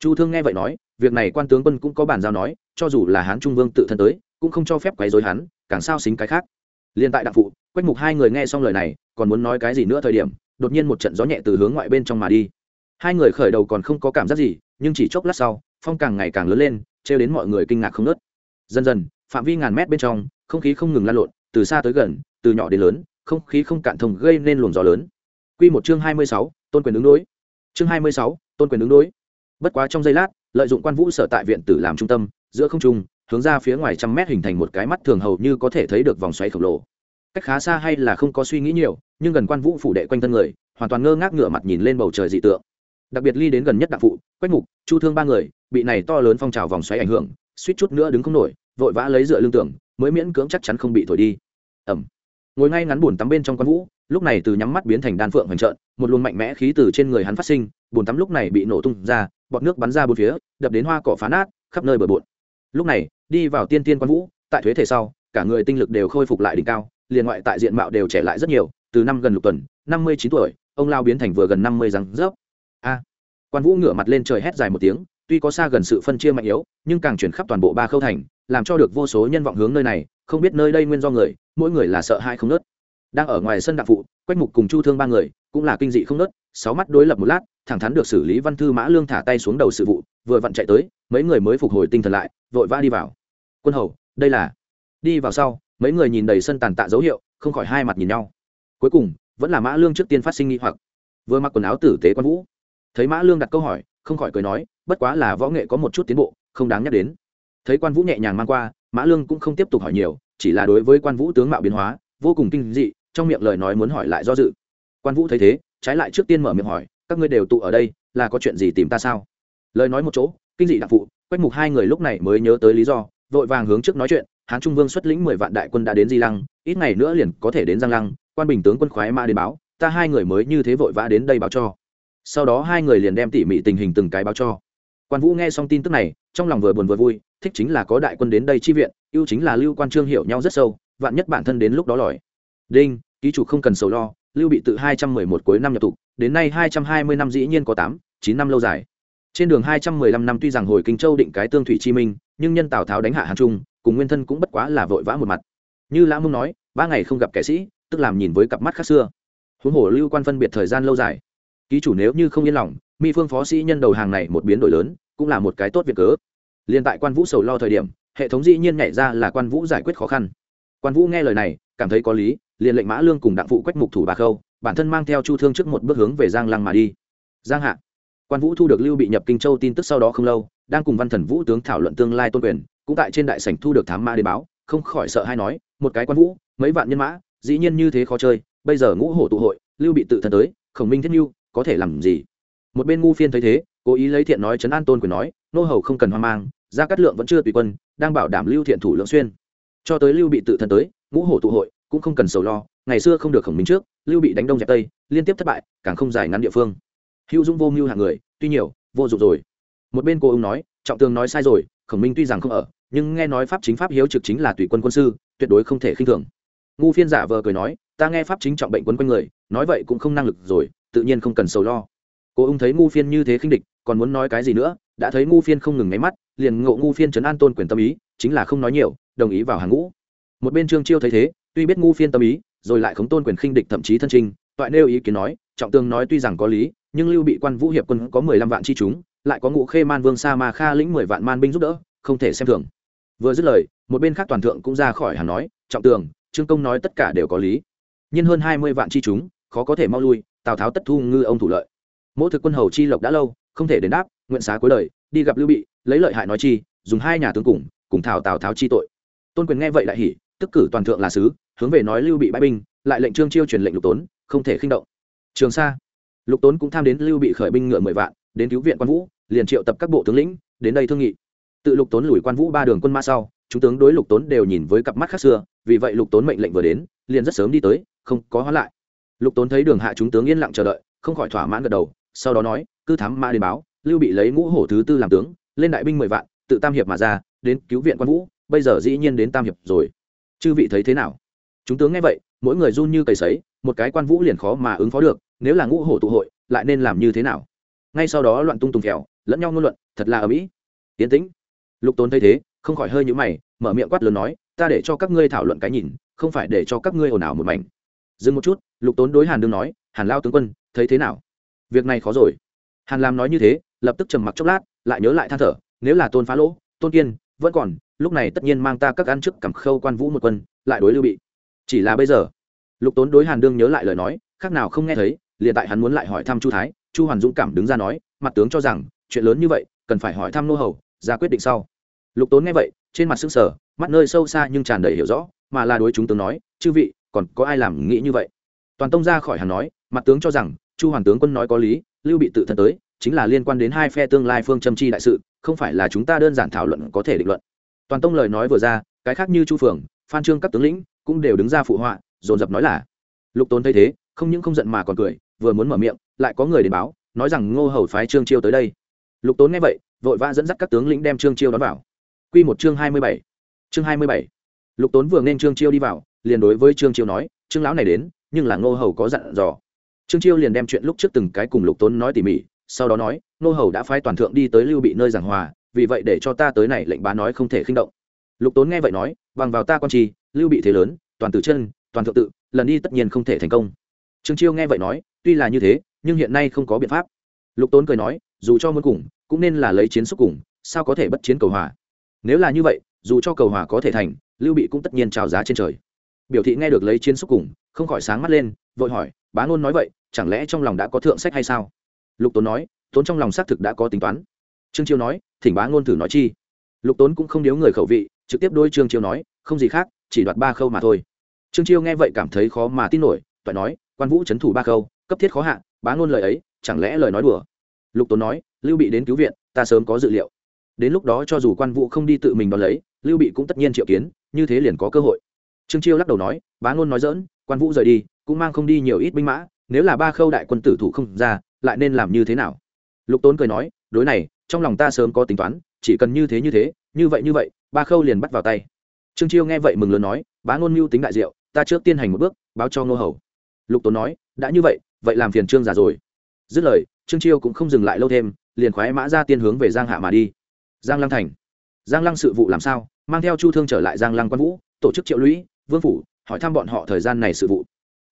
Speaker 1: Chu thương nghe vậy nói, việc này quan tướng quân cũng có bản giao nói, cho dù là hán trung vương tự thân tới, cũng không cho phép quấy dối hắn, càng sao xính cái khác. Liên tại đặng phụ, quách mục hai người nghe xong lời này, còn muốn nói cái gì nữa thời điểm đột nhiên một trận gió nhẹ từ hướng ngoại bên trong mà đi hai người khởi đầu còn không có cảm giác gì nhưng chỉ chốc lát sau phong càng ngày càng lớn lên trêu đến mọi người kinh ngạc không nớt dần dần phạm vi ngàn mét bên trong không khí không ngừng lan lộn từ xa tới gần từ nhỏ đến lớn không khí không cạn thông gây nên luồng gió lớn Quy một chương hai mươi sáu, tôn quyền ứng đối. Chương hai mươi sáu, tôn quyền ứng đối. Bất quá trong giây lát, lợi dụng quan vũ sở tại viện tử làm trung tâm, giữa không trung, hướng ra phía ngoài trăm mét hình thành một cái mắt thường hầu như có thể thấy được vòng xoáy khổng lồ. Cách khá xa hay là không có suy nghĩ nhiều, nhưng gần quan vũ phủ đệ quanh thân người, hoàn toàn ngơ ngác ngửa mặt nhìn lên bầu trời dị tượng. Đặc biệt ly đến gần nhất đặc phụ, Quách Mục, Chu Thương ba người, bị này to lớn phong trào vòng xoáy ảnh hưởng, suýt chút nữa đứng không nổi, vội vã lấy dựa lưng tưởng, mới miễn cưỡng chắc chắn không bị thổi đi. Ầm ngồi ngay ngắn buồn tắm bên trong quan vũ lúc này từ nhắm mắt biến thành đan phượng hoành trợn một luồng mạnh mẽ khí từ trên người hắn phát sinh buồn tắm lúc này bị nổ tung ra bọt nước bắn ra bốn phía đập đến hoa cỏ phá nát khắp nơi bờ bộn lúc này đi vào tiên tiên quan vũ tại thuế thể sau cả người tinh lực đều khôi phục lại đỉnh cao liền ngoại tại diện mạo đều trẻ lại rất nhiều từ năm gần lục tuần, năm mươi chín tuổi, ông lao biến thành vừa gần năm mươi răng rớp. A. Quan vũ ngửa mặt lên trời hét dài một tiếng, tuy có xa gần sự phân chia mạnh yếu, nhưng càng chuyển khắp toàn bộ ba khâu thành, làm cho được vô số nhân vọng hướng nơi này, không biết nơi đây nguyên do người, mỗi người là sợ hãi không nớt. Đang ở ngoài sân đặng phụ, quách mục cùng chu thương ba người, cũng là kinh dị không nớt, sáu mắt đối lập một lát, thẳng thắn được xử lý văn thư mã lương thả tay xuống đầu sự vụ, vừa vặn chạy tới, mấy người mới phục hồi tinh thần lại, vội vã đi vào. Quân hầu, đây là đi vào sau, mấy người nhìn đầy sân tàn tạ dấu hiệu, không khỏi hai mặt nhìn nhau cuối cùng, vẫn là mã lương trước tiên phát sinh nghi hoặc. Vừa mặc quần áo tử tế quan vũ, thấy mã lương đặt câu hỏi, không khỏi cười nói, bất quá là võ nghệ có một chút tiến bộ, không đáng nhắc đến. Thấy quan vũ nhẹ nhàng mang qua, mã lương cũng không tiếp tục hỏi nhiều, chỉ là đối với quan vũ tướng mạo biến hóa, vô cùng kinh dị, trong miệng lời nói muốn hỏi lại do dự. Quan vũ thấy thế, trái lại trước tiên mở miệng hỏi, các ngươi đều tụ ở đây, là có chuyện gì tìm ta sao? Lời nói một chỗ, kinh dị đặc phụ, quách mục hai người lúc này mới nhớ tới lý do, vội vàng hướng trước nói chuyện, hán trung vương xuất lĩnh mười vạn đại quân đã đến di lăng, ít ngày nữa liền có thể đến giang lăng quan bình tướng quân khoái ma đến báo, ta hai người mới như thế vội vã đến đây báo cho. Sau đó hai người liền đem tỉ mỉ tình hình từng cái báo cho. Quan vũ nghe xong tin tức này, trong lòng vừa buồn vừa vui, thích chính là có đại quân đến đây chi viện, ưu chính là lưu quan trương hiểu nhau rất sâu, vạn nhất bản thân đến lúc đó lòi. Đinh, ký chủ không cần sầu lo, lưu bị từ hai trăm mười một cuối năm nhập tục đến nay hai trăm hai mươi năm dĩ nhiên có tám, chín năm lâu dài. Trên đường hai trăm mười lăm năm tuy rằng hồi kinh châu định cái tương thủy chi minh, nhưng nhân tào tháo đánh hạ hàn trung, cùng nguyên thân cũng bất quá là vội vã một mặt. Như lã mông nói, ba ngày không gặp kẻ sĩ tức làm nhìn với cặp mắt khác xưa. Huống hồ lưu quan phân biệt thời gian lâu dài. Ký chủ nếu như không yên lòng, mi phương phó sĩ nhân đầu hàng này một biến đổi lớn, cũng là một cái tốt việc cớ. Liên tại quan vũ sầu lo thời điểm, hệ thống dĩ nhiên nhảy ra là quan vũ giải quyết khó khăn. Quan vũ nghe lời này, cảm thấy có lý, liền lệnh mã lương cùng đặng phụ quách mục thủ bà khâu, bản thân mang theo chu thương trước một bước hướng về giang lăng mà đi. Giang hạ. Quan vũ thu được lưu bị nhập kinh châu tin tức sau đó không lâu, đang cùng văn thần vũ tướng thảo luận tương lai tôn quyền, cũng tại trên đại sảnh thu được thám mã đến báo, không khỏi sợ hay nói, một cái quan vũ, mấy vạn nhân mã dĩ nhiên như thế khó chơi, bây giờ ngũ hổ tụ hội, lưu bị tự thân tới, khổng minh thiết mưu có thể làm gì? Một bên ngu phiên thấy thế, cố ý lấy thiện nói chấn an tôn quyền nói, nô hầu không cần hoang mang, gia cát lượng vẫn chưa tùy quân, đang bảo đảm lưu thiện thủ lượng xuyên. Cho tới lưu bị tự thân tới, ngũ hổ tụ hội, cũng không cần sầu lo, ngày xưa không được khổng minh trước, lưu bị đánh đông dẹp tây, liên tiếp thất bại, càng không giải ngắn địa phương. Hữu dũng vô mưu hạng người, tuy nhiều, vô dụng rồi. Một bên cô ông nói, trọng tường nói sai rồi, khổng minh tuy rằng không ở, nhưng nghe nói pháp chính pháp hiếu trực chính là tùy quân quân sư, tuyệt đối không thể khinh thường ngu phiên giả vờ cười nói, ta nghe pháp chính trọng bệnh quấn quanh người, nói vậy cũng không năng lực rồi, tự nhiên không cần sầu lo. Cô Ung thấy ngu phiên như thế khinh địch, còn muốn nói cái gì nữa, đã thấy ngu phiên không ngừng nháy mắt, liền ngộ ngu phiên trấn an tôn quyền tâm ý, chính là không nói nhiều, đồng ý vào hàng ngũ. Một bên trương chiêu thấy thế, tuy biết ngu phiên tâm ý, rồi lại khống tôn quyền khinh địch thậm chí thân trinh toại nêu ý kiến nói, trọng tương nói tuy rằng có lý, nhưng lưu bị quan vũ hiệp quân có mười lăm vạn chi chúng, lại có ngũ khê man vương sa ma kha lĩnh mười vạn man binh giúp đỡ, không thể xem thường. Vừa dứt lời, một bên khác toàn thượng cũng ra khỏi hàng nói, trọng tường trương công nói tất cả đều có lý. Nhân hơn hai mươi vạn chi chúng, khó có thể mau lui, tào tháo tất thu ngư ông thủ lợi. Mỗi thực quân hầu chi lộc đã lâu, không thể đến đáp, nguyện xá cuối đời, đi gặp lưu bị, lấy lợi hại nói chi, dùng hai nhà tướng cùng cùng thảo tào tháo chi tội. Tôn quyền nghe vậy lại hỉ, tức cử toàn thượng là sứ, hướng về nói lưu bị bãi binh, lại lệnh trương chiêu truyền lệnh lục tốn, không thể khinh động. Trường sa. Lục tốn cũng tham đến lưu bị khởi binh ngựa mười vạn, đến cứu viện quan vũ, liền triệu tập các bộ tướng lĩnh, đến đây thương nghị. Tự lục tốn lùi quan vũ ba đường quân mã sau chúng tướng đối lục tốn đều nhìn với cặp mắt khác xưa, vì vậy lục tốn mệnh lệnh vừa đến, liền rất sớm đi tới, không có hóa lại. Lục tốn thấy đường hạ chúng tướng yên lặng chờ đợi, không khỏi thỏa mãn gật đầu, sau đó nói, cứ thám mã đến báo, lưu bị lấy ngũ hổ thứ tư làm tướng, lên đại binh mười vạn, tự tam hiệp mà ra, đến cứu viện quan vũ, bây giờ dĩ nhiên đến tam hiệp rồi. Chư vị thấy thế nào? Chúng tướng nghe vậy, mỗi người run như cầy sấy, một cái quan vũ liền khó mà ứng phó được, nếu là ngũ hổ tụ hội, lại nên làm như thế nào? Ngay sau đó loạn tung tùng kèo lẫn nhau ngôn luận, thật là ở mỹ tiến tĩnh, lục tốn thấy thế không khỏi hơi nhũ mày, mở miệng quát lớn nói, ta để cho các ngươi thảo luận cái nhìn, không phải để cho các ngươi ồn ào một mảnh. Dừng một chút, lục tốn đối hàn đương nói, hàn lao tướng quân, thấy thế nào? Việc này khó rồi. Hàn làm nói như thế, lập tức trầm mặc chốc lát, lại nhớ lại than thở, nếu là tôn phá lỗ, tôn kiên, vẫn còn, lúc này tất nhiên mang ta các ăn chức cầm khâu quan vũ một quân, lại đối lưu bị. Chỉ là bây giờ, lục tốn đối hàn đương nhớ lại lời nói, khác nào không nghe thấy, liền tại hắn muốn lại hỏi thăm chu thái, chu hoàn dũng cảm đứng ra nói, mặt tướng cho rằng, chuyện lớn như vậy, cần phải hỏi thăm nô hầu, ra quyết định sau lục tốn nghe vậy, trên mặt sưng sờ, mắt nơi sâu xa nhưng tràn đầy hiểu rõ, mà là đối chúng tướng nói, chư vị, còn có ai làm nghĩ như vậy? Toàn tông ra khỏi hàn nói, mặt tướng cho rằng, chu hoàn tướng quân nói có lý, lưu bị tự thân tới, chính là liên quan đến hai phe tương lai phương châm chi đại sự, không phải là chúng ta đơn giản thảo luận có thể định luận. Toàn tông lời nói vừa ra, cái khác như chu phường phan trương các tướng lĩnh cũng đều đứng ra phụ họa, dồn dập nói là, lục tốn thấy thế, không những không giận mà còn cười, vừa muốn mở miệng, lại có người đến báo, nói rằng ngô hầu phái trương chiêu tới đây. Lục tốn nghe vậy, vội vã dẫn dắt các tướng lĩnh đem trương chiêu đón vào. Quy một chương hai mươi bảy. Chương hai mươi bảy. Lục tốn vừa nên trương chiêu đi vào, liền đối với trương chiêu nói, trương lão này đến, nhưng là ngô hầu có dặn dò. Trương chiêu liền đem chuyện lúc trước từng cái cùng lục tốn nói tỉ mỉ, sau đó nói, ngô hầu đã phái toàn thượng đi tới lưu bị nơi giảng hòa, vì vậy để cho ta tới này lệnh bá nói không thể khinh động. Lục tốn nghe vậy nói, bằng vào ta quan trì, lưu bị thế lớn, toàn tử chân, toàn thượng tự, lần đi tất nhiên không thể thành công. Trương chiêu nghe vậy nói, tuy là như thế, nhưng hiện nay không có biện pháp. Lục tốn cười nói, dù cho muốn cùng, cũng nên là lấy chiến xúc cùng, sao có thể bất chiến cầu hòa? Nếu là như vậy, dù cho cầu hòa có thể thành, lưu bị cũng tất nhiên trào giá trên trời. Biểu thị nghe được lấy chiến xúc cùng, không khỏi sáng mắt lên, vội hỏi, bá ngôn nói vậy, chẳng lẽ trong lòng đã có thượng sách hay sao? Lục tốn nói, tốn trong lòng xác thực đã có tính toán. Trương chiêu nói, thỉnh bá ngôn thử nói chi. Lục tốn cũng không điếu người khẩu vị, trực tiếp đôi trương chiêu nói, không gì khác, chỉ đoạt ba khâu mà thôi. Trương chiêu nghe vậy cảm thấy khó mà tin nổi toại nói, quan vũ c h ấ n thủ ba khâu, cấp thiết khó hạ, bá ngôn lời ấy, chẳng lẽ lời nói đùa? Lục tốn nói, lưu bị đến cứu viện, ta sớm có dự liệu đến lúc đó cho dù quan vũ không đi tự mình đón lấy, lưu bị cũng tất nhiên triệu kiến, như thế liền có cơ hội. Trương chiêu lắc đầu nói, bá ngôn nói dỡn quan vũ rời đi, cũng mang không đi nhiều ít binh mã, nếu là ba khâu đại quân tử thủ không ra, lại nên làm như thế nào? Lục tốn cười nói, đối này, trong lòng ta sớm có tính toán, chỉ cần như thế như thế, như vậy như vậy, ba khâu liền bắt vào tay. Trương chiêu nghe vậy mừng lớn nói, bá ngôn mưu tính đại diệu, ta trước tiên hành một bước, báo cho ngô hầu. Lục tốn nói, đã như vậy vậy làm phiền trương già rồi. Dứt lời, trương chiêu cũng không dừng lại lâu thêm, liền khoái mã ra tiên hướng về giang hạ mà đi giang lăng thành. Giang lăng sự vụ làm sao? Mang theo chu thương trở lại giang lăng quan vũ, tổ chức triệu lũy, vương phủ, hỏi thăm bọn họ thời gian này sự vụ.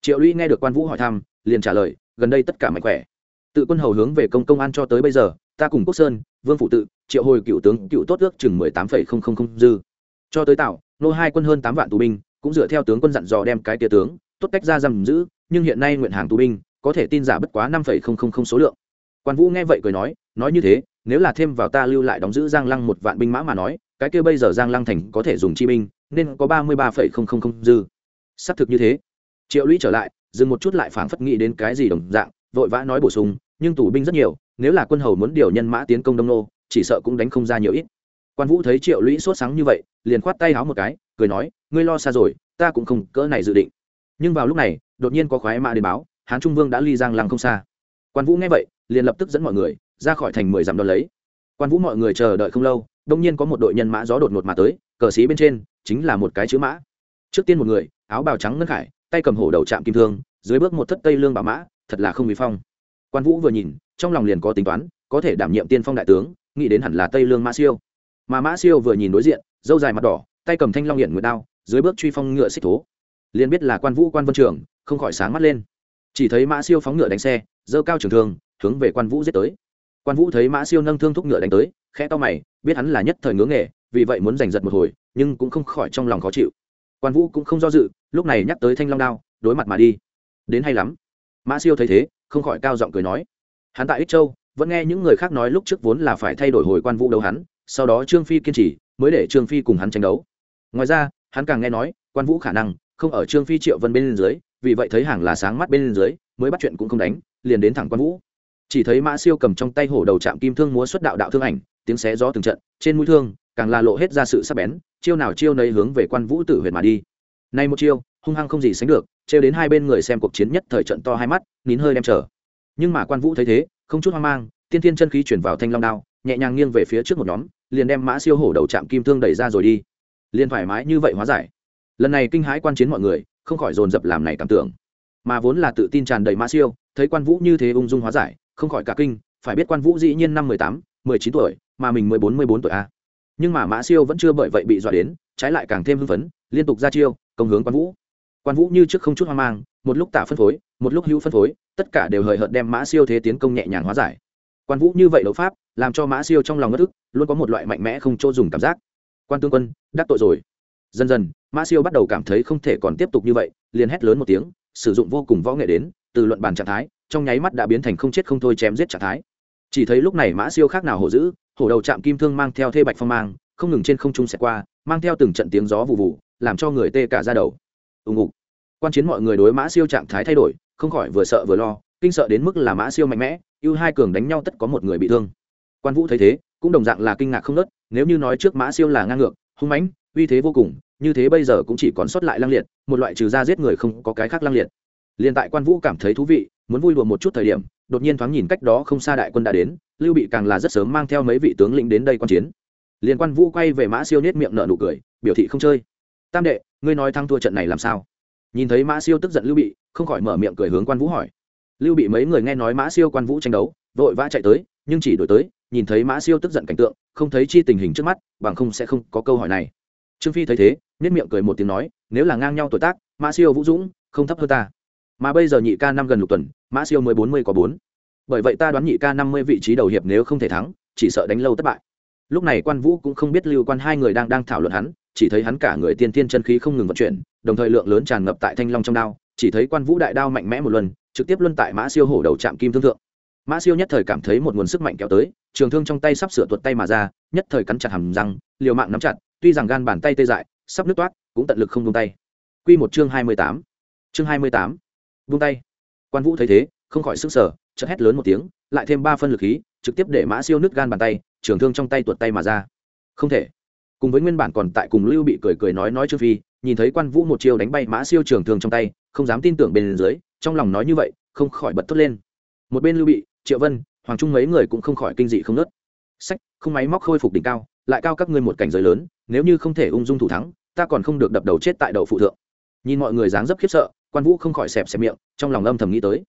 Speaker 1: Triệu lũy nghe được quan vũ hỏi thăm, liền trả lời, gần đây tất cả mạnh khỏe. Tự quân hầu hướng về công công an cho tới bây giờ, ta cùng quốc sơn, vương phủ tự, triệu hồi cựu tướng, cựu tốt ước chừng mười tám phẩy không không không dư. Cho tới tạo, nô hai quân hơn tám vạn tù binh, cũng dựa theo tướng quân dặn dò đem cái tia tướng, tốt cách ra giam giữ, nhưng hiện nay nguyện hàng tù binh, có thể tin giả bất quá năm phẩy không không không số lượng. Quan vũ nghe vậy cười nói nói như thế nếu là thêm vào ta lưu lại đóng giữ giang lăng một vạn binh mã mà nói, cái kia bây giờ giang lăng thành có thể dùng chi binh, nên có ba mươi ba phẩy không không không dư. Xác thực như thế. Triệu lũy trở lại, dừng một chút lại phảng phất nghĩ đến cái gì đồng dạng, vội vã nói bổ sung, nhưng tù binh rất nhiều, nếu là quân hầu muốn điều nhân mã tiến công đông nô, chỉ sợ cũng đánh không ra nhiều ít. Quan vũ thấy triệu lũy sốt sáng như vậy, liền khoát tay háo một cái, cười nói, ngươi lo xa rồi, ta cũng không cỡ này dự định. Nhưng vào lúc này, đột nhiên có khoái mã đến báo, hán trung vương đã ly giang lăng không xa. Quan vũ nghe vậy, liền lập tức dẫn mọi người ra khỏi thành mười dặm đón lấy. Quan vũ mọi người chờ đợi không lâu, đông nhiên có một đội nhân mã gió đột ngột mà tới, cờ xí bên trên chính là một cái chữ mã. Trước tiên một người, áo bào trắng ngân khải, tay cầm hổ đầu chạm kim thương, dưới bước một thất tây lương bảo mã, thật là không bị phong. Quan vũ vừa nhìn, trong lòng liền có tính toán, có thể đảm nhiệm tiên phong đại tướng, nghĩ đến hẳn là tây lương mã siêu. Mà mã siêu vừa nhìn đối diện dâu dài mặt đỏ, tay cầm thanh long hiện nguyệt đao, dưới bước truy phong ngựa xích thố. Liền biết là quan vũ, quan vân trường, không khỏi sáng mắt lên. Chỉ thấy mã siêu phóng ngựa đánh xe dơ cao trường thương, hướng về quan vũ giết tới quan vũ thấy mã siêu nâng thương thúc ngựa đánh tới, khẽ to mày, biết hắn là nhất thời ngưỡng nghề, vì vậy muốn giành giật một hồi, nhưng cũng không khỏi trong lòng khó chịu. Quan vũ cũng không do dự, lúc này nhắc tới thanh long đao, đối mặt mà đi. Đến hay lắm. Mã siêu thấy thế, không khỏi cao giọng cười nói. Hắn tại ích châu, vẫn nghe những người khác nói lúc trước vốn là phải thay đổi hồi quan vũ đấu hắn, sau đó trương phi kiên trì, mới để trương phi cùng hắn tranh đấu. Ngoài ra, hắn càng nghe nói, quan vũ khả năng, không ở trương phi triệu vân bên dưới, vì vậy thấy hàng là sáng mắt bên dưới, mới bắt chuyện cũng không đánh, liền đến thẳng quan vũ chỉ thấy mã siêu cầm trong tay hổ đầu chạm kim thương múa xuất đạo đạo thương ảnh, tiếng xé gió từng trận, trên mũi thương, càng là lộ hết ra sự sắc bén, chiêu nào chiêu nấy hướng về quan vũ tử huyệt mà đi. Nay một chiêu, hung hăng không gì sánh được, trêu đến hai bên người xem cuộc chiến nhất thời trận to hai mắt, nín hơi đem chờ nhưng mà quan vũ thấy thế, không chút hoang mang, tiên thiên chân khí chuyển vào thanh long đao, nhẹ nhàng nghiêng về phía trước một nhóm, liền đem mã siêu hổ đầu chạm kim thương đẩy ra rồi đi. Liền thoải mái như vậy hóa giải. Lần này kinh hãi quan chiến mọi người, không khỏi dồn dập làm này cảm tưởng. Mà vốn là tự tin tràn đầy mã siêu, thấy quan vũ như thế ung dung hóa giải không khỏi cả kinh, phải biết quan vũ dĩ nhiên năm mười tám, mười chín tuổi, mà mình mười bốn mười bốn tuổi a nhưng mà mã siêu vẫn chưa bởi vậy bị dọa đến, trái lại càng thêm hưng phấn, liên tục ra chiêu, công hướng quan vũ. Quan vũ như trước không chút hoang mang, một lúc tả phân phối, một lúc hữu phân phối, tất cả đều hời hợt đem mã siêu thế tiến công nhẹ nhàng hóa giải. Quan vũ như vậy đấu pháp, làm cho mã siêu trong lòng ngất ức luôn có một loại mạnh mẽ không chỗ dùng cảm giác. Quan tướng quân, đắc tội rồi. Dần dần, mã siêu bắt đầu cảm thấy không thể còn tiếp tục như vậy, liền hét lớn một tiếng, sử dụng vô cùng võ nghệ đến, từ luận bàn trạng thái trong nháy mắt đã biến thành không chết không thôi chém giết trạng thái. Chỉ thấy lúc này mã siêu khác nào hổ dữ, hổ đầu chạm kim thương mang theo thê bạch phong mang, không ngừng trên không trung xẹt qua, mang theo từng trận tiếng gió vụ vụ, làm cho người tê cả ra đầu. Ùng ục quan chiến mọi người đối mã siêu trạng thái thay đổi, không khỏi vừa sợ vừa lo, kinh sợ đến mức là mã siêu mạnh mẽ, ưu hai cường đánh nhau tất có một người bị thương. Quan vũ thấy thế, cũng đồng dạng là kinh ngạc không nớt, nếu như nói trước mã siêu là ngang ngược, hung mãnh, uy thế vô cùng, như thế bây giờ cũng chỉ còn sót lại lăng liệt, một loại trừ ra giết người không có cái khác lăng liệt. Liền tại quan vũ cảm thấy thú vị muốn vui đùa một chút thời điểm, đột nhiên thoáng nhìn cách đó không xa đại quân đã đến, lưu bị càng là rất sớm mang theo mấy vị tướng lĩnh đến đây quan chiến. Liên quan vũ quay về mã siêu nết miệng nở nụ cười, biểu thị không chơi. Tam đệ, ngươi nói thắng thua trận này làm sao? Nhìn thấy mã siêu tức giận lưu bị, không khỏi mở miệng cười hướng quan vũ hỏi. Lưu bị mấy người nghe nói mã siêu quan vũ tranh đấu, vội vã chạy tới, nhưng chỉ đổi tới, nhìn thấy mã siêu tức giận cảnh tượng, không thấy chi tình hình trước mắt, bằng không sẽ không có câu hỏi này. Trương phi thấy thế nhất miệng cười một tiếng nói, nếu là ngang nhau tuổi tác, mã siêu vũ dũng, không thấp hơn ta. Mà bây giờ nhị ca năm gần lục tuần mã siêu mới bốn mươi có bốn. Bởi vậy ta đoán nhị ca năm mươi vị trí đầu hiệp nếu không thể thắng, chỉ sợ đánh lâu thất bại. Lúc này quan vũ cũng không biết lưu quan hai người đang đang thảo luận hắn, chỉ thấy hắn cả người tiên tiên chân khí không ngừng vận chuyển, đồng thời lượng lớn tràn ngập tại thanh long trong đao, chỉ thấy quan vũ đại đao mạnh mẽ một lần, trực tiếp luân tại mã siêu hổ đầu chạm kim thương thượng. Mã siêu nhất thời cảm thấy một nguồn sức mạnh kéo tới, trường thương trong tay sắp sửa tuột tay mà ra, nhất thời cắn chặt hầm răng, liều mạng nắm chặt, tuy rằng gan bàn tay tê dại, sắp nước toát, cũng tận lực không buông tay. Quy một chương hai mươi tám. Chương hai mươi tám. Buông tay quan vũ thấy thế, không khỏi sức sở chợt hét lớn một tiếng, lại thêm ba phân lực khí, trực tiếp để mã siêu nứt gan bàn tay, trường thương trong tay tuột tay mà ra. Không thể. Cùng với nguyên bản còn tại cùng lưu bị cười cười nói nói trương phi, nhìn thấy quan vũ một chiêu đánh bay mã siêu trường thương trong tay, không dám tin tưởng bên dưới, trong lòng nói như vậy, không khỏi bật thốt lên. Một bên lưu bị, triệu vân, hoàng trung mấy người cũng không khỏi kinh dị không nớt. Sách, không máy móc khôi phục đỉnh cao, lại cao các ngươi một cảnh giới lớn, nếu như không thể ung dung thủ thắng, ta còn không được đập đầu chết tại đầu phụ thượng. Nhìn mọi người dáng dấp khiếp sợ quan vũ không khỏi xẹp xẹp miệng, trong lòng âm thầm nghĩ tới.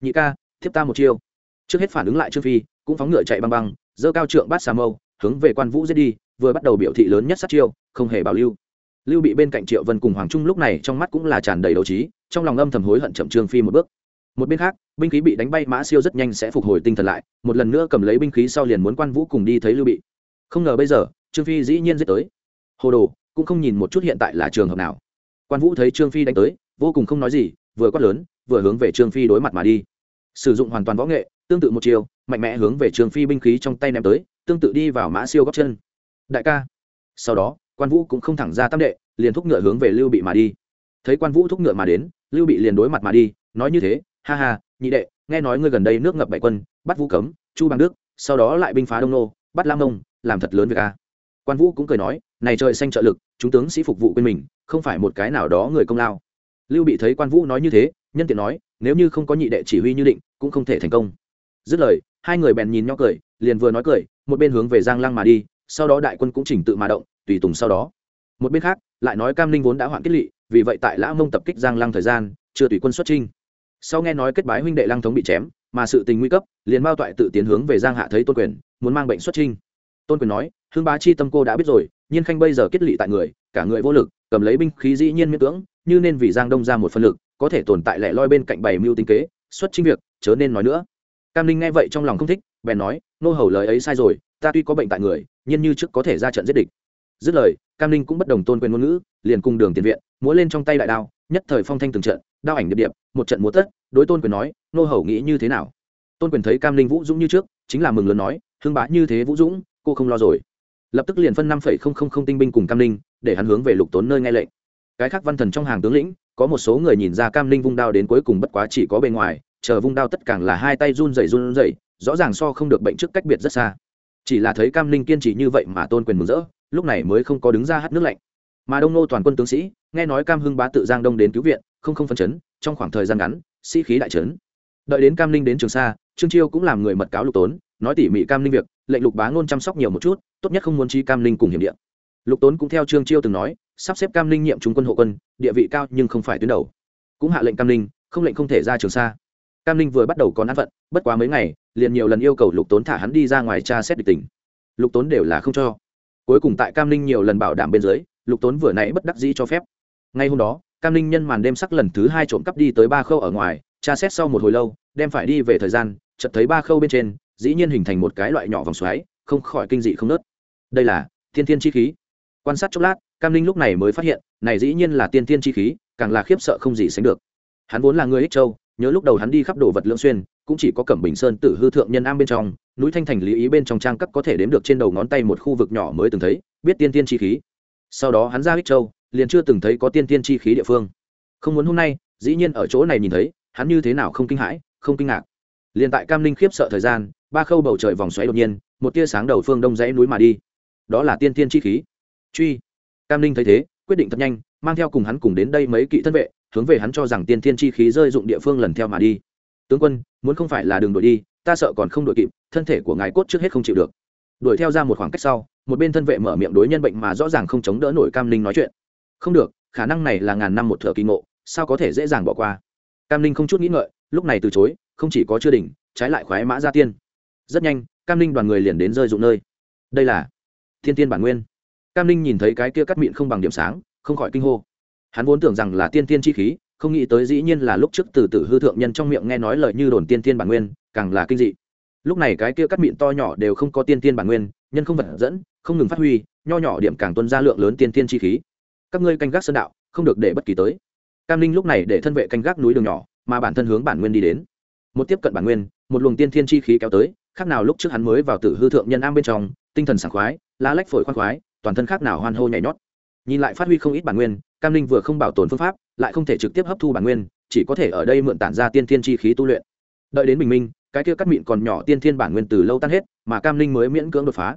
Speaker 1: Nhị ca, thiếp ta một chiêu. Trước hết phản ứng lại trương phi, cũng phóng ngựa chạy băng băng dơ cao trượng bát xà mâu, hướng về quan vũ giết đi, vừa bắt đầu biểu thị lớn nhất sát chiêu, không hề bảo lưu. Lưu bị bên cạnh triệu vân cùng hoàng trung lúc này trong mắt cũng là tràn đầy đấu trí, trong lòng âm thầm hối hận chậm trương phi một bước. Một bên khác, binh khí bị đánh bay mã siêu rất nhanh sẽ phục hồi tinh thần lại, một lần nữa cầm lấy binh khí sau liền muốn quan vũ cùng đi thấy lưu bị. Không ngờ bây giờ, trương phi dĩ nhiên giết tới. Hồ đồ, cũng không nhìn một chút hiện tại là trường hợp nào. Quan vũ thấy trương phi đánh tới vô cùng không nói gì, vừa quát lớn, vừa hướng về trương phi đối mặt mà đi. Sử dụng hoàn toàn võ nghệ, tương tự một chiều mạnh mẽ hướng về trương phi binh khí trong tay ném tới, tương tự đi vào mã siêu góc chân. Đại ca. Sau đó, quan vũ cũng không thẳng ra tam đệ, liền thúc ngựa hướng về lưu bị mà đi. Thấy quan vũ thúc ngựa mà đến, lưu bị liền đối mặt mà đi, nói như thế, ha ha, nhị đệ, nghe nói ngươi gần đây nước ngập bảy quân, bắt vũ cấm, chu bằng đức, sau đó lại binh phá đông nô, bắt lam nông, làm thật lớn việc a. Quan vũ cũng cười nói, này trời xanh trợ lực, chúng tướng sĩ phục vụ quên mình, không phải một cái nào đó người công lao lưu bị thấy quan vũ nói như thế, nhân tiện nói, nếu như không có nhị đệ chỉ huy như định, cũng không thể thành công. Dứt lời, hai người bèn nhìn nhau cười, liền vừa nói cười, một bên hướng về giang lăng mà đi, sau đó đại quân cũng chỉnh tự mà động, tùy tùng sau đó. Một bên khác, lại nói cam linh vốn đã hoạn kết lị vì vậy tại lã mông tập kích giang lăng thời gian, chưa tùy quân xuất trinh sau nghe nói kết bái huynh đệ lăng thống bị chém, mà sự tình nguy cấp, liền bao toại tự tiến hướng về giang hạ thấy tôn quyền, muốn mang bệnh xuất trinh tôn quyền nói hương bá chi tâm cô đã biết rồi, nhiên khanh bây giờ kết lị tại người, cả người vô lực cầm lấy binh khí dĩ nhiên miễn cưỡng, như nên vì giang đông ra một phân lực, có thể tồn tại lẻ loi bên cạnh bảy mưu tinh kế, xuất chính việc, chớ nên nói nữa. Cam linh nghe vậy trong lòng không thích, bèn nói, nô hầu lời ấy sai rồi, ta tuy có bệnh tại người nhưng như trước có thể ra trận giết địch. Dứt lời, cam linh cũng bất đồng tôn quyền ngôn ngữ, liền cùng đường tiền viện, múa lên trong tay đại đao, nhất thời phong thanh từng trận, đao ảnh điệp điệp, một trận múa tất, đối tôn quyền nói, nô hầu nghĩ như thế nào? Tôn quyền thấy cam linh vũ dũng như trước, chính là mừng lớn nói, hưng bá như thế vũ dũng, cô không lo rồi lập tức liền phân năm phẩy không không không tinh binh cùng cam linh, để hắn hướng về lục tốn nơi nghe lệnh. Cái khác văn thần trong hàng tướng lĩnh, có một số người nhìn ra cam linh vung đao đến cuối cùng bất quá chỉ có bề ngoài, chờ vung đao tất cả là hai tay run rẩy run rẩy, rõ ràng so không được bệnh trước cách biệt rất xa. Chỉ là thấy cam linh kiên trì như vậy mà tôn quyền mừng rỡ, lúc này mới không có đứng ra hát nước lạnh. Mà đông nô toàn quân tướng sĩ, nghe nói cam hưng bá tự giang đông đến cứu viện, không không phân chấn, trong khoảng thời gian ngắn, sĩ khí đại trấn. Đợi đến cam linh đến trường sa, trương chiêu cũng làm người mật cáo lục tốn nói tỉ mỉ cam linh việc, lệnh lục bá ngôn chăm sóc nhiều một chút, tốt nhất không muốn chi cam linh cùng hiểm điện lục tốn cũng theo trương chiêu từng nói, sắp xếp cam linh nhiệm trung quân hộ quân, địa vị cao nhưng không phải tuyến đầu. Cũng hạ lệnh cam linh, không lệnh không thể ra trường sa. Cam linh vừa bắt đầu có ăn phận bất quá mấy ngày, liền nhiều lần yêu cầu lục tốn thả hắn đi ra ngoài tra xét địch tình. Lục tốn đều là không cho. Cuối cùng tại cam linh nhiều lần bảo đảm bên dưới, lục tốn vừa nãy bất đắc dĩ cho phép. Ngay hôm đó, cam linh nhân màn đêm sắc lần thứ hai trộm cắp đi tới ba khâu ở ngoài, tra xét sau một hồi lâu, đem phải đi về thời gian, chợt thấy ba khâu bên trên dĩ nhiên hình thành một cái loại nhỏ vòng xoáy, không khỏi kinh dị không nớt. Đây là thiên thiên chi khí. Quan sát chốc lát, cam linh lúc này mới phát hiện, này dĩ nhiên là tiên thiên chi khí, càng là khiếp sợ không gì sánh được. Hắn vốn là người ích châu, nhớ lúc đầu hắn đi khắp đồ vật lưỡng xuyên, cũng chỉ có cẩm bình sơn tử hư thượng nhân am bên trong, núi thanh thành lý ý bên trong trang cấp có thể đếm được trên đầu ngón tay một khu vực nhỏ mới từng thấy, biết tiên tiên chi khí. Sau đó hắn ra ích châu, liền chưa từng thấy có tiên tiên chi khí địa phương. Không muốn hôm nay, dĩ nhiên ở chỗ này nhìn thấy, hắn như thế nào không kinh hãi, không kinh ngạc liền tại cam linh khiếp sợ thời gian, ba khâu bầu trời vòng xoáy đột nhiên, một tia sáng đầu phương đông dãy núi mà đi. Đó là tiên tiên chi khí. Truy. Cam linh thấy thế, quyết định thật nhanh, mang theo cùng hắn cùng đến đây mấy kỵ thân vệ, hướng về hắn cho rằng tiên tiên chi khí rơi dụng địa phương lần theo mà đi. Tướng quân, muốn không phải là đường đuổi đi, ta sợ còn không đuổi kịp, thân thể của ngài cốt trước hết không chịu được. Đuổi theo ra một khoảng cách sau, một bên thân vệ mở miệng đối nhân bệnh mà rõ ràng không chống đỡ nổi cam linh nói chuyện. Không được, khả năng này là ngàn năm một thợ kỳ ngộ, sao có thể dễ dàng bỏ qua? Cam ninh không chút nghĩ ngợi, lúc này từ chối không chỉ có chưa đỉnh, trái lại khoái mã gia tiên. Rất nhanh, cam ninh đoàn người liền đến rơi dụng nơi. Đây là thiên tiên bản nguyên. Cam ninh nhìn thấy cái kia cắt miệng không bằng điểm sáng, không khỏi kinh hô. Hắn vốn tưởng rằng là tiên tiên chi khí, không nghĩ tới dĩ nhiên là lúc trước từ tử hư thượng nhân trong miệng nghe nói lời như đồn tiên tiên bản nguyên, càng là kinh dị. Lúc này cái kia cắt miệng to nhỏ đều không có tiên tiên bản nguyên, nhân không vật dẫn, không ngừng phát huy, nho nhỏ điểm càng tuân ra lượng lớn tiên tiên chi khí. Các ngươi canh gác sơn đạo, không được để bất kỳ tới. Cam ninh lúc này để thân vệ canh gác núi đường nhỏ, mà bản thân hướng bản nguyên đi đến một tiếp cận bản nguyên, một luồng tiên thiên chi khí kéo tới, khác nào lúc trước hắn mới vào tử hư thượng nhân am bên trong, tinh thần sảng khoái, lá lách phổi khoan khoái, toàn thân khác nào hoan hô nhảy nhót. Nhìn lại phát huy không ít bản nguyên, cam linh vừa không bảo tồn phương pháp, lại không thể trực tiếp hấp thu bản nguyên, chỉ có thể ở đây mượn tản ra tiên thiên chi khí tu luyện. Đợi đến bình minh, cái kia cắt mịn còn nhỏ tiên thiên bản nguyên từ lâu tan hết, mà cam linh mới miễn cưỡng đột phá.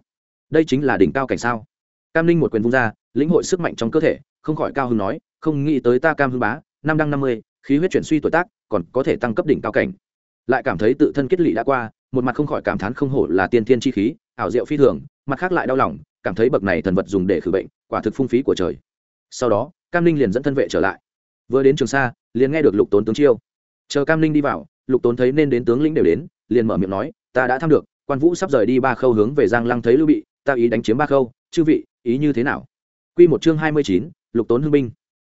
Speaker 1: Đây chính là đỉnh cao cảnh sao? Cam linh một quyền vung ra, lĩnh hội sức mạnh trong cơ thể, không khỏi cao hưng nói, không nghĩ tới ta cam hưng bá, năm đăng năm mươi, khí huyết chuyển suy tuổi tác, còn có thể tăng cấp đỉnh cao cảnh lại cảm thấy tự thân kết lị đã qua, một mặt không khỏi cảm thán không hổ là tiên thiên chi khí, ảo diệu phi thường, mặt khác lại đau lòng, cảm thấy bậc này thần vật dùng để khử bệnh, quả thực phung phí của trời. Sau đó, cam ninh liền dẫn thân vệ trở lại. Vừa đến trường sa, liền nghe được lục tốn tướng chiêu. Chờ cam ninh đi vào, lục tốn thấy nên đến tướng lĩnh đều đến, liền mở miệng nói, ta đã thăm được, quan vũ sắp rời đi ba khâu hướng về giang lăng thấy lưu bị, ta ý đánh chiếm ba khâu, chư vị, ý như thế nào? Q một chương hai mươi chín, lục tốn hưng binh.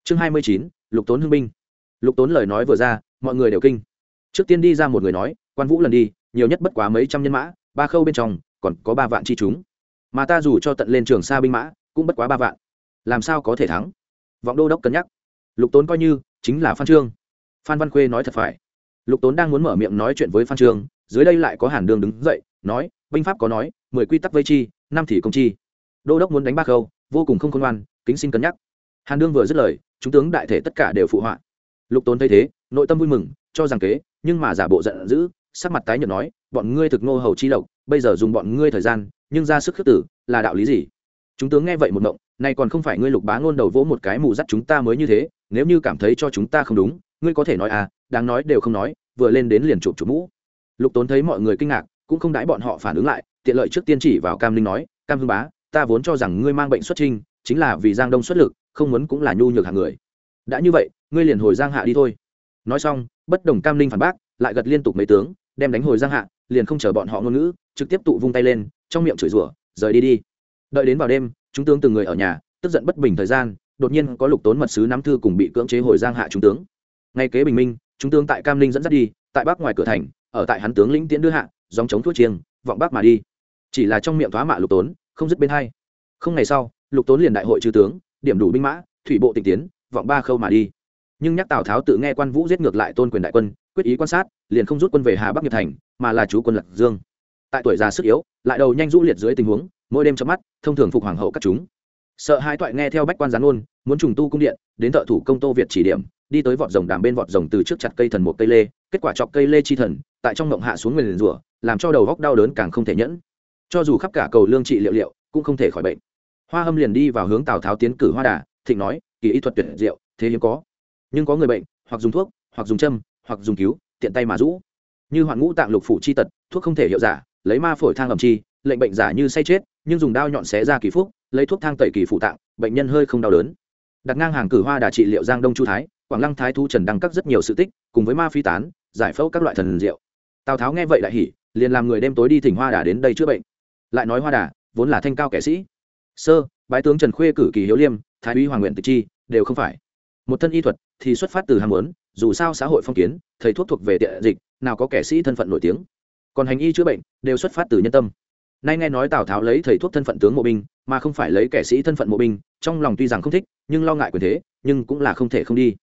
Speaker 1: Chương hai mươi chín, lục tốn hưng binh. Lục tốn lời nói vừa ra, mọi người đều kinh trước tiên đi ra một người nói, quan vũ lần đi, nhiều nhất bất quá mấy trăm nhân mã, ba khâu bên trong, còn có ba vạn chi chúng. Mà ta dù cho tận lên trường xa binh mã, cũng bất quá ba vạn. Làm sao có thể thắng? Vọng đô đốc cân nhắc. Lục tốn coi như, chính là phan trương. Phan văn khuê nói thật phải. Lục tốn đang muốn mở miệng nói chuyện với phan trương, dưới đây lại có hàn đường đứng dậy, nói, binh pháp có nói, mười quy tắc vây chi, năm thì công chi. Đô đốc muốn đánh ba khâu, vô cùng không khôn ngoan, kính xin cân nhắc. Hàn đương vừa dứt lời, chúng tướng đại thể tất cả đều phụ họa. Lục tốn thấy thế, nội tâm vui mừng, cho rằng kế nhưng mà giả bộ giận dữ, sắc mặt tái nhợt nói, bọn ngươi thực nô hầu chi lộc bây giờ dùng bọn ngươi thời gian, nhưng ra sức khước tử, là đạo lý gì? Chúng tướng nghe vậy một mộng này còn không phải ngươi lục bá ngôn đầu vỗ một cái mù dắt chúng ta mới như thế, nếu như cảm thấy cho chúng ta không đúng, ngươi có thể nói à đáng nói đều không nói, vừa lên đến liền chụp chụp mũ. Lục tốn thấy mọi người kinh ngạc, cũng không đãi bọn họ phản ứng lại, tiện lợi trước tiên chỉ vào cam linh nói, cam hưng bá, ta vốn cho rằng ngươi mang bệnh xuất trinh, chính là vì giang đông xuất lực, không muốn cũng là nhu nhược hàng người. Đã như vậy, ngươi liền hồi giang hạ đi thôi. Nói xong bất đồng cam linh phản bác, lại gật liên tục mấy tướng, đem đánh hồi giang hạ, liền không chờ bọn họ ngôn ngữ, trực tiếp tụ vung tay lên, trong miệng chửi rủa, rời đi đi. Đợi đến vào đêm, chúng tướng từng người ở nhà, tức giận bất bình thời gian, đột nhiên có lục tốn mật sứ nắm thư cùng bị cưỡng chế hồi giang hạ chúng tướng. Ngay kế bình minh, chúng tướng tại cam linh dẫn dắt đi, tại bắc ngoài cửa thành, ở tại hắn tướng lĩnh tiễn đưa hạ dòng chống thuốc chiêng, vọng bắc mà đi. Chỉ là trong miệng thoá mạ lục tốn, không dứt bên hay. không ngày sau, lục tốn liền đại hội trừ tướng, điểm đủ binh mã, thủy bộ tịnh tiến, vọng ba khâu mà đi nhưng nhắc tào tháo tự nghe quan vũ giết ngược lại tôn quyền đại quân quyết ý quan sát liền không rút quân về hà bắc nghiệp thành mà là chú quân lạc dương tại tuổi già sức yếu lại đầu nhanh rũ liệt dưới tình huống mỗi đêm chớp mắt thông thường phục hoàng hậu các chúng sợ hai toại nghe theo bách quan gián ôn muốn trùng tu cung điện đến thợ thủ công tô việt chỉ điểm đi tới vọt rồng đàm bên vọt rồng từ trước chặt cây thần một cây lê kết quả chọc cây lê chi thần tại trong mộng hạ xuống nguyền rủa làm cho đầu góc đau đớn càng không thể nhẫn cho dù khắp cả cầu lương trị liệu liệu cũng không thể khỏi bệnh hoa hâm liền đi vào hướng tào tháo tiến cử hoa đà thịnh nói kỳ y thuật tuyệt diệu thế hiếm có nhưng có người bệnh, hoặc dùng thuốc, hoặc dùng châm, hoặc dùng cứu, tiện tay mà rũ. Như hoạn ngũ tạng lục phủ chi tật, thuốc không thể hiệu giả, lấy ma phổi thang ẩm chi, lệnh bệnh giả như say chết, nhưng dùng đao nhọn xé ra kỳ phúc, lấy thuốc thang tẩy kỳ phủ tạng, bệnh nhân hơi không đau đớn. Đặt ngang hàng cử hoa đà trị liệu giang đông chu thái, quảng lăng thái thu trần đăng các rất nhiều sự tích, cùng với ma phi tán, giải phẫu các loại thần diệu. Tào tháo nghe vậy lại hỉ, liền làm người đêm tối đi thỉnh hoa đà đến đây chữa bệnh. Lại nói hoa đà, vốn là thanh cao kẻ sĩ. Sơ, bái tướng trần khuê cử kỳ hiếu liêm, thái úy hoàng nguyện tịch chi, đều không phải. Một thân y thuật thì xuất phát từ ham muốn, dù sao xã hội phong kiến, thầy thuốc thuộc về tiện dịch, nào có kẻ sĩ thân phận nổi tiếng. Còn hành y chữa bệnh, đều xuất phát từ nhân tâm. Nay nghe nói tào tháo lấy thầy thuốc thân phận tướng mộ binh, mà không phải lấy kẻ sĩ thân phận mộ binh, trong lòng tuy rằng không thích, nhưng lo ngại quyền thế, nhưng cũng là không thể không đi.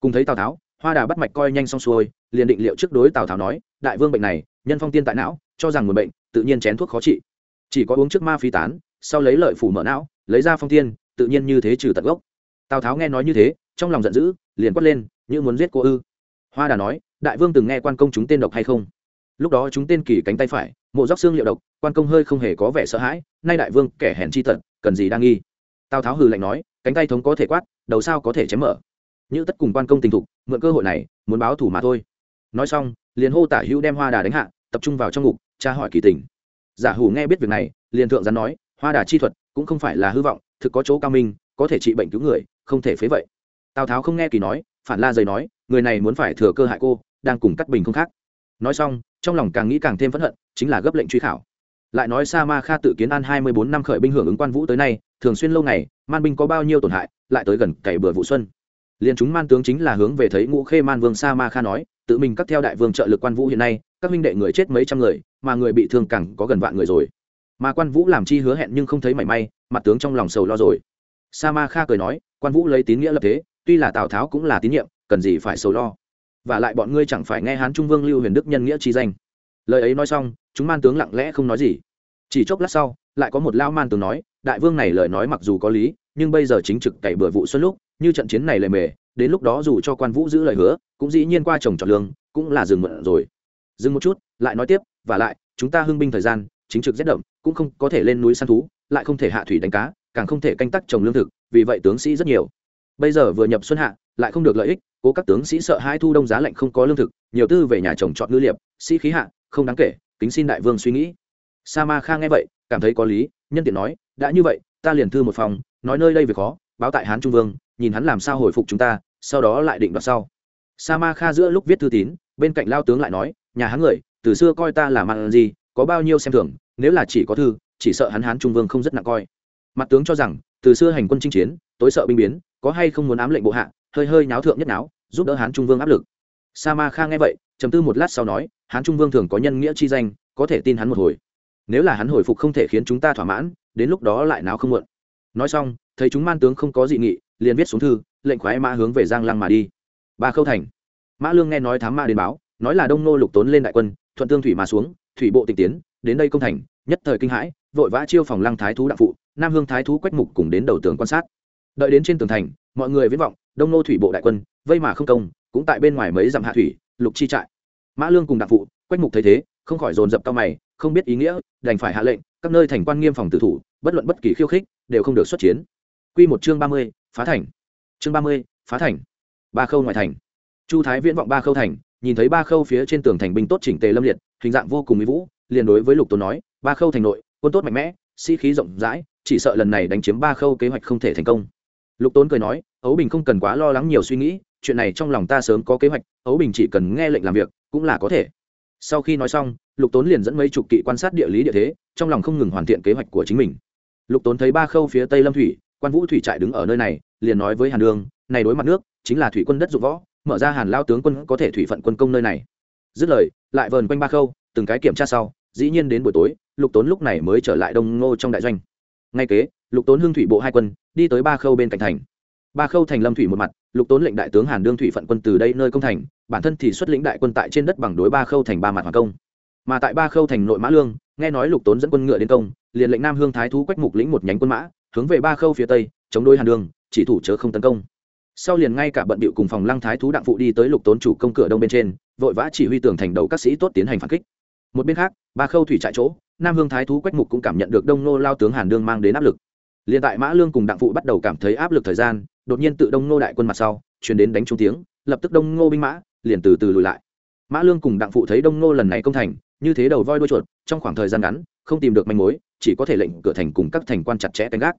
Speaker 1: Cùng thấy tào tháo, hoa đà bắt mạch coi nhanh xong xuôi, liền định liệu trước đối tào tháo nói, đại vương bệnh này, nhân phong tiên tại não, cho rằng nguồn bệnh, tự nhiên chén thuốc khó trị. Chỉ có uống trước ma phi tán, sau lấy lợi phủ mở não, lấy ra phong tiên, tự nhiên như thế trừ tận gốc. Tào tháo nghe nói như thế, trong lòng giận dữ liền quát lên, như muốn giết cô ư? Hoa đà nói, đại vương từng nghe quan công chúng tên độc hay không? Lúc đó chúng tên kỳ cánh tay phải, mộ dóc xương liệu độc, quan công hơi không hề có vẻ sợ hãi, nay đại vương, kẻ hèn chi tận cần gì đang nghi? Tào tháo hừ lạnh nói, cánh tay thống có thể quát, đầu sao có thể chém mở? Như tất cùng quan công tình thục, mượn cơ hội này, muốn báo thủ mà thôi. Nói xong, liền hô tả hữu đem hoa đà đánh hạ, tập trung vào trong ngục, tra hỏi kỳ tình. Giả hủ nghe biết việc này, liền thượng gián nói, hoa đà chi thuật cũng không phải là hư vọng, thực có chỗ cao minh, có thể trị bệnh cứu người, không thể phế vậy tào tháo không nghe kỳ nói phản la dày nói người này muốn phải thừa cơ hại cô đang cùng cắt bình không khác nói xong trong lòng càng nghĩ càng thêm phẫn hận chính là gấp lệnh truy khảo lại nói sa ma kha tự kiến an hai mươi bốn năm khởi binh hưởng ứng quan vũ tới nay thường xuyên lâu ngày man binh có bao nhiêu tổn hại lại tới gần cày bừa vụ xuân liền chúng man tướng chính là hướng về thấy ngũ khê man vương sa ma kha nói tự mình cắt theo đại vương trợ lực quan vũ hiện nay các huynh đệ người chết mấy trăm người mà người bị thương càng có gần vạn người rồi mà quan vũ làm chi hứa hẹn nhưng không thấy mảy may mặt tướng trong lòng sầu lo rồi sa ma kha cười nói quan vũ lấy tín nghĩa lập thế tuy là tào tháo cũng là tín nhiệm, cần gì phải sầu lo. Và lại bọn ngươi chẳng phải nghe hán trung vương lưu huyền đức nhân nghĩa chi danh. Lời ấy nói xong, chúng man tướng lặng lẽ không nói gì. Chỉ chốc lát sau, lại có một lao man tướng nói, đại vương này lời nói mặc dù có lý, nhưng bây giờ chính trực cày bừa vụ xuân lúc, như trận chiến này lề mề, đến lúc đó dù cho quan vũ giữ lời hứa, cũng dĩ nhiên qua trồng trọt lương, cũng là dừng mượn rồi. Dừng một chút, lại nói tiếp, và lại, chúng ta hưng binh thời gian, chính trực rét đậm, cũng không có thể lên núi săn thú, lại không thể hạ thủy đánh cá, càng không thể canh tác trồng lương thực, vì vậy tướng sĩ rất nhiều bây giờ vừa nhập xuân hạ, lại không được lợi ích, cố các tướng sĩ sợ hai thu đông giá lạnh không có lương thực, nhiều tư về nhà trồng trọt ngư liệp, sĩ khí hạ, không đáng kể, kính xin đại vương suy nghĩ. Sa ma kha nghe vậy, cảm thấy có lý, nhân tiện nói, đã như vậy, ta liền thư một phòng, nói nơi đây việc khó, báo tại hán trung vương, nhìn hắn làm sao hồi phục chúng ta, sau đó lại định đoạt sau. Sa ma kha giữa lúc viết thư tín, bên cạnh lao tướng lại nói, nhà hắn người, từ xưa coi ta là mặn gì, có bao nhiêu xem thường, nếu là chỉ có thư, chỉ sợ hắn hán trung vương không rất nặng coi. Mặt tướng cho rằng, từ xưa hành quân chinh chiến, tối sợ binh biến có hay không muốn ám lệnh bộ hạ, hơi hơi náo thượng nhất náo giúp đỡ hán trung vương áp lực. Sa ma kha nghe vậy, trầm tư một lát sau nói, hán trung vương thường có nhân nghĩa chi danh, có thể tin hắn một hồi. Nếu là hắn hồi phục không thể khiến chúng ta thỏa mãn, đến lúc đó lại náo không muộn. Nói xong, thấy chúng man tướng không có dị nghị, liền viết xuống thư, lệnh khoái mã hướng về giang lăng mà đi. Ba khâu thành. Mã lương nghe nói thám ma đến báo, nói là đông nô lục tốn lên đại quân, thuận tương thủy mà xuống, thủy bộ tịch tiến, đến đây công thành, nhất thời kinh hãi, vội vã chiêu phòng lăng thái thú đặng phụ, nam hương thái thú quách mục cùng đến đầu tường quan sát đợi đến trên tường thành mọi người viết vọng đông nô thủy bộ đại quân vây mà không công cũng tại bên ngoài mấy dặm hạ thủy lục chi trại mã lương cùng đặng phụ quách mục thấy thế không khỏi dồn dập cao mày không biết ý nghĩa đành phải hạ lệnh các nơi thành quan nghiêm phòng tử thủ bất luận bất kỳ khiêu khích đều không được xuất chiến Quy một chương ba mươi, phá thành. Chương ba mươi, phá thành. Ba khâu ngoại thành. Chu Thái Viễn vọng ba khâu thành, nhìn thấy ba khâu phía trên tường thành binh tốt chỉnh tề lâm liệt, hình dạng vô cùng mỹ vũ, liền đối với Lục Tốn nói, ba khâu thành nội, quân tốt mạnh mẽ, sĩ khí rộng rãi, chỉ sợ lần này đánh chiếm ba khâu kế hoạch không thể thành công. Lục Tốn cười nói, Ấu Bình không cần quá lo lắng nhiều suy nghĩ, chuyện này trong lòng ta sớm có kế hoạch, Ấu Bình chỉ cần nghe lệnh làm việc, cũng là có thể. Sau khi nói xong, Lục Tốn liền dẫn mấy chục kỵ quan sát địa lý địa thế, trong lòng không ngừng hoàn thiện kế hoạch của chính mình. Lục Tốn thấy ba khâu phía tây Lâm Thủy, quan vũ thủy trại đứng ở nơi này liền nói với hàn đương này đối mặt nước chính là thủy quân đất dụng võ mở ra hàn lao tướng quân có thể thủy phận quân công nơi này dứt lời lại vờn quanh ba khâu từng cái kiểm tra sau dĩ nhiên đến buổi tối lục tốn lúc này mới trở lại đông ngô trong đại doanh ngay kế lục tốn hương thủy bộ hai quân, đi tới ba khâu bên cạnh thành. Ba khâu thành lâm thủy một mặt, lục tốn lệnh đại tướng hàn đương thủy phận quân từ đây nơi công thành, bản thân thì xuất lĩnh đại quân tại trên đất bằng đối ba khâu thành ba mặt hoàng công. Mà tại ba khâu thành nội mã lương, nghe nói lục tốn dẫn quân ngựa đến công, liền lệnh nam hương thái thú quách mục lĩnh một nhánh quân mã, hướng về ba khâu phía tây, chống đối hàn đường chỉ thủ chớ không tấn công. Sau liền ngay cả bận bịu cùng phòng lăng thái thú đặng phụ đi tới lục tốn chủ công cửa đông bên trên, vội vã chỉ huy tường thành đầu các sĩ tốt tiến hành phản kích. Một bên khác, ba khâu thủy trại chỗ, nam hương thái thú quách mục cũng cảm nhận được đông nô lao tướng hàn đương mang đến áp lực liền tại mã lương cùng đặng phụ bắt đầu cảm thấy áp lực thời gian, đột nhiên tự đông ngô đại quân mặt sau chuyển đến đánh trung tiếng, lập tức đông ngô binh mã liền từ từ lùi lại. Mã lương cùng đặng phụ thấy đông ngô lần này công thành, như thế đầu voi đuôi chuột, trong khoảng thời gian ngắn, không tìm được manh mối, chỉ có thể lệnh cửa thành cùng các thành quan chặt chẽ canh gác.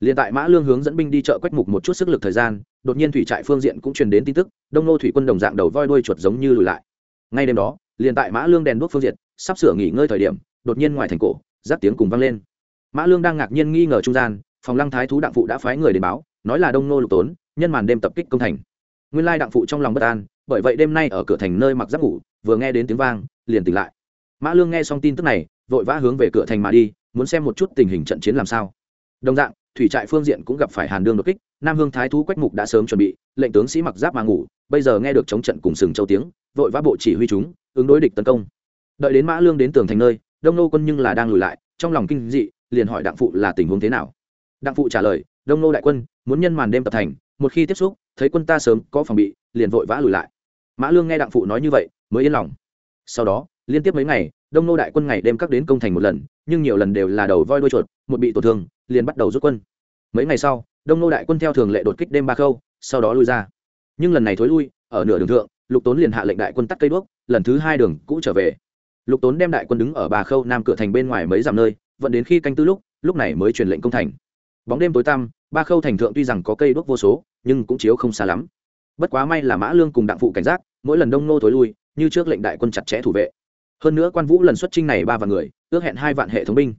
Speaker 1: Liền tại mã lương hướng dẫn binh đi chợ quách mục một chút sức lực thời gian, đột nhiên thủy trại phương diện cũng truyền đến tin tức, đông ngô thủy quân đồng dạng đầu voi đuôi chuột giống như lùi lại. Ngay đêm đó, liền tại mã lương đèn đuốc phương diện, sắp sửa nghỉ ngơi thời điểm, đột nhiên ngoài thành cổ giáp tiếng cùng vang lên. Mã lương đang ngạc nhiên nghi ngờ trung gian phòng lăng thái thú đặng phụ đã phái người đến báo, nói là đông nô lục tốn, nhân màn đêm tập kích công thành. Nguyên lai đặng phụ trong lòng bất an, bởi vậy đêm nay ở cửa thành nơi mặc giáp ngủ, vừa nghe đến tiếng vang, liền tỉnh lại. Mã lương nghe xong tin tức này, vội vã hướng về cửa thành mà đi, muốn xem một chút tình hình trận chiến làm sao. Đồng dạng, thủy trại phương diện cũng gặp phải hàn đương đột kích, nam hương thái thú quách mục đã sớm chuẩn bị, lệnh tướng sĩ mặc giáp mà ngủ, bây giờ nghe được chống trận cùng sừng châu tiếng, vội vã bộ chỉ huy chúng, ứng đối địch tấn công. Đợi đến mã lương đến tường thành nơi, đông nô quân nhưng là đang lùi lại, trong lòng kinh dị, liền hỏi đặng phụ là tình huống thế nào đặng phụ trả lời, đông nô đại quân, muốn nhân màn đêm tập thành, một khi tiếp xúc, thấy quân ta sớm có phòng bị, liền vội vã lùi lại. Mã lương nghe đặng phụ nói như vậy, mới yên lòng. Sau đó, liên tiếp mấy ngày, đông nô đại quân ngày đêm các đến công thành một lần, nhưng nhiều lần đều là đầu voi đuôi chuột, một bị tổn thương, liền bắt đầu rút quân. Mấy ngày sau, đông nô đại quân theo thường lệ đột kích đêm ba khâu, sau đó lui ra. Nhưng lần này thối lui, ở nửa đường thượng, lục tốn liền hạ lệnh đại quân tắt cây đuốc, lần thứ hai đường cũ trở về. Lục tốn đem đại quân đứng ở ba khâu nam cửa thành bên ngoài mấy dặm nơi, vẫn đến khi canh tư lúc lúc này mới truyền lệnh công thành bóng đêm tối tăm, ba khâu thành thượng tuy rằng có cây đuốc vô số, nhưng cũng chiếu không xa lắm. Bất quá may là mã lương cùng đặng phụ cảnh giác, mỗi lần đông nô thối lui, như trước lệnh đại quân chặt chẽ thủ vệ. Hơn nữa quan vũ lần xuất trinh này ba vạn người, ước hẹn hai vạn hệ thống binh.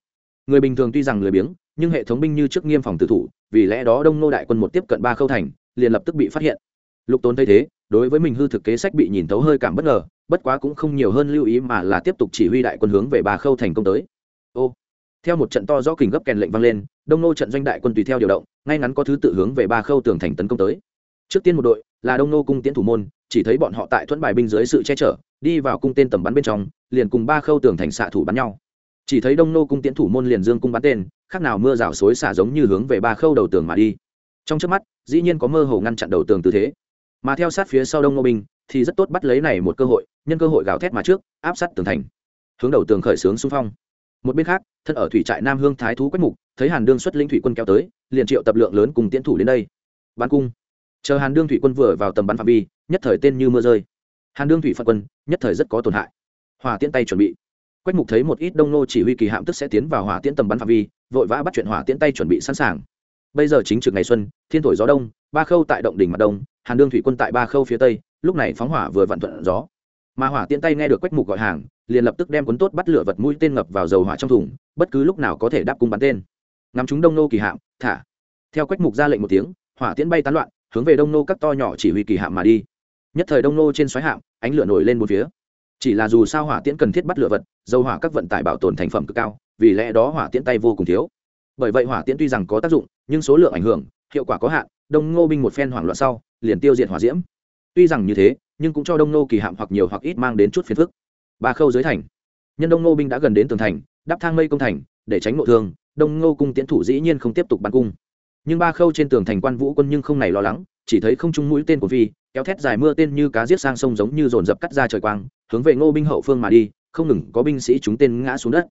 Speaker 1: Người bình thường tuy rằng lười biếng, nhưng hệ thống binh như trước nghiêm phòng tự thủ, vì lẽ đó đông nô đại quân một tiếp cận ba khâu thành, liền lập tức bị phát hiện. Lục tốn thấy thế, đối với mình hư thực kế sách bị nhìn tấu hơi cảm bất ngờ, bất quá cũng không nhiều hơn lưu ý mà là tiếp tục chỉ huy đại quân hướng về ba khâu thành công tới. Ô theo một trận to do kình gấp kèn lệnh vang lên, đông nô trận doanh đại quân tùy theo điều động, ngay ngắn có thứ tự hướng về ba khâu tường thành tấn công tới. Trước tiên một đội, là đông nô cung tiến thủ môn, chỉ thấy bọn họ tại thuẫn bài binh dưới sự che chở, đi vào cung tên tầm bắn bên trong, liền cùng ba khâu tường thành xạ thủ bắn nhau. Chỉ thấy đông nô cung tiến thủ môn liền dương cung bắn tên, khác nào mưa rào xối xả giống như hướng về ba khâu đầu tường mà đi. Trong trước mắt, dĩ nhiên có mơ hồ ngăn chặn đầu tường tư thế. Mà theo sát phía sau đông nô binh, thì rất tốt bắt lấy này một cơ hội, nhân cơ hội gào thét mà trước, áp sát tường thành. Hướng đầu tường khởi xướng xung phong một bên khác, thân ở thủy trại nam hương thái thú quách mục, thấy hàn đương xuất lĩnh thủy quân kéo tới, liền triệu tập lượng lớn cùng tiến thủ đến đây. Bắn cung. Chờ hàn đương thủy quân vừa vào tầm bắn phạm vi, nhất thời tên như mưa rơi. Hàn đương thủy phật quân, nhất thời rất có tổn hại. Hòa tiễn tay chuẩn bị. Quách mục thấy một ít đông nô chỉ huy kỳ hạm tức sẽ tiến vào hỏa tiễn tầm bắn phạm vi, vội vã bắt chuyện hỏa tiễn tay chuẩn bị sẵn sàng. Bây giờ chính trực ngày xuân, thiên thổi gió đông, ba khâu tại động đỉnh mặt đông, hàn đương thủy quân tại ba khâu phía tây, lúc này phóng hỏa vừa vặn thuận gió mà hỏa tiễn tay nghe được quách mục gọi hàng, liền lập tức đem cuốn tốt bắt lửa vật mũi tên ngập vào dầu hỏa trong thùng, bất cứ lúc nào có thể đáp cung bắn tên. Ngắm chúng đông nô kỳ hạm, thả. Theo quách mục ra lệnh một tiếng, hỏa tiễn bay tán loạn, hướng về đông nô các to nhỏ chỉ huy kỳ hạm mà đi. Nhất thời đông nô trên xoáy hạm, ánh lửa nổi lên một phía. Chỉ là dù sao hỏa tiễn cần thiết bắt lửa vật, dầu hỏa các vận tải bảo tồn thành phẩm cực cao, vì lẽ đó hỏa tiễn tay vô cùng thiếu. Bởi vậy hỏa tiễn tuy rằng có tác dụng, nhưng số lượng ảnh hưởng, hiệu quả có hạn, đông ngô binh một phen hoảng loạn sau, liền tiêu diệt hỏa diễm. Tuy rằng như thế nhưng cũng cho đông nô kỳ hạm hoặc nhiều hoặc ít mang đến chút phiền phức. Ba khâu dưới thành. Nhân đông nô binh đã gần đến tường thành, đắp thang mây công thành, để tránh nội thương, đông ngô cung tiến thủ dĩ nhiên không tiếp tục bắn cung. Nhưng ba khâu trên tường thành quan vũ quân nhưng không này lo lắng, chỉ thấy không trung mũi tên của vi kéo thét dài mưa tên như cá giết sang sông giống như dồn dập cắt ra trời quang, hướng về ngô binh hậu phương mà đi, không ngừng có binh sĩ chúng tên ngã xuống đất.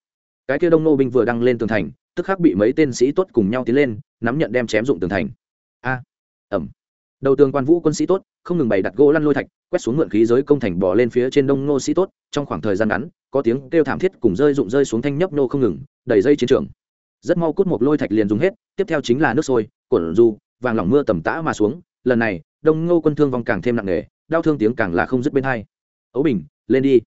Speaker 1: Cái kia đông nô binh vừa đăng lên tường thành, tức khắc bị mấy tên sĩ tốt cùng nhau tiến lên, nắm nhận đem chém dụng tường thành. A ẩm đầu tường quan vũ quân sĩ tốt, không ngừng bày đặt gỗ lăn lôi thạch, quét xuống mượn khí giới công thành bỏ lên phía trên đông nô sĩ tốt, trong khoảng thời gian ngắn, có tiếng kêu thảm thiết cùng rơi rụng rơi xuống thanh nhấp nô không ngừng, đầy dây chiến trường. Rất mau cút một lôi thạch liền dùng hết, tiếp theo chính là nước sôi, cổn du, vàng lỏng mưa tầm tã mà xuống. Lần này, đông ngô quân thương vong càng thêm nặng nề, đau thương tiếng càng là không dứt bên hai. Ấu bình, lên đi.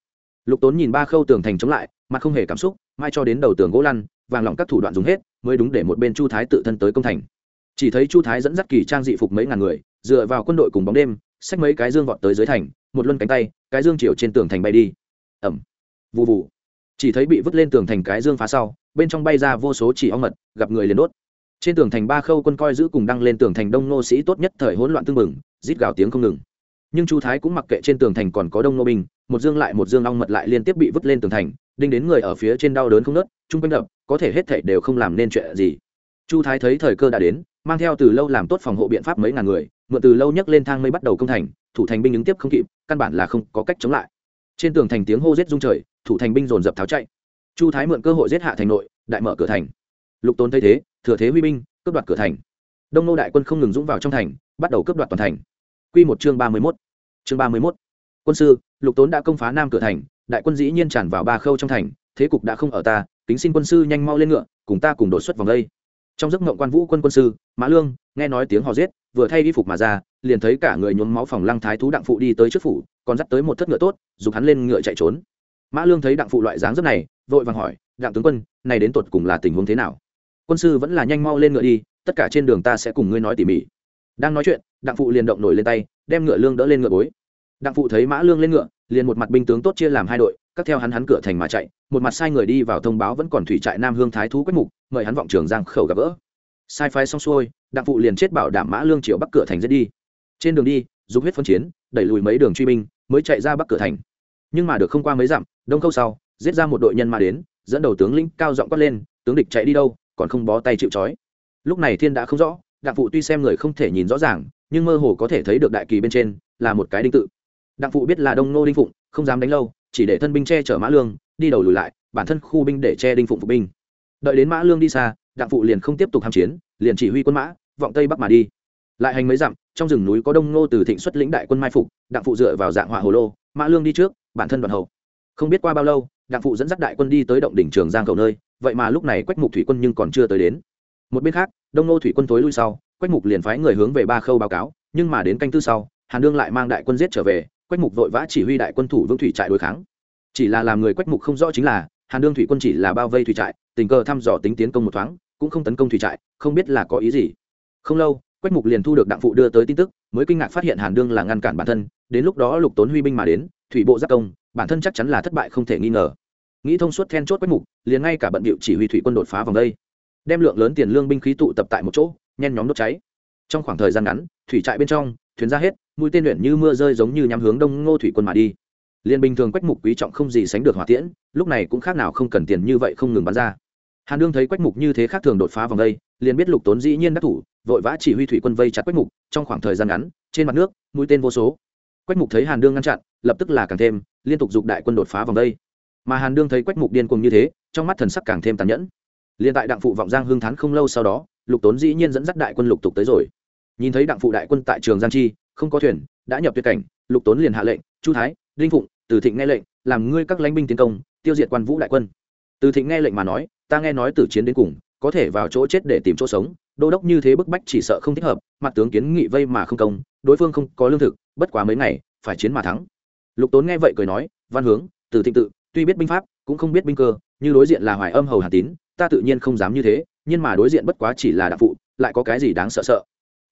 Speaker 1: Lục tốn nhìn ba khâu tường thành chống lại, mặt không hề cảm xúc, mai cho đến đầu tường gỗ lăn, vàng lỏng các thủ đoạn dùng hết, mới đúng để một bên chu thái tự thân tới công thành chỉ thấy chu thái dẫn dắt kỳ trang dị phục mấy ngàn người, dựa vào quân đội cùng bóng đêm, xách mấy cái dương vọt tới dưới thành, một luân cánh tay, cái dương chiều trên tường thành bay đi. Ẩm vụ vụ chỉ thấy bị vứt lên tường thành cái dương phá sau, bên trong bay ra vô số chỉ ong mật, gặp người liền đốt. Trên tường thành ba khâu quân coi giữ cùng đăng lên tường thành đông nô sĩ tốt nhất thời hỗn loạn tương mừng rít gào tiếng không ngừng. Nhưng chu thái cũng mặc kệ trên tường thành còn có đông nô binh, một dương lại một dương ong mật lại liên tiếp bị vứt lên tường thành, đinh đến người ở phía trên đau đớn không nớt chung quanh đập, có thể hết thảy đều không làm nên chuyện gì chu thái thấy thời cơ đã đến, mang theo từ lâu làm tốt phòng hộ biện pháp mấy ngàn người, mượn từ lâu nhấc lên thang mây bắt đầu công thành, thủ thành binh ứng tiếp không kịp, căn bản là không có cách chống lại. Trên tường thành tiếng hô giết rung trời, thủ thành binh dồn dập tháo chạy. Chu thái mượn cơ hội giết hạ thành nội, đại mở cửa thành. Lục tôn thấy thế, thừa thế huy binh, cướp đoạt cửa thành. Đông nô đại quân không ngừng dũng vào trong thành, bắt đầu cướp đoạt toàn thành. Q một chương ba mươi mốt. Chương ba mươi mốt. Quân sư, lục tốn đã công phá nam cửa thành, đại quân dĩ nhiên tràn vào ba khâu trong thành, thế cục đã không ở ta, kính xin quân sư nhanh mau lên ngựa, cùng ta cùng đột xuất vòng đây trong giấc mộng quan vũ quân quân sư, mã lương, nghe nói tiếng hò giết, vừa thay y phục mà ra, liền thấy cả người nhuốm máu phòng lăng thái thú đặng phụ đi tới trước phủ, còn dắt tới một thất ngựa tốt giục hắn lên ngựa chạy trốn. Mã lương thấy đặng phụ loại dáng rất này, vội vàng hỏi, đặng tướng quân, này đến tột cùng là tình huống thế nào? Quân sư vẫn là nhanh mau lên ngựa đi, tất cả trên đường ta sẽ cùng ngươi nói tỉ mỉ. Đang nói chuyện, đặng phụ liền động nổi lên tay, đem ngựa lương đỡ lên ngựa bối. Đặng phụ thấy mã lương lên ngựa, liền một mặt binh tướng tốt chia làm hai đội các theo hắn hắn cửa thành mà chạy, một mặt sai người đi vào thông báo vẫn còn thủy trại nam hương thái thú quách mục, mời hắn vọng trường giang khẩu gặp gỡ. Sai phái xong xuôi, đặng phụ liền chết bảo đảm mã lương triệu bắc cửa thành giết đi. Trên đường đi dùng huyết phân chiến, đẩy lùi mấy đường truy binh, mới chạy ra bắc cửa thành. Nhưng mà được không qua mấy dặm, đông khâu sau, giết ra một đội nhân mà đến, dẫn đầu tướng lĩnh cao giọng quát lên, tướng địch chạy đi đâu, còn không bó tay chịu trói. Lúc này thiên đã không rõ, đặng phụ tuy xem người không thể nhìn rõ ràng, nhưng mơ hồ có thể thấy được đại kỳ bên trên là một cái đinh tự. Đặng phụ biết là đông nô đinh phụng, không dám đánh lâu chỉ để thân binh che chở mã lương, đi đầu lùi lại, bản thân khu binh để che đinh phụng phục binh. Đợi đến mã lương đi xa, đặng phụ liền không tiếp tục tham chiến, liền chỉ huy quân mã, vọng tây bắc mà đi. Lại hành mấy dặm, trong rừng núi có đông ngô từ thịnh xuất lĩnh đại quân mai phục, đặng phụ dựa vào dạng họa hồ lô, mã lương đi trước, bản thân đoàn hậu. Không biết qua bao lâu, đặng phụ dẫn dắt đại quân đi tới động đỉnh trường giang cầu nơi, vậy mà lúc này quách mục thủy quân nhưng còn chưa tới đến. Một bên khác, đông ngô thủy quân tối lui sau, quách mục liền phái người hướng về ba khâu báo cáo, nhưng mà đến canh tư sau, hàn đương lại mang đại quân giết trở về quách mục vội vã chỉ huy đại quân thủ vương thủy trại đối kháng. Chỉ là làm người quách mục không rõ chính là, hàn đương thủy quân chỉ là bao vây thủy trại, tình cờ thăm dò tính tiến công một thoáng, cũng không tấn công thủy trại, không biết là có ý gì. Không lâu, quách mục liền thu được đặng phụ đưa tới tin tức, mới kinh ngạc phát hiện hàn đương là ngăn cản bản thân, đến lúc đó lục tốn huy binh mà đến, thủy bộ giác công, bản thân chắc chắn là thất bại không thể nghi ngờ. Nghĩ thông suốt then chốt quách mục, liền ngay cả bận điệu chỉ huy thủy quân đột phá vòng đây. Đem lượng lớn tiền lương binh khí tụ tập tại một chỗ, nhen nhóm đốt cháy. Trong khoảng thời gian ngắn, thủy trại bên trong, thuyền ra hết mũi tên luyện như mưa rơi giống như nhắm hướng đông ngô thủy quân mà đi. Liên bình thường quách mục quý trọng không gì sánh được hỏa tiễn, lúc này cũng khác nào không cần tiền như vậy không ngừng bắn ra. Hàn đương thấy quách mục như thế khác thường đột phá vòng đây, liền biết lục tốn dĩ nhiên đắc thủ, vội vã chỉ huy thủy quân vây chặt quách mục, trong khoảng thời gian ngắn, trên mặt nước, mũi tên vô số. Quách mục thấy hàn đương ngăn chặn, lập tức là càng thêm, liên tục giục đại quân đột phá vòng đây. Mà hàn đương thấy quách mục điên cuồng như thế, trong mắt thần sắc càng thêm tàn nhẫn. Liền tại đặng phụ vọng giang hương thán không lâu sau đó, lục tốn dĩ nhiên dẫn dắt đại quân lục tục tới rồi. Nhìn thấy đặng phụ đại quân tại trường giang chi không có thuyền, đã nhập tuyệt cảnh, lục tốn liền hạ lệnh, chu thái, đinh phụng, từ thịnh nghe lệnh, làm ngươi các lãnh binh tiến công, tiêu diệt quan vũ đại quân. Từ thịnh nghe lệnh mà nói, ta nghe nói từ chiến đến cùng, có thể vào chỗ chết để tìm chỗ sống, đô đốc như thế bức bách chỉ sợ không thích hợp, mặt tướng kiến nghị vây mà không công, đối phương không có lương thực, bất quá mấy ngày, phải chiến mà thắng. Lục tốn nghe vậy cười nói, văn hướng, từ thịnh tự, tuy biết binh pháp, cũng không biết binh cơ, như đối diện là hoài âm hầu hà tín, ta tự nhiên không dám như thế, nhưng mà đối diện bất quá chỉ là đạo phụ, lại có cái gì đáng sợ sợ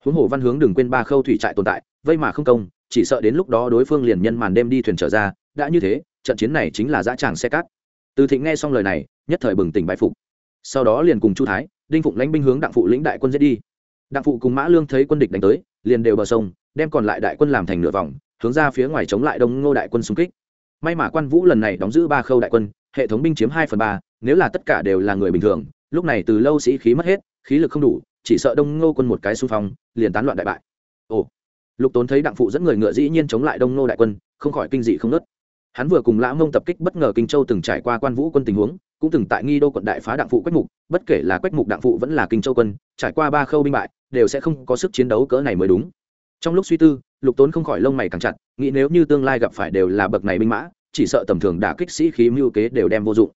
Speaker 1: huống hồ văn hướng đừng quên ba khâu thủy trại tồn tại, vây mà không công, chỉ sợ đến lúc đó đối phương liền nhân màn đêm đi thuyền trở ra, đã như thế, trận chiến này chính là dã tràng xe cát. Từ thịnh nghe xong lời này, nhất thời bừng tỉnh bại phục. Sau đó liền cùng chu thái, đinh phụng lãnh binh hướng đặng phụ lĩnh đại quân giết đi. Đặng phụ cùng mã lương thấy quân địch đánh tới, liền đều bờ sông, đem còn lại đại quân làm thành nửa vòng, hướng ra phía ngoài chống lại đông ngô đại quân xung kích. May mà quan vũ lần này đóng giữ ba khâu đại quân, hệ thống binh chiếm hai phần ba, nếu là tất cả đều là người bình thường, lúc này từ lâu sĩ khí mất hết, khí lực không đủ chỉ sợ đông ngô quân một cái xung phong, liền tán loạn đại bại. Ồ, lục tốn thấy đặng phụ dẫn người ngựa dĩ nhiên chống lại đông ngô đại quân, không khỏi kinh dị không nớt. Hắn vừa cùng lã mông tập kích bất ngờ kinh châu từng trải qua quan vũ quân tình huống, cũng từng tại nghi đô quận đại phá đặng phụ quách mục, bất kể là quách mục đặng phụ vẫn là kinh châu quân, trải qua ba khâu binh bại, đều sẽ không có sức chiến đấu cỡ này mới đúng. Trong lúc suy tư, lục tốn không khỏi lông mày càng chặt, nghĩ nếu như tương lai gặp phải đều là bậc này binh mã, chỉ sợ tầm thường đả kích sĩ khí mưu kế đều đem vô dụng.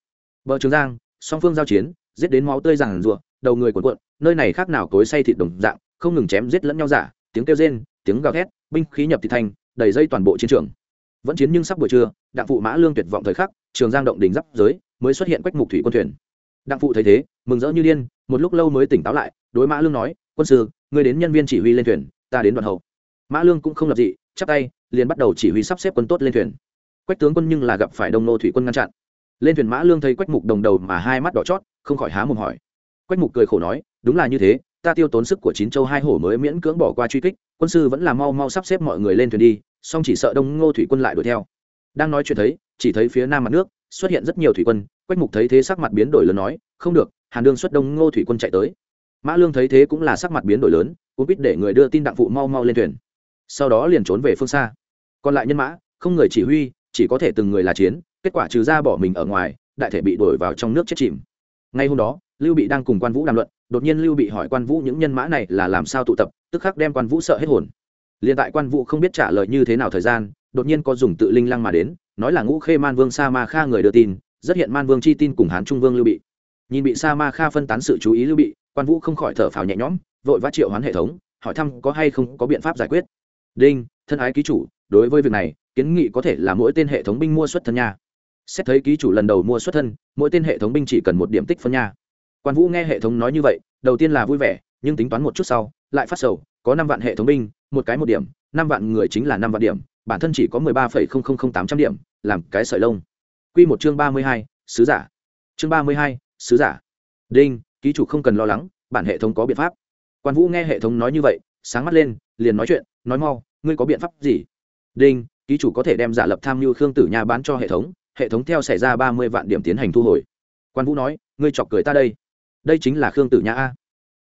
Speaker 1: Bờ trường giang, song phương giao chiến, giết đến máu tươi rằng rùa đầu người cuộn cuộn, nơi này khác nào cối say thịt đồng dạng, không ngừng chém giết lẫn nhau giả, tiếng kêu rên, tiếng gào thét, binh khí nhập thị thanh đầy dây toàn bộ chiến trường. Vẫn chiến nhưng sắp buổi trưa, đặng phụ mã lương tuyệt vọng thời khắc, trường giang động đỉnh giáp giới, mới xuất hiện quách mục thủy quân thuyền. Đặng phụ thấy thế, mừng rỡ như điên, một lúc lâu mới tỉnh táo lại, đối mã lương nói, quân sư, ngươi đến nhân viên chỉ huy lên thuyền, ta đến đoàn hậu. Mã lương cũng không lập dị, chắp tay, liền bắt đầu chỉ huy sắp xếp quân tốt lên thuyền. Quách tướng quân nhưng là gặp phải đông nô thủy quân ngăn chặn. Lên thuyền mã lương thấy quách mục đồng đầu mà hai mắt đỏ chót, không khỏi há mồm hỏi quách mục cười khổ nói, đúng là như thế, ta tiêu tốn sức của chín châu hai hổ mới miễn cưỡng bỏ qua truy kích, quân sư vẫn là mau mau sắp xếp mọi người lên thuyền đi, song chỉ sợ đông ngô thủy quân lại đuổi theo. Đang nói chuyện thấy, chỉ thấy phía nam mặt nước xuất hiện rất nhiều thủy quân, quách mục thấy thế sắc mặt biến đổi lớn nói, không được, hàn đương xuất đông ngô thủy quân chạy tới. Mã lương thấy thế cũng là sắc mặt biến đổi lớn, cũng biết để người đưa tin đặng phụ mau mau lên thuyền. Sau đó liền trốn về phương xa. Còn lại nhân mã, không người chỉ huy, chỉ có thể từng người là chiến, kết quả trừ ra bỏ mình ở ngoài, đại thể bị đuổi vào trong nước chết chìm. Ngay hôm đó lưu bị đang cùng quan vũ đàm luận, đột nhiên lưu bị hỏi quan vũ những nhân mã này là làm sao tụ tập, tức khắc đem quan vũ sợ hết hồn. Liền tại quan vũ không biết trả lời như thế nào thời gian, đột nhiên có dùng tự linh lăng mà đến, nói là ngũ khê man vương sa ma kha người đưa tin, rất hiện man vương chi tin cùng hán trung vương lưu bị. Nhìn bị sa ma kha phân tán sự chú ý lưu bị, quan vũ không khỏi thở phào nhẹ nhõm, vội vã triệu hoán hệ thống, hỏi thăm có hay không có biện pháp giải quyết. Đinh, thân ái ký chủ, đối với việc này, kiến nghị có thể là mỗi tên hệ thống binh mua xuất thân nha. Xét thấy ký chủ lần đầu mua xuất thân, mỗi tên hệ thống binh chỉ cần một điểm tích phân nha quan vũ nghe hệ thống nói như vậy đầu tiên là vui vẻ nhưng tính toán một chút sau lại phát sầu có năm vạn hệ thống binh một cái một điểm năm vạn người chính là năm vạn điểm bản thân chỉ có mười ba phẩy không không không tám trăm điểm làm cái sợi lông q một chương ba mươi hai, sứ giả chương ba mươi hai, sứ giả đinh ký chủ không cần lo lắng bản hệ thống có biện pháp quan vũ nghe hệ thống nói như vậy sáng mắt lên liền nói chuyện nói mau ngươi có biện pháp gì đinh ký chủ có thể đem giả lập tham mưu khương tử nha bán cho hệ thống hệ thống theo xảy ra ba mươi vạn điểm tiến hành thu hồi quan vũ nói ngươi chọc cười ta đây đây chính là khương tử nha a.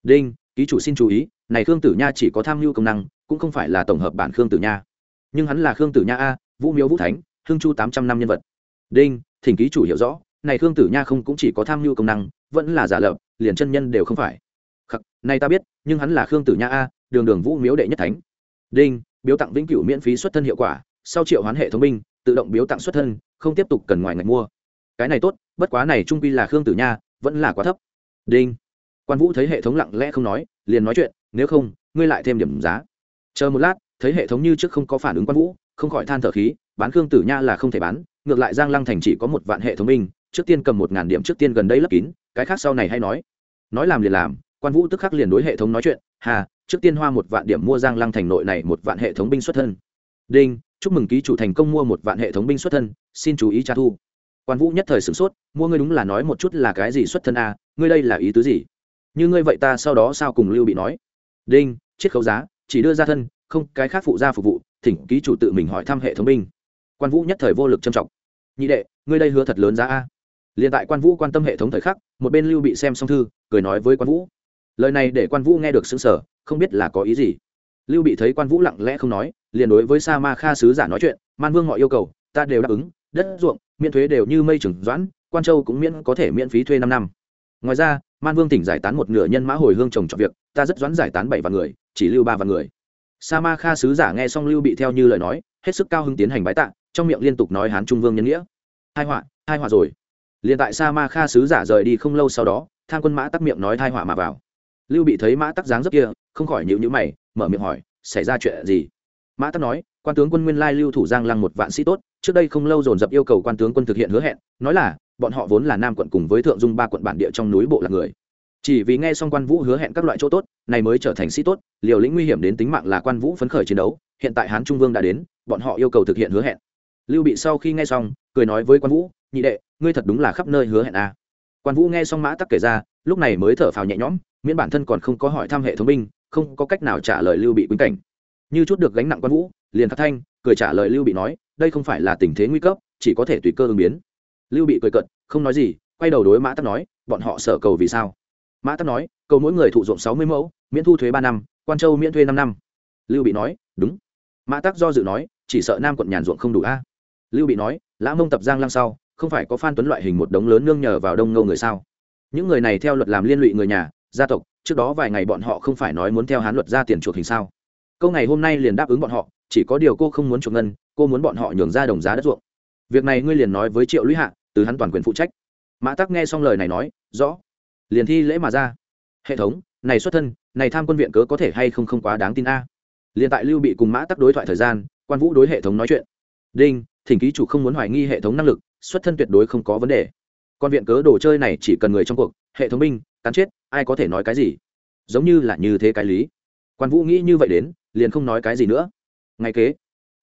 Speaker 1: Đinh, ký chủ xin chú ý, này khương tử nha chỉ có tham mưu công năng, cũng không phải là tổng hợp bản khương tử nha. Nhưng hắn là khương tử nha a, vũ miếu vũ thánh, hương chu tám trăm năm nhân vật. Đinh, thỉnh ký chủ hiểu rõ, này khương tử nha không cũng chỉ có tham mưu công năng, vẫn là giả lập, liền chân nhân đều không phải. Khắc, này ta biết, nhưng hắn là khương tử nha a, đường đường vũ miếu đệ nhất thánh. Đinh, biếu tặng vĩnh cửu miễn phí xuất thân hiệu quả, sau triệu hoán hệ thống minh tự động biếu tặng xuất thân, không tiếp tục cần ngoài ngạch mua. Cái này tốt, bất quá này trung quy là khương tử nha, vẫn là quá thấp đinh. Quan vũ thấy hệ thống lặng lẽ không nói, liền nói chuyện, nếu không, ngươi lại thêm điểm giá. Chờ một lát, thấy hệ thống như trước không có phản ứng quan vũ, không khỏi than thở khí, bán khương tử nha là không thể bán, ngược lại giang lăng thành chỉ có một vạn hệ thống binh, trước tiên cầm một ngàn điểm trước tiên gần đây lấp kín, cái khác sau này hay nói. Nói làm liền làm, quan vũ tức khắc liền đối hệ thống nói chuyện, hà, trước tiên hoa một vạn điểm mua giang lăng thành nội này một vạn hệ thống binh xuất thân. Đinh, chúc mừng ký chủ thành công mua một vạn hệ thống binh xuất thân, xin chú ý trả thu quan vũ nhất thời sửng sốt mua ngươi đúng là nói một chút là cái gì xuất thân a à, ngươi đây là ý tứ gì? Như ngươi vậy ta sau đó sao cùng lưu bị nói? Đinh chiết khấu giá chỉ đưa ra thân không cái khác phụ gia phục vụ thỉnh ký chủ tự mình hỏi thăm hệ thống binh. Quan vũ nhất thời vô lực trầm trọng. Nhị đệ ngươi đây hứa thật lớn giá a. Liền tại quan vũ quan tâm hệ thống thời khắc một bên lưu bị xem xong thư cười nói với quan vũ. Lời này để quan vũ nghe được xứng sở không biết là có ý gì. Lưu bị thấy quan vũ lặng lẽ không nói liền đối với sa ma kha sứ giả nói chuyện man vương mọi yêu cầu ta đều đáp ứng đất ruộng, miễn thuế đều như mây trừng doãn, quan châu cũng miễn có thể miễn phí thuê năm năm. Ngoài ra, man vương tỉnh giải tán một nửa nhân mã hồi hương trồng trọt việc, ta rất doãn giải tán bảy vạn người, chỉ lưu ba vạn người. Sa ma kha sứ giả nghe xong lưu bị theo như lời nói, hết sức cao hứng tiến hành bái tạ, trong miệng liên tục nói hán trung vương nhân nghĩa. Hai họa hai họa rồi. Liền tại sa ma kha sứ giả rời đi không lâu sau đó, tham quân mã tắc miệng nói thai họa mà vào. Lưu bị thấy mã tắc dáng rất kia, không khỏi nhịu nhữ mày, mở miệng hỏi, xảy ra chuyện gì? Mã tắc nói quan tướng quân nguyên lai lưu thủ giang lăng một vạn sĩ tốt, trước đây không lâu dồn dập yêu cầu quan tướng quân thực hiện hứa hẹn, nói là, bọn họ vốn là nam quận cùng với thượng dung ba quận bản địa trong núi bộ là người. Chỉ vì nghe xong quan vũ hứa hẹn các loại chỗ tốt, này mới trở thành sĩ tốt, liều lĩnh nguy hiểm đến tính mạng là quan vũ phấn khởi chiến đấu, hiện tại hán trung vương đã đến, bọn họ yêu cầu thực hiện hứa hẹn. Lưu bị sau khi nghe xong, cười nói với quan vũ, nhị đệ, ngươi thật đúng là khắp nơi hứa hẹn a à. quan vũ nghe xong mã tắc kể ra, lúc này mới thở phào nhẹ nhõm, miễn bản thân còn không có hỏi thăm hệ thống binh, không có cách nào trả lời lưu bị quýnh cảnh như chút được gánh nặng quan vũ, liền khắc thanh cười trả lời lưu bị nói, đây không phải là tình thế nguy cấp, chỉ có thể tùy cơ ứng biến. Lưu bị cười cận không nói gì, quay đầu đối mã tắc nói, bọn họ sở cầu vì sao? Mã tắc nói, cầu mỗi người thụ dụng sáu mươi mẫu, miễn thu thuế ba năm, quan châu miễn thuê năm năm. Lưu bị nói, đúng. Mã tắc do dự nói, chỉ sợ nam quận nhàn ruộng không đủ a. Lưu bị nói, lã mông tập giang lăng sau, không phải có phan tuấn loại hình một đống lớn nương nhờ vào đông ngâu người sao? Những người này theo luật làm liên lụy người nhà, gia tộc, trước đó vài ngày bọn họ không phải nói muốn theo hán luật ra tiền chuộc hình sao? Câu ngày hôm nay liền đáp ứng bọn họ, chỉ có điều cô không muốn chuộc ngân, cô muốn bọn họ nhường ra đồng giá đất ruộng. Việc này ngươi liền nói với triệu lũy hạ, từ hắn toàn quyền phụ trách. Mã tắc nghe xong lời này nói, rõ. Liền thi lễ mà ra. Hệ thống, này xuất thân, này tham quân viện cớ có thể hay không không quá đáng tin a? Liền tại lưu bị cùng mã tắc đối thoại thời gian, quan vũ đối hệ thống nói chuyện. Đinh, thỉnh ký chủ không muốn hoài nghi hệ thống năng lực, xuất thân tuyệt đối không có vấn đề. Còn viện cớ đồ chơi này chỉ cần người trong cuộc, hệ thống binh, cắn chết, ai có thể nói cái gì? Giống như là như thế cái lý. Quan vũ nghĩ như vậy đến liền không nói cái gì nữa. Ngay kế,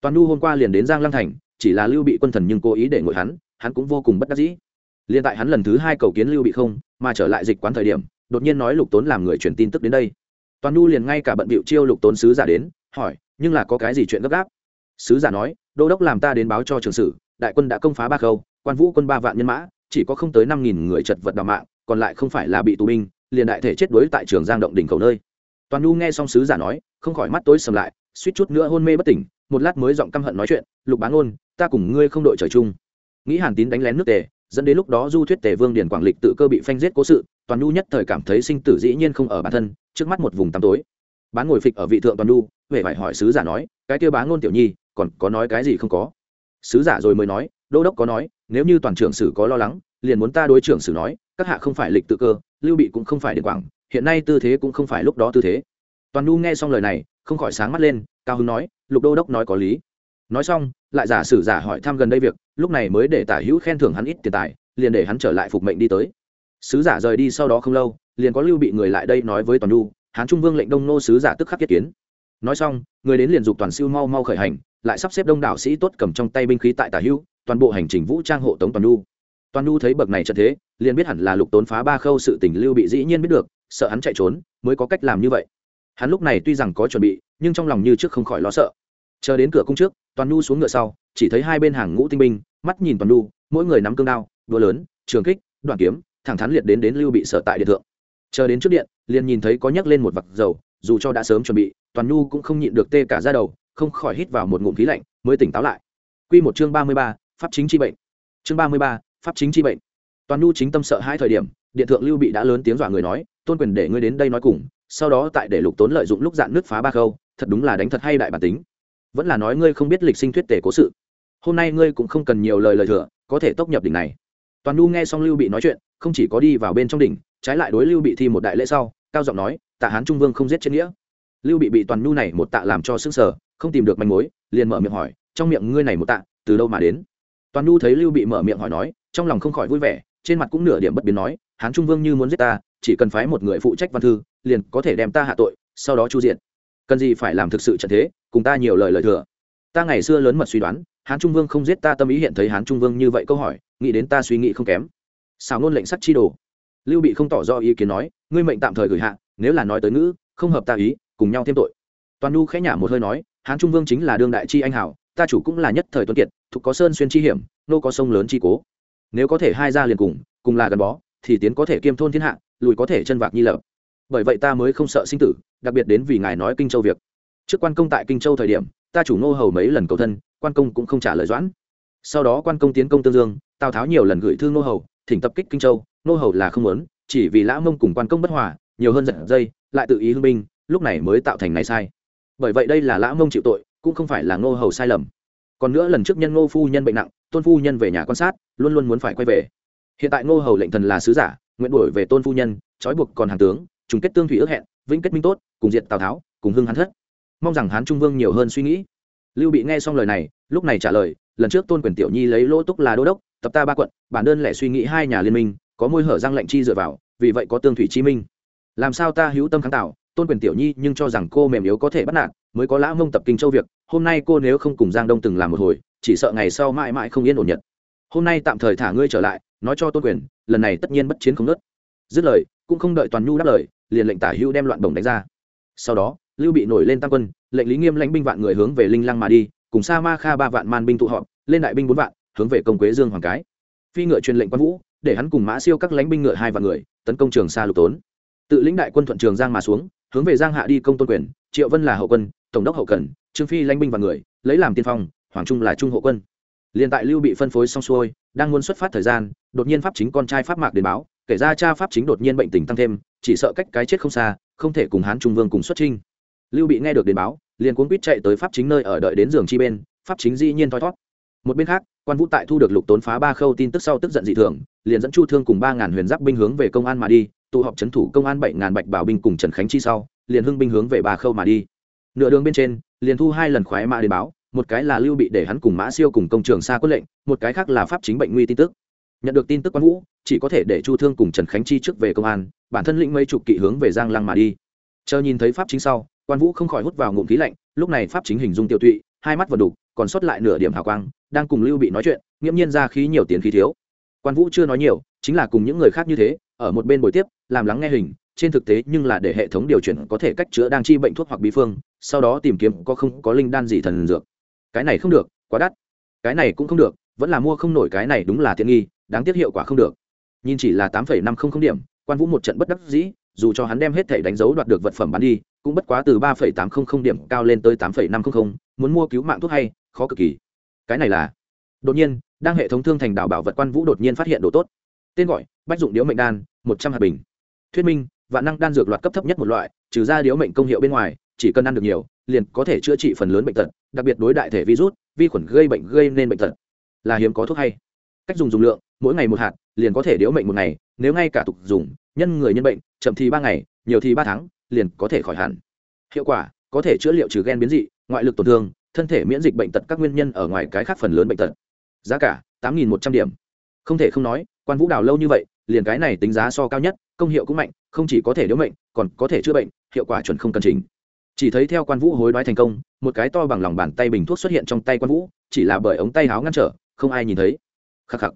Speaker 1: toàn nhu hôm qua liền đến giang lăng thành, chỉ là lưu bị quân thần nhưng cố ý để ngồi hắn hắn cũng vô cùng bất đắc dĩ. Liền tại hắn lần thứ hai cầu kiến lưu bị không, mà trở lại dịch quán thời điểm, đột nhiên nói lục tốn làm người truyền tin tức đến đây. Toàn nhu liền ngay cả bận bịu chiêu lục tốn sứ giả đến, hỏi, nhưng là có cái gì chuyện gấp gáp? Sứ giả nói, đô đốc làm ta đến báo cho trường sử, đại quân đã công phá ba khâu, quan vũ quân ba vạn nhân mã, chỉ có không tới năm nghìn người chật vật đào mạng, còn lại không phải là bị tù binh, liền đại thể chết đuối tại trường giang động đỉnh cầu nơi. Toàn nhu nghe xong sứ giả nói không khỏi mắt tối sầm lại, suýt chút nữa hôn mê bất tỉnh, một lát mới giọng căm hận nói chuyện, lục bá ngôn, ta cùng ngươi không đội trời chung. Nghĩ hàn tín đánh lén nước tề, dẫn đến lúc đó du thuyết tề vương điền quảng lịch tự cơ bị phanh giết cố sự, toàn nu nhất thời cảm thấy sinh tử dĩ nhiên không ở bản thân, trước mắt một vùng tăm tối. Bán ngồi phịch ở vị thượng toàn nu huệ phải hỏi sứ giả nói, cái kia bá ngôn tiểu nhi, còn có nói cái gì không có? Sứ giả rồi mới nói, đô đốc có nói, nếu như toàn trưởng sử có lo lắng, liền muốn ta đối trưởng sử nói, các hạ không phải lịch tự cơ, lưu bị cũng không phải điện quảng, hiện nay tư thế cũng không phải lúc đó tư thế toàn nu nghe xong lời này, không khỏi sáng mắt lên, cao Hưng nói, lục đô đốc nói có lý. Nói xong, lại giả sử giả hỏi thăm gần đây việc, lúc này mới để tả hữu khen thưởng hắn ít tiền tài, liền để hắn trở lại phục mệnh đi tới. Sứ giả rời đi sau đó không lâu, liền có lưu bị người lại đây nói với toàn nu, hán trung vương lệnh đông nô sứ giả tức khắc kết kiến. Nói xong, người đến liền dục toàn siêu mau mau khởi hành, lại sắp xếp đông đảo sĩ tốt cầm trong tay binh khí tại tả hữu, toàn bộ hành trình vũ trang hộ tống toàn nu. Toàn nu thấy bậc này trận thế, liền biết hẳn là lục tốn phá ba khâu sự tình lưu bị dĩ nhiên biết được, sợ hắn chạy trốn, mới có cách làm như vậy hắn lúc này tuy rằng có chuẩn bị nhưng trong lòng như trước không khỏi lo sợ chờ đến cửa cung trước toàn nu xuống ngựa sau chỉ thấy hai bên hàng ngũ tinh binh mắt nhìn toàn nu mỗi người nắm cương đao đũa lớn trường kích đoạn kiếm thẳng thắn liệt đến đến lưu bị sở tại điện thượng chờ đến trước điện liền nhìn thấy có nhấc lên một vặc dầu dù cho đã sớm chuẩn bị toàn nhu cũng không nhịn được tê cả ra đầu không khỏi hít vào một ngụm khí lạnh mới tỉnh táo lại Quy một chương ba mươi ba, pháp chính chi bệnh. Chương ba mươi ba, pháp chính chi bệnh. Toàn Nhu chính tâm sợ hai thời điểm, điện thượng Lưu Bị đã lớn tiếng dọa người nói, "Tôn quyền để ngươi đến đây nói cùng, sau đó tại để Lục Tốn lợi dụng lúc dạn nước phá ba khâu, thật đúng là đánh thật hay đại bản tính. Vẫn là nói ngươi không biết lịch sinh thuyết tể cố sự. Hôm nay ngươi cũng không cần nhiều lời lời thừa, có thể tốc nhập đỉnh này." Toàn nu nghe xong Lưu Bị nói chuyện, không chỉ có đi vào bên trong đỉnh, trái lại đối Lưu Bị thi một đại lễ sau, cao giọng nói, "Tạ Hán Trung Vương không giết trên nghĩa, lưu bị bị toàn nu này một tạ làm cho sững sờ không tìm được manh mối liền mở miệng hỏi trong miệng ngươi này một tạ từ đâu mà đến toàn nu thấy lưu bị mở miệng hỏi nói trong lòng không khỏi vui vẻ trên mặt cũng nửa điểm bất biến nói hán trung vương như muốn giết ta chỉ cần phái một người phụ trách văn thư liền có thể đem ta hạ tội, sau đó chu diện. Cần gì phải làm thực sự trận thế, cùng ta nhiều lời lời thừa. Ta ngày xưa lớn mật suy đoán, hán trung vương không giết ta tâm ý hiện thấy hán trung vương như vậy câu hỏi, nghĩ đến ta suy nghĩ không kém. Xào ngôn lệnh sắt chi đồ. Lưu bị không tỏ rõ ý kiến nói, ngươi mệnh tạm thời gửi hạ, nếu là nói tới ngữ, không hợp ta ý, cùng nhau thêm tội. Toàn nu khẽ nhả một hơi nói, hán trung vương chính là đương đại chi anh hảo ta chủ cũng là nhất thời tuấn kiệt, thuộc có sơn xuyên chi hiểm, nô có sông lớn chi cố. Nếu có thể hai ra liền cùng cùng là gắn bó, thì tiến có thể kiêm thôn thiên hạ, lùi có thể chân vạc nhi lập bởi vậy ta mới không sợ sinh tử, đặc biệt đến vì ngài nói kinh châu việc. Trước quan công tại kinh châu thời điểm, ta chủ Ngô hầu mấy lần cầu thân, quan công cũng không trả lời doãn. Sau đó quan công tiến công tương dương, tào tháo nhiều lần gửi thư Ngô hầu, thỉnh tập kích kinh châu, Ngô hầu là không muốn, chỉ vì lã mông cùng quan công bất hòa, nhiều hơn giận dây, lại tự ý hưng binh, lúc này mới tạo thành này sai. Bởi vậy đây là lã mông chịu tội, cũng không phải là Ngô hầu sai lầm. Còn nữa lần trước nhân ngô phu nhân bệnh nặng, tôn phu nhân về nhà quan sát, luôn luôn muốn phải quay về. Hiện tại ngô hầu lệnh thần là sứ giả, nguyện đuổi về tôn phu nhân, trói buộc còn hàng tướng chung kết tương thủy ước hẹn, vĩnh kết minh tốt, cùng diệt tào tháo, cùng hưng hắn thất. Mong rằng hán trung vương nhiều hơn suy nghĩ. Lưu bị nghe xong lời này, lúc này trả lời, lần trước tôn quyền tiểu nhi lấy lỗ túc là đô đốc, tập ta ba quận, bản đơn lẻ suy nghĩ hai nhà liên minh, có môi hở răng lệnh chi dựa vào, vì vậy có tương thủy chi minh. Làm sao ta hữu tâm kháng tạo, tôn quyền tiểu nhi nhưng cho rằng cô mềm yếu có thể bắt nạt, mới có lã mông tập kinh châu việc, hôm nay cô nếu không cùng giang đông từng làm một hồi, chỉ sợ ngày sau mãi mãi không yên ổn nhật. Hôm nay tạm thời thả ngươi trở lại, nói cho tôn quyền, lần này tất nhiên bất chiến không nớt. Dứt lời, cũng không đợi toàn nhu đáp lời liền lệnh tả hữu đem loạn bổng đánh ra. Sau đó, lưu bị nổi lên tam quân, lệnh lý nghiêm lãnh binh vạn người hướng về linh lăng mà đi, cùng sa ma kha ba vạn man binh tụ họp, lên đại binh bốn vạn, hướng về công quế dương hoàng cái. Phi ngựa truyền lệnh quan vũ, để hắn cùng mã siêu các lãnh binh ngựa hai vạn người, tấn công trường sa lục tốn. Tự lĩnh đại quân thuận trường giang mà xuống, hướng về giang hạ đi công tôn quyền, triệu vân là hậu quân, tổng đốc hậu cần, trương phi lãnh binh và người, lấy làm tiên phong, hoàng trung là trung hộ quân. Liền tại lưu bị phân phối xong xuôi, đang muốn xuất phát thời gian, đột nhiên pháp chính con trai pháp mạc đến báo, kể ra cha pháp chính đột nhiên bệnh tình tăng thêm chỉ sợ cách cái chết không xa, không thể cùng hán trung vương cùng xuất trinh lưu bị nghe được đến báo, liền cuốn quýt chạy tới pháp chính nơi ở đợi đến giường chi bên, pháp chính dĩ nhiên thoi thót. Một bên khác, quan vũ tại thu được lục tốn phá ba khâu tin tức sau tức giận dị thường, liền dẫn chu thương cùng ba ngàn huyền giáp binh hướng về công an mà đi, tụ họp c thủ công an bảy ngàn bạch bảo binh cùng trần khánh chi sau, liền hưng binh hướng về ba khâu mà đi. Nửa đường bên trên, liền thu hai lần khoái mã đến báo, một cái là lưu bị để hắn cùng mã siêu cùng công trường xa quyết lệnh, một cái khác là pháp chính bệnh nguy tin tức nhận được tin tức quan vũ, chỉ có thể để chu thương cùng trần khánh chi trước về công an, bản thân lĩnh mấy chục kỵ hướng về giang lăng mà đi. Chờ nhìn thấy pháp chính sau, quan vũ không khỏi hút vào ngụm khí lạnh, lúc này pháp chính hình dung tiêu tụy, hai mắt vần đục, còn sót lại nửa điểm hào quang, đang cùng lưu bị nói chuyện, nghiễm nhiên ra khí nhiều tiền khí thiếu. Quan vũ chưa nói nhiều, chính là cùng những người khác như thế, ở một bên buổi tiếp, làm lắng nghe hình, trên thực tế nhưng là để hệ thống điều chuyển có thể cách chữa đang chi bệnh thuốc hoặc bí phương, sau đó tìm kiếm có không có linh đan gì thần dược. Cái này không được, quá đắt. Cái này cũng không được, vẫn là mua không nổi cái này đúng là tiện nghi đáng tiếc hiệu quả không được. Nhìn chỉ là tám năm không không điểm, quan vũ một trận bất đắc dĩ, dù cho hắn đem hết thể đánh dấu đoạt được vật phẩm bán đi, cũng bất quá từ ba tám không không điểm cao lên tới tám năm không không, muốn mua cứu mạng thuốc hay, khó cực kỳ. Cái này là, đột nhiên, đang hệ thống thương thành đảo bảo vật quan vũ đột nhiên phát hiện đồ tốt. Tên gọi, bách dụng điếu mệnh đan, một trăm hạt bình. Thuyết minh, vạn năng đan dược loạt cấp thấp nhất một loại, trừ ra điếu mệnh công hiệu bên ngoài, chỉ cần ăn được nhiều, liền có thể chữa trị phần lớn bệnh tật, đặc biệt đối đại thể virus, vi khuẩn gây bệnh gây nên bệnh tật. Là hiếm có thuốc hay cách dùng dùng lượng, mỗi ngày một hạt, liền có thể điếu mệnh một ngày, nếu ngay cả tục dùng, nhân người nhân bệnh, chậm thì ba ngày, nhiều thì ba tháng, liền có thể khỏi hẳn. Hiệu quả, có thể chữa liệu trừ gen biến dị, ngoại lực tổn thương, thân thể miễn dịch bệnh tật các nguyên nhân ở ngoài cái khác phần lớn bệnh tật. Giá cả, tám nghìn một trăm điểm. Không thể không nói, quan vũ đào lâu như vậy, liền cái này tính giá so cao nhất, công hiệu cũng mạnh, không chỉ có thể điếu mệnh, còn có thể chữa bệnh, hiệu quả chuẩn không cần chỉnh. Chỉ thấy theo quan vũ hối đoái thành công, một cái to bằng lòng bàn tay bình thuốc xuất hiện trong tay quan vũ, chỉ là bởi ống tay háo ngăn trở, không ai nhìn thấy khắc khắc.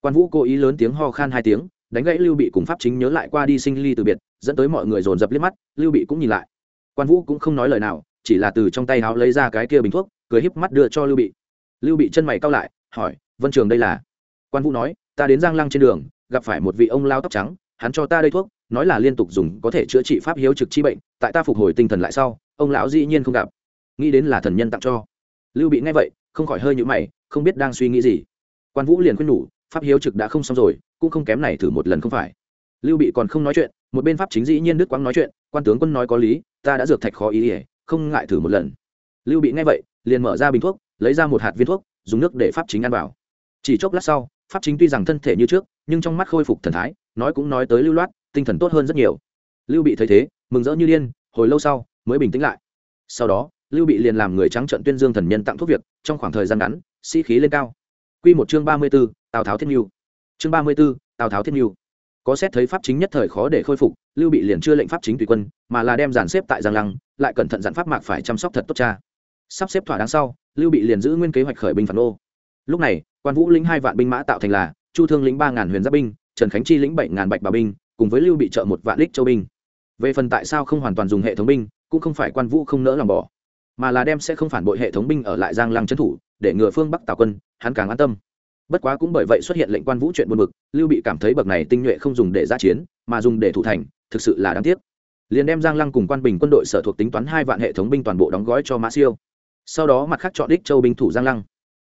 Speaker 1: Quan vũ cố ý lớn tiếng ho khan hai tiếng, đánh gãy lưu bị cùng pháp chính nhớ lại qua đi sinh ly từ biệt, dẫn tới mọi người dồn dập liếc mắt, lưu bị cũng nhìn lại. Quan vũ cũng không nói lời nào, chỉ là từ trong tay háo lấy ra cái kia bình thuốc, cười híp mắt đưa cho lưu bị. Lưu bị chân mày cao lại, hỏi, vân trường đây là? Quan vũ nói, ta đến giang lăng trên đường, gặp phải một vị ông lao tóc trắng, hắn cho ta đây thuốc, nói là liên tục dùng, có thể chữa trị pháp hiếu trực chi bệnh, tại ta phục hồi tinh thần lại sau, ông lão dĩ nhiên không gặp. Nghĩ đến là thần nhân tặng cho. Lưu bị nghe vậy, không khỏi hơi nhũ mày, không biết đang suy nghĩ gì quan vũ liền khuyên nhủ, pháp hiếu trực đã không xong rồi, cũng không kém này thử một lần không phải. Lưu bị còn không nói chuyện, một bên pháp chính dĩ nhiên đức quang nói chuyện, quan tướng quân nói có lý, ta đã dược thạch khó ý ỉa không ngại thử một lần. Lưu bị nghe vậy, liền mở ra bình thuốc, lấy ra một hạt viên thuốc, dùng nước để pháp chính ăn vào. Chỉ chốc lát sau, pháp chính tuy rằng thân thể như trước, nhưng trong mắt khôi phục thần thái, nói cũng nói tới lưu loát, tinh thần tốt hơn rất nhiều. Lưu bị thấy thế, mừng rỡ như điên, hồi lâu sau, mới bình tĩnh lại. Sau đó, lưu bị liền làm người trắng trận tuyên dương thần nhân tặng thuốc việc, trong khoảng thời gian ngắn, sĩ khí lên cao. Quy một chương ba mươi b ố tào tháo Thiên Nưu. chương ba mươi b ố tào tháo Thiên Nưu. có xét thấy pháp chính nhất thời khó để khôi phục, lưu bị liền chưa lệnh pháp chính tùy quân, mà là đem dàn xếp tại giang lăng, lại cẩn thận dặn pháp mạc phải chăm sóc thật tốt cha sắp xếp thỏa đáng sau, lưu bị liền giữ nguyên kế hoạch khởi binh phản ô lúc này, quan vũ lĩnh hai vạn binh mã tạo thành là, chu thương lĩnh ba ngàn huyền giáp binh, trần khánh chi lĩnh bảy ngàn bạch bảo binh, cùng với lưu bị trợ một vạn lích châu binh về phần tại sao không hoàn toàn dùng hệ thống binh, cũng không phải quan vũ không nỡ lòng bỏ, mà là đem sẽ không phản bội hệ thống binh ở lại giang lăng trấn thủ để ngừa phương bắc tào quân, hắn càng an tâm. Bất quá cũng bởi vậy xuất hiện lệnh quan vũ chuyện buồn bực, lưu bị cảm thấy bậc này tinh nhuệ không dùng để giã chiến, mà dùng để thủ thành, thực sự là đáng tiếc. Liền đem giang lăng cùng quan bình quân đội sở thuộc tính toán hai vạn hệ thống binh toàn bộ đóng gói cho mã siêu. Sau đó mặt khác chọn đích châu binh thủ giang lăng.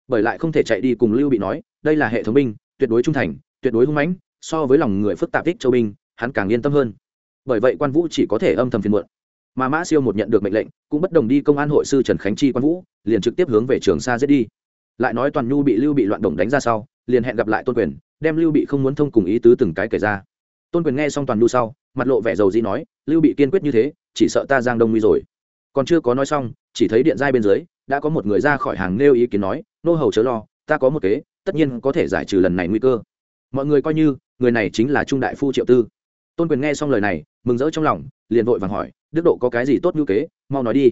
Speaker 1: Bởi lại không thể chạy đi cùng lưu bị nói, đây là hệ thống binh, tuyệt đối trung thành, tuyệt đối hung mãnh, so với lòng người phức tạp đích châu binh, hắn càng yên tâm hơn. Bởi vậy quan vũ chỉ có thể âm thầm phiền muộn mà mã siêu một nhận được mệnh lệnh, cũng bất đồng đi công an hội sư trần khánh chi quan vũ, liền trực tiếp hướng về trường sa giết đi. Lại nói toàn nhu bị lưu bị loạn động đánh ra sau, liền hẹn gặp lại tôn quyền, đem lưu bị không muốn thông cùng ý tứ từng cái kể ra. Tôn quyền nghe xong toàn nhu sau, mặt lộ vẻ dầu dĩ nói, lưu bị kiên quyết như thế, chỉ sợ ta giang đông nguy rồi. Còn chưa có nói xong, chỉ thấy điện giai bên dưới, đã có một người ra khỏi hàng nêu ý kiến nói, nô hầu chớ lo, ta có một kế, tất nhiên có thể giải trừ lần này nguy cơ. Mọi người coi như, người này chính là trung đại phu triệu tư. Tôn quyền nghe xong lời này mừng rỡ trong lòng, liền vội vàng hỏi, đức độ có cái gì tốt ngữ kế? Mau nói đi.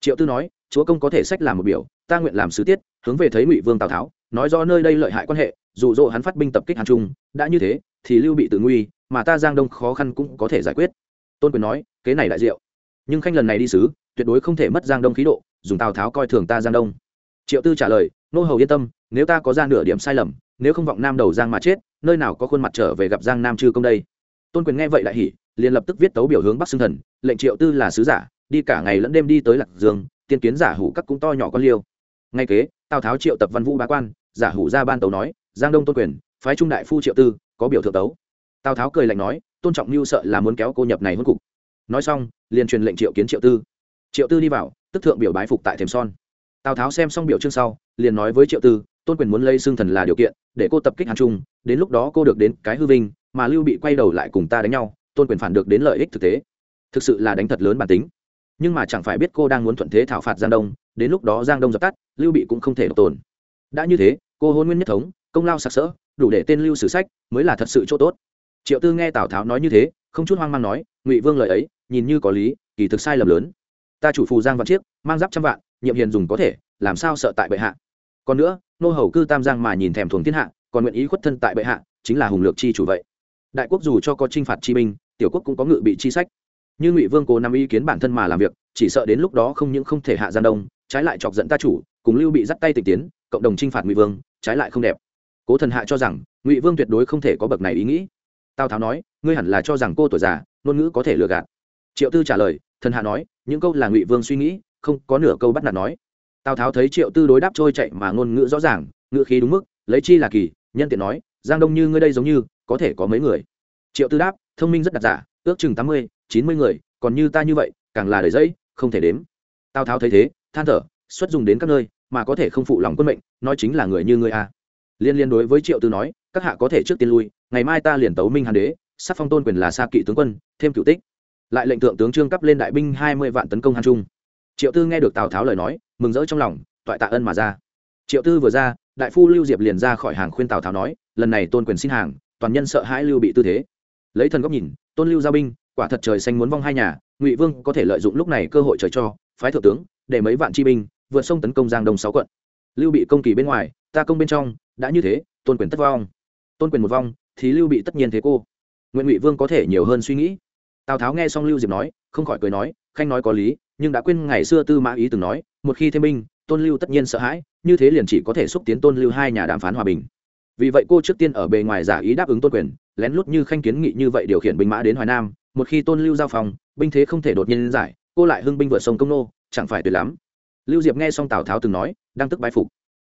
Speaker 1: Triệu tư nói, chúa công có thể sách làm một biểu, ta nguyện làm sứ tiết, hướng về thấy ngụy vương tào tháo, nói do nơi đây lợi hại quan hệ dụ dỗ hắn phát binh tập kích hàn trung, đã như thế, thì lưu bị tự nguy, mà ta giang đông khó khăn cũng có thể giải quyết. Tôn quyền nói, kế này đại diệu. Nhưng khanh lần này đi sứ, tuyệt đối không thể mất giang đông khí độ, dùng tào tháo coi thường ta giang đông. Triệu tư trả lời, nô hầu yên tâm, nếu ta có ra nửa điểm sai lầm, nếu không vọng nam đầu giang mà chết, nơi nào có khuôn mặt trở về gặp giang nam chư công đây? Tôn quyền nghe vậy lại hỉ liền lập tức viết tấu biểu hướng bắc xưng thần, lệnh triệu tư là sứ giả, đi cả ngày lẫn đêm đi tới lạc dương, tiên kiến giả hủ các cũng to nhỏ con liêu. Ngay kế, tào tháo triệu tập văn vũ bá quan, giả hủ ra ban tấu nói, giang đông tôn quyền, phái trung đại phu triệu tư, có biểu thượng tấu. Tào tháo cười lạnh nói, tôn trọng mưu sợ là muốn kéo cô nhập này hôn cục. Nói xong, liền truyền lệnh triệu kiến triệu tư. Triệu tư đi vào, tức thượng biểu bái phục tại thềm son. Tào tháo xem xong biểu chương sau, liền nói với triệu tư, tôn quyền muốn lấy xương thần là điều kiện, để cô tập kích hàn trung, đến lúc đó cô được đến cái hư vinh, mà lưu bị quay đầu lại cùng ta đánh nhau tôn quyền phản được đến lợi ích thực tế. Thực sự là đánh thật lớn bản tính. Nhưng mà chẳng phải biết cô đang muốn thuận thế thảo phạt giang đông, đến lúc đó giang đông dập tắt, lưu bị cũng không thể độc tồn. Đã như thế, cô hôn nguyên nhất thống, công lao sặc sỡ, đủ để tên lưu sử sách mới là thật sự chỗ tốt. Triệu tư nghe tào tháo nói như thế, không chút hoang mang nói, ngụy vương lời ấy, nhìn như có lý, kỳ thực sai lầm lớn. Ta chủ phù giang vạn chiếc, mang giáp trăm vạn, nhiệm hiền dùng có thể, làm sao sợ tại bệ hạ. Còn nữa, nô hầu cư tam giang mà nhìn thèm thuồng thiên hạ, còn nguyện ý khuất thân tại bệ hạ, chính là hùng lược chi chủ vậy. Đại quốc dù cho có chinh phạt chi binh tiểu quốc cũng có ngự bị chi sách. Như ngụy vương cố nằm ý kiến bản thân mà làm việc, chỉ sợ đến lúc đó không những không thể hạ gian đông, trái lại chọc dẫn ta chủ, cùng lưu bị dắt tay tịch tiến, cộng đồng t r i n h phạt ngụy vương, trái lại không đẹp. Cố thần hạ cho rằng, ngụy vương tuyệt đối không thể có bậc này ý nghĩ. Tào tháo nói, ngươi hẳn là cho rằng cô tuổi già, ngôn ngữ có thể lừa gạt. Triệu tư trả lời, thần hạ nói, những câu là ngụy vương suy nghĩ, không có nửa câu bắt nạt nói. Tào tháo thấy triệu tư đối đáp trôi chạy mà ngôn ngữ rõ ràng, ngữ khí đúng mức, lấy chi là kỳ, nhân tiện nói, giang đông như ngươi đây giống như, có thể có mấy người. Triệu tư đáp thông minh rất đặc giả, ước chừng tám mươi, chín mươi người, còn như ta như vậy, càng là đầy dẫy, không thể đếm. Tào tháo thấy thế, than thở, xuất dùng đến các nơi, mà có thể không phụ lòng quân mệnh, nói chính là người như ngươi a liên liên đối với triệu tư nói, các hạ có thể trước tiên lui, ngày mai ta liền tấu minh hàn đế, sắc phong tôn quyền là xa kỵ tướng quân, thêm cựu tích. Lại lệnh thượng tướng trương cấp lên đại binh hai mươi vạn tấn công hàn trung. Triệu tư nghe được tào tháo lời nói, mừng rỡ trong lòng, toại tạ ân mà ra. Triệu tư vừa ra, đại phu lưu diệp liền ra khỏi hàng khuyên tào tháo nói, lần này tôn quyền xin hàng, toàn nhân sợ hãi lưu bị tư thế lấy thần góc nhìn, tôn lưu giao binh, quả thật trời xanh muốn vong hai nhà, ngụy vương có thể lợi dụng lúc này cơ hội trời cho, phái thượng tướng, để mấy vạn chi binh, vượt sông tấn công giang đông sáu quận. Lưu bị công kỳ bên ngoài, ta công bên trong, đã như thế, tôn quyền tất vong. Tôn quyền một vong, thì lưu bị tất nhiên thế cô. Nguyễn ngụy vương có thể nhiều hơn suy nghĩ. Tào tháo nghe xong lưu diệp nói, không khỏi cười nói, khanh nói có lý, nhưng đã quên ngày xưa tư mã ý từng nói, một khi thêm binh, tôn lưu tất nhiên sợ hãi, như thế liền chỉ có thể xúc tiến tôn lưu hai nhà đàm phán hòa bình. Vì vậy cô trước tiên ở bề ngoài giả ý đáp ứng tôn quyền lén lút như khanh kiến nghị như vậy điều khiển binh mã đến hoài nam, một khi tôn lưu giao phòng, binh thế không thể đột nhiên giải, cô lại hưng binh vượt sông công nô, chẳng phải tuyệt lắm. Lưu diệp nghe xong tào tháo từng nói, đang tức bái phục.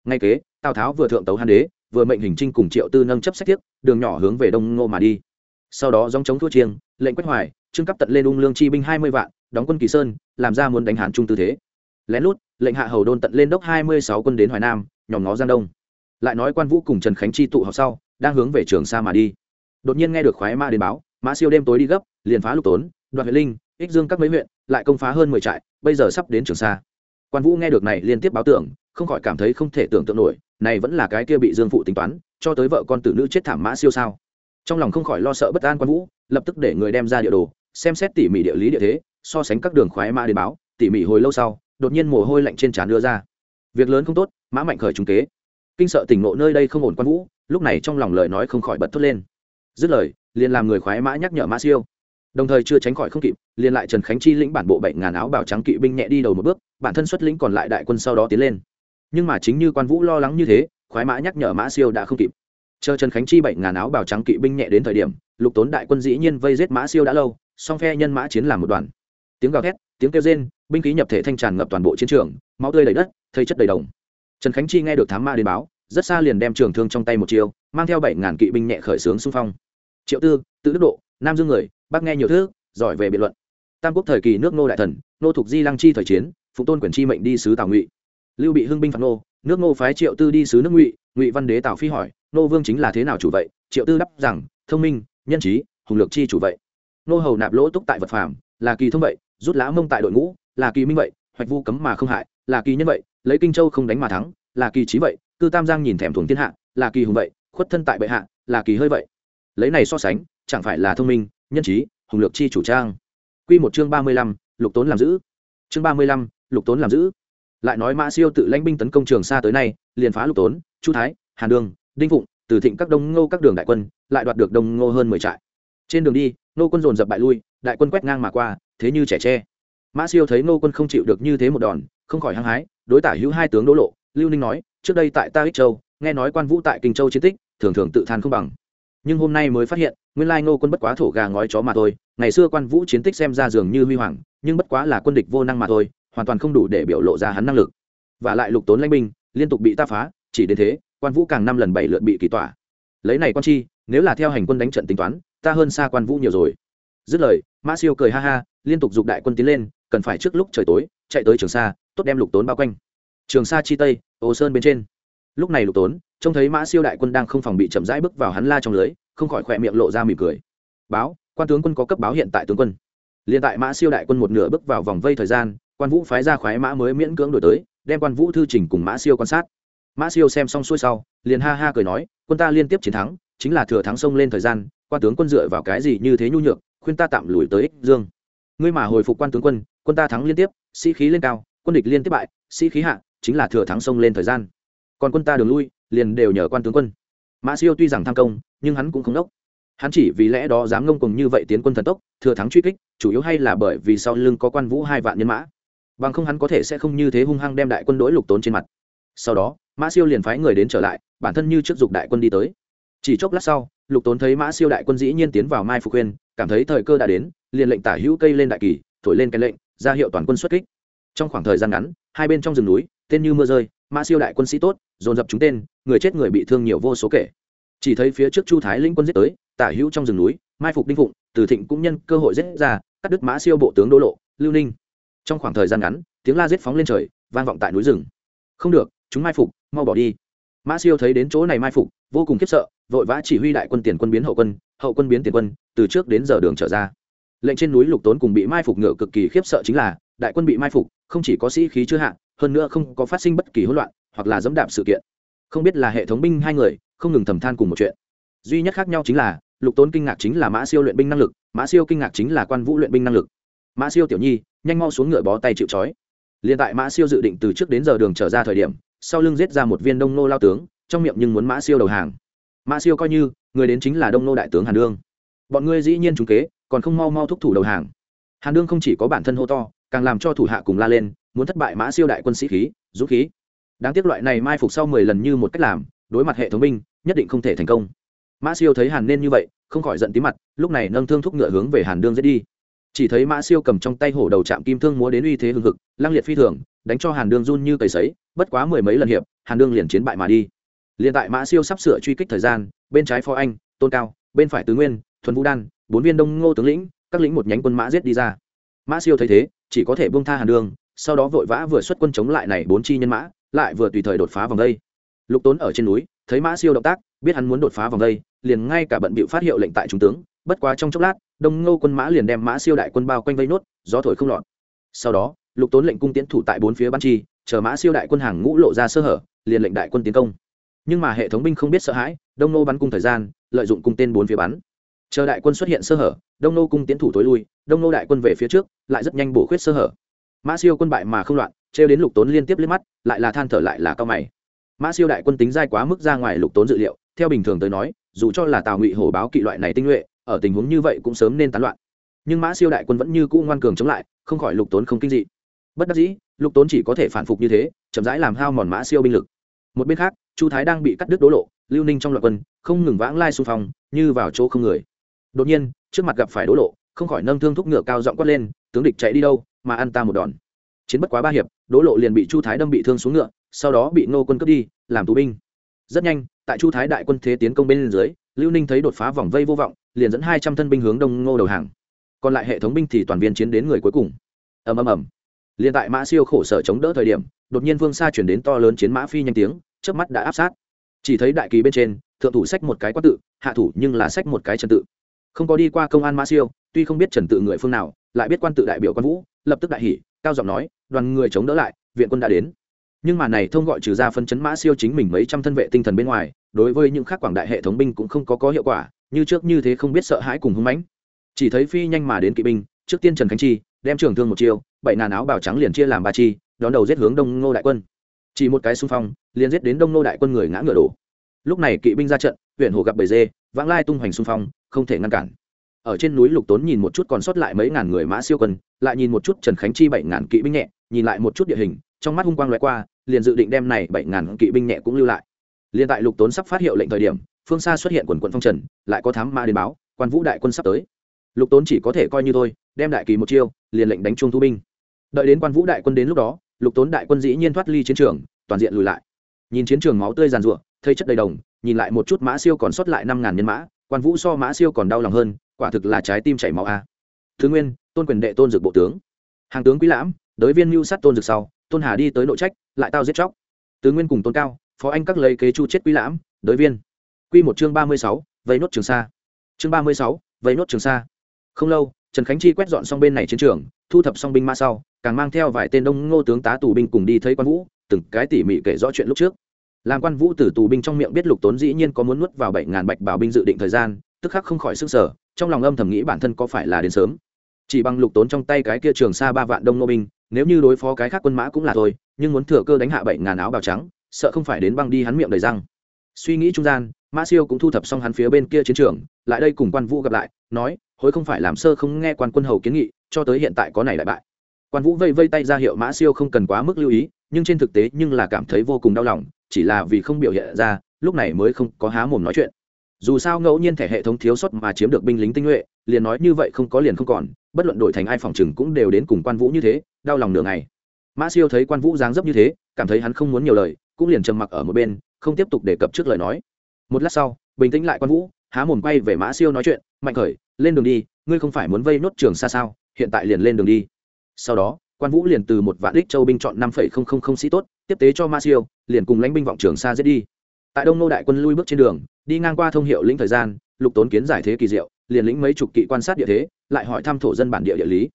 Speaker 1: Ngay kế, tào tháo vừa thượng tấu Hán đế, vừa mệnh hình trinh cùng triệu tư nâng chấp sách tiếp đường nhỏ hướng về đông ngô mà đi. Sau đó dòng chống thua chiêng, lệnh quách hoài, trương cấp tận lên ung lương chi binh hai mươi vạn, đóng quân kỳ sơn, làm ra muốn đánh hàn trung tư thế. Lén lút, lệnh hạ hầu đôn tận lên đốc hai mươi sáu quân đến hoài nam, nhòm ngó giang đông. Lại nói quan vũ cùng trần khánh chi tụ họp sau, đang hướng về trường sa mà đi đột nhiên nghe được khoái ma đến báo, mã siêu đêm tối đi gấp, liền phá lục tốn, đoạt huyện linh, ích dương các mấy huyện, lại công phá hơn mười trại, bây giờ sắp đến trường sa. Quan vũ nghe được này liên tiếp báo tưởng, không khỏi cảm thấy không thể tưởng tượng nổi, này vẫn là cái kia bị dương phụ tính toán, cho tới vợ con tử nữ chết thảm mã siêu sao. Trong lòng không khỏi lo sợ bất an quan vũ, lập tức để người đem ra địa đồ, xem xét tỉ mỉ địa lý địa thế, so sánh các đường khoái mã đến báo, tỉ mỉ hồi lâu sau, đột nhiên mồ hôi lạnh trên trán đưa ra. Việc lớn không tốt, mã mạnh khởi trung kế. Kinh sợ tỉnh ngộ nơi đây không ổn quan vũ, lúc này trong lòng lời nói không khỏi bật thốt lên dứt lời, liền làm người khoái mã nhắc nhở mã siêu. Đồng thời chưa tránh khỏi không kịp, liền lại trần khánh chi lĩnh bản bộ bảy ngàn áo bào trắng kỵ binh nhẹ đi đầu một bước, bản thân xuất lĩnh còn lại đại quân sau đó tiến lên. Nhưng mà chính như quan vũ lo lắng như thế, khoái mã nhắc nhở mã siêu đã không kịp. Chờ trần khánh chi bảy ngàn áo bào trắng kỵ binh nhẹ đến thời điểm, lục tốn đại quân dĩ nhiên vây giết mã siêu đã lâu, song phe nhân mã chiến làm một đoàn. Tiếng gào thét, tiếng kêu rên, binh khí nhập thể thanh tràn ngập toàn bộ chiến trường, máu tươi đầy đất, thây chất đầy đồng. Trần khánh chi nghe được thám ma đến báo, rất xa liền đem trường thương trong tay một chiều mang theo bảy ngàn kỵ binh nhẹ khởi xướng xung phong triệu tư, tự đức độ, nam dương người bác nghe nhiều thứ, giỏi về biện luận. Tam quốc thời kỳ nước nô đại thần nô thuộc di lăng chi thời chiến, phụ tôn quyền chi mệnh đi sứ tào ngụy. Lưu bị hưng binh phạt nô nước nô phái triệu tư đi sứ nước ngụy ngụy văn đế tào phi hỏi nô vương chính là thế nào chủ vậy? Triệu tư đáp rằng, thông minh, nhân trí, hùng lược chi chủ vậy. Nô hầu nạp lỗ túc tại vật phàm, là kỳ thông vậy, rút lã mông tại đội ngũ, là kỳ minh vậy, hoạch vu cấm mà không hại, là kỳ nhân vậy, lấy kinh châu không đánh mà thắng, là kỳ trí vậy, cư tam giang nhìn thèm thuồng thiên hạ, là kỳ hùng vậy, khuất thân tại bệ hạ, là kỳ hơi vậy lấy này so sánh chẳng phải là thông minh nhân trí hùng lược chi chủ trang. Q một chương ba mươi lăm lục tốn làm giữ. Chương ba mươi lăm lục tốn làm giữ. Lại nói mã siêu tự lãnh binh tấn công trường xa tới nay liền phá lục tốn chu thái hàn đường, đinh phụng từ thịnh các đông ngô các đường đại quân lại đoạt được đông ngô hơn mười trại. Trên đường đi nô quân dồn dập bại lui đại quân quét ngang mà qua thế như trẻ tre. Mã siêu thấy nô quân không chịu được như thế một đòn không khỏi hăng hái đối tả hữu hai tướng đỗ lộ lưu ninh nói trước đây tại ta ích châu nghe nói quan vũ tại kinh châu chiến tích thường thường tự than không bằng nhưng hôm nay mới phát hiện, nguyên lai ngô quân bất quá thổ gà ngói chó mà thôi, ngày xưa quan vũ chiến tích xem ra dường như huy hoàng, nhưng bất quá là quân địch vô năng mà thôi, hoàn toàn không đủ để biểu lộ ra hắn năng lực. Và lại lục tốn lãnh binh, liên tục bị ta phá, chỉ đến thế, quan vũ càng năm lần bảy lượt bị kỳ tỏa. Lấy này quan chi, nếu là theo hành quân đánh trận tính toán, ta hơn xa quan vũ nhiều rồi. Dứt lời, mã siêu cười ha ha, liên tục giục đại quân tiến lên, cần phải trước lúc trời tối, chạy tới trường sa, tốt đem lục tốn bao quanh. Trường sa chi tây, ô sơn bên trên lúc này lục tốn, trông thấy mã siêu đại quân đang không phòng bị chậm rãi bước vào hắn la trong lưới, không khỏi khỏe miệng lộ ra mỉm cười. Báo, quan tướng quân có cấp báo hiện tại tướng quân. Liền tại mã siêu đại quân một nửa bước vào vòng vây thời gian, quan vũ phái ra khoái mã mới miễn cưỡng đổi tới, đem quan vũ thư trình cùng mã siêu quan sát. Mã siêu xem xong xuôi sau, liền ha ha cười nói, quân ta liên tiếp chiến thắng, chính là thừa thắng sông lên thời gian, quan tướng quân dựa vào cái gì như thế nhu nhược, khuyên ta tạm lùi tới ích dương. Ngươi mà hồi phục quan tướng quân quân ta thắng liên tiếp, sĩ khí lên cao, quân địch liên tiếp bại, sĩ khí hạ, chính là thừa thắng sông lên thời gian còn quân ta đường lui, liền đều nhờ quan tướng quân. Mã siêu tuy rằng tham công, nhưng hắn cũng không đốc. Hắn chỉ vì lẽ đó dám ngông cùng như vậy tiến quân thần tốc, thừa thắng truy kích, chủ yếu hay là bởi vì sau lưng có quan vũ hai vạn nhân mã. Bằng không hắn có thể sẽ không như thế hung hăng đem đại quân đỗi lục tốn trên mặt. Sau đó, mã siêu liền phái người đến trở lại, bản thân như trước dục đại quân đi tới. Chỉ chốc lát sau, lục tốn thấy mã siêu đại quân dĩ nhiên tiến vào mai phục khuyên, cảm thấy thời cơ đã đến, liền lệnh tả hữu cây lên đại kỳ, thổi lên cái lệnh, ra hiệu toàn quân xuất kích. Trong khoảng thời gian ngắn, hai bên trong rừng núi, tên như mưa rơi mã siêu đại quân sĩ tốt, dồn dập chúng tên, người chết người bị thương nhiều vô số kể. Chỉ thấy phía trước chu thái lĩnh quân giết tới, tả hữu trong rừng núi, mai phục đinh phụng, từ thịnh cũng nhân cơ hội giết ra, cắt đứt mã siêu bộ tướng đỗ lộ, lưu ninh. Trong khoảng thời gian ngắn, tiếng la giết phóng lên trời, vang vọng tại núi rừng. Không được, chúng mai phục, mau bỏ đi. Mã siêu thấy đến chỗ này mai phục, vô cùng khiếp sợ, vội vã chỉ huy đại quân tiền quân biến hậu quân hậu quân biến tiền quân, từ trước đến giờ đường trở ra. Lệnh trên núi lục tốn cùng bị mai phục ngựa cực kỳ khiếp sợ chính là, đại quân bị mai phục, không chỉ có sĩ khí chưa hạ hơn nữa không có phát sinh bất kỳ hỗn loạn hoặc là dẫm đạp sự kiện. Không biết là hệ thống binh hai người, không ngừng thầm than cùng một chuyện. Duy nhất khác nhau chính là, lục tốn kinh ngạc chính là mã siêu luyện binh năng lực, mã siêu kinh ngạc chính là quan vũ luyện binh năng lực. Mã siêu tiểu nhi, nhanh mau xuống ngựa bó tay chịu trói. Liền tại mã siêu dự định từ trước đến giờ đường trở ra thời điểm, sau lưng giết ra một viên đông nô lao tướng, trong miệng nhưng muốn mã siêu đầu hàng. Mã siêu coi như, người đến chính là đông nô đại tướng hàn đương. Bọn ngươi dĩ nhiên trúng kế, còn không mau mau thúc thủ đầu hàng. Hàn đương không chỉ có bản thân hô to, càng làm cho thủ hạ cùng la lên muốn thất bại mã siêu đại quân sĩ khí, dũng khí. Đáng tiếc loại này mai phục sau mười lần như một cách làm, đối mặt hệ thống binh, nhất định không thể thành công. Mã siêu thấy hàn nên như vậy, không khỏi giận tí mặt, lúc này nâng thương thúc ngựa hướng về hàn đương dễ đi. Chỉ thấy mã siêu cầm trong tay hổ đầu chạm kim thương múa đến uy thế hưng hực, lăng liệt phi thường, đánh cho hàn đương run như cầy sấy, bất quá mười mấy lần hiệp, hàn đương liền chiến bại mà đi. Liền tại mã siêu sắp sửa truy kích thời gian, bên trái phó anh, tôn cao, bên phải tứ nguyên, thuần vũ đan, bốn viên đông ngô tướng lĩnh, các lĩnh một nhánh quân mã giết đi ra. Mã siêu thấy thế, chỉ có thể buông tha hàn đương sau đó vội vã vừa xuất quân chống lại này bốn chi nhân mã, lại vừa tùy thời đột phá vòng đây. Lục tốn ở trên núi, thấy mã siêu động tác, biết hắn muốn đột phá vòng đây, liền ngay cả bận bịu phát hiệu lệnh tại trung tướng, bất quá trong chốc lát, đông ngô quân mã liền đem mã siêu đại quân bao quanh vây nốt, gió thổi không lọt. Sau đó, lục tốn lệnh cung tiến thủ tại bốn phía ban chi, chờ mã siêu đại quân hàng ngũ lộ ra sơ hở, liền lệnh đại quân tiến công. Nhưng mà hệ thống binh không biết sợ hãi, đông nô bắn cung thời gian, lợi dụng cung tên bốn phía bắn. Chờ đại quân xuất hiện sơ hở, đông nô cung tiến thủ tối lui, đông nô đại quân về phía trước, lại rất nhanh bổ khuyết sơ hở mã siêu quân bại mà không loạn, trêu đến lục tốn liên tiếp liếc mắt, lại là than thở lại là cao mày. Mã siêu đại quân tính dai quá mức ra ngoài lục tốn dự liệu, theo bình thường tới nói, dù cho là tào ngụy hổ báo kỵ loại này tinh nhuệ, ở tình huống như vậy cũng sớm nên tán loạn. Nhưng mã siêu đại quân vẫn như cũ ngoan cường chống lại, không khỏi lục tốn không kinh dị. Bất đắc dĩ, lục tốn chỉ có thể phản phục như thế, chậm rãi làm hao mòn mã siêu binh lực. Một bên khác, chu thái đang bị cắt đứt đố lộ, lưu ninh trong loạt quân, không ngừng vãng lai xung phong, như vào chỗ không người. Đột nhiên, trước mặt gặp phải đố lộ, không khỏi nâng thương thúc ngựa cao giọng quát lên, tướng địch chạy đi đâu? Mà ăn ta một đòn. Chiến bất quá ba hiệp đố lộ liền bị chu thái đâm bị thương xuống ngựa, sau đó bị Ngô quân cướp đi, làm tù binh. Rất nhanh, tại chu thái đại quân thế tiến công bên dưới, lưu ninh thấy đột phá vòng vây vô vọng, liền dẫn hai trăm thân binh hướng đông ngô đầu hàng. Còn lại hệ thống binh thì toàn viên chiến đến người cuối cùng. Ầm ầm ầm. Liền tại mã siêu khổ sở chống đỡ thời điểm, đột nhiên vương xa chuyển đến to lớn chiến mã phi nhanh tiếng trước mắt đã áp sát. Chỉ thấy đại kỳ bên trên, thượng thủ sách một cái quát tự, hạ thủ nhưng là sách một cái trần tự. Không có đi qua công an mã siêu, tuy không biết trần tự người phương nào, lại biết quan tự đại biểu quan vũ lập tức đại hỉ, cao giọng nói, đoàn người chống đỡ lại, viện quân đã đến. Nhưng mà này thông gọi trừ ra phân chấn mã siêu chính mình mấy trăm thân vệ tinh thần bên ngoài, đối với những khác quảng đại hệ thống binh cũng không có có hiệu quả, như trước như thế không biết sợ hãi cùng hung mãnh. Chỉ thấy phi nhanh mà đến kỵ binh, trước tiên trần khánh chi, đem trường thương một chiêu, bảy nàn áo bào trắng liền chia làm ba chi, đón đầu giết hướng đông ngô đại quân. Chỉ một cái xung phong, liền giết đến đông ngô đại quân người ngã ngựa đổ. Lúc này kỵ binh ra trận, huyện hồ gặp bầy dê, vãng lai tung hoành xung phong, không thể ngăn cản ở trên núi lục tốn nhìn một chút còn sót lại mấy ngàn người mã siêu quân, lại nhìn một chút trần khánh chi bảy ngàn kỵ binh nhẹ, nhìn lại một chút địa hình, trong mắt hung quang loại qua, liền dự định đem này bảy ngàn kỵ binh nhẹ cũng lưu lại. Liền tại lục tốn sắp phát hiệu lệnh thời điểm, phương xa xuất hiện quần quận phong trần, lại có thám ma đến báo, quan vũ đại quân sắp tới. Lục tốn chỉ có thể coi như thôi, đem đại kỳ một chiêu, liền lệnh đánh chuông thu binh. Đợi đến quan vũ đại quân đến lúc đó, lục tốn đại quân dĩ nhiên thoát ly chiến trường, toàn diện lùi lại. Nhìn chiến trường máu tươi giàn ruộng thây chất đầy đồng, nhìn lại một chút mã siêu còn sót lại năm ngàn nhân mã quan vũ so mã siêu còn đau lòng hơn, quả thực là trái tim chảy máu a. Thứ nguyên, tôn quyền đệ tôn dược bộ tướng. Hàng tướng quý lãm, đới viên mưu sát tôn dược sau, tôn hà đi tới nội trách, lại tao giết chóc. Tứ nguyên cùng tôn cao, phó anh các lấy kế chu chết quý lãm, đới viên. Quy một chương ba mươi sáu, vây nốt trường sa. Chương ba mươi sáu, vây nốt trường sa. Không lâu, trần khánh chi quét dọn xong bên này chiến trường, thu thập xong binh mã sau, càng mang theo vài tên đông ngô tướng tá tù binh cùng đi thấy quan vũ, từng cái tỉ mỉ kể rõ chuyện lúc trước làm quan vũ từ tù binh trong miệng biết lục tốn dĩ nhiên có muốn nuốt vào bảy ngàn bạch bảo binh dự định thời gian, tức khắc không khỏi sức sở trong lòng âm thầm nghĩ bản thân có phải là đến sớm. Chỉ bằng lục tốn trong tay cái kia trường xa ba vạn đông nô binh, nếu như đối phó cái khác quân mã cũng là thôi, nhưng muốn thừa cơ đánh hạ bảy ngàn áo bào trắng, sợ không phải đến băng đi hắn miệng đầy răng. Suy nghĩ trung gian mã siêu cũng thu thập xong hắn phía bên kia chiến trường, lại đây cùng quan vũ gặp lại, nói, hối không phải làm sơ không nghe quan quân hầu kiến nghị, cho tới hiện tại có này lại bại. Quan vũ vây vây tay ra hiệu mã siêu không cần quá mức lưu ý, nhưng trên thực tế nhưng là cảm thấy vô cùng đau lòng chỉ là vì không biểu hiện ra, lúc này mới không có há mồm nói chuyện. Dù sao ngẫu nhiên thẻ hệ thống thiếu sót mà chiếm được binh lính tinh nhuệ, liền nói như vậy không có liền không còn, bất luận đổi thành ai phòng chừng cũng đều đến cùng quan vũ như thế, đau lòng nửa ngày. Mã siêu thấy quan vũ dáng dấp như thế, cảm thấy hắn không muốn nhiều lời, cũng liền trầm mặc ở một bên, không tiếp tục đề cập trước lời nói. Một lát sau, bình tĩnh lại quan vũ, há mồm quay về mã siêu nói chuyện, mạnh khởi, lên đường đi, ngươi không phải muốn vây nốt trường xa sao, hiện tại liền lên đường đi. Sau đó quan vũ liền từ một vạn đích châu binh chọn năm phẩy không không không sĩ tốt, tiếp tế cho ma siêu, liền cùng lãnh binh vọng trường xa giết đi. Tại đông nô đại quân lui bước trên đường, đi ngang qua thông hiệu lĩnh thời gian, lục tốn kiến giải thế kỳ diệu, liền lĩnh mấy chục kỵ quan sát địa thế, lại hỏi thăm thổ dân bản địa địa lý.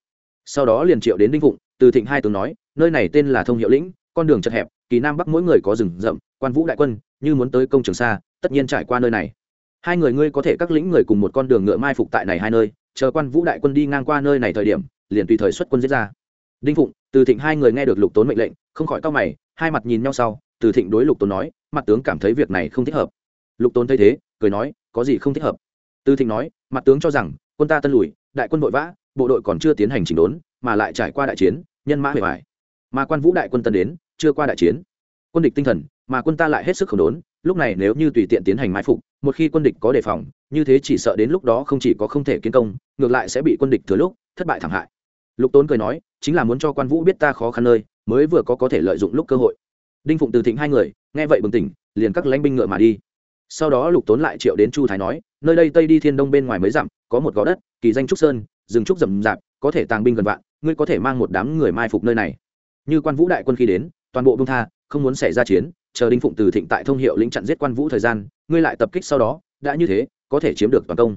Speaker 1: Sau đó liền triệu đến đinh phụng, từ thịnh hai tướng nói, nơi này tên là thông hiệu lĩnh, con đường chật hẹp, kỳ nam bắc mỗi người có rừng rậm, quan vũ đại quân, như muốn tới công trường xa, tất nhiên trải qua nơi này. Hai người ngươi có thể các lĩnh người cùng một con đường ngựa mai phục tại này hai nơi, chờ quan vũ đại quân đi ngang qua nơi này thời điểm, liền tùy thời xuất quân giết ra đinh phụng, từ thịnh hai người nghe được lục tốn mệnh lệnh, không khỏi cau mày, hai mặt nhìn nhau sau, từ thịnh đối lục tốn nói, mặt tướng cảm thấy việc này không thích hợp. Lục tốn thấy thế, cười nói, có gì không thích hợp? Từ thịnh nói, mặt tướng cho rằng, quân ta tân lùi, đại quân vội vã, bộ đội còn chưa tiến hành chỉnh đốn, mà lại trải qua đại chiến, nhân mã hề hoài mà quan vũ đại quân tân đến, chưa qua đại chiến. Quân địch tinh thần, mà quân ta lại hết sức khổng đốn, lúc này nếu như tùy tiện tiến hành mai phục, một khi quân địch có đề phòng, như thế chỉ sợ đến lúc đó không chỉ có không thể kiến công, ngược lại sẽ bị quân địch thừa lúc, thất bại thảm hại lục tốn cười nói, chính là muốn cho quan vũ biết ta khó khăn nơi, mới vừa có có thể lợi dụng lúc cơ hội. Đinh phụng từ thịnh hai người, nghe vậy bừng tỉnh, liền các lãnh binh ngựa mà đi. Sau đó lục tốn lại triệu đến chu thái nói, nơi đây tây đi thiên đông bên ngoài mới dặm, có một gò đất, kỳ danh trúc sơn, rừng trúc rậm rạp, có thể tàng binh gần vạn, ngươi có thể mang một đám người mai phục nơi này. Như quan vũ đại quân khi đến, toàn bộ bông tha, không muốn xảy ra chiến, chờ đinh phụng từ thịnh tại thông hiệu lĩnh chặn giết quan vũ thời gian, ngươi lại tập kích sau đó, đã như thế, có thể chiếm được toàn công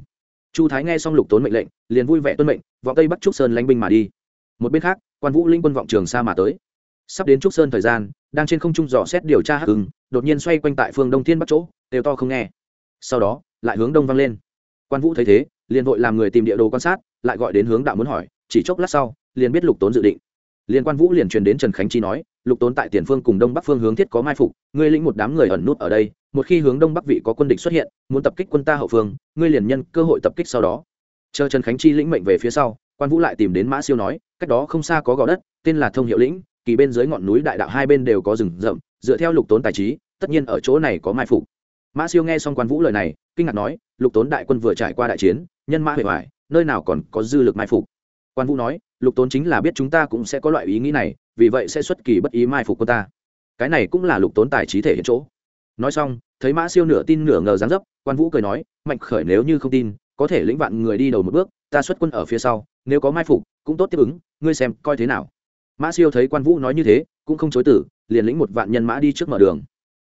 Speaker 1: chu thái nghe xong lục tốn mệnh lệnh, liền vui vẻ tuân mệnh vọng tây bắc trúc sơn lánh binh mà đi. Một bên khác, quan vũ linh quân vọng trường xa mà tới. Sắp đến trúc sơn thời gian, đang trên không trung dò xét điều tra hắc hưng đột nhiên xoay quanh tại phương đông thiên bắc chỗ, đều to không nghe. Sau đó, lại hướng đông vang lên. Quan vũ thấy thế, liền vội làm người tìm địa đồ quan sát, lại gọi đến hướng đạo muốn hỏi, chỉ chốc lát sau, liền biết lục tốn dự định. Liên quan vũ liền truyền đến trần khánh chi nói, lục tốn tại tiền phương cùng đông bắc phương hướng thiết có mai phục, ngươi lĩnh một đám người ẩn nút ở đây một khi hướng đông bắc vị có quân địch xuất hiện, muốn tập kích quân ta hậu phương, ngươi liền nhân cơ hội tập kích sau đó. Chờ trần khánh chi lĩnh mệnh về phía sau, quan vũ lại tìm đến mã siêu nói, cách đó không xa có gò đất, tên là thông hiệu lĩnh, kỳ bên dưới ngọn núi đại đạo hai bên đều có rừng rậm, dựa theo lục tốn tài trí, tất nhiên ở chỗ này có mai phục. Mã siêu nghe xong quan vũ lời này, kinh ngạc nói, lục tốn đại quân vừa trải qua đại chiến, nhân mã huệ hoài nơi nào còn có dư lực mai phục? Quan vũ nói, lục tốn chính là biết chúng ta cũng sẽ có loại ý nghĩ này, vì vậy sẽ xuất kỳ bất ý mai phục quân ta. Cái này cũng là lục tốn tài trí thể hiện chỗ nói xong, thấy mã siêu nửa tin nửa ngờ dáng dấp, quan vũ cười nói, mạnh khởi nếu như không tin, có thể lĩnh vạn người đi đầu một bước, ta xuất quân ở phía sau, nếu có mai phục, cũng tốt tiếp ứng, ngươi xem coi thế nào. Mã siêu thấy quan vũ nói như thế, cũng không chối tử liền lĩnh một vạn nhân mã đi trước mở đường.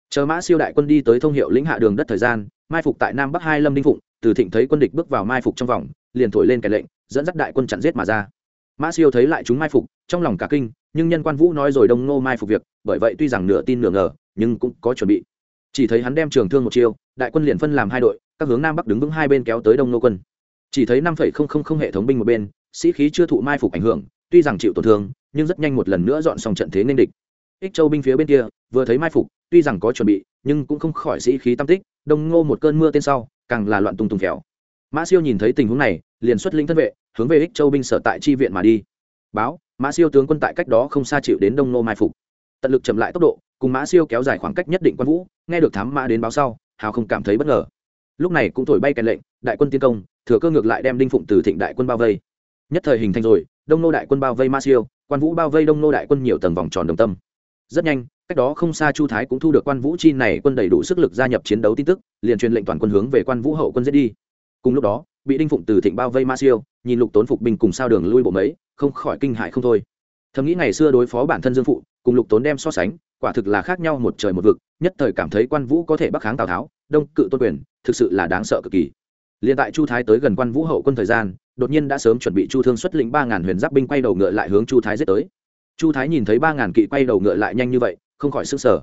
Speaker 1: Chờ mã siêu đại quân đi tới thông hiệu lĩnh hạ đường đất thời gian, mai phục tại nam bắc hai lâm đinh phụng, từ thịnh thấy quân địch bước vào mai phục trong vòng, liền thổi lên kẻ lệnh, dẫn dắt đại quân chặn giết mà ra. Mã siêu thấy lại chúng mai phục, trong lòng cả kinh, nhưng nhân quan vũ nói rồi đông ngô mai phục việc, bởi vậy tuy rằng nửa tin nửa ngờ, nhưng cũng có chuẩn bị chỉ thấy hắn đem trường thương một chiêu, đại quân liền phân làm hai đội, các hướng nam bắc đứng vững hai bên kéo tới đông ngô quân. Chỉ thấy năm không không không hệ thống binh một bên, sĩ khí chưa thụ mai phục ảnh hưởng, tuy rằng chịu tổn thương, nhưng rất nhanh một lần nữa dọn xong trận thế nên địch. Ích châu binh phía bên kia, vừa thấy mai phục, tuy rằng có chuẩn bị, nhưng cũng không khỏi sĩ khí tam tích, đông ngô một cơn mưa tên sau, càng là loạn tung tung khéo. mã siêu nhìn thấy tình huống này, liền xuất linh thân vệ, hướng về ích châu binh sở tại chi viện mà đi. Báo, mã siêu tướng quân tại cách đó không xa chịu đến đông ngô mai phục. Tận lực chậm lại tốc độ cùng mã siêu kéo dài khoảng cách nhất định quan vũ, nghe được thám mã đến báo sau, hào không cảm thấy bất ngờ. Lúc này cũng thổi bay kèn lệnh, đại quân tiến công, thừa cơ ngược lại đem đinh phụng từ thịnh đại quân bao vây. Nhất thời hình thành rồi, đông nô đại quân bao vây ma siêu, quan vũ bao vây đông nô đại quân nhiều tầng vòng tròn đồng tâm. Rất nhanh, cách đó không xa chu thái cũng thu được quan vũ chi này quân đầy đủ sức lực gia nhập chiến đấu tin tức, liền truyền lệnh toàn quân hướng về quan vũ hậu quân giết đi. Cùng lúc đó, bị đinh phụng từ thịnh bao vây ma siêu, nhìn lục tốn phục binh cùng sao đường lui bộ mấy, không khỏi kinh hại không thôi. Thầm nghĩ ngày xưa đối phó bản thân dương phụ, cùng lục tốn đem so sánh quả thực là khác nhau một trời một vực, nhất thời cảm thấy quan vũ có thể bắc kháng tào tháo, đông cự tôn quyền, thực sự là đáng sợ cực kỳ. Liền tại chu thái tới gần quan vũ hậu quân thời gian, đột nhiên đã sớm chuẩn bị chu thương xuất lĩnh ba ngàn huyền giáp binh quay đầu ngựa lại hướng chu thái giết tới. Chu thái nhìn thấy ba ngàn kỵ quay đầu ngựa lại nhanh như vậy, không khỏi xứng sở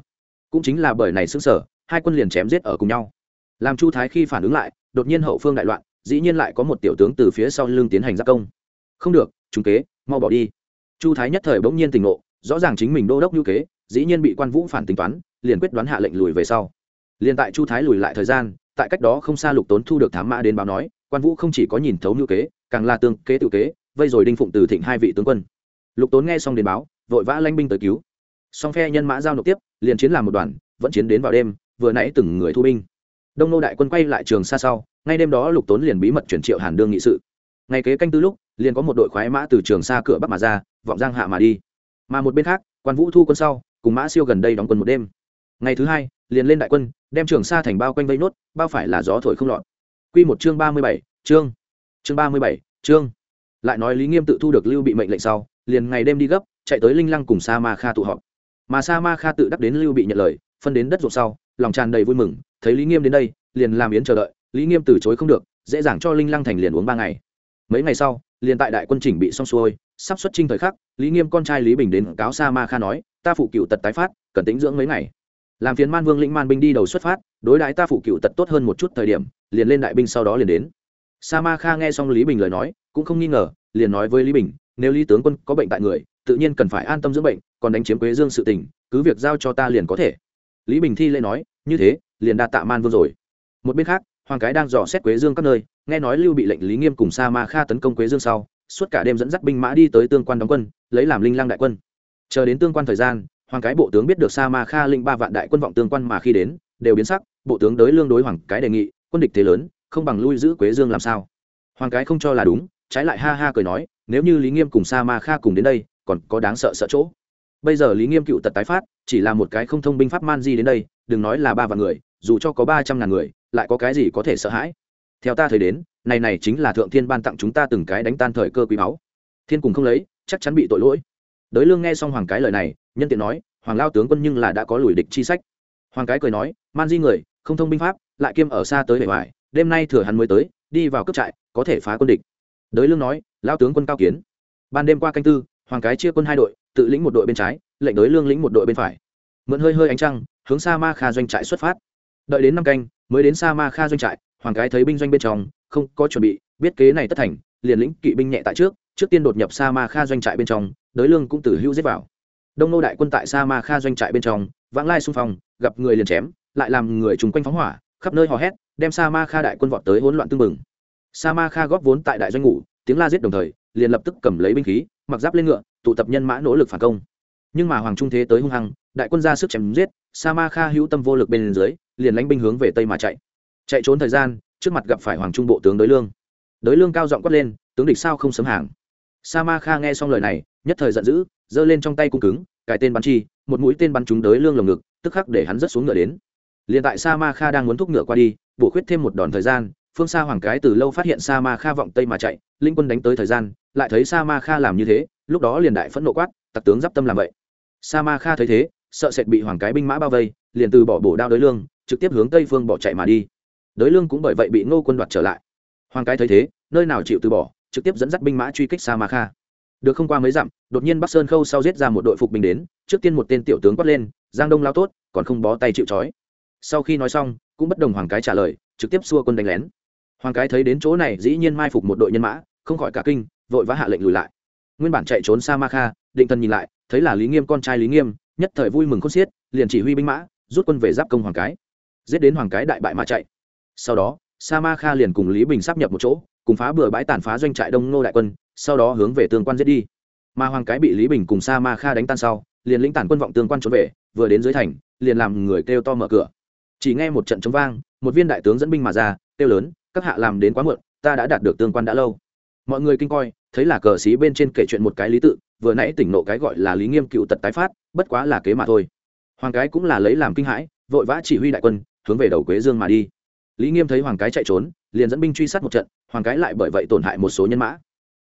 Speaker 1: cũng chính là bởi này xứng sở hai quân liền chém giết ở cùng nhau. Làm chu thái khi phản ứng lại, đột nhiên hậu phương đại loạn, dĩ nhiên lại có một tiểu tướng từ phía sau lưng tiến hành giáp công. Không được chúng kế, mau bỏ đi. Chu thái nhất thời bỗng nhiên tỉnh ngộ rõ ràng chính mình đô đốc như kế, dĩ nhiên bị quan vũ phản tính toán, liền quyết đoán hạ lệnh lùi về sau. Liền tại chu thái lùi lại thời gian, tại cách đó không xa lục tốn thu được thám mã đến báo nói, quan vũ không chỉ có nhìn thấu như kế, càng là tương kế tự kế, vây rồi đinh phụng từ thịnh hai vị tướng quân. Lục tốn nghe xong đến báo, vội vã lanh binh tới cứu. Song phe nhân mã giao nộp tiếp, liền chiến làm một đoàn, vẫn chiến đến vào đêm, vừa nãy từng người thu binh. Đông nô đại quân quay lại trường xa sau, ngay đêm đó lục tốn liền bí mật chuyển triệu hàn đương nghị sự. Ngày kế canh tư lúc, liền có một đội khoái mã từ trường xa cửa bắc mà ra, vọng giang hạ mà đi mà một bên khác, quan vũ thu quân sau, cùng mã siêu gần đây đóng quân một đêm. Ngày thứ hai, liền lên đại quân, đem trường sa thành bao quanh vây nốt, bao phải là gió thổi không lọt. Q một chương ba mươi bảy, chương. Chương ba mươi bảy, chương. Lại nói lý nghiêm tự thu được lưu bị mệnh lệnh sau, liền ngày đêm đi gấp, chạy tới linh lăng cùng sa ma kha tụ họp. Mà sa ma kha tự đắc đến lưu bị nhận lời, phân đến đất ruộng sau, lòng tràn đầy vui mừng, thấy lý nghiêm đến đây, liền làm yến chờ đợi, lý nghiêm từ chối không được, dễ dàng cho linh lăng thành liền uống ba ngày. Mấy ngày sau liền tại đại quân chỉnh bị xong xuôi, sắp xuất trinh thời khắc, lý nghiêm con trai lý bình đến cáo sa ma kha nói, ta phụ cựu tật tái phát, cần tính dưỡng mấy ngày. Làm phiền man vương lĩnh man binh đi đầu xuất phát, đối đãi ta phụ cựu tật tốt hơn một chút thời điểm, liền lên đại binh sau đó liền đến. Sa ma kha nghe xong lý bình lời nói, cũng không nghi ngờ, liền nói với lý bình, nếu lý tướng quân có bệnh tại người, tự nhiên cần phải an tâm dưỡng bệnh, còn đánh chiếm quế dương sự tình, cứ việc giao cho ta liền có thể. Lý bình thi lễ nói, như thế, liền đa tạ man vương rồi. Một bên khác hoàng cái đang dò xét quế dương các nơi, nghe nói lưu bị lệnh lý nghiêm cùng sa ma kha tấn công quế dương sau, suốt cả đêm dẫn dắt binh mã đi tới tương quan đóng quân, lấy làm linh lang đại quân. Chờ đến tương quan thời gian, hoàng cái bộ tướng biết được sa ma kha linh ba vạn đại quân vọng tương quan mà khi đến, đều biến sắc, bộ tướng đới lương đối hoàng cái đề nghị, quân địch thế lớn, không bằng lui giữ quế dương làm sao? Hoàng cái không cho là đúng, trái lại ha ha cười nói, nếu như lý nghiêm cùng sa ma kha cùng đến đây, còn có đáng sợ sợ chỗ. Bây giờ lý nghiêm cựu tật tái phát, chỉ là một cái không thông binh pháp man di đến đây, đừng nói là ba vạn người dù cho có ba trăm ngàn người, lại có cái gì có thể sợ hãi? Theo ta thấy đến, này này chính là thượng thiên ban tặng chúng ta từng cái đánh tan thời cơ quý báu. Thiên cùng không lấy, chắc chắn bị tội lỗi. Đới lương nghe xong hoàng cái lời này, nhân tiện nói, hoàng lao tướng quân nhưng là đã có lùi địch chi sách. Hoàng cái cười nói, man di người, không thông binh pháp, lại kiêm ở xa tới bề ngoài, đêm nay thừa hắn mới tới, đi vào cấp trại, có thể phá quân địch. Đới lương nói, lao tướng quân cao kiến. Ban đêm qua canh tư, hoàng cái chia quân hai đội, tự lĩnh một đội bên trái, lệnh đới lương lĩnh một đội bên phải. Mượn hơi hơi ánh trăng, hướng xa ma kha doanh trại xuất phát đợi đến năm canh mới đến sa ma kha doanh trại hoàng cái thấy binh doanh bên trong không có chuẩn bị biết kế này tất thành liền lĩnh kỵ binh nhẹ tại trước trước tiên đột nhập sa ma kha doanh trại bên trong đới lương cũng tử hữu giết vào. Đông nô đại quân tại sa ma kha doanh trại bên trong vãng lai xung phong gặp người liền chém lại làm người chung quanh phóng hỏa khắp nơi hò hét đem sa ma kha đại quân vọt tới hỗn loạn tương mừng sa ma kha góp vốn tại đại doanh ngủ, tiếng la giết đồng thời liền lập tức cầm lấy binh khí mặc giáp lên ngựa tụ tập nhân mã nỗ lực phản công. Nhưng mà hoàng trung thế tới hung hăng đại quân ra sức chém giết sa ma kha hữu tâm vô lực bên dưới liền lánh binh hướng về tây mà chạy. Chạy trốn thời gian, trước mặt gặp phải hoàng trung bộ tướng đới lương. Đới lương cao giọng quát lên, tướng địch sao không sớm hàng? Sa ma kha nghe xong lời này, nhất thời giận dữ, giơ lên trong tay cung cứng, cài tên bắn chi, một mũi tên bắn trúng đới lương lồng ngực, tức khắc để hắn rớt xuống ngựa đến. Liền tại sa ma kha đang muốn thúc ngựa qua đi, bổ khuyết thêm một đòn thời gian, phương Sa hoàng cái từ lâu phát hiện sa ma kha vọng tây mà chạy, linh quân đánh tới thời gian, lại thấy sa ma kha làm như thế, lúc đó liền đại phẫn nộ quát, tặc tướng d i p tâm làm vậy. Sa ma kha thấy thế, sợ sệt bị hoàng cái binh mã bao vây, liền từ bỏ bổ đao đới lương trực tiếp hướng tây phương bỏ chạy mà đi. Đới lương cũng bởi vậy bị ngô quân đoạt trở lại. Hoàng cái thấy thế, nơi nào chịu từ bỏ, trực tiếp dẫn dắt binh mã truy kích sa ma kha. Được không qua mấy dặm, đột nhiên bắc sơn khâu sau giết ra một đội phục binh đến, trước tiên một tên tiểu tướng quát lên, giang đông lao tốt, còn không bó tay chịu trói. Sau khi nói xong, cũng bất đồng hoàng cái trả lời, trực tiếp xua quân đánh lén. Hoàng cái thấy đến chỗ này dĩ nhiên mai phục một đội nhân mã, không khỏi cả kinh, vội vã hạ lệnh lùi lại. Nguyên bản chạy trốn sa ma kha, định thần nhìn lại, thấy là lý nghiêm con trai lý nghiêm, nhất thời vui mừng khôn xiết, liền chỉ huy binh mã, rút quân về giáp công hoàng cái giết đến hoàng cái đại bại mà chạy. Sau đó sa ma kha liền cùng lý bình sắp nhập một chỗ, cùng phá bừa bãi tàn phá doanh trại đông nô đại quân, sau đó hướng về tương quan giết đi. Mà hoàng cái bị lý bình cùng sa ma kha đánh tan sau, liền lĩnh tản quân vọng tương quan trốn về, vừa đến dưới thành, liền làm người kêu to mở cửa. Chỉ nghe một trận chống vang, một viên đại tướng dẫn binh mà ra, kêu lớn, các hạ làm đến quá muộn, ta đã đạt được tương quan đã lâu. Mọi người kinh coi, thấy là cờ xí bên trên kể chuyện một cái lý tự, vừa nãy tỉnh nộ cái gọi là lý nghiêm cựu tật tái phát, bất quá là kế mà thôi. Hoàng cái cũng là lấy làm kinh hãi, vội vã chỉ huy đại quân hướng về đầu quế dương mà đi. Lý nghiêm thấy hoàng cái chạy trốn, liền dẫn binh truy sát một trận, hoàng cái lại bởi vậy tổn hại một số nhân mã.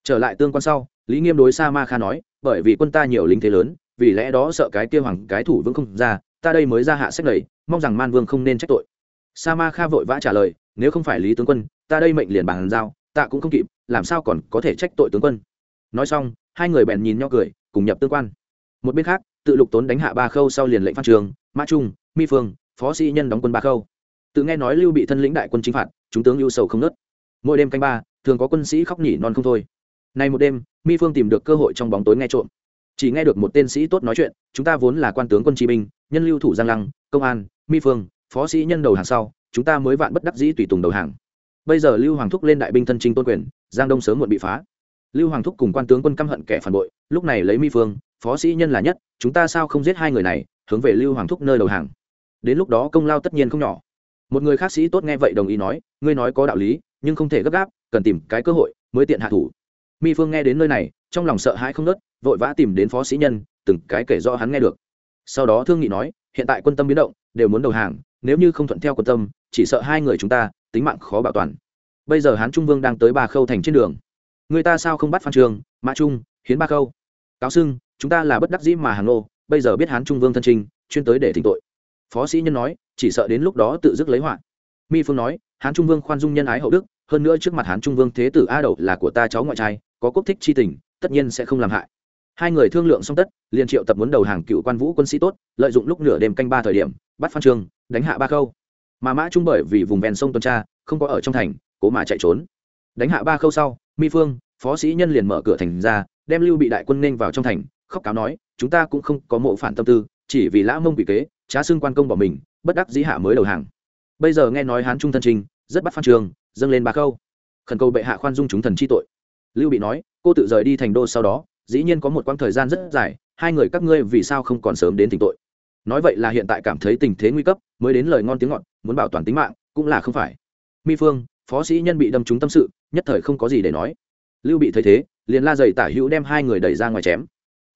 Speaker 1: Trở lại tương quan sau, lý nghiêm đối sa ma kha nói, bởi vì quân ta nhiều lính thế lớn, vì lẽ đó sợ cái kia hoàng cái thủ vững không ra, ta đây mới ra hạ sách lầy, mong rằng man vương không nên trách tội. Sa ma kha vội vã trả lời, nếu không phải lý tướng quân, ta đây mệnh liền bàn giao, ta cũng không kịp, làm sao còn có thể trách tội tướng quân? Nói xong, hai người bèn nhìn nhau cười, cùng nhập tương quan. Một bên khác, tự lục tốn đánh hạ ba khâu sau liền lệnh phan trường, mã trung, mi phương phó sĩ nhân đóng quân ba khâu. Tự nghe nói lưu bị thân lĩnh đại quân chính phạt, chúng tướng ưu sầu không nớt. Mỗi đêm canh ba, thường có quân sĩ khóc nhỉ non không thôi. Nay một đêm, mi phương tìm được cơ hội trong bóng tối nghe trộm. Chỉ nghe được một tên sĩ tốt nói chuyện, chúng ta vốn là quan tướng quân chí binh, nhân lưu thủ giang lăng, công an, mi phương, phó sĩ nhân đầu hàng sau, chúng ta mới vạn bất đắc dĩ tùy tùng đầu hàng. Bây giờ lưu hoàng thúc lên đại binh thân trinh tôn quyền, giang đông sớm muộn bị phá. Lưu hoàng thúc cùng quan tướng quân căm hận kẻ phản bội, lúc này lấy mi phương, phó sĩ nhân là nhất, chúng ta sao không giết hai người này? Hướng về lưu hoàng thúc nơi đầu hàng đến lúc đó công lao tất nhiên không nhỏ. Một người khác sĩ tốt nghe vậy đồng ý nói, ngươi nói có đạo lý, nhưng không thể gấp gáp, cần tìm cái cơ hội mới tiện hạ thủ. Mi phương nghe đến nơi này, trong lòng sợ hãi không nớt vội vã tìm đến phó sĩ nhân, từng cái kể do hắn nghe được. Sau đó thương nghị nói, hiện tại quân tâm biến động, đều muốn đầu hàng, nếu như không thuận theo quân tâm, chỉ sợ hai người chúng ta tính mạng khó bảo toàn. Bây giờ hán trung vương đang tới ba khâu thành trên đường. Người ta sao không bắt phan trường, mã trung, hiến ba khâu? Cáo xưng chúng ta là bất đắc dĩ mà hàng nô bây giờ biết hán trung vương thân trinh chuyên tới để thỉnh tội phó sĩ nhân nói, chỉ sợ đến lúc đó tự dứt lấy họa. Mi phương nói, hán trung vương khoan dung nhân ái hậu đức, hơn nữa trước mặt hán trung vương thế tử a đậu là của ta cháu ngoại trai, có quốc thích chi tình, tất nhiên sẽ không làm hại. Hai người thương lượng xong tất, liền triệu tập muốn đầu hàng cựu quan vũ quân sĩ tốt, lợi dụng lúc nửa đêm canh ba thời điểm, bắt phan trường, đánh hạ ba khâu. Mà mã trung bởi vì vùng ven sông tuần tra, không có ở trong thành, cố mà chạy trốn. Đánh hạ ba khâu sau, mi phương, phó sĩ nhân liền mở cửa thành ra, đem lưu bị đại quân nên vào trong thành, khóc cáo nói, chúng ta cũng không có mộ phản tâm tư, chỉ vì lã mông bị kế trá xưng quan công bỏ mình bất đắc dĩ hạ mới đầu hàng. Bây giờ nghe nói hán trung thân trinh rất bắt phan trường dâng lên ba câu, khẩn cầu bệ hạ khoan dung chúng thần chi tội. Lưu bị nói cô tự rời đi thành đô sau đó dĩ nhiên có một quãng thời gian rất dài hai người các ngươi vì sao không còn sớm đến tỉnh tội? Nói vậy là hiện tại cảm thấy tình thế nguy cấp mới đến lời ngon tiếng ngọt muốn bảo toàn tính mạng cũng là không phải. Mi phương phó sĩ nhân bị đâm trúng tâm sự nhất thời không có gì để nói. Lưu bị thấy thế liền la dày tả hữu đem hai người đẩy ra ngoài chém.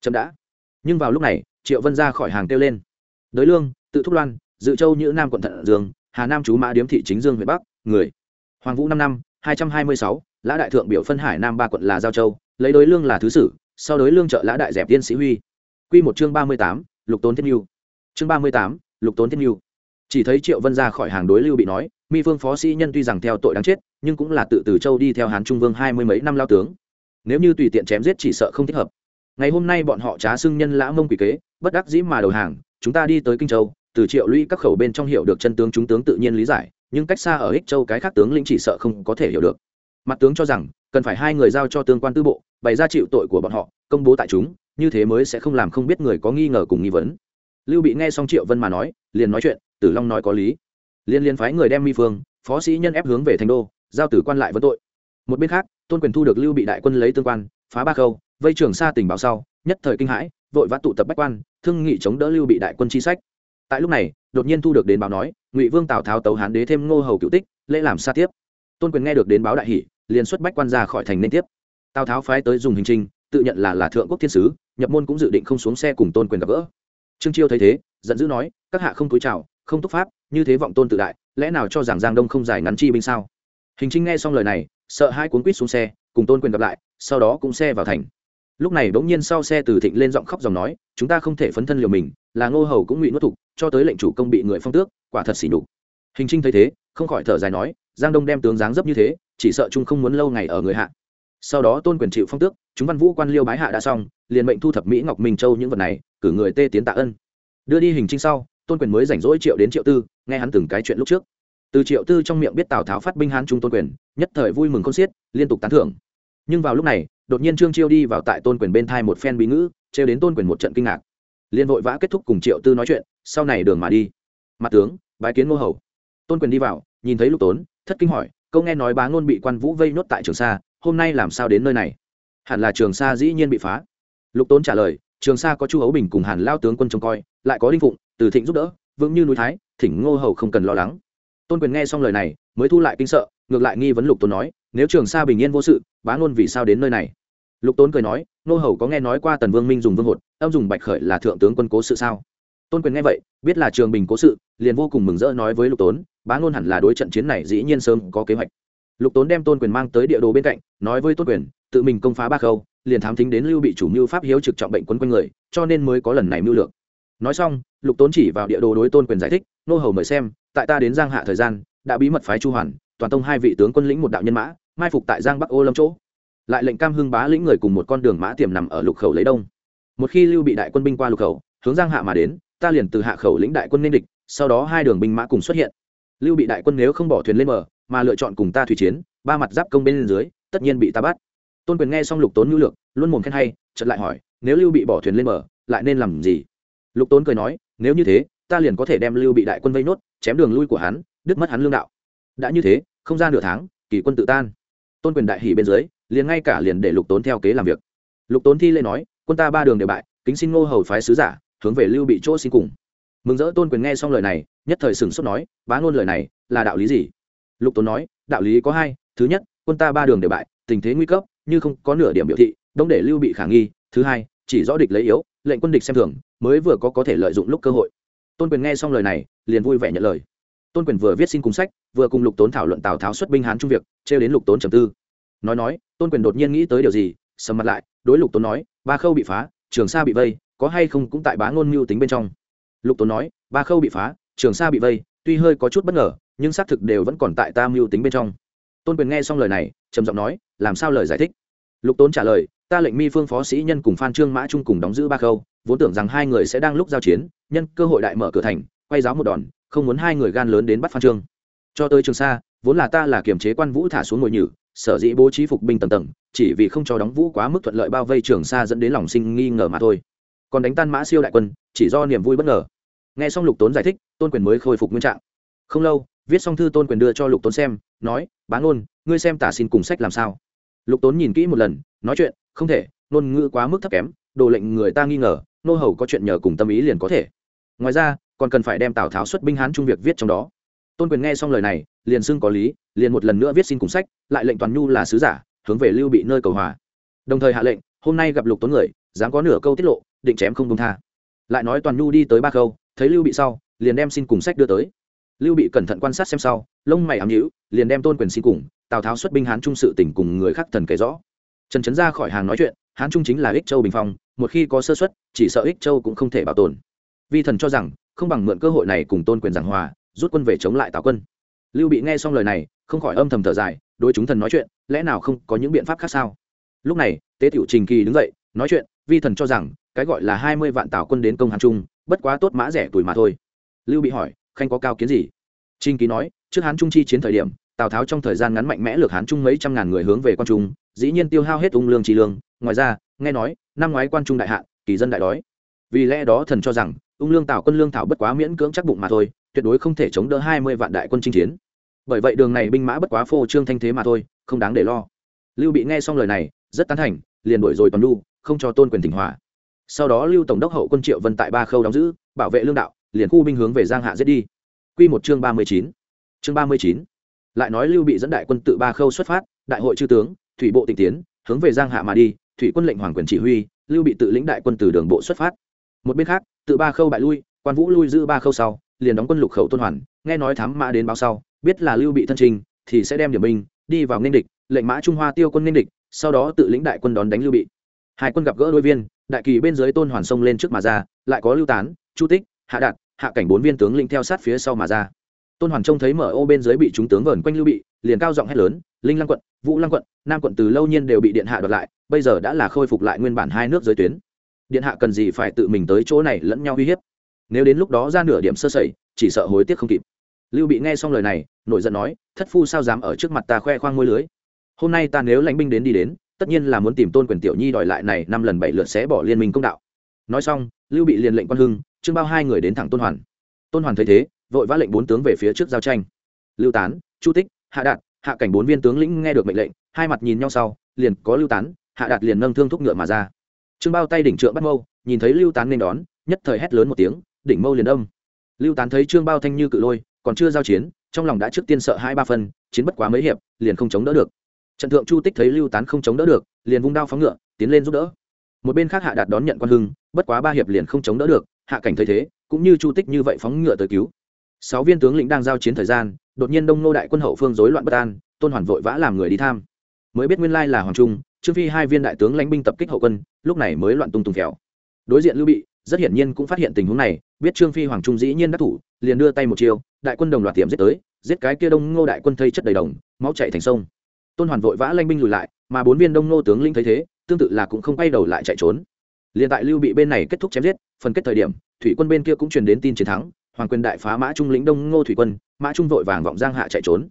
Speaker 1: Chậm đã. Nhưng vào lúc này triệu vân ra khỏi hàng kêu lên đới lương, tự thúc loan, dự châu như nam quận thận dương, hà nam chú mã điếm thị chính dương huyện bắc, người. Hoàng vũ năm năm, hai trăm hai mươi sáu, lã đại thượng biểu phân hải nam ba quận là giao châu, lấy đối lương là thứ sử, sau đối lương trợ lã đại dẹp tiên sĩ huy. Q một chương ba mươi tám, lục tốn thiết mưu chương ba mươi tám, lục tốn thiết mưu chỉ thấy triệu vân ra khỏi hàng đối lưu bị nói, mi phương phó sĩ nhân tuy rằng theo tội đáng chết, nhưng cũng là tự từ châu đi theo hán trung vương hai mươi mấy năm lao tướng. Nếu như tùy tiện chém giết chỉ sợ không thích hợp. Ngày hôm nay bọn họ trá xưng nhân lã mông quỷ kế, bất đắc dĩ mà đầu hàng chúng ta đi tới kinh châu, từ triệu lũy các khẩu bên trong hiểu được chân tướng chúng tướng tự nhiên lý giải, nhưng cách xa ở ích châu cái khác tướng lĩnh chỉ sợ không có thể hiểu được. Mặt tướng cho rằng, cần phải hai người giao cho tương quan tư bộ, bày ra chịu tội của bọn họ, công bố tại chúng, như thế mới sẽ không làm không biết người có nghi ngờ cùng nghi vấn. Lưu bị nghe xong triệu vân mà nói, liền nói chuyện, tử long nói có lý. Liên liên phái người đem mi phương, phó sĩ nhân ép hướng về thành đô, giao tử quan lại vấn tội. Một bên khác, tôn quyền thu được lưu bị đại quân lấy tương quan, phá ba khâu, vây trường xa tình báo sau, nhất thời kinh hãi vội vã tụ tập bách quan, thương nghị chống đỡ lưu bị đại quân chi sách. Tại lúc này, đột nhiên thu được đến báo nói, ngụy vương tào tháo tấu hán đế thêm ngô hầu cựu tích, lễ làm xa tiếp. Tôn quyền nghe được đến báo đại hỷ, liền xuất bách quan ra khỏi thành nên tiếp. Tào tháo phái tới dùng hình trình, tự nhận là là thượng quốc thiên sứ, nhập môn cũng dự định không xuống xe cùng tôn quyền gặp gỡ. Trương chiêu thấy thế, giận dữ nói, các hạ không túi chào, không túc pháp, như thế vọng tôn tự đại, lẽ nào cho rằng giang đông không giải ngắn chi binh sao? Hình trinh nghe xong lời này, sợ hai cuốn quýt xuống xe, cùng tôn quyền gặp lại, sau đó cũng xe vào thành lúc này bỗng nhiên sau xe từ thịnh lên giọng khóc dòng nói, chúng ta không thể phấn thân liều mình, là ngô hầu cũng ngụy nuốt thục, cho tới lệnh chủ công bị người phong tước, quả thật xỉ nhục. Hình trinh thấy thế, không khỏi thở dài nói, giang đông đem tướng dáng dấp như thế, chỉ sợ trung không muốn lâu ngày ở người hạ. Sau đó tôn quyền chịu phong tước, chúng văn vũ quan liêu bái hạ đã xong, liền mệnh thu thập mỹ ngọc minh châu những vật này, cử người tê tiến tạ ân. Đưa đi hình trinh sau, tôn quyền mới rảnh rỗi triệu đến triệu tư, nghe hắn từng cái chuyện lúc trước. Từ triệu tư trong miệng biết tào tháo phát binh hán trung tôn quyền, nhất thời vui mừng con xiết, liên tục tán thưởng. Nhưng vào lúc này đột nhiên trương chiêu đi vào tại tôn quyền bên thai một phen bí ngữ, trêu đến tôn quyền một trận kinh ngạc. Liên vội vã kết thúc cùng triệu tư nói chuyện, sau này đường mà đi. Mặt tướng, bái kiến ngô hầu. Tôn quyền đi vào, nhìn thấy lục tốn, thất kinh hỏi, câu nghe nói bá ngôn bị quan vũ vây nhốt tại trường sa, hôm nay làm sao đến nơi này? Hẳn là trường sa dĩ nhiên bị phá. Lục tốn trả lời, trường sa có chu hấu bình cùng hàn lao tướng quân trông coi, lại có đinh phụng, từ thịnh giúp đỡ, vững như núi thái, thỉnh ngô hầu không cần lo lắng. Tôn quyền nghe xong lời này, mới thu lại kinh sợ, ngược lại nghi vấn lục tốn nói nếu trường sa bình yên vô sự, bá ngôn vì sao đến nơi này? Lục tốn cười nói, nô hầu có nghe nói qua tần vương minh dùng vương hột, âm dùng bạch khởi là thượng tướng quân cố sự sao? Tôn quyền nghe vậy, biết là trường bình cố sự, liền vô cùng mừng rỡ nói với lục tốn, bá ngôn hẳn là đối trận chiến này dĩ nhiên sớm có kế hoạch. Lục tốn đem tôn quyền mang tới địa đồ bên cạnh, nói với tôn quyền, tự mình công phá ba khâu, liền thám thính đến lưu bị chủ mưu pháp hiếu trực trọng bệnh quấn quanh người, cho nên mới có lần này mưu lược. Nói xong, lục tốn chỉ vào địa đồ đối tôn quyền giải thích, nô hầu mời xem, tại ta đến giang hạ thời gian, đã bí mật phái chu hoàn, toàn tông hai vị tướng quân lĩnh một đạo nhân mã mai phục tại giang bắc ô lâm chỗ. Lại lệnh cam hưng bá lĩnh người cùng một con đường mã tiềm nằm ở lục khẩu lấy đông. Một khi lưu bị đại quân binh qua lục khẩu, hướng giang hạ mà đến, ta liền từ hạ khẩu lĩnh đại quân nên địch, sau đó hai đường binh mã cùng xuất hiện. Lưu bị đại quân nếu không bỏ thuyền lên bờ, mà lựa chọn cùng ta thủy chiến, ba mặt giáp công bên dưới, tất nhiên bị ta bắt. Tôn quyền nghe xong lục tốn nhu lược, luôn mồm khen hay, chợt lại hỏi, nếu lưu bị bỏ thuyền lên bờ, lại nên làm gì? Lục tốn cười nói, nếu như thế, ta liền có thể đem lưu bị đại quân vây nốt, chém đường lui của hắn, đứt mất hắn lương đạo. Đã như thế, không ra nửa tháng, kỳ quân tự tan tôn quyền đại hỉ bên dưới, liền ngay cả liền để lục tốn theo kế làm việc. Lục tốn thi lễ nói, quân ta ba đường đều bại, kính xin ngô hầu phái sứ giả, hướng về lưu bị chỗ xin cùng. Mừng rỡ tôn quyền nghe xong lời này, nhất thời sửng sốt nói, bá ngôn lời này, là đạo lý gì? Lục tốn nói, đạo lý có hai, thứ nhất, quân ta ba đường đều bại, tình thế nguy cấp, như không có nửa điểm biểu thị, đông để lưu bị khả nghi, thứ hai, chỉ rõ địch lấy yếu, lệnh quân địch xem thường, mới vừa có có thể lợi dụng lúc cơ hội. Tôn quyền nghe xong lời này, liền vui vẻ nhận lời tôn quyền vừa viết xin cùng sách, vừa cùng lục tốn thảo luận tào tháo xuất binh hán trung việc, trêu đến lục tốn trầm tư. Nói nói, tôn quyền đột nhiên nghĩ tới điều gì, sầm mặt lại, đối lục tốn nói, ba khâu bị phá, trường sa bị vây, có hay không cũng tại bá ngôn mưu tính bên trong. Lục tốn nói, ba khâu bị phá, trường sa bị vây, tuy hơi có chút bất ngờ, nhưng xác thực đều vẫn còn tại ta mưu tính bên trong. Tôn quyền nghe xong lời này, trầm giọng nói, làm sao lời giải thích? Lục tốn trả lời, ta lệnh mi phương phó sĩ nhân cùng phan trương mã trung cùng đóng giữ ba khâu, vốn tưởng rằng hai người sẽ đang lúc giao chiến, nhân cơ hội đại mở cửa thành, quay giáo một đòn không muốn hai người gan lớn đến bắt phan trương. Cho tới trường sa, vốn là ta là kiềm chế quan vũ thả xuống ngồi nhử, sở dĩ bố trí phục binh tầng tầng, chỉ vì không cho đóng vũ quá mức thuận lợi bao vây trường sa dẫn đến lòng sinh nghi ngờ mà thôi. Còn đánh tan mã siêu đại quân, chỉ do niềm vui bất ngờ. Nghe xong lục tốn giải thích, tôn quyền mới khôi phục nguyên trạng. Không lâu, viết xong thư tôn quyền đưa cho lục tốn xem, nói, bá ngôn, ngươi xem tả xin cùng sách làm sao? Lục tốn nhìn kỹ một lần, nói chuyện, không thể, ngôn ngữ quá mức thấp kém, đồ lệnh người ta nghi ngờ, nô hầu có chuyện nhờ cùng tâm ý liền có thể. Ngoài ra còn cần phải đem tào tháo xuất binh hán trung việc viết trong đó tôn quyền nghe xong lời này liền xưng có lý liền một lần nữa viết xin cùng sách lại lệnh toàn nhu là sứ giả hướng về lưu bị nơi cầu hòa đồng thời hạ lệnh hôm nay gặp lục tốn người dám có nửa câu tiết lộ định chém không công tha lại nói toàn nhu đi tới ba khâu thấy lưu bị sau liền đem xin cùng sách đưa tới lưu bị cẩn thận quan sát xem sau lông mày ám nhữ liền đem tôn quyền xin cùng tào tháo xuất binh hán trung sự tỉnh cùng người khác thần kể rõ trần trấn ra khỏi hàng nói chuyện hán trung chính là ích châu bình phong một khi có sơ xuất chỉ sợ ích châu cũng không thể bảo tồn vi thần cho rằng không bằng mượn cơ hội này cùng tôn quyền giảng hòa, rút quân về chống lại tào quân. Lưu bị nghe xong lời này, không khỏi âm thầm thở dài đôi chúng thần nói chuyện, lẽ nào không có những biện pháp khác sao? Lúc này, tế tiểu trình kỳ đứng dậy, nói chuyện, vi thần cho rằng, cái gọi là hai mươi vạn tào quân đến công hàn trung bất quá tốt mã rẻ tuổi mà thôi. Lưu bị hỏi, khanh có cao kiến gì? Trình kỳ nói, trước hán trung chi chiến thời điểm, tào tháo trong thời gian ngắn mạnh mẽ lược hán trung mấy trăm ngàn người hướng về quan trung, dĩ nhiên tiêu hao hết ung lương trì lương. Ngoài ra, nghe nói, năm ngoái quan trung đại hạn, kỳ dân đại đói. Vì lẽ đó thần cho rằng ung lương tào quân lương thảo bất quá miễn cưỡng chắc bụng mà thôi tuyệt đối không thể chống đỡ hai mươi vạn đại quân chinh chiến. Bởi vậy đường này binh mã bất quá phô trương thanh thế mà thôi không đáng để lo. Lưu bị nghe xong lời này rất tán thành liền đuổi rồi toàn lưu, không cho tôn quyền tỉnh hòa. Sau đó lưu tổng đốc hậu quân triệu vân tại ba khâu đóng giữ bảo vệ lương đạo liền khu binh hướng về giang hạ giết đi. Q một chương ba mươi chín. Chương ba mươi chín. Lại nói lưu bị dẫn đại quân tự ba khâu xuất phát đại hội chư tướng thủy bộ tịnh tiến hướng về giang hạ mà đi thủy quân lệnh hoàng quyền chỉ huy lưu bị tự lĩnh đại quân từ đường bộ xuất phát. Một bên khác tự ba khâu bại lui, quan vũ lui giữ ba khâu sau, liền đóng quân lục khẩu tôn hoàn, nghe nói thám mã đến báo sau, biết là lưu bị thân trình, thì sẽ đem điểm binh, đi vào nên địch, lệnh mã trung hoa tiêu quân nên địch, sau đó tự lĩnh đại quân đón đánh lưu bị. Hai quân gặp gỡ đôi viên, đại kỳ bên dưới tôn hoàn sông lên trước mà ra, lại có lưu tán, chu tích, hạ đạt, hạ cảnh bốn viên tướng lĩnh theo sát phía sau mà ra. Tôn hoàn trông thấy mở ô bên dưới bị chúng tướng vờn quanh lưu bị, liền cao giọng hét lớn, linh lăng quận, vũ lăng quận, nam quận từ lâu nhiên đều bị điện hạ đoạt lại, bây giờ đã là khôi phục lại nguyên bản hai nước giới tuyến điện hạ cần gì phải tự mình tới chỗ này lẫn nhau uy hiếp. Nếu đến lúc đó ra nửa điểm sơ sẩy, chỉ sợ hối tiếc không kịp. Lưu bị nghe xong lời này, nổi giận nói, thất phu sao dám ở trước mặt ta khoe khoang môi lưới? Hôm nay ta nếu lãnh binh đến đi đến, tất nhiên là muốn tìm tôn quyền tiểu nhi đòi lại này năm lần bảy lượt sẽ bỏ liên minh công đạo. Nói xong, lưu bị liền lệnh quan hưng, trương bao hai người đến thẳng tôn hoàn. Tôn hoàn thấy thế, vội vã lệnh bốn tướng về phía trước giao tranh. Lưu tán, chu tích, hạ đạt, hạ cảnh bốn viên tướng lĩnh nghe được mệnh lệnh, hai mặt nhìn nhau sau, liền có lưu tán, hạ đạt liền nâng thương thúc ngựa mà ra trương bao tay đỉnh trượng bắt mâu, nhìn thấy lưu tán nên đón, nhất thời hét lớn một tiếng, đỉnh mâu liền đông lưu tán thấy trương bao thanh như cự lôi, còn chưa giao chiến, trong lòng đã trước tiên sợ hai ba phân chiến bất quá mấy hiệp, liền không chống đỡ được. Trận thượng chu tích thấy lưu tán không chống đỡ được, liền vung đao phóng ngựa, tiến lên giúp đỡ. Một bên khác hạ đạt đón nhận quan hưng, bất quá ba hiệp liền không chống đỡ được, hạ cảnh thấy thế, cũng như chu tích như vậy phóng ngựa tới cứu. Sáu viên tướng lĩnh đang giao chiến thời gian, đột nhiên đông nô đại quân hậu phương rối loạn bất an, tôn hoàn vội vã làm người đi tham. Mới biết nguyên lai là hoàng trung trương phi hai viên đại tướng lãnh binh tập kích hậu quân, lúc này mới loạn tung tùng khéo đối diện lưu bị, rất hiển nhiên cũng phát hiện tình huống này, biết trương phi hoàng trung dĩ nhiên đắc thủ, liền đưa tay một chiêu, đại quân đồng loạt tiệm giết tới, giết cái kia đông ngô đại quân thây chất đầy đồng, máu chạy thành sông. Tôn hoàn vội vã lanh binh lùi lại, mà bốn viên đông ngô tướng linh thấy thế, tương tự là cũng không quay đầu lại chạy trốn. Liền tại lưu bị bên này kết thúc chém giết, phần kết thời điểm, thủy quân bên kia cũng truyền đến tin chiến thắng, hoàng quyền đại phá mã trung lĩnh đông ngô thủy quân, mã trung vội vàng vọng giang hạ chạy trốn.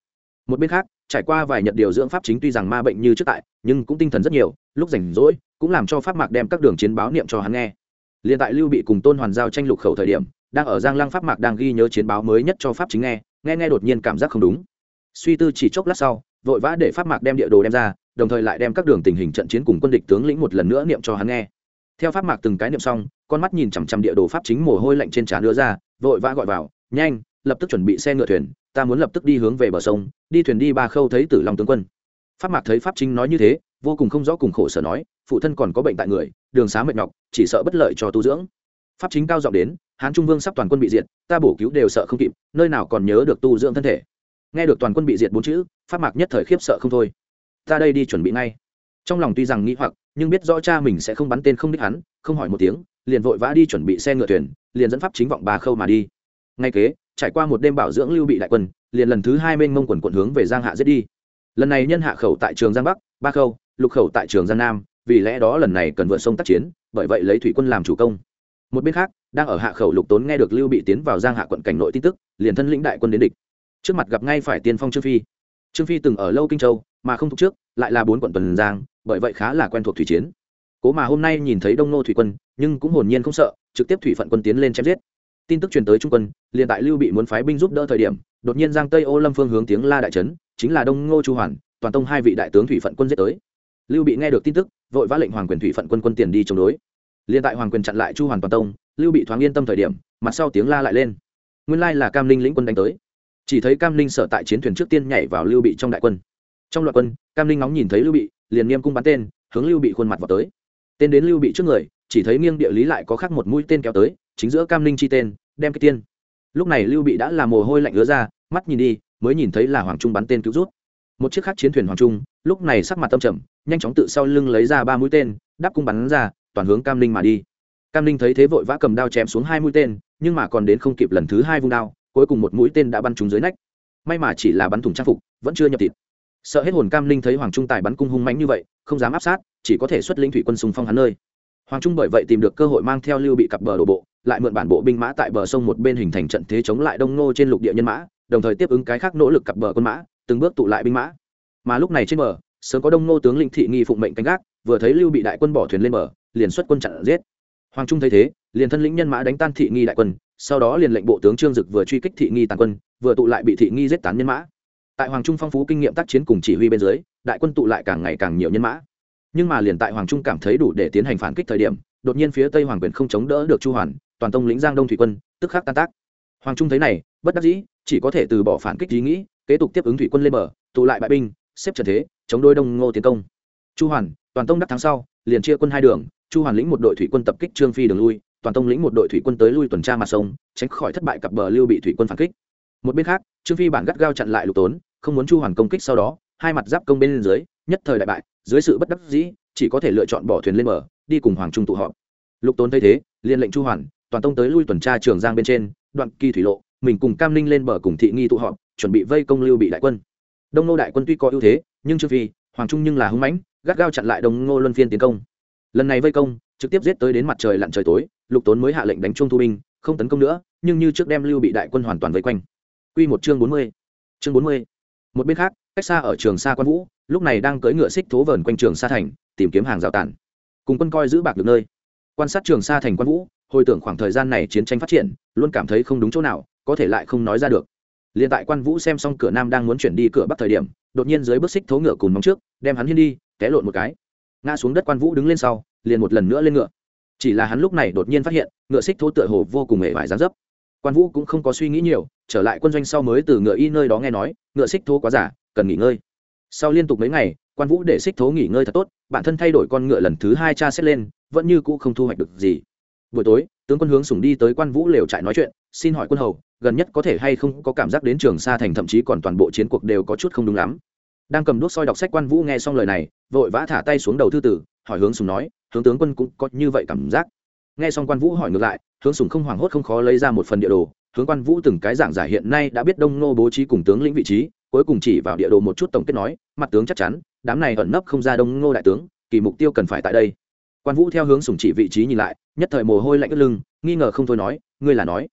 Speaker 1: Một bên khác trải qua vài nhật điều dưỡng pháp chính tuy rằng ma bệnh như trước tại, nhưng cũng tinh thần rất nhiều, lúc rảnh rỗi, cũng làm cho pháp mạc đem các đường chiến báo niệm cho hắn nghe. Liền tại lưu bị cùng tôn hoàn giao tranh lục khẩu thời điểm, đang ở giang lăng pháp mạc đang ghi nhớ chiến báo mới nhất cho pháp chính nghe nghe nghe đột nhiên cảm giác không đúng. Suy tư chỉ chốc lát sau, vội vã để pháp mạc đem địa đồ đem ra, đồng thời lại đem các đường tình hình trận chiến cùng quân địch tướng lĩnh một lần nữa niệm cho hắn nghe. Theo pháp mạc từng cái niệm xong, con mắt nhìn chằm chằm địa đồ pháp chính mồ hôi lạnh trên trán đưa ra, vội vã gọi vào, nhanh lập tức chuẩn bị xe ngựa thuyền, ta muốn lập tức đi hướng về bờ sông, đi thuyền đi ba khâu thấy tử long tướng quân. Pháp mạc thấy pháp chính nói như thế, vô cùng không rõ cùng khổ sở nói, phụ thân còn có bệnh tại người, đường xá mệt nhọc, chỉ sợ bất lợi cho tu dưỡng. Pháp chính cao giọng đến, hán trung vương sắp toàn quân bị diệt, ta bổ cứu đều sợ không kịp, nơi nào còn nhớ được tu dưỡng thân thể. Nghe được toàn quân bị diệt bốn chữ, pháp mạc nhất thời khiếp sợ không thôi. Ta đây đi chuẩn bị ngay. Trong lòng tuy rằng nghĩ hoặc, nhưng biết rõ cha mình sẽ không bắn tên không đích hắn, không hỏi một tiếng, liền vội vã đi chuẩn bị xe ngựa thuyền, liền dẫn pháp chính vọng ba khâu mà đi. Ngay kế trải qua một đêm bảo dưỡng lưu bị đại quân, liền lần thứ hai mênh mông quần quận hướng về giang hạ giết đi. Lần này nhân hạ khẩu tại trường giang bắc, ba khâu, lục khẩu tại trường giang nam, vì lẽ đó lần này cần vượt sông tác chiến, bởi vậy lấy thủy quân làm chủ công. Một bên khác, đang ở hạ khẩu lục tốn nghe được lưu bị tiến vào giang hạ quận cảnh nội tin tức, liền thân lĩnh đại quân đến địch. Trước mặt gặp ngay phải tiên phong trương phi. Trương phi từng ở lâu kinh châu, mà không thuộc trước, lại là bốn quận tuần giang, bởi vậy khá là quen thuộc thủy chiến. Cố mà hôm nay nhìn thấy đông nô thủy quân, nhưng cũng hồn nhiên không sợ, trực tiếp thủy phận quân tiến lên chém giết tin tức truyền tới trung quân, liền tại lưu bị muốn phái binh giúp đỡ thời điểm, đột nhiên giang tây ô lâm phương hướng tiếng la đại trấn chính là đông ngô chu hoàn, toàn tông hai vị đại tướng thủy phận quân giết tới. Lưu bị nghe được tin tức, vội vã lệnh hoàng quyền thủy phận quân quân tiền đi chống đối. Liền tại hoàng quyền chặn lại chu hoàn toàn tông, lưu bị thoáng yên tâm thời điểm, mặt sau tiếng la lại lên. Nguyên lai là cam linh lĩnh quân đánh tới. Chỉ thấy cam linh sợ tại chiến thuyền trước tiên nhảy vào lưu bị trong đại quân. Trong loạt quân, cam linh ngóng nhìn thấy lưu bị, liền nghiêm cung bắn tên, hướng lưu bị khuôn mặt vào tới. Tên đến lưu bị trước người, chỉ thấy nghiêng địa lý lại có khác một mũi tên kéo tới chính giữa cam linh chi tên, đem cái tiên. Lúc này lưu bị đã làm mồ hôi lạnh ứa ra, mắt nhìn đi, mới nhìn thấy là hoàng trung bắn tên cứu rút. Một chiếc khác chiến thuyền hoàng trung, lúc này sắc mặt tâm trầm, nhanh chóng tự sau lưng lấy ra ba mũi tên, đáp cung bắn ra, toàn hướng cam linh mà đi. Cam linh thấy thế vội vã cầm đao chém xuống hai mũi tên, nhưng mà còn đến không kịp lần thứ hai vung đao, cuối cùng một mũi tên đã bắn trúng dưới nách. May mà chỉ là bắn thủng trang phục, vẫn chưa nhập thịt. Sợ hết hồn cam linh thấy hoàng trung tài bắn cung hung mãnh như vậy, không dám áp sát, chỉ có thể xuất linh thủy quân xung phong hắn nơi. Hoàng trung bởi vậy tìm được cơ hội mang theo lưu bị cặp bờ đổ bộ lại mượn bản bộ binh mã tại bờ sông một bên hình thành trận thế chống lại đông nô trên lục địa nhân mã, đồng thời tiếp ứng cái khác nỗ lực cặp bờ quân mã, từng bước tụ lại binh mã. Mà lúc này trên bờ, sớm có đông nô tướng lĩnh thị nghi phụng mệnh canh gác, vừa thấy lưu bị đại quân bỏ thuyền lên bờ, liền xuất quân chặn giết. Hoàng trung thấy thế, liền thân lĩnh nhân mã đánh tan thị nghi đại quân, sau đó liền lệnh bộ tướng trương dực vừa truy kích thị nghi tàn quân, vừa tụ lại bị thị nghi giết tán nhân mã. Tại hoàng trung phong phú kinh nghiệm tác chiến cùng chỉ huy bên dưới, đại quân tụ lại càng ngày càng nhiều nhân mã. Nhưng mà liền tại hoàng trung cảm thấy đủ để tiến hành phản kích thời điểm, đột nhiên phía tây hoàng quyền không chống đỡ được chu hoàn toàn tông lĩnh giang đông thủy quân, tức khắc tan tác. Hoàng trung thấy này, bất đắc dĩ, chỉ có thể từ bỏ phản kích ý nghĩ, kế tục tiếp ứng thủy quân lên bờ, tụ lại bại binh, xếp trận thế, chống đôi đông ngô tiến công. Chu hoàn, toàn tông đắc thắng sau, liền chia quân hai đường, chu hoàn lĩnh một đội thủy quân tập kích trương phi đường lui, toàn tông lĩnh một đội thủy quân tới lui tuần tra mặt sông, tránh khỏi thất bại cặp bờ lưu bị thủy quân phản kích. Một bên khác, trương phi bản gắt gao chặn lại lục tốn, không muốn chu hoàn công kích sau đó, hai mặt giáp công bên dưới, nhất thời đại bại, dưới sự bất đắc dĩ, chỉ có thể lựa chọn bỏ thuyền lên bờ, đi cùng hoàng trung tụ họp. Lục tốn thấy thế, liền lệnh chu hoàn toàn tông tới lui tuần tra trường giang bên trên, đoạn kỳ thủy lộ, mình cùng cam ninh lên bờ cùng thị nghi tụ họp, chuẩn bị vây công lưu bị đại quân. Đông nô đại quân tuy có ưu thế, nhưng trương phi, hoàng trung nhưng là hưng mãnh, gắt gao chặn lại đông Ngô luân phiên tiến công. Lần này vây công, trực tiếp giết tới đến mặt trời lặn trời tối, lục tốn mới hạ lệnh đánh trung thu binh, không tấn công nữa, nhưng như trước đem lưu bị đại quân hoàn toàn vây quanh. Quy một chương bốn mươi. Chương bốn mươi. Một bên khác, cách xa ở trường sa quan vũ, lúc này đang cưỡi ngựa xích thố vờn quanh trường sa thành, tìm kiếm hàng rào tản cùng quân coi giữ bạc được nơi. Quan sát trường sa thành quan vũ hồi tưởng khoảng thời gian này chiến tranh phát triển, luôn cảm thấy không đúng chỗ nào, có thể lại không nói ra được. Liền tại quan vũ xem xong cửa nam đang muốn chuyển đi cửa bắc thời điểm, đột nhiên dưới bước xích thố ngựa cùn móng trước, đem hắn hiên đi, té lộn một cái. Ngã xuống đất quan vũ đứng lên sau, liền một lần nữa lên ngựa. Chỉ là hắn lúc này đột nhiên phát hiện, ngựa xích thố tựa hồ vô cùng hề vải dán dấp. Quan vũ cũng không có suy nghĩ nhiều, trở lại quân doanh sau mới từ ngựa y nơi đó nghe nói, ngựa xích thố quá giả, cần nghỉ ngơi. Sau liên tục mấy ngày, quan vũ để xích thố nghỉ ngơi thật tốt, bản thân thay đổi con ngựa lần thứ hai tra xét lên, vẫn như cũ không thu hoạch được gì buổi tối, tướng quân hướng sùng đi tới quan vũ lều trại nói chuyện, xin hỏi quân hầu, gần nhất có thể hay không có cảm giác đến trường sa thành thậm chí còn toàn bộ chiến cuộc đều có chút không đúng lắm. Đang cầm đuốc soi đọc sách quan vũ nghe xong lời này, vội vã thả tay xuống đầu thư tử, hỏi hướng sùng nói, hướng tướng quân cũng có như vậy cảm giác? Nghe xong quan vũ hỏi ngược lại, hướng sùng không hoảng hốt không khó lấy ra một phần địa đồ, hướng quan vũ từng cái giảng giải hiện nay đã biết đông nô bố trí cùng tướng lĩnh vị trí, cuối cùng chỉ vào địa đồ một chút tổng kết nói, mặt tướng chắc chắn, đám này ẩn nấp không ra đông ngô đại tướng, kỳ mục tiêu cần phải tại đây. Quan vũ theo hướng sùng chỉ vị trí nhìn lại nhất thời mồ hôi lạnh ướt lưng, nghi ngờ không thôi nói, ngươi là nói?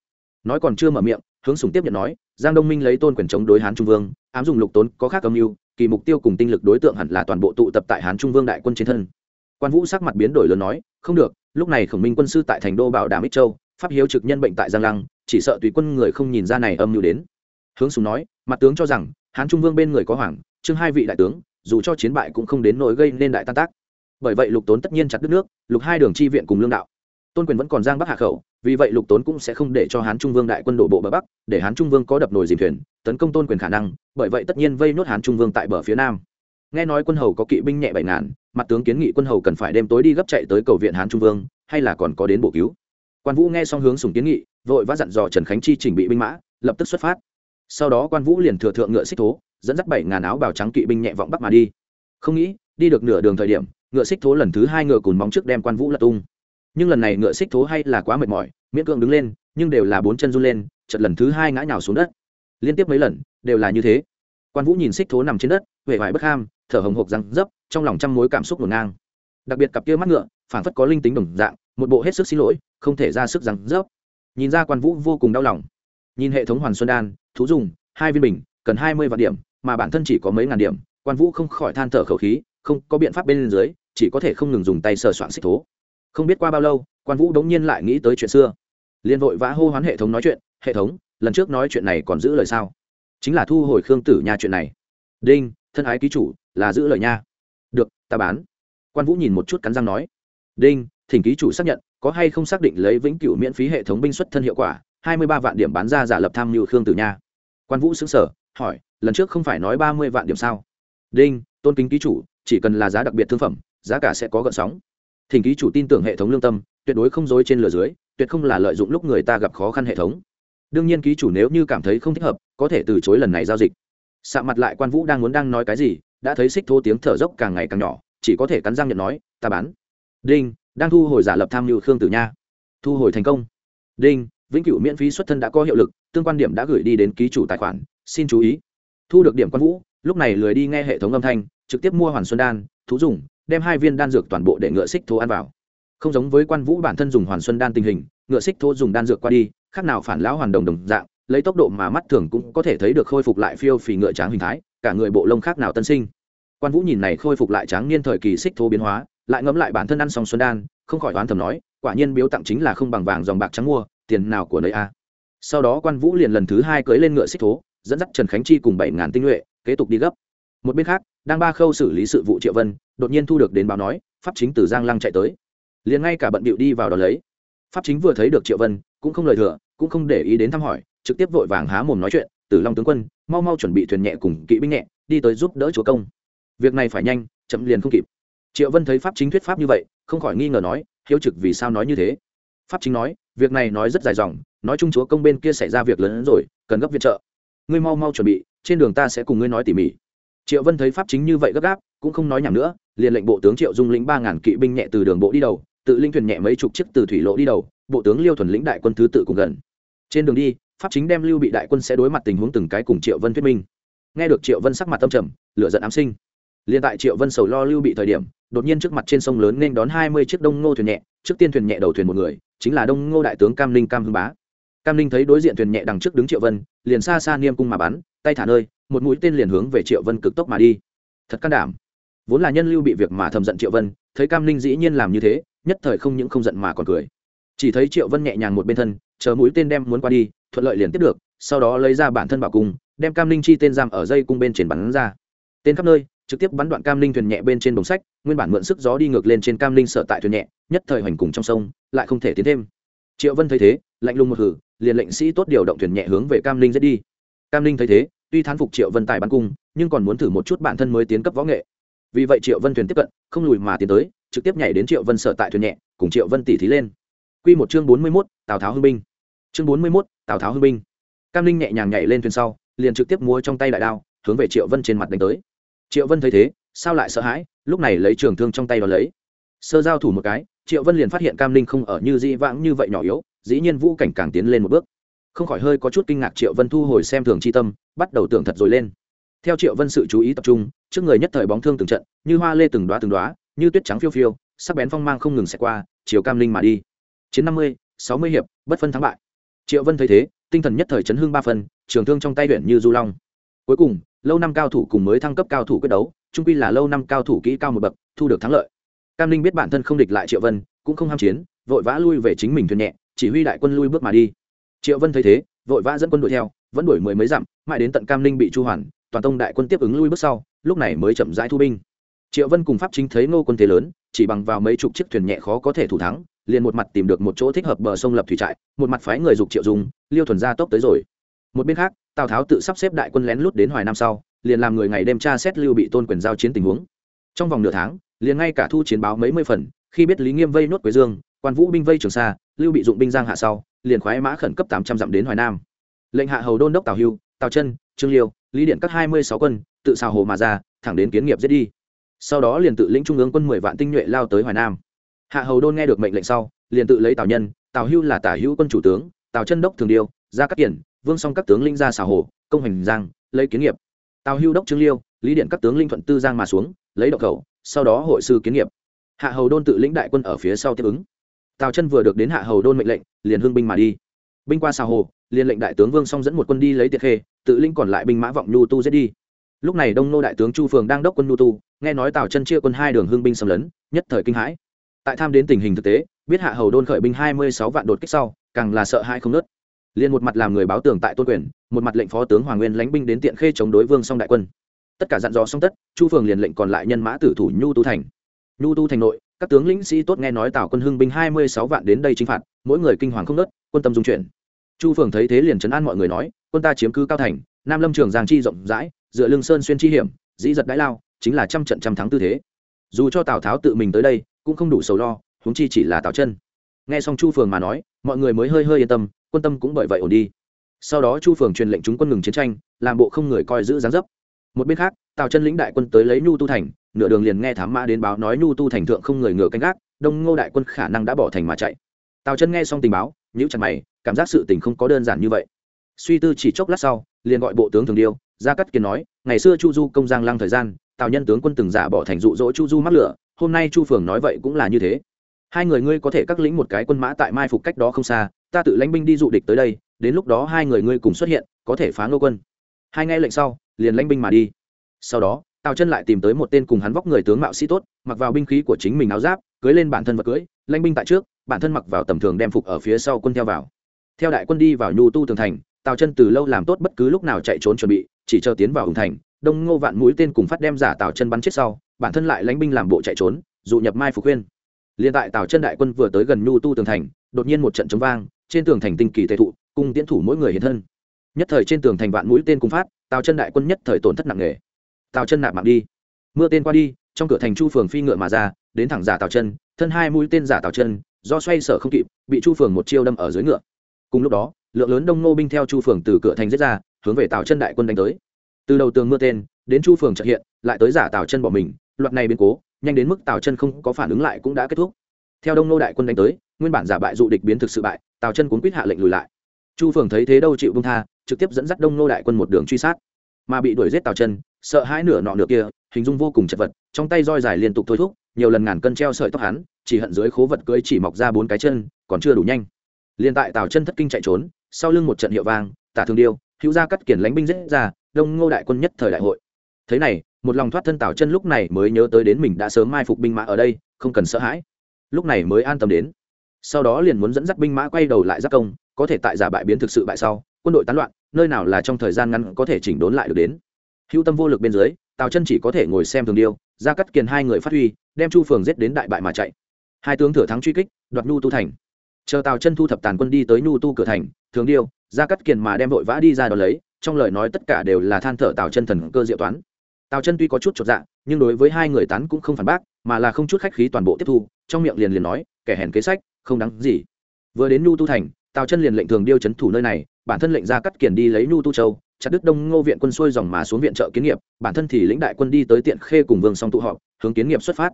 Speaker 1: Nói còn chưa mở miệng, hướng sùng tiếp nhận nói, giang đông minh lấy tôn quyền chống đối hán trung vương, ám dùng lục tốn có khác âm mưu, kỳ mục tiêu cùng tinh lực đối tượng hẳn là toàn bộ tụ tập tại hán trung vương đại quân chiến thân. Quan vũ sắc mặt biến đổi lớn nói, không được, lúc này khổng minh quân sư tại thành đô bảo đảm ích châu, pháp hiếu trực nhân bệnh tại giang lăng, chỉ sợ tùy quân người không nhìn ra này âm mưu đến. Hướng sùng nói, mặt tướng cho rằng, hán trung vương bên người có hoàng, trương hai vị đại tướng, dù cho chiến bại cũng không đến nỗi gây nên đại tan tác. Bởi vậy lục tốn tất nhiên chặt đứt nước, lục hai đường chi viện cùng lương đạo tôn quyền vẫn còn giang bắc hạ khẩu, vì vậy lục tốn cũng sẽ không để cho hán trung vương đại quân đổ bộ bờ bắc, để hán trung vương có đập nồi dìm thuyền, tấn công tôn quyền khả năng, bởi vậy tất nhiên vây nốt hán trung vương tại bờ phía nam. Nghe nói quân hầu có kỵ binh nhẹ bảy ngàn, mặt tướng kiến nghị quân hầu cần phải đêm tối đi gấp chạy tới cầu viện hán trung vương, hay là còn có đến bổ cứu. Quan vũ nghe xong hướng sùng kiến nghị, vội vã dặn dò trần khánh chi chỉnh bị binh mã, lập tức xuất phát. Sau đó quan vũ liền thừa thượng ngựa xích thố, dẫn dắt bảy ngàn áo bào trắng kỵ binh nhẹ vọng bắc mà đi. Không nghĩ, đi được nửa đường thời điểm, ngựa xích thố lần thứ hai ngựa cùn móng trước đem quan vũ lật tung nhưng lần này ngựa xích thố hay là quá mệt mỏi, miễn cưỡng đứng lên, nhưng đều là bốn chân run lên chật lần thứ hai ngã nhào xuống đất. Liên tiếp mấy lần, đều là như thế. Quan vũ nhìn xích thố nằm trên đất huệ vải bất ham, thở hồng hộc răng dấp, trong lòng trăm mối cảm xúc ngổn ngang. Đặc biệt cặp kia mắt ngựa phản phất có linh tính đồng dạng, một bộ hết sức xin lỗi, không thể ra sức răng dấp. Nhìn ra quan vũ vô cùng đau lòng. Nhìn hệ thống hoàn xuân đan, thú dùng, hai viên bình, cần hai mươi vạn điểm, mà bản thân chỉ có mấy ngàn điểm, quan vũ không khỏi than thở khẩu khí, không có biện pháp bên dưới, chỉ có thể không ngừng dùng tay sờ soạn xích thố không biết qua bao lâu, quan vũ đống nhiên lại nghĩ tới chuyện xưa. Liền vội vã hô hoán hệ thống nói chuyện, hệ thống, lần trước nói chuyện này còn giữ lời sao? Chính là thu hồi khương tử nha chuyện này. Đinh, thân ái ký chủ, là giữ lời nha. Được, ta bán. Quan vũ nhìn một chút cắn răng nói. Đinh, thỉnh ký chủ xác nhận, có hay không xác định lấy vĩnh cửu miễn phí hệ thống binh xuất thân hiệu quả, hai mươi ba vạn điểm bán ra giả lập tham mưu khương tử nha. Quan vũ xứng sở hỏi, lần trước không phải nói ba mươi vạn điểm sao? Đinh, tôn kính ký chủ, chỉ cần là giá đặc biệt thương phẩm, giá cả sẽ có gợn sóng thỉnh ký chủ tin tưởng hệ thống lương tâm, tuyệt đối không dối trên lửa dưới, tuyệt không là lợi dụng lúc người ta gặp khó khăn hệ thống. Đương nhiên ký chủ nếu như cảm thấy không thích hợp, có thể từ chối lần này giao dịch. Sạ mặt lại quan vũ đang muốn đang nói cái gì, đã thấy xích thô tiếng thở dốc càng ngày càng nhỏ, chỉ có thể cắn răng nhận nói, ta bán. Đinh, đang thu hồi giả lập tham mưu khương tử nha. Thu hồi thành công. Đinh, vĩnh cửu miễn phí xuất thân đã có hiệu lực, tương quan điểm đã gửi đi đến ký chủ tài khoản, xin chú ý. Thu được điểm quan vũ, lúc này lười đi nghe hệ thống âm thanh, trực tiếp mua hoàn xuân đan, thú dùng đem hai viên đan dược toàn bộ để ngựa xích thô ăn vào. Không giống với quan vũ bản thân dùng hoàn xuân đan tình hình, ngựa xích thô dùng đan dược qua đi, khác nào phản lão hoàn đồng đồng dạng, lấy tốc độ mà mắt thường cũng có thể thấy được khôi phục lại phiêu phì ngựa tráng hình thái, cả người bộ lông khác nào tân sinh. Quan vũ nhìn này khôi phục lại tráng niên thời kỳ xích thô biến hóa, lại ngẫm lại bản thân ăn xong xuân đan, không khỏi đoán thầm nói, quả nhiên biếu tặng chính là không bằng vàng dòng bạc trắng mua, tiền nào của nơi a. Sau đó quan vũ liền lần thứ hai cưới lên ngựa xích thố, dẫn dắt trần khánh chi cùng bảy ngàn tinh nhuệ, kế tục đi gấp. Một bên khác, đang ba khâu xử lý sự vụ triệu vân đột nhiên thu được đến báo nói, pháp chính từ giang lăng chạy tới. Liền ngay cả bận bịu đi vào đó lấy. Pháp chính vừa thấy được triệu vân, cũng không lời thừa, cũng không để ý đến thăm hỏi, trực tiếp vội vàng há mồm nói chuyện, tử long tướng quân, mau mau chuẩn bị thuyền nhẹ cùng kỵ binh nhẹ, đi tới giúp đỡ chúa công. Việc này phải nhanh, chậm liền không kịp. Triệu vân thấy pháp chính thuyết pháp như vậy, không khỏi nghi ngờ nói, hiếu trực vì sao nói như thế? Pháp chính nói, việc này nói rất dài dòng, nói chung chúa công bên kia xảy ra việc lớn hơn rồi, cần gấp viện trợ. Ngươi mau mau chuẩn bị, trên đường ta sẽ cùng ngươi nói tỉ mỉ. Triệu vân thấy pháp chính như vậy gấp gáp, cũng không nói nhảm nữa liền lệnh bộ tướng triệu dung lĩnh ba ngàn kỵ binh nhẹ từ đường bộ đi đầu, tự linh thuyền nhẹ mấy chục chiếc từ thủy lộ đi đầu, bộ tướng liêu thuần lĩnh đại quân thứ tự cùng gần. Trên đường đi, pháp chính đem lưu bị đại quân sẽ đối mặt tình huống từng cái cùng triệu vân thuyết minh. Nghe được triệu vân sắc mặt tâm trầm, lửa giận ám sinh. Liền tại triệu vân sầu lo lưu bị thời điểm, đột nhiên trước mặt trên sông lớn nên đón hai mươi chiếc đông ngô thuyền nhẹ, trước tiên thuyền nhẹ đầu thuyền một người, chính là đông ngô đại tướng cam ninh cam hưng bá. Cam ninh thấy đối diện thuyền nhẹ đằng trước đứng triệu vân, liền xa xa niêm cung mà bắn, tay thả nơi, một mũi tên liền hướng về triệu vân cực tốc mà đi. Thật can đảm vốn là nhân lưu bị việc mà thầm giận triệu vân, thấy cam ninh dĩ nhiên làm như thế, nhất thời không những không giận mà còn cười. chỉ thấy triệu vân nhẹ nhàng một bên thân, chờ mũi tên đem muốn qua đi, thuận lợi liền tiếp được, sau đó lấy ra bản thân bảo cung, đem cam ninh chi tên giam ở dây cung bên trên bắn ra. tên khắp nơi, trực tiếp bắn đoạn cam ninh thuyền nhẹ bên trên đồng sách, nguyên bản mượn sức gió đi ngược lên trên cam ninh sở tại thuyền nhẹ, nhất thời hoành cùng trong sông, lại không thể tiến thêm. triệu vân thấy thế, lạnh lùng một hử, liền lệnh sĩ tốt điều động thuyền nhẹ hướng về cam ninh dễ đi. cam ninh thấy thế, tuy thán phục triệu vân tài bắn cung, nhưng còn muốn thử một chút bản thân mới tiến cấp võ nghệ vì vậy triệu vân thuyền tiếp cận, không lùi mà tiến tới, trực tiếp nhảy đến triệu vân sở tại thuyền nhẹ, cùng triệu vân tỉ thí lên. Q một chương bốn mươi mốt, tào tháo hưng binh. Chương bốn mươi mốt, tào tháo hưng binh. Cam linh nhẹ nhàng nhảy lên thuyền sau, liền trực tiếp mua trong tay đại đao, hướng về triệu vân trên mặt đánh tới. Triệu vân thấy thế, sao lại sợ hãi, lúc này lấy trường thương trong tay đ ó lấy. Sơ giao thủ một cái, triệu vân liền phát hiện cam linh không ở như dĩ vãng như vậy nhỏ yếu, dĩ nhiên vũ cảnh càng tiến lên một bước. Không khỏi hơi có chút kinh ngạc triệu vân thu hồi xem thường c h i tâm, bắt đầu tưởng thật rồi lên theo triệu vân sự chú ý tập trung, trước người nhất thời bóng thương từng trận, như hoa lê từng đoá từng đoá như tuyết trắng phiêu phiêu, sắc bén phong mang không ngừng xẹt qua, chiều cam linh mà đi. Chiến năm mươi, sáu mươi hiệp, bất phân thắng bại. Triệu vân thấy thế, tinh thần nhất thời chấn hương ba phân trường thương trong tay huyện như du long. Cuối cùng, lâu năm cao thủ cùng mới thăng cấp cao thủ quyết đấu, trung quy là lâu năm cao thủ kỹ cao một bậc, thu được thắng lợi. Cam linh biết bản thân không địch lại triệu vân, cũng không ham chiến, vội vã lui về chính mình thuyền nhẹ, chỉ huy đại quân lui bước mà đi. Triệu vân thấy thế, vội vã dẫn quân đuổi theo, vẫn đuổi mười mấy dặm, mãi đến tận cam Linh bị chu hoàn toàn tông đại quân tiếp ứng lui bước sau, lúc này mới chậm rãi thu binh. Triệu vân cùng pháp chính thấy ngô quân thế lớn, chỉ bằng vào mấy chục chiếc thuyền nhẹ khó có thể thủ thắng, liền một mặt tìm được một chỗ thích hợp bờ sông lập thủy trại, một mặt phái người dục triệu dùng liêu thuần ra tốc tới rồi. Một bên khác, tào tháo tự sắp xếp đại quân lén lút đến hoài nam sau, liền làm người ngày đêm tra xét lưu bị tôn quyền giao chiến tình huống. Trong vòng nửa tháng, liền ngay cả thu chiến báo mấy mươi phần, khi biết lý nghiêm vây nốt quế dương, quan vũ binh vây trường sa, lưu bị dụng binh giang hạ sau, liền khoái mã khẩn cấp tám trăm dặm đến hoài nam. Lệnh hạ hầu đôn đốc tào hưu, tào chân, trương liêu lý điện các hai mươi sáu quân, tự xào hồ mà ra, thẳng đến kiến nghiệp giết đi. Sau đó liền tự lĩnh trung ương quân mười vạn tinh nhuệ lao tới hoài nam. Hạ hầu đôn nghe được mệnh lệnh sau, liền tự lấy tào nhân, tào hưu là tả hữu quân chủ tướng, tào chân đốc thường điêu ra các kiển, vương song các tướng linh ra xào hồ, công hành giang, lấy kiến nghiệp. Tào hưu đốc trương liêu, lý điện các tướng linh thuận tư giang mà xuống, lấy độc khẩu, sau đó hội sư kiến nghiệp. Hạ hầu đôn tự lĩnh đại quân ở phía sau tiếp ứng. Tào chân vừa được đến hạ hầu đôn mệnh lệnh, liền hưng binh mà đi binh qua xào hồ liên lệnh đại tướng vương song dẫn một quân đi lấy tiệt khê, tự linh còn lại binh mã vọng nhu tu giết đi. Lúc này đông nô đại tướng chu phường đang đốc quân nhu tu, nghe nói tào chân chia quân hai đường hương binh xâm lấn, nhất thời kinh hãi. Tại tham đến tình hình thực tế, biết hạ hầu đôn khởi binh hai mươi sáu vạn đột kích sau, càng là sợ hãi không nớt. Liền một mặt làm người báo tường tại tôn quyền, một mặt lệnh phó tướng hoàng nguyên lánh binh đến tiện khê chống đối vương song đại quân. Tất cả dặn dò xong tất, chu phường liền lệnh còn lại nhân mã tử thủ nhu tu thành. Nhu tu thành nội, các tướng lĩnh sĩ tốt nghe nói tào quân hưng binh hai mươi sáu vạn đến đây chinh phạt, mỗi người kinh hoàng không nớt, quân tâm dung chuyển chu phường thấy thế liền chấn an mọi người nói, quân ta chiếm cứ cao thành, nam lâm trường giang chi rộng rãi, dựa lưng sơn xuyên chi hiểm, dĩ giật đãi lao, chính là trăm trận trăm thắng tư thế. Dù cho tào tháo tự mình tới đây, cũng không đủ sầu lo, huống chi chỉ là tào chân. Nghe xong chu phường mà nói, mọi người mới hơi hơi yên tâm, quân tâm cũng bởi vậy ổn đi. Sau đó chu phường truyền lệnh chúng quân ngừng chiến tranh, làm bộ không người coi giữ gián dấp. Một bên khác, tào chân lĩnh đại quân tới lấy nhu tu thành, nửa đường liền nghe thám mã đến báo nói nhu tu thành thượng không người ngựa canh gác, đông ngô đại quân khả năng đã bỏ thành mà chạy. Tào chân nghe xong tình báo nhữ chặt mày cảm giác sự tình không có đơn giản như vậy. Suy tư chỉ chốc lát sau, liền gọi bộ tướng thường điêu, ra cắt kiến nói, ngày xưa chu du công giang lăng thời gian tào nhân tướng quân từng giả bỏ thành dụ dỗ chu du mắc lửa, hôm nay chu phường nói vậy cũng là như thế. Hai người ngươi có thể cắt lĩnh một cái quân mã tại mai phục cách đó không xa, ta tự lãnh binh đi dụ địch tới đây, đến lúc đó hai người ngươi cùng xuất hiện, có thể phá ngô quân. Hai nghe lệnh sau, liền lãnh binh mà đi. Sau đó, tào chân lại tìm tới một tên cùng hắn vóc người tướng mạo sĩ tốt, mặc vào binh khí của chính mình áo giáp, cưới lên bản thân vật cưới, lãnh binh tại trước, bản thân mặc vào tầm thường đem phục ở phía sau quân theo vào theo đại quân đi vào nhu tu tường thành, tào chân từ lâu làm tốt bất cứ lúc nào chạy trốn chuẩn bị, chỉ chờ tiến vào hùng thành, đông ngô vạn mũi tên cùng phát đem giả tào chân bắn chết sau, bản thân lại lãnh binh làm bộ chạy trốn, dụ nhập mai phục khuyên. Liền tại tào chân đại quân vừa tới gần nhu tu tường thành, đột nhiên một trận chống vang, trên tường thành tinh kỳ tệ thụ cùng tiến thủ mỗi người hiện thân. Nhất thời trên tường thành vạn mũi tên cùng phát, tào chân đại quân nhất thời tổn thất nặng nề. Tào chân nạp mạng đi. Mưa tên qua đi, trong cửa thành chu phường phi ngựa mà ra, đến thẳng giả tào chân, thân hai mũi tên giả tào chân, do xoay sở không kịp, bị chu phường một chiêu đâm ở dưới ngựa cùng lúc đó, lượng lớn đông ngô binh theo chu phường từ cửa thành giết ra, hướng về tào chân đại quân đánh tới. Từ đầu tường mưa tên, đến chu phường trợ hiện, lại tới giả tào chân bỏ mình, loạt này biến cố, nhanh đến mức tào chân không có phản ứng lại cũng đã kết thúc. Theo đông nô đại quân đánh tới, nguyên bản giả bại dụ địch biến thực sự bại, tào chân cuốn quýt hạ lệnh lùi lại. Chu phường thấy thế đâu chịu bông tha, trực tiếp dẫn dắt đông nô đại quân một đường truy sát. Mà bị đuổi giết tào chân, sợ hãi nửa nọ nửa kia, hình dung vô cùng chật vật, trong tay roi dài liên tục thôi thúc, nhiều lần ngàn cân treo sợi tóc hắn, chỉ hận dưới khố vật cưới chỉ mọc ra bốn cái chân, còn chưa đủ nhanh liền tại tào chân thất kinh chạy trốn, sau lưng một trận hiệu vang, tả thường điêu, hữu gia cắt kiển lánh binh giết ra, đông ngô đại quân nhất thời đại hội. Thế này, một lòng thoát thân tào chân lúc này mới nhớ tới đến mình đã sớm mai phục binh mã ở đây, không cần sợ hãi. Lúc này mới an tâm đến. Sau đó liền muốn dẫn dắt binh mã quay đầu lại giác công, có thể tại giả bại biến thực sự bại sau, quân đội tán loạn, nơi nào là trong thời gian ngắn có thể chỉnh đốn lại được đến. Hữu tâm vô lực bên dưới, tào chân chỉ có thể ngồi xem thường điêu ra cắt kiền hai người phát huy, đem chu phường giết đến đại bại mà chạy. Hai tướng thừa thắng truy kích, đoạt nhu tu thành chờ tào chân thu thập tàn quân đi tới nhu tu cửa thành thường điêu ra cắt kiền mà đem vội vã đi ra đón lấy trong lời nói tất cả đều là than thở tào chân thần cơ diệu toán tào chân tuy có chút chột dạ nhưng đối với hai người tán cũng không phản bác mà là không chút khách khí toàn bộ tiếp thu trong miệng liền liền nói kẻ hèn kế sách không đáng gì vừa đến nhu tu thành tào chân liền lệnh thường điêu chấn thủ nơi này bản thân lệnh ra cắt kiền đi lấy nhu tu châu chặt đức đông ngô viện quân xuôi dòng mà xuống viện trợ kiến nghiệp bản thân thì lĩnh đại quân đi tới tiện khê cùng vương song tụ họp hướng kiến nghiệp xuất phát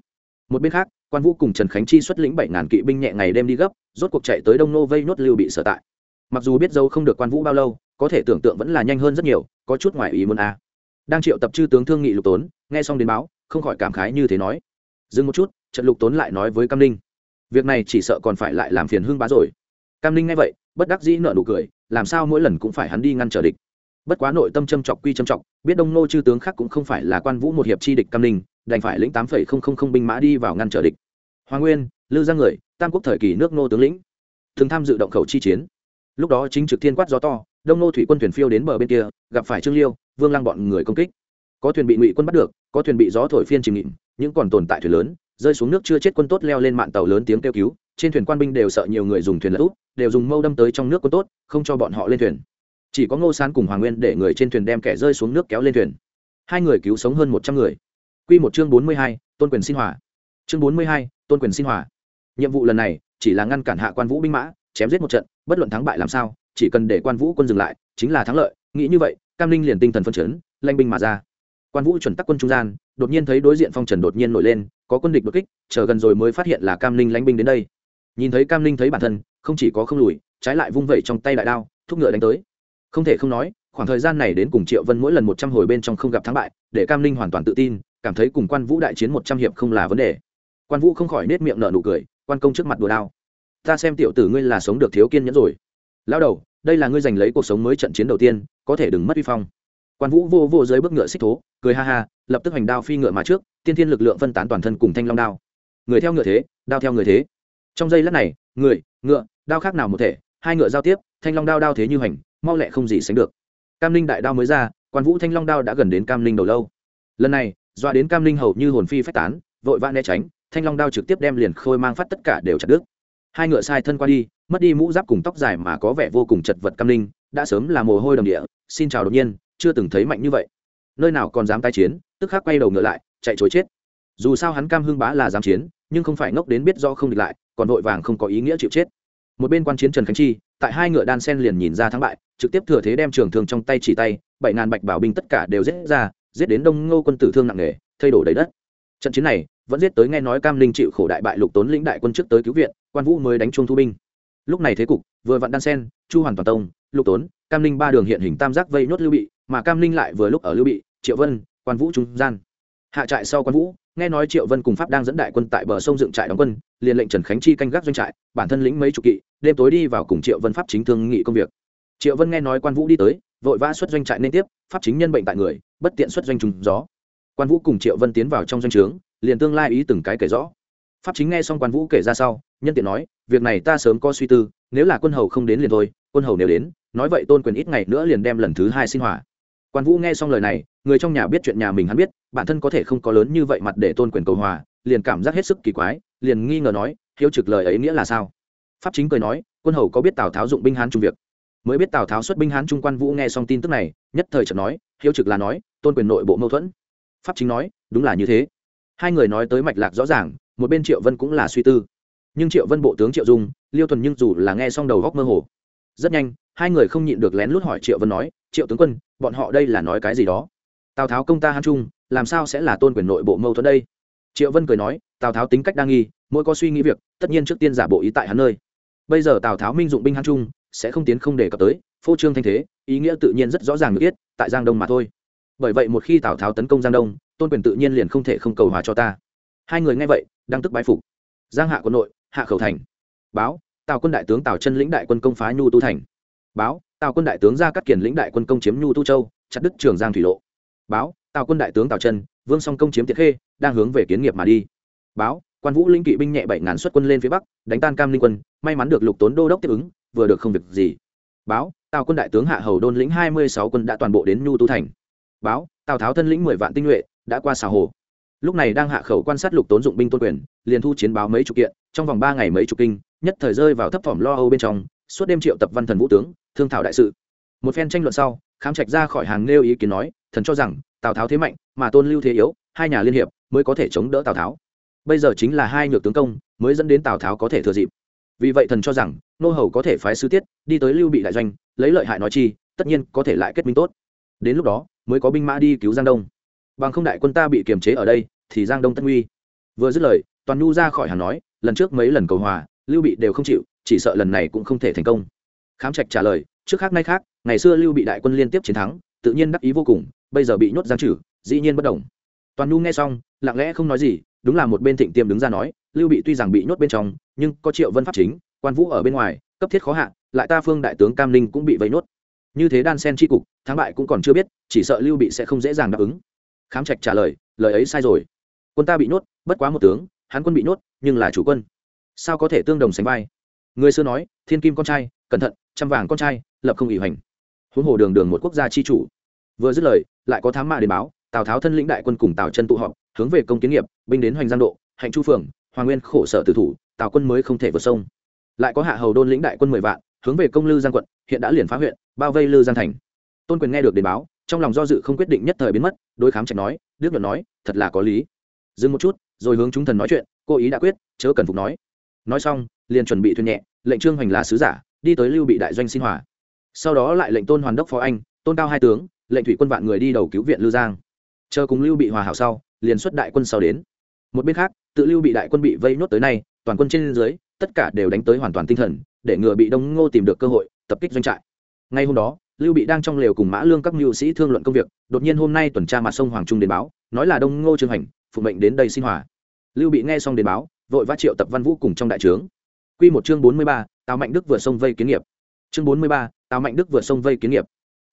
Speaker 1: một bên khác, quan vũ cùng trần khánh chi xuất lĩnh bảy ngàn kỵ binh nhẹ ngày đêm đi gấp, rốt cuộc chạy tới đông nô vây nốt lưu bị sở tại. Mặc dù biết dâu không được quan vũ bao lâu, có thể tưởng tượng vẫn là nhanh hơn rất nhiều, có chút ngoài ý muốn a. Đang triệu tập chư tướng thương nghị lục tốn, nghe xong đến báo, không khỏi cảm khái như thế nói. Dừng một chút, trận lục tốn lại nói với cam ninh. Việc này chỉ sợ còn phải lại làm phiền hương bá rồi. Cam ninh nghe vậy, bất đắc dĩ nợ nụ cười, làm sao mỗi lần cũng phải hắn đi ngăn trở địch. Bất quá nội tâm châm chọc quy châm chọc, biết đông nô chư tướng khác cũng không phải là quan vũ một hiệp chi địch cam ninh đành phải lĩnh tám phẩy không không không binh mã đi vào ngăn trở địch. Hoàng nguyên, lư giang người, tam quốc thời kỳ nước nô tướng lĩnh, thường tham dự động khẩu chi chiến. Lúc đó chính trực thiên quát gió to, đông nô thủy quân thuyền phiêu đến bờ bên kia, gặp phải trương liêu, vương lăng bọn người công kích. Có thuyền bị ngụy quân bắt được, có thuyền bị gió thổi phiên chìm nghịm, những còn tồn tại thuyền lớn, rơi xuống nước chưa chết quân tốt leo lên mạn tàu lớn tiếng kêu cứu, trên thuyền quan binh đều sợ nhiều người dùng thuyền lật úp, đều dùng mâu đâm tới trong nước quân tốt, không cho bọn họ lên thuyền. Chỉ có ngô sán cùng hoàng nguyên để người trên thuyền đem kẻ rơi xuống nước kéo lên thuyền. Hai người cứu sống hơn một trăm người. Quy một chương bốn mươi hai, tôn quyền xin hòa. Chương bốn mươi hai, tôn quyền xin hòa. Nhiệm vụ lần này chỉ là ngăn cản hạ quan vũ binh mã, chém giết một trận, bất luận thắng bại làm sao, chỉ cần để quan vũ quân dừng lại, chính là thắng lợi. Nghĩ như vậy, cam Linh liền tinh thần phân chấn, lanh binh mà ra. Quan vũ chuẩn tắc quân trung gian, đột nhiên thấy đối diện phong trần đột nhiên nổi lên, có quân địch đột kích, chờ gần rồi mới phát hiện là cam Linh lãnh binh đến đây. Nhìn thấy cam Linh thấy bản thân, không chỉ có không lùi, trái lại vung vẩy trong tay đại đao, thúc ngựa đánh tới. Không thể không nói, khoảng thời gian này đến cùng triệu vân mỗi lần một trăm hồi bên trong không gặp thắng bại, để cam Linh hoàn toàn tự tin cảm thấy cùng quan vũ đại chiến một trăm hiệp không là vấn đề. Quan vũ không khỏi nết miệng nở nụ cười, quan công trước mặt đùa đao. Ta xem tiểu tử ngươi là sống được thiếu kiên nhẫn rồi. Lao đầu, đây là ngươi giành lấy cuộc sống mới trận chiến đầu tiên, có thể đừng mất uy phong. Quan vũ vô vô dưới bước ngựa xích thố, cười ha ha, lập tức hành đao phi ngựa mà trước, tiên thiên lực lượng phân tán toàn thân cùng thanh long đao. Người theo ngựa thế, đao theo người thế. Trong giây lát này, người, ngựa, đao khác nào một thể, hai ngựa giao tiếp, thanh long đao đao thế như hành, mau lẹ không gì sánh được. Cam linh đại đao mới ra, quan vũ thanh long đao đã gần đến cam linh đầu lâu. Lần này doa đến cam linh hầu như hồn phi phách tán, vội vã né tránh, thanh long đao trực tiếp đem liền khôi mang phát tất cả đều chặt đứt. Hai ngựa sai thân qua đi, mất đi mũ giáp cùng tóc dài mà có vẻ vô cùng chật vật cam linh, đã sớm là mồ hôi đầm địa, xin chào đột nhiên, chưa từng thấy mạnh như vậy. Nơi nào còn dám tái chiến, tức khắc quay đầu ngựa lại, chạy chối chết. Dù sao hắn cam hưng bá là dám chiến, nhưng không phải ngốc đến biết do không địch lại, còn vội vàng không có ý nghĩa chịu chết. Một bên quan chiến trần khánh chi, tại hai ngựa đan sen liền nhìn ra thắng bại, trực tiếp thừa thế đem trường thương trong tay chỉ tay, bảy ngàn bạch bảo binh tất cả đều giết ra giết đến đông ngô quân tử thương nặng nề, thay đổi đầy đất. Trận chiến này vẫn giết tới nghe nói cam linh chịu khổ đại bại lục tốn lĩnh đại quân trước tới cứu viện, quan vũ mới đánh chuông thu binh. Lúc này thế cục, vừa vặn đan sen, chu hoàn toàn tông, lục tốn, cam linh ba đường hiện hình tam giác vây nhốt lưu bị, mà cam linh lại vừa lúc ở lưu bị, triệu vân, quan vũ trung gian. Hạ trại sau quan vũ, nghe nói triệu vân cùng pháp đang dẫn đại quân tại bờ sông dựng trại đóng quân, liền lệnh trần khánh chi canh gác doanh trại, bản thân lĩnh mấy chục kỵ, đêm tối đi vào cùng triệu vân pháp chính thương nghị công việc. Triệu vân nghe nói quan vũ đi tới, vội vã xuất doanh trại nên tiếp, pháp chính nhân bệnh tại người bất tiện xuất doanh trùng gió. Quan vũ cùng triệu vân tiến vào trong doanh trướng, liền tương lai ý từng cái kể rõ. Pháp chính nghe xong quan vũ kể ra sau, nhân tiện nói, việc này ta sớm có suy tư, nếu là quân hầu không đến liền thôi, quân hầu nếu đến, nói vậy tôn quyền ít ngày nữa liền đem lần thứ hai sinh hỏa. Quan vũ nghe xong lời này, người trong nhà biết chuyện nhà mình hắn biết, bản thân có thể không có lớn như vậy mặt để tôn quyền cầu hòa, liền cảm giác hết sức kỳ quái, liền nghi ngờ nói, hiếu trực lời ấy nghĩa là sao? Pháp chính cười nói, quân hầu có biết tào tháo dụng binh hán trung việc? Mới biết tào tháo xuất binh hán trung, quan vũ nghe xong tin tức này, nhất thời chợt nói, hiếu trực là nói tôn quyền nội bộ mâu thuẫn. Pháp chính nói, đúng là như thế. Hai người nói tới mạch lạc rõ ràng, một bên triệu vân cũng là suy tư. Nhưng triệu vân bộ tướng triệu dung, liêu thuần nhưng dù là nghe xong đầu góc mơ hồ. Rất nhanh, hai người không nhịn được lén lút hỏi triệu vân nói, triệu tướng quân, bọn họ đây là nói cái gì đó? Tào tháo công ta hán trung, làm sao sẽ là tôn quyền nội bộ mâu thuẫn đây? Triệu vân cười nói, tào tháo tính cách đa nghi, mỗi có suy nghĩ việc, tất nhiên trước tiên giả bộ ý tại hắn nơi. Bây giờ tào tháo minh dụng binh hán trung, sẽ không tiến không đề cập tới, phô trương thanh thế, ý nghĩa tự nhiên rất rõ ràng được biết, tại giang đông mà thôi bởi vậy một khi tào tháo tấn công giang đông tôn quyền tự nhiên liền không thể không cầu hòa cho ta hai người nghe vậy đang tức bái phục giang hạ quân nội hạ khẩu thành báo tào quân đại tướng tào chân lĩnh đại quân công phá nhu tu thành báo tào quân đại tướng ra cắt kiển lĩnh đại quân công chiếm nhu tu châu chặt đứt trường giang thủy lộ báo tào quân đại tướng tào chân vương song công chiếm tiệt khê đang hướng về kiến nghiệp mà đi báo quan vũ linh kỵ binh nhẹ bảy ngàn xuất quân lên phía bắc đánh tan cam linh quân may mắn được lục tốn đô đốc tiếp ứng vừa được không việc gì báo tào quân đại tướng hạ hầu đôn lĩnh hai mươi sáu quân đã toàn bộ đến nhu tu thành báo, tào tháo thân lĩnh mười vạn tinh nhuệ, đã qua xào hồ. Lúc này đang hạ khẩu quan sát lục tốn dụng binh tôn quyền, liền thu chiến báo mấy chục kiện, trong vòng ba ngày mấy chục kinh, nhất thời rơi vào thấp thỏm lo âu bên trong, suốt đêm triệu tập văn thần vũ tướng, thương thảo đại sự. Một phen tranh luận sau, khám trạch ra khỏi hàng nêu ý kiến nói, thần cho rằng, tào tháo thế mạnh, mà tôn lưu thế yếu, hai nhà liên hiệp mới có thể chống đỡ tào tháo. Bây giờ chính là hai nhược tướng công mới dẫn đến tào tháo có thể thừa dịp. Vì vậy thần cho rằng, nô hầu có thể phái sứ tiết, đi tới lưu bị đại doanh, lấy lợi hại nói chi, tất nhiên có thể lại kết minh tốt. Đến lúc đó mới có binh mã đi cứu giang đông. Bằng không đại quân ta bị kiềm chế ở đây, thì giang đông tất uy vừa dứt lời, toàn nhu ra khỏi hàng nói, lần trước mấy lần cầu hòa, lưu bị đều không chịu, chỉ sợ lần này cũng không thể thành công. Khám trạch trả lời, trước khác nay khác, ngày xưa lưu bị đại quân liên tiếp chiến thắng, tự nhiên đắc ý vô cùng, bây giờ bị nhốt giang trừ, dĩ nhiên bất đồng toàn nhu nghe xong, lặng lẽ không nói gì, đúng là một bên thịnh tiêm đứng ra nói, lưu bị tuy rằng bị nhốt bên trong, nhưng có triệu vân pháp chính, quan vũ ở bên ngoài, cấp thiết khó hạ, lại ta phương đại tướng cam ninh cũng bị vây nhốt như thế đan sen tri cục, thắng bại cũng còn chưa biết, chỉ sợ lưu bị sẽ không dễ dàng đáp ứng. Khám trạch trả lời lời ấy sai rồi. Quân ta bị nhốt, bất quá một tướng hán quân bị nhốt, nhưng là chủ quân. Sao có thể tương đồng sánh vai? Người xưa nói, thiên kim con trai, cẩn thận, trăm vàng con trai, lập không ỉ hoành. Huống hồ đường đường một quốc gia chi chủ. Vừa dứt lời, lại có thám mạ đến báo, tào tháo thân lĩnh đại quân cùng tào chân tụ họp, hướng về công kiến nghiệp, binh đến hoành giang độ, hạnh chu phường, hoàng nguyên khổ sở tử thủ, tào quân mới không thể vượt sông. Lại có hạ hầu đôn lĩnh đại quân mười vạn hướng về công lư giang quận, hiện đã liền phá huyện, bao vây lư giang thành. Tôn quyền nghe được đến báo, trong lòng do dự không quyết định nhất thời biến mất, đối khám trạch nói, đức nhuận nói, thật là có lý. Dừng một chút, rồi hướng chúng thần nói chuyện, cô ý đã quyết, chớ cần phục nói. Nói xong, liền chuẩn bị thuyền nhẹ, lệnh trương hoành là sứ giả, đi tới lưu bị đại doanh xin hòa. Sau đó lại lệnh tôn hoàn đốc phó anh, tôn cao hai tướng, lệnh thủy quân vạn người đi đầu cứu viện lưu giang. Chờ cùng lưu bị hòa hảo sau, liền xuất đại quân sau đến. Một bên khác, tự lưu bị đại quân bị vây nốt tới nay, toàn quân trên dưới, tất cả đều đánh tới hoàn toàn tinh thần để ngừa bị đông ngô tìm được cơ hội tập kích doanh trại. Ngay hôm đó lưu bị đang trong lều cùng mã lương các mưu sĩ thương luận công việc đột nhiên hôm nay tuần tra mặt sông hoàng trung đến báo nói là đông ngô trường hành phụ mệnh đến đây sinh hòa. Lưu bị nghe xong đến báo vội vã triệu tập văn vũ cùng trong đại trướng. Quy một chương bốn mươi ba, tào mạnh đức vừa sông vây kiến nghiệp. Chương bốn mươi ba, tào mạnh đức vừa sông vây kiến nghiệp.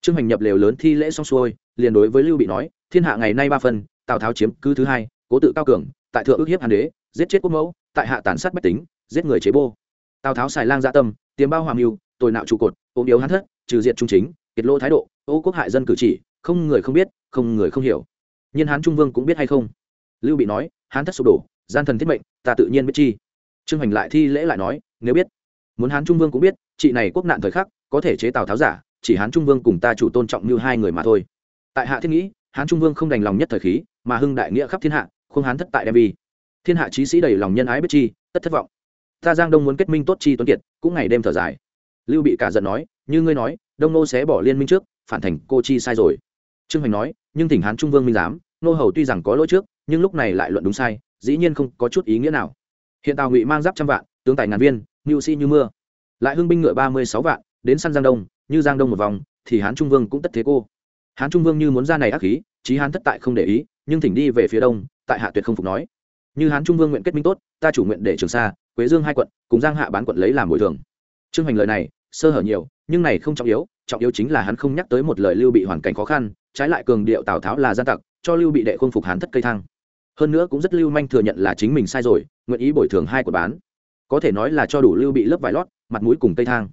Speaker 1: Trương hành nhập lều lớn thi lễ xong xuôi liền đối với lưu bị nói thiên hạ ngày nay ba phần tào tháo chiếm cứ thứ hai cố tự cao cường tại thượng ước hiếp hàn đế giết chết quốc mẫu tại hạ tàn sát bách tính giết người chế bô tào tháo xài lang gia tâm tiềm bao hoàng mưu, tồi nạo trụ cột ôm yếu hắn thất, trừ diệt trung chính kiệt lô thái độ, ô quốc hại dân cử chỉ, không người không biết, không người không hiểu. Nhân hán trung vương cũng biết hay không? Lưu bị nói, hán thất sụp đổ, gian thần thiết mệnh, ta tự nhiên biết chi. Trương hoành lại thi lễ lại nói, nếu biết, muốn hán trung vương cũng biết, chị này quốc nạn thời khắc, có thể chế tào tháo giả, chỉ hán trung vương cùng ta chủ tôn trọng như hai người mà thôi. Tại hạ thiết nghĩ, hán trung vương không đành lòng nhất thời khí, mà hưng đại nghĩa khắp thiên hạ không hán thất tại đem vi thiên hạ trí sĩ đầy lòng nhân ái biết chi, tất thất vọng ta giang đông muốn kết minh tốt chi tuấn kiệt, cũng ngày đêm thở dài. Lưu bị cả giận nói, như ngươi nói, đông nô sẽ bỏ liên minh trước, phản thành cô chi sai rồi. Trương hoành nói, nhưng thỉnh hán trung vương minh giám nô hầu tuy rằng có lỗi trước, nhưng lúc này lại luận đúng sai, dĩ nhiên không có chút ý nghĩa nào. Hiện tào ngụy mang giáp trăm vạn, tướng tài ngàn viên mưu sĩ như mưa. Lại hưng binh ngựa ba mươi sáu vạn, đến săn giang đông, như giang đông một vòng, thì hán trung vương cũng tất thế cô. Hán trung vương như muốn ra này ác khí, chí hán thất tại không để ý, nhưng thỉnh đi về phía đông, tại hạ tuyệt không phục nói. Như hán trung vương nguyện kết minh tốt, ta chủ nguyện để trường sa quế dương hai quận, cùng giang hạ bán quận lấy làm bồi thường. Trương hoành lời này, sơ hở nhiều, nhưng này không trọng yếu trọng yếu chính là hắn không nhắc tới một lời lưu bị hoàn cảnh khó khăn, trái lại cường điệu tào tháo là gian tặc, cho lưu bị đệ khôi phục hán thất cây thang. Hơn nữa cũng rất lưu manh thừa nhận là chính mình sai rồi, nguyện ý bồi thường hai quận bán. Có thể nói là cho đủ lưu bị lớp vải lót, mặt mũi cùng cây thang.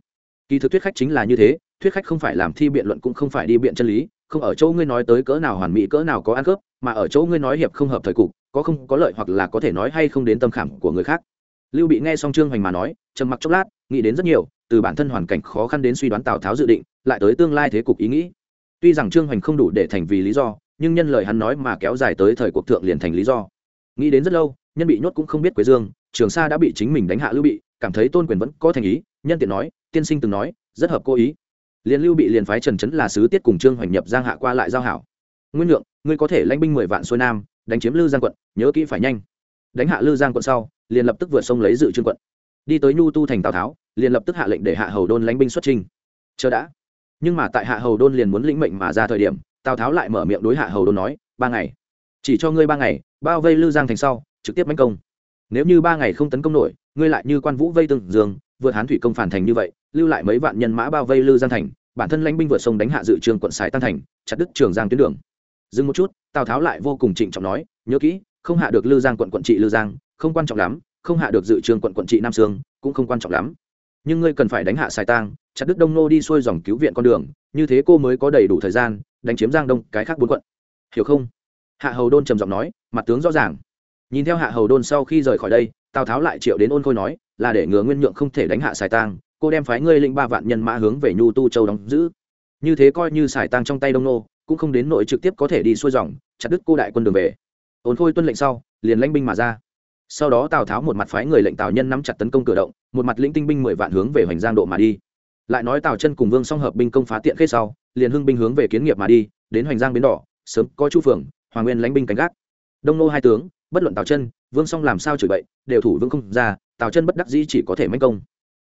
Speaker 1: Kỳ thực thuyết khách chính là như thế, thuyết khách không phải làm thi biện luận cũng không phải đi biện chân lý, không ở chỗ ngươi nói tới cỡ nào hoàn mỹ cỡ nào có ăn cướp mà ở chỗ ngươi nói hiệp không hợp thời cục, có không có lợi hoặc là có thể nói hay không đến tâm khảm của người khác lưu bị nghe xong trương hoành mà nói, trầm mặc chốc lát, nghĩ đến rất nhiều, từ bản thân hoàn cảnh khó khăn đến suy đoán tào tháo dự định, lại tới tương lai thế cục ý nghĩ. Tuy rằng trương hoành không đủ để thành vì lý do, nhưng nhân lời hắn nói mà kéo dài tới thời cuộc thượng liền thành lý do. Nghĩ đến rất lâu, nhân bị nhốt cũng không biết quế dương, trường sa đã bị chính mình đánh hạ lưu bị, cảm thấy tôn quyền vẫn có thành ý, nhân tiện nói, tiên sinh từng nói, rất hợp cô ý. Liền lưu bị liền phái trần trấn là sứ tiết cùng trương hoành nhập giang hạ qua lại giao hảo. Nguyên lượng ngươi có thể lãnh binh mười vạn xuôi nam, đánh chiếm lư giang quận, nhớ kỹ phải nhanh đánh hạ lư giang quận sau, liền lập tức vượt sông lấy dự trương quận. Đi tới nhu tu thành tào tháo, liền lập tức hạ lệnh để hạ hầu đôn lãnh binh xuất trình chờ đã. Nhưng mà tại hạ hầu đôn liền muốn lĩnh mệnh mà ra thời điểm, tào tháo lại mở miệng đối hạ hầu đôn nói, ba ngày. Chỉ cho ngươi ba ngày, bao vây lư giang thành sau, trực tiếp đánh công. Nếu như ba ngày không tấn công nổi, ngươi lại như quan vũ vây từng dương, vượt hán thủy công phản thành như vậy, lưu lại mấy vạn nhân mã bao vây lư giang thành, bản thân lãnh binh vượt sông đánh hạ dự trường quận sài tăng thành, chặt đứt trường giang tuyến đường. Dừng một chút, tào tháo lại vô cùng trịnh trọng nói, nhớ kỹ không hạ được lư giang quận quận trị lư giang, không quan trọng lắm, không hạ được dự trường quận quận trị nam sương, cũng không quan trọng lắm. Nhưng ngươi cần phải đánh hạ sài tang, chặt đứt đông nô đi xuôi dòng cứu viện con đường, như thế cô mới có đầy đủ thời gian, đánh chiếm giang đông, cái khác bốn quận. Hiểu không? Hạ hầu đôn trầm giọng nói, mặt tướng rõ ràng. Nhìn theo hạ hầu đôn sau khi rời khỏi đây, tào tháo lại triệu đến ôn khôi nói, là để ngừa nguyên nhượng không thể đánh hạ sài tang, cô đem phái ngươi lĩnh ba vạn nhân mã hướng về nhu tu châu đóng giữ. Như thế coi như sài tang trong tay đông nô, cũng không đến nội trực tiếp có thể đi xuôi dòng, chặt đứt cô đại quân đường về ôn khôi tuân lệnh sau, liền lãnh binh mà ra. Sau đó tào tháo một mặt phái người lệnh tào nhân nắm chặt tấn công cửa động, một mặt lĩnh tinh binh mười vạn hướng về hoành giang độ mà đi. Lại nói tào chân cùng vương song hợp binh công phá tiện khê sau, liền hưng binh hướng về kiến nghiệp mà đi, đến hoành giang bến đỏ, sớm có chu phường hoàng nguyên lãnh binh cánh gác. Đông nô hai tướng, bất luận tào chân, vương song làm sao chửi bậy, đều thủ vương không ra, tào chân bất đắc dĩ chỉ có thể manh công.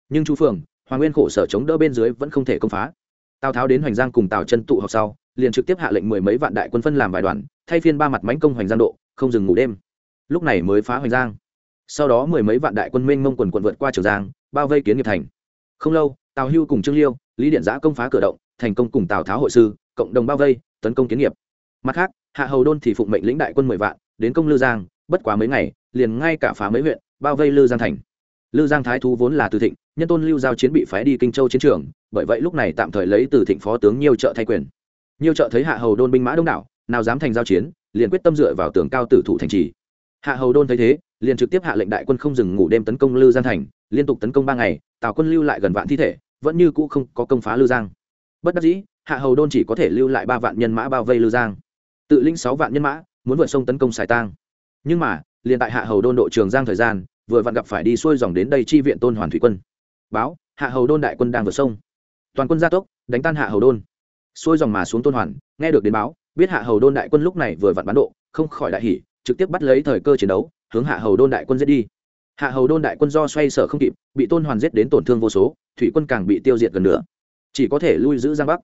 Speaker 1: Nhưng chu phường hoàng nguyên khổ sở chống đỡ bên dưới vẫn không thể công phá. Tào tháo đến hoành giang cùng tào chân tụ họp sau, liền trực tiếp hạ lệnh mười mấy vạn đại quân phân làm vài đoàn, thay phiên ba mặt mánh công hoành giang độ không dừng ngủ đêm. Lúc này mới phá hoành giang. Sau đó mười mấy vạn đại quân mênh mông quần quận vượt qua trường giang, bao vây kiến nghiệp thành. Không lâu, tào hưu cùng trương liêu, lý điện giã công phá cửa động, thành công cùng tào tháo hội sư, cộng đồng bao vây, tấn công kiến nghiệp. Mặt khác, hạ hầu đôn thì phụng mệnh lĩnh đại quân mười vạn, đến công lư giang, bất quá mấy ngày, liền ngay cả phá mấy huyện, bao vây lư giang thành. Lư giang thái thú vốn là từ thịnh, nhân tôn lưu giao chiến bị phái đi kinh châu chiến trường, bởi vậy lúc này tạm thời lấy từ thịnh phó tướng nhiều trợ thay quyền. Nhiều trợ thấy hạ hầu đôn binh mã đông đảo, nào dám thành giao chiến liền quyết tâm dựa vào tường cao tử thủ thành trì. Hạ hầu đôn thấy thế, liền trực tiếp hạ lệnh đại quân không dừng ngủ đêm tấn công lư giang thành, liên tục tấn công ba ngày, tào quân lưu lại gần vạn thi thể, vẫn như cũ không có công phá lư giang. Bất đắc dĩ, hạ hầu đôn chỉ có thể lưu lại ba vạn nhân mã bao vây lư giang. Tự linh sáu vạn nhân mã, muốn vượt sông tấn công sài tang. Nhưng mà, liền tại hạ hầu đôn độ trường giang thời gian, vừa vặn gặp phải đi xuôi dòng đến đây chi viện tôn hoàn thủy quân. Báo, hạ hầu đôn đại quân đang vượt sông. Toàn quân gia tốc, đánh tan hạ hầu đôn. Xuôi dòng mà xuống tôn hoàn, nghe được đến báo biết hạ hầu đôn đại quân lúc này vừa vặn bán độ, không khỏi đại hỉ, trực tiếp bắt lấy thời cơ chiến đấu, hướng hạ hầu đôn đại quân giết đi. Hạ hầu đôn đại quân do xoay sở không kịp, bị tôn hoàn giết đến tổn thương vô số, thủy quân càng bị tiêu diệt gần nữa chỉ có thể lui giữ giang bắc.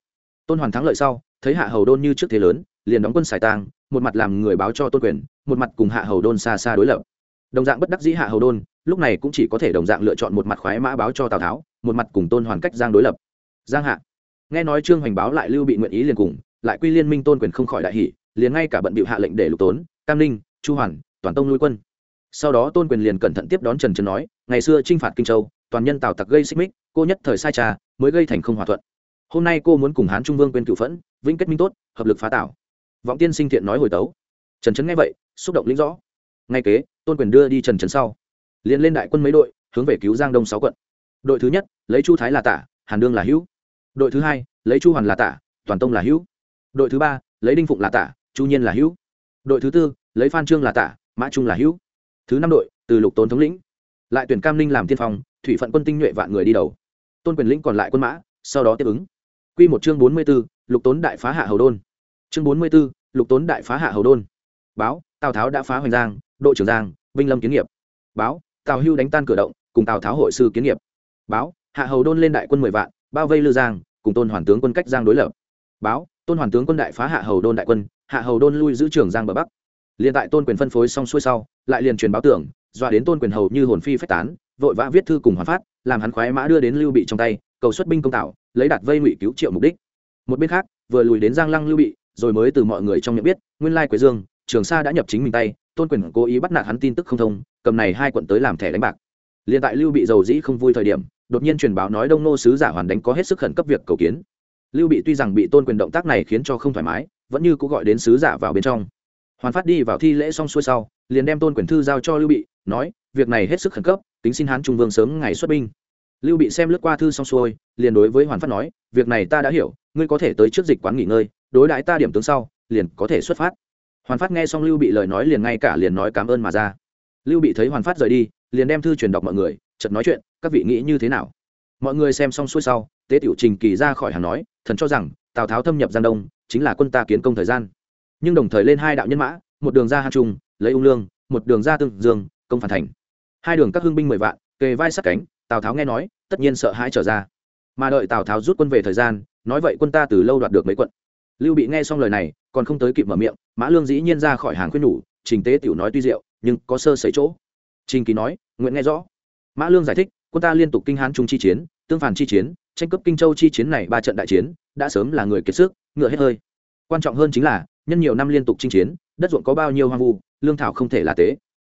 Speaker 1: Tôn hoàn thắng lợi sau, thấy hạ hầu đôn như trước thế lớn, liền đóng quân xài tang, một mặt làm người báo cho tôn quyền, một mặt cùng hạ hầu đôn xa xa đối lập. Đồng dạng bất đắc dĩ hạ hầu đôn, lúc này cũng chỉ có thể đồng dạng lựa chọn một mặt khoái mã báo cho tào tháo, một mặt cùng tôn hoàn cách giang đối lập. Giang hạ. Nghe nói trương hoành báo lại lưu bị nguyện ý liền cùng lại quy liên minh tôn quyền không khỏi đại hỷ, liền ngay cả bận bịu hạ lệnh để lục tốn, cam ninh, chu hoàn, toàn tông lui quân. Sau đó tôn quyền liền cẩn thận tiếp đón trần trần nói, ngày xưa t r i n h phạt kinh châu, toàn nhân tào tặc gây xích mích, cô nhất thời sai trà, mới gây thành không hòa thuận. Hôm nay cô muốn cùng hán trung vương quên cựu phẫn, vĩnh kết minh tốt, hợp lực phá tảo. Vọng tiên sinh thiện nói hồi tấu. Trần trấn nghe vậy, xúc động lĩnh rõ. Ngay kế, tôn quyền đưa đi trần trấn sau. Liền lên đại quân mấy đội, hướng về cứu giang đông sáu quận. Đội thứ nhất, lấy chu thái là tả, hàn đương là hữu. Đội thứ hai, lấy chu hoàn là tả, toàn tông là hữu đội thứ ba, lấy đinh phụng là tả, chu nhiên là hữu. Đội thứ tư, lấy phan trương là tả, mã trung là hữu. Thứ năm đội, từ lục tốn thống lĩnh. Lại tuyển cam ninh làm tiên phong, thủy phận quân tinh nhuệ vạn người đi đầu. Tôn quyền lĩnh còn lại quân mã, sau đó tiếp ứng. Q một chương bốn mươi b ố lục tốn đại phá hạ hầu đôn. Chương bốn mươi b ố lục tốn đại phá hạ hầu đôn. Báo, tào tháo đã phá hoành giang, đội trưởng giang, vinh lâm kiến nghiệp. Báo, tào hưu đánh tan cửa động, cùng tào tháo hội sư kiến nghiệp. Báo, hạ hầu đôn lên đại quân mười vạn, bao vây lư giang, cùng tôn hoàn tướng quân cách giang đối lập. Báo tôn hoàn tướng quân đại phá hạ hầu đôn đại quân, hạ hầu đôn lui giữ trường giang bờ bắc. Liền tại tôn quyền phân phối xong xuôi sau, lại liền truyền báo tưởng, dọa đến tôn quyền hầu như hồn phi phách tán, vội vã viết thư cùng hoàn phát, làm hắn khoái mã đưa đến lưu bị trong tay, cầu xuất binh công tạo, lấy đạt vây ngụy cứu triệu mục đích. Một bên khác, vừa lùi đến giang lăng lưu bị, rồi mới từ mọi người trong nhận biết, nguyên lai quế dương, trường sa đã nhập chính mình tay, tôn quyền cố ý bắt nạt hắn tin tức không thông, cầm này hai quận tới làm thẻ đánh bạc. Liền tại lưu bị giàu dĩ không vui thời điểm, đột nhiên truyền báo nói đông nô sứ giả hoàn đánh có hết sức khẩn cấp việc cầu kiến lưu bị tuy rằng bị tôn quyền động tác này khiến cho không thoải mái, vẫn như cũng gọi đến sứ giả vào bên trong. Hoàn phát đi vào thi lễ xong xuôi sau, liền đem tôn quyền thư giao cho lưu bị, nói, việc này hết sức khẩn cấp, tính xin hán trung vương sớm ngày xuất binh. Lưu bị xem lướt qua thư xong xuôi, liền đối với hoàn phát nói, việc này ta đã hiểu, ngươi có thể tới trước dịch quán nghỉ ngơi, đối đãi ta điểm tướng sau, liền có thể xuất phát. Hoàn phát nghe xong lưu bị lời nói liền ngay cả liền nói cảm ơn mà ra. Lưu bị thấy hoàn phát rời đi, liền đem thư truyền đọc mọi người, chợt nói chuyện, các vị nghĩ như thế nào? Mọi người xem xong xuôi sau, tế tiểu trình kỳ ra khỏi hàng nói, thần cho rằng, tào tháo thâm nhập giang đông, chính là quân ta kiến công thời gian. Nhưng đồng thời lên hai đạo nhân mã, một đường ra hà trung, lấy ung lương, một đường ra tương dương, công phản thành. Hai đường các hương binh mười vạn, kề vai sát cánh, tào tháo nghe nói, tất nhiên sợ hãi trở ra. Mà đợi tào tháo rút quân về thời gian, nói vậy quân ta từ lâu đoạt được mấy quận. Lưu bị nghe xong lời này, còn không tới kịp mở miệng, mã lương dĩ nhiên ra khỏi hàng khuyên nhủ, trình tế tiểu nói tuy diệu, nhưng có sơ sấy chỗ. Trình kỳ nói, nguyện nghe rõ. Mã lương giải thích, quân ta liên tục kinh hán trung chi chiến tương phản chi chiến, tranh cướp kinh châu chi chiến này ba trận đại chiến, đã sớm là người kiệt sức, ngựa hết hơi. Quan trọng hơn chính là, nhân nhiều năm liên tục chinh chiến, đất ruộng có bao nhiêu hoang vu, lương thảo không thể là tế.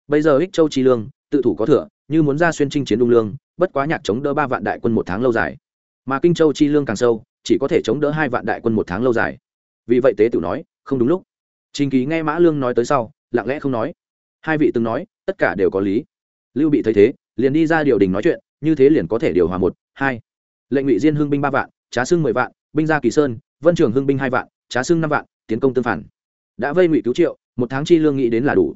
Speaker 1: Bây giờ ích châu chi lương, tự thủ có thừa, như muốn ra xuyên chinh chiến đung lương, bất quá nhạc chống đỡ ba vạn đại quân một tháng lâu dài. Mà kinh châu chi lương càng sâu, chỉ có thể chống đỡ hai vạn đại quân một tháng lâu dài. Vì vậy tế tử nói, không đúng lúc. Trình ký nghe mã lương nói tới sau, lặng lẽ không nói. Hai vị từng nói, tất cả đều có lý. Lưu bị thấy thế, liền đi ra điều đình nói chuyện, như thế liền có thể điều hòa một hai. Lệnh ngụy diên hưng binh ba vạn, trá xưng mười vạn, binh gia kỳ sơn, vân trường hưng binh hai vạn, trá xưng năm vạn, tiến công tương phản. Đã vây ngụy cứu triệu, một tháng chi lương nghĩ đến là đủ.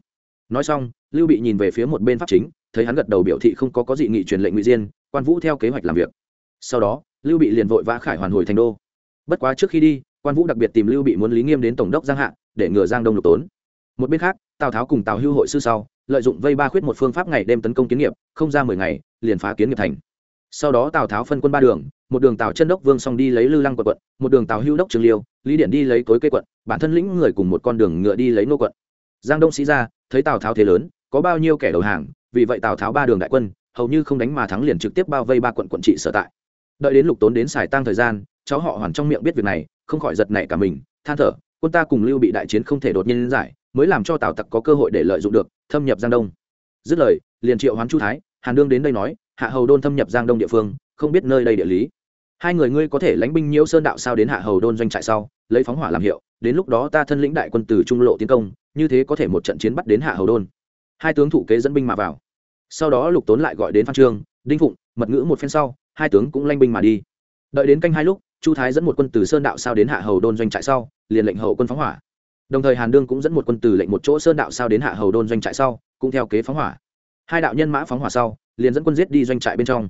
Speaker 1: Nói xong, lưu bị nhìn về phía một bên pháp chính, thấy hắn gật đầu biểu thị không có có dị nghị truyền lệnh ngụy diên, quan vũ theo kế hoạch làm việc. Sau đó, lưu bị liền vội vã khải hoàn hồi thành đô. Bất quá trước khi đi, quan vũ đặc biệt tìm lưu bị muốn lý nghiêm đến tổng đốc giang hạ, để ngừa giang đông lục tốn. Một bên khác, tào tháo cùng tào hưu hội sư sau, lợi dụng vây ba khuyết một phương pháp ngày đêm tấn công kiến nghiệp, không ra mười ngày, liền phá kiến nghiệp thành sau đó tào tháo phân quân ba đường, một đường tào chân đốc vương xong đi lấy lư lăng quận quận, một đường tào hưu đốc trường liêu, lý điện đi lấy cối cây quận, bản thân lĩnh người cùng một con đường ngựa đi lấy nô quận. Giang đông sĩ ra, thấy tào tháo thế lớn, có bao nhiêu kẻ đầu hàng, vì vậy tào tháo ba đường đại quân, hầu như không đánh mà thắng liền trực tiếp bao vây ba quận quận trị sở tại. Đợi đến lục tốn đến xài tăng thời gian, cháu họ hoàn trong miệng biết việc này, không khỏi giật nảy cả mình, than thở, quân ta cùng lưu bị đại chiến không thể đột nhiên giải, mới làm cho tào tặc có cơ hội để lợi dụng được, thâm nhập giang đông. Dứt lời, liền triệu hoán chu thái, hàn đương đến đây nói hạ hầu đôn thâm nhập giang đông địa phương, không biết nơi đây địa lý. Hai người ngươi có thể lãnh binh nhiễu sơn đạo sao đến hạ hầu đôn doanh trại sau, lấy phóng hỏa làm hiệu, đến lúc đó ta thân lĩnh đại quân từ trung lộ tiến công, như thế có thể một trận chiến bắt đến hạ hầu đôn. Hai tướng thủ kế dẫn binh mà vào. Sau đó lục tốn lại gọi đến phan trương, đinh phụng, mật ngữ một phen sau, hai tướng cũng lanh binh mà đi. Đợi đến canh hai lúc, chu thái dẫn một quân từ sơn đạo sao đến hạ hầu đôn doanh trại sau, liền lệnh hậu quân phóng hỏa. Đồng thời hàn đương cũng dẫn một quân từ lệnh một chỗ sơn đạo sao đến hạ hầu đôn doanh trại sau, cũng theo kế phóng hỏa. Hai đạo nhân mã phóng hỏa sau liền dẫn quân giết đi doanh trại bên trong.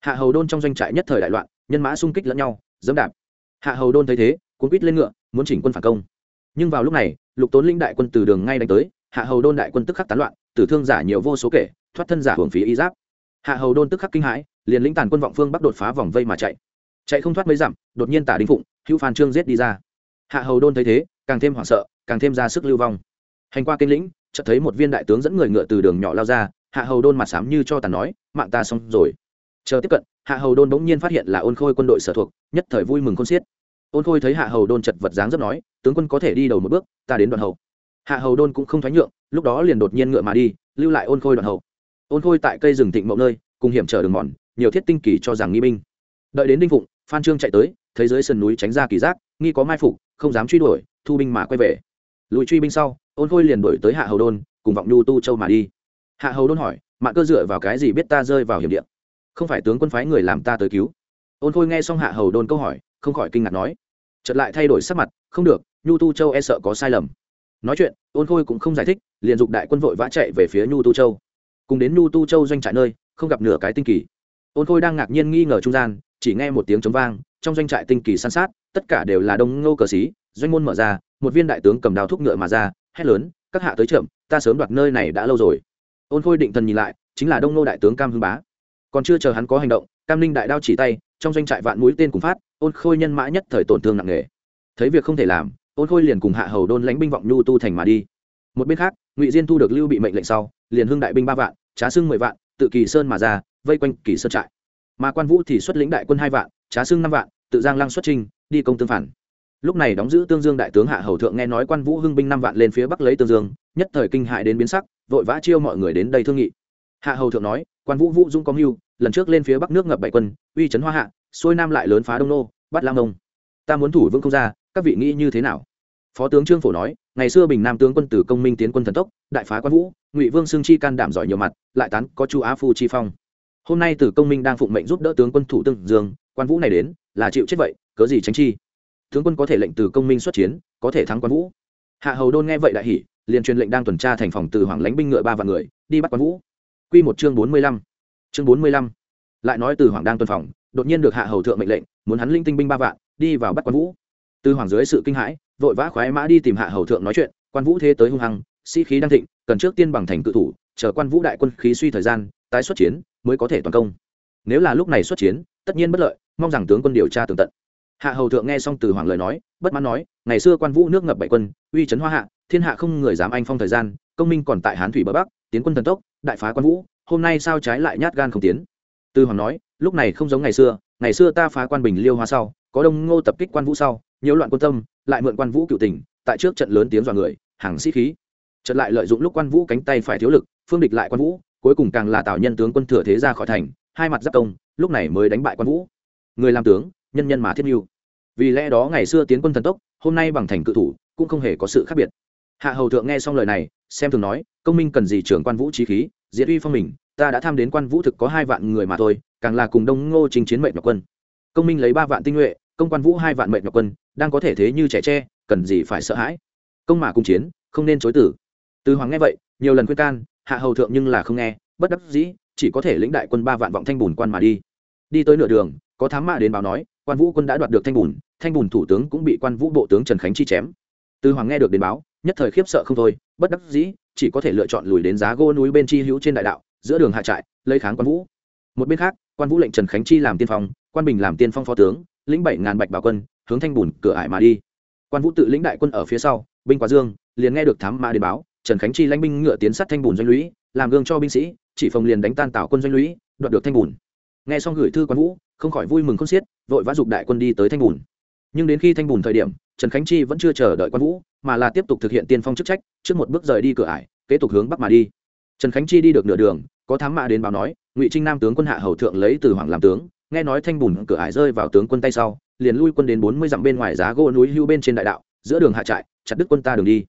Speaker 1: Hạ hầu đôn trong doanh trại nhất thời đại loạn, nhân mã xung kích lẫn nhau, dẫm đạp. Hạ hầu đôn thấy thế cuốn quýt lên ngựa, muốn chỉnh quân phản công. Nhưng vào lúc này, lục tốn linh đại quân từ đường ngay đánh tới, hạ hầu đôn đại quân tức khắc tán loạn, tử thương giả nhiều vô số kể, thoát thân giả hưởng phí y giáp. Hạ hầu đôn tức khắc kinh hãi, liền lĩnh tàn quân vọng phương bắc đột phá vòng vây mà chạy. Chạy không thoát mấy dặm, đột nhiên tả đinh phụng, hữu phan trương giết đi ra. Hạ hầu đôn thấy thế, càng thêm hoảng sợ, càng thêm ra sức lưu vong. Hành qua kinh lĩnh, chợt thấy một viên đại tướng dẫn người ngựa từ đường nhỏ lao ra hạ hầu đôn mặt sám như cho tàn nói, mạng ta xong rồi. Chờ tiếp cận, hạ hầu đôn bỗng nhiên phát hiện là ôn khôi quân đội sở thuộc, nhất thời vui mừng khôn xiết. Ôn khôi thấy hạ hầu đôn chật vật dáng rất nói, tướng quân có thể đi đầu một bước, ta đến đoạn hậu. Hạ hầu đôn cũng không thoái nhượng, lúc đó liền đột nhiên ngựa mà đi, lưu lại ôn khôi đoạn hậu. Ôn khôi tại cây rừng thịnh mậu nơi, cùng hiểm trở đường mòn, nhiều thiết tinh kỳ cho rằng nghi binh. Đợi đến đinh phụng, phan trương chạy tới, thấy dưới sườn núi tránh ra kỳ giác, nghi có mai phục, không dám truy đuổi, thu binh mà quay về. Lùi truy binh sau, ôn khôi liền đuổi tới hạ hầu đôn, cùng vọng nhu tu châu mà đi hạ hầu đôn hỏi mạng cơ dựa vào cái gì biết ta rơi vào hiểm điện không phải tướng quân phái người làm ta tới cứu. Ôn khôi nghe xong hạ hầu đôn câu hỏi, không khỏi kinh ngạc nói, chợt lại thay đổi sắc mặt, không được, nhu tu châu e sợ có sai lầm. Nói chuyện, ôn khôi cũng không giải thích, liền dục đại quân vội vã chạy về phía nhu tu châu. Cùng đến nhu tu châu doanh trại nơi, không gặp nửa cái tinh kỳ. Ôn khôi đang ngạc nhiên nghi ngờ trung gian, chỉ nghe một tiếng chống vang, trong doanh trại tinh kỳ san sát, tất cả đều là đông ngô cờ xí doanh môn mở ra, một viên đại tướng cầm đao thúc ngựa mà ra, hét lớn, các hạ tới chậm, ta sớm đoạt nơi này đã lâu rồi ôn khôi định thần nhìn lại, chính là đông ngô đại tướng cam hưng bá. Còn chưa chờ hắn có hành động, cam ninh đại đao chỉ tay, trong doanh trại vạn mũi tên cùng phát, ôn khôi nhân mã nhất thời tổn thương nặng nề. Thấy việc không thể làm, ôn khôi liền cùng hạ hầu đôn lãnh binh vọng nhu tu thành mà đi. Một bên khác, ngụy diên thu được lưu bị mệnh lệnh sau, liền hưng đại binh ba vạn, trá xưng mười vạn, tự kỳ sơn mà ra, vây quanh kỳ sơn trại. Mà quan vũ thì xuất lĩnh đại quân hai vạn, trá xưng năm vạn, tự giang lăng xuất trinh, đi công tương phản. Lúc này đóng giữ tương dương đại tướng hạ hầu thượng nghe nói quan vũ hưng binh năm vạn lên phía bắc lấy tương dương nhất thời kinh hại đến biến sắc, vội vã chiêu mọi người đến đây thương nghị. Hạ hầu thượng nói, quan vũ vũ dung có mưu, lần trước lên phía bắc nước ngập bảy quân, uy trấn hoa hạ, xuôi nam lại lớn phá đông nô, bắt lam ông ta muốn thủ vương không ra, các vị nghĩ như thế nào? Phó tướng trương phổ nói, ngày xưa bình nam tướng quân tử công minh tiến quân thần tốc, đại phá quan vũ, ngụy vương xương chi can đảm giỏi nhiều mặt, lại tán có chu á phu chi phong. Hôm nay tử công minh đang phụng mệnh giúp đỡ tướng quân thủ tương dương, quan vũ này đến, là chịu chết vậy, cớ gì tránh chi? Tướng quân có thể lệnh từ công minh xuất chiến, có thể thắng quan vũ. Hạ hầu đôn nghe vậy đại hỉ liền truyền lệnh đang tuần tra thành phòng từ hoàng lãnh binh ngựa ba vạn người, đi bắt quan vũ. Quy một chương bốn mươi lăm. Chương bốn mươi lăm. Lại nói từ hoàng đang tuần phòng, đột nhiên được hạ hầu thượng mệnh lệnh, muốn hắn linh tinh binh ba vạn, đi vào bắt quan vũ. Từ hoàng dưới sự kinh hãi, vội vã khoái mã đi tìm hạ hầu thượng nói chuyện quan vũ thế tới hung hăng, sĩ khí đang thịnh, cần trước tiên bằng thành cự thủ, chờ quan vũ đại quân khí suy thời gian, tái xuất chiến, mới có thể toàn công. Nếu là lúc này xuất chiến, tất nhiên bất lợi, mong rằng tướng quân điều tra tường tận hạ hầu thượng nghe xong từ hoàng lời nói, bất mãn nói, ngày xưa quan vũ nước ngập bảy quân, uy trấn hoa hạ, thiên hạ không người dám anh phong thời gian, công minh còn tại hán thủy bờ bắc, tiến quân thần tốc, đại phá quan vũ, hôm nay sao trái lại nhát gan không tiến? Từ hoàng nói, lúc này không giống ngày xưa ngày xưa ta phá quan bình liêu hoa sau, có đông ngô tập kích quan vũ sau, nhiễu loạn quân tâm, lại mượn quan vũ cựu tình tại trước trận lớn tiếng dọa người, hàng sĩ khí. Trận lại lợi dụng lúc quan vũ cánh tay phải thiếu lực, phương địch lại quan vũ, cuối cùng càng là tạo nhân tướng quân thừa thế ra khỏi thành, hai mặt giáp công, lúc này mới đánh bại quan vũ. Người làm tướng nhân nhân mà thiết mưu. Vì lẽ đó ngày xưa tiến quân thần tốc, hôm nay bằng thành cự thủ, cũng không hề có sự khác biệt. Hạ hầu thượng nghe xong lời này, xem thường nói, công minh cần gì trưởng quan vũ trí khí, diệt uy phong mình, ta đã tham đến quan vũ thực có hai vạn người mà thôi, càng là cùng đông ngô trình chiến mệnh ngọc quân. Công minh lấy ba vạn tinh nhuệ, công quan vũ hai vạn mệnh ngọc quân, đang có thể thế như trẻ tre, cần gì phải sợ hãi? Công mà cùng chiến, không nên chối tử từ hoàng nghe vậy, nhiều lần khuyên can, hạ hầu thượng nhưng là không nghe, bất đắc dĩ, chỉ có thể lĩnh đại quân ba vạn vọng thanh bùn quan mà đi. Đi tới nửa đường, có thám mạ đến báo nói quan vũ quân đã đoạt được thanh bùn thanh bùn thủ tướng cũng bị quan vũ bộ tướng trần khánh chi chém. Tư hoàng nghe được đến báo, nhất thời khiếp sợ không thôi, bất đắc dĩ, chỉ có thể lựa chọn lùi đến giá gô núi bên chi hữu trên đại đạo, giữa đường hạ trại, lấy kháng quan vũ. Một bên khác, quan vũ lệnh trần khánh chi làm tiên phong, quan bình làm tiên phong phó tướng, lĩnh bảy ngàn bạch bảo quân, hướng thanh bùn cửa ải mà đi. Quan vũ tự lĩnh đại quân ở phía sau, binh quá dương, liền nghe được thám mã đến báo, trần khánh chi lãnh binh ngựa tiến sát thanh bùn doanh lũy, làm gương cho binh sĩ, chỉ phòng liền đánh tan tảo quân doanh lũy, đoạt được thanh bùn. Nghe xong gửi thư quan vũ không khỏi vui mừng khôn xiết, vội vã dục đại quân đi tới thanh bùn. Nhưng đến khi thanh bùn thời điểm, trần khánh chi vẫn chưa chờ đợi quan vũ, mà là tiếp tục thực hiện tiên phong chức trách, trước một bước rời đi cửa ải, kế tục hướng bắc mà đi. Trần khánh chi đi được nửa đường, có thám mã đến báo nói, ngụy trinh nam tướng quân hạ hầu thượng lấy từ hoàng làm tướng, nghe nói thanh bùn cửa ải rơi vào tướng quân tay sau, liền lui quân đến bốn mươi dặm bên ngoài giá gỗ núi hưu bên trên đại đạo, giữa đường hạ trại, chặt đứt quân ta đường đi.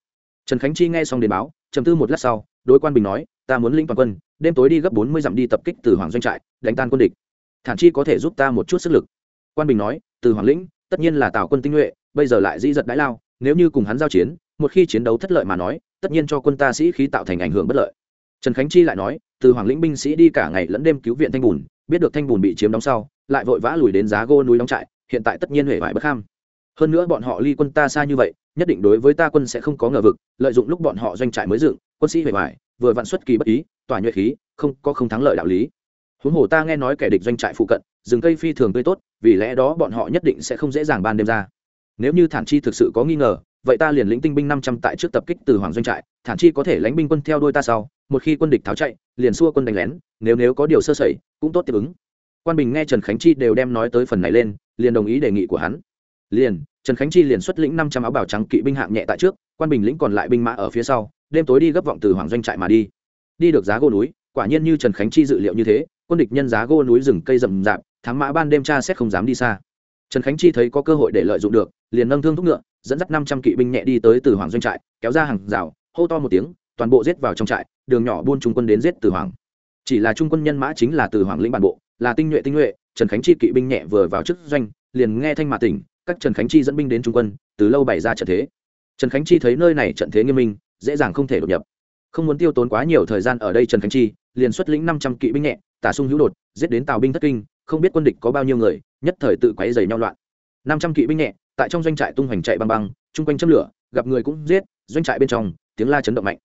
Speaker 1: Trần khánh chi nghe xong đến báo, trầm tư một lát sau, đối quan bình nói, ta muốn linh toàn quân, đêm tối đi gấp bốn mươi dặm đi tập kích từ hoàng doanh trại, đánh tan quân địch thản chi có thể giúp ta một chút sức lực. Quan bình nói, từ hoàng lĩnh, tất nhiên là tào quân tinh nhuệ, bây giờ lại dĩ giật đãi lao, nếu như cùng hắn giao chiến, một khi chiến đấu thất lợi mà nói, tất nhiên cho quân ta sĩ khí tạo thành ảnh hưởng bất lợi. Trần khánh chi lại nói, từ hoàng lĩnh binh sĩ đi cả ngày lẫn đêm cứu viện thanh bùn, biết được thanh bùn bị chiếm đóng sau, lại vội vã lùi đến giá gô núi đóng trại, hiện tại tất nhiên huệ vải bất kham. Hơn nữa bọn họ ly quân ta xa như vậy, nhất định đối với ta quân sẽ không có ngờ vực, lợi dụng lúc bọn họ doanh trại mới dựng, quân sĩ huệ vải, vừa vạn xuất kỳ bất ý, tỏa nhuệ khí, không có không thắng lợi đạo lý huống hồ ta nghe nói kẻ địch doanh trại phụ cận, rừng cây phi thường tươi tốt, vì lẽ đó bọn họ nhất định sẽ không dễ dàng ban đêm ra. Nếu như thản chi thực sự có nghi ngờ, vậy ta liền lĩnh tinh binh năm trăm tại trước tập kích từ hoàng doanh trại, thản chi có thể lánh binh quân theo đôi ta sau, một khi quân địch tháo chạy, liền xua quân đánh lén, nếu nếu có điều sơ sẩy, cũng tốt tiếp ứng. Quan bình nghe trần khánh chi đều đem nói tới phần này lên, liền đồng ý đề nghị của hắn. Liền, trần khánh chi liền xuất lĩnh năm trăm áo bào trắng kỵ binh hạng nhẹ tại trước, quan bình lĩnh còn lại binh mã ở phía sau, đêm tối đi gấp vọng từ hoàng doanh trại mà đi. Đi được giá gô núi, quả nhiên như trần khánh chi dự liệu như thế quân địch nhân giá gô núi rừng cây rậm rạp, thám mã ban đêm tra xét không dám đi xa. Trần khánh chi thấy có cơ hội để lợi dụng được, liền nâng thương thúc ngựa, dẫn dắt năm trăm kỵ binh nhẹ đi tới từ hoàng doanh trại, kéo ra hàng rào, hô to một tiếng, toàn bộ giết vào trong trại, đường nhỏ buôn trung quân đến giết từ hoàng. Chỉ là trung quân nhân mã chính là từ hoàng lĩnh bản bộ, là tinh nhuệ tinh nhuệ, trần khánh chi kỵ binh nhẹ vừa vào trước doanh, liền nghe thanh mạ tỉnh, các trần khánh chi dẫn binh đến trung quân, từ lâu bày ra trận thế. Trần khánh chi thấy nơi này trận thế nghiêm minh, dễ dàng không thể đột nhập không muốn tiêu tốn quá nhiều thời gian ở đây trần khánh chi, liền xuất lĩnh năm trăm kỵ binh nhẹ, tả sung hữu đột, giết đến tào binh thất kinh, không biết quân địch có bao nhiêu người, nhất thời tự quấy dày nhau loạn. Năm trăm kỵ binh nhẹ, tại trong doanh trại tung hoành chạy băng băng, chung quanh châm lửa, gặp người cũng giết, doanh trại bên trong, tiếng la chấn động mạnh.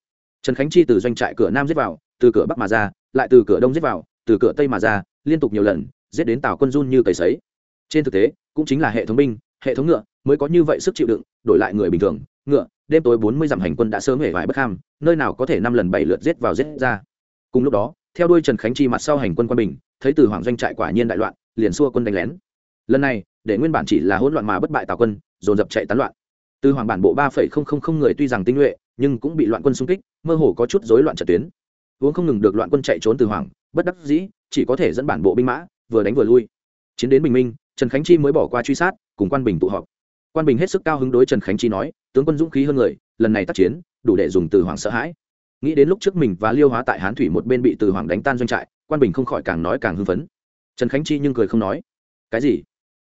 Speaker 1: Trần khánh chi từ doanh trại cửa nam giết vào, từ cửa bắc mà ra, lại từ cửa đông giết vào, từ cửa tây mà ra, liên tục nhiều lần, giết đến tào quân run như cầy sấy. Trên thực tế, cũng chính là hệ thống binh, hệ thống ngựa, mới có như vậy sức chịu đựng, đổi lại người bình thường, ngựa, đêm tối bốn mươi dặm hành quân đã sớm hể vải bất kham nơi nào có thể năm lần bảy lượt giết vào giết ra. Cùng lúc đó, theo đuôi trần khánh chi mặt sau hành quân quân bình, thấy từ hoàng doanh trại quả nhiên đại loạn, liền xua quân đánh lén. Lần này, để nguyên bản chỉ là hỗn loạn mà bất bại tào quân, dồn dập chạy tán loạn. Từ hoàng bản bộ ba phẩy không không không người tuy rằng tinh nhuệ, nhưng cũng bị loạn quân xung kích, mơ hồ có chút rối loạn trận tuyến. Uống không ngừng được loạn quân chạy trốn từ hoàng, bất đắc dĩ, chỉ có thể dẫn bản bộ binh mã, vừa đánh vừa lui. Chiến đến bình minh, trần khánh chi mới bỏ qua truy sát, cùng quan bình tụ họp. Quan bình hết sức cao hứng đối trần khánh chi nói, tướng quân dũng khí hơn người, lần này tác chiến đủ để dùng từ hoàng sợ hãi. Nghĩ đến lúc trước mình và liêu hóa tại hán thủy một bên bị từ hoàng đánh tan doanh trại, quan bình không khỏi càng nói càng hưng phấn. Trần khánh chi nhưng cười không nói. Cái gì?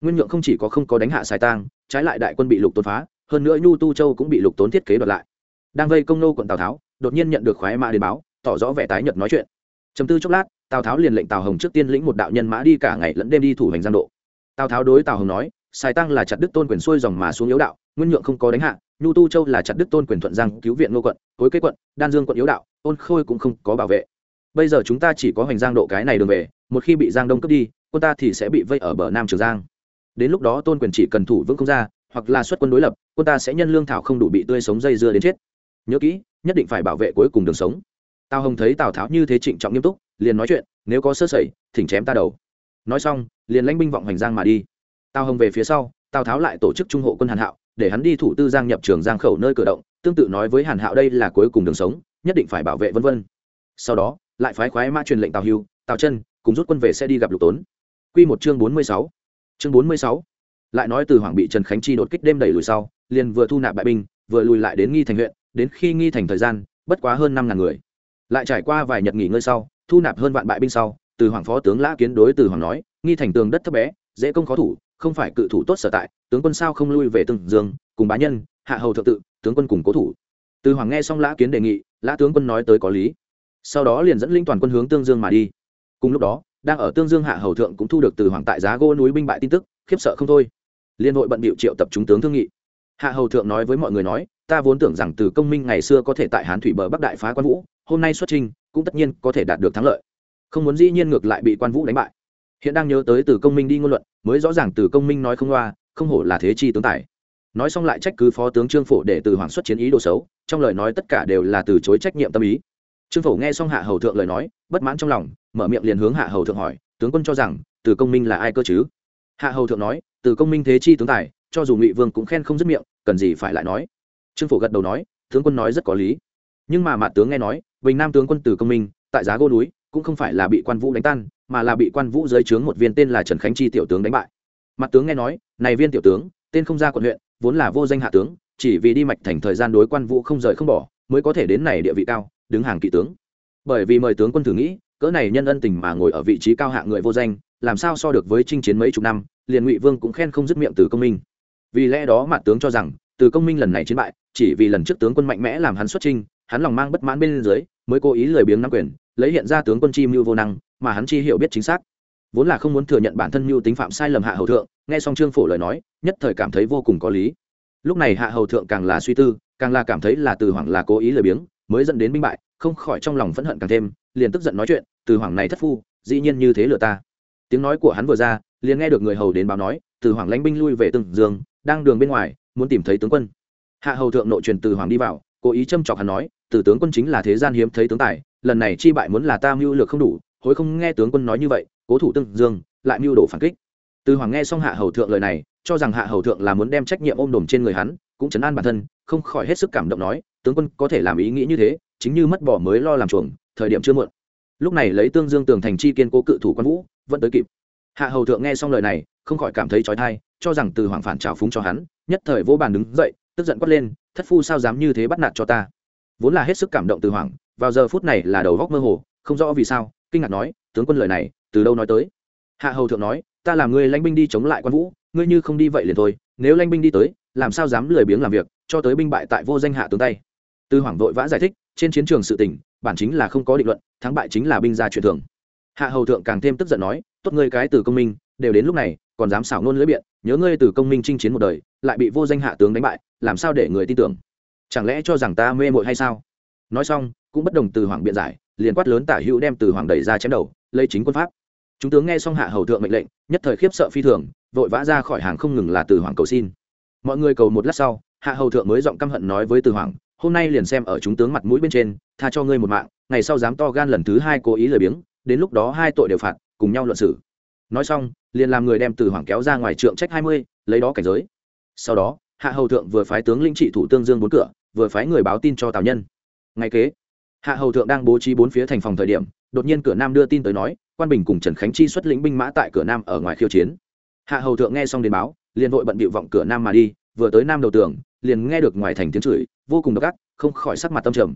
Speaker 1: Nguyên nhượng không chỉ có không có đánh hạ sai tang, trái lại đại quân bị lục tôn phá, hơn nữa nhu tu châu cũng bị lục tốn thiết kế đoạt lại. Đang vây công nô quận tào tháo, đột nhiên nhận được khoái mã đến báo, tỏ rõ vẻ tái nhật nói chuyện. Chấm tư chốc lát, tào tháo liền lệnh tào hồng trước tiên lĩnh một đạo nhân mã đi cả ngày lẫn đêm đi thủ hành giang độ. Tào tháo đối tào hồng nói sai tăng là chặt đức tôn quyền xuôi dòng mà xuống yếu đạo, nguyên nhượng không có đánh hạ nhu tu châu là chặt đức tôn quyền thuận giang cứu viện ngô quận hối kế quận, đan dương quận yếu đạo ôn khôi cũng không có bảo vệ. Bây giờ chúng ta chỉ có hoành giang độ cái này đường về, một khi bị giang đông cướp đi, quân ta thì sẽ bị vây ở bờ nam trường giang. Đến lúc đó tôn quyền chỉ cần thủ vững không ra, hoặc là xuất quân đối lập, quân ta sẽ nhân lương thảo không đủ bị tươi sống dây dưa đến chết. Nhớ kỹ, nhất định phải bảo vệ cuối cùng đường sống. Tào hồng thấy tào tháo như thế trịnh trọng nghiêm túc, liền nói chuyện, nếu có sơ sẩy, thỉnh chém ta đầu. Nói xong, liền lãnh binh vọng hoành giang mà đi. Tào hồng về phía sau, tào tháo lại tổ chức trung hộ quân hàn hạo để hắn đi thủ tư giang nhập trường giang khẩu nơi cửa động, tương tự nói với hàn hạo đây là cuối cùng đường sống, nhất định phải bảo vệ vân vân. Sau đó, lại phái khoái mã truyền lệnh tào hưu, tào chân, cùng rút quân về sẽ đi gặp lục tốn. Q một chương bốn mươi sáu. Chương bốn mươi sáu. Lại nói từ hoàng bị trần khánh chi đột kích đêm đẩy lùi sau, liền vừa thu nạp bại binh, vừa lùi lại đến nghi thành huyện, đến khi nghi thành thời gian, bất quá hơn năm ngàn người. Lại trải qua vài nhật nghỉ ngơi sau, thu nạp hơn vạn bại binh sau, từ hoàng phó tướng lã kiến đối từ hoàng nói, nghi thành tường đất thấp bé, dễ công khó thủ không phải cự thủ tốt sở tại, tướng quân sao không lui về từng dương, cùng bá nhân, hạ hầu thượng tự, tướng quân cùng cố thủ. Từ hoàng nghe xong lã kiến đề nghị, lã tướng quân nói tới có lý. Sau đó liền dẫn linh toàn quân hướng tương dương mà đi. Cùng lúc đó, đang ở tương dương hạ hầu thượng cũng thu được từ hoàng tại giá gỗ núi binh bại tin tức, khiếp sợ không thôi. Liên hội bận bịu triệu tập chúng tướng thương nghị. Hạ hầu thượng nói với mọi người nói, ta vốn tưởng rằng từ công minh ngày xưa có thể tại hán thủy bờ bắc đại phá quan vũ, hôm nay xuất trình cũng tất nhiên có thể đạt được thắng lợi. Không muốn dĩ nhiên ngược lại bị quan vũ đánh bại. Hiện đang nhớ tới từ công minh đi ngôn luận mới rõ ràng từ công minh nói không loa, không hổ là thế chi tướng tài. Nói xong lại trách cứ phó tướng trương phổ để từ hoàng xuất chiến ý đồ xấu, trong lời nói tất cả đều là từ chối trách nhiệm tâm ý. Trương phổ nghe xong hạ hầu thượng lời nói, bất mãn trong lòng, mở miệng liền hướng hạ hầu thượng hỏi, tướng quân cho rằng, từ công minh là ai cơ chứ? Hạ hầu thượng nói, từ công minh thế chi tướng tài, cho dù ngụy vương cũng khen không dứt miệng, cần gì phải lại nói? Trương phổ gật đầu nói, tướng quân nói rất có lý. Nhưng mà mạ tướng nghe nói, bình nam tướng quân từ công minh, tại giá gô núi cũng không phải là bị quan vũ đánh tan, mà là bị quan vũ dưới trướng một viên tên là trần khánh chi tiểu tướng đánh bại. Mặt tướng nghe nói, này viên tiểu tướng, tên không ra quận huyện, vốn là vô danh hạ tướng, chỉ vì đi mạch thành thời gian đối quan vũ không rời không bỏ, mới có thể đến này địa vị cao, đứng hàng kỵ tướng. Bởi vì mời tướng quân thử nghĩ, cỡ này nhân ân tình mà ngồi ở vị trí cao hạng người vô danh, làm sao so được với chinh chiến mấy chục năm, liền ngụy vương cũng khen không dứt miệng từ công minh. Vì lẽ đó mặt tướng cho rằng, từ công minh lần này chiến bại, chỉ vì lần trước tướng quân mạnh mẽ làm hắn xuất trinh hắn lòng mang bất mãn bên dưới, mới cố ý lười biếng nắm quyền lấy hiện ra tướng quân chi mưu vô năng, mà hắn chi hiểu biết chính xác. Vốn là không muốn thừa nhận bản thân mưu tính phạm sai lầm hạ hầu thượng, nghe xong trương phổ lời nói, nhất thời cảm thấy vô cùng có lý. Lúc này hạ hầu thượng càng là suy tư, càng là cảm thấy là từ hoàng là cố ý lười biếng, mới dẫn đến binh bại, không khỏi trong lòng phẫn hận càng thêm, liền tức giận nói chuyện, từ hoàng này thất phu, dĩ nhiên như thế lừa ta. Tiếng nói của hắn vừa ra, liền nghe được người hầu đến báo nói, từ hoàng lãnh binh lui về từng giường đang đường bên ngoài, muốn tìm thấy tướng quân. Hạ hầu thượng nội truyền từ hoàng đi vào, cố ý châm chọc hắn nói, từ tướng quân chính là thế gian hiếm thấy tướng tài lần này chi bại muốn là ta mưu lược không đủ, hối không nghe tướng quân nói như vậy, cố thủ tương dương, lại mưu đồ phản kích. Từ hoàng nghe xong hạ hầu thượng lời này, cho rằng hạ hầu thượng là muốn đem trách nhiệm ôm đồm trên người hắn, cũng chấn an bản thân, không khỏi hết sức cảm động nói, tướng quân có thể làm ý nghĩ như thế, chính như mất bỏ mới lo làm chuồng, thời điểm chưa muộn. Lúc này lấy tương dương tường thành chi kiên cố cự thủ quan vũ, vẫn tới kịp. Hạ hầu thượng nghe xong lời này, không khỏi cảm thấy trói thai cho rằng từ hoàng phản trào phúng cho hắn, nhất thời vô bàn đứng dậy, tức giận quát lên, thất phu sao dám như thế bắt nạt cho ta? Vốn là hết sức cảm động từ hoàng vào giờ phút này là đầu góc mơ hồ, không rõ vì sao, kinh ngạc nói, tướng quân lời này, từ đâu nói tới? Hạ hầu thượng nói, ta làm người lãnh binh đi chống lại quan vũ, ngươi như không đi vậy liền thôi, nếu lãnh binh đi tới, làm sao dám lười biếng làm việc, cho tới binh bại tại vô danh hạ tướng tay. Tư hoàng vội vã giải thích, trên chiến trường sự tình, bản chính là không có định luận, thắng bại chính là binh gia truyền thường. Hạ hầu thượng càng thêm tức giận nói, tốt ngươi cái từ công minh, đều đến lúc này, còn dám xảo ngôn lưỡi biện, nhớ ngươi từ công minh chinh chiến một đời, lại bị vô danh hạ tướng đánh bại, làm sao để người tin tưởng? Chẳng lẽ cho rằng ta mê mội hay sao? Nói xong cũng bất đồng từ hoàng biện giải, liền quát lớn tả hữu đem từ hoàng đẩy ra chém đầu, lấy chính quân pháp. Chúng tướng nghe xong hạ hầu thượng mệnh lệnh, nhất thời khiếp sợ phi thường, vội vã ra khỏi hàng không ngừng là từ hoàng cầu xin. Mọi người cầu một lát sau, hạ hầu thượng mới giọng căm hận nói với từ hoàng, hôm nay liền xem ở chúng tướng mặt mũi bên trên, tha cho ngươi một mạng, ngày sau dám to gan lần thứ hai cố ý lười biếng, đến lúc đó hai tội đều phạt, cùng nhau luận xử. Nói xong, liền làm người đem từ hoàng kéo ra ngoài trượng trách hai mươi, lấy đó cảnh giới. Sau đó, hạ hầu thượng vừa phái tướng linh trị thủ tương dương bốn cửa, vừa phái người báo tin cho tào nhân. Ngay kế hạ hầu thượng đang bố trí bốn phía thành phòng thời điểm, đột nhiên cửa nam đưa tin tới nói, quan bình cùng trần khánh chi xuất lĩnh binh mã tại cửa nam ở ngoài khiêu chiến. Hạ hầu thượng nghe xong đến báo, liền vội bận bịu vọng cửa nam mà đi, vừa tới nam đầu tường, liền nghe được ngoài thành tiếng chửi, vô cùng độc ác, không khỏi sắc mặt tâm trầm.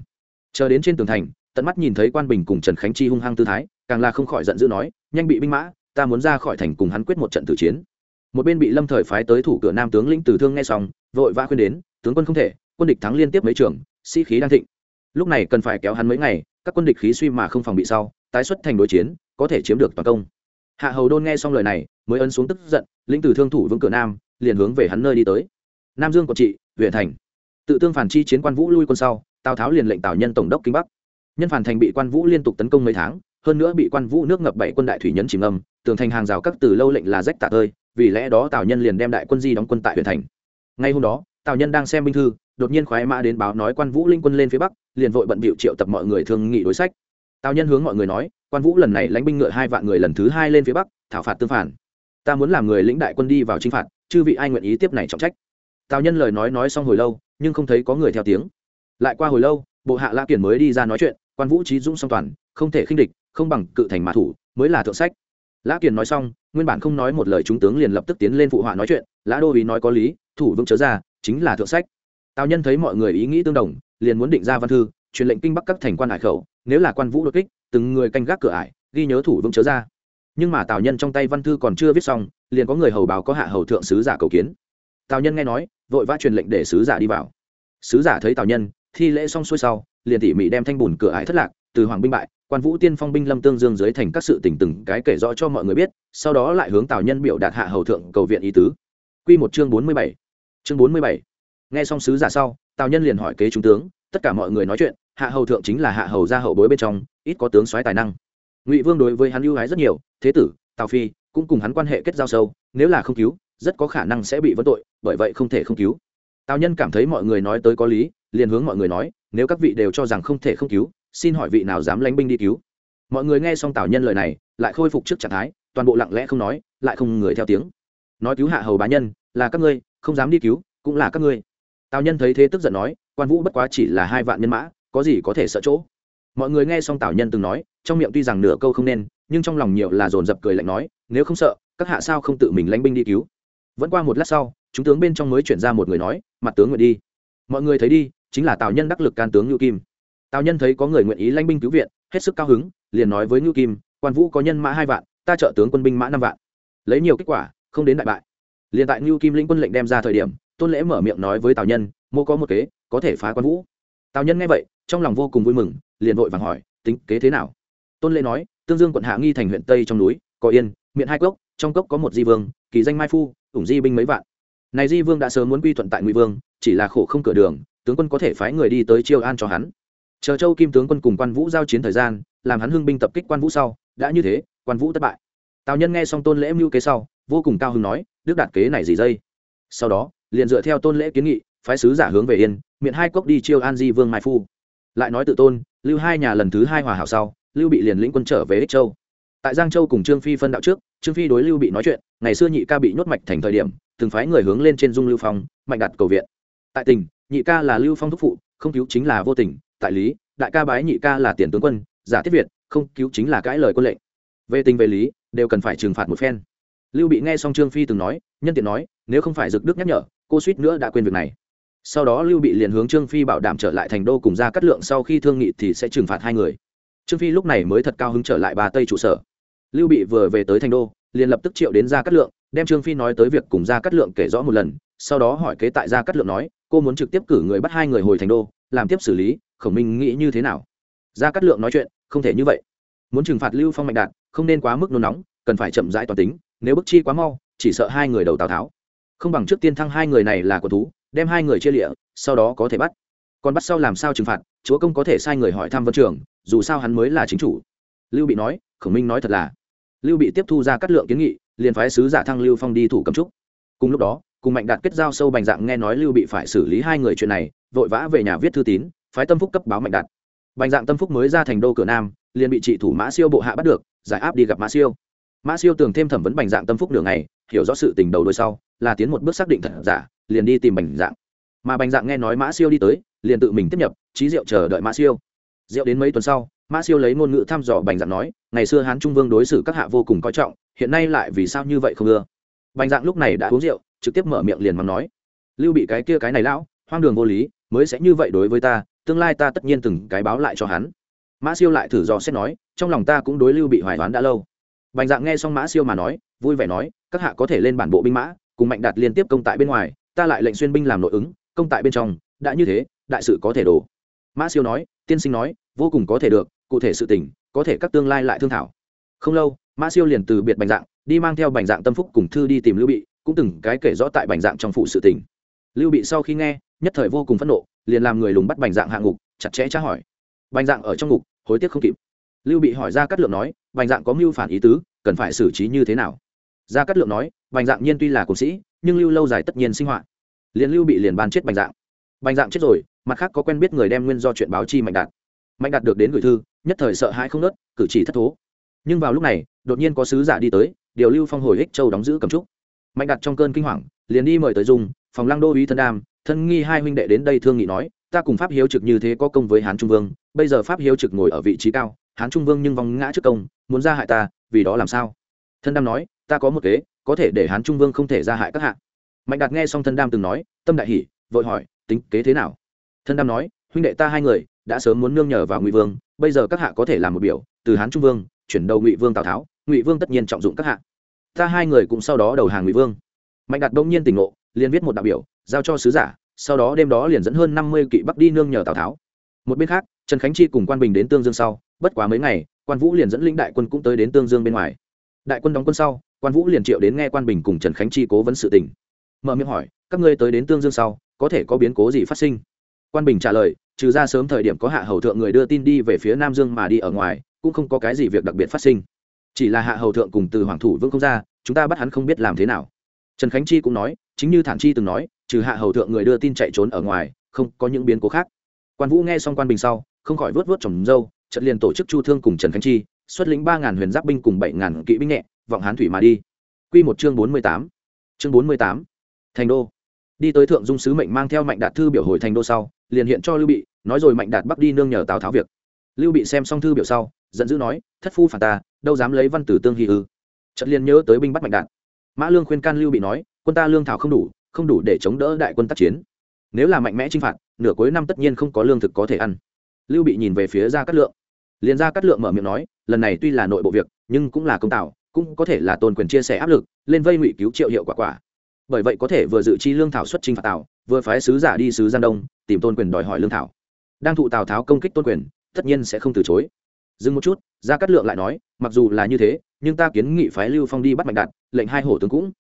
Speaker 1: Chờ đến trên tường thành, tận mắt nhìn thấy quan bình cùng trần khánh chi hung hăng tư thái, càng là không khỏi giận dữ nói, nhanh bị binh mã, ta muốn ra khỏi thành cùng hắn quyết một trận tử chiến. Một bên bị lâm thời phái tới thủ cửa nam tướng lĩnh tử thương nghe xong, vội vã khuyên đến, tướng quân không thể, quân địch thắng liên tiếp mấy trường, sĩ khí đang thịnh lúc này cần phải kéo hắn mấy ngày, các quân địch khí suy mà không phòng bị sau, tái xuất thành đối chiến, có thể chiếm được toàn công. Hạ hầu đôn nghe xong lời này, mới ấn xuống tức giận, lĩnh từ thương thủ vững cửa nam, liền hướng về hắn nơi đi tới. Nam dương quận trị, huyện thành. Tự tương phản chi chiến quan vũ lui quân sau, tào tháo liền lệnh tào nhân tổng đốc kinh bắc. Nhân phản thành bị quan vũ liên tục tấn công mấy tháng, hơn nữa bị quan vũ nước ngập bảy quân đại thủy nhấn chìm ngầm, tường thành hàng rào các từ lâu lệnh là rách tạ tơi, vì lẽ đó tào nhân liền đem đại quân di đóng quân tại huyện thành. Ngay hôm đó, tào nhân đang xem binh thư đột nhiên khoái mã đến báo nói quan vũ linh quân lên phía bắc, liền vội bận bịu triệu tập mọi người thương nghị đối sách. Tào nhân hướng mọi người nói, quan vũ lần này lãnh binh ngựa hai vạn người lần thứ hai lên phía bắc, thảo phạt tương phản. Ta muốn làm người lĩnh đại quân đi vào chinh phạt, chư vị ai nguyện ý tiếp này trọng trách? Tào nhân lời nói nói xong hồi lâu, nhưng không thấy có người theo tiếng. Lại qua hồi lâu, bộ hạ la kiển mới đi ra nói chuyện, quan vũ trí dũng song toàn, không thể khinh địch, không bằng cự thành mã thủ, mới là thượng sách. Lã kiển nói xong, nguyên bản không nói một lời chúng tướng liền lập tức tiến lên phụ họa nói chuyện, lã đô ý nói có lý, thủ vững chớ ra, chính là thượng sách tào nhân thấy mọi người ý nghĩ tương đồng, liền muốn định ra văn thư, truyền lệnh kinh bắc các thành quan hải khẩu, nếu là quan vũ đột kích, từng người canh gác cửa ải, ghi nhớ thủ vững chớ ra. Nhưng mà tào nhân trong tay văn thư còn chưa viết xong, liền có người hầu báo có hạ hầu thượng sứ giả cầu kiến. Tào nhân nghe nói, vội vã truyền lệnh để sứ giả đi vào. Sứ giả thấy tào nhân, thi lễ xong xuôi sau, liền tỉ mỉ đem thanh bùn cửa ải thất lạc, từ hoàng binh bại, quan vũ tiên phong binh lâm tương dương dưới thành các sự tình từng cái kể rõ cho mọi người biết, sau đó lại hướng tào nhân biểu đạt hạ hầu thượng cầu viện ý tứ. Q một chương bốn mươi bảy. Chương bốn mươi bảy nghe xong sứ giả sau, tào nhân liền hỏi kế trung tướng, tất cả mọi người nói chuyện, hạ hầu thượng chính là hạ hầu gia hậu bối bên trong, ít có tướng soái tài năng. Ngụy vương đối với hắn ưu ái rất nhiều, thế tử, tào phi cũng cùng hắn quan hệ kết giao sâu, nếu là không cứu, rất có khả năng sẽ bị vấn tội, bởi vậy không thể không cứu. Tào nhân cảm thấy mọi người nói tới có lý, liền hướng mọi người nói, nếu các vị đều cho rằng không thể không cứu, xin hỏi vị nào dám lánh binh đi cứu. Mọi người nghe xong tào nhân lời này, lại khôi phục trước trạng thái, toàn bộ lặng lẽ không nói, lại không người theo tiếng. Nói cứu hạ hầu bá nhân, là các ngươi, không dám đi cứu, cũng là các ngươi tào nhân thấy thế tức giận nói, quan vũ bất quá chỉ là hai vạn nhân mã, có gì có thể sợ chỗ? Mọi người nghe xong tào nhân từng nói, trong miệng tuy rằng nửa câu không nên, nhưng trong lòng nhiều là dồn dập cười lạnh nói, nếu không sợ, các hạ sao không tự mình lánh binh đi cứu? Vẫn qua một lát sau, chúng tướng bên trong mới chuyển ra một người nói, mặt tướng nguyện đi. Mọi người thấy đi, chính là tào nhân đắc lực can tướng ngưu kim. Tào nhân thấy có người nguyện ý lanh binh cứu viện, hết sức cao hứng, liền nói với ngưu kim, quan vũ có nhân mã hai vạn, ta trợ tướng quân binh mã năm vạn. Lấy nhiều kết quả, không đến đại bại. Liền tại ngưu kim lĩnh quân lệnh đem ra thời điểm tôn lễ mở miệng nói với tào nhân, mô có một kế, có thể phá quan vũ. Tào nhân nghe vậy, trong lòng vô cùng vui mừng, liền vội vàng hỏi, tính kế thế nào? Tôn lễ nói, tương dương quận hạ nghi thành huyện tây trong núi, có yên, miệng hai cốc, trong cốc có một di vương, kỳ danh mai phu, ủng di binh mấy vạn. Này di vương đã sớm muốn quy thuận tại ngụy vương, chỉ là khổ không cửa đường, tướng quân có thể phái người đi tới chiêu an cho hắn. Chờ châu kim tướng quân cùng quan vũ giao chiến thời gian, làm hắn hưng binh tập kích quan vũ sau, đã như thế, quan vũ thất bại. Tào nhân nghe xong tôn lễ mưu kế sau, vô cùng cao hứng nói, đức đạt kế này gì dây? Sau đó liền dựa theo tôn lễ kiến nghị, phái sứ giả hướng về yên, miệng hai cốc đi chiêu an di vương mai phu. Lại nói tự tôn, lưu hai nhà lần thứ hai hòa hảo sau, lưu bị liền lĩnh quân trở về ích châu. Tại giang châu cùng trương phi phân đạo trước, trương phi đối lưu bị nói chuyện, ngày xưa nhị ca bị nhốt mạch thành thời điểm, từng phái người hướng lên trên dung lưu phong, mạnh đặt cầu viện. Tại tỉnh, nhị ca là lưu phong thúc phụ, không cứu chính là vô tình, tại lý, đại ca bái nhị ca là tiền tướng quân, giả tiết việt, không cứu chính là cãi lời quân lệnh. Về tình về lý, đều cần phải trừng phạt một phen. Lưu bị nghe xong trương phi từng nói, nhân tiện nói, nếu không phải dực đức nhắc nhở cô suýt nữa đã quên việc này. Sau đó lưu bị liền hướng trương phi bảo đảm trở lại thành đô cùng ra cắt lượng sau khi thương nghị thì sẽ trừng phạt hai người. Trương phi lúc này mới thật cao hứng trở lại bà tây trụ sở. Lưu bị vừa về tới thành đô, liền lập tức triệu đến ra cắt lượng, đem trương phi nói tới việc cùng ra cắt lượng kể rõ một lần, sau đó hỏi kế tại ra cắt lượng nói, cô muốn trực tiếp cử người bắt hai người hồi thành đô, làm tiếp xử lý, khổng minh nghĩ như thế nào? Ra cắt lượng nói chuyện, không thể như vậy. Muốn trừng phạt lưu phong mạnh đạt không nên quá mức nôn nóng, cần phải chậm rãi toàn tính, nếu bức chi quá mau, chỉ sợ hai người đầu tào tháo không bằng trước tiên thăng hai người này là của thú đem hai người chia lịa sau đó có thể bắt. Còn bắt sau làm sao trừng phạt chúa công có thể sai người hỏi thăm vân trường dù sao hắn mới là chính chủ. Lưu bị nói khổng minh nói thật là. Lưu bị tiếp thu ra cắt lượng kiến nghị liền phái sứ giả thăng lưu phong đi thủ cầm trúc. Cùng lúc đó cùng mạnh đạt kết giao sâu bành dạng nghe nói lưu bị phải xử lý hai người chuyện này vội vã về nhà viết thư tín phái tâm phúc cấp báo mạnh đạt. Bành dạng tâm phúc mới ra thành đô cửa nam liền bị trị thủ mã siêu bộ hạ bắt được giải áp đi gặp mã siêu. Mã siêu tường thêm thẩm vấn bành dạng tâm phúc đường này, hiểu rõ sự tình đầu đôi sau là tiến một bước xác định thật giả, liền đi tìm bành dạng. Mà bành dạng nghe nói mã siêu đi tới, liền tự mình tiếp nhập trí rượu chờ đợi mã siêu. Rượu đến mấy tuần sau, mã siêu lấy ngôn ngữ thăm dò bành dạng nói, ngày xưa hán trung vương đối xử các hạ vô cùng coi trọng, hiện nay lại vì sao như vậy không ưa. Bành dạng lúc này đã uống rượu, trực tiếp mở miệng liền mắng nói, lưu bị cái kia cái này lão, hoang đường vô lý, mới sẽ như vậy đối với ta, tương lai ta tất nhiên từng cái báo lại cho hắn. Mã siêu lại thử dò xét nói, trong lòng ta cũng đối lưu bị hoài toán đã lâu. Bành dạng nghe xong mã siêu mà nói, vui vẻ nói, các hạ có thể lên bản bộ binh mã cùng mạnh đạt liên tiếp công tại bên ngoài, ta lại lệnh xuyên binh làm nội ứng, công tại bên trong, đã như thế, đại sự có thể đổ. Mã siêu nói, tiên sinh nói, vô cùng có thể được, cụ thể sự tình, có thể các tương lai lại thương thảo. Không lâu, mã siêu liền từ biệt bành dạng, đi mang theo bành dạng tâm phúc cùng thư đi tìm lưu bị, cũng từng cái kể rõ tại bành dạng trong phụ sự tình. Lưu bị sau khi nghe, nhất thời vô cùng phẫn nộ, liền làm người lùng bắt bành dạng hạ ngục, chặt chẽ tra hỏi. Bành dạng ở trong ngục, hối tiếc không kịp. Lưu bị hỏi ra cát lượng nói, bành dạng có mưu phản ý tứ, cần phải xử trí như thế nào? Ra cát lượng nói bành dạng nhiên tuy là cục sĩ, nhưng lưu lâu dài tất nhiên sinh hoạt liền lưu bị liền ban chết bành dạng. Bành dạng chết rồi, mặt khác có quen biết người đem nguyên do chuyện báo chi mạnh đạt. Mạnh đạt được đến gửi thư, nhất thời sợ hãi không nớt, cử chỉ thất thố. Nhưng vào lúc này, đột nhiên có sứ giả đi tới, điều lưu phong hồi ích châu đóng giữ cầm trúc. Mạnh đạt trong cơn kinh hoàng, liền đi mời tới dùng, phòng lăng đô uý thân đam, thân nghi hai huynh đệ đến đây thương nghị nói, ta cùng pháp hiếu trực như thế có công với hán trung vương, bây giờ pháp hiếu trực ngồi ở vị trí cao, hán trung vương nhưng vong ngã trước công, muốn ra hại ta, vì đó làm sao? Thân đam nói, ta có một kế có thể để hán trung vương không thể ra hại các hạ mạnh đạt nghe xong thân đam từng nói tâm đại hỷ vội hỏi tính kế thế nào thân đam nói huynh đệ ta hai người đã sớm muốn nương nhờ vào ngụy vương bây giờ các hạ có thể làm một biểu từ hán trung vương chuyển đầu ngụy vương tào tháo ngụy vương tất nhiên trọng dụng các hạ ta hai người cũng sau đó đầu hàng ngụy vương mạnh đạt đông nhiên tỉnh ngộ liền viết một đạo biểu giao cho sứ giả sau đó đêm đó liền dẫn hơn năm mươi kỵ bắc đi nương nhờ tào tháo một bên khác trần khánh chi cùng quan bình đến tương dương sau bất quá mấy ngày quan vũ liền dẫn lĩnh đại quân cũng tới đến tương dương bên ngoài đại quân đóng quân sau quan vũ liền triệu đến nghe quan bình cùng trần khánh chi cố vấn sự tình mở miệng hỏi các ngươi tới đến tương dương sau có thể có biến cố gì phát sinh quan bình trả lời trừ ra sớm thời điểm có hạ hầu thượng người đưa tin đi về phía nam dương mà đi ở ngoài cũng không có cái gì việc đặc biệt phát sinh chỉ là hạ hầu thượng cùng từ hoàng thủ vương không ra chúng ta bắt hắn không biết làm thế nào trần khánh chi cũng nói chính như thản chi từng nói trừ hạ hầu thượng người đưa tin chạy trốn ở ngoài không có những biến cố khác quan vũ nghe xong quan bình sau không khỏi vớt vớt trồng dâu trận liền tổ chức chu thương cùng trần khánh chi xuất lĩnh ba ngàn huyền giáp binh cùng bảy ngàn kỵ binh nhẹ vọng hán thủy mà đi. Quy một chương bốn mươi tám. Chương bốn mươi tám. Thành đô. Đi tới thượng dung sứ mệnh mang theo mạnh đạt thư biểu hồi thành đô sau, liền hiện cho lưu bị, nói rồi mạnh đạt bắc đi nương nhờ tào tháo việc. Lưu bị xem xong thư biểu sau, giận dữ nói, thất phu phản ta, đâu dám lấy văn tử tương hy ư? Trận liền nhớ tới binh bắt mạnh đạt. Mã lương khuyên can lưu bị nói, quân ta lương thảo không đủ không đủ để chống đỡ đại quân tác chiến. Nếu là mạnh mẽ chinh phạt, nửa cuối năm tất nhiên không có lương thực có thể ăn. Lưu bị nhìn về phía ra cát lượng. Liền ra cát lượng mở miệng nói, lần này tuy là nội bộ việc, nhưng cũng là công tạo cũng có thể là tôn quyền chia sẻ áp lực, lên vây ngụy cứu triệu hiệu quả quả. Bởi vậy có thể vừa dự chi lương thảo xuất trình phạt tào, vừa phái sứ giả đi sứ giang đông, tìm tôn quyền đòi hỏi lương thảo. Đang thụ tào tháo công kích tôn quyền, tất nhiên sẽ không từ chối. Dừng một chút, gia cát lượng lại nói, mặc dù là như thế, nhưng ta kiến nghị phái lưu phong đi bắt mạnh đạt, lệnh hai hổ tướng cũng.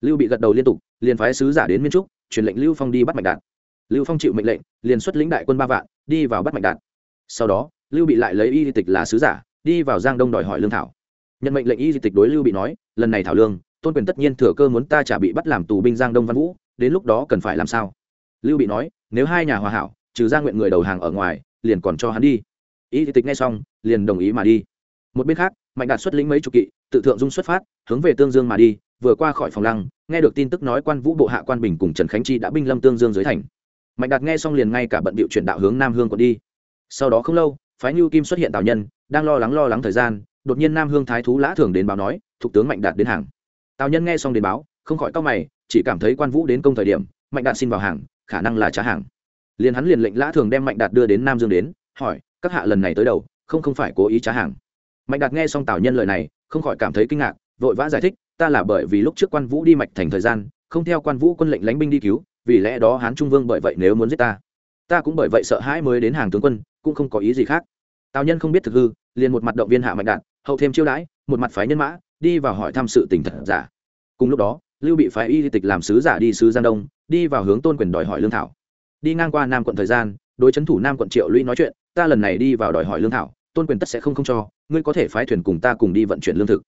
Speaker 1: Lưu bị gật đầu liên tục, liền phái sứ giả đến miên trúc, truyền lệnh lưu phong đi bắt mạnh đạt. Lưu phong chịu mệnh lệnh, liền xuất lĩnh đại quân ba vạn, đi vào bắt mạnh đạt. Sau đó, lưu bị lại lấy y tịch là sứ giả, đi vào giang đông đòi hỏi lương thảo nhận mệnh lệnh y di tịch đối lưu bị nói, lần này thảo lương, tôn quyền tất nhiên thừa cơ muốn ta trả bị bắt làm tù binh giang đông văn vũ, đến lúc đó cần phải làm sao? Lưu bị nói, nếu hai nhà hòa hảo, trừ ra nguyện người đầu hàng ở ngoài, liền còn cho hắn đi. Y di tịch nghe xong, liền đồng ý mà đi. Một bên khác, mạnh đạt xuất lĩnh mấy chục kỵ, tự thượng dung xuất phát, hướng về tương dương mà đi, vừa qua khỏi phòng lăng, nghe được tin tức nói quan vũ bộ hạ quan bình cùng trần khánh chi đã binh lâm tương dương dưới thành. Mạnh đạt nghe xong liền ngay cả bận bịu chuyển đạo hướng nam hương còn đi. Sau đó không lâu, phái nhu kim xuất hiện tào nhân, đang lo lắng lo lắng thời gian đột nhiên nam hương thái thú lã thường đến báo nói, thục tướng mạnh đạt đến hàng. Tào nhân nghe xong đến báo, không khỏi cao mày, chỉ cảm thấy quan vũ đến công thời điểm, mạnh đạt xin vào hàng, khả năng là trả hàng. Liền hắn liền lệnh lã thường đem mạnh đạt đưa đến nam dương đến, hỏi, các hạ lần này tới đầu, không không phải cố ý trả hàng? Mạnh đạt nghe xong tào nhân lời này, không khỏi cảm thấy kinh ngạc, vội vã giải thích, ta là bởi vì lúc trước quan vũ đi mạch thành thời gian, không theo quan vũ quân lệnh lánh binh đi cứu, vì lẽ đó hán trung vương bởi vậy nếu muốn giết ta ta cũng bởi vậy sợ hãi mới đến hàng tướng quân, cũng không có ý gì khác. Tào nhân không biết thực hư, liền một mặt động viên hạ mạnh đạt hậu thêm chiêu đãi, một mặt phái nhân mã, đi vào hỏi thăm sự tình thật giả. Cùng lúc đó, lưu bị phái y tịch làm sứ giả đi sứ giang đông, đi vào hướng tôn quyền đòi hỏi lương thảo. Đi ngang qua nam quận thời gian, đối c thủ nam quận triệu lũy nói chuyện, ta lần này đi vào đòi hỏi lương thảo, tôn quyền tất sẽ không không cho, ngươi có thể phái thuyền cùng ta cùng đi vận chuyển lương thực.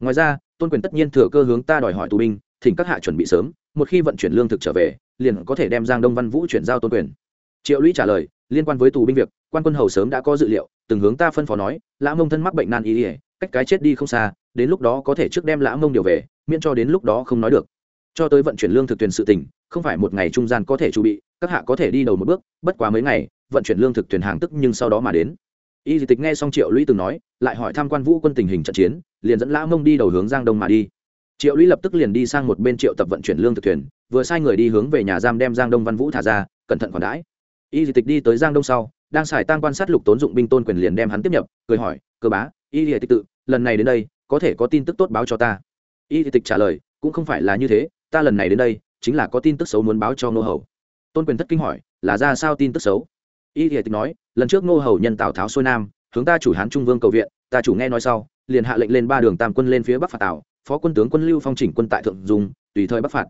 Speaker 1: Ngoài ra, tôn quyền tất nhiên thừa cơ hướng ta đòi hỏi tù binh, thỉnh các hạ chuẩn bị sớm, một khi vận chuyển lương thực trở về, liền có thể đem giang đông văn vũ chuyển giao tôn quyền. Triệu lũy trả lời, liên quan với tù binh việc quan quân hầu sớm đã có dự liệu, từng hướng ta phân phó nói, lã mông thân mắc bệnh nan y ỉa cách cái chết đi không xa, đến lúc đó có thể trước đem lã mông điều về, miễn cho đến lúc đó không nói được. Cho tới vận chuyển lương thực tuyển sự tỉnh không phải một ngày trung gian có thể chuẩn bị, các hạ có thể đi đầu một bước, bất quá mấy ngày, vận chuyển lương thực tuyển hàng tức nhưng sau đó mà đến. Y di tịch nghe xong triệu lũy từng nói, lại hỏi tham quan vũ quân tình hình trận chiến, liền dẫn lã mông đi đầu hướng giang đông mà đi. Triệu lũy lập tức liền đi sang một bên triệu tập vận chuyển lương thực thuyền, vừa sai người đi hướng về nhà giam đem giang đông văn vũ thả ra, cẩn thận khoản đãi. Y di tịch đi tới giang đông sau đang xài tang quan sát lục tốn dụng binh tôn quyền liền đem hắn tiếp nhập, cười hỏi, cơ bá, y di tịch tự, lần này đến đây, có thể có tin tức tốt báo cho ta? Y di tịch trả lời, cũng không phải là như thế, ta lần này đến đây, chính là có tin tức xấu muốn báo cho ngô hầu. Tôn quyền thất kinh hỏi, là ra sao tin tức xấu? Y di tịch nói, lần trước ngô hầu nhân tào tháo xuôi nam, hướng ta chủ hán trung vương cầu viện, ta chủ nghe nói sau, liền hạ lệnh lên ba đường tam quân lên phía bắc phạt tào, phó quân tướng quân lưu phong chỉnh quân tại thượng dùng tùy thời bắc phạt.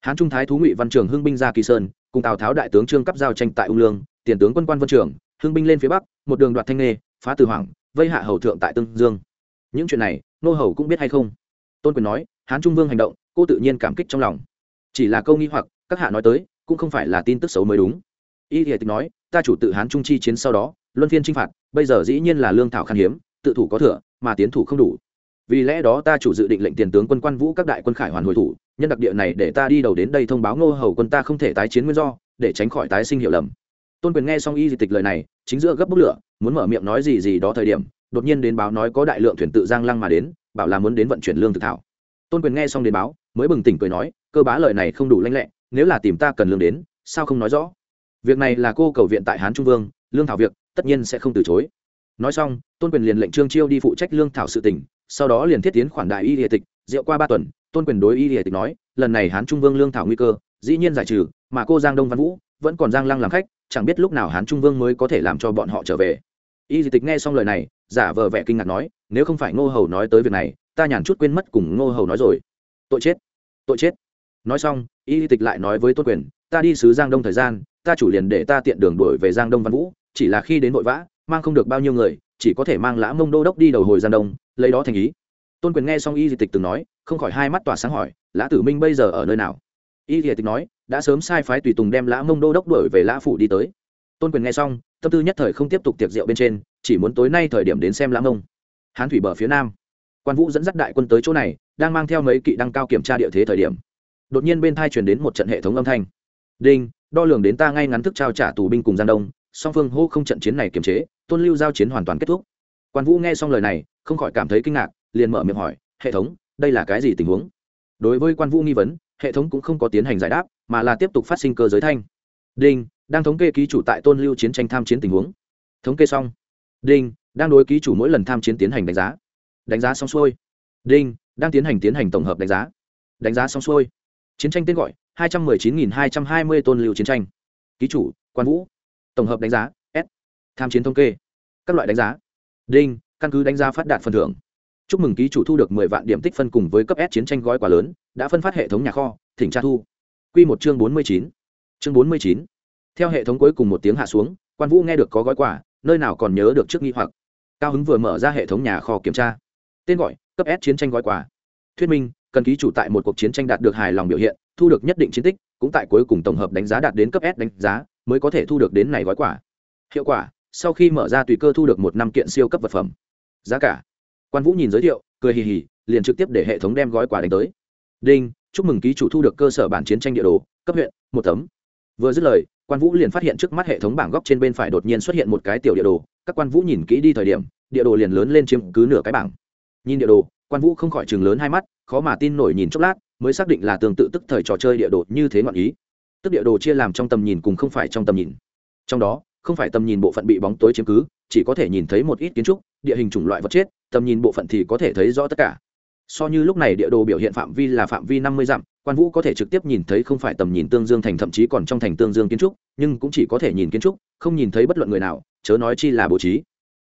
Speaker 1: Hán trung thái thú ngụy văn trường hưng binh ra kỳ sơn, cùng tào tháo đại tướng trương cấp giao tranh tại ung lương, tiền tướng quân quan vân trường hưng binh lên phía bắc, một đường đoạt thanh nghê phá từ hoàng vây hạ hầu thượng tại tương dương. Những chuyện này nô hầu cũng biết hay không? Tôn quyền nói, hán trung vương hành động, cô tự nhiên cảm kích trong lòng. Chỉ là câu nghi hoặc, các hạ nói tới, cũng không phải là tin tức xấu mới đúng. Y thì nói, ta chủ tự hán trung chi chiến sau đó, luân phiên chinh phạt, bây giờ dĩ nhiên là lương thảo khan hiếm, tự thủ có thừa, mà tiến thủ không đủ. Vì lẽ đó ta chủ dự định lệnh tiền tướng quân quan vũ các đại quân khải hoàn hồi thủ, nhân đặc địa này để ta đi đầu đến đây thông báo ngô hầu quân ta không thể tái chiến nguyên do, để tránh khỏi tái sinh hiểu lầm tôn quyền nghe xong y di tịch lời này, chính giữa gấp bút lửa, muốn mở miệng nói gì gì đó thời điểm, đột nhiên đến báo nói có đại lượng thuyền tự giang lăng mà đến, bảo là muốn đến vận chuyển lương thực thảo. Tôn quyền nghe xong đến báo, mới bừng tỉnh cười nói, cơ bá lời này không đủ lanh lẹ, nếu là tìm ta cần lương đến, sao không nói rõ? Việc này là cô cầu viện tại hán trung vương, lương thảo việc, tất nhiên sẽ không từ chối. Nói xong, tôn quyền liền lệnh trương chiêu đi phụ trách lương thảo sự tỉnh sau đó liền thiết tiến khoản đại y địa tịch, rượu qua ba tuần, tôn quyền đối y địa tịch nói, lần này hán trung vương lương thảo nguy cơ, dĩ nhiên giải trừ, mà cô giang đông văn vũ vẫn còn giang lăng làm khách, chẳng biết lúc nào hán trung vương mới có thể làm cho bọn họ trở về. Y di tịch nghe xong lời này, giả vờ vẻ kinh ngạc nói, nếu không phải ngô hầu nói tới việc này, ta nhàn chút quên mất cùng ngô hầu nói rồi. Tội chết tội chết. Nói xong, y di tịch lại nói với tôn quyền, ta đi sứ giang đông thời gian, ta chủ liền để ta tiện đường đuổi về giang đông văn vũ, chỉ là khi đến vội vã, mang không được bao nhiêu người, chỉ có thể mang lã mông đô đốc đi đầu hồi giang đông, lấy đó thành ý. Tôn quyền nghe xong y di tịch từng nói, không khỏi hai mắt tỏa sáng hỏi, lã tử minh bây giờ ở nơi nào? Y di tịch nói đã sớm sai phái tùy tùng đem lã mông đô đốc đuổi về lã phủ đi tới. Tôn quyền nghe xong, tâm tư nhất thời không tiếp tục tiệc rượu bên trên, chỉ muốn tối nay thời điểm đến xem lã mông. Hán thủy bờ phía nam, quan vũ dẫn dắt đại quân tới chỗ này, đang mang theo mấy kỵ đăng cao kiểm tra địa thế thời điểm. Đột nhiên bên thai truyền đến một trận hệ thống âm thanh. Đinh, đo lường đến ta ngay ngắn thức trao trả tù binh cùng giang đông, song phương hô không trận chiến này kiềm chế, tôn lưu giao chiến hoàn toàn kết thúc. Quan vũ nghe xong lời này, không khỏi cảm thấy kinh ngạc, liền mở miệng hỏi, hệ thống, đây là cái gì tình huống? Đối với quan vũ nghi vấn, hệ thống cũng không có tiến hành giải đáp mà là tiếp tục phát sinh cơ giới thanh. Đinh, đang thống kê ký chủ tại tôn lưu chiến tranh tham chiến tình huống. Thống kê xong. Đinh, đang đối ký chủ mỗi lần tham chiến tiến hành đánh giá. Đánh giá xong xuôi. Đinh, đang tiến hành tiến hành tổng hợp đánh giá. Đánh giá xong xuôi. Chiến tranh tên gọi, hai trăm mười chín nghìn hai trăm hai mươi tôn lưu chiến tranh. Ký chủ, quan vũ. Tổng hợp đánh giá, s. Tham chiến thống kê. Các loại đánh giá. Đinh, căn cứ đánh giá phát đạt phần thưởng. Chúc mừng ký chủ thu được mười vạn điểm tích phân cùng với cấp s chiến tranh gói quà lớn, đã phân phát hệ thống nhà kho, thỉnh tra thu quy một chương bốn mươi chín. Chương bốn mươi chín. Theo hệ thống cuối cùng một tiếng hạ xuống, quan vũ nghe được có gói quà, nơi nào còn nhớ được trước nghi hoặc. Cao hứng vừa mở ra hệ thống nhà kho kiểm tra. Tên gọi, cấp s chiến tranh gói quà. Thuyết minh, cần ký chủ tại một cuộc chiến tranh đạt được hài lòng biểu hiện, thu được nhất định chiến tích, cũng tại cuối cùng tổng hợp đánh giá đạt đến cấp s đánh giá, mới có thể thu được đến này gói quà. Hiệu quả, sau khi mở ra tùy cơ thu được một năm kiện siêu cấp vật phẩm. Giá cả. Quan vũ nhìn giới thiệu, cười hì hì, liền trực tiếp để hệ thống đem gói quà đánh tới. Đinh chúc mừng ký chủ thu được cơ sở bản chiến tranh địa đồ, cấp huyện, một tấm. Vừa dứt lời, quan vũ liền phát hiện trước mắt hệ thống bảng góc trên bên phải đột nhiên xuất hiện một cái tiểu địa đồ, các quan vũ nhìn kỹ đi thời điểm, địa đồ liền lớn lên chiếm cứ nửa cái bảng. Nhìn địa đồ, quan vũ không khỏi chừng lớn hai mắt, khó mà tin nổi nhìn chốc lát, mới xác định là tương tự tức thời trò chơi địa đồ như thế ngọn ý. Tức địa đồ chia làm trong tầm nhìn cùng không phải trong tầm nhìn. Trong đó, không phải tầm nhìn bộ phận bị bóng tối chiếm cứ, chỉ có thể nhìn thấy một ít kiến trúc, địa hình chủng loại vật chết, tầm nhìn bộ phận thì có thể thấy rõ tất cả so như lúc này địa đồ biểu hiện phạm vi là phạm vi năm mươi dặm, quan vũ có thể trực tiếp nhìn thấy không phải tầm nhìn tương dương thành, thậm chí còn trong thành tương dương kiến trúc, nhưng cũng chỉ có thể nhìn kiến trúc, không nhìn thấy bất luận người nào, chớ nói chi là bố trí.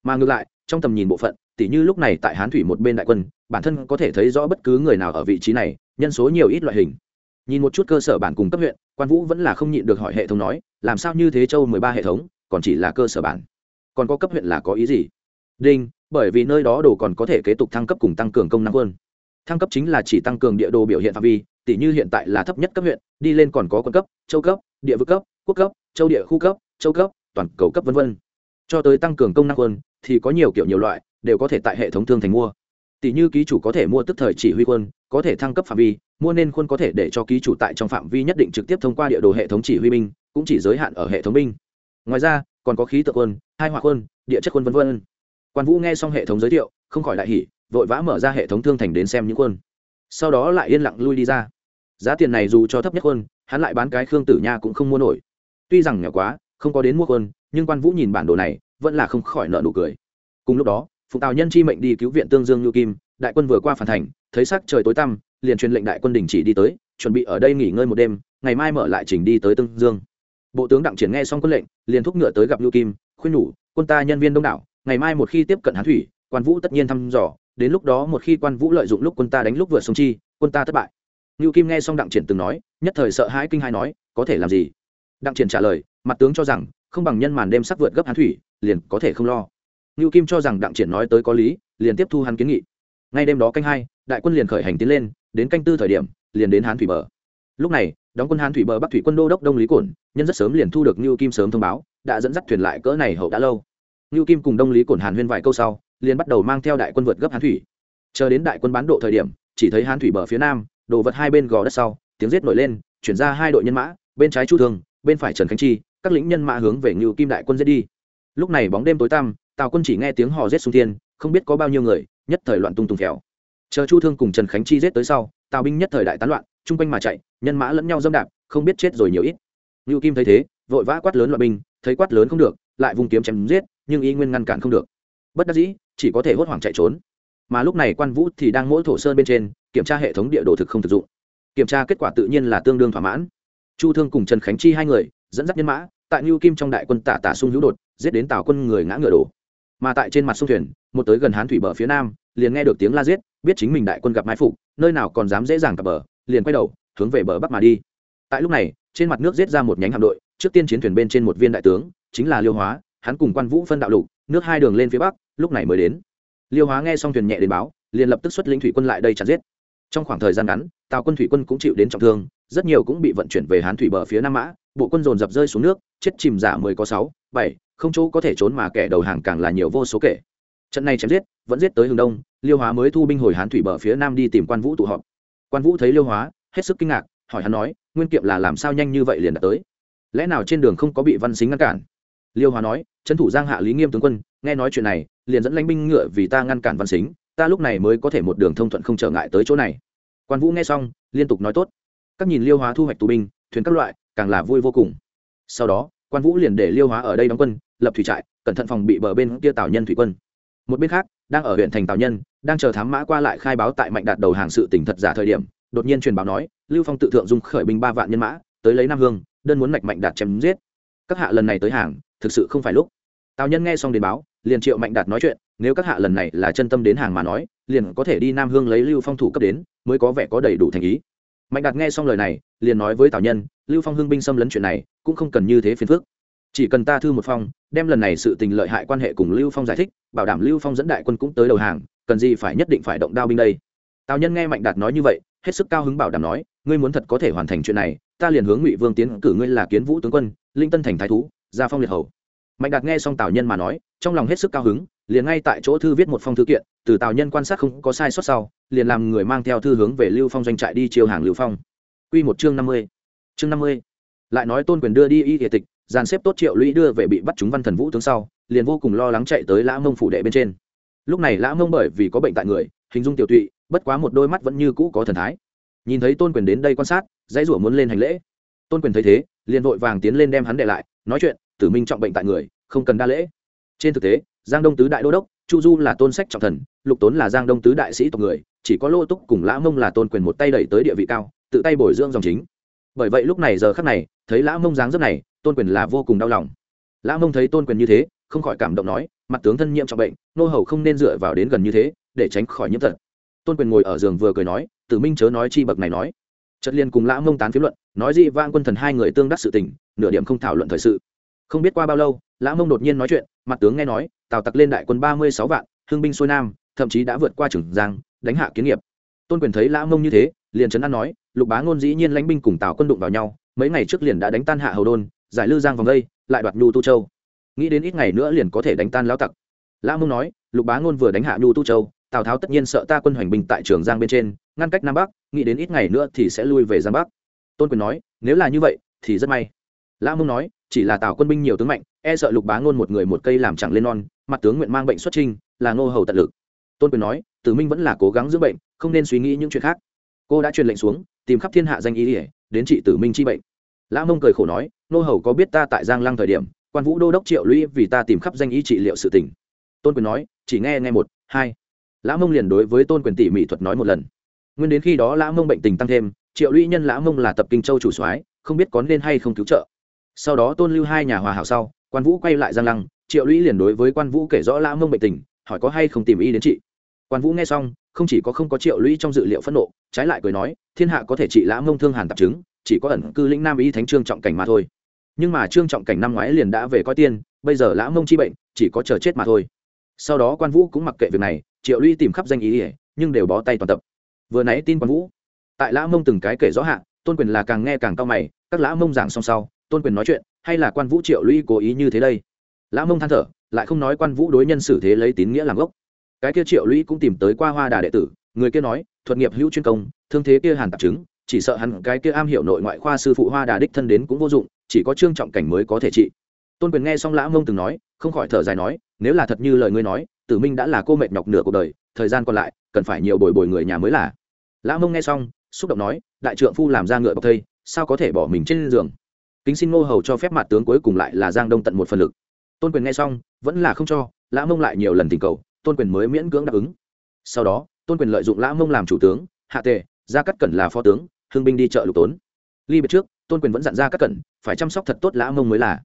Speaker 1: Mà ngược lại, trong tầm nhìn bộ phận, tỉ như lúc này tại hán thủy một bên đại quân, bản thân có thể thấy rõ bất cứ người nào ở vị trí này, nhân số nhiều ít loại hình. Nhìn một chút cơ sở bản cùng cấp huyện, quan vũ vẫn là không nhịn được hỏi hệ thống nói, làm sao như thế châu mười ba hệ thống, còn chỉ là cơ sở bản? Còn có cấp huyện là có ý gì? Đinh, bởi vì nơi đó đồ còn có thể kế tục thăng cấp cùng tăng cường công năng quân thăng cấp chính là chỉ tăng cường địa đồ biểu hiện phạm vi tỷ như hiện tại là thấp nhất cấp huyện, đi lên còn có quân cấp, châu cấp, địa vực cấp, quốc cấp, châu địa khu cấp, châu cấp, toàn cầu cấp v v cho tới tăng cường công năng quân, thì có nhiều kiểu nhiều loại, đều có thể tại hệ thống thương thành mua. Tỷ như ký chủ có thể mua tức thời chỉ huy quân, có thể thăng cấp phạm vi, mua nên quân có thể để cho ký chủ tại trong phạm vi nhất định trực tiếp thông qua địa đồ hệ thống chỉ huy binh, cũng chỉ giới hạn ở hệ thống binh. Ngoài ra, còn có khí tượng quân, hai hỏa quân, địa chất quân v v quan vũ nghe xong hệ thống giới thiệu, không khỏi đại hỉ vội vã mở ra hệ thống thương thành đến xem những quân. Sau đó lại yên lặng lui đi ra. Giá tiền này dù cho thấp nhất quân, hắn lại bán cái khương tử nha cũng không mua nổi. Tuy rằng nhỏ quá, không có đến mua quân, nhưng quan vũ nhìn bản đồ này, vẫn là không khỏi nợ nụ cười. Cùng lúc đó phụng tào nhân chi mệnh đi cứu viện tương dương nhu kim, đại quân vừa qua phản thành, thấy sắc trời tối tăm, liền truyền lệnh đại quân đình chỉ đi tới, chuẩn bị ở đây nghỉ ngơi một đêm, ngày mai mở lại trình đi tới tương dương. Bộ tướng đặng triển nghe xong quân lệnh, liền thúc ngựa tới gặp nhu kim, khuyên nhủ, quân ta nhân viên đông đảo, ngày mai một khi tiếp cận hán thủy, quan vũ tất nhiên thăm dò đến lúc đó một khi quan vũ lợi dụng lúc quân ta đánh lúc vừa sông chi, quân ta thất bại. Ngưu kim nghe xong đặng triển từng nói, nhất thời sợ hãi kinh hai nói, có thể làm gì? Đặng triển trả lời, mặt tướng cho rằng, không bằng nhân màn đêm sắc vượt gấp hán thủy, liền có thể không lo. Ngưu kim cho rằng đặng triển nói tới có lý, liền tiếp thu hắn kiến nghị. Ngay đêm đó canh hai, đại quân liền khởi hành tiến lên, đến canh tư thời điểm, liền đến hán thủy bờ. Lúc này, đóng quân hán thủy bờ bắc thủy quân đô đốc đông lý cổn, nhân rất sớm liền thu được ngưu kim sớm thông báo, đã dẫn dắt thuyền lại cỡ này hậu đã lâu. Ngưu kim cùng đông lý cổn hàn huyên vài câu sau liền bắt đầu mang theo đại quân vượt gấp hán thủy. Chờ đến đại quân bán độ thời điểm, chỉ thấy hán thủy bờ phía nam, đồ vật hai bên gò đất sau, tiếng giết nổi lên, chuyển ra hai đội nhân mã, bên trái chu thường, bên phải trần khánh chi, các lĩnh nhân mã hướng về ngự kim đại quân giết đi. Lúc này bóng đêm tối tăm, tào quân chỉ nghe tiếng hò rết sung thiên, không biết có bao nhiêu người, nhất thời loạn tung tùng khéo. chờ chu thương cùng trần khánh chi rết tới sau, tào binh nhất thời đại tán loạn, chung quanh mà chạy, nhân mã lẫn nhau dâm đạp, không biết chết rồi nhiều ít. Ngự kim thấy thế, vội vã quát lớn loại binh, thấy quát lớn không được, lại vùng kiếm chém giết, nhưng y nguyên ngăn cản không được. Bất đắc dĩ chỉ có thể hốt hoảng chạy trốn. Mà lúc này quan vũ thì đang mỗi thổ sơn bên trên, kiểm tra hệ thống địa đồ thực không thực dụng. Kiểm tra kết quả tự nhiên là tương đương thỏa mãn. Chu thương cùng trần khánh chi hai người, dẫn dắt nhân mã, tại ngưu kim trong đại quân tả tả sung hữu đột, giết đến tào quân người ngã ngựa đổ. Mà tại trên mặt sông thuyền, một tới gần hán thủy bờ phía nam, liền nghe được tiếng la giết, biết chính mình đại quân gặp mai phục, nơi nào còn dám dễ dàng cập bờ, liền quay đầu, hướng về bờ bắc mà đi. Tại lúc này, trên mặt nước giết ra một nhánh hạm đội, trước tiên chiến thuyền bên trên một viên đại tướng, chính là liêu hóa hắn cùng quan vũ phân đạo lục, nước hai đường lên phía bắc, lúc này mới đến. Liêu hóa nghe xong thuyền nhẹ đến báo, liền lập tức xuất lĩnh thủy quân lại đây chặn giết. Trong khoảng thời gian ngắn tàu quân thủy quân cũng chịu đến trọng thương, rất nhiều cũng bị vận chuyển về hán thủy bờ phía nam mã, bộ quân dồn dập rơi xuống nước, chết chìm giả mười có sáu, bảy, không chỗ có thể trốn mà kẻ đầu hàng càng là nhiều vô số kể. Trận này chém giết, vẫn giết tới hướng đông, liêu hóa mới thu binh hồi hán thủy bờ phía nam đi tìm quan vũ tụ họp. Quan vũ thấy liêu hóa, hết sức kinh ngạc, hỏi hắn nói, nguyên kiệm là làm sao nhanh như vậy liền đã tới? Lẽ nào trên đường không có bị văn xính ngăn cản? Liêu hòa nói, trấn thủ giang hạ lý nghiêm tướng quân, nghe nói chuyện này, liền dẫn lãnh binh ngựa vì ta ngăn cản văn xính, ta lúc này mới có thể một đường thông thuận không trở ngại tới chỗ này. Quan vũ nghe xong, liên tục nói tốt. Các nhìn liêu hóa thu hoạch tù binh, thuyền các loại, càng là vui vô cùng. Sau đó, quan vũ liền để liêu hóa ở đây đóng quân, lập thủy trại, cẩn thận phòng bị bờ bên kia tào nhân thủy quân. Một bên khác, đang ở huyện thành tào nhân, đang chờ thám mã qua lại khai báo tại mạnh đạt đầu hàng sự tỉnh thật giả thời điểm, đột nhiên truyền báo nói, lưu phong tự thượng dung khởi binh ba vạn nhân mã, tới lấy nam hương, đơn muốn mạch mạnh đạt chém giết. Các hạ lần này tới hàng thực sự không phải lúc. Tào nhân nghe xong đến báo, liền triệu mạnh đạt nói chuyện, nếu các hạ lần này là chân tâm đến hàng mà nói, liền có thể đi nam hương lấy lưu phong thủ cấp đến, mới có vẻ có đầy đủ thành ý. Mạnh đạt nghe xong lời này, liền nói với tào nhân, lưu phong hương binh xâm lấn chuyện này, cũng không cần như thế phiền phức. Chỉ cần ta thư một phong, đem lần này sự tình lợi hại quan hệ cùng lưu phong giải thích, bảo đảm lưu phong dẫn đại quân cũng tới đầu hàng, cần gì phải nhất định phải động đao binh đây. Tào nhân nghe mạnh đạt nói như vậy, hết sức cao hứng bảo đảm nói, ngươi muốn thật có thể hoàn thành chuyện này, ta liền hướng ngụy vương tiến cử ngươi là kiến vũ tướng quân, linh tân thành thái thú gia phong liệt hầu. Mạnh đạt nghe xong tào nhân mà nói, trong lòng hết sức cao hứng, liền ngay tại chỗ thư viết một phong thư kiện, từ tào nhân quan sát không có sai sót sau, liền làm người mang theo thư hướng về lưu phong doanh trại đi chiêu hàng lưu phong. Quy một chương năm mươi. Chương năm mươi. Lại nói tôn quyền đưa đi y địa tịch, dàn xếp tốt triệu lũy đưa về bị bắt chúng văn thần vũ tướng sau, liền vô cùng lo lắng chạy tới lã mông phủ đệ bên trên. Lúc này lã mông bởi vì có bệnh tại người, hình dung tiểu tụy, bất quá một đôi mắt vẫn như cũ có thần thái. Nhìn thấy tôn quyền đến đây quan sát, dãy rủa muốn lên hành lễ. Tôn quyền thấy thế liền vội vàng tiến lên đem hắn để lại, nói chuyện, tử minh trọng bệnh tại người, không cần đa lễ. Trên thực tế, giang đông tứ đại đô đốc, chu du là tôn sách trọng thần, lục tốn là giang đông tứ đại sĩ tộc người, chỉ có lô túc cùng lã mông là tôn quyền một tay đẩy tới địa vị cao, tự tay bồi dưỡng dòng chính. Bởi vậy lúc này giờ khắc này, thấy lã mông dáng dấp này, tôn quyền là vô cùng đau lòng. Lã mông thấy tôn quyền như thế, không khỏi cảm động nói, mặt tướng thân nhiễm trọng bệnh, nô hầu không nên dựa vào đến gần như thế, để tránh khỏi nhiễm tật tôn quyền ngồi ở giường vừa cười nói, tử minh chớ nói chi bậc này nói. Chất liên cùng lã mông tán phiếu luận nói gì vang quân thần hai người tương đắc sự tình, nửa điểm không thảo luận thời sự. Không biết qua bao lâu, lã mông đột nhiên nói chuyện, mặt tướng nghe nói, tào tặc lên đại quân ba mươi sáu vạn, hương binh xuôi nam, thậm chí đã vượt qua trường giang, đánh hạ kiến nghiệp. Tôn quyền thấy lã mông như thế, liền trấn an nói, lục bá ngôn dĩ nhiên lãnh binh cùng tào quân đụng vào nhau, mấy ngày trước liền đã đánh tan hạ hầu đôn, giải lư giang vòng đây, lại đoạt nhu tu châu. Nghĩ đến ít ngày nữa liền có thể đánh tan lão tặc. Lã mông nói, lục bá ngôn vừa đánh hạ nhu tu châu, tào tháo tất nhiên sợ ta quân hoành binh tại trường giang bên trên, ngăn cách nam bắc, nghĩ đến ít ngày nữa thì sẽ lui về giang bắc tôn quyền nói, nếu là như vậy, thì rất may. Lã mông nói, chỉ là tào quân binh nhiều tướng mạnh e sợ lục bá ngôn một người một cây làm chẳng lên non, mặt tướng nguyện mang bệnh xuất trinh là ngô hầu tận lực. Tôn quyền nói, tử minh vẫn là cố gắng dưỡng bệnh, không nên suy nghĩ những chuyện khác. Cô đã truyền lệnh xuống, tìm khắp thiên hạ danh ý ỉa đến trị tử minh chi bệnh. Lã mông cười khổ nói, ngô hầu có biết ta tại giang lăng thời điểm, quan vũ đô đốc triệu lũy vì ta tìm khắp danh ý trị liệu sự tỉnh tôn quyền nói, chỉ nghe nghe một, hai. Lã mông liền đối với tôn quyền tỉ mỹ thuật nói một lần. Nguyên đến khi đó lã mông bệnh tình tăng thêm triệu lũy nhân lã mông là tập kinh châu chủ soái, không biết có nên hay không cứu trợ. Sau đó tôn lưu hai nhà hòa hảo sau, quan vũ quay lại giang lăng, triệu lũy liền đối với quan vũ kể rõ lã mông bệnh tình, hỏi có hay không tìm y đến trị quan vũ nghe xong, không chỉ có không có triệu lũy trong dự liệu phẫn nộ, trái lại cười nói, thiên hạ có thể trị lã mông thương hàn tạp chứng, chỉ có ẩn cư lĩnh nam y thánh trương trọng cảnh mà thôi. Nhưng mà trương trọng cảnh năm ngoái liền đã về coi tiên, bây giờ lã mông chi bệnh, chỉ có chờ chết mà thôi. Sau đó quan vũ cũng mặc kệ việc này, triệu lũy tìm khắp danh ý ỉa nhưng đều bó tay toàn tập. Vừa nãy tin quan vũ tại lã mông từng cái kể rõ hạn tôn quyền là càng nghe càng cao mày, các lã mông giảng xong sau, tôn quyền nói chuyện, hay là quan vũ triệu lũy cố ý như thế đây? Lã mông than thở, lại không nói quan vũ đối nhân xử thế lấy tín nghĩa làm gốc. Cái kia triệu lũy cũng tìm tới qua hoa đà đệ tử, người kia nói, thuật nghiệp hữu chuyên công, thương thế kia hàn tạp chứng, chỉ sợ hắn cái kia am hiểu nội ngoại khoa sư phụ hoa đà đích thân đến cũng vô dụng, chỉ có trương trọng cảnh mới có thể trị. Tôn quyền nghe xong lã mông từng nói, không khỏi thở dài nói, nếu là thật như lời ngươi nói, tử minh đã là cô mệt nhọc nửa cuộc đời, thời gian còn lại, cần phải nhiều bồi bồi người nhà mới là. Lã mông nghe xong xúc động nói, đại trượng phu làm ra ngựa bọc thây, sao có thể bỏ mình trên giường? Kính xin ngô hầu cho phép mặt tướng cuối cùng lại là giang đông tận một phần lực. Tôn quyền nghe xong, vẫn là không cho, lã mông lại nhiều lần tình cầu, tôn quyền mới miễn cưỡng đáp ứng. Sau đó, tôn quyền lợi dụng lã mông làm chủ tướng, hạ tề gia cắt cẩn là phó tướng hương binh đi chợ lục tốn. Ly biệt trước, tôn quyền vẫn dặn ra cắt cẩn, phải chăm sóc thật tốt lã mông mới là.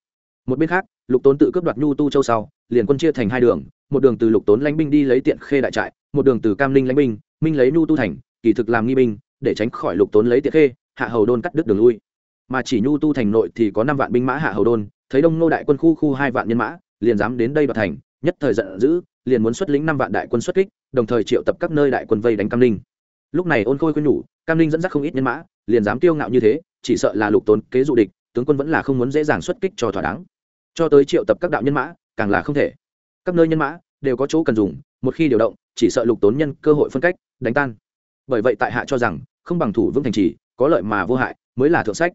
Speaker 1: Một bên khác, lục tốn tự cướp đoạt nhu tu châu sau, liền quân chia thành hai đường, một đường từ lục tốn lãnh binh đi lấy tiện khê đại trại, một đường từ cam ninh lãnh binh, minh lấy nhu tu thành, kỳ thực làm nghi binh để tránh khỏi lục tốn lấy tiệc khê, hạ hầu đôn cắt đứt đường lui. Mà chỉ nhu tu thành nội thì có năm vạn binh mã hạ hầu đôn, thấy đông nô đại quân khu khu hai vạn nhân mã, liền dám đến đây đoạt thành, nhất thời giận dữ, liền muốn xuất lĩnh năm vạn đại quân xuất kích, đồng thời triệu tập các nơi đại quân vây đánh cam ninh. Lúc này ôn khôi quân nhủ, cam ninh dẫn dắt không ít nhân mã, liền dám tiêu ngạo như thế, chỉ sợ là lục tốn kế dụ địch, tướng quân vẫn là không muốn dễ dàng xuất kích cho thỏa đáng. Cho tới triệu tập các đạo nhân mã, càng là không thể. Các nơi nhân mã đều có chỗ cần dùng, một khi điều động, chỉ sợ lục tốn nhân cơ hội phân cách, đánh tan. Bởi vậy tại hạ cho rằng không bằng thủ vững thành trì, có lợi mà vô hại, mới là thượng sách.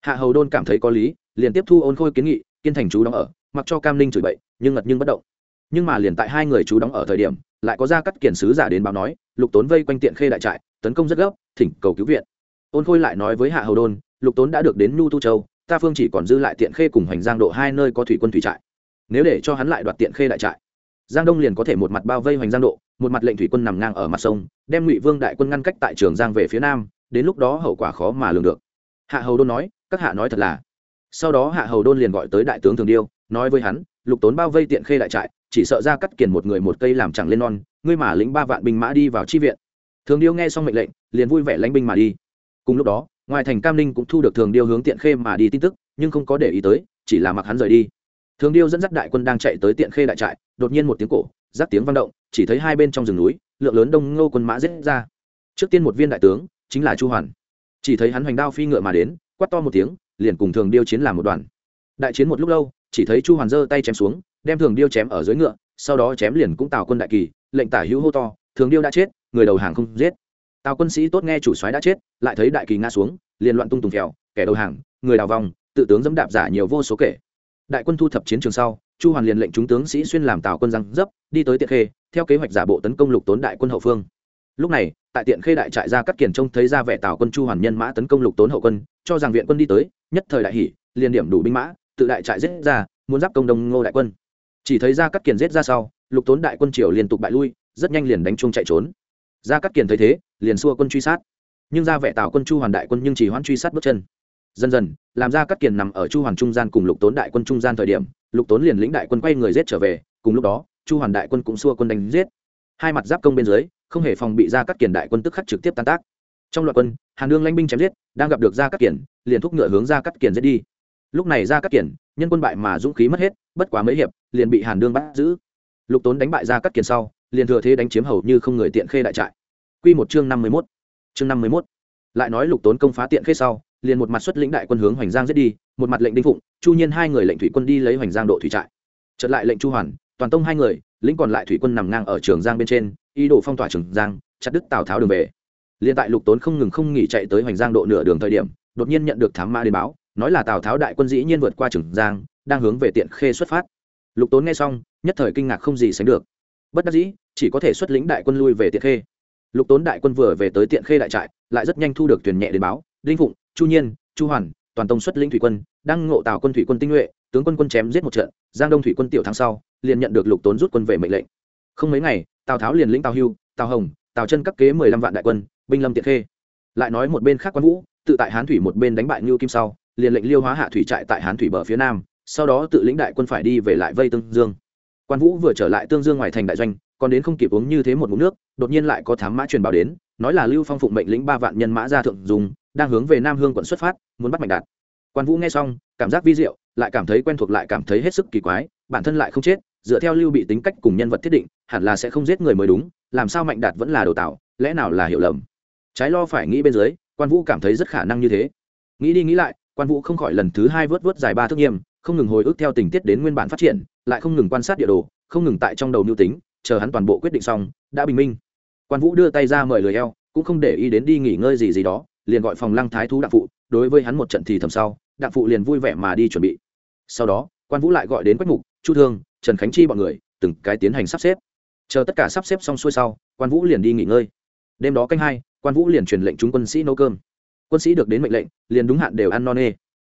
Speaker 1: Hạ hầu đôn cảm thấy có lý, liền tiếp thu ôn khôi kiến nghị, kiên thành chú đóng ở, mặc cho cam ninh chửi bậy, nhưng ngật nhưng bất động. Nhưng mà liền tại hai người chú đóng ở thời điểm, lại có ra cắt kiển sứ giả đến báo nói, lục tốn vây quanh tiện khê đại trại, tấn công rất gấp, thỉnh cầu cứu viện. Ôn khôi lại nói với hạ hầu đôn, lục tốn đã được đến nhu tu châu, ta phương chỉ còn dư lại tiện khê cùng hoành giang độ hai nơi có thủy quân thủy trại. Nếu để cho hắn lại đoạt tiện khê đại trại giang đông liền có thể một mặt bao vây hoành giang độ, một mặt lệnh thủy quân nằm ngang ở mặt sông, đem ngụy vương đại quân ngăn cách tại trường giang về phía nam, đến lúc đó hậu quả khó mà lường được. Hạ hầu đôn nói, các hạ nói thật là. Sau đó hạ hầu đôn liền gọi tới đại tướng thường điêu, nói với hắn, lục tốn bao vây tiện khê đại trại, chỉ sợ ra cắt kiền một người một cây làm chẳng lên non, ngươi mà lĩnh ba vạn binh mã đi vào chi viện. Thường điêu nghe xong mệnh lệnh, liền vui vẻ lánh binh mà đi. Cùng lúc đó, ngoài thành cam ninh cũng thu được thường điêu hướng tiện khê mà đi tin tức, nhưng không có để ý tới, chỉ là mặc hắn rời đi thường điêu dẫn dắt đại quân đang chạy tới tiện khê đại trại, đột nhiên một tiếng cổ giáp tiếng vang động, chỉ thấy hai bên trong rừng núi, lượng lớn đông ngô quân mã giết ra. Trước tiên một viên đại tướng, chính là chu hoàn. Chỉ thấy hắn hoành đao phi ngựa mà đến, quát to một tiếng, liền cùng thường điêu chiến làm một đoàn. Đại chiến một lúc lâu, chỉ thấy chu hoàn giơ tay chém xuống, đem thường điêu chém ở dưới ngựa, sau đó chém liền cũng tào quân đại kỳ, lệnh tả hữu hô to, thường điêu đã chết, người đầu hàng không giết. Tào quân sĩ tốt nghe chủ soái đã chết, lại thấy đại kỳ ngã xuống, liền loạn tung tùng phèo, kẻ đầu hàng, người đào vòng, tự tướng dẫm đạp giả nhiều vô số kể đại quân thu thập chiến trường sau, chu hoàn liền lệnh chúng tướng sĩ xuyên làm tào quân răng dấp, đi tới tiện khê, theo kế hoạch giả bộ tấn công lục tốn đại quân hậu phương. Lúc này, tại tiện khê đại trại ra cắt kiển trông thấy ra vẻ tào quân chu hoàn nhân mã tấn công lục tốn hậu quân, cho rằng viện quân đi tới, nhất thời đại hỷ liền điểm đủ binh mã, tự đại trại giết ra, muốn giáp công đông ngô đại quân. Chỉ thấy ra cắt kiển giết ra sau, lục tốn đại quân triều liên tục bại lui, rất nhanh liền đánh chung chạy trốn. Ra cắt kiển thấy thế, liền xua quân truy sát. Nhưng ra vẻ tào quân chu hoàn đại quân nhưng chỉ hoãn truy sát bước chân dần dần làm ra cắt kiền nằm ở chu hoàn trung gian cùng lục tốn đại quân trung gian thời điểm lục tốn liền lĩnh đại quân quay người giết trở về cùng lúc đó chu hoàn đại quân cũng xua quân đánh giết. Hai mặt giáp công bên dưới không hề phòng bị ra cắt kiền đại quân tức khắc trực tiếp tan tác. Trong loạt quân hàn đương lãnh binh chém giết đang gặp được ra cắt kiền, liền thúc ngựa hướng ra cắt kiền giết đi. Lúc này ra cắt kiền, nhân quân bại mà dũng khí mất hết bất quá mấy hiệp liền bị hàn đương bắt giữ. Lục tốn đánh bại ra cắt kiền sau liền thừa thế đánh chiếm hầu như không người tiện khê đại trại. Quy một chương năm mươi 51. Chương năm mươi 51. Lại nói Lục Tốn công phá tiện khê sau, liền một mặt xuất lĩnh đại quân hướng Hoành Giang giết đi, một mặt lệnh Đinh Phụng, Chu Nhiên hai người lệnh thủy quân đi lấy Hoành Giang độ thủy trại. trở lại lệnh Chu Hoàn, toàn tông hai người, lĩnh còn lại thủy quân nằm ngang ở trường Giang bên trên, ý đồ phong tỏa trường Giang, chặt đứt Tào Tháo đường về. liền tại Lục Tốn không ngừng không nghỉ chạy tới Hoành Giang độ nửa đường thời điểm, đột nhiên nhận được thám mã đến báo, nói là Tào Tháo đại quân dĩ nhiên vượt qua trường Giang, đang hướng về tiện khê xuất phát. Lục Tốn nghe xong, nhất thời kinh ngạc không gì sánh được. Bất đắc dĩ, chỉ có thể xuất lĩnh đại quân lui về tiện khê lục tốn đại quân vừa về tới tiện khê đại trại lại rất nhanh thu được thuyền nhẹ đến báo đinh phụng, chu nhiên, chu hoàn, toàn tông xuất lĩnh thủy quân, đang ngộ tạo quân thủy quân tinh nhuệ, tướng quân quân chém giết một trận, giang đông thủy quân tiểu thắng sau, liền nhận được lục tốn rút quân về mệnh lệnh. Không mấy ngày, tào tháo liền lĩnh tào hưu, tào hồng, tào chân các kế mười lăm vạn đại quân, binh lâm tiện khê. Lại nói một bên khác quan vũ, tự tại hán thủy một bên đánh bại ngưu kim sau, liền lệnh liêu hóa hạ thủy trại tại hán thủy bờ phía nam, sau đó tự lĩnh đại quân phải đi về lại vây tương dương. Quan vũ vừa trở lại tương dương ngoài thành đại doanh còn đến không kịp uống như thế một ngụm nước, đột nhiên lại có thám mã truyền báo đến, nói là lưu phong phụng mệnh lĩnh ba vạn nhân mã ra thượng dùng, đang hướng về nam hương quận xuất phát, muốn bắt mạnh đạt. Quan vũ nghe xong, cảm giác vi diệu, lại cảm thấy quen thuộc lại cảm thấy hết sức kỳ quái, bản thân lại không chết, dựa theo lưu bị tính cách cùng nhân vật thiết định, hẳn là sẽ không giết người mới đúng, làm sao mạnh đạt vẫn là đồ tạo lẽ nào là hiểu lầm? Trái lo phải nghĩ bên dưới, quan vũ cảm thấy rất khả năng như thế. Nghĩ đi nghĩ lại, quan vũ không khỏi lần thứ hai vớt vớt dài ba thước nghiêm, không ngừng hồi ức theo tình tiết đến nguyên bản phát triển, lại không ngừng quan sát địa đồ, không ngừng tại trong đầu mưu tính chờ hắn toàn bộ quyết định xong, đã bình minh. Quan vũ đưa tay ra mời lười eo, cũng không để ý đến đi nghỉ ngơi gì gì đó, liền gọi phòng lăng thái thú đặng phụ, đối với hắn một trận thì thầm sau, đặng phụ liền vui vẻ mà đi chuẩn bị. Sau đó, quan vũ lại gọi đến quách mục, chu thương, trần khánh chi bọn người, từng cái tiến hành sắp xếp. Chờ tất cả sắp xếp xong xuôi sau, quan vũ liền đi nghỉ ngơi. Đêm đó canh hai, quan vũ liền truyền lệnh chúng quân sĩ nấu cơm. Quân sĩ được đến mệnh lệnh, liền đúng hạn đều ăn no nê.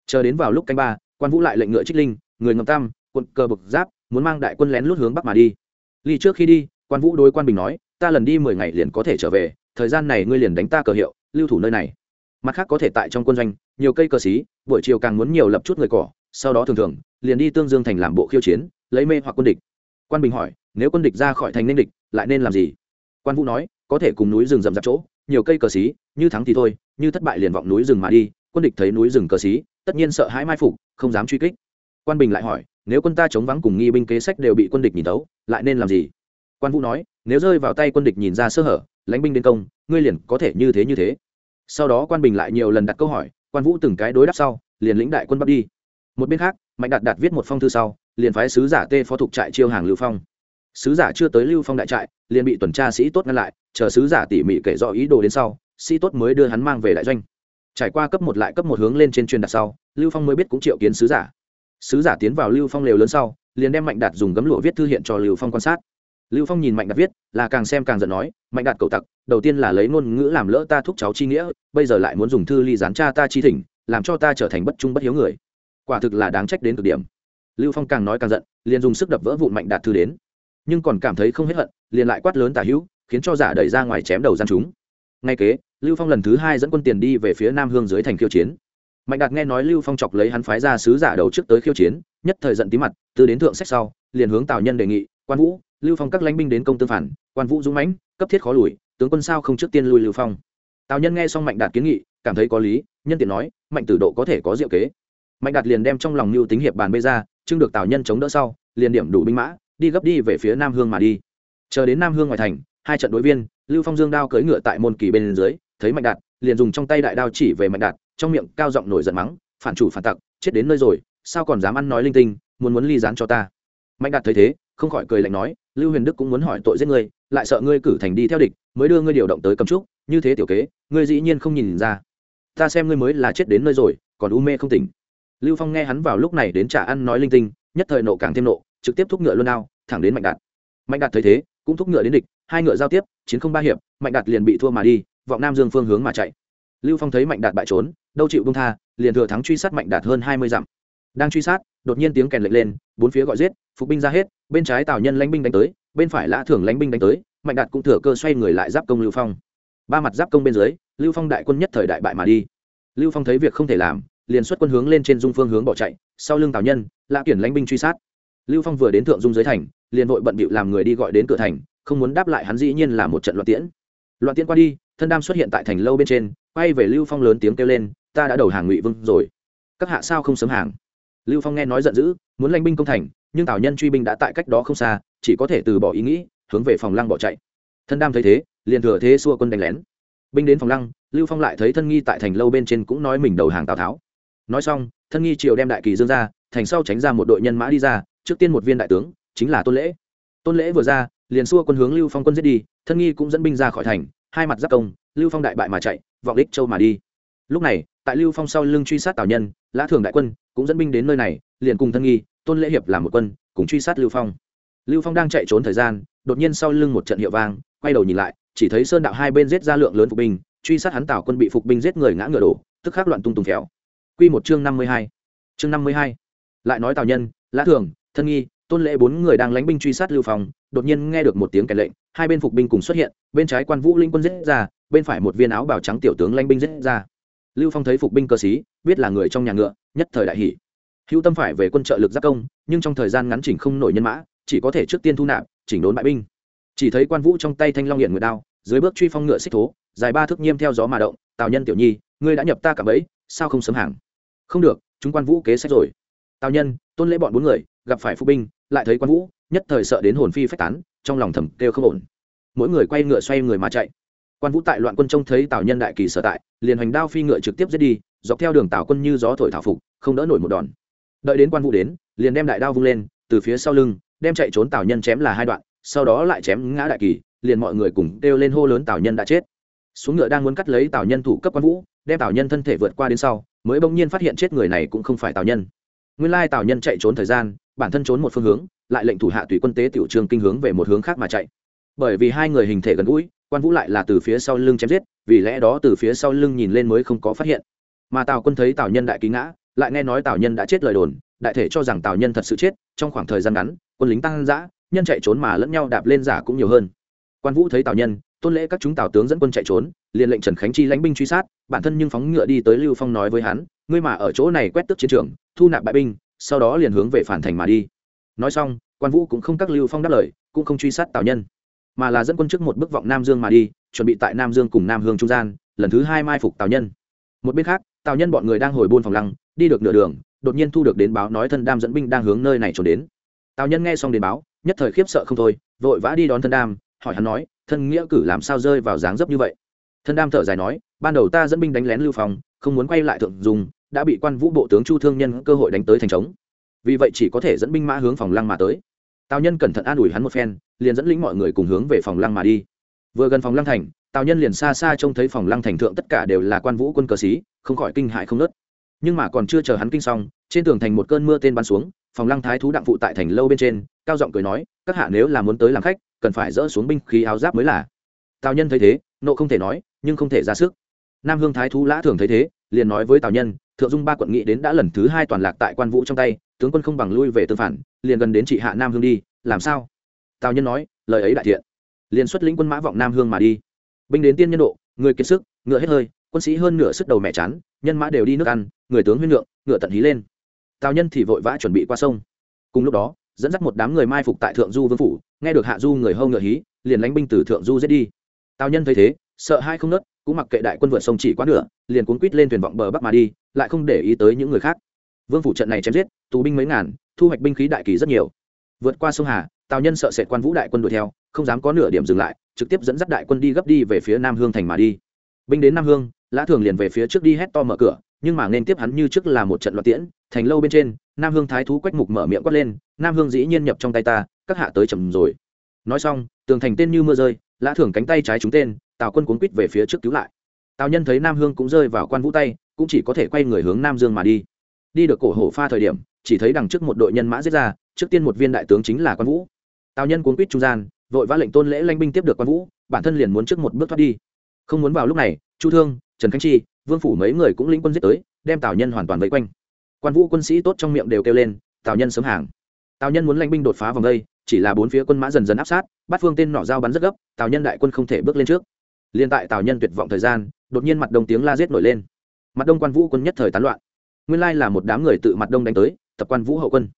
Speaker 1: Chờ đến vào lúc canh ba, quan vũ lại lệnh ngựa trích linh, người ngầm tam quận cờ bực giáp, muốn mang đại quân lén lút hướng bắc mà đi ly trước khi đi, quan vũ đối quan bình nói, ta lần đi mười ngày liền có thể trở về, thời gian này ngươi liền đánh ta cờ hiệu, lưu thủ nơi này. Mặt khác có thể tại trong quân doanh, nhiều cây cờ xí, buổi chiều càng muốn nhiều lập chút người cỏ, sau đó thường thường, liền đi tương dương thành làm bộ khiêu chiến, lấy mê hoặc quân địch. Quan bình hỏi, nếu quân địch ra khỏi thành nên địch, lại nên làm gì? Quan vũ nói, có thể cùng núi rừng rậm rạp chỗ, nhiều cây cờ xí, như thắng thì thôi, như thất bại liền vọng núi rừng mà đi, quân địch thấy núi rừng cờ xí, tất nhiên sợ hãi mai phục, không dám truy kích. Quan bình lại hỏi nếu quân ta chống vắng cùng nghi binh kế sách đều bị quân địch nhìn tấu lại nên làm gì? Quan vũ nói, nếu rơi vào tay quân địch nhìn ra sơ hở, lãnh binh đến công, ngươi liền có thể như thế như thế. Sau đó quan bình lại nhiều lần đặt câu hỏi, quan vũ từng cái đối đáp sau, liền lĩnh đại quân bắt đi. Một bên khác, mạnh đạt đạt viết một phong thư sau, liền phái sứ giả tê phó thục trại chiêu hàng lưu phong. Sứ giả chưa tới lưu phong đại trại, liền bị tuần tra sĩ tốt ngăn lại, chờ sứ giả tỉ mỉ kể rõ ý đồ đến sau, sĩ tốt mới đưa hắn mang về đại doanh. Trải qua cấp một lại cấp một hướng lên trên truyền đặt sau, lưu phong mới biết cũng triệu kiến sứ giả sứ giả tiến vào lưu phong lều lớn sau, liền đem mạnh đạt dùng gấm lụa viết thư hiện cho lưu phong quan sát. Lưu phong nhìn mạnh đạt viết, là càng xem càng giận nói, mạnh đạt cầu tặc, đầu tiên là lấy ngôn ngữ làm lỡ ta thúc cháu chi nghĩa, bây giờ lại muốn dùng thư ly gián cha ta chi thỉnh, làm cho ta trở thành bất trung bất hiếu người. Quả thực là đáng trách đến cực điểm. Lưu phong càng nói càng giận, liền dùng sức đập vỡ vụn mạnh đạt thư đến. Nhưng còn cảm thấy không hết hận, liền lại quát lớn tả hữu, khiến cho giả đẩy ra ngoài chém đầu gian chúng. Ngay kế, lưu phong lần thứ hai dẫn quân tiền đi về phía nam hương dưới thành khiêu chiến mạnh đạt nghe nói lưu phong chọc lấy hắn phái ra sứ giả đầu trước tới khiêu chiến, nhất thời giận tí mặt, từ đến thượng sách sau, liền hướng tào nhân đề nghị, quan vũ, lưu phong các lãnh binh đến công tương phản, quan vũ dũng mãnh, cấp thiết khó lùi, tướng quân sao không trước tiên lui lưu phong? Tào nhân nghe xong mạnh đạt kiến nghị, cảm thấy có lý, nhân tiện nói, mạnh tử độ có thể có diệu kế. Mạnh đạt liền đem trong lòng mưu tính hiệp bàn bê ra chưng được tào nhân chống đỡ sau, liền điểm đủ binh mã, đi gấp đi về phía nam hương mà đi. Chờ đến nam hương ngoài thành, hai trận đối viên, lưu phong dương đao cưỡi ngựa tại môn kỳ bên dưới, thấy mạnh đạt, liền dùng trong tay đại đao chỉ về mạnh đạt trong miệng cao giọng nổi giận mắng, phản chủ phản tặc, chết đến nơi rồi, sao còn dám ăn nói linh tinh, muốn muốn ly dán cho ta? Mạnh đạt thấy thế, không khỏi cười lạnh nói, lưu huyền đức cũng muốn hỏi tội giết ngươi lại sợ ngươi cử thành đi theo địch, mới đưa ngươi điều động tới cầm trúc, như thế tiểu kế, ngươi dĩ nhiên không nhìn ra. Ta xem ngươi mới là chết đến nơi rồi, còn u mê không tỉnh. Lưu phong nghe hắn vào lúc này đến trả ăn nói linh tinh, nhất thời nộ càng thêm nộ, trực tiếp thúc ngựa luôn ao thẳng đến mạnh đạt. Mạnh đạt thấy thế, cũng thúc ngựa đến địch, hai ngựa giao tiếp, chiến không ba hiệp, mạnh đạt liền bị thua mà đi, vọng nam dương phương hướng mà chạy. Lưu phong thấy mạnh đạt bại trốn đâu chịu bông tha, liền thừa thắng truy sát mạnh đạt hơn hai mươi dặm. Đang truy sát, đột nhiên tiếng kèn lệnh lên, bốn phía gọi giết, phục binh ra hết, bên trái tào nhân lãnh binh đánh tới, bên phải lã thưởng lãnh binh đánh tới, mạnh đạt cũng thừa cơ xoay người lại giáp công lưu phong. Ba mặt giáp công bên dưới, lưu phong đại quân nhất thời đại bại mà đi. Lưu phong thấy việc không thể làm, liền xuất quân hướng lên trên dung phương hướng bỏ chạy, sau lưng tào nhân, lã kiển lãnh binh truy sát. Lưu phong vừa đến thượng dung dưới thành, liền vội bận bịu làm người đi gọi đến cửa thành, không muốn đáp lại hắn dĩ nhiên là một trận loạn tiễn. Loạn tiễn qua đi, thân đam xuất hiện tại thành lâu bên trên, quay về lưu phong lớn tiếng kêu lên ta đã đầu hàng ngụy vương rồi các hạ sao không sớm hàng lưu phong nghe nói giận dữ muốn lanh binh công thành nhưng tào nhân truy binh đã tại cách đó không xa chỉ có thể từ bỏ ý nghĩ hướng về phòng lăng bỏ chạy thân đam thấy thế liền thừa thế xua quân đánh lén binh đến phòng lăng lưu phong lại thấy thân nghi tại thành lâu bên trên cũng nói mình đầu hàng tào tháo nói xong thân nghi triều đem đại kỳ dương ra thành sau tránh ra một đội nhân mã đi ra trước tiên một viên đại tướng chính là tôn lễ tôn lễ vừa ra liền xua quân hướng lưu phong quân giết đi thân nghi cũng dẫn binh ra khỏi thành hai mặt giáp công lưu phong đại bại mà chạy vọng đích châu mà đi lúc này tại lưu phong sau lưng truy sát tào nhân, lã thường đại quân cũng dẫn binh đến nơi này, liền cùng thân nghi, tôn lễ hiệp làm một quân, cùng truy sát lưu phong. Lưu phong đang chạy trốn thời gian, đột nhiên sau lưng một trận hiệu vang, quay đầu nhìn lại, chỉ thấy sơn đạo hai bên giết ra lượng lớn phục binh, truy sát hắn tào quân bị phục binh giết người ngã ngựa đổ, tức khắc loạn tung tùng khéo quy một chương năm mươi hai. Chương năm mươi hai. Lại nói tào nhân, lã thường, thân nghi, tôn lễ bốn người đang lánh binh truy sát lưu phong, đột nhiên nghe được một tiếng kẻ lệnh, hai bên phục binh cùng xuất hiện, bên trái quan vũ linh quân giết ra, bên phải một viên áo bào trắng tiểu tướng lanh binh giết ra lưu phong thấy phục binh cơ sĩ biết là người trong nhà ngựa, nhất thời đại hỷ hữu tâm phải về quân trợ lực giác công, nhưng trong thời gian ngắn chỉnh không nổi nhân mã, chỉ có thể trước tiên thu nạp, chỉnh đốn bại binh. Chỉ thấy quan vũ trong tay thanh long hiện ngựa đao, dưới bước truy phong ngựa xích thố, dài ba thước nhiêm theo gió mà động, tào nhân tiểu nhi, ngươi đã nhập ta cả bẫy, sao không sớm hàng? Không được, chúng quan vũ kế sách rồi. Tào nhân, tôn lễ bọn bốn người, gặp phải phục binh, lại thấy quan vũ, nhất thời sợ đến hồn phi phách tán, trong lòng thầm kêu không ổn. Mỗi người quay ngựa xoay người mà chạy. Quan vũ tại loạn quân trông thấy tào nhân đại kỳ sở tại liền hoành đao phi ngựa trực tiếp giết đi, dọc theo đường tào quân như gió thổi thảo phục, không đỡ nổi một đòn. Đợi đến quan vũ đến, liền đem đại đao vung lên, từ phía sau lưng, đem chạy trốn tào nhân chém là hai đoạn, sau đó lại chém ngã đại kỳ, liền mọi người cùng kêu lên hô lớn tào nhân đã chết. Xuống ngựa đang muốn cắt lấy tào nhân thủ cấp quan vũ, đem tào nhân thân thể vượt qua đến sau, mới bỗng nhiên phát hiện chết người này cũng không phải tào nhân. Nguyên lai tào nhân chạy trốn thời gian, bản thân trốn một phương hướng, lại lệnh thủ hạ tùy quân tế tiểu trường kinh hướng về một hướng khác mà chạy. Bởi vì hai người hình thể gần gũi, quan vũ lại là từ phía sau lưng chém giết vì lẽ đó từ phía sau lưng nhìn lên mới không có phát hiện. Mà tào quân thấy tào nhân đại ký ngã, lại nghe nói tào nhân đã chết lời đồn, đại thể cho rằng tào nhân thật sự chết, trong khoảng thời gian ngắn, quân lính tăng giã nhân chạy trốn mà lẫn nhau đạp lên giả cũng nhiều hơn. Quan vũ thấy tào nhân, tôn lễ các chúng tào tướng dẫn quân chạy trốn, liền lệnh trần khánh chi lãnh binh truy sát, bản thân nhưng phóng ngựa đi tới lưu phong nói với hắn, ngươi mà ở chỗ này quét tức chiến trường, thu nạp bại binh, sau đó liền hướng về phản thành mà đi. Nói xong, quan vũ cũng không các lưu phong đáp lời, cũng không truy sát tào nhân, mà là dẫn quân trước một bước vọng nam dương mà đi chuẩn bị tại nam dương cùng nam hương trung gian, lần thứ hai mai phục tào nhân. Một bên khác, tào nhân bọn người đang hồi buôn phòng lăng, đi được nửa đường, đột nhiên thu được đến báo nói thân đam dẫn binh đang hướng nơi này trốn đến. Tào nhân nghe xong đến báo, nhất thời khiếp sợ không thôi, vội vã đi đón thân đam, hỏi hắn nói, thân nghĩa cử làm sao rơi vào dáng dấp như vậy? Thân đam thở dài nói, ban đầu ta dẫn binh đánh lén lưu phòng không muốn quay lại thượng dùng đã bị quan vũ bộ tướng chu thương nhân cơ hội đánh tới thành trống. Vì vậy chỉ có thể dẫn binh mã hướng phòng lăng mà tới. Tào nhân cẩn thận an ủi hắn một phen, liền dẫn lĩnh mọi người cùng hướng về phòng lăng mà đi vừa gần phòng lăng thành, tào nhân liền xa xa trông thấy phòng lăng thành thượng tất cả đều là quan vũ quân cờ xí, không khỏi kinh hại không nớt. Nhưng mà còn chưa chờ hắn kinh xong, trên tường thành một cơn mưa tên bắn xuống, phòng lăng thái thú đặng phụ tại thành lâu bên trên, cao giọng cười nói, các hạ nếu là muốn tới làm khách, cần phải dỡ xuống binh khí áo giáp mới là. Tào nhân thấy thế, nộ không thể nói, nhưng không thể ra sức. Nam hương thái thú lã thường thấy thế, liền nói với tào nhân, thượng dung ba quận nghị đến đã lần thứ hai toàn lạc tại quan vũ trong tay, tướng quân không bằng lui về tương phản, liền gần đến trị hạ nam hương đi, làm sao? Tào nhân nói, lời ấy đại thiện liền xuất lĩnh quân mã vọng nam hương mà đi. Binh đến tiên nhân độ, người kiệt sức, ngựa hết hơi, quân sĩ hơn nửa sức đầu mẹ chán, nhân mã đều đi nước ăn, người tướng huyên lượng, ngựa tận hí lên. Tào nhân thì vội vã chuẩn bị qua sông. Cùng lúc đó, dẫn dắt một đám người mai phục tại thượng du vương phủ, nghe được hạ du người hâu ngựa hí, liền lánh binh từ thượng du giết đi. Tào nhân thấy thế, sợ hai không nớt, cũng mặc kệ đại quân vượt sông chỉ quá nửa, liền cuốn quít lên thuyền vọng bờ bắc mà đi, lại không để ý tới những người khác. Vương phủ trận này chém giết, tù binh mấy ngàn, thu hoạch binh khí đại kỳ rất nhiều. Vượt qua sông hà tào nhân sợ sệt quan vũ đại quân đuổi theo, không dám có nửa điểm dừng lại, trực tiếp dẫn dắt đại quân đi gấp đi về phía nam hương thành mà đi. Binh đến nam hương, lã thường liền về phía trước đi hét to mở cửa, nhưng mà nên tiếp hắn như trước là một trận loạt tiễn, thành lâu bên trên, nam hương thái thú quách mục mở miệng quát lên, nam hương dĩ nhiên nhập trong tay ta, các hạ tới chậm rồi. Nói xong, tường thành tên như mưa rơi, lã thường cánh tay trái trúng tên, tào quân cuốn quít về phía trước cứu lại. Tào nhân thấy nam hương cũng rơi vào quan vũ tay, cũng chỉ có thể quay người hướng nam dương mà đi. Đi được cổ hổ pha thời điểm, chỉ thấy đằng trước một đội nhân mã giết ra, trước tiên một viên đại tướng chính là quan vũ tào nhân cuốn quýt trung gian, vội vã lệnh tôn lễ lanh binh tiếp được quan vũ, bản thân liền muốn trước một bước thoát đi. Không muốn vào lúc này, chu thương, trần khánh chi, vương phủ mấy người cũng lĩnh quân giết tới, đem tào nhân hoàn toàn vây quanh. Quan vũ quân sĩ tốt trong miệng đều kêu lên, tào nhân sớm hàng. Tào nhân muốn lanh binh đột phá vòng đây, chỉ là bốn phía quân mã dần dần áp sát, bắt phương tên nỏ dao bắn rất gấp, tào nhân đại quân không thể bước lên trước. Liên tại tào nhân tuyệt vọng thời gian, đột nhiên mặt đông tiếng la giết nổi lên. Mặt đông quan vũ quân nhất thời tán loạn. Nguyên lai là một đám người tự mặt đông đánh tới, tập quan vũ hậu quân.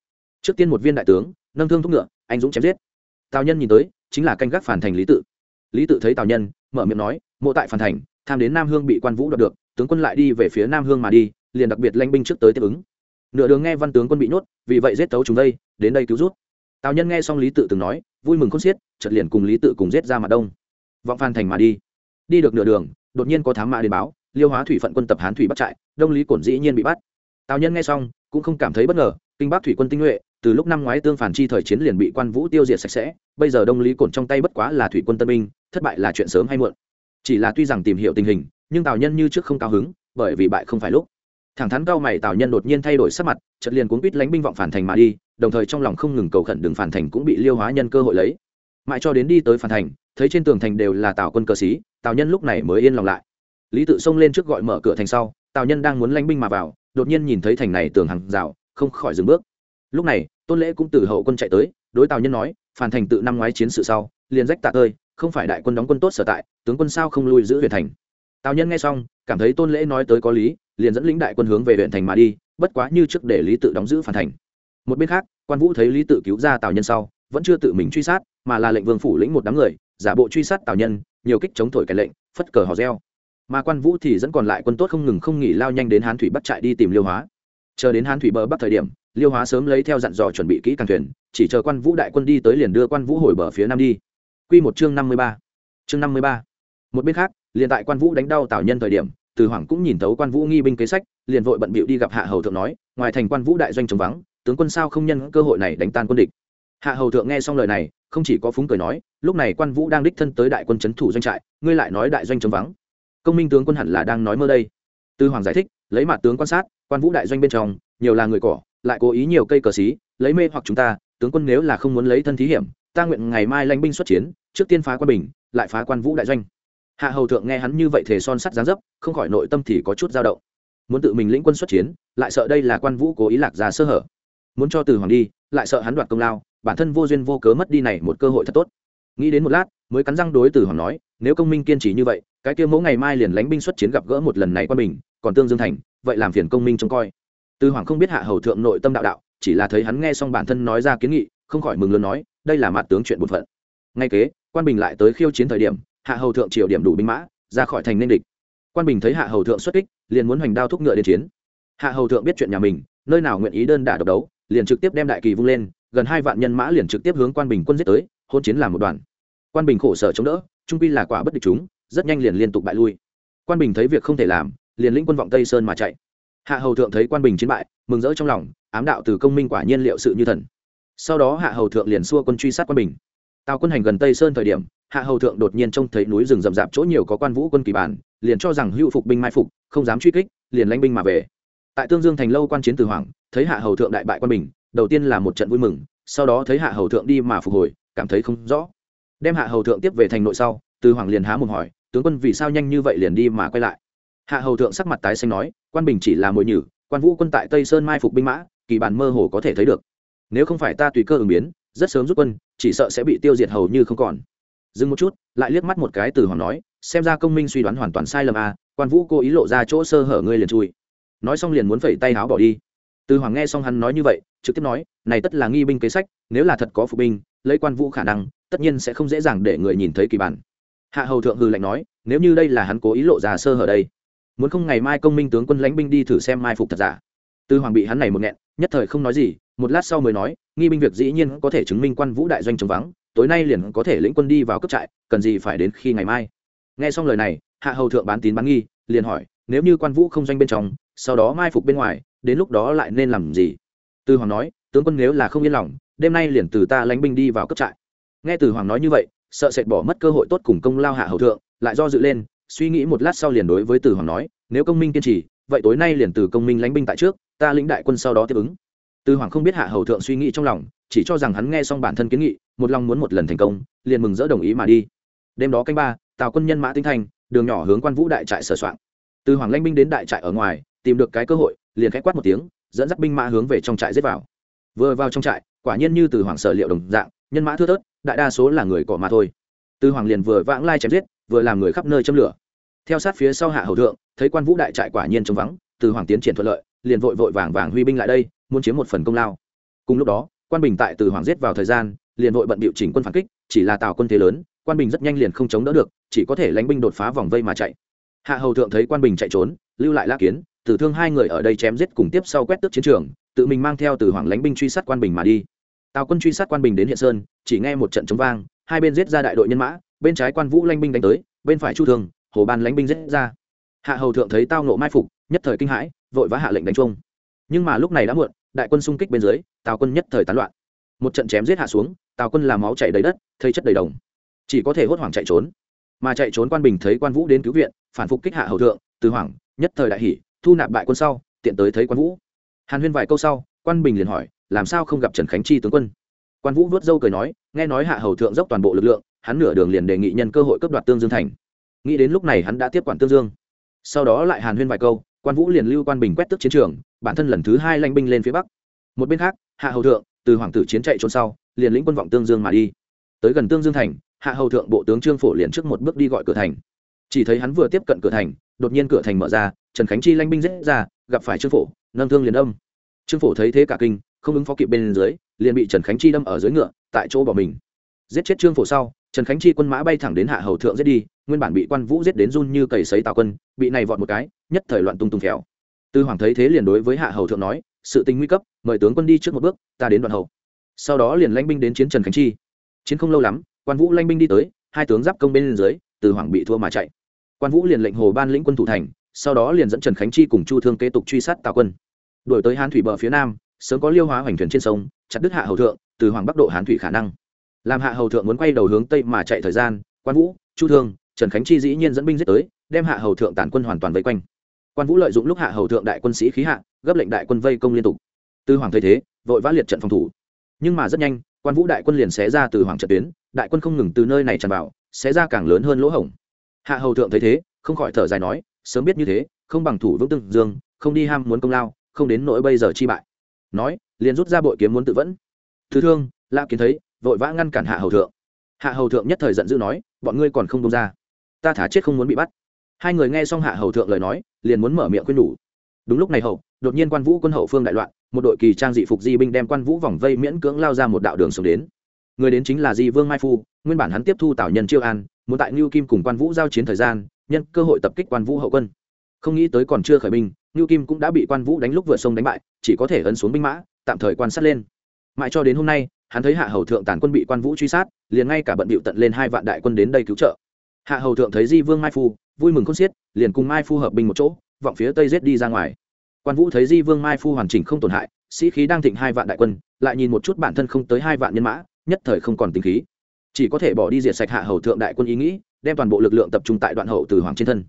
Speaker 1: Trước tiên một viên đại tướng, nâng thương thúc ngựa anh dũng chém giết. Tào nhân nhìn tới, chính là canh gác phản thành lý tự. Lý tự thấy tào nhân, mở miệng nói, mộ tại phản thành, tham đến nam hương bị quan vũ đoạt được, tướng quân lại đi về phía nam hương mà đi, liền đặc biệt lanh binh trước tới tiếp ứng. Nửa đường nghe văn tướng quân bị nhốt, vì vậy giết tấu chúng đây, đến đây cứu rút. Tào nhân nghe xong lý tự từng nói, vui mừng khôn xiết, chợt liền cùng lý tự cùng giết ra mặt đông. Vọng phan thành mà đi. Đi được nửa đường, đột nhiên có thám mã đến báo, liêu hóa thủy phận quân tập hán thủy bắt trại, đông lý cổn dĩ nhiên bị bắt. Tào nhân nghe xong, cũng không cảm thấy bất ngờ, kinh bắc thủy quân tinh nhuệ từ lúc năm ngoái tương phản chi thời chiến liền bị quan vũ tiêu diệt sạch sẽ, bây giờ đông lý cổn trong tay bất quá là thủy quân tân binh, thất bại là chuyện sớm hay muộn. Chỉ là tuy rằng tìm hiểu tình hình, nhưng tào nhân như trước không cao hứng, bởi vì bại không phải lúc. Thẳng thắn cao mày, tào nhân đột nhiên thay đổi sắc mặt, chợt liền cuốn quýt lánh binh vọng phản thành mà đi, đồng thời trong lòng không ngừng cầu khẩn đường phản thành cũng bị liêu hóa nhân cơ hội lấy. Mãi cho đến đi tới phản thành, thấy trên tường thành đều là tào quân cờ sĩ, tào nhân lúc này mới yên lòng lại. Lý tự xông lên trước gọi mở cửa thành sau, tào nhân đang muốn lánh binh mà vào, đột nhiên nhìn thấy thành này tường hàng rào, không khỏi dừng bước lúc này, tôn lễ cũng từ hậu quân chạy tới, đối tào nhân nói phản thành tự năm ngoái chiến sự sau, liền rách tạ ơi không phải đại quân đóng quân tốt sở tại, tướng quân sao không lui giữ huyện thành? Tào nhân nghe xong, cảm thấy tôn lễ nói tới có lý, liền dẫn lĩnh đại quân hướng về huyện thành mà đi, bất quá như trước để lý tự đóng giữ phản thành. Một bên khác, quan vũ thấy lý tự cứu ra tào nhân sau, vẫn chưa tự mình truy sát, mà là lệnh vương phủ lĩnh một đám người, giả bộ truy sát tào nhân, nhiều kích chống thổi cái lệnh, phất cờ hò reo. Mà quan vũ thì dẫn còn lại quân tốt không ngừng không nghỉ lao nhanh đến hán thủy bắt trại đi tìm liêu hóa. Chờ đến hán thủy bờ bắc thời điểm liêu hóa sớm lấy theo dặn dò chuẩn bị kỹ càng thuyền, chỉ chờ quan vũ đại quân đi tới liền đưa quan vũ hồi bờ phía nam đi. Q một chương năm mươi ba. Chương năm mươi ba. Một bên khác, liền tại quan vũ đánh đau tào nhân thời điểm, từ hoàng cũng nhìn thấu quan vũ nghi binh kế sách, liền vội bận bịu đi gặp hạ hầu thượng nói, ngoài thành quan vũ đại doanh chống vắng, tướng quân sao không nhân cơ hội này đánh tan quân địch. Hạ hầu thượng nghe xong lời này, không chỉ có phúng cười nói, lúc này quan vũ đang đích thân tới đại quân c h ấ n thủ doanh trại, ngươi lại nói đại doanh chống vắng. Công minh tướng quân hẳn là đang nói mơ đây. Tư hoàng giải thích, lấy mặt tướng quan sát, quan vũ đại doanh bên trong, nhiều là người cỏ lại cố ý nhiều cây cờ xí, lấy mê hoặc chúng ta, tướng quân nếu là không muốn lấy thân thí hiểm, ta nguyện ngày mai lãnh binh xuất chiến, trước tiên phá quan bình, lại phá quan vũ đại doanh. Hạ hầu thượng nghe hắn như vậy thể son sắt gián dấp, không khỏi nội tâm thì có chút dao động. Muốn tự mình lĩnh quân xuất chiến, lại sợ đây là quan vũ cố ý lạc ra sơ hở. Muốn cho từ hoàng đi, lại sợ hắn đoạt công lao, bản thân vô duyên vô cớ mất đi này một cơ hội thật tốt. Nghĩ đến một lát, mới cắn răng đối từ hoàng nói, nếu công minh kiên trì như vậy, cái kia mẫu ngày mai liền lánh binh xuất chiến gặp gỡ một lần này qua mình còn tương dương thành, vậy làm phiền công minh trông coi từ hoàng không biết hạ hầu thượng nội tâm đạo đạo, chỉ là thấy hắn nghe xong bản thân nói ra kiến nghị, không khỏi mừng lớn nói, đây là mặt tướng chuyện bột phận. Ngay kế, quan bình lại tới khiêu chiến thời điểm, hạ hầu thượng triều điểm đủ binh mã, ra khỏi thành nên địch. Quan bình thấy hạ hầu thượng xuất kích, liền muốn hoành đao thúc ngựa đến chiến. Hạ hầu thượng biết chuyện nhà mình, nơi nào nguyện ý đơn đả độc đấu, liền trực tiếp đem đại kỳ vung lên, gần hai vạn nhân mã liền trực tiếp hướng quan bình quân giết tới, hôn chiến làm một đoàn. Quan bình khổ sở chống đỡ, trung pi là quả bất địch chúng, rất nhanh liền liên tục bại lui. Quan bình thấy việc không thể làm, liền lĩnh quân vọng tây sơn mà chạy hạ hầu thượng thấy quan bình chiến bại, mừng rỡ trong lòng, ám đạo từ công minh quả nhiên liệu sự như thần. Sau đó hạ hầu thượng liền xua quân truy sát quan bình. Tào quân hành gần tây sơn thời điểm, hạ hầu thượng đột nhiên trông thấy núi rừng rậm rạp chỗ nhiều có quan vũ quân kỳ bản, liền cho rằng hữu phục binh mai phục, không dám truy kích, liền lãnh binh mà về. Tại tương dương thành lâu quan chiến từ hoàng, thấy hạ hầu thượng đại bại quan bình, đầu tiên là một trận vui mừng, sau đó thấy hạ hầu thượng đi mà phục hồi, cảm thấy không rõ. Đem hạ hầu thượng tiếp về thành nội sau từ hoàng liền há mồm hỏi, tướng quân vì sao nhanh như vậy liền đi mà quay lại? Hạ hầu thượng sắc mặt tái xanh nói, quan bình chỉ là mồi nhử, quan vũ quân tại tây sơn mai phục binh mã, kỳ bản mơ hồ có thể thấy được. Nếu không phải ta tùy cơ ứng biến, rất sớm rút quân, chỉ sợ sẽ bị tiêu diệt hầu như không còn. Dừng một chút, lại liếc mắt một cái từ hoàng nói, xem ra công minh suy đoán hoàn toàn sai lầm à quan vũ cố ý lộ ra chỗ sơ hở ngươi liền chui. Nói xong liền muốn phẩy tay áo bỏ đi. Từ hoàng nghe xong hắn nói như vậy, trực tiếp nói, này tất là nghi binh kế sách, nếu là thật có phục binh, lấy quan vũ khả năng, tất nhiên sẽ không dễ dàng để người nhìn thấy kỳ bản. Hạ hầu thượng hư lạnh nói, nếu như đây là hắn cố ý lộ ra sơ hở đây muốn không ngày mai công minh tướng quân lãnh binh đi thử xem mai phục thật giả. Tư hoàng bị hắn này một nghẹn, nhất thời không nói gì, một lát sau mới nói, nghi binh việc dĩ nhiên có thể chứng minh quan vũ đại doanh chống vắng, tối nay liền có thể lĩnh quân đi vào cấp trại, cần gì phải đến khi ngày mai. Nghe xong lời này, hạ hầu thượng bán tín bán nghi, liền hỏi, nếu như quan vũ không doanh bên trong, sau đó mai phục bên ngoài, đến lúc đó lại nên làm gì? Tư hoàng nói, tướng quân nếu là không yên lòng, đêm nay liền từ ta lánh binh đi vào cấp trại. Nghe từ hoàng nói như vậy, sợ sệt bỏ mất cơ hội tốt cùng công lao hạ hầu thượng, lại do dự lên suy nghĩ một lát sau liền đối với từ hoàng nói, nếu công minh kiên trì, vậy tối nay liền từ công minh lánh binh tại trước, ta lĩnh đại quân sau đó tiếp ứng. Từ hoàng không biết hạ hầu thượng suy nghĩ trong lòng, chỉ cho rằng hắn nghe xong bản thân kiến nghị, một lòng muốn một lần thành công, liền mừng rỡ đồng ý mà đi. Đêm đó canh ba, tào quân nhân mã tinh thành, đường nhỏ hướng quan vũ đại trại sửa soạn. Từ hoàng lanh binh đến đại trại ở ngoài, tìm được cái cơ hội, liền khẽ quát một tiếng, dẫn dắt binh mã hướng về trong trại giết vào. Vừa vào trong trại, quả nhiên như từ hoàng sở liệu đồng dạng, nhân mã thưa thớt, đại đa số là người cỏ mà thôi. Từ hoàng liền vừa vãng lai chém giết vừa làm người khắp nơi châm lửa. Theo sát phía sau hạ hầu thượng, thấy quan vũ đại trại quả nhiên trống vắng, từ hoàng tiến triển thuận lợi, liền vội vội vàng vàng huy binh lại đây, muốn chiếm một phần công lao. Cùng lúc đó, quan bình tại từ hoàng giết vào thời gian, liền vội bận biểu chỉnh quân phản kích, chỉ là tạo quân thế lớn, quan bình rất nhanh liền không chống đỡ được, chỉ có thể lánh binh đột phá vòng vây mà chạy. Hạ hầu thượng thấy quan bình chạy trốn, lưu lại la kiến, tử thương hai người ở đây chém giết cùng tiếp sau quét tước chiến trường, tự mình mang theo từ hoàng lánh binh truy sát quan bình mà đi. Tào quân truy sát quan bình đến hiện sơn, chỉ nghe một trận chống vang, hai bên giết ra đại đội nhân mã bên trái quan vũ lanh binh đánh tới, bên phải chu thường, hồ ban lánh binh rết ra. Hạ hầu thượng thấy tao nộ mai phục, nhất thời kinh hãi, vội vã hạ lệnh đánh trung nhưng mà lúc này đã muộn, đại quân xung kích bên dưới, tào quân nhất thời tán loạn. Một trận chém giết hạ xuống, tào quân làm máu chảy đầy đất, thây chất đầy đồng. Chỉ có thể hốt hoảng chạy trốn. Mà chạy trốn quan bình thấy quan vũ đến cứu viện, phản phục kích hạ hầu thượng, từ hoảng, nhất thời đại hỷ thu nạp bại quân sau, tiện tới thấy quan vũ. Hàn huyên vài câu sau, quan bình liền hỏi, làm sao không gặp trần khánh chi tướng quân? Quan vũ vớt dâu cười nói, nghe nói hạ hầu thượng dốc toàn bộ lực lượng hắn nửa đường liền đề nghị nhân cơ hội cấp đoạt tương dương thành. Nghĩ đến lúc này hắn đã tiếp quản tương dương. Sau đó lại hàn huyên vài câu, quan vũ liền lưu quan bình quét tức chiến trường, bản thân lần thứ hai lanh binh lên phía bắc. Một bên khác, hạ hầu thượng, từ hoàng tử chiến chạy trốn sau, liền lĩnh quân vọng tương dương mà đi. Tới gần tương dương thành, hạ hầu thượng bộ tướng trương phổ liền trước một bước đi gọi cửa thành. Chỉ thấy hắn vừa tiếp cận cửa thành, đột nhiên cửa thành mở ra, trần khánh chi lanh binh dễ ra, gặp phải trương phổ, nâng thương liền âm. Trương phổ thấy thế cả kinh, không ứng phó kịp bên dưới, liền bị trần khánh chi đâm ở dưới ngựa, tại chỗ bỏ mình. Giết chết trương phổ sau trần khánh chi quân mã bay thẳng đến hạ hầu thượng giết đi, nguyên bản bị quan vũ giết đến run như cầy sấy tào quân, bị này vọt một cái, nhất thời loạn tung tung khéo tư hoàng thấy thế liền đối với hạ hầu thượng nói, sự tình nguy cấp, mời tướng quân đi trước một bước, ta đến đoạn hậu. Sau đó liền lãnh binh đến chiến trần khánh chi. Chiến không lâu lắm, quan vũ lãnh binh đi tới, hai tướng giáp công bên dưới từ hoàng bị thua mà chạy. Quan vũ liền lệnh hồ ban lĩnh quân thủ thành, sau đó liền dẫn trần khánh chi cùng chu thương kế tục truy sát tào quân. Đổi tới hán thủy bờ phía nam, sớm có liêu hóa hoành thuyền trên sông, chặt đứt hạ hầu thượng từ hoàng bắc độ hán thủy khả năng làm hạ hầu thượng muốn quay đầu hướng tây mà chạy thời gian, quan vũ, chu thương, trần khánh chi dĩ nhiên dẫn binh giết tới, đem hạ hầu thượng tàn quân hoàn toàn vây quanh. Quan vũ lợi dụng lúc hạ hầu thượng đại quân sĩ khí hạ, gấp lệnh đại quân vây công liên tục. Từ hoàng thấy thế, vội vã liệt trận phòng thủ. Nhưng mà rất nhanh, quan vũ đại quân liền xé ra từ hoàng trận tuyến, đại quân không ngừng từ nơi này tràn vào, xé ra càng lớn hơn lỗ hổng. Hạ hầu thượng thấy thế, không khỏi thở dài nói, sớm biết như thế, không bằng thủ vững tương dương, không đi ham muốn công lao, không đến nỗi bây giờ chi bại. Nói, liền rút ra bội kiếm muốn tự vẫn. Thứ thương lạ kiến thấy vội vã ngăn cản hạ hầu thượng. Hạ hầu thượng nhất thời giận dữ nói, bọn ngươi còn không đông ra. Ta thả chết không muốn bị bắt. Hai người nghe xong hạ hầu thượng lời nói, liền muốn mở miệng khuyên nhủ. Đúng lúc này hậu, đột nhiên quan vũ quân hậu phương đại loạn, một đội kỳ trang dị phục di binh đem quan vũ vòng vây miễn cưỡng lao ra một đạo đường xuống đến. Người đến chính là di vương mai phu, nguyên bản hắn tiếp thu tảo nhân chiêu an, muốn tại ngưu kim cùng quan vũ giao chiến thời gian, nhân cơ hội tập kích quan vũ hậu quân. Không nghĩ tới còn chưa khởi binh, ngưu kim cũng đã bị quan vũ đánh lúc vượt sông đánh bại, chỉ có thể ấn xuống binh mã, tạm thời quan sát lên. Mãi cho đến hôm nay hắn thấy hạ hầu thượng tàn quân bị quan vũ truy sát, liền ngay cả bận bịu tận lên hai vạn đại quân đến đây cứu trợ. Hạ hầu thượng thấy di vương mai phu, vui mừng khôn xiết, liền cùng mai phu hợp binh một chỗ, vọng phía tây giết đi ra ngoài. Quan vũ thấy di vương mai phu hoàn chỉnh không tổn hại, sĩ khí đang thịnh hai vạn đại quân, lại nhìn một chút bản thân không tới hai vạn nhân mã, nhất thời không còn tính khí. Chỉ có thể bỏ đi diệt sạch hạ hầu thượng đại quân ý nghĩ, đem toàn bộ lực lượng tập trung tại đoạn hậu từ hoàng trên thân.